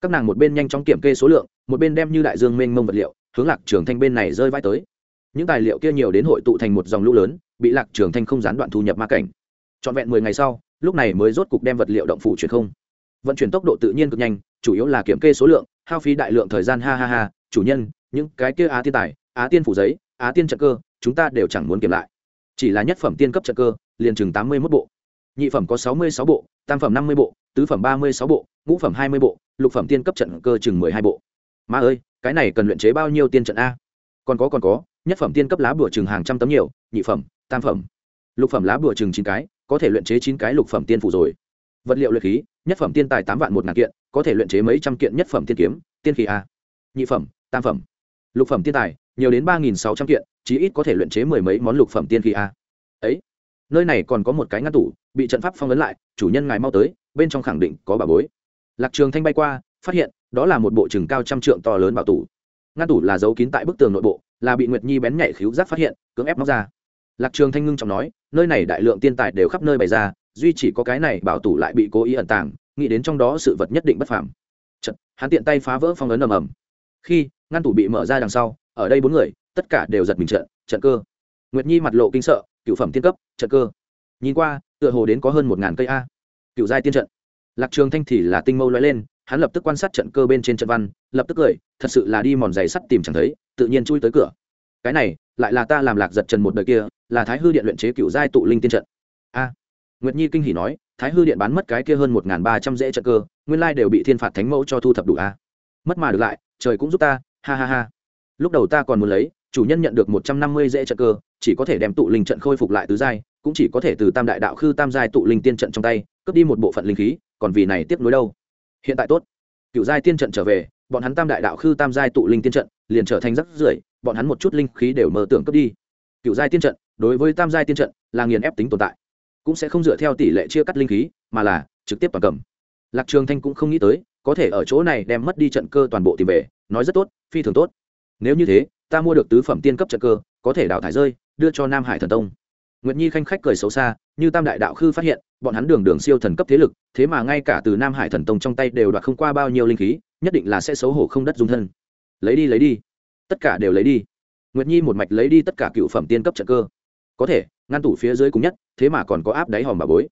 Các nàng một bên nhanh chóng kiểm kê số lượng, một bên đem như đại dương mênh mông vật liệu, hướng lạc trường thanh bên này rơi vãi tới. Những tài liệu kia nhiều đến hội tụ thành một dòng lũ lớn, bị lạc trường thanh không gián đoạn thu nhập ma cảnh. Trọn vẹn mười ngày sau, lúc này mới rốt cục đem vật liệu động phủ chuyển không. Vận chuyển tốc độ tự nhiên cực nhanh, chủ yếu là kiểm kê số lượng hao phí đại lượng thời gian, ha ha ha. Chủ nhân, những cái kia á tiên tài, á tiên phủ giấy, á tiên trận cơ, chúng ta đều chẳng muốn kiểm lại. Chỉ là nhất phẩm tiên cấp trận cơ, liền chừng tám mươi mốt bộ. Nhị phẩm có sáu mươi sáu bộ, tam phẩm năm mươi bộ, tứ phẩm ba mươi sáu bộ, ngũ phẩm hai mươi bộ, lục phẩm tiên cấp trận cơ chừng mười hai bộ. Ma ơi, cái này cần luyện chế bao nhiêu tiên trận a? Còn có còn có, nhất phẩm tiên cấp lá bùa chừng hàng trăm tấm nhiều, nhị phẩm, tam phẩm. Lục phẩm lá bùa chừng chín cái, có thể luyện chế chín cái lục phẩm tiên phủ rồi. Vật liệu luyện khí, nhất phẩm tiên tài tám vạn một ngàn kiện có thể luyện chế mấy trăm kiện nhất phẩm tiên kiếm, tiên khí a, nhị phẩm, tam phẩm, lục phẩm tiên tài, nhiều đến ba nghìn sáu trăm kiện, chí ít có thể luyện chế mười mấy món lục phẩm tiên khí a. Ấy, nơi này còn có một cái ngăn tủ, bị trận pháp phong ấn lại, chủ nhân ngài mau tới, bên trong khẳng định có bà bối. Lạc trường thanh bay qua, phát hiện, đó là một bộ trừng cao trăm trượng to lớn bảo tủ. Ngăn tủ là giấu kín tại bức tường nội bộ, là bị nguyệt nhi bén nhạy khíu giác phát hiện, cưỡng ép móc ra. Lạc trường thanh ngưng trọng nói, nơi này đại lượng tiên tài đều khắp nơi bày ra, duy chỉ có cái này bảo tủ lại bị cố ý ẩn tàng nghĩ đến trong đó sự vật nhất định bất phàm. Chật, hắn tiện tay phá vỡ phong ấn ầm ầm. Khi ngăn tủ bị mở ra đằng sau ở đây bốn người tất cả đều giật mình trận trận cơ. Nguyệt nhi mặt lộ kinh sợ cựu phẩm tiên cấp trận cơ. Nhìn qua tựa hồ đến có hơn một ngàn cây a. Cựu giai tiên trận. Lạc trường thanh thì là tinh mâu lóe lên hắn lập tức quan sát trận cơ bên trên trận văn lập tức cười thật sự là đi mòn giày sắt tìm chẳng thấy tự nhiên chui tới cửa. Cái này lại là ta làm lạc giật trần một đời kia là thái hư điện luyện chế cựu giai tụ linh tiên trận. A nguyệt nhi kinh hỉ nói, thái hư điện bán mất cái kia hơn một ba trăm dễ trận cơ, nguyên lai đều bị thiên phạt thánh mẫu cho thu thập đủ a. Mất mà được lại, trời cũng giúp ta, ha ha ha. Lúc đầu ta còn muốn lấy, chủ nhân nhận được một trăm năm mươi dễ trận cơ, chỉ có thể đem tụ linh trận khôi phục lại tứ giai, cũng chỉ có thể từ tam đại đạo khư tam giai tụ linh tiên trận trong tay, cướp đi một bộ phận linh khí, còn vì này tiếp nối đâu. Hiện tại tốt. Cựu giai tiên trận trở về, bọn hắn tam đại đạo khư tam giai tụ linh tiên trận, liền trở thành rắc rưởi, bọn hắn một chút linh khí đều mơ tưởng cướp đi. Cựu giai tiên trận, đối với tam giai tiên trận, là nghiền ép tính tồn tại cũng sẽ không dựa theo tỷ lệ chia cắt linh khí, mà là trực tiếp toàn cầm. Lạc trường thanh cũng không nghĩ tới, có thể ở chỗ này đem mất đi trận cơ toàn bộ tìm về, nói rất tốt, phi thường tốt. Nếu như thế, ta mua được tứ phẩm tiên cấp trận cơ, có thể đào thải rơi, đưa cho nam hải thần tông. Nguyệt nhi khanh khách cười xấu xa, như tam đại đạo khư phát hiện, bọn hắn đường đường siêu thần cấp thế lực, thế mà ngay cả từ nam hải thần tông trong tay đều đoạt không qua bao nhiêu linh khí, nhất định là sẽ xấu hổ không đất dung thân. Lấy đi lấy đi. Tất cả đều lấy đi. Nguyệt nhi một mạch lấy đi tất cả cựu phẩm tiên cấp trận cơ có thể, ngăn tủ phía dưới cùng nhất, thế mà còn có áp đáy hòm bà bối.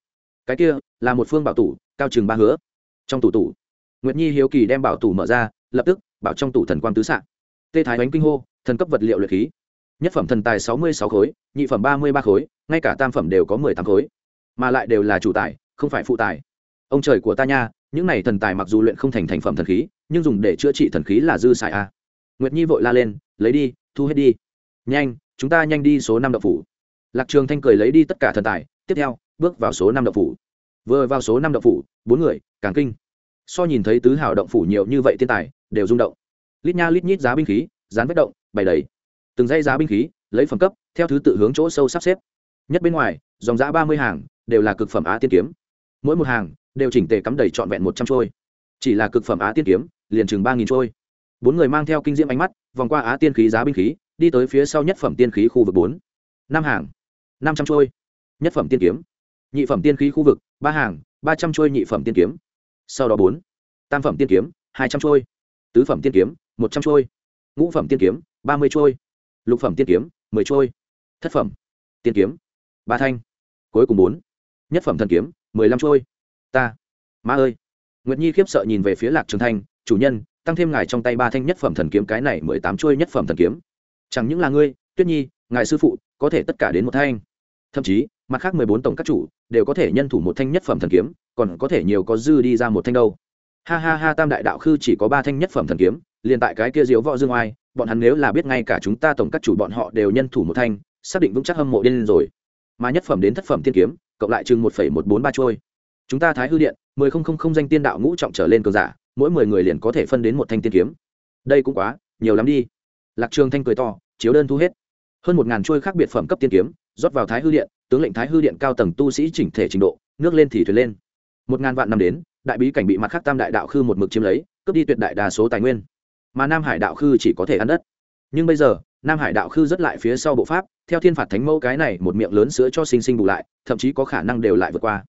Cái kia, là một phương bảo tủ, cao chừng ba hứa. Trong tủ tủ, nguyệt nhi hiếu kỳ đem bảo tủ mở ra, lập tức, bảo trong tủ thần quang tứ s tê thái bánh kinh hô, thần cấp vật liệu luyện khí. Nhất phẩm thần tài sáu mươi sáu khối, nhị phẩm ba mươi ba khối, ngay cả tam phẩm đều có mười tám khối. Mà lại đều là chủ tài, không phải phụ tài. Ông trời của ta nha, những này thần tài mặc dù luyện không thành thành phẩm thần khí, nhưng dùng để chữa trị thần khí là dư xài a. Nguyệt nhi vội la lên, lấy đi, thu hết đi. Nhanh, chúng ta nhanh đi số năm đậu phủ lạc trường thanh cười lấy đi tất cả thần tài, tiếp theo, bước vào số năm động phủ. Vừa vào số năm động phủ, bốn người, càng kinh. So nhìn thấy tứ hào động phủ nhiều như vậy thiên tài, đều rung động. Lít nha lít nhít giá binh khí, dán vết động, bày đầy. Từng dây giá binh khí, lấy phẩm cấp, theo thứ tự hướng chỗ sâu sắp xếp. Nhất bên ngoài, dòng giá ba mươi hàng, đều là cực phẩm á tiên kiếm. Mỗi một hàng, đều chỉnh tề cắm đầy trọn vẹn một trăm trôi. Chỉ là cực phẩm á tiên kiếm, liền chừng ba nghìn trôi. Bốn người mang theo kinh diễm ánh mắt, vòng qua á tiên khí giá binh khí, đi tới phía sau nhất phẩm tiên khí khu vực bốn. Năm hàng năm trăm trôi. Nhất phẩm tiên kiếm. Nhị phẩm tiên khí khu vực, ba hàng, ba trăm trôi nhị phẩm tiên kiếm. Sau đó bốn. Tam phẩm tiên kiếm, hai trăm trôi. Tứ phẩm tiên kiếm, một trăm trôi. Ngũ phẩm tiên kiếm, ba mươi trôi. Lục phẩm tiên kiếm, mười trôi. Thất phẩm tiên kiếm, ba thanh. Cuối cùng bốn. Nhất phẩm thần kiếm, mười lăm trôi. Ta. Ma ơi. Nguyệt nhi khiếp sợ nhìn về phía lạc trường thanh, chủ nhân, tăng thêm ngài trong tay ba thanh nhất phẩm thần kiếm cái này mười tám trôi nhất phẩm thần kiếm. Chẳng những là ngươi, tuyết nhi, ngài sư phụ, có thể tất cả đến một thanh thậm chí, mặt khác mười bốn tổng các chủ đều có thể nhân thủ một thanh nhất phẩm thần kiếm, còn có thể nhiều có dư đi ra một thanh đâu. Ha ha ha, tam đại đạo khư chỉ có ba thanh nhất phẩm thần kiếm, liền tại cái kia diếu võ dương oai, bọn hắn nếu là biết ngay cả chúng ta tổng các chủ bọn họ đều nhân thủ một thanh, xác định vững chắc hâm mộ điên rồi. Mà nhất phẩm đến thất phẩm tiên kiếm, cộng lại chừng một phẩy một bốn ba trôi. Chúng ta thái hư điện, mười không không không danh tiên đạo ngũ trọng trở lên cường giả, mỗi mười người liền có thể phân đến một thanh tiên kiếm. Đây cũng quá, nhiều lắm đi. Lạc trường thanh cười to, chiếu đơn thu hết. Hơn một ngàn trôi khác biệt phẩm cấp tiên kiếm rót vào thái hư điện, tướng lệnh thái hư điện cao tầng tu sĩ chỉnh thể trình độ, nước lên thì thuyền lên. Một ngàn vạn năm đến, đại bí cảnh bị mặt khác tam đại đạo khư một mực chiếm lấy, cướp đi tuyệt đại đa số tài nguyên. Mà nam hải đạo khư chỉ có thể ăn đất. Nhưng bây giờ, nam hải đạo khư rất lại phía sau bộ pháp, theo thiên phạt thánh mẫu cái này một miệng lớn sữa cho sinh sinh bù lại, thậm chí có khả năng đều lại vượt qua.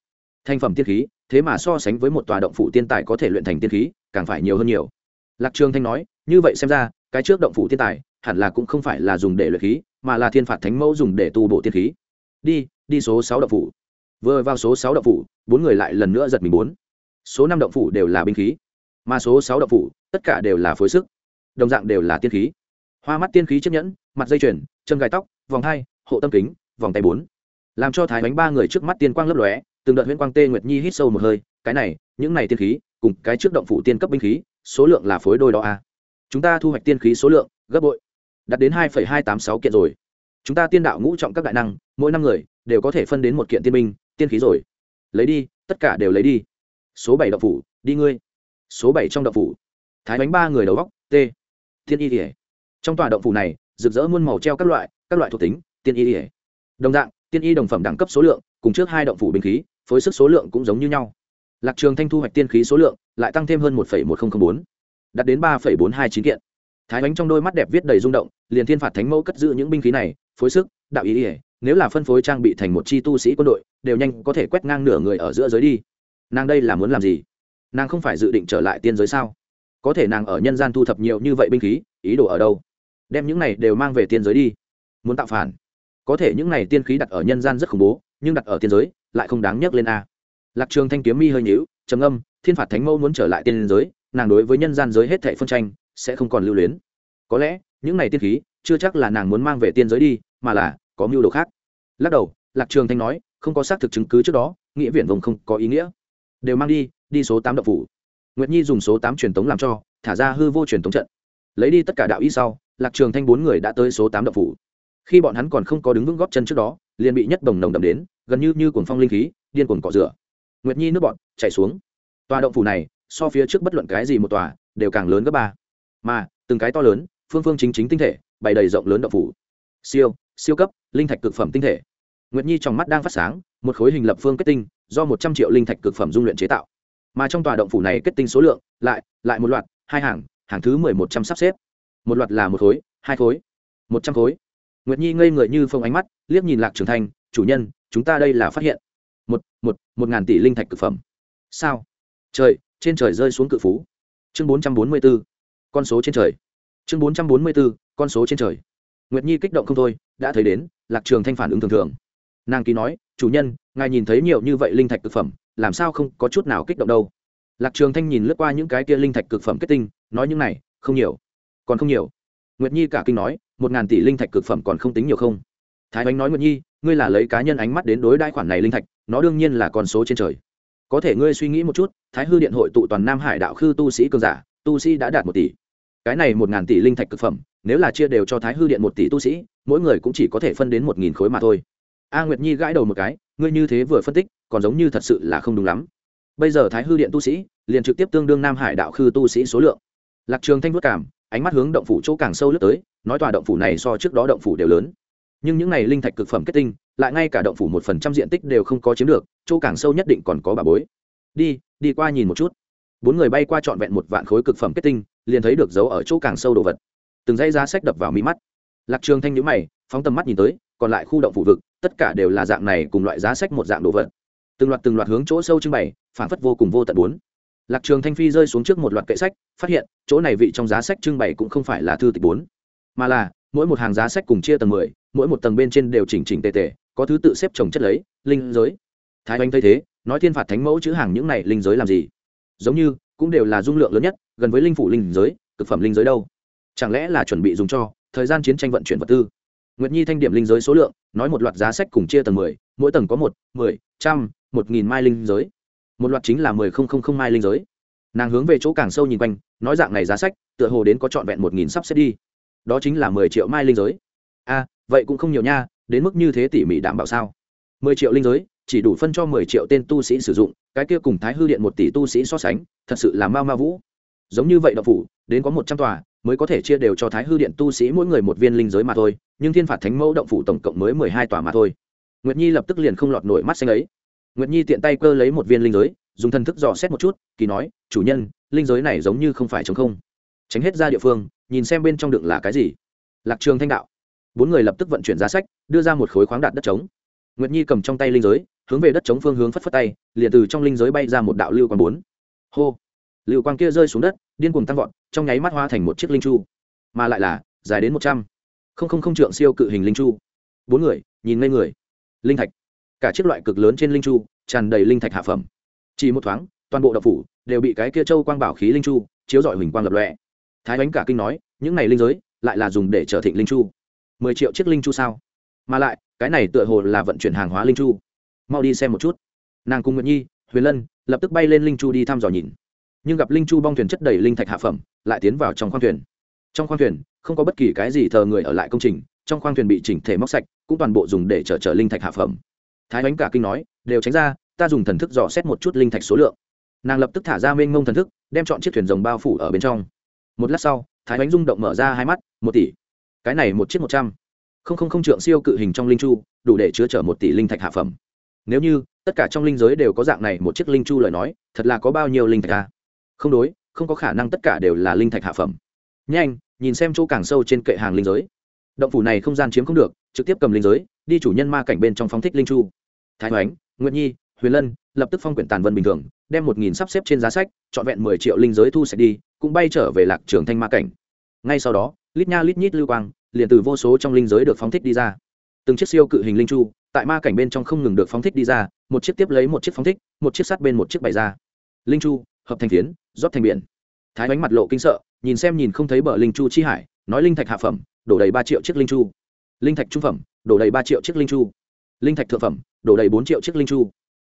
Thành phẩm tiên khí, thế mà so sánh với một tòa động phủ tiên tài có thể luyện thành tiên khí, càng phải nhiều hơn nhiều. Lạc trường thanh nói, như vậy xem ra cái trước động phủ thiên tài, hẳn là cũng không phải là dùng để luyện khí, mà là thiên phạt thánh mẫu dùng để tu bổ tiên khí. Đi đi số sáu động phủ. Vừa vào số sáu động phủ, bốn người lại lần nữa giật mình bốn. Số năm động phủ đều là binh khí, mà số sáu động phủ, tất cả đều là phối sức. Đồng dạng đều là tiên khí. Hoa mắt tiên khí chiếc nhẫn, mặt dây chuyền, chân gai tóc, vòng hai, hộ tâm kính, vòng tay bốn. Làm cho thái bánh ba người trước mắt tiên quang lấp lóe, từng đợt huyễn quang tê nguyệt nhi hít sâu một hơi, cái này, những này tiên khí, cùng cái trước động phủ tiên cấp binh khí, số lượng là phối đôi đó a chúng ta thu hoạch tiên khí số lượng gấp bội. Đạt đến hai hai tám sáu kiện rồi. Chúng ta tiên đạo ngũ trọng các đại năng mỗi năm người đều có thể phân đến một kiện tiên minh, tiên khí rồi. Lấy đi tất cả đều lấy đi. Số bảy động phủ đi ngươi. Số bảy trong động phủ. Thái bánh ba người đầu góc t. Thiên y ỉa trong tòa động phủ này rực rỡ muôn màu treo các loại các loại thuộc tính tiên y ỉa đồng dạng tiên y đồng phẩm đẳng cấp số lượng cùng trước hai động phủ bình khí phối sức số lượng cũng giống như nhau. Lạc trường thanh thu hoạch tiên khí số lượng lại tăng thêm hơn một một nghìn bốn đạt đến ba bốn hai chín kiện. Thái bánh trong đôi mắt đẹp viết đầy rung động, liền thiên phạt thánh mẫu cất giữ những binh khí này, phối sức, đạo ý ỉa nếu là phân phối trang bị thành một chi tu sĩ quân đội, đều nhanh có thể quét ngang nửa người ở giữa giới đi. Nàng đây là muốn làm gì? Nàng không phải dự định trở lại tiên giới sao? Có thể nàng ở nhân gian thu thập nhiều như vậy binh khí, ý đồ ở đâu? Đem những này đều mang về tiên giới đi. Muốn tạo phản. Có thể những này tiên khí đặt ở nhân gian rất khủng bố, nhưng đặt ở tiên giới, lại không đáng nhắc lên a. Lạc trường thanh kiếm mi hơi nhíu, trầm âm thiên phạt thánh mẫu muốn trở lại tiên giới nàng đối với nhân gian giới hết thảy phân tranh, sẽ không còn lưu luyến. Có lẽ, những này tiên khí, chưa chắc là nàng muốn mang về tiên giới đi, mà là, có mưu đồ khác. Lắc đầu, lạc trường thanh nói, không có xác thực chứng cứ trước đó, nghĩa viện vùng không có ý nghĩa. Đều mang đi đi số tám đậu phủ. Nguyệt nhi dùng số tám truyền tống làm cho, thả ra hư vô truyền tống trận. Lấy đi tất cả đạo y sau, lạc trường thanh bốn người đã tới số tám đậu phủ. Khi bọn hắn còn không có đứng vững góp chân trước đó, liền bị nhất đồng nồng đậm đến, gần như như cuồng phong linh khí, điên cuồng cọ rửa. Nguyệt nhi nước bọn, chạy xuống. Tòa động phủ này so phía trước bất luận cái gì một tòa, đều càng lớn gấp ba. Mà, từng cái to lớn, phương phương chính chính tinh thể, bày đầy rộng lớn động phủ. Siêu siêu cấp, linh thạch cực phẩm tinh thể. Nguyệt nhi trong mắt đang phát sáng, một khối hình lập phương kết tinh, do một trăm triệu linh thạch cực phẩm dung luyện chế tạo. Mà trong tòa động phủ này kết tinh số lượng, lại lại một loạt, hai hàng hàng thứ mười một trăm sắp xếp. Một loạt là một khối, hai khối, một trăm khối. Nguyệt nhi ngây người như phông ánh mắt, liếc nhìn lạc trường thanh, chủ nhân, chúng ta đây là phát hiện. Một một một ngàn tỷ linh thạch cực phẩm. Sao? Trời, trên trời rơi xuống cự phú. Chương bốn trăm bốn mươi b ố con số trên trời. Chương bốn trăm bốn mươi b ố con số trên trời. Nguyệt nhi kích động không thôi, đã thấy đến, lạc trường thanh phản ứng thường thường. Nàng ký nói, chủ nhân, ngài nhìn thấy nhiều như vậy linh thạch cực phẩm, làm sao không có chút nào kích động đâu? Lạc trường thanh nhìn lướt qua những cái kia linh thạch cực phẩm kết tinh, nói những này, không nhiều, còn không nhiều. Nguyệt nhi cả kinh nói, một ngàn tỷ linh thạch cực phẩm còn không tính nhiều không? Thái bánh nói, nguyệt nhi, ngươi là lấy cá nhân ánh mắt đến đối đãi khoản này linh thạch, nó đương nhiên là con số trên trời có thể ngươi suy nghĩ một chút, thái hư điện hội tụ toàn nam hải đạo khư tu sĩ cường giả, tu sĩ đã đạt một tỷ. Cái này một ngàn tỷ linh thạch cực phẩm, nếu là chia đều cho thái hư điện một tỷ tu sĩ, mỗi người cũng chỉ có thể phân đến một nghìn khối mà thôi. A nguyệt nhi gãi đầu một cái, ngươi như thế vừa phân tích, còn giống như thật sự là không đúng lắm. Bây giờ thái hư điện tu sĩ, liền trực tiếp tương đương nam hải đạo khư tu sĩ số lượng. Lạc trường thanh vất cảm, ánh mắt hướng động phủ chỗ càng sâu lướt tới, nói tòa động phủ này so trước đó động phủ đều lớn. Nhưng những này linh thạch cực phẩm kết tinh lại ngay cả động phủ một phần trăm diện tích đều không có chiếm được, chỗ càng sâu nhất định còn có bà bối. Đi đi qua nhìn một chút. Bốn người bay qua trọn vẹn một vạn khối cực phẩm kết tinh, liền thấy được dấu ở chỗ càng sâu đồ vật. Từng dãy giá sách đập vào mí mắt. Lạc trường thanh nhũ mày, phóng tầm mắt nhìn tới, còn lại khu động phủ vực, tất cả đều là dạng này cùng loại giá sách một dạng đồ vật. Từng loạt từng loạt hướng chỗ sâu trưng bày, phản phất vô cùng vô tận bốn. Lạc trường thanh phi rơi xuống trước một loạt kệ sách, phát hiện, chỗ này vị trong giá sách trưng bày cũng không phải là thư tịch bốn, mà là, mỗi một hàng giá sách cùng chia tầng mười, mỗi một tầng bên trên đều chỉnh chỉnh tề tề có thứ tự xếp chồng chất lấy, linh giới. Thái oanh thấy thế, nói thiên phạt thánh mẫu chữ hàng những này linh giới làm gì? Giống như, cũng đều là dung lượng lớn nhất, gần với linh phủ linh giới, cực phẩm linh giới đâu. Chẳng lẽ là chuẩn bị dùng cho, thời gian chiến tranh vận chuyển vật tư? Nguyệt nhi thanh điểm linh giới số lượng, nói một loạt giá sách cùng chia tầng mười, mỗi tầng có một, mười, trăm, một nghìn mai linh giới. Một loạt chính là mười không không không mai linh giới. Nàng hướng về chỗ càng sâu nhìn quanh, nói dạng này giá sách, tựa hồ đến có trọn vẹn một nghìn sắp xếp đi. Đó chính là mười triệu mai linh giới. A vậy cũng không nhiều nha đến mức như thế tỉ mỉ đảm bảo sao? Mười triệu linh giới, chỉ đủ phân cho mười triệu tên tu sĩ sử dụng, cái kia cùng thái hư điện một tỷ tu sĩ so sánh, thật sự là ma ma vũ. Giống như vậy đậu phủ, đến có một trăm tòa, mới có thể chia đều cho thái hư điện tu sĩ mỗi người một viên linh giới mà thôi, nhưng thiên phạt thánh mẫu động phủ tổng cộng mới mười hai tòa mà thôi. Nguyệt nhi lập tức liền không lọt nổi mắt xanh ấy. Nguyệt nhi tiện tay cơ lấy một viên linh giới, dùng thần thức dò xét một chút, kỳ nói, chủ nhân, linh giới này giống như không phải chống không. Tránh hết ra địa phương, nhìn xem bên trong đựng là cái gì. Lạc trường thanh đạo bốn người lập tức vận chuyển giá sách, đưa ra một khối khoáng đạt đất trống. Nguyệt nhi cầm trong tay linh giới, hướng về đất trống phương hướng phất phất tay, liền từ trong linh giới bay ra một đạo lưu quang bốn. Hô! Lưu quang kia rơi xuống đất, điên cuồng tăng vọt, trong nháy mắt hoa thành một chiếc linh chu. Mà lại là, dài đến một trăm. Không không không trượng siêu cự hình linh chu. Bốn người, nhìn ngây người. Linh thạch. Cả chiếc loại cực lớn trên linh chu, tràn đầy linh thạch hạ phẩm. Chỉ một thoáng, toàn bộ đậu phủ đều bị cái kia châu quang bảo khí linh chu chiếu dọi huỳnh quang lập lọe thái bánh cả kinh nói, những này linh giới lại là dùng để trở thịnh linh chu mười triệu chiếc linh chu sao? Mà lại, cái này tựa hồ là vận chuyển hàng hóa linh chu. Mau đi xem một chút. Nàng cùng nguyệt nhi, huyền lân, lập tức bay lên linh chu đi thăm dò nhìn. Nhưng gặp linh chu bong thuyền chất đầy linh thạch hạ phẩm, lại tiến vào trong khoang thuyền. Trong khoang thuyền, không có bất kỳ cái gì thờ người ở lại công trình, trong khoang thuyền bị chỉnh thể móc sạch, cũng toàn bộ dùng để chở chở linh thạch hạ phẩm. Thái bánh cả kinh nói, đều tránh ra, ta dùng thần thức dò xét một chút linh thạch số lượng. Nàng lập tức thả ra mênh mông thần thức, đem chọn chiếc thuyền rồng bao phủ ở bên trong. Một lát sau, thái bánh rung động mở ra hai mắt, một tỷ cái này một chiếc một trăm. Không không không trượng siêu cự hình trong linh chu, đủ để chứa chở một tỷ linh thạch hạ phẩm. Nếu như, tất cả trong linh giới đều có dạng này một chiếc linh chu lời nói, thật là có bao nhiêu linh thạch à? Không đối, không có khả năng tất cả đều là linh thạch hạ phẩm. Nhanh, nhìn xem chỗ càng sâu trên kệ hàng linh giới. Động phủ này không gian chiếm không được, trực tiếp cầm linh giới, đi chủ nhân ma cảnh bên trong phóng thích linh chu. Thái hoánh nguyễn nhi, huyền lân, lập tức phong quyển tàn vân bình thường, đem một nghìn sắp xếp trên giá sách, trọn vẹn mười triệu linh giới thu sạch đi, cũng bay trở về lạc trường thanh ma cảnh. Ngay sau đó lít nha lít nhít lưu quang, liền từ vô số trong linh giới được phóng thích đi ra. Từng chiếc siêu cự hình linh chu, tại ma cảnh bên trong không ngừng được phóng thích đi ra, một chiếc tiếp lấy một chiếc phóng thích, một chiếc sắt bên một chiếc bày ra. Linh chu, hợp thành phiến, rót thành biển. Thái bánh mặt lộ kinh sợ, nhìn xem nhìn không thấy bờ linh chu chi hải, nói linh thạch hạ phẩm, đổ đầy ba triệu chiếc linh chu. Linh thạch trung phẩm, đổ đầy ba triệu chiếc linh chu. Linh thạch thượng phẩm, đổ đầy bốn triệu chiếc linh chu.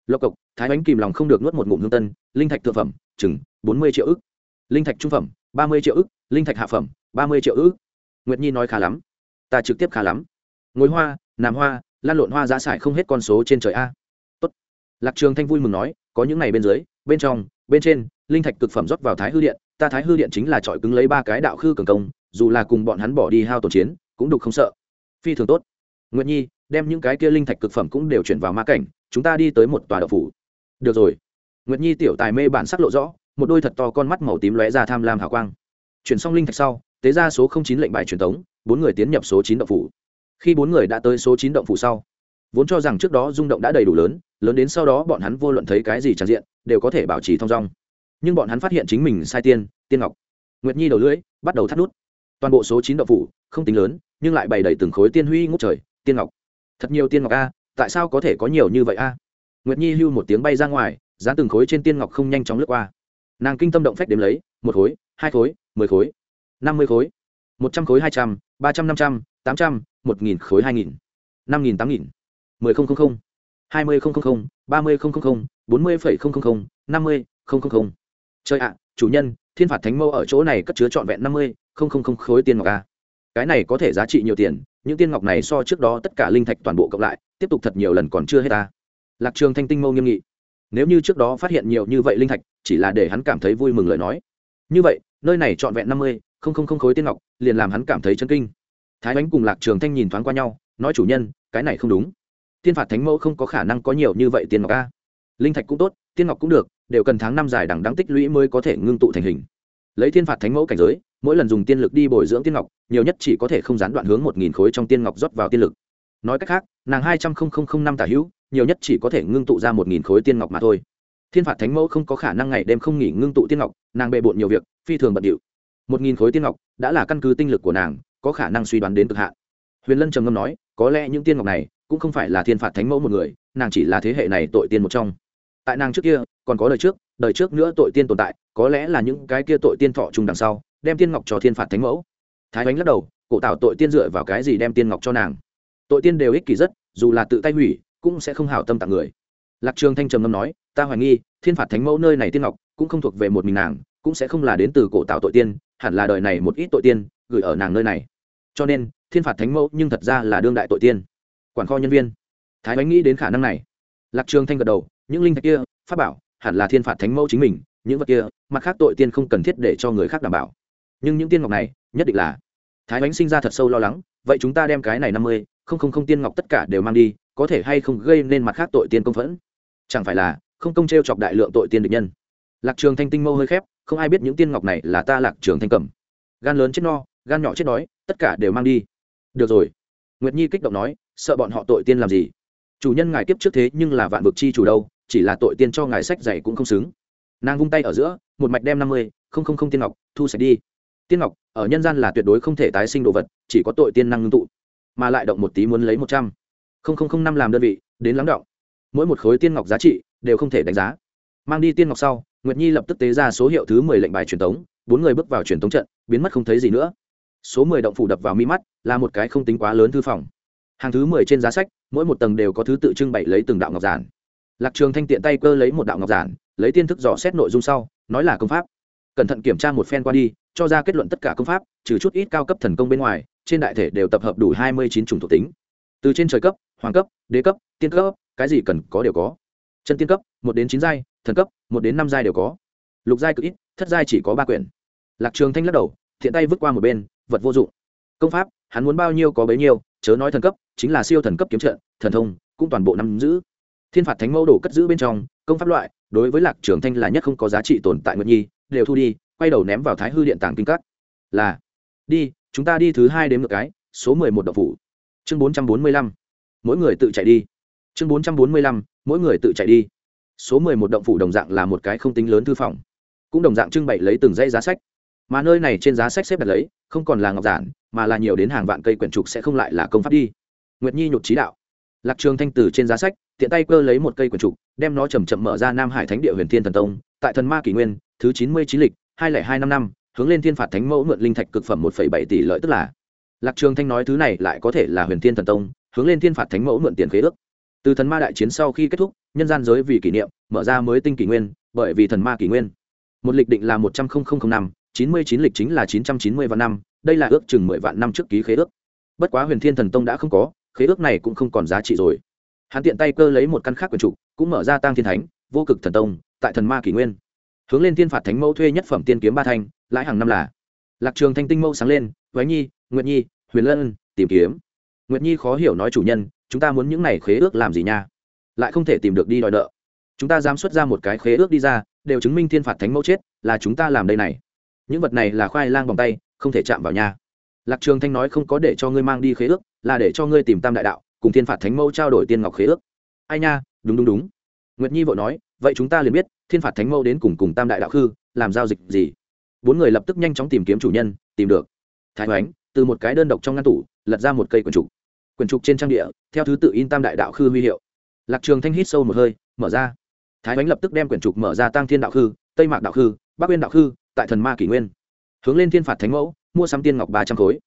Lộc cộc, thái bánh kìm lòng không được nuốt một ngụm hương tân, linh thạch thượng phẩm, chừng bốn mươi triệu ức. Linh thạch trung phẩm ba mươi triệu ức, linh thạch hạ phẩm, ba mươi triệu ức. Nguyệt nhi nói khá lắm. Ta trực tiếp khá lắm. Ngồi hoa, nàm hoa, lan lộn hoa giá sải không hết con số trên trời a. Tốt. lạc trường thanh vui mừng nói, có những này bên dưới, bên trong, bên trên, linh thạch cực phẩm rót vào thái hư điện, ta thái hư điện chính là trọi cứng lấy ba cái đạo khư cường công, dù là cùng bọn hắn bỏ đi hao tổn chiến, cũng đục không sợ. Phi thường tốt. Nguyệt nhi, đem những cái kia linh thạch cực phẩm cũng đều chuyển vào ma cảnh, chúng ta đi tới một tòa đạo phủ. Được rồi. Nguyệt nhi tiểu tài mê bản sắc lộ rõ một đôi thật to con mắt màu tím lóe ra tham lam hào quang. Chuyển xong linh thạch sau, tế ra số chín lệnh bài truyền thống bốn người tiến nhập số chín động phủ. Khi bốn người đã tới số chín động phủ sau, vốn cho rằng trước đó rung động đã đầy đủ lớn lớn đến sau đó bọn hắn vô luận thấy cái gì tràn diện, đều có thể bảo trì thong dong. Nhưng bọn hắn phát hiện chính mình sai tiên tiên ngọc. Nguyệt nhi đầu lưỡi bắt đầu thắt nút. Toàn bộ số chín động phủ, không tính lớn, nhưng lại bày đầy từng khối tiên huy ngút trời, tiên ngọc. Thật nhiều tiên ngọc a, tại sao có thể có nhiều như vậy a? Nguyệt nhi hưu một tiếng bay ra ngoài, dán từng khối trên tiên ngọc không nhanh chóng lướt qua nàng kinh tâm động phách đếm lấy, một khối, hai khối, mười khối, năm mươi khối, một trăm khối hai trăm, ba trăm năm trăm, tám trăm, một nghìn khối hai nghìn, năm nghìn tám nghìn, mười không không không, hai mươi không không không, ba mươi không không không, bốn mươi phẩy không không không, năm mươi không không không. Chơi ạ, chủ nhân, thiên phạt thánh mâu ở chỗ này cất chứa trọn vẹn năm mươi không không không khối tiên ngọc a cái này có thể giá trị nhiều tiền, những tiên ngọc này so trước đó tất cả linh thạch toàn bộ cộng lại, tiếp tục thật nhiều lần còn chưa hết ta lạc trường thanh tinh mâu nghiêm nghị. Nếu như trước đó phát hiện nhiều như vậy linh thạch chỉ là để hắn cảm thấy vui mừng lời nói. Như vậy, nơi này trọn vẹn năm mươi, không không không khối tiên ngọc, liền làm hắn cảm thấy chân kinh. Thái ánh cùng lạc trường thanh nhìn thoáng qua nhau, nói chủ nhân, cái này không đúng. Tiên phạt thánh mẫu không có khả năng có nhiều như vậy tiên ngọc a. Linh thạch cũng tốt, tiên ngọc cũng được, đều cần tháng năm dài đằng đẵng tích lũy mới có thể ngưng tụ thành hình. Lấy tiên phạt thánh mẫu cảnh giới, mỗi lần dùng tiên lực đi bồi dưỡng tiên ngọc, nhiều nhất chỉ có thể không gián đoạn hướng một nghìn khối trong tiên ngọc rót vào tiên lực. Nói cách khác, nàng hai trăm linh năm tả hữu, nhiều nhất chỉ có thể ngưng tụ ra một nghìn khối tiên ngọc mà thôi thiên phạt thánh mẫu không có khả năng ngày đêm không nghỉ ngưng tụ tiên ngọc, nàng bề bộn nhiều việc, phi thường bận điệu. Một nghìn khối tiên ngọc đã là căn cứ tinh lực của nàng, có khả năng suy đoán đến cực hạn. Huyền lân trầm ngâm nói, có lẽ những tiên ngọc này cũng không phải là thiên phạt thánh mẫu một người, nàng chỉ là thế hệ này tội tiên một trong. Tại nàng trước kia, còn có đời trước đời trước nữa tội tiên tồn tại, có lẽ là những cái kia tội tiên thọ chung đằng sau, đem tiên ngọc cho thiên phạt thánh mẫu. Thái ánh lắc đầu, cổ tạo tội tiên dựa vào cái gì đem tiên ngọc cho nàng? Tội tiên đều ích kỷ rất, dù là tự tay hủy, cũng sẽ không hảo tâm tặng người lạc trường thanh trầm ngâm nói, ta hoài nghi, thiên phạt thánh mẫu nơi này tiên ngọc cũng không thuộc về một mình nàng, cũng sẽ không là đến từ cổ tạo tội tiên, hẳn là đời này một ít tội tiên gửi ở nàng nơi này. Cho nên, thiên phạt thánh mẫu nhưng thật ra là đương đại tội tiên. Quản kho nhân viên. Thái ánh nghĩ đến khả năng này. Lạc trường thanh gật đầu, những linh thạch kia, pháp bảo, hẳn là thiên phạt thánh mẫu chính mình, những vật kia, mặt khác tội tiên không cần thiết để cho người khác đảm bảo. Nhưng những tiên ngọc này, nhất định là. Thái ánh sinh ra thật sâu lo lắng, vậy chúng ta đem cái này năm mươi, không không không tiên ngọc tất cả đều mang đi, có thể hay không gây nên mặt khác tội tiên công phẫn? Chẳng phải là không công t r e o chọc đại lượng tội tiên địch nhân. Lạc trường thanh tinh mâu hơi khép, không ai biết những tiên ngọc này là ta lạc trường thanh cầm. Gan lớn chết no, gan nhỏ chết đói, tất cả đều mang đi. Được rồi. Nguyệt nhi kích động nói, sợ bọn họ tội tiên làm gì? Chủ nhân ngài kiếp trước thế nhưng là vạn vực chi chủ đâu, chỉ là tội tiên cho ngài sách dạy cũng không xứng. Nàng vung tay ở giữa, một mạch đem năm mươi, không không không tiên ngọc, thu sạch đi. Tiên ngọc, ở nhân gian là tuyệt đối không thể tái sinh đồ vật, chỉ có tội tiên năng ngưng tụ, mà lại động một tí muốn lấy một trăm. Không không không năm làm đơn vị, đến lắng động mỗi một khối tiên ngọc giá trị đều không thể đánh giá. Mang đi tiên ngọc sau, nguyệt nhi lập tức tế ra số hiệu thứ mười lệnh bài truyền tống, bốn người bước vào truyền tống trận, biến mất không thấy gì nữa. Số mười động phủ đập vào mi mắt là một cái không tính quá lớn thư phòng. Hàng thứ mười trên giá sách, mỗi một tầng đều có thứ tự trưng bày lấy từng đạo ngọc giản. Lạc trường thanh tiện tay cơ lấy một đạo ngọc giản, lấy tiên thức dò xét nội dung sau, nói là công pháp. Cẩn thận kiểm tra một phen qua đi, cho ra kết luận tất cả công pháp, trừ chút ít cao cấp thần công bên ngoài, trên đại thể đều tập hợp đủ hai mươi chín chủng thuộc tính. Từ trên trời cấp, hoàng cấp, đế cấp, tiên cấp cái gì cần có đều có. Chân tiên cấp, một đến chín giai, thần cấp, một đến năm giai đều có. Lục giai cực ít, thất giai chỉ có ba quyển. Lạc trường thanh lắc đầu, thiện tay vứt qua một bên, vật vô dụng. Công pháp, hắn muốn bao nhiêu có bấy nhiêu, chớ nói thần cấp, chính là siêu thần cấp kiếm trận, thần thông, cũng toàn bộ nắm giữ. Thiên phạt thánh mẫu đồ cất giữ bên trong, công pháp loại, đối với lạc trường thanh là nhất không có giá trị tồn tại nguyệt nhi, đều thu đi, quay đầu ném vào thái hư điện tàng kinh cắt là, đi, chúng ta đi thứ hai đến một cái, số mười một đậu phủ. Chương bốn trăm bốn mươi lăm. Mỗi người tự chạy đi chương bốn trăm bốn mươi lăm, mỗi người tự chạy đi. Số mười một động phủ đồng dạng là một cái không tính lớn thư phòng. Cũng đồng dạng trưng bày lấy từng dãy giá sách. Mà nơi này trên giá sách xếp đặt lấy, không còn là ngọc giản, mà là nhiều đến hàng vạn cây quyển trục sẽ không lại là công pháp đi. Nguyệt nhi nhục trí đạo. Lạc trường thanh từ trên giá sách, tiện tay cơ lấy một cây quyển trục, đem nó chầm chậm mở ra nam hải thánh địa huyền thiên thần tông, tại thần ma kỷ nguyên, thứ chín mươi chín lịch, hai lẻ hai năm năm, hướng lên thiên phạt thánh mẫu mượn linh thạch cực phẩm một phẩy bảy tỷ lợi tức là. Lạc trường thanh nói thứ này lại có thể là huyền thiên thần tông, hướng lên thiên phạt thánh mẫu mượn tiền khế ước từ thần ma đại chiến sau khi kết thúc, nhân gian giới vì kỷ niệm, mở ra mới tinh kỷ nguyên, bởi vì thần ma kỷ nguyên. Một lịch định là một trăm linh năm, chín mươi chín lịch chính là chín trăm chín mươi vạn năm, đây là ước chừng mười vạn năm trước ký khế ước. Bất quá huyền thiên thần tông đã không có, khế ước này cũng không còn giá trị rồi. Hắn tiện tay cơ lấy một căn khác quyền trục cũng mở ra tăng thiên thánh, vô cực thần tông, tại thần ma kỷ nguyên. Hướng lên thiên phạt thánh mẫu thuê nhất phẩm tiên kiếm ba thanh, lãi hàng năm là lạc trường thanh tinh mẫu sáng lên váy nhi, nguyệt nhi, huyền lân tìm kiếm. Nguyệt nhi khó hiểu nói chủ nhân chúng ta muốn những này khế ước làm gì nha? Lại không thể tìm được đi đòi nợ. Chúng ta dám xuất ra một cái khế ước đi ra, đều chứng minh thiên phạt thánh mẫu chết, là chúng ta làm đây này. Những vật này là khoai lang bằng tay, không thể chạm vào nha. Lạc trường thanh nói không có để cho ngươi mang đi khế ước, là để cho ngươi tìm tam đại đạo, cùng thiên phạt thánh mẫu trao đổi tiên ngọc khế ước. Ai nha, đúng đúng đúng. Nguyệt nhi vội nói, vậy chúng ta liền biết, thiên phạt thánh mẫu đến cùng cùng tam đại đạo khư, làm giao dịch gì? Bốn người lập tức nhanh chóng tìm kiếm chủ nhân, tìm được. Thái hoánh, từ một cái đơn độc trong ngăn tủ, lật ra một cây quần trục quyển trục trên trang địa, theo thứ tự in tam đại đạo khư huy hiệu. Lạc trường thanh hít sâu một hơi, mở ra. Thái bánh lập tức đem quyển trục mở ra tăng thiên đạo khư, tây mạc đạo khư, bắc uyên đạo khư, tại thần ma kỷ nguyên. Hướng lên thiên phạt thánh mẫu, mua sắm tiên ngọc ba trăm khối.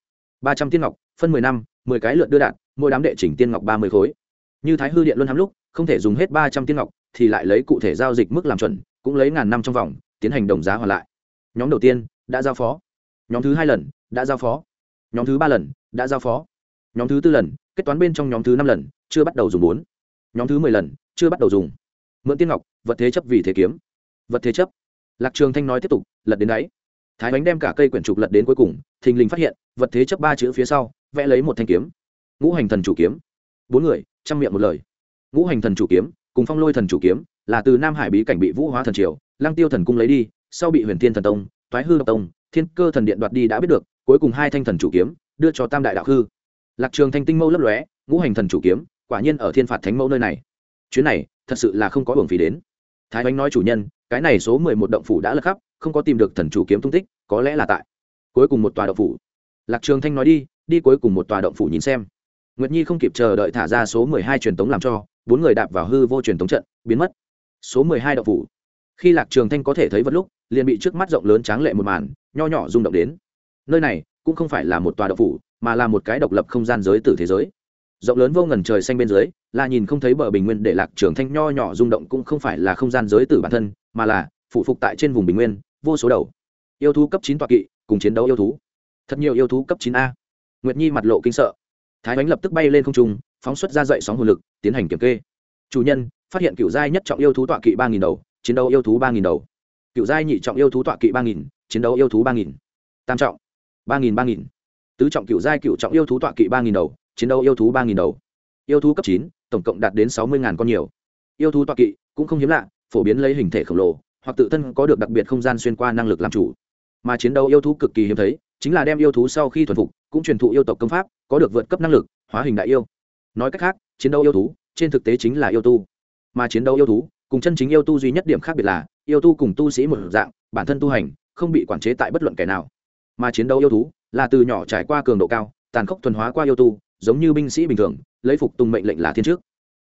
ba trăm tiên ngọc, phân mười năm, mười cái lượt đưa đạn, mỗi đám đệ chỉnh tiên ngọc ba mươi khối. Như thái hư điện luôn hắm lúc, không thể dùng hết ba trăm tiên ngọc, thì lại lấy cụ thể giao dịch mức làm chuẩn, cũng lấy ngàn năm trong vòng, tiến hành đồng giá hoàn lại. Nhóm đầu tiên, đã giao phó. Nhóm thứ hai lần, đã giao phó. Nhóm thứ ba lần, đã giao phó. Nhóm thứ tư lần kết toán bên trong nhóm thứ năm lần, chưa bắt đầu dùng bốn. Nhóm thứ mười lần, chưa bắt đầu dùng. Mượn tiên ngọc, vật thế chấp vì thế kiếm. Vật thế chấp. Lạc trường thanh nói tiếp tục, lật đến đáy. Thái bánh đem cả cây quyển trục lật đến cuối cùng, thình lình phát hiện, vật thế chấp ba chữ phía sau, vẽ lấy một thanh kiếm. Ngũ hành thần chủ kiếm. Bốn người, chăm miệng một lời. Ngũ hành thần chủ kiếm, cùng phong lôi thần chủ kiếm, là từ nam hải bí cảnh bị vũ hóa thần triều lang tiêu thần cung lấy đi, sau bị huyền thiên thần tông, toái hư độc tông, thiên cơ thần điện đoạt đi đã biết được, cuối cùng hai thanh thần chủ kiếm, đưa cho tam đại đạo hư lạc trường thanh tinh mâu lấp lóe, ngũ hành thần chủ kiếm, quả nhiên ở thiên phạt thánh mẫu nơi này. Chuyến này, thật sự là không có hưởng phí đến. Thái bánh nói chủ nhân, cái này số mười một động phủ đã lật khắp, không có tìm được thần chủ kiếm tung tích, có lẽ là tại. Cuối cùng một tòa động phủ. Lạc trường thanh nói đi đi cuối cùng một tòa động phủ nhìn xem. Nguyệt nhi không kịp chờ đợi thả ra số mười hai truyền tống làm cho, bốn người đạp vào hư vô truyền tống trận, biến mất. Số mười hai động phủ. Khi lạc trường thanh có thể thấy vật lúc, liền bị trước mắt rộng lớn tráng lệ một màn, nho nhỏ rung động đến. Nơi này cũng không phải là một tòa động phủ mà là một cái độc lập không gian giới tử thế giới. Rộng lớn vô ngần trời xanh bên dưới, là nhìn không thấy bờ bình nguyên để lạc trường thanh nho nhỏ rung động cũng không phải là không gian giới tử bản thân, mà là phụ phục tại trên vùng bình nguyên, vô số đầu. Yêu thú cấp chín tọa kỵ, cùng chiến đấu yêu thú. Thật nhiều yêu thú cấp chín a. Nguyệt nhi mặt lộ kinh sợ. Thái bánh lập tức bay lên không trung, phóng xuất ra dậy sóng hồn lực, tiến hành kiểm kê. Chủ nhân, phát hiện cựu giai nhất trọng yêu thú tọa kỵ ba nghìn đầu, chiến đấu yêu thú ba nghìn đầu. Cựu giai nhị trọng yêu thú tọa kỵ ba nghìn, chiến đấu yêu thú ba nghìn. Tam trọng. ba nghìn ba nghìn tứ trọng cựu giai cựu trọng yêu thú tọa kỵ ba nghìn đầu, chiến đấu yêu thú ba nghìn đầu. Yêu thú cấp chín, tổng cộng đạt đến sáu mươi con nhiều. Yêu thú tọa kỵ cũng không hiếm lạ, phổ biến lấy hình thể khổng lồ, hoặc tự thân có được đặc biệt không gian xuyên qua năng lực làm chủ. Mà chiến đấu yêu thú cực kỳ hiếm thấy, chính là đem yêu thú sau khi thuần phục, cũng truyền thụ yêu tộc công pháp, có được vượt cấp năng lực, hóa hình đại yêu. Nói cách khác, chiến đấu yêu thú, trên thực tế chính là yêu tu. Mà chiến đấu yêu thú, cùng chân chính yêu tu duy nhất điểm khác biệt là, yêu tu cùng tu sĩ một dạng, bản thân tu hành, không bị quản chế tại bất luận kẻ nào mà chiến đấu yêu thú là từ nhỏ trải qua cường độ cao, tàn khốc thuần hóa qua yêu tu, giống như binh sĩ bình thường, lấy phục tùng mệnh lệnh là thiên trước.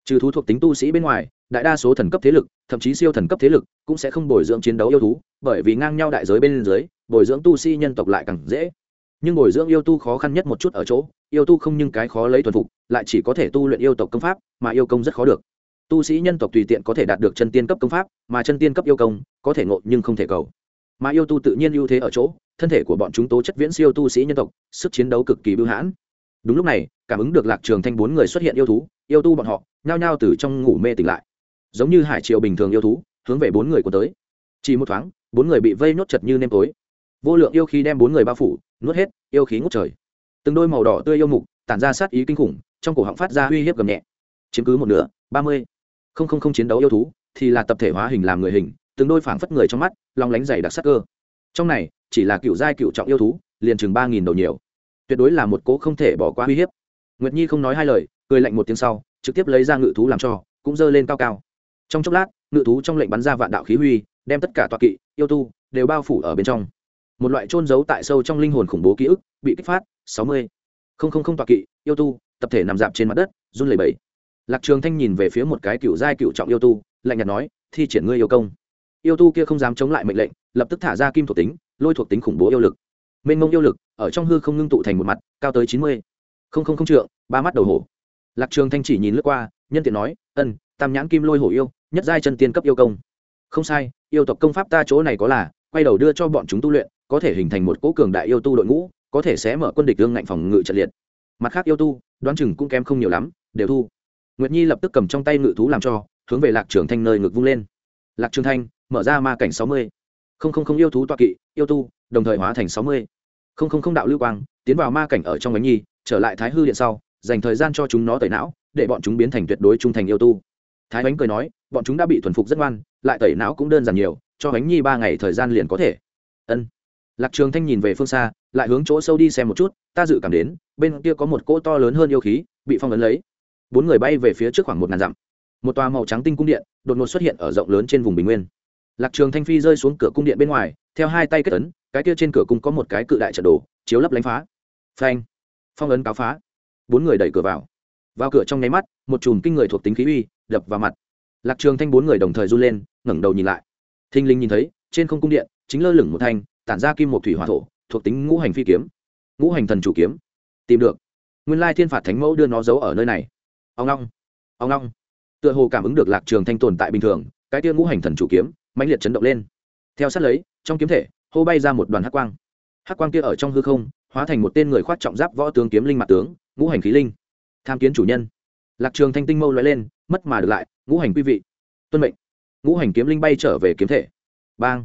Trừ thú thuộc tính tu sĩ bên ngoài, đại đa số thần cấp thế lực, thậm chí siêu thần cấp thế lực, cũng sẽ không bồi dưỡng chiến đấu yêu thú, bởi vì ngang nhau đại giới bên dưới, bồi dưỡng tu sĩ nhân tộc lại càng dễ. Nhưng bồi dưỡng yêu tu khó khăn nhất một chút ở chỗ, yêu tu không nhưng cái khó lấy thuần phục, lại chỉ có thể tu luyện yêu tộc công pháp, mà yêu công rất khó được. Tu sĩ nhân tộc tùy tiện có thể đạt được chân tiên cấp công pháp, mà chân tiên cấp yêu công, có thể ngộ nhưng không thể cầu. Mà yêu tu tự nhiên ưu thế ở chỗ thân thể của bọn chúng tố chất viễn siêu tu sĩ nhân tộc, sức chiến đấu cực kỳ bưu hãn. Đúng lúc này, cảm ứng được lạc trường thanh bốn người xuất hiện yêu thú, yêu tu bọn họ, nhao nhao từ trong ngủ mê tỉnh lại. Giống như hải triều bình thường yêu thú, hướng về bốn người của tới. Chỉ một thoáng, bốn người bị vây nốt chật như nêm tối. Vô lượng yêu khí đem bốn người bao phủ, nuốt hết, yêu khí ngút trời. Từng đôi màu đỏ tươi yêu mục, tản ra sát ý kinh khủng, trong cổ họng phát ra uy hiếp gầm nhẹ. Chiếm cứ một nửa, ba mươi. Không không không chiến đấu yêu thú, thì là tập thể hóa hình làm người hình, từng đôi phảng phất người trong mắt, long lánh dày đặc sắc cơ. Trong này chỉ là cựu giai cựu trọng yêu thú, liền chừng ba nghìn đầu nhiều. Tuyệt đối là một cố không thể bỏ qua uy hiếp. Nguyệt nhi không nói hai lời, cười lạnh một tiếng sau, trực tiếp lấy ra ngự thú làm cho, cũng dơ lên cao cao. Trong chốc lát, ngự thú trong lệnh bắn ra vạn đạo khí huy, đem tất cả tọa kỵ, yêu tu, đều bao phủ ở bên trong. Một loại trôn giấu tại sâu trong linh hồn khủng bố ký ức, bị kích phát, sáu mươi. Không không không tọa kỵ, yêu tu, tập thể nằm dạp trên mặt đất, run lẩy bẩy. Lạc trường thanh nhìn về phía một cái cựu giai cựu trọng yêu tu, lạnh nhạt nói, thi triển ngươi yêu công. Yêu tu kia không dám chống lại mệnh lệnh, lập tức thả ra kim thuộc tính lôi thuộc tính khủng bố yêu lực. Mênh mông yêu lực, ở trong hư không ngưng tụ thành một mặt, cao tới chín mươi. Không không không trượng, ba mắt đầu hổ. Lạc trường thanh chỉ nhìn lướt qua, nhân tiện nói, ân, tam nhãn kim lôi hổ yêu, nhất giai chân tiên cấp yêu công. Không sai, yêu tộc công pháp ta chỗ này có là, quay đầu đưa cho bọn chúng tu luyện, có thể hình thành một cỗ cường đại yêu tu đội ngũ, có thể sẽ mở quân địch đương ngạnh phòng ngự trận liệt. Mặt khác yêu tu, đoán chừng cũng kém không nhiều lắm, đều thu. Nguyệt nhi lập tức cầm trong tay ngự thú làm cho, hướng về lạc trường thanh nơi ngực vung lên. Lạc trường thanh, mở ra ma cảnh sáu mươi không không không yêu thú toa kỵ, yêu tu, đồng thời hóa thành sáu mươi. Không không không đạo lưu quang, tiến vào ma cảnh ở trong bánh nhi, trở lại thái hư điện sau, dành thời gian cho chúng nó tẩy não, để bọn chúng biến thành tuyệt đối trung thành yêu tu. Thái bánh cười nói, bọn chúng đã bị thuần phục rất ngoan, lại tẩy não cũng đơn giản nhiều, cho bánh nhi ba ngày thời gian liền có thể. Ân. Lạc trường thanh nhìn về phương xa, lại hướng chỗ sâu đi xem một chút, ta dự cảm đến, bên kia có một cỗ to lớn hơn yêu khí, bị phong ấn lấy. Bốn người bay về phía trước khoảng một ngàn dặm. Một tòa màu trắng tinh cung điện, đột ngột xuất hiện ở rộng lớn trên vùng bình nguyên lạc trường thanh phi rơi xuống cửa cung điện bên ngoài, theo hai tay kết ấn, cái kia trên cửa cung có một cái cự đại trận đồ, chiếu lấp lánh phá. Phanh. Phong ấn cáo phá. Bốn người đẩy cửa vào. Vào cửa trong nháy mắt, một chùm kinh người thuộc tính khí uy, đập vào mặt. Lạc trường thanh bốn người đồng thời run lên, ngẩng đầu nhìn lại. Thinh linh nhìn thấy, trên không cung điện, chính lơ lửng một thanh, tản ra kim một thủy hỏa thổ, thuộc tính ngũ hành phi kiếm. Ngũ hành thần chủ kiếm. Tìm được. Nguyên lai thiên phạt thánh mẫu đưa nó giấu ở nơi này. Ông long. Ông long. Tựa hồ cảm ứng được lạc trường thanh tồn tại bình thường, cái tia ngũ hành thần chủ kiếm mãnh liệt chấn động lên. Theo sát lấy, trong kiếm thể, hô bay ra một đoàn hắc quang. Hắc quang kia ở trong hư không, hóa thành một tên người khoác trọng giáp võ tướng kiếm linh mặt tướng, ngũ hành khí linh. Tham kiến chủ nhân. Lạc trường thanh tinh mâu lóe lên, mất mà được lại, ngũ hành quý vị. Tuân mệnh. Ngũ hành kiếm linh bay trở về kiếm thể. Bang.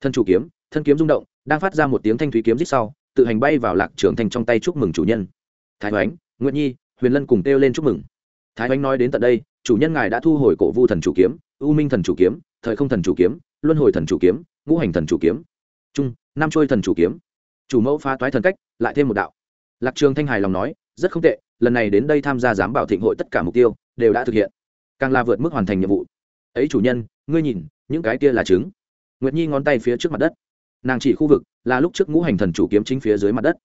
Thân chủ kiếm, thân kiếm rung động, đang phát ra một tiếng thanh thúy kiếm rít sau, tự hành bay vào lạc trường thanh trong tay chúc mừng chủ nhân. Thái oánh nguyễn nhi, huyền lân cùng kêu lên chúc mừng thái oanh nói đến tận đây, chủ nhân ngài đã thu hồi cổ vu thần chủ kiếm, u minh thần chủ kiếm, thời không thần chủ kiếm, luân hồi thần chủ kiếm, ngũ hành thần chủ kiếm, trung năm trôi thần chủ kiếm. Chủ mẫu phá toái thần cách, lại thêm một đạo. Lạc trường thanh hài lòng nói, rất không tệ, lần này đến đây tham gia giám bảo thịnh hội tất cả mục tiêu, đều đã thực hiện. Càng là vượt mức hoàn thành nhiệm vụ. Ấy chủ nhân, ngươi nhìn, những cái kia là trứng. Nguyệt nhi ngón tay phía trước mặt đất. Nàng chỉ khu vực, là lúc trước ngũ hành thần chủ kiếm chính phía dưới mặt đất.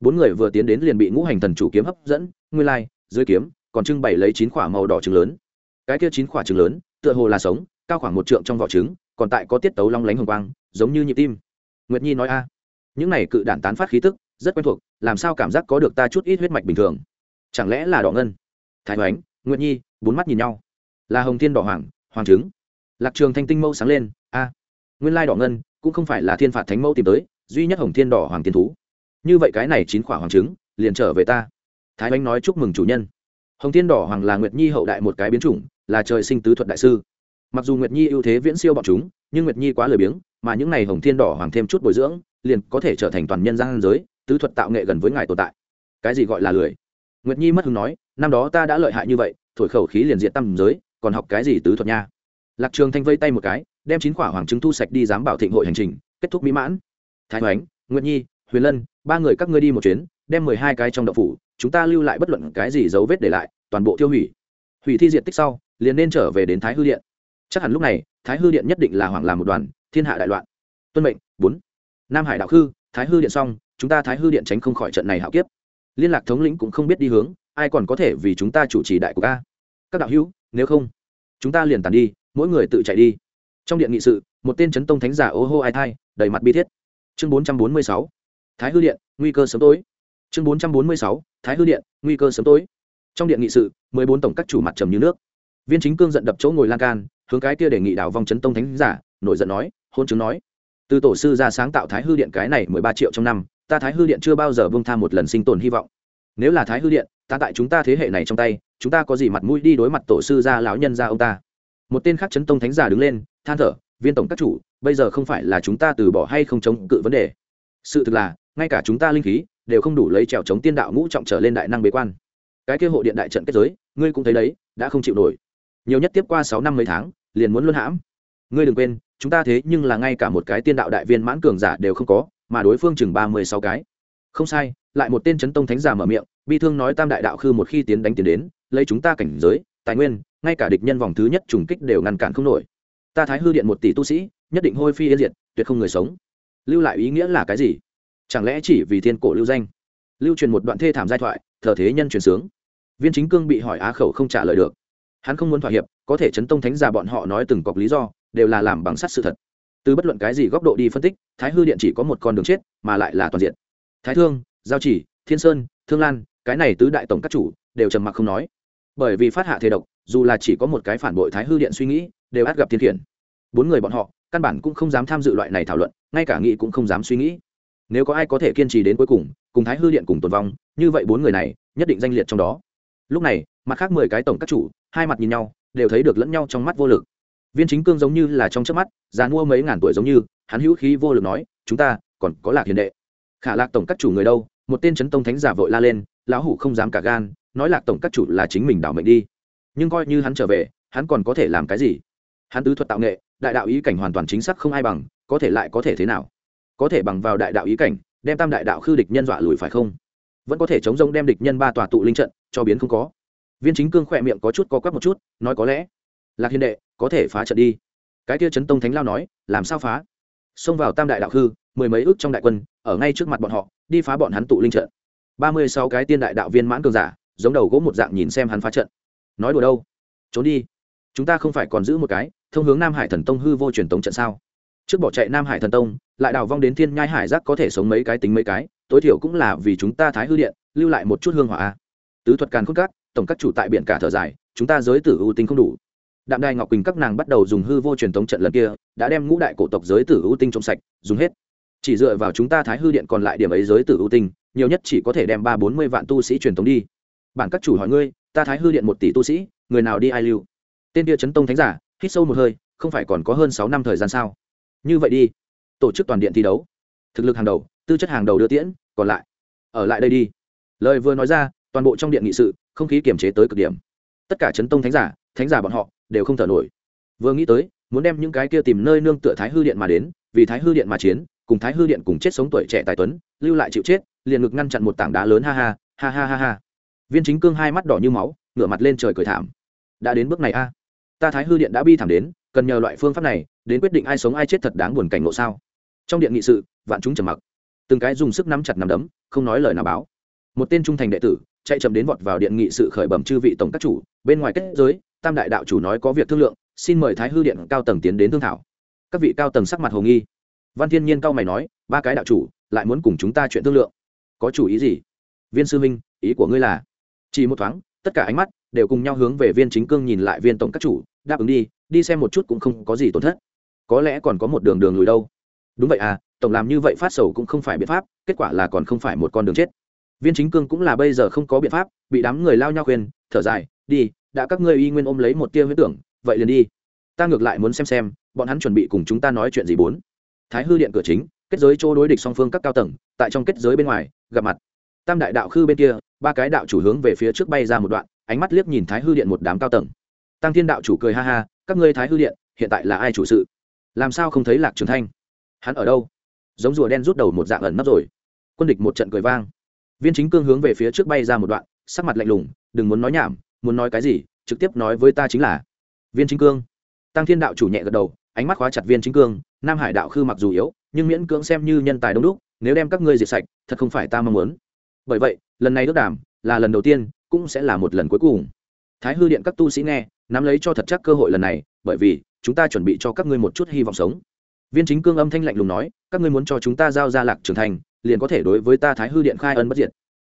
Bốn người vừa tiến đến liền bị ngũ hành thần chủ kiếm hấp dẫn, nguyên lai, dưới kiếm còn trưng bày lấy chín quả màu đỏ trứng lớn. Cái kia chín quả trứng lớn, tựa hồ là sống, cao khoảng một trượng trong vỏ trứng, còn tại có tiết tấu long lánh hồng quang, giống như nhịp tim. Nguyệt nhi nói a, những này cự đạn tán phát khí tức, rất quen thuộc, làm sao cảm giác có được ta chút ít huyết mạch bình thường? Chẳng lẽ là đỏ ngân? Thái hoánh, nguyệt nhi, bốn mắt nhìn nhau. Là hồng thiên đỏ hoàng hoàng trứng. Lạc trường thanh tinh mâu sáng lên, a, nguyên lai đỏ ngân cũng không phải là thiên phạt thánh mẫu tìm tới, duy nhất hồng thiên đỏ hoàng tiên thú. Như vậy cái này chín quả hoàng trứng, liền trở về ta. Thái hoánh nói chúc mừng chủ nhân hồng thiên đỏ hoàng là nguyệt nhi hậu đại một cái biến chủng, là trời sinh tứ thuật đại sư. Mặc dù nguyệt nhi ưu thế viễn siêu bọn chúng, nhưng nguyệt nhi quá lười biếng, mà những n à y hồng thiên đỏ hoàng thêm chút bồi dưỡng, liền có thể trở thành toàn nhân gian giới, tứ thuật tạo nghệ gần với ngài tồn tại. Cái gì gọi là lười? Nguyệt nhi mất hứng nói, năm đó ta đã lợi hại như vậy, thổi khẩu khí liền diện tâm giới, còn học cái gì tứ thuật nha? Lạc trường thanh vây tay một cái, đem chín quả hoàng trứng thu sạch đi giám bảo thịnh hội hành trình, kết thúc mỹ mãn. Thái hoánh, nguyệt nhi, huyền lân, ba người các ngươi đi một chuyến, đem mười hai cái trong đậu phủ chúng ta lưu lại bất luận cái gì dấu vết để lại, toàn bộ tiêu hủy. Hủy thi diện tích sau, liền nên trở về đến thái hư điện. Chắc hẳn lúc này, thái hư điện nhất định là hoàng làm một đoàn, thiên hạ đại loạn. Tuân mệnh, bốn. Nam hải đạo khư, thái hư điện xong, chúng ta thái hư điện tránh không khỏi trận này hạo kiếp. Liên lạc thống lĩnh cũng không biết đi hướng, ai còn có thể vì chúng ta chủ trì đại của ca các đạo hữu, nếu không, chúng ta liền tàn đi, mỗi người tự chạy đi. Trong điện nghị sự, một tên chấn tông thánh giả ô hô ai thai, đầy mặt bi thiết. Chương bốn trăm bốn mươi sáu. Thái hư điện, nguy cơ sớm tối chương bốn trăm bốn mươi sáu, thái hư điện, nguy cơ sớm tối. Trong điện nghị sự, mười bốn tổng các chủ mặt trầm như nước. Viên chính cương giận đập chỗ ngồi lan can, hướng cái kia đề nghị đảo vong chấn tông thánh giả, nổi giận nói, hôn chứng nói, từ tổ sư ra sáng tạo thái hư điện cái này mười ba triệu trong năm, ta thái hư điện chưa bao giờ bông tha một lần sinh tồn hy vọng. Nếu là thái hư điện, ta tại chúng ta thế hệ này trong tay, chúng ta có gì mặt mũi đi đối mặt tổ sư gia lão nhân gia ông ta? Một tên khác chấn tông thánh giả đứng lên, than thở, viên tổng các chủ, bây giờ không phải là chúng ta từ bỏ hay không chống cự vấn đề. Sự thực là, ngay cả chúng ta linh khí đều không đủ lấy trèo chống tiên đạo ngũ trọng trở lên đại năng bế quan. Cái kia hộ điện đại trận kết giới, ngươi cũng thấy đấy, đã không chịu nổi. Nhiều nhất tiếp qua sáu năm mấy tháng, liền muốn luân hãm. Ngươi đừng quên, chúng ta thế nhưng là ngay cả một cái tiên đạo đại viên mãn cường giả đều không có, mà đối phương chừng ba mươi sáu cái. Không sai, lại một tên chấn tông thánh giả mở miệng, bi thương nói tam đại đạo khư một khi tiến đánh tiến đến, lấy chúng ta cảnh giới, tài nguyên, ngay cả địch nhân vòng thứ nhất trùng kích đều ngăn cản không nổi. Ta thái hư điện một tỷ tu sĩ, nhất định hôi phi yên diệt, tuyệt không người sống. Lưu lại ý nghĩa là cái gì? Chẳng lẽ chỉ vì thiên cổ lưu danh? Lưu truyền một đoạn thê thảm giai thoại, thờ thế nhân truyền sướng. Viên chính cương bị hỏi á khẩu không trả lời được. Hắn không muốn thỏa hiệp, có thể chấn tông thánh già bọn họ nói từng cọc lý do, đều là làm bằng sắt sự thật. Từ bất luận cái gì góc độ đi phân tích, thái hư điện chỉ có một con đường chết, mà lại là toàn diện. Thái thương, giao chỉ, thiên sơn, thương lan, cái này tứ đại tổng các chủ, đều trầm mặc không nói. Bởi vì phát hạ thế độc, dù là chỉ có một cái phản bội thái hư điện suy nghĩ, đều át gặp thiên khiển. Bốn người bọn họ, căn bản cũng không dám tham dự loại này thảo luận, ngay cả nghĩ cũng không dám suy nghĩ nếu có ai có thể kiên trì đến cuối cùng cùng thái hư điện cùng tồn vong, như vậy bốn người này, nhất định danh liệt trong đó. Lúc này, mặt khác mười cái tổng các chủ, hai mặt nhìn nhau, đều thấy được lẫn nhau trong mắt vô lực. Viên chính cương giống như là trong trước mắt, già mua mấy ngàn tuổi giống như, hắn hữu khí vô lực nói, chúng ta, còn có lạc hiền đệ. Khả lạc tổng các chủ người đâu? Một tên Trấn tông thánh giả vội la lên, lão hủ không dám cả gan, nói lạc tổng các chủ là chính mình đảo mệnh đi. Nhưng coi như hắn trở về, hắn còn có thể làm cái gì? Hắn tứ thuật tạo nghệ, đại đạo ý cảnh hoàn toàn chính xác không ai bằng, có thể lại có thể thế nào? Có thể bằng vào đại đạo ý cảnh, đem tam đại đạo khư địch nhân dọa lùi phải không? Vẫn có thể chống rông đem địch nhân ba tòa tụ linh trận, cho biến không có. Viên chính cương khỏe miệng có chút có quắc một chút, nói có lẽ, lạc hiền đệ, có thể phá trận đi. Cái kia trấn tông thánh lao nói, làm sao phá? Xông vào tam đại đạo khư, mười mấy ước trong đại quân, ở ngay trước mặt bọn họ, đi phá bọn hắn tụ linh trận. Ba mươi sáu cái tiên đại đạo viên mãn cường giả, giống đầu gỗ một dạng nhìn xem hắn phá trận. Nói đùa đâu? Trốn đi. Chúng ta không phải còn giữ một cái, thông hướng nam hải thần tông hư vô truyền tống trận sao? Trước bỏ chạy nam hải thần tông, lại đào vong đến thiên nhai hải giác có thể sống mấy cái tính mấy cái, tối thiểu cũng là vì chúng ta thái hư điện, lưu lại một chút hương hỏa tứ thuật càn khôn cát tổng các chủ tại biển cả thở dài, chúng ta giới tử ưu tinh không đủ. Đạm đài ngọc quỳnh các nàng bắt đầu dùng hư vô truyền thống trận lần kia, đã đem ngũ đại cổ tộc giới tử ưu tinh trong sạch, dùng hết. Chỉ dựa vào chúng ta thái hư điện còn lại điểm ấy giới tử ưu tinh, nhiều nhất chỉ có thể đem ba bốn mươi vạn tu sĩ truyền thống đi. Bản các chủ hỏi ngươi, ta thái hư điện một tỷ tu sĩ, người nào đi ai lưu? Tên kia chấn tông thánh giả, hít sâu một hơi, không phải còn có hơn sáu năm thời gian sao? Như vậy đi. Tổ chức toàn điện thi đấu. Thực lực hàng đầu, tư chất hàng đầu đưa tiễn, còn lại. Ở lại đây đi. Lời vừa nói ra, toàn bộ trong điện nghị sự, không khí kiềm chế tới cực điểm. Tất cả chấn tông thánh giả thánh giả bọn họ, đều không thở nổi. Vừa nghĩ tới, muốn đem những cái kia tìm nơi nương tựa thái hư điện mà đến, vì thái hư điện mà chiến, cùng thái hư điện cùng chết sống tuổi trẻ tài tuấn, lưu lại chịu chết, liền ngực ngăn chặn một tảng đá lớn, ha ha ha ha ha ha. Viên chính cương hai mắt đỏ như máu, ngửa mặt lên trời cười thảm. Đã đến bước này a. Ta thái hư điện đã bi thảm đến cần nhờ loại phương pháp này đến quyết định ai sống ai chết thật đáng buồn cảnh ngộ sao? Trong điện nghị sự, vạn chúng trầm mặc. Từng cái dùng sức nắm chặt nắm đấm, không nói lời nào báo. Một tên trung thành đệ tử, chạy chậm đến vọt vào điện nghị sự khởi bẩm chư vị tổng các chủ, bên ngoài kết giới, tam đại đạo chủ nói có việc thương lượng, xin mời thái hư điện cao tầng tiến đến thương thảo. Các vị cao tầng sắc mặt hồ nghi. Văn thiên nhiên cao mày nói, ba cái đạo chủ, lại muốn cùng chúng ta chuyện thương lượng. Có chủ ý gì? Viên sư minh ý của ngươi là? Chỉ một thoáng, tất cả ánh mắt đều cùng nhau hướng về viên chính cương nhìn lại viên tổng các chủ, đáp ứng đi đi xem một chút cũng không có gì tổn thất. Có lẽ còn có một đường đường lùi đâu. Đúng vậy à tổng làm như vậy phát sầu cũng không phải biện pháp, kết quả là còn không phải một con đường chết. Viên chính cương cũng là bây giờ không có biện pháp, bị đám người lao nhau khuyên, thở dài, đi, đã các ngươi y nguyên ôm lấy một tia huyết tưởng, vậy liền đi. Ta ngược lại muốn xem xem, bọn hắn chuẩn bị cùng chúng ta nói chuyện gì bốn. Thái hư điện cửa chính, kết giới chỗ đối địch song phương các cao tầng, tại trong kết giới bên ngoài, gặp mặt. Tam đại đạo khư bên kia, ba cái đạo chủ hướng về phía trước bay ra một đoạn, ánh mắt liếc nhìn thái hư điện một đám cao tầng. Tăng thiên đạo chủ cười ha ha các ngươi thái hư điện, hiện tại là ai chủ sự? Làm sao không thấy lạc trường thanh? Hắn ở đâu? Giống rùa đen rút đầu một dạng ẩn nấp rồi. Quân địch một trận cười vang. Viên chính cương hướng về phía trước bay ra một đoạn, sắc mặt lạnh lùng, đừng muốn nói nhảm, muốn nói cái gì, trực tiếp nói với ta chính là viên chính cương. Tăng thiên đạo chủ nhẹ gật đầu, ánh mắt khóa chặt viên chính cương, nam hải đạo khư mặc dù yếu, nhưng miễn cưỡng xem như nhân tài đông đúc, nếu đem các ngươi diệt sạch, thật không phải ta mong muốn. Bởi vậy, lần này ước đàm là lần đầu tiên, cũng sẽ là một lần cuối cùng thái hư điện các tu sĩ nghe, nắm lấy cho thật chắc cơ hội lần này, bởi vì, chúng ta chuẩn bị cho các ngươi một chút hy vọng sống. Viên chính cương âm thanh lạnh lùng nói, các ngươi muốn cho chúng ta giao ra lạc trưởng thành, liền có thể đối với ta thái hư điện khai ân bất diệt.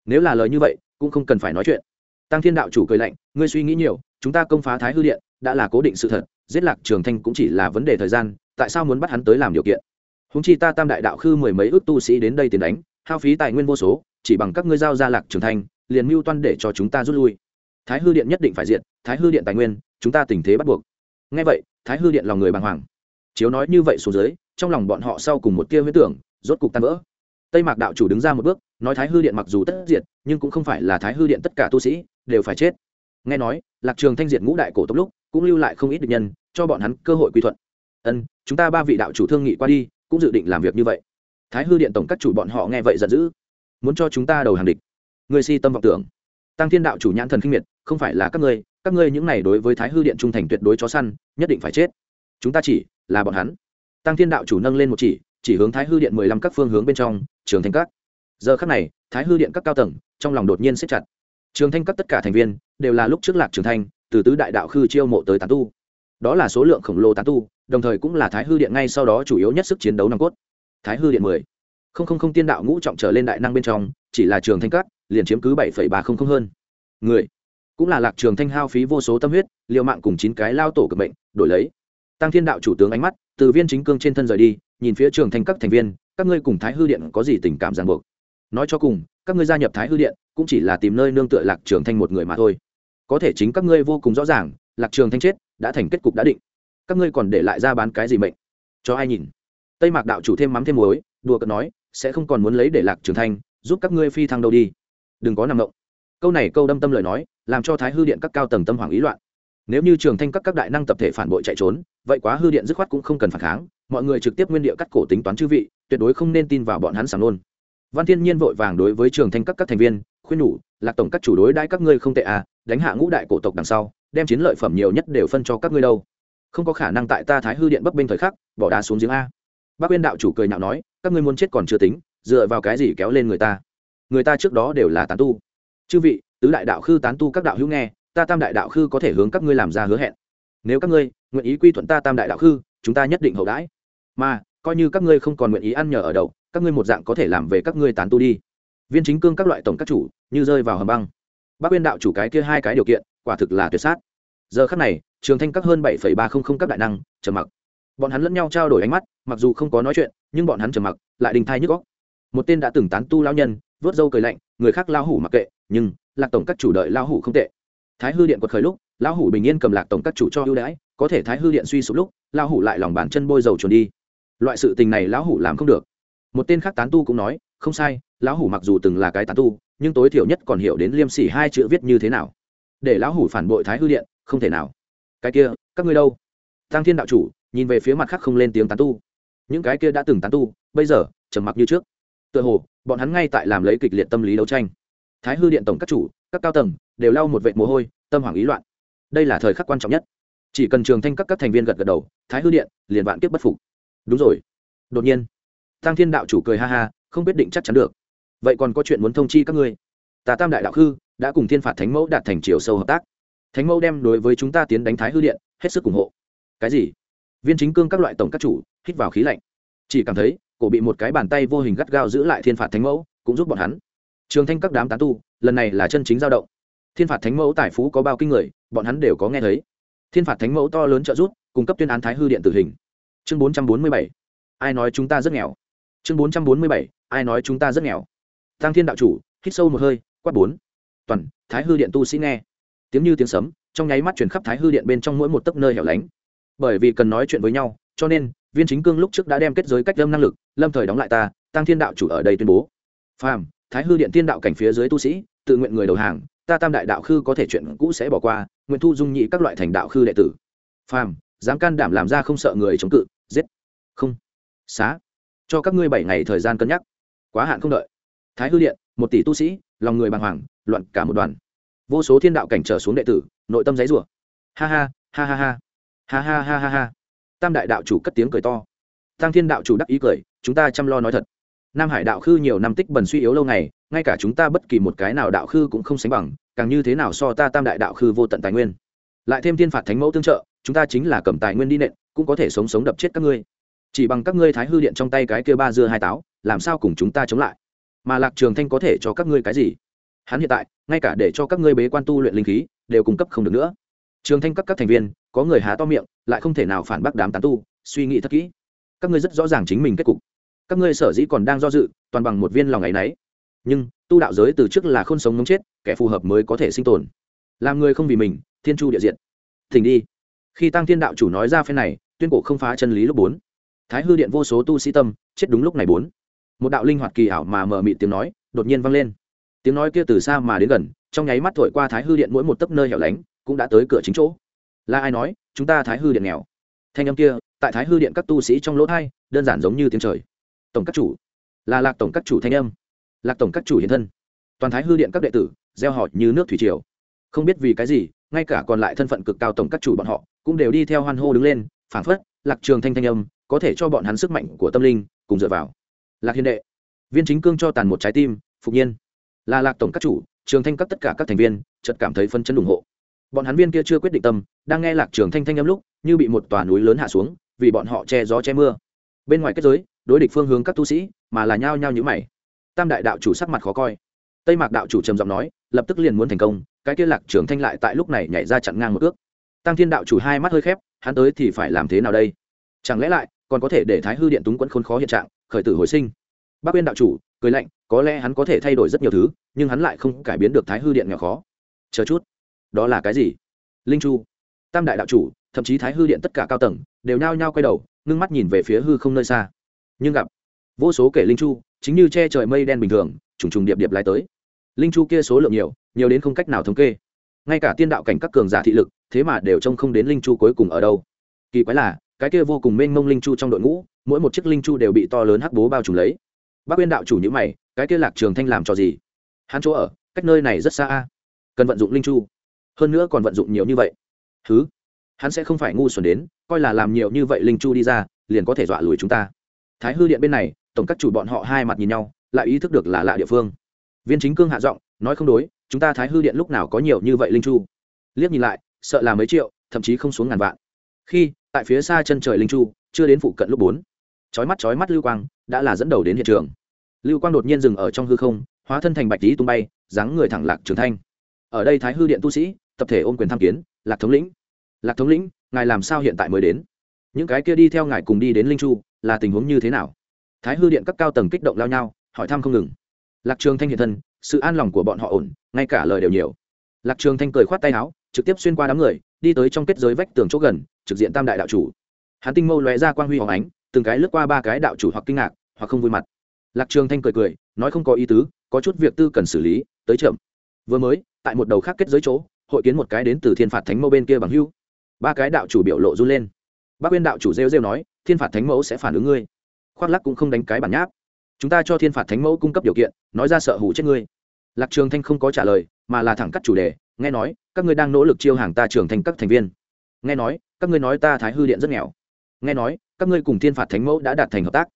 Nếu là lời như vậy, cũng không cần phải nói chuyện. Tăng thiên đạo chủ cười lạnh, ngươi suy nghĩ nhiều, chúng ta công phá thái hư điện, đã là cố định sự thật, giết lạc trường thanh cũng chỉ là vấn đề thời gian, tại sao muốn bắt hắn tới làm điều kiện? Húng chi ta tam đại đạo khư mười mấy ước tu sĩ đến đây tiền đánh, hao phí tài nguyên vô số, chỉ bằng các ngươi giao ra lạc trường thanh liền mưu toan để cho chúng ta rút lui thái hư điện nhất định phải diện thái hư điện tài nguyên, chúng ta tình thế bắt buộc. Ngay vậy, thái hư điện lòng người bàng hoàng. Chiếu nói như vậy xuống dưới, trong lòng bọn họ sau cùng một tia huyết tưởng, rốt cục tan vỡ. Tây mạc đạo chủ đứng ra một bước, nói thái hư điện mặc dù tất diệt, nhưng cũng không phải là thái hư điện tất cả tu sĩ đều phải chết. Nghe nói, lạc trường thanh diệt ngũ đại cổ tốc lúc, cũng lưu lại không ít địch nhân, cho bọn hắn cơ hội quy thuận. Ân, chúng ta ba vị đạo chủ thương nghị qua đi, cũng dự định làm việc như vậy. Thái hư điện tổng các chủ bọn họ nghe vậy giận dữ. Muốn cho chúng ta đầu hàng địch. Người si tâm vọng tưởng. Tăng thiên đạo chủ nhãn thần kinh miệt không phải là các ngươi các ngươi những này đối với thái hư điện trung thành tuyệt đối chó săn, nhất định phải chết. Chúng ta chỉ là bọn hắn. Tăng thiên đạo chủ nâng lên một chỉ chỉ hướng thái hư điện mười lăm các phương hướng bên trong, trường thanh các. Giờ khắc này, thái hư điện các cao tầng, trong lòng đột nhiên siết chặt. Trường thanh các tất cả thành viên, đều là lúc trước lạc trường thanh, từ tứ đại đạo khư chiêu mộ tới tán tu. Đó là số lượng khổng lồ tán tu, đồng thời cũng là thái hư điện ngay sau đó chủ yếu nhất sức chiến đấu nòng cốt. Thái hư điện mười. Không không không, tiên đạo ngũ trọng trở lên đại năng bên trong, chỉ là trường thanh các, liền chiếm cứ bảy phẩy ba không không hơn. Người cũng là lạc trường thanh hao phí vô số tâm huyết, liều mạng cùng chín cái lao tổ cực mệnh đổi lấy. Tăng thiên đạo chủ tướng ánh mắt, từ viên chính cương trên thân rời đi, nhìn phía trường thanh các thành viên, các ngươi cùng thái hư điện có gì tình cảm ràng buộc? Nói cho cùng, các ngươi gia nhập thái hư điện, cũng chỉ là tìm nơi nương tựa lạc trường thanh một người mà thôi. Có thể chính các ngươi vô cùng rõ ràng, lạc trường thanh chết, đã thành kết cục đã định. Các ngươi còn để lại ra bán cái gì mệnh? Cho ai nhìn? Tây mạc đạo chủ thêm mắm thêm muối, đùa cợt nói, sẽ không còn muốn lấy để lạc trường thanh, giúp các ngươi phi thăng đâu đi. Đừng có nằm động. Câu này câu đâm tâm lời nói làm cho thái hư điện các cao tầng tâm hoàng ý loạn. Nếu như trường thanh các các đại năng tập thể phản bội chạy trốn, vậy quá hư điện dứt khoát cũng không cần phản kháng, mọi người trực tiếp nguyên địa cắt cổ tính toán chư vị, tuyệt đối không nên tin vào bọn hắn sảng nôn. Văn thiên nhiên vội vàng đối với trường thanh các các thành viên, khuyên nhủ, lạc tổng các chủ đối đãi các ngươi không tệ à đánh hạ ngũ đại cổ tộc đằng sau, đem chiến lợi phẩm nhiều nhất đều phân cho các ngươi đâu. Không có khả năng tại ta thái hư điện bấp bênh thời khắc, bỏ đá xuống giếng a. Bác quyên đạo chủ cười nhạo nói, các ngươi muốn chết còn chưa tính, dựa vào cái gì kéo lên người ta? Người ta trước đó đều là tán tu. Chư vị tứ đại đạo khư tán tu các đạo hữu nghe, ta tam đại đạo khư có thể hướng các ngươi làm ra hứa hẹn. Nếu các ngươi nguyện ý quy thuận ta tam đại đạo khư, chúng ta nhất định hậu đãi. Mà, coi như các ngươi không còn nguyện ý ăn nhờ ở đậu các ngươi một dạng có thể làm về các ngươi tán tu đi. Viên chính cương các loại tổng các chủ, như rơi vào hầm băng. Bác quyên đạo chủ cái kia hai cái điều kiện, quả thực là tuyệt sát. Giờ khắc này, trường thanh các hơn bảy ba trăm linh các đại năng, trầm mặc. Bọn hắn lẫn nhau trao đổi ánh mắt, mặc dù không có nói chuyện, nhưng bọn hắn trầm mặc, lại đình thai nhức góc một tên đã từng tán tu lao nhân, vớt râu cười lạnh, người khác lao hủ mặc kệ, nhưng lạc tổng các chủ đợi lao hủ không tệ. Thái hư điện quật khởi lúc, lão hủ bình yên cầm lạc tổng các chủ cho ưu đãi, có thể thái hư điện suy sụp lúc, lão hủ lại lòng bàn chân bôi dầu chuồn đi. Loại sự tình này lão hủ làm không được. Một tên khác tán tu cũng nói, không sai, lão hủ mặc dù từng là cái tán tu, nhưng tối thiểu nhất còn hiểu đến liêm sỉ hai chữ viết như thế nào. Để lão hủ phản bội thái hư điện, không thể nào. Cái kia, các ngươi đâu? Tăng thiên đạo chủ, nhìn về phía mặt khác không lên tiếng tán tu. Những cái kia đã từng tán tu, bây giờ, trầm mặc như trước. Tựa hồ, bọn hắn ngay tại làm lấy kịch liệt tâm lý đấu tranh thái hư điện tổng các chủ, các cao tầng, đều lau một vệt mồ hôi, tâm hoảng ý loạn. Đây là thời khắc quan trọng nhất. Chỉ cần trường thanh các các thành viên gật gật đầu, thái hư điện liền vạn kiếp bất phục. Đúng rồi. Đột nhiên tăng thiên đạo chủ cười ha ha, không biết định chắc chắn được. Vậy còn có chuyện muốn thông chi các ngươi? Tà tam đại đạo khư đã cùng thiên phạt thánh mẫu đạt thành chiều sâu hợp tác. Thánh mẫu đem đối với chúng ta tiến đánh thái hư điện hết sức ủng hộ. Cái gì? Viên chính cương các loại tổng các chủ hít vào khí lạnh. Chỉ cảm thấy, cổ bị một cái bàn tay vô hình gắt gao giữ lại thiên phạt thánh mẫu, cũng giúp bọn hắn trường thanh các đám tán tu, lần này là chân chính dao động. Thiên phạt thánh mẫu tài phú có bao kinh người, bọn hắn đều có nghe thấy. Thiên phạt thánh mẫu to lớn trợ giúp, cung cấp tuyên án thái hư điện tử hình. Chương bốn trăm bốn mươi bảy. Ai nói chúng ta rất nghèo? Chương bốn trăm bốn mươi bảy. Ai nói chúng ta rất nghèo? Tăng thiên đạo chủ, hít sâu một hơi, quát bốn. Toàn, thái hư điện tu sĩ nghe. Tiếng như tiếng sấm, trong nháy mắt chuyển khắp thái hư điện bên trong mỗi một tấc nơi hẻo lánh. Bởi vì cần nói chuyện với nhau, cho nên, viên chính cương lúc trước đã đem kết giới cách lâm năng lực, lâm thời đóng lại ta tăng thiên đạo chủ ở đây tuyên bố. Phàm thái hư điện tiên đạo cảnh phía dưới tu sĩ, tự nguyện người đầu hàng, ta tam đại đạo khư có thể chuyện cũ sẽ bỏ qua, nguyện thu dung nhị các loại thành đạo khư đệ tử. Phàm, dám can đảm làm ra không sợ người chống cự, giết. Không. Xá. Cho các ngươi bảy ngày thời gian cân nhắc. Quá hạn không đợi. Thái hư điện, một tỷ tu sĩ, lòng người bàng hoàng, loạn cả một đoàn. Vô số thiên đạo cảnh trở xuống đệ tử, nội tâm giấy rủa ha ha ha ha ha. Ha ha ha ha ha. Tam đại đạo chủ cất tiếng cười to. Tăng thiên đạo chủ đắc ý cười, chúng ta chăm lo nói thật nam hải đạo khư nhiều năm tích bần suy yếu lâu ngày, ngay cả chúng ta bất kỳ một cái nào đạo khư cũng không sánh bằng, càng như thế nào so ta tam đại đạo khư vô tận tài nguyên? Lại thêm thiên phạt thánh mẫu tương trợ, chúng ta chính là cầm tài nguyên đi nện, cũng có thể sống sống đập chết các ngươi. Chỉ bằng các ngươi thái hư điện trong tay cái kia ba dưa hai táo, làm sao cùng chúng ta chống lại? Mà lạc trường thanh có thể cho các ngươi cái gì? Hắn hiện tại, ngay cả để cho các ngươi bế quan tu luyện linh khí, đều cung cấp không được nữa. Trường thanh các các thành viên, có người há to miệng, lại không thể nào phản bác đám tán tu, suy nghĩ thật kỹ. Các ngươi rất rõ ràng chính mình kết cục các ngươi sở dĩ còn đang do dự, toàn bằng một viên lòng ngày nấy. Nhưng, tu đạo giới từ trước là không sống ngấm chết, kẻ phù hợp mới có thể sinh tồn. Làm người không vì mình, thiên chu địa diện thỉnh đi. Khi tăng thiên đạo chủ nói ra phen này, tuyên cổ không phá chân lý lúc bốn. Thái hư điện vô số tu sĩ tâm, chết đúng lúc này bốn. Một đạo linh hoạt kỳ ảo mà mờ mịt tiếng nói, đột nhiên vang lên. Tiếng nói kia từ xa mà đến gần, trong nháy mắt thổi qua thái hư điện mỗi một tấc nơi hẻo lánh, cũng đã tới cửa chính chỗ. Là ai nói, chúng ta thái hư điện nghèo. Thanh âm kia, tại thái hư điện các tu sĩ trong lỗ thai, đơn giản giống như tiếng trời tổng các chủ. Là lạc tổng các chủ thanh âm. Lạc tổng các chủ hiện thân. Toàn thái hư điện các đệ tử, gieo họ như nước thủy triều. Không biết vì cái gì, ngay cả còn lại thân phận cực cao tổng các chủ bọn họ, cũng đều đi theo hoan hô đứng lên, phảng phất, lạc trường thanh thanh âm, có thể cho bọn hắn sức mạnh của tâm linh, cùng dựa vào. Lạc hiền đệ, viên chính cương cho tàn một trái tim, phục nhiên. Là lạc tổng các chủ, trường thanh các tất cả các thành viên, chợt cảm thấy phân chân ủng hộ. Bọn hắn viên kia chưa quyết định tâm, đang nghe lạc trường thanh thanh âm lúc, như bị một tòa núi lớn hạ xuống, vì bọn họ che gió che mưa. Bên ngoài kết giới đối địch phương hướng các tu sĩ, mà là nhao nhao như mày. Tam đại đạo chủ sắc mặt khó coi. Tây mạc đạo chủ trầm giọng nói, lập tức liền muốn thành công, cái kia lạc trưởng thanh lại tại lúc này nhảy ra chặn ngang một ước. Tăng thiên đạo chủ hai mắt hơi khép, hắn tới thì phải làm thế nào đây? Chẳng lẽ lại, còn có thể để thái hư điện túng quẫn khốn khó hiện trạng, khởi tử hồi sinh? Bác uyên đạo chủ, cười lạnh, có lẽ hắn có thể thay đổi rất nhiều thứ, nhưng hắn lại không cải biến được thái hư điện nhỏ khó. Chờ chút. Đó là cái gì? Linh chu. Tam đại đạo chủ, thậm chí thái hư điện tất cả cao tầng, đều nhao nhao quay đầu, ngưng mắt nhìn về phía hư không nơi xa nhưng gặp vô số kể linh chu, chính như che trời mây đen bình thường, trùng trùng điệp điệp lái tới. Linh chu kia số lượng nhiều nhiều đến không cách nào thống kê. Ngay cả tiên đạo cảnh các cường giả thị lực, thế mà đều trông không đến linh chu cuối cùng ở đâu. Kỳ quái là, cái kia vô cùng mênh mông linh chu trong đội ngũ, mỗi một chiếc linh chu đều bị to lớn hắc bố bao trùm lấy. Bác uyên đạo chủ nhữ mày, cái kia lạc trường thanh làm cho gì? Hắn chỗ ở, cách nơi này rất xa cần vận dụng linh chu. Hơn nữa còn vận dụng nhiều như vậy. Thứ hắn sẽ không phải ngu xuẩn đến, coi là làm nhiều như vậy linh chu đi ra, liền có thể dọa lùi chúng ta thái hư điện bên này, tổng các chủ bọn họ hai mặt nhìn nhau, lại ý thức được là lạ địa phương. Viên chính cương hạ giọng, nói không đối, chúng ta thái hư điện lúc nào có nhiều như vậy linh chu? Liếc nhìn lại, sợ là mấy triệu, thậm chí không xuống ngàn vạn. Khi, tại phía xa chân trời linh chu, chưa đến phụ cận lúc bốn. Chói mắt chói mắt lưu quang, đã là dẫn đầu đến hiện trường. Lưu quang đột nhiên dừng ở trong hư không, hóa thân thành bạch lý tung bay, dáng người thẳng lạc trường thanh ở đây thái hư điện tu sĩ, tập thể ôm quyền tham kiến, lạc thống lĩnh, lạc thống lĩnh, ngài làm sao hiện tại mới đến? Những cái kia đi theo ngài cùng đi đến linh chu là tình huống như thế nào? Thái hư điện các cao tầng kích động lao nhau, hỏi thăm không ngừng. Lạc trường thanh hiện thân, sự an lòng của bọn họ ổn, ngay cả lời đều nhiều. Lạc trường thanh cười khoát tay áo, trực tiếp xuyên qua đám người, đi tới trong kết giới vách tường chỗ gần, trực diện tam đại đạo chủ. Hắn tinh mâu lóe ra quang huy hoàng ánh, từng cái lướt qua ba cái đạo chủ hoặc kinh ngạc, hoặc không vui mặt. Lạc trường thanh cười cười, nói không có ý tứ, có chút việc tư cần xử lý, tới chậm. Vừa mới, tại một đầu khác kết giới chỗ, hội kiến một cái đến từ thiên phạt thánh mâu bên kia bằng hưu. Ba cái đạo chủ biểu lộ run lên. Bác quyên đạo chủ rêu rêu nói thiên phạt thánh mẫu sẽ phản ứng ngươi. Khoác lắc cũng không đánh cái bản nháp. Chúng ta cho thiên phạt thánh mẫu cung cấp điều kiện, nói ra sợ hủ chết ngươi. Lạc trường thanh không có trả lời, mà là thẳng cắt chủ đề, nghe nói, các ngươi đang nỗ lực chiêu hàng ta trưởng thành các thành viên. Nghe nói, các ngươi nói ta thái hư điện rất nghèo. Nghe nói, các ngươi cùng thiên phạt thánh mẫu đã đạt thành hợp tác.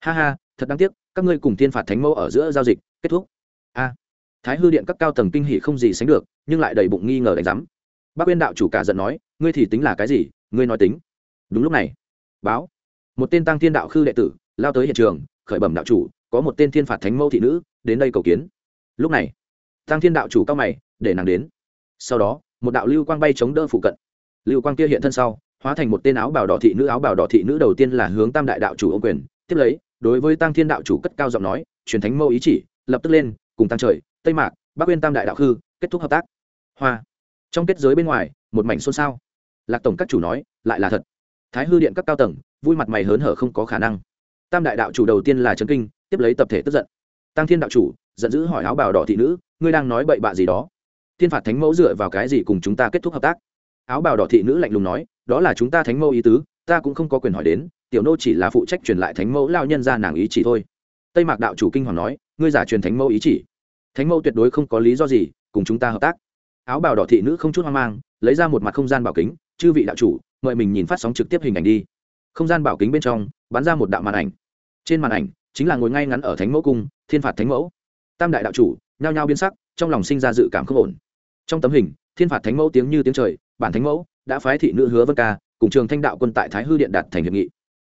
Ha ha, thật đáng tiếc, các ngươi cùng thiên phạt thánh mẫu ở giữa giao dịch, kết thúc. A. À, thái hư điện các cao tầng kinh hỉ không gì sánh được, nhưng lại đầy bụng nghi ngờ đánh giám. Bác uyên đạo chủ cả giận nói, ngươi thì tính là cái gì, ngươi nói tính. Đúng lúc này, báo một tên tăng thiên đạo khư đệ tử, lao tới hiện trường, khởi bẩm đạo chủ, có một tên thiên phạt thánh mẫu thị nữ, đến đây cầu kiến. Lúc này, tăng thiên đạo chủ cao mày, để nàng đến. Sau đó, một đạo lưu quang bay chống đỡ phụ cận. Lưu quang kia hiện thân sau, hóa thành một tên áo bào đỏ thị nữ, áo bào đỏ thị nữ đầu tiên là hướng tam đại đạo chủ ô quyền, tiếp lấy, đối với tăng thiên đạo chủ cất cao giọng nói, truyền thánh mẫu ý chỉ, lập tức lên, cùng tăng trời, tây mạc, bắc uyên tam đại đạo khư, kết thúc hợp tác. Hoa. Trong kết giới bên ngoài, một mảnh xôn xao. Lạc tổng các chủ nói, lại là thật thái hư điện các cao tầng, vui mặt mày hớn hở không có khả năng. Tam đại đạo chủ đầu tiên là trấn kinh, tiếp lấy tập thể tức giận. Tăng thiên đạo chủ, giận dữ hỏi áo bào đỏ thị nữ, ngươi đang nói bậy bạ gì đó? Thiên phạt thánh mẫu dựa vào cái gì cùng chúng ta kết thúc hợp tác? Áo bào đỏ thị nữ lạnh lùng nói, đó là chúng ta thánh mẫu ý tứ, ta cũng không có quyền hỏi đến, tiểu nô chỉ là phụ trách truyền lại thánh mẫu lao nhân ra nàng ý chỉ thôi. Tây mạc đạo chủ kinh hoàng nói, ngươi giả truyền thánh mẫu ý chỉ. Thánh mẫu tuyệt đối không có lý do gì, cùng chúng ta hợp tác. Áo bào đỏ thị nữ không chút hoang mang, lấy ra một mặt không gian bảo kính, chư vị đạo chủ mời mình nhìn phát sóng trực tiếp hình ảnh đi. Không gian bảo kính bên trong, bắn ra một đạo màn ảnh. Trên màn ảnh, chính là ngồi ngay ngắn ở thánh mẫu cung, thiên phạt thánh mẫu. Tam đại đạo chủ, nhao nhao biến sắc, trong lòng sinh ra dự cảm không ổn. Trong tấm hình, thiên phạt thánh mẫu tiếng như tiếng trời, bản thánh mẫu đã phái thị nữ hứa vân ca cùng trường thanh đạo quân tại thái hư điện đạt thành hiệp nghị.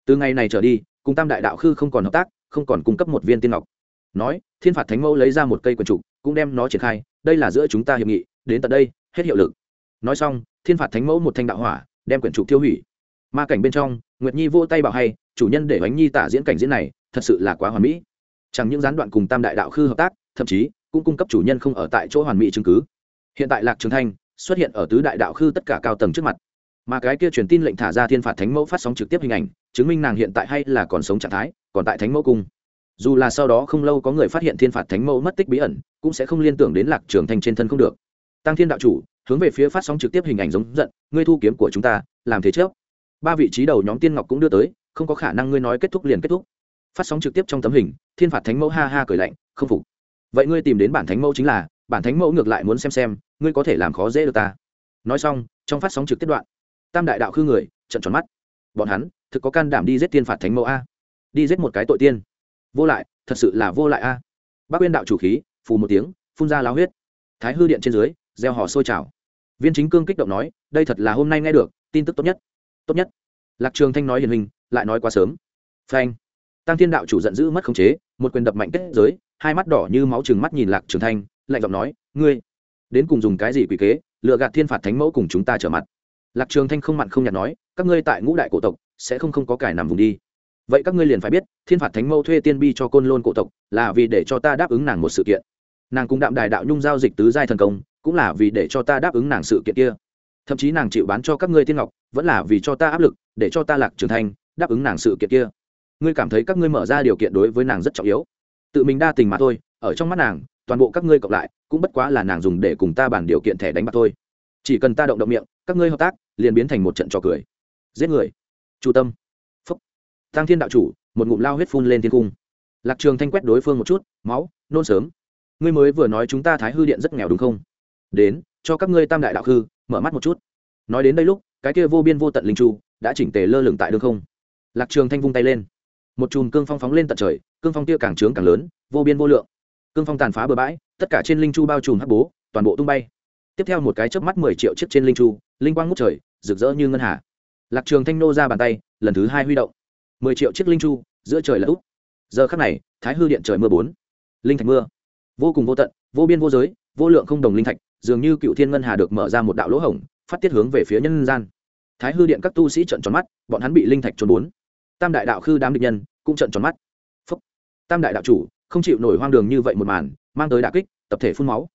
Từ ngày này trở đi, cùng tam đại đạo khư không còn hợp tác, không còn cung cấp một viên tiên ngọc. Nói, thiên phạt thánh mẫu lấy ra một cây quần trục, cũng đem nó triển khai, đây là giữa chúng ta hiệp nghị, đến tận đây, hết hiệu lực. Nói xong, thiên phạt thánh mẫu một thanh đạo hỏa đem quyển trục tiêu hủy. Ma cảnh bên trong, nguyệt nhi vô tay bảo hay, chủ nhân để bánh nhi tả diễn cảnh diễn này, thật sự là quá hoàn mỹ. Chẳng những gián đoạn cùng tam đại đạo khư hợp tác, thậm chí, cũng cung cấp chủ nhân không ở tại chỗ hoàn mỹ chứng cứ. Hiện tại lạc trường thanh xuất hiện ở tứ đại đạo khư tất cả cao tầng trước mặt. Mà cái kia truyền tin lệnh thả ra thiên phạt thánh mẫu phát sóng trực tiếp hình ảnh, chứng minh nàng hiện tại hay là còn sống trạng thái, còn tại thánh mẫu cung. Dù là sau đó không lâu có người phát hiện thiên phạt thánh mẫu mất tích bí ẩn, cũng sẽ không liên tưởng đến lạc trường thanh trên thân không được. Tăng thiên đạo chủ hướng về phía phát sóng trực tiếp hình ảnh giống giận, ngươi thu kiếm của chúng ta, làm thế trước. Ba vị trí đầu nhóm tiên ngọc cũng đưa tới, không có khả năng ngươi nói kết thúc liền kết thúc. Phát sóng trực tiếp trong tấm hình, thiên phạt thánh mẫu ha ha cười lạnh, không phục. Vậy ngươi tìm đến bản thánh mẫu chính là, bản thánh mẫu ngược lại muốn xem xem, ngươi có thể làm khó dễ được ta. Nói xong, trong phát sóng trực tiếp đoạn, tam đại đạo khư người, trận tròn mắt. Bọn hắn, thực có can đảm đi giết tiên phạt thánh mẫu a. Đi giết một cái tội tiên. Vô lại, thật sự là vô lại a. Bác quyên đạo chủ khí, phù một tiếng, phun ra láo huyết. Thái hư điện trên dưới gieo họ sôi trào. Viên chính cương kích động nói, đây thật là hôm nay nghe được, tin tức tốt nhất. Tốt nhất? Lạc trường thanh nói hiền hình, lại nói quá sớm. Phanh. Tăng thiên đạo chủ giận dữ mất khống chế, một quyền đập mạnh kết giới, hai mắt đỏ như máu chừng mắt nhìn lạc trường thanh, lạnh giọng nói, ngươi, đến cùng dùng cái gì quỷ kế lựa gạt thiên phạt thánh mẫu cùng chúng ta trở mặt. Lạc trường thanh không mặn không nhạt nói, các ngươi tại ngũ đại cổ tộc, sẽ không không có cải nằm vùng đi. Vậy các ngươi liền phải biết, thiên phạt thánh mẫu thuê tiên bi cho côn lôn cổ tộc, là vì để cho ta đáp ứng nàng một sự kiện. Nàng cũng đạm đài đạo nhung giao dịch tứ giai thần công cũng là vì để cho ta đáp ứng nàng sự kiện kia. Thậm chí nàng chịu bán cho các ngươi tiên ngọc, vẫn là vì cho ta áp lực, để cho ta lạc trưởng thành đáp ứng nàng sự kiện kia. Ngươi cảm thấy các ngươi mở ra điều kiện đối với nàng rất trọng yếu. Tự mình đa tình mà thôi, ở trong mắt nàng, toàn bộ các ngươi cộng lại, cũng bất quá là nàng dùng để cùng ta bàn điều kiện thẻ đánh bạc thôi. Chỉ cần ta động động miệng, các ngươi hợp tác, liền biến thành một trận trò cười. Giết người. Chu tâm. Phúc. Tăng thiên đạo chủ, một ngụm lao huyết phun lên thiên cung. Lạc trường thanh quét đối phương một chút, máu, nôn sớm. Ngươi mới vừa nói chúng ta thái hư điện rất nghèo đúng không? Đến, cho các ngươi tam đại đạo hư mở mắt một chút. Nói đến đây lúc, cái kia vô biên vô tận linh chu đã chỉnh tề lơ lửng tại đường không. Lạc trường thanh vung tay lên. Một chùm cương phong phóng lên tận trời, cương phong tia càng trướng càng lớn, vô biên vô lượng. Cương phong tàn phá bờ bãi, tất cả trên linh chu bao trùm hắc bố, toàn bộ tung bay. Tiếp theo một cái chớp mắt mười triệu chiếc trên linh chu linh quang ngút trời, rực rỡ như ngân hà. Lạc trường thanh nô ra bàn tay, lần thứ hai huy động. Mười triệu chiếc linh chu giữa trời là úp. Giờ khắc này, thái hư điện trời mưa bốn. Linh thạch mưa. Vô cùng vô tận, vô biên vô giới, vô lượng không đồng linh thạch dường như cựu thiên ngân hà được mở ra một đạo lỗ hổng, phát tiết hướng về phía nhân gian. Thái hư điện các tu sĩ trận tròn mắt, bọn hắn bị linh thạch trốn bốn. Tam đại đạo khư đám địch nhân cũng trận tròn mắt. Phúc. tam đại đạo chủ không chịu nổi hoang đường như vậy một màn, mang tới đà kích, tập thể phun máu.